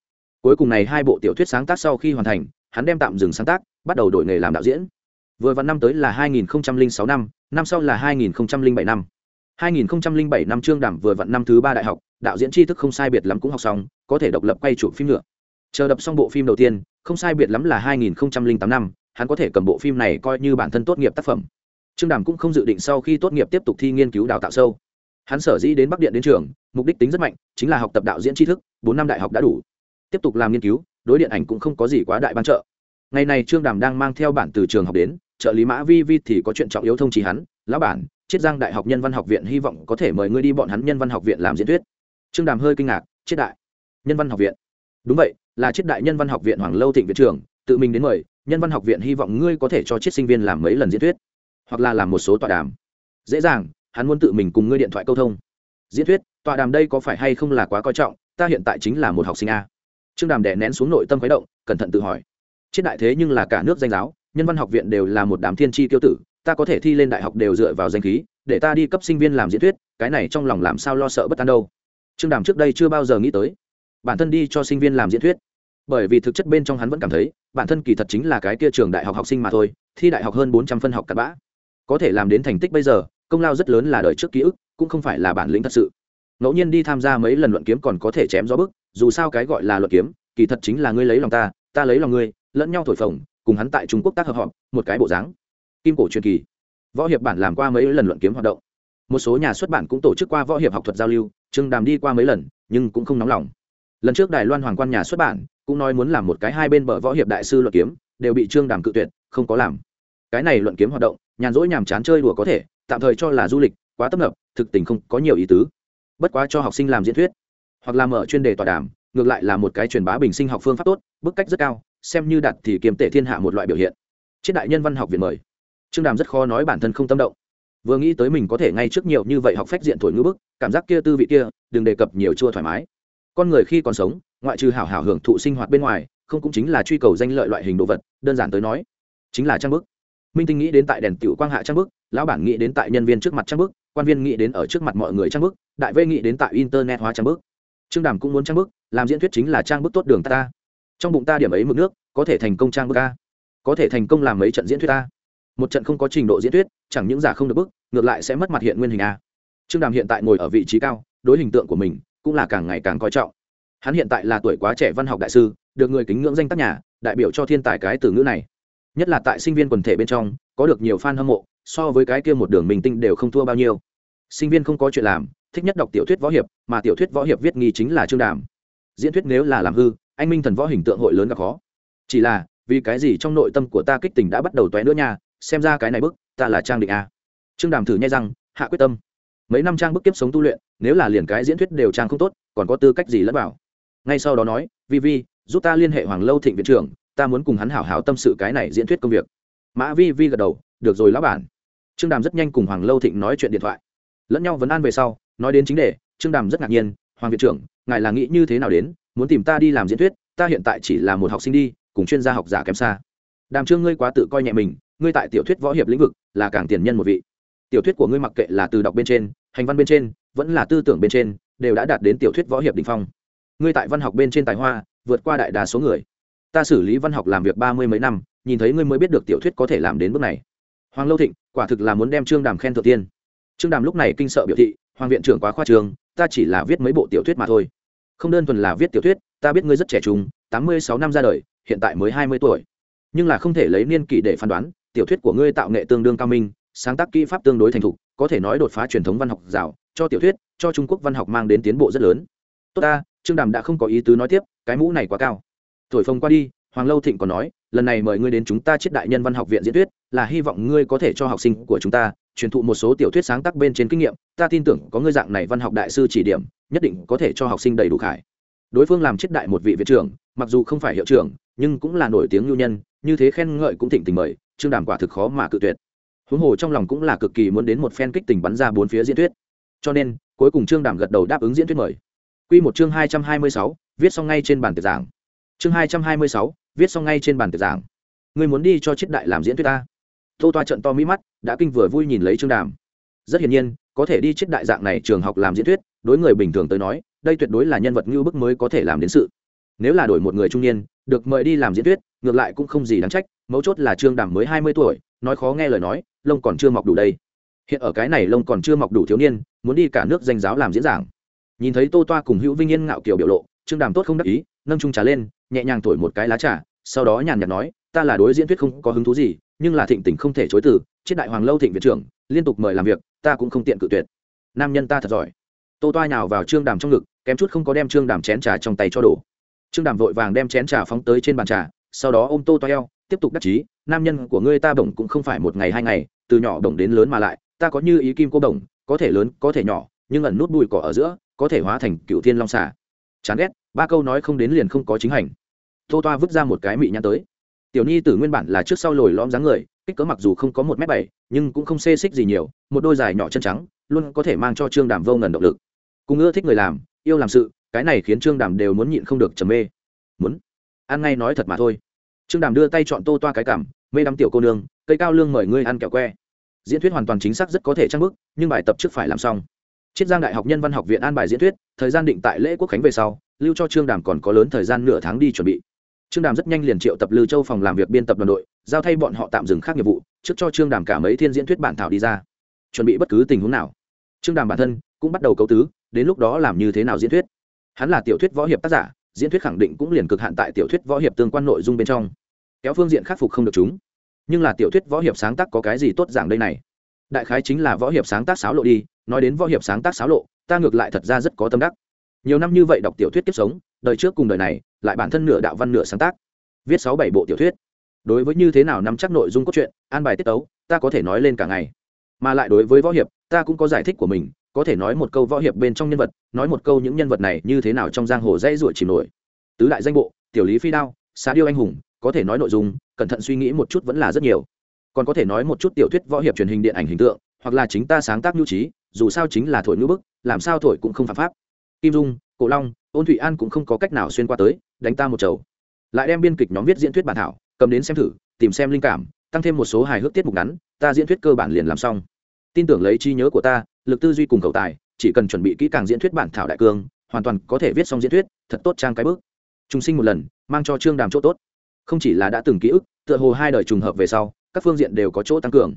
cuối cùng này hai bộ tiểu thuyết sáng tác sau khi hoàn thành, hắn đem tạm dừng sáng tác, bắt đầu đổi nghề làm đạo diễn. Vừa vào năm tới là 2006 năm năm sau là 2007 năm. 2007 năm trương đảm vừa vặn năm thứ ba đại học, đạo diễn tri thức không sai biệt lắm cũng học xong, có thể độc lập quay chụp phim nữa. Chờ đập xong bộ phim đầu tiên, không sai biệt lắm là 2008 năm, hắn có thể cầm bộ phim này coi như bản thân tốt nghiệp tác phẩm. Trương đàm cũng không dự định sau khi tốt nghiệp tiếp tục thi nghiên cứu đào tạo sâu. Hắn sở dĩ đến bắc điện đến trường, mục đích tính rất mạnh, chính là học tập đạo diễn tri thức, bốn năm đại học đã đủ tiếp tục làm nghiên cứu, đối điện ảnh cũng không có gì quá đại ban trợ. Ngày này trương đàm đang mang theo bản từ trường học đến, trợ lý mã vi vi thì có chuyện trọng yếu thông trí hắn, lão bản, chiết giang đại học nhân văn học viện hy vọng có thể mời ngươi đi bọn hắn nhân văn học viện làm diễn thuyết. Trương đàm hơi kinh ngạc, chiết đại, nhân văn học viện? Đúng vậy, là chiết đại nhân văn học viện hoàng lâu thịnh viện trưởng tự mình đến mời, nhân văn học viện hy vọng ngươi có thể cho chiết sinh viên làm mấy lần diễn thuyết, hoặc là làm một số tọa đàm. Dễ dàng, hắn muốn tự mình cùng ngươi điện thoại câu thông. Diễn thuyết, tọa đàm đây có phải hay không là quá coi trọng, ta hiện tại chính là một học sinh a trương đàm đè nén xuống nội tâm khuấy động, cẩn thận tự hỏi. Chết đại thế nhưng là cả nước danh giáo, nhân văn học viện đều là một đám thiên tri tiêu tử, ta có thể thi lên đại học đều dựa vào danh khí, để ta đi cấp sinh viên làm diễn thuyết, cái này trong lòng làm sao lo sợ bất an đâu. Trương đàm trước đây chưa bao giờ nghĩ tới, bản thân đi cho sinh viên làm diễn thuyết. Bởi vì thực chất bên trong hắn vẫn cảm thấy, bản thân kỳ thật chính là cái kia trường đại học học sinh mà thôi, thi đại học hơn bốn trăm phân học cặp bã. Có thể làm đến thành tích bây giờ, công lao rất lớn là đời trước ký ức, cũng không phải là bản lĩnh thật sự. Ngẫu nhiên đi tham gia mấy lần luận kiếm còn có thể chém gió bức dù sao cái gọi là luận kiếm, kỳ thật chính là ngươi lấy lòng ta ta lấy lòng ngươi, lẫn nhau thổi phồng, cùng hắn tại trung quốc tác hợp họp, một cái bộ dáng. Kim cổ truyền kỳ. Võ hiệp bản làm qua mấy lần luận kiếm hoạt động. Một số nhà xuất bản cũng tổ chức qua võ hiệp học thuật giao lưu, trương đàm đi qua mấy lần, nhưng cũng không nóng lòng. Lần trước đài loan hoàng quan nhà xuất bản, cũng nói muốn làm một cái hai bên bờ võ hiệp đại sư luận kiếm, đều bị trương đàm cự tuyệt, không có làm. Cái này luận kiếm hoạt động, nhàn rỗi nhàm chán chơi đùa có thể, tạm thời cho là du lịch, quá tấp nập, thực tình không có nhiều ý tứ. Bất quá cho học sinh làm diễn thuyết hoặc làm mở chuyên đề tọa đàm, ngược lại là một cái truyền bá bình sinh học phương pháp tốt, bức cách rất cao, xem như đặt thì kiềm tể thiên hạ một loại biểu hiện. Triết đại nhân văn học viện mời. Trương đàm rất khó nói bản thân không tâm động. Vừa nghĩ tới mình có thể ngay trước nhiều như vậy học phách diện thổi ngữ bức, cảm giác kia tư vị kia, đừng đề cập nhiều chua thoải mái. Con người khi còn sống, ngoại trừ hảo hảo hưởng thụ sinh hoạt bên ngoài, không cũng chính là truy cầu danh lợi loại hình đồ vật, đơn giản tới nói, chính là trang bức. Minh tinh nghĩ đến tại đèn tiểu quang hạ trang bức, lão bản nghĩ đến tại nhân viên trước mặt trang bức, quan viên nghĩ đến ở trước mặt mọi người trang bức, đại vê nghĩ đến tại internet hóa trang bức trương đàm cũng muốn trang bức, làm diễn thuyết chính là trang bức tốt đường ta. Trong bụng ta điểm ấy mực nước, có thể thành công trang bức ta có thể thành công làm mấy trận diễn thuyết ta một trận không có trình độ diễn thuyết, chẳng những giả không được bức, ngược lại sẽ mất mặt hiện nguyên hình a. Trương đàm hiện tại ngồi ở vị trí cao, đối hình tượng của mình cũng là càng ngày càng coi trọng. Hắn hiện tại là tuổi quá trẻ văn học đại sư, được người kính ngưỡng danh tác nhà, đại biểu cho thiên tài cái từ ngữ này. Nhất là tại sinh viên quần thể bên trong, có được nhiều fan hâm mộ, so với cái kia một đường mình tinh đều không thua bao nhiêu. Sinh viên không có chuyện làm thích nhất đọc tiểu thuyết võ hiệp, mà tiểu thuyết võ hiệp viết nghi chính là trương đàm. Diễn thuyết nếu là làm hư, anh minh thần võ hình tượng hội lớn gặp khó. Chỉ là, vì cái gì trong nội tâm của ta kích tình đã bắt đầu toé nữa nha, xem ra cái này bức, ta là trang định a. Trương đàm thử nhai răng, hạ quyết tâm. Mấy năm trang bức kiếp sống tu luyện, nếu là liền cái diễn thuyết đều trang không tốt, còn có tư cách gì lẫn vào? Ngay sau đó nói, vi vi, giúp ta liên hệ hoàng lâu thịnh viện trưởng, ta muốn cùng hắn hảo hảo tâm sự cái này diễn thuyết công việc. Mã vi vi gật đầu, được rồi lão bản. Trương đàm rất nhanh cùng hoàng lâu thịnh nói chuyện điện thoại. Lẫn nhau vấn an về sau nói đến chính đề, trương đàm rất ngạc nhiên, hoàng viện trưởng, ngài là nghĩ như thế nào đến? Muốn tìm ta đi làm diễn thuyết, ta hiện tại chỉ là một học sinh đi, cùng chuyên gia học giả kém xa. Đàm trương, ngươi quá tự coi nhẹ mình, ngươi tại tiểu thuyết võ hiệp lĩnh vực là càng tiền nhân một vị. Tiểu thuyết của ngươi mặc kệ là từ đọc bên trên, hành văn bên trên, vẫn là tư tưởng bên trên, đều đã đạt đến tiểu thuyết võ hiệp đình phong. Ngươi tại văn học bên trên tài hoa, vượt qua đại đa số người. Ta xử lý văn học làm việc ba mươi mấy năm, nhìn thấy ngươi mới biết được tiểu thuyết có thể làm đến bước này. Hoàng lâu thịnh quả thực là muốn đem trương đàm khen thượng tiên. Trương đàm lúc này kinh sợ biểu thị hoàng viện trưởng quá khoa trường ta chỉ là viết mấy bộ tiểu thuyết mà thôi. Không đơn thuần là viết tiểu thuyết, ta biết ngươi rất trẻ trung, tám mươi sáu năm ra đời, hiện tại mới hai mươi tuổi. Nhưng là không thể lấy niên kỷ để phán đoán, tiểu thuyết của ngươi tạo nghệ tương đương cao minh, sáng tác kỹ pháp tương đối thành thục, có thể nói đột phá truyền thống văn học rào, cho tiểu thuyết, cho trung quốc văn học mang đến tiến bộ rất lớn. Tốt ta, trương đàm đã không có ý tứ nói tiếp, cái mũ này quá cao. Thổi phồng qua đi, hoàng lâu thịnh còn nói, lần này mời ngươi đến chúng ta chiết đại nhân văn học viện diễn thuyết, là hy vọng ngươi có thể cho học sinh của chúng ta truyền thụ một số tiểu thuyết sáng tác bên trên kinh nghiệm, ta tin tưởng có ngươi dạng này văn học đại sư chỉ điểm, nhất định có thể cho học sinh đầy đủ khải. Đối phương làm chết đại một vị viện trưởng, mặc dù không phải hiệu trưởng, nhưng cũng là nổi tiếng lưu nhân, như thế khen ngợi cũng thịnh tình mời, trương đàm quả thực khó mà cự tuyệt. Huống hồ trong lòng cũng là cực kỳ muốn đến một phen kích tình bắn ra bốn phía diễn thuyết. Cho nên, cuối cùng trương đàm gật đầu đáp ứng diễn thuyết mời. Quy một chương hai trăm hai mươi sáu, viết xong ngay trên bàn tiệc giảng. Chương hai trăm hai mươi sáu, viết xong ngay trên bàn tiệc giảng. Người muốn đi cho chết đại làm diễn thuyết ta? Tô toa trận to mỹ mắt, đã kinh vừa vui nhìn lấy trương đàm. Rất hiển nhiên, có thể đi chết đại dạng này trường học làm diễn thuyết, đối người bình thường tới nói, đây tuyệt đối là nhân vật ngưu bức mới có thể làm đến sự. Nếu là đổi một người trung niên, được mời đi làm diễn thuyết, ngược lại cũng không gì đáng trách, mấu chốt là trương đàm mới hai mươi tuổi, nói khó nghe lời nói, lông còn chưa mọc đủ đây. Hiện ở cái này lông còn chưa mọc đủ thiếu niên, muốn đi cả nước danh giáo làm diễn giảng. Nhìn thấy tô toa cùng hữu vinh yên ngạo kiểu biểu lộ, trương đàm tốt không đắc ý, nâng trung trà lên, nhẹ nhàng thổi một cái lá trà, sau đó nhàn nhạt nói ta là đối diễn thuyết không có hứng thú gì, nhưng là thịnh tình không thể chối từ triết đại hoàng lâu thịnh viện trưởng, liên tục mời làm việc, ta cũng không tiện cự tuyệt. Nam nhân ta thật giỏi. Tô toa nhào vào trương đàm trong ngực, kém chút không có đem trương đàm chén trà trong tay cho đổ. Trương đàm vội vàng đem chén trà phóng tới trên bàn trà, sau đó ôm tô toa eo, tiếp tục đắc chí, nam nhân của ngươi ta bổng cũng không phải một ngày hai ngày, từ nhỏ bổng đến lớn mà lại, ta có như ý kim cô bổng, có thể lớn, có thể nhỏ, nhưng ẩn nút bụi cỏ ở giữa, có thể hóa thành cựu thiên long xà. Chán ghét, ba câu nói không đến liền không có chính hành. Tô toa vứt ra một cái mị nhãn tới tiểu nhi tử nguyên bản là trước sau lồi lõm dáng người, kích cỡ mặc dù không có một m bảy, nhưng cũng không xê xích gì nhiều, một đôi dài nhỏ chân trắng, luôn có thể mang cho trương đàm vô ngần động lực. Cùng ưa thích người làm, yêu làm sự, cái này khiến trương đàm đều muốn nhịn không được trầm mê. Muốn ăn ngay nói thật mà thôi. Trương đàm đưa tay chọn tô toa cái cảm, mê đắm tiểu cô nương, cây cao lương mời ngươi ăn kẹo que. Diễn thuyết hoàn toàn chính xác rất có thể trang bức, nhưng bài tập trước phải làm xong. Chiết giang đại học nhân văn học viện an bài diễn thuyết, thời gian định tại lễ quốc khánh về sau, lưu cho trương đàm còn có lớn thời gian nửa tháng đi chuẩn bị trương đàm rất nhanh liền triệu tập lưu châu phòng làm việc biên tập đoàn đội, giao thay bọn họ tạm dừng khác nghiệp vụ, trước cho trương đàm cả mấy thiên diễn thuyết bản thảo đi ra. Chuẩn bị bất cứ tình huống nào. Trương đàm bản thân cũng bắt đầu cấu tứ, đến lúc đó làm như thế nào diễn thuyết. Hắn là tiểu thuyết võ hiệp tác giả, diễn thuyết khẳng định cũng liền cực hạn tại tiểu thuyết võ hiệp tương quan nội dung bên trong. Kéo phương diện khắc phục không được chúng. Nhưng là tiểu thuyết võ hiệp sáng tác có cái gì tốt giảng đây này? Đại khái chính là võ hiệp sáng tác sáo lộ đi, nói đến võ hiệp sáng tác sáo lộ, ta ngược lại thật ra rất có tâm đắc. Nhiều năm như vậy đọc tiểu thuyết kiếp sống, đời trước cùng đời này lại bản thân nửa đạo văn nửa sáng tác. Viết sáu bảy bộ tiểu thuyết. Đối với như thế nào nắm chắc nội dung cốt truyện, an bài tiết tấu, ta có thể nói lên cả ngày. Mà lại đối với võ hiệp, ta cũng có giải thích của mình, có thể nói một câu võ hiệp bên trong nhân vật, nói một câu những nhân vật này như thế nào trong giang hồ dãy ruổi chìm nổi. Tứ đại danh bộ, tiểu lý phi đao, xá điêu anh hùng, có thể nói nội dung, cẩn thận suy nghĩ một chút vẫn là rất nhiều. Còn có thể nói một chút tiểu thuyết võ hiệp truyền hình điện ảnh hình tượng, hoặc là chính ta sáng tác nhu trí, dù sao chính là thổi ngữ bức, làm sao thổi cũng không phạm pháp. Kim dung, cổ long, ôn thụy an cũng không có cách nào xuyên qua tới đánh ta một chầu. Lại đem biên kịch nhóm viết diễn thuyết bản thảo, cầm đến xem thử, tìm xem linh cảm, tăng thêm một số hài hước tiết mục ngắn, ta diễn thuyết cơ bản liền làm xong. Tin tưởng lấy trí nhớ của ta, lực tư duy cùng cầu tài, chỉ cần chuẩn bị kỹ càng diễn thuyết bản thảo đại cương, hoàn toàn có thể viết xong diễn thuyết, thật tốt trang cái bước. Trung sinh một lần, mang cho trương đàm chỗ tốt. Không chỉ là đã từng ký ức, tựa hồ hai đời trùng hợp về sau, các phương diện đều có chỗ tăng cường.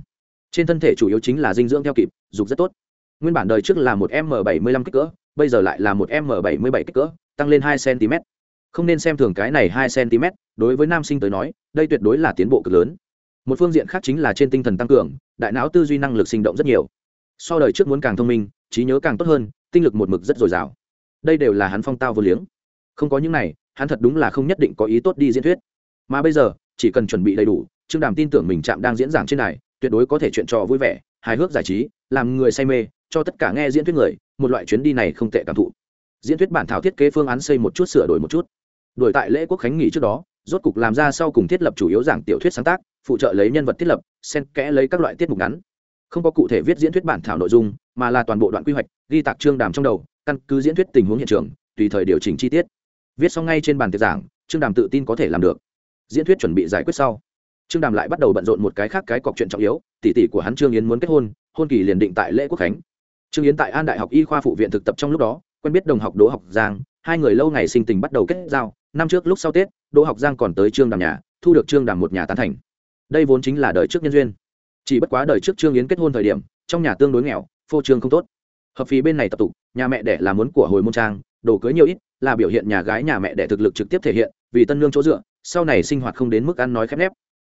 Trên thân thể chủ yếu chính là dinh dưỡng theo kịp, dục rất tốt. Nguyên bản đời trước là một m bảy mươi lăm kích cỡ, bây giờ lại là một m bảy mươi bảy kích cỡ, tăng lên hai cm không nên xem thường cái này hai cm, đối với nam sinh tới nói, đây tuyệt đối là tiến bộ cực lớn. Một phương diện khác chính là trên tinh thần tăng cường, đại não tư duy năng lực sinh động rất nhiều. So đời trước muốn càng thông minh, trí nhớ càng tốt hơn, tinh lực một mực rất dồi dào. Đây đều là hắn phong tao vô liếng. Không có những này, hắn thật đúng là không nhất định có ý tốt đi diễn thuyết. Mà bây giờ, chỉ cần chuẩn bị đầy đủ, trương đàm tin tưởng mình chạm đang diễn giảng trên này, tuyệt đối có thể chuyện trò vui vẻ, hài hước giải trí, làm người say mê, cho tất cả nghe diễn thuyết người, một loại chuyến đi này không tệ cảm thụ. Diễn thuyết bản thảo thiết kế phương án xây một chút sửa đổi một chút đổi tại lễ quốc khánh nghỉ trước đó, rốt cục làm ra sau cùng thiết lập chủ yếu giảng tiểu thuyết sáng tác, phụ trợ lấy nhân vật thiết lập, xen kẽ lấy các loại tiết mục ngắn. Không có cụ thể viết diễn thuyết bản thảo nội dung, mà là toàn bộ đoạn quy hoạch, ghi tạc trương đàm trong đầu, căn cứ diễn thuyết tình huống hiện trường, tùy thời điều chỉnh chi tiết. Viết xong ngay trên bàn tiệc giảng, trương đàm tự tin có thể làm được. Diễn thuyết chuẩn bị giải quyết sau. Trương đàm lại bắt đầu bận rộn một cái khác cái cọc chuyện trọng yếu, tỷ tỷ của hắn trương yến muốn kết hôn hôn kỳ liền định tại lễ quốc khánh. Trương yến tại an đại học y khoa phụ viện thực tập trong lúc đó, quen biết đồng học đỗ học giang, hai người lâu ngày sinh tình bắt đầu kết giao năm trước lúc sau tết, đỗ học giang còn tới trương đàm nhà, thu được trương đàm một nhà tán thành. Đây vốn chính là đời trước nhân duyên. Chỉ bất quá đời trước trương yến kết hôn thời điểm, trong nhà tương đối nghèo, phô trương không tốt. Hợp phí bên này tập tục nhà mẹ đẻ là muốn của hồi môn trang, đồ cưới nhiều ít, là biểu hiện nhà gái nhà mẹ đẻ thực lực trực tiếp thể hiện, vì tân lương chỗ dựa, sau này sinh hoạt không đến mức ăn nói khép nép.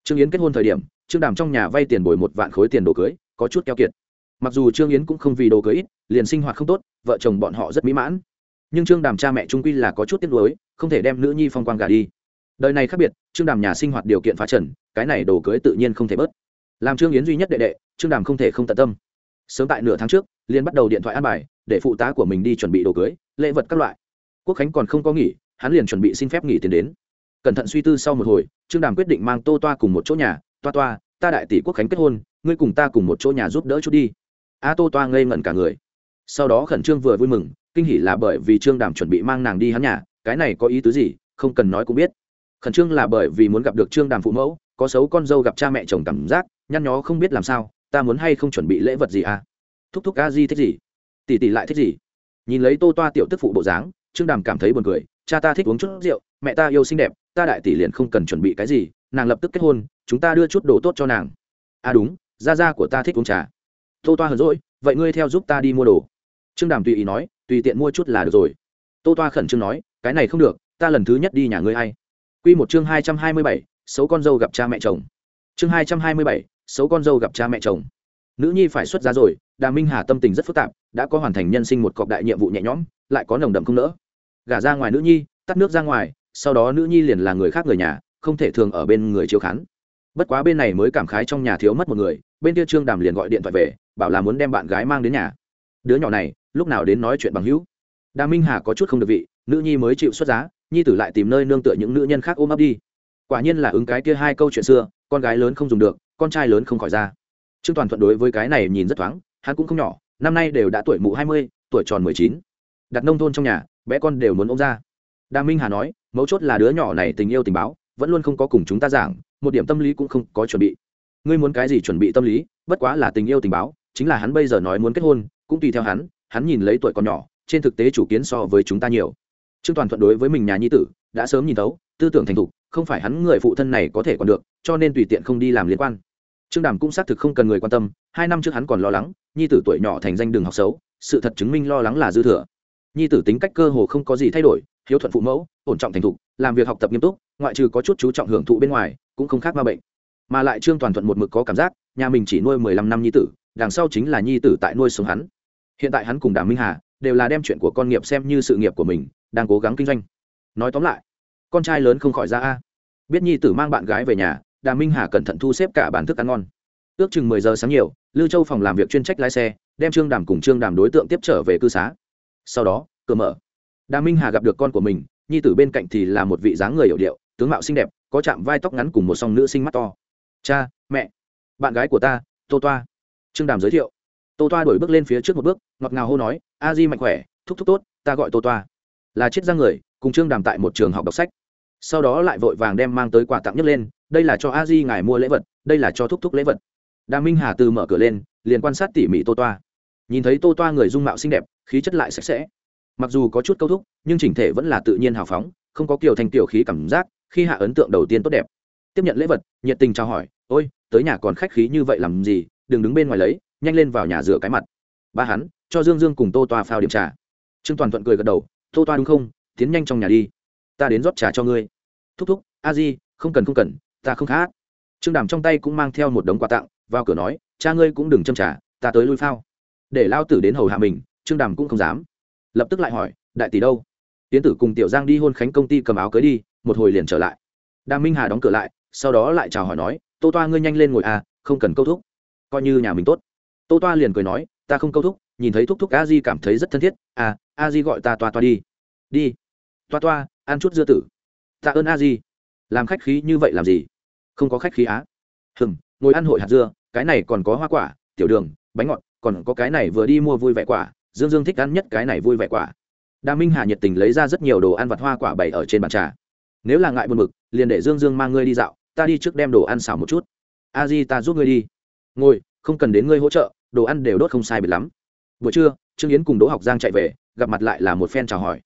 Trương yến kết hôn thời điểm, trương đàm trong nhà vay tiền bồi một vạn khối tiền đồ cưới, có chút keo kiệt. Mặc dù trương yến cũng không vì đồ cưới ít, liền sinh hoạt không tốt, vợ chồng bọn họ rất mỹ mãn nhưng trương đàm cha mẹ trung quy là có chút tiếc nuối, không thể đem nữ nhi phong quang gà đi. Đời này khác biệt, trương đàm nhà sinh hoạt điều kiện phá trần, cái này đồ cưới tự nhiên không thể bớt. Làm trương yến duy nhất đệ đệ, trương đàm không thể không tận tâm. Sớm tại nửa tháng trước liên bắt đầu điện thoại an bài, để phụ tá của mình đi chuẩn bị đồ cưới, lễ vật các loại. Quốc khánh còn không có nghỉ, hắn liền chuẩn bị xin phép nghỉ tiền đến. Cẩn thận suy tư sau một hồi, trương đàm quyết định mang tô toa cùng một chỗ nhà. Toa toa, ta đại tỷ quốc khánh kết hôn, ngươi cùng ta cùng một chỗ nhà giúp đỡ chút đi. A tô toa ngây ngẩn cả người. Sau đó khẩn trương vừa vui mừng kinh hỉ là bởi vì trương đàm chuẩn bị mang nàng đi hắn nhà, cái này có ý tứ gì, không cần nói cũng biết. Khẩn trương là bởi vì muốn gặp được trương đàm phụ mẫu, có xấu con dâu gặp cha mẹ chồng cảm giác, nhăn nhó không biết làm sao, ta muốn hay không chuẩn bị lễ vật gì à? Thúc thúc a di thích gì? Tỷ tỷ lại thích gì? Nhìn lấy tô toa tiểu tức phụ bộ dáng, trương đàm cảm thấy buồn cười, cha ta thích uống chút rượu, mẹ ta yêu xinh đẹp, ta đại tỷ liền không cần chuẩn bị cái gì, nàng lập tức kết hôn, chúng ta đưa chút đồ tốt cho nàng. À đúng, gia gia của ta thích uống trà. Tô toa hờn rỗi vậy ngươi theo giúp ta đi mua đồ. Trương đàm tùy ý nói tùy tiện mua chút là được rồi. Tô toa khẩn trương nói, cái này không được, ta lần thứ nhất đi nhà ngươi hay q một chương hai trăm hai mươi bảy, xấu con dâu gặp cha mẹ chồng. Chương hai trăm hai mươi bảy, xấu con dâu gặp cha mẹ chồng. Nữ nhi phải xuất giá rồi đà minh hà tâm tình rất phức tạp, đã có hoàn thành nhân sinh một cọc đại nhiệm vụ nhẹ nhõm, lại có nồng đậm không nỡ. Gả ra ngoài nữ nhi, tắt nước ra ngoài, sau đó nữ nhi liền là người khác người nhà, không thể thường ở bên người chiếu khán. Bất quá bên này mới cảm khái trong nhà thiếu mất một người, bên kia trương đàm liền gọi điện thoại về, bảo là muốn đem bạn gái mang đến nhà. Đứa nhỏ này lúc nào đến nói chuyện bằng hữu. Đà minh hà có chút không được vị, nữ nhi mới chịu xuất giá, nhi tử lại tìm nơi nương tựa những nữ nhân khác ôm ấp đi. Quả nhiên là ứng cái kia hai câu chuyện xưa, con gái lớn không dùng được, con trai lớn không khỏi ra. Trương toàn thuận đối với cái này nhìn rất thoáng, hắn cũng không nhỏ, năm nay đều đã tuổi mụ hai mươi, tuổi tròn mười chín. Đặt nông thôn trong nhà, bé con đều muốn ôm ra. Đa minh hà nói, mấu chốt là đứa nhỏ này tình yêu tình báo, vẫn luôn không có cùng chúng ta giảng, một điểm tâm lý cũng không có chuẩn bị. Ngươi muốn cái gì chuẩn bị tâm lý, bất quá là tình yêu tình báo, chính là hắn bây giờ nói muốn kết hôn, cũng tùy theo hắn hắn nhìn lấy tuổi còn nhỏ, trên thực tế chủ kiến so với chúng ta nhiều. Trương toàn thuận đối với mình nhà nhi tử, đã sớm nhìn thấu, tư tưởng thành thục, không phải hắn người phụ thân này có thể còn được, cho nên tùy tiện không đi làm liên quan. Trương đàm cũng xác thực không cần người quan tâm, hai năm trước hắn còn lo lắng, nhi tử tuổi nhỏ thành danh đường học xấu, sự thật chứng minh lo lắng là dư thừa. Nhi tử tính cách cơ hồ không có gì thay đổi, hiếu thuận phụ mẫu, ổn trọng thành thục, làm việc học tập nghiêm túc, ngoại trừ có chút chú trọng hưởng thụ bên ngoài, cũng không khác ma bệnh. Mà lại trương toàn thuận một mực có cảm giác, nhà mình chỉ nuôi mười lăm năm nhi tử, đằng sau chính là nhi tử tại nuôi sống hắn hiện tại hắn cùng đàm minh hà đều là đem chuyện của con nghiệp xem như sự nghiệp của mình, đang cố gắng kinh doanh. Nói tóm lại, con trai lớn không khỏi ra a. Biết nhi tử mang bạn gái về nhà, đàm minh hà cẩn thận thu xếp cả bản thức ăn ngon. Ước chừng mười giờ sáng nhiều, lưu châu phòng làm việc chuyên trách lái xe, đem trương đàm cùng trương đàm đối tượng tiếp trở về cư xá. Sau đó, cửa mở. Đàm minh hà gặp được con của mình, nhi tử bên cạnh thì là một vị dáng người hiệu điệu, tướng mạo xinh đẹp, có chạm vai tóc ngắn cùng một song nữ sinh mắt to. Cha, mẹ, bạn gái của ta, tô toa. Trương đàm giới thiệu tô toa đổi bước lên phía trước một bước, ngọt ngào hô nói, a di mạnh khỏe, thúc thúc tốt, ta gọi tô toa. Là chết ra người, cùng trương đàm tại một trường học đọc sách. Sau đó lại vội vàng đem mang tới quà tặng nhất lên, đây là cho a di ngài mua lễ vật, đây là cho thúc thúc lễ vật. Đà minh hà từ mở cửa lên, liền quan sát tỉ mỉ tô toa. Nhìn thấy tô toa người dung mạo xinh đẹp, khí chất lại sạch sẽ. Mặc dù có chút câu thúc, nhưng chỉnh thể vẫn là tự nhiên hào phóng, không có kiểu thành tiểu khí cảm giác, khi hạ ấn tượng đầu tiên tốt đẹp. Tiếp nhận lễ vật, nhiệt tình chào hỏi, ôi, tới nhà còn khách khí như vậy làm gì, đừng đứng bên ngoài lấy nhanh lên vào nhà rửa cái mặt. Ba hắn, cho dương dương cùng tô toa phao điểm trà. Trương toàn thuận cười gật đầu, tô toa đúng không? Tiến nhanh trong nhà đi. Ta đến rót trà cho ngươi. Thúc thúc, a di, không cần không cần, ta không khá trương đàm trong tay cũng mang theo một đống quà tặng, vào cửa nói, cha ngươi cũng đừng châm trà, ta tới lui phao. Để lao tử đến hầu hạ mình, trương đàm cũng không dám. Lập tức lại hỏi, đại tỷ đâu? Tiến tử cùng tiểu giang đi hôn khánh công ty cầm áo cưới đi, một hồi liền trở lại. Đàm minh hà đóng cửa lại, sau đó lại chào hỏi nói, tô toa ngươi nhanh lên ngồi à không cần câu thúc. Coi như nhà mình tốt tô toa liền cười nói ta không câu thúc nhìn thấy thúc thúc a di cảm thấy rất thân thiết. À a di gọi ta toa toa đi. Đi. Toa toa ăn chút dưa tử. Tạ ơn a di. Làm khách khí như vậy làm gì? Không có khách khí á. Hừng ngồi ăn hội hạt dưa cái này còn có hoa quả tiểu đường bánh ngọt còn có cái này vừa đi mua vui vẻ quả dương dương thích ăn nhất cái này vui vẻ quả. Đa minh hà nhiệt tình lấy ra rất nhiều đồ ăn vặt hoa quả bày ở trên bàn trà. Nếu là ngại buồn mực, liền để dương dương mang ngươi đi dạo ta đi trước đem đồ ăn xào một chút. A di ta giúp ngươi đi. Ngồi không cần đến ngươi hỗ trợ đồ ăn đều đốt không sai biệt lắm. Buổi trưa, trương yến cùng đỗ học giang chạy về, gặp mặt lại là một phen chào hỏi.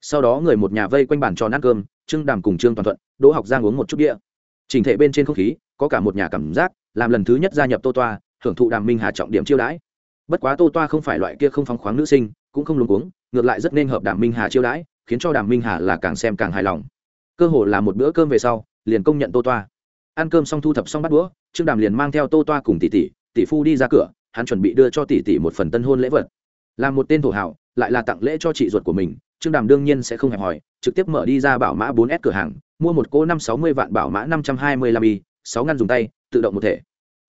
Sau đó người một nhà vây quanh bàn tròn ăn cơm, trương đàm cùng trương toàn thuận, đỗ học giang uống một chút đĩa trình thể bên trên không khí, có cả một nhà cảm giác, làm lần thứ nhất gia nhập tô toa hưởng thụ đàm minh hà trọng điểm chiêu đãi. Bất quá tô toa không phải loại kia không phóng khoáng nữ sinh, cũng không luống cuống, ngược lại rất nên hợp đàm minh hà chiêu đãi, khiến cho đàm minh hà là càng xem càng hài lòng. Cơ hồ là một bữa cơm về sau, liền công nhận tô toa. Ăn cơm xong thu thập xong bắt đũa, trương đàm liền mang theo tô toa cùng tỷ tỷ tỷ phu đi ra cửa hắn chuẩn bị đưa cho tỷ tỷ một phần tân hôn lễ vật. Là một tên thổ hảo, lại là tặng lễ cho chị ruột của mình, trương đàm đương nhiên sẽ không hẹp hòi, trực tiếp mở đi ra bảo mã 4S cửa hàng, mua một cỗ năm sáu mươi vạn bảo mã năm trăm hai mươi lăm y, sáu ngăn dùng tay, tự động một thể.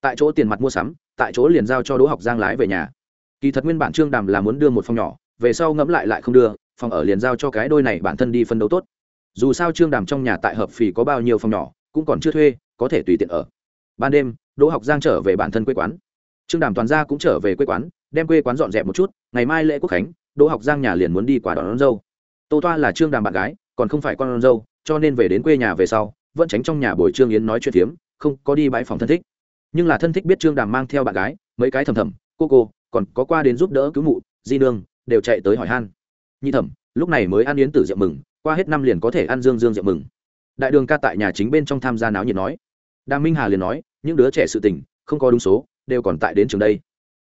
Tại chỗ tiền mặt mua sắm, tại chỗ liền giao cho đỗ học giang lái về nhà. Kỳ thật nguyên bản trương đàm là muốn đưa một phòng nhỏ, về sau ngẫm lại lại không đưa, phòng ở liền giao cho cái đôi này bản thân đi phân đấu tốt. Dù sao trương đàm trong nhà tại hợp phì có bao nhiêu phòng nhỏ, cũng còn chưa thuê, có thể tùy tiện ở. Ban đêm, đỗ học giang trở về bản thân quê quán trương đàm toàn gia cũng trở về quê quán đem quê quán dọn dẹp một chút ngày mai lễ quốc khánh đỗ học giang nhà liền muốn đi quả đón, đón dâu. Tô toa là trương đàm bạn gái còn không phải con dâu cho nên về đến quê nhà về sau vẫn tránh trong nhà buổi trương yến nói chuyện phiếm không có đi bãi phòng thân thích. Nhưng là thân thích biết trương đàm mang theo bạn gái mấy cái thầm thầm cô cô còn có qua đến giúp đỡ cứu mụ di nương đều chạy tới hỏi han. Nhi thẩm lúc này mới ăn yến tử rượu mừng qua hết năm liền có thể ăn dương dương rượu mừng. Đại đường ca tại nhà chính bên trong tham gia náo nhiệt nói. Đàm minh hà liền nói những đứa trẻ sự tình không có đúng số đều còn tại đến trường đây.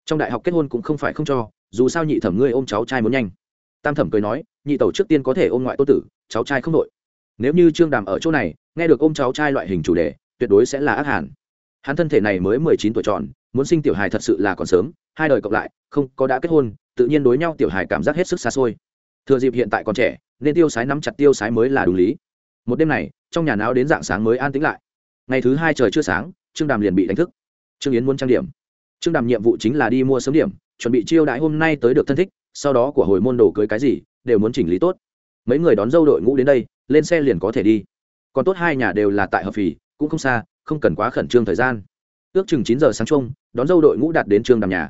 Trong đại học kết hôn cũng không phải không cho, dù sao nhị thẩm ngươi ôm cháu trai muốn nhanh. Tam thẩm cười nói, nhị tẩu trước tiên có thể ôm ngoại tô tử, cháu trai không đội. Nếu như trương đàm ở chỗ này, nghe được ôm cháu trai loại hình chủ đề, tuyệt đối sẽ là ác hàn. Hắn thân thể này mới mười chín tuổi tròn, muốn sinh tiểu hài thật sự là còn sớm, hai đời cộng lại, không, có đã kết hôn, tự nhiên đối nhau tiểu hài cảm giác hết sức xa xôi. Thừa dịp hiện tại còn trẻ, nên tiêu sái nắm chặt tiêu sái mới là đúng lý. Một đêm này, trong nhà não đến dạng sáng mới an tĩnh lại. Ngày thứ hai trời chưa sáng, trương đàm liền bị đánh thức trương yến muốn trang điểm. Trương đàm nhiệm vụ chính là đi mua sớm điểm chuẩn bị chiêu đãi hôm nay tới được thân thích sau đó của hồi môn đồ cưới cái gì đều muốn chỉnh lý tốt. Mấy người đón dâu đội ngũ đến đây lên xe liền có thể đi. Còn tốt hai nhà đều là tại hợp phì cũng không xa không cần quá khẩn trương thời gian. Ước chừng chín giờ sáng trông đón dâu đội ngũ đạt đến trương đàm nhà.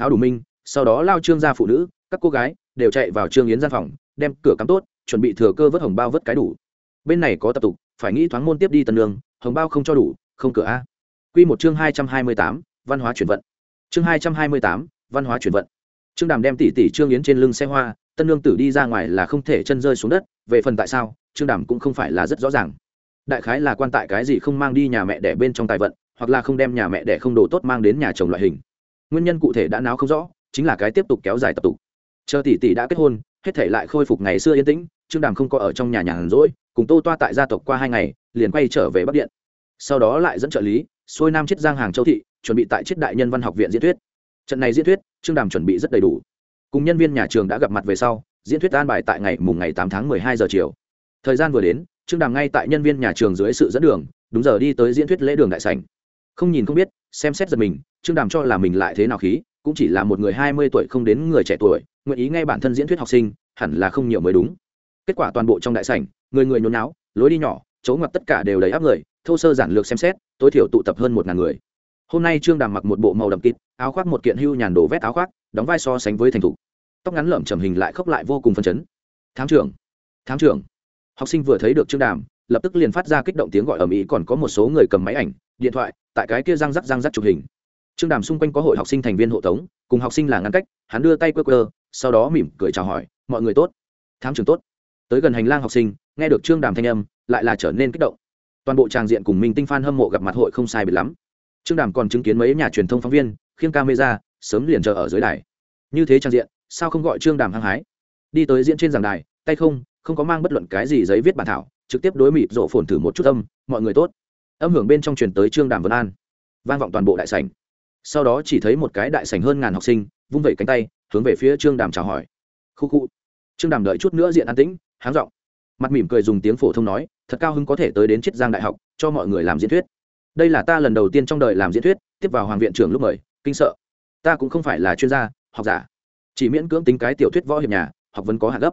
Pháo đủ minh sau đó lao trương ra phụ nữ các cô gái đều chạy vào trương yến gian phòng đem cửa cắm tốt chuẩn bị thừa cơ vớt hồng bao vớt cái đủ. Bên này có tập tục phải nghĩ thoáng môn tiếp đi tần đường, hồng bao không cho đủ không cửa a quy một chương hai trăm hai mươi tám, văn hóa chuyển vận. Chương hai trăm hai mươi tám, văn hóa chuyển vận. Trương đàm đem tỷ tỷ trương yến trên lưng xe hoa, tân lương tử đi ra ngoài là không thể chân rơi xuống đất, về phần tại sao, trương đàm cũng không phải là rất rõ ràng. Đại khái là quan tại cái gì không mang đi nhà mẹ đẻ bên trong tài vận, hoặc là không đem nhà mẹ đẻ không đồ tốt mang đến nhà chồng loại hình. Nguyên nhân cụ thể đã náo không rõ, chính là cái tiếp tục kéo dài tập tục. Chờ tỷ tỷ đã kết hôn, hết thể lại khôi phục ngày xưa yên tĩnh, trương đàm không có ở trong nhà nhàn rỗi, cùng tô toa tại gia tộc qua hai ngày, liền quay trở về bắc điện. Sau đó lại dẫn trợ lý xuôi nam chiết giang hàng châu thị, chuẩn bị tại chiết đại nhân văn học viện diễn thuyết. Trận này diễn thuyết, trương đàm chuẩn bị rất đầy đủ. Cùng nhân viên nhà trường đã gặp mặt về sau, diễn thuyết an bài tại ngày mùng ngày tám tháng mười hai giờ chiều. Thời gian vừa đến, trương đàm ngay tại nhân viên nhà trường dưới sự dẫn đường, đúng giờ đi tới diễn thuyết lễ đường đại sảnh. Không nhìn không biết, xem xét giật mình, trương đàm cho là mình lại thế nào khí, cũng chỉ là một người hai mươi tuổi không đến người trẻ tuổi, nguyện ý ngay bản thân diễn thuyết học sinh, hẳn là không nhiều mới đúng. Kết quả toàn bộ trong đại sảnh, người người nhốn náo lối đi nhỏ chỗ ngoặt tất cả đều đầy áp người, thô sơ giản lược xem xét tối thiểu tụ tập hơn một ngàn người. Hôm nay trương đàm mặc một bộ màu đậm kịt áo khoác một kiện hưu nhàn đổ vét áo khoác, đóng vai so sánh với thành thục. Tóc ngắn lợm trầm hình lại khốc lại vô cùng phân chấn. Thám trưởng thám trưởng. Học sinh vừa thấy được trương đàm, lập tức liền phát ra kích động tiếng gọi ở mỹ còn có một số người cầm máy ảnh, điện thoại, tại cái kia răng rắc răng rắc chụp hình. Trương đàm xung quanh có hội học sinh thành viên hộ tống, cùng học sinh là ngăn cách, hắn đưa tay quơ quơ, sau đó mỉm cười chào hỏi, mọi người tốt. Thám trưởng tốt. Tới gần hành lang học sinh, nghe được trương đàm thanh âm, lại là trở nên kích động toàn bộ tràng diện cùng minh tinh Phan hâm mộ gặp mặt hội không sai biệt lắm. Trương đàm còn chứng kiến mấy nhà truyền thông phóng viên, khiêng camera, sớm liền chờ ở dưới đài. Như thế trang diện, sao không gọi trương đàm hăng hái? Đi tới diễn trên giảng đài, tay không không có mang bất luận cái gì giấy viết bản thảo, trực tiếp đối mịp rộ phồn thử một chút âm, mọi người tốt. Âm hưởng bên trong truyền tới trương đàm vân an. Vang vọng toàn bộ đại sảnh. Sau đó chỉ thấy một cái đại sảnh hơn ngàn học sinh, vung vẩy cánh tay, hướng về phía trương đàm chào hỏi. Khu khu. Trương đàm đợi chút nữa diện an tĩnh, háng r mặt mỉm cười dùng tiếng phổ thông nói thật cao hứng có thể tới đến chiết giang đại học, cho mọi người làm diễn thuyết. Đây là ta lần đầu tiên trong đời làm diễn thuyết, tiếp vào hoàng viện trưởng lúc mời, kinh sợ. Ta cũng không phải là chuyên gia, học giả. Chỉ miễn cưỡng tính cái tiểu thuyết võ hiệp nhà, học vẫn có hạ gấp.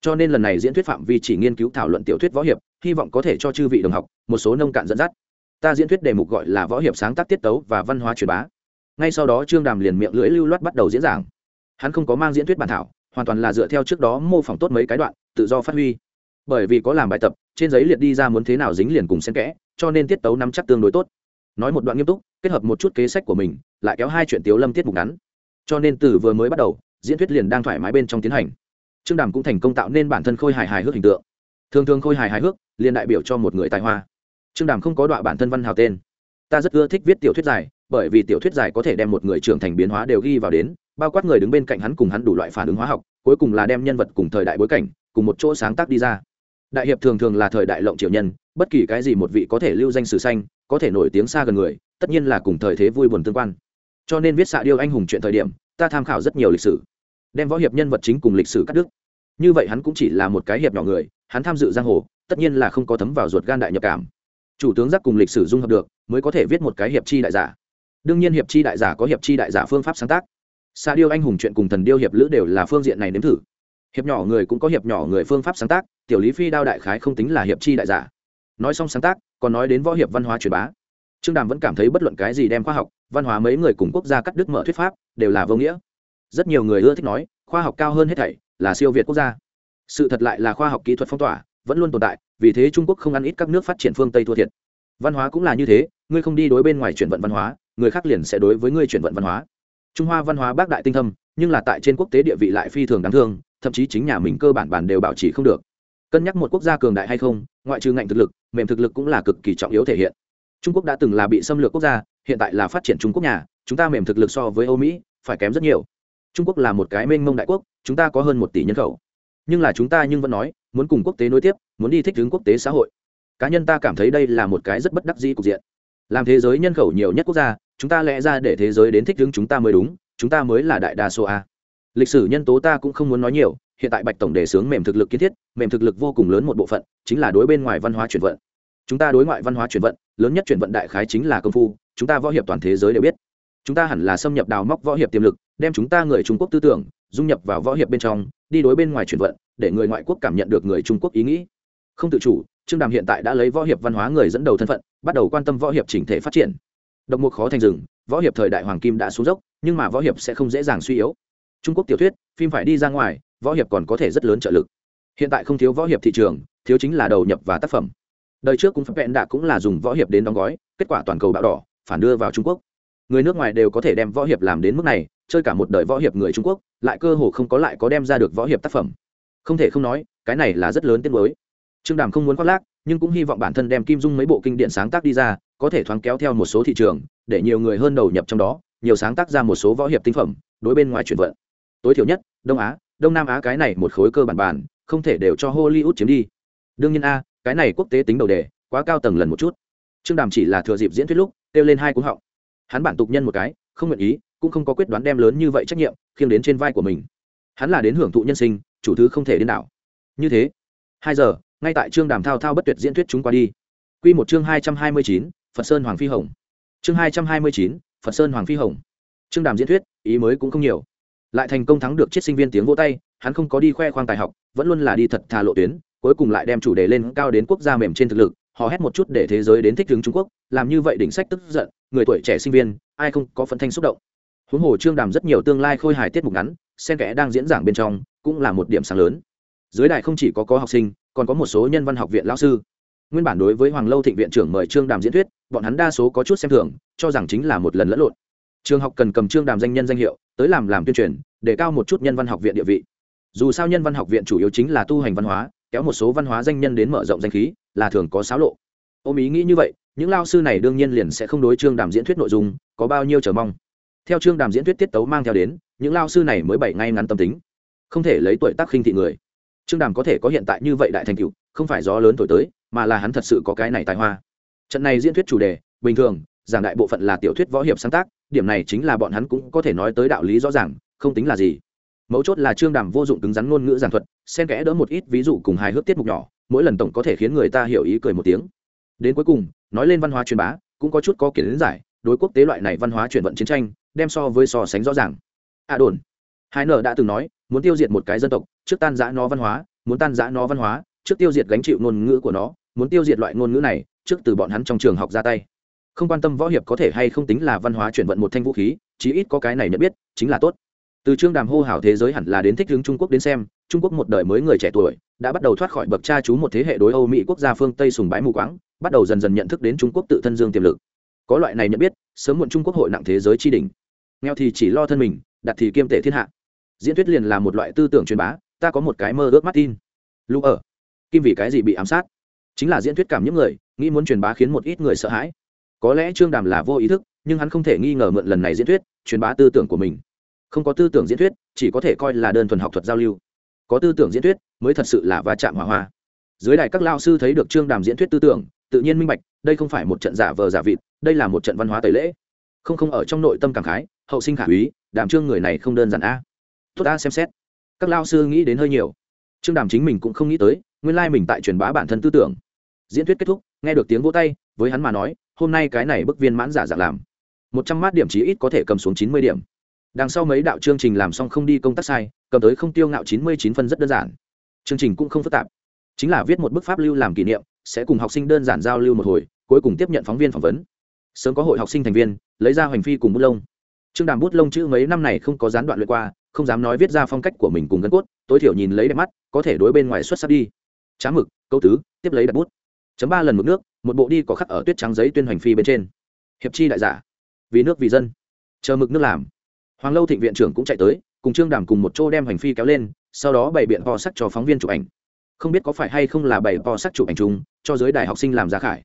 Cho nên lần này diễn thuyết phạm vi chỉ nghiên cứu thảo luận tiểu thuyết võ hiệp, hy vọng có thể cho chư vị đồng học một số nông cạn dẫn dắt. Ta diễn thuyết đề mục gọi là võ hiệp sáng tác tiết tấu và văn hóa truyền bá. Ngay sau đó trương đàm liền miệng lưỡi lưu loát bắt đầu diễn giảng. Hắn không có mang diễn thuyết bản thảo, hoàn toàn là dựa theo trước đó mô phỏng tốt mấy cái đoạn, tự do phát huy bởi vì có làm bài tập, trên giấy liệt đi ra muốn thế nào dính liền cùng xen kẽ, cho nên tiết tấu nắm chắc tương đối tốt. Nói một đoạn nghiêm túc, kết hợp một chút kế sách của mình, lại kéo hai chuyện tiếu lâm tiết mục ngắn. Cho nên từ vừa mới bắt đầu, diễn thuyết liền đang thoải mái bên trong tiến hành. Trương đàm cũng thành công tạo nên bản thân khôi hài hài hước hình tượng. Thường thường khôi hài hài hước, liền đại biểu cho một người tài hoa. Trương đàm không có đoạn bản thân văn hào tên. Ta rất ưa thích viết tiểu thuyết dài, bởi vì tiểu thuyết dài có thể đem một người trưởng thành biến hóa đều ghi vào đến, bao quát người đứng bên cạnh hắn cùng hắn đủ loại phản ứng hóa học, cuối cùng là đem nhân vật cùng thời đại bối cảnh, cùng một chỗ sáng tác đi ra đại hiệp thường thường là thời đại lộng triều nhân, bất kỳ cái gì một vị có thể lưu danh sử xanh có thể nổi tiếng xa gần người, tất nhiên là cùng thời thế vui buồn tương quan. Cho nên viết xạ điêu anh hùng chuyện thời điểm, ta tham khảo rất nhiều lịch sử, đem võ hiệp nhân vật chính cùng lịch sử cắt đứt. Như vậy hắn cũng chỉ là một cái hiệp nhỏ người, hắn tham dự giang hồ, tất nhiên là không có thấm vào ruột gan đại nhập cảm. Chủ tướng giác cùng lịch sử dung hợp được, mới có thể viết một cái hiệp chi đại giả. Đương nhiên hiệp chi đại giả có hiệp chi đại giả phương pháp sáng tác. Xạ điêu anh hùng chuyện cùng thần điêu hiệp lữ đều là phương diện này nếm thử hiệp nhỏ người cũng có hiệp nhỏ người phương pháp sáng tác, tiểu lý phi đao đại khái không tính là hiệp chi đại giả. Nói xong sáng tác, còn nói đến võ hiệp văn hóa truyền bá. Trương đàm vẫn cảm thấy bất luận cái gì đem khoa học, văn hóa mấy người cùng quốc gia cắt đứt mở thuyết pháp, đều là vô nghĩa. Rất nhiều người ưa thích nói, khoa học cao hơn hết thảy là siêu việt quốc gia. Sự thật lại là khoa học kỹ thuật phong tỏa, vẫn luôn tồn tại, vì thế trung quốc không ăn ít các nước phát triển phương tây thua thiệt. Văn hóa cũng là như thế, ngươi không đi đối bên ngoài chuyển vận văn hóa, người khác liền sẽ đối với ngươi chuyển vận văn hóa. Trung hoa văn hóa bác đại tinh thâm, nhưng là tại trên quốc tế địa vị lại phi thường đáng thương thậm chí chính nhà mình cơ bản bản đều bảo trì không được. Cân nhắc một quốc gia cường đại hay không, ngoại trừ ngạnh thực lực, mềm thực lực cũng là cực kỳ trọng yếu thể hiện. Trung quốc đã từng là bị xâm lược quốc gia, hiện tại là phát triển trung quốc nhà, chúng ta mềm thực lực so với âu mỹ, phải kém rất nhiều. Trung quốc là một cái mênh mông đại quốc, chúng ta có hơn một tỷ nhân khẩu. Nhưng là chúng ta nhưng vẫn nói, muốn cùng quốc tế nối tiếp, muốn đi thích ứng quốc tế xã hội. Cá nhân ta cảm thấy đây là một cái rất bất đắc dĩ cục diện. Làm thế giới nhân khẩu nhiều nhất quốc gia, chúng ta lẽ ra để thế giới đến thích ứng chúng ta mới đúng, chúng ta mới là đại đa số a lịch sử nhân tố ta cũng không muốn nói nhiều, hiện tại bạch tổng đề xướng mềm thực lực kiến thiết, mềm thực lực vô cùng lớn một bộ phận, chính là đối bên ngoài văn hóa chuyển vận. Chúng ta đối ngoại văn hóa chuyển vận, lớn nhất chuyển vận đại khái chính là công phu, chúng ta võ hiệp toàn thế giới đều biết. Chúng ta hẳn là xâm nhập đào móc võ hiệp tiềm lực, đem chúng ta người trung quốc tư tưởng, dung nhập vào võ hiệp bên trong, đi đối bên ngoài chuyển vận, để người ngoại quốc cảm nhận được người trung quốc ý nghĩ. Không tự chủ, trương đàm hiện tại đã lấy võ hiệp văn hóa người dẫn đầu thân phận, bắt đầu quan tâm võ hiệp chỉnh thể phát triển. Độc mục khó thành rừng, võ hiệp thời đại hoàng kim đã xuống dốc, nhưng mà võ hiệp sẽ không dễ dàng suy yếu trung quốc tiểu thuyết, phim phải đi ra ngoài, võ hiệp còn có thể rất lớn trợ lực. Hiện tại không thiếu võ hiệp thị trường, thiếu chính là đầu nhập và tác phẩm. Đời trước cũng phải vẹn đạ cũng là dùng võ hiệp đến đóng gói, kết quả toàn cầu bạo đỏ, phản đưa vào trung quốc. Người nước ngoài đều có thể đem võ hiệp làm đến mức này, chơi cả một đời võ hiệp người trung quốc, lại cơ hồ không có lại có đem ra được võ hiệp tác phẩm. Không thể không nói, cái này là rất lớn tiến mới trương đàm không muốn khoác lác, nhưng cũng hy vọng bản thân đem kim dung mấy bộ kinh điển sáng tác đi ra, có thể thoáng kéo theo một số thị trường, để nhiều người hơn đầu nhập trong đó, nhiều sáng tác ra một số võ hiệp tinh phẩm, đối bên ngoài chuyển vận tối thiểu nhất, đông á, đông nam á cái này một khối cơ bản bản không thể đều cho hollywood chiếm đi. Đương nhiên a, cái này quốc tế tính đầu đề, quá cao tầng lần một chút. Trương đàm chỉ là thừa dịp diễn thuyết lúc, kêu lên hai cúng họng. Hắn bản tục nhân một cái, không nguyện ý, cũng không có quyết đoán đem lớn như vậy trách nhiệm, khiêng đến trên vai của mình. Hắn là đến hưởng thụ nhân sinh, chủ thứ không thể đến đảo. Như thế, hai giờ, ngay tại trương đàm thao thao bất tuyệt diễn thuyết chúng qua đi. Q một chương hai trăm hai mươi chín, phật sơn hoàng phi hồng. Chương hai trăm hai mươi chín, phật sơn hoàng phi hồng. Trương đàm diễn thuyết, ý mới cũng không nhiều lại thành công thắng được chiết sinh viên tiếng vỗ tay, hắn không có đi khoe khoang tài học, vẫn luôn là đi thật thà lộ tuyến, cuối cùng lại đem chủ đề lên cao đến quốc gia mềm trên thực lực họ hét một chút để thế giới đến thích ứng trung quốc, làm như vậy đỉnh sách tức giận, người tuổi trẻ sinh viên, ai không có phấn thanh xúc động. Huống hồ trương đàm rất nhiều tương lai khôi hài tiết mục ngắn, xen kẽ đang diễn giảng bên trong, cũng là một điểm sáng lớn. Dưới đài không chỉ có có học sinh, còn có một số nhân văn học viện lão sư. Nguyên bản đối với hoàng lâu thịnh viện trưởng mời trương đàm diễn thuyết, bọn hắn đa số có chút xem thường, cho rằng chính là một lần lẫn lộn. Trường học cần cầm trương đàm danh nhân danh hiệu tới làm làm tuyên truyền, để cao một chút nhân văn học viện địa vị. Dù sao nhân văn học viện chủ yếu chính là tu hành văn hóa, kéo một số văn hóa danh nhân đến mở rộng danh khí, là thường có xáo lộ. Ôm ý nghĩ như vậy, những lao sư này đương nhiên liền sẽ không đối trương đàm diễn thuyết nội dung có bao nhiêu chờ mong. Theo trương đàm diễn thuyết tiết tấu mang theo đến, những lao sư này mới bày ngay ngắn tâm tính, không thể lấy tuổi tác khinh thị người. Trương đàm có thể có hiện tại như vậy đại thành cựu không phải gió lớn thổi tới, mà là hắn thật sự có cái này tài hoa. Trận này diễn thuyết chủ đề, bình thường, giảng đại bộ phận là tiểu thuyết võ hiệp sáng tác điểm này chính là bọn hắn cũng có thể nói tới đạo lý rõ ràng, không tính là gì. Mấu chốt là trương đàm vô dụng cứng rắn ngôn ngữ giảng thuật, xen kẽ đỡ một ít ví dụ cùng hài hước tiết mục nhỏ, mỗi lần tổng có thể khiến người ta hiểu ý cười một tiếng. Đến cuối cùng, nói lên văn hóa truyền bá, cũng có chút có kiến giải, đối quốc tế loại này văn hóa chuyển vận chiến tranh, đem so với so sánh rõ ràng. A đồn hai nở đã từng nói, muốn tiêu diệt một cái dân tộc, trước tan giã nó văn hóa, muốn tan giã nó văn hóa, trước tiêu diệt gánh chịu ngôn ngữ của nó, muốn tiêu diệt loại ngôn ngữ này, trước từ bọn hắn trong trường học ra tay không quan tâm võ hiệp có thể hay không tính là văn hóa chuyển vận một thanh vũ khí, chí ít có cái này nhận biết, chính là tốt. Từ trương đàm hô hào thế giới hẳn là đến thích hướng trung quốc đến xem, trung quốc một đời mới người trẻ tuổi, đã bắt đầu thoát khỏi bậc cha chú một thế hệ đối âu mỹ quốc gia phương tây sùng bái mù quáng, bắt đầu dần dần nhận thức đến trung quốc tự thân dương tiềm lực. Có loại này nhận biết, sớm muộn trung quốc hội nặng thế giới tri đình nghèo thì chỉ lo thân mình đặt thì kiêm tể thiên hạ. Diễn thuyết liền là một loại tư tưởng truyền bá, ta có một cái mơ ước mắt tin lúc ở. Kim vì cái gì bị ám sát? Chính là diễn thuyết cảm những người, nghĩ muốn truyền bá khiến một ít người sợ hãi có lẽ trương đàm là vô ý thức, nhưng hắn không thể nghi ngờ mượn lần này diễn thuyết, truyền bá tư tưởng của mình. Không có tư tưởng diễn thuyết, chỉ có thể coi là đơn thuần học thuật giao lưu. Có tư tưởng diễn thuyết, mới thật sự là va chạm hỏa hoa. Dưới đài các lao sư thấy được trương đàm diễn thuyết tư tưởng, tự nhiên minh bạch, đây không phải một trận giả vờ giả vịt, đây là một trận văn hóa tẩy lễ. Không không ở trong nội tâm cảm khái, hậu sinh khả úy, đàm trương người này không đơn giản a. Tốt a, xem xét. Các lao sư nghĩ đến hơi nhiều. Trương đàm chính mình cũng không nghĩ tới, nguyên lai mình tại truyền bá bản thân tư tưởng. Diễn thuyết kết thúc, nghe được tiếng vỗ tay, với hắn mà nói hôm nay cái này bức viên mãn giả dạng làm. Một trăm mát điểm chí ít có thể cầm xuống chín mươi điểm. Đằng sau mấy đạo chương trình làm xong không đi công tác sai, cầm tới không tiêu ngạo chín mươi chín phân rất đơn giản. Chương trình cũng không phức tạp. Chính là viết một bức pháp lưu làm kỷ niệm, sẽ cùng học sinh đơn giản giao lưu một hồi, cuối cùng tiếp nhận phóng viên phỏng vấn. Sớm có hội học sinh thành viên, lấy ra hoành phi cùng bút lông. Trương đàm bút lông chữ mấy năm này không có gián đoạn luyện qua, không dám nói viết ra phong cách của mình cùng gân cốt, tối thiểu nhìn lấy đẹp mắt, có thể đối bên ngoài xuất sắc đi. Trá mực, câu tứ, tiếp lấy đặt bút. Chấm ba lần mực nước một bộ đi có khắc ở tuyết trắng giấy tuyên hoành phi bên trên. Hiệp chi đại giả, vì nước vì dân, chờ mực nước làm. Hoàng lâu thịnh viện trưởng cũng chạy tới, cùng trương đàm cùng một chỗ đem hoành phi kéo lên, sau đó bày biện po sắc cho phóng viên chụp ảnh. Không biết có phải hay không là bày po sắc chụp ảnh chung, cho giới đại học sinh làm giá khải.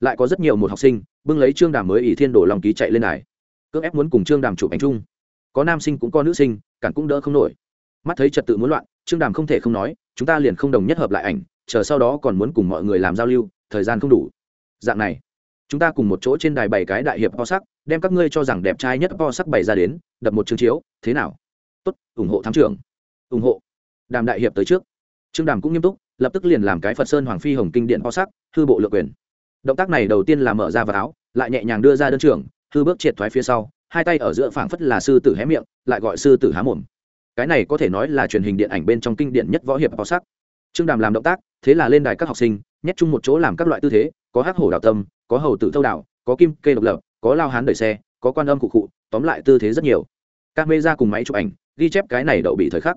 Lại có rất nhiều một học sinh, bưng lấy trương đàm mới ỷ thiên đổ lòng ký chạy lên đài. Cước ép muốn cùng trương đàm chụp ảnh chung. Có nam sinh cũng có nữ sinh, cản cũng đỡ không nổi. Mắt thấy trật tự muốn loạn, trương đàm không thể không nói, chúng ta liền không đồng nhất hợp lại ảnh, chờ sau đó còn muốn cùng mọi người làm giao lưu, thời gian không đủ dạng này, chúng ta cùng một chỗ trên đài bảy cái đại hiệp po sắc đem các ngươi cho rằng đẹp trai nhất po sắc bày ra đến, đập một chương chiếu, thế nào? Tốt, ủng hộ thám trưởng. Ủng hộ. Đàm đại hiệp tới trước. Trương đàm cũng nghiêm túc, lập tức liền làm cái phật sơn hoàng phi hồng kinh điện po sắc hư bộ lựa quyền. Động tác này đầu tiên là mở ra vào áo, lại nhẹ nhàng đưa ra đơn trưởng, hư bước triệt thoái phía sau, hai tay ở giữa phảng phất là sư tử hé miệng, lại gọi sư tử há mồm. Cái này có thể nói là truyền hình điện ảnh bên trong kinh điển nhất võ hiệp po sắc trương đàm làm động tác, thế là lên đài các học sinh, nhét chung một chỗ làm các loại tư thế có hắc hổ đạo tâm, có hầu tử thâu đạo có kim kê độc lập, có lao hán đẩy xe, có quan âm cụ cụ, tóm lại tư thế rất nhiều. Các mê ra cùng máy chụp ảnh, ghi chép cái này đậu bị thời khắc.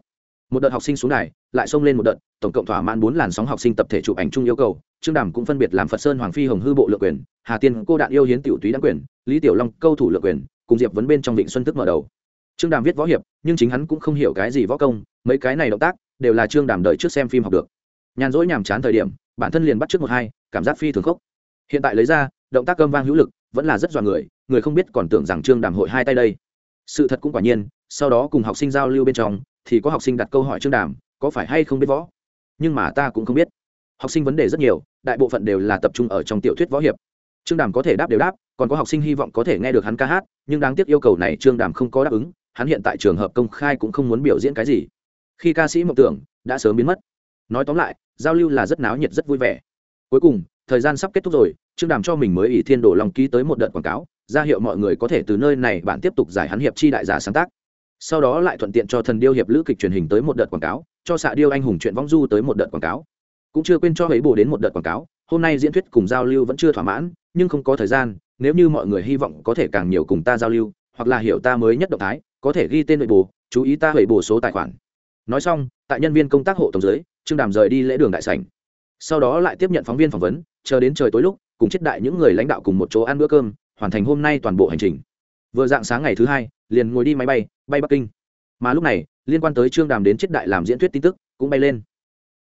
Một đợt học sinh xuống đài, lại xông lên một đợt, tổng cộng thỏa mãn bốn làn sóng học sinh tập thể chụp ảnh chung yêu cầu, trương đàm cũng phân biệt làm phật sơn hoàng phi hồng hư bộ lượng quyền, hà tiên cô đạn yêu hiến tiểu túy đáng quyền, lý tiểu long câu thủ lượng quyền, cùng diệp vấn bên trong vịnh xuân tức mở đầu. Trương đàm viết võ hiệp, nhưng chính hắn cũng không hiểu cái gì võ công, mấy cái này động tác, đều là trương đàm đợi trước xem phim học được. Nhàn rỗi nhàm chán thời điểm, bản thân liền bắt trước một hai, cảm giác phi thường khốc hiện tại lấy ra, động tác cơm vang hữu lực, vẫn là rất dọa người người không biết còn tưởng rằng trương đàm hội hai tay đây. Sự thật cũng quả nhiên, sau đó cùng học sinh giao lưu bên trong, thì có học sinh đặt câu hỏi trương đàm, có phải hay không biết võ? Nhưng mà ta cũng không biết. Học sinh vấn đề rất nhiều, đại bộ phận đều là tập trung ở trong tiểu thuyết võ hiệp. Trương đàm có thể đáp đều đáp, còn có học sinh hy vọng có thể nghe được hắn ca hát, nhưng đáng tiếc yêu cầu này trương đàm không có đáp ứng, hắn hiện tại trường hợp công khai cũng không muốn biểu diễn cái gì. Khi ca sĩ mộng tưởng, đã sớm biến mất. Nói tóm lại, giao lưu là rất náo nhiệt, rất vui vẻ. Cuối cùng thời gian sắp kết thúc rồi, trương đàm cho mình mới ỷ thiên đổ lòng ký tới một đợt quảng cáo, ra hiệu mọi người có thể từ nơi này bạn tiếp tục giải hắn hiệp chi đại giả sáng tác. Sau đó lại thuận tiện cho thần điêu hiệp lữ kịch truyền hình tới một đợt quảng cáo, cho xạ điêu anh hùng chuyện vong du tới một đợt quảng cáo. Cũng chưa quên cho ấy bồ đến một đợt quảng cáo, hôm nay diễn thuyết cùng giao lưu vẫn chưa thỏa mãn, nhưng không có thời gian, nếu như mọi người hy vọng có thể càng nhiều cùng ta giao lưu, hoặc là hiểu ta mới nhất động thái, có thể ghi tên nội bồ, chú ý ta hủy bổ số tài khoản. Nói xong, tại nhân viên công tác hộ tổng giới trương đàm rời đi lễ đường đại sảnh. Sau đó lại tiếp nhận phóng viên phỏng vấn chờ đến trời tối lúc, cùng chết đại những người lãnh đạo cùng một chỗ ăn bữa cơm, hoàn thành hôm nay toàn bộ hành trình. Vừa dạng sáng ngày thứ hai, liền ngồi đi máy bay bay bắc kinh. Mà lúc này, liên quan tới trương đàm đến chết đại làm diễn thuyết tin tức, cũng bay lên.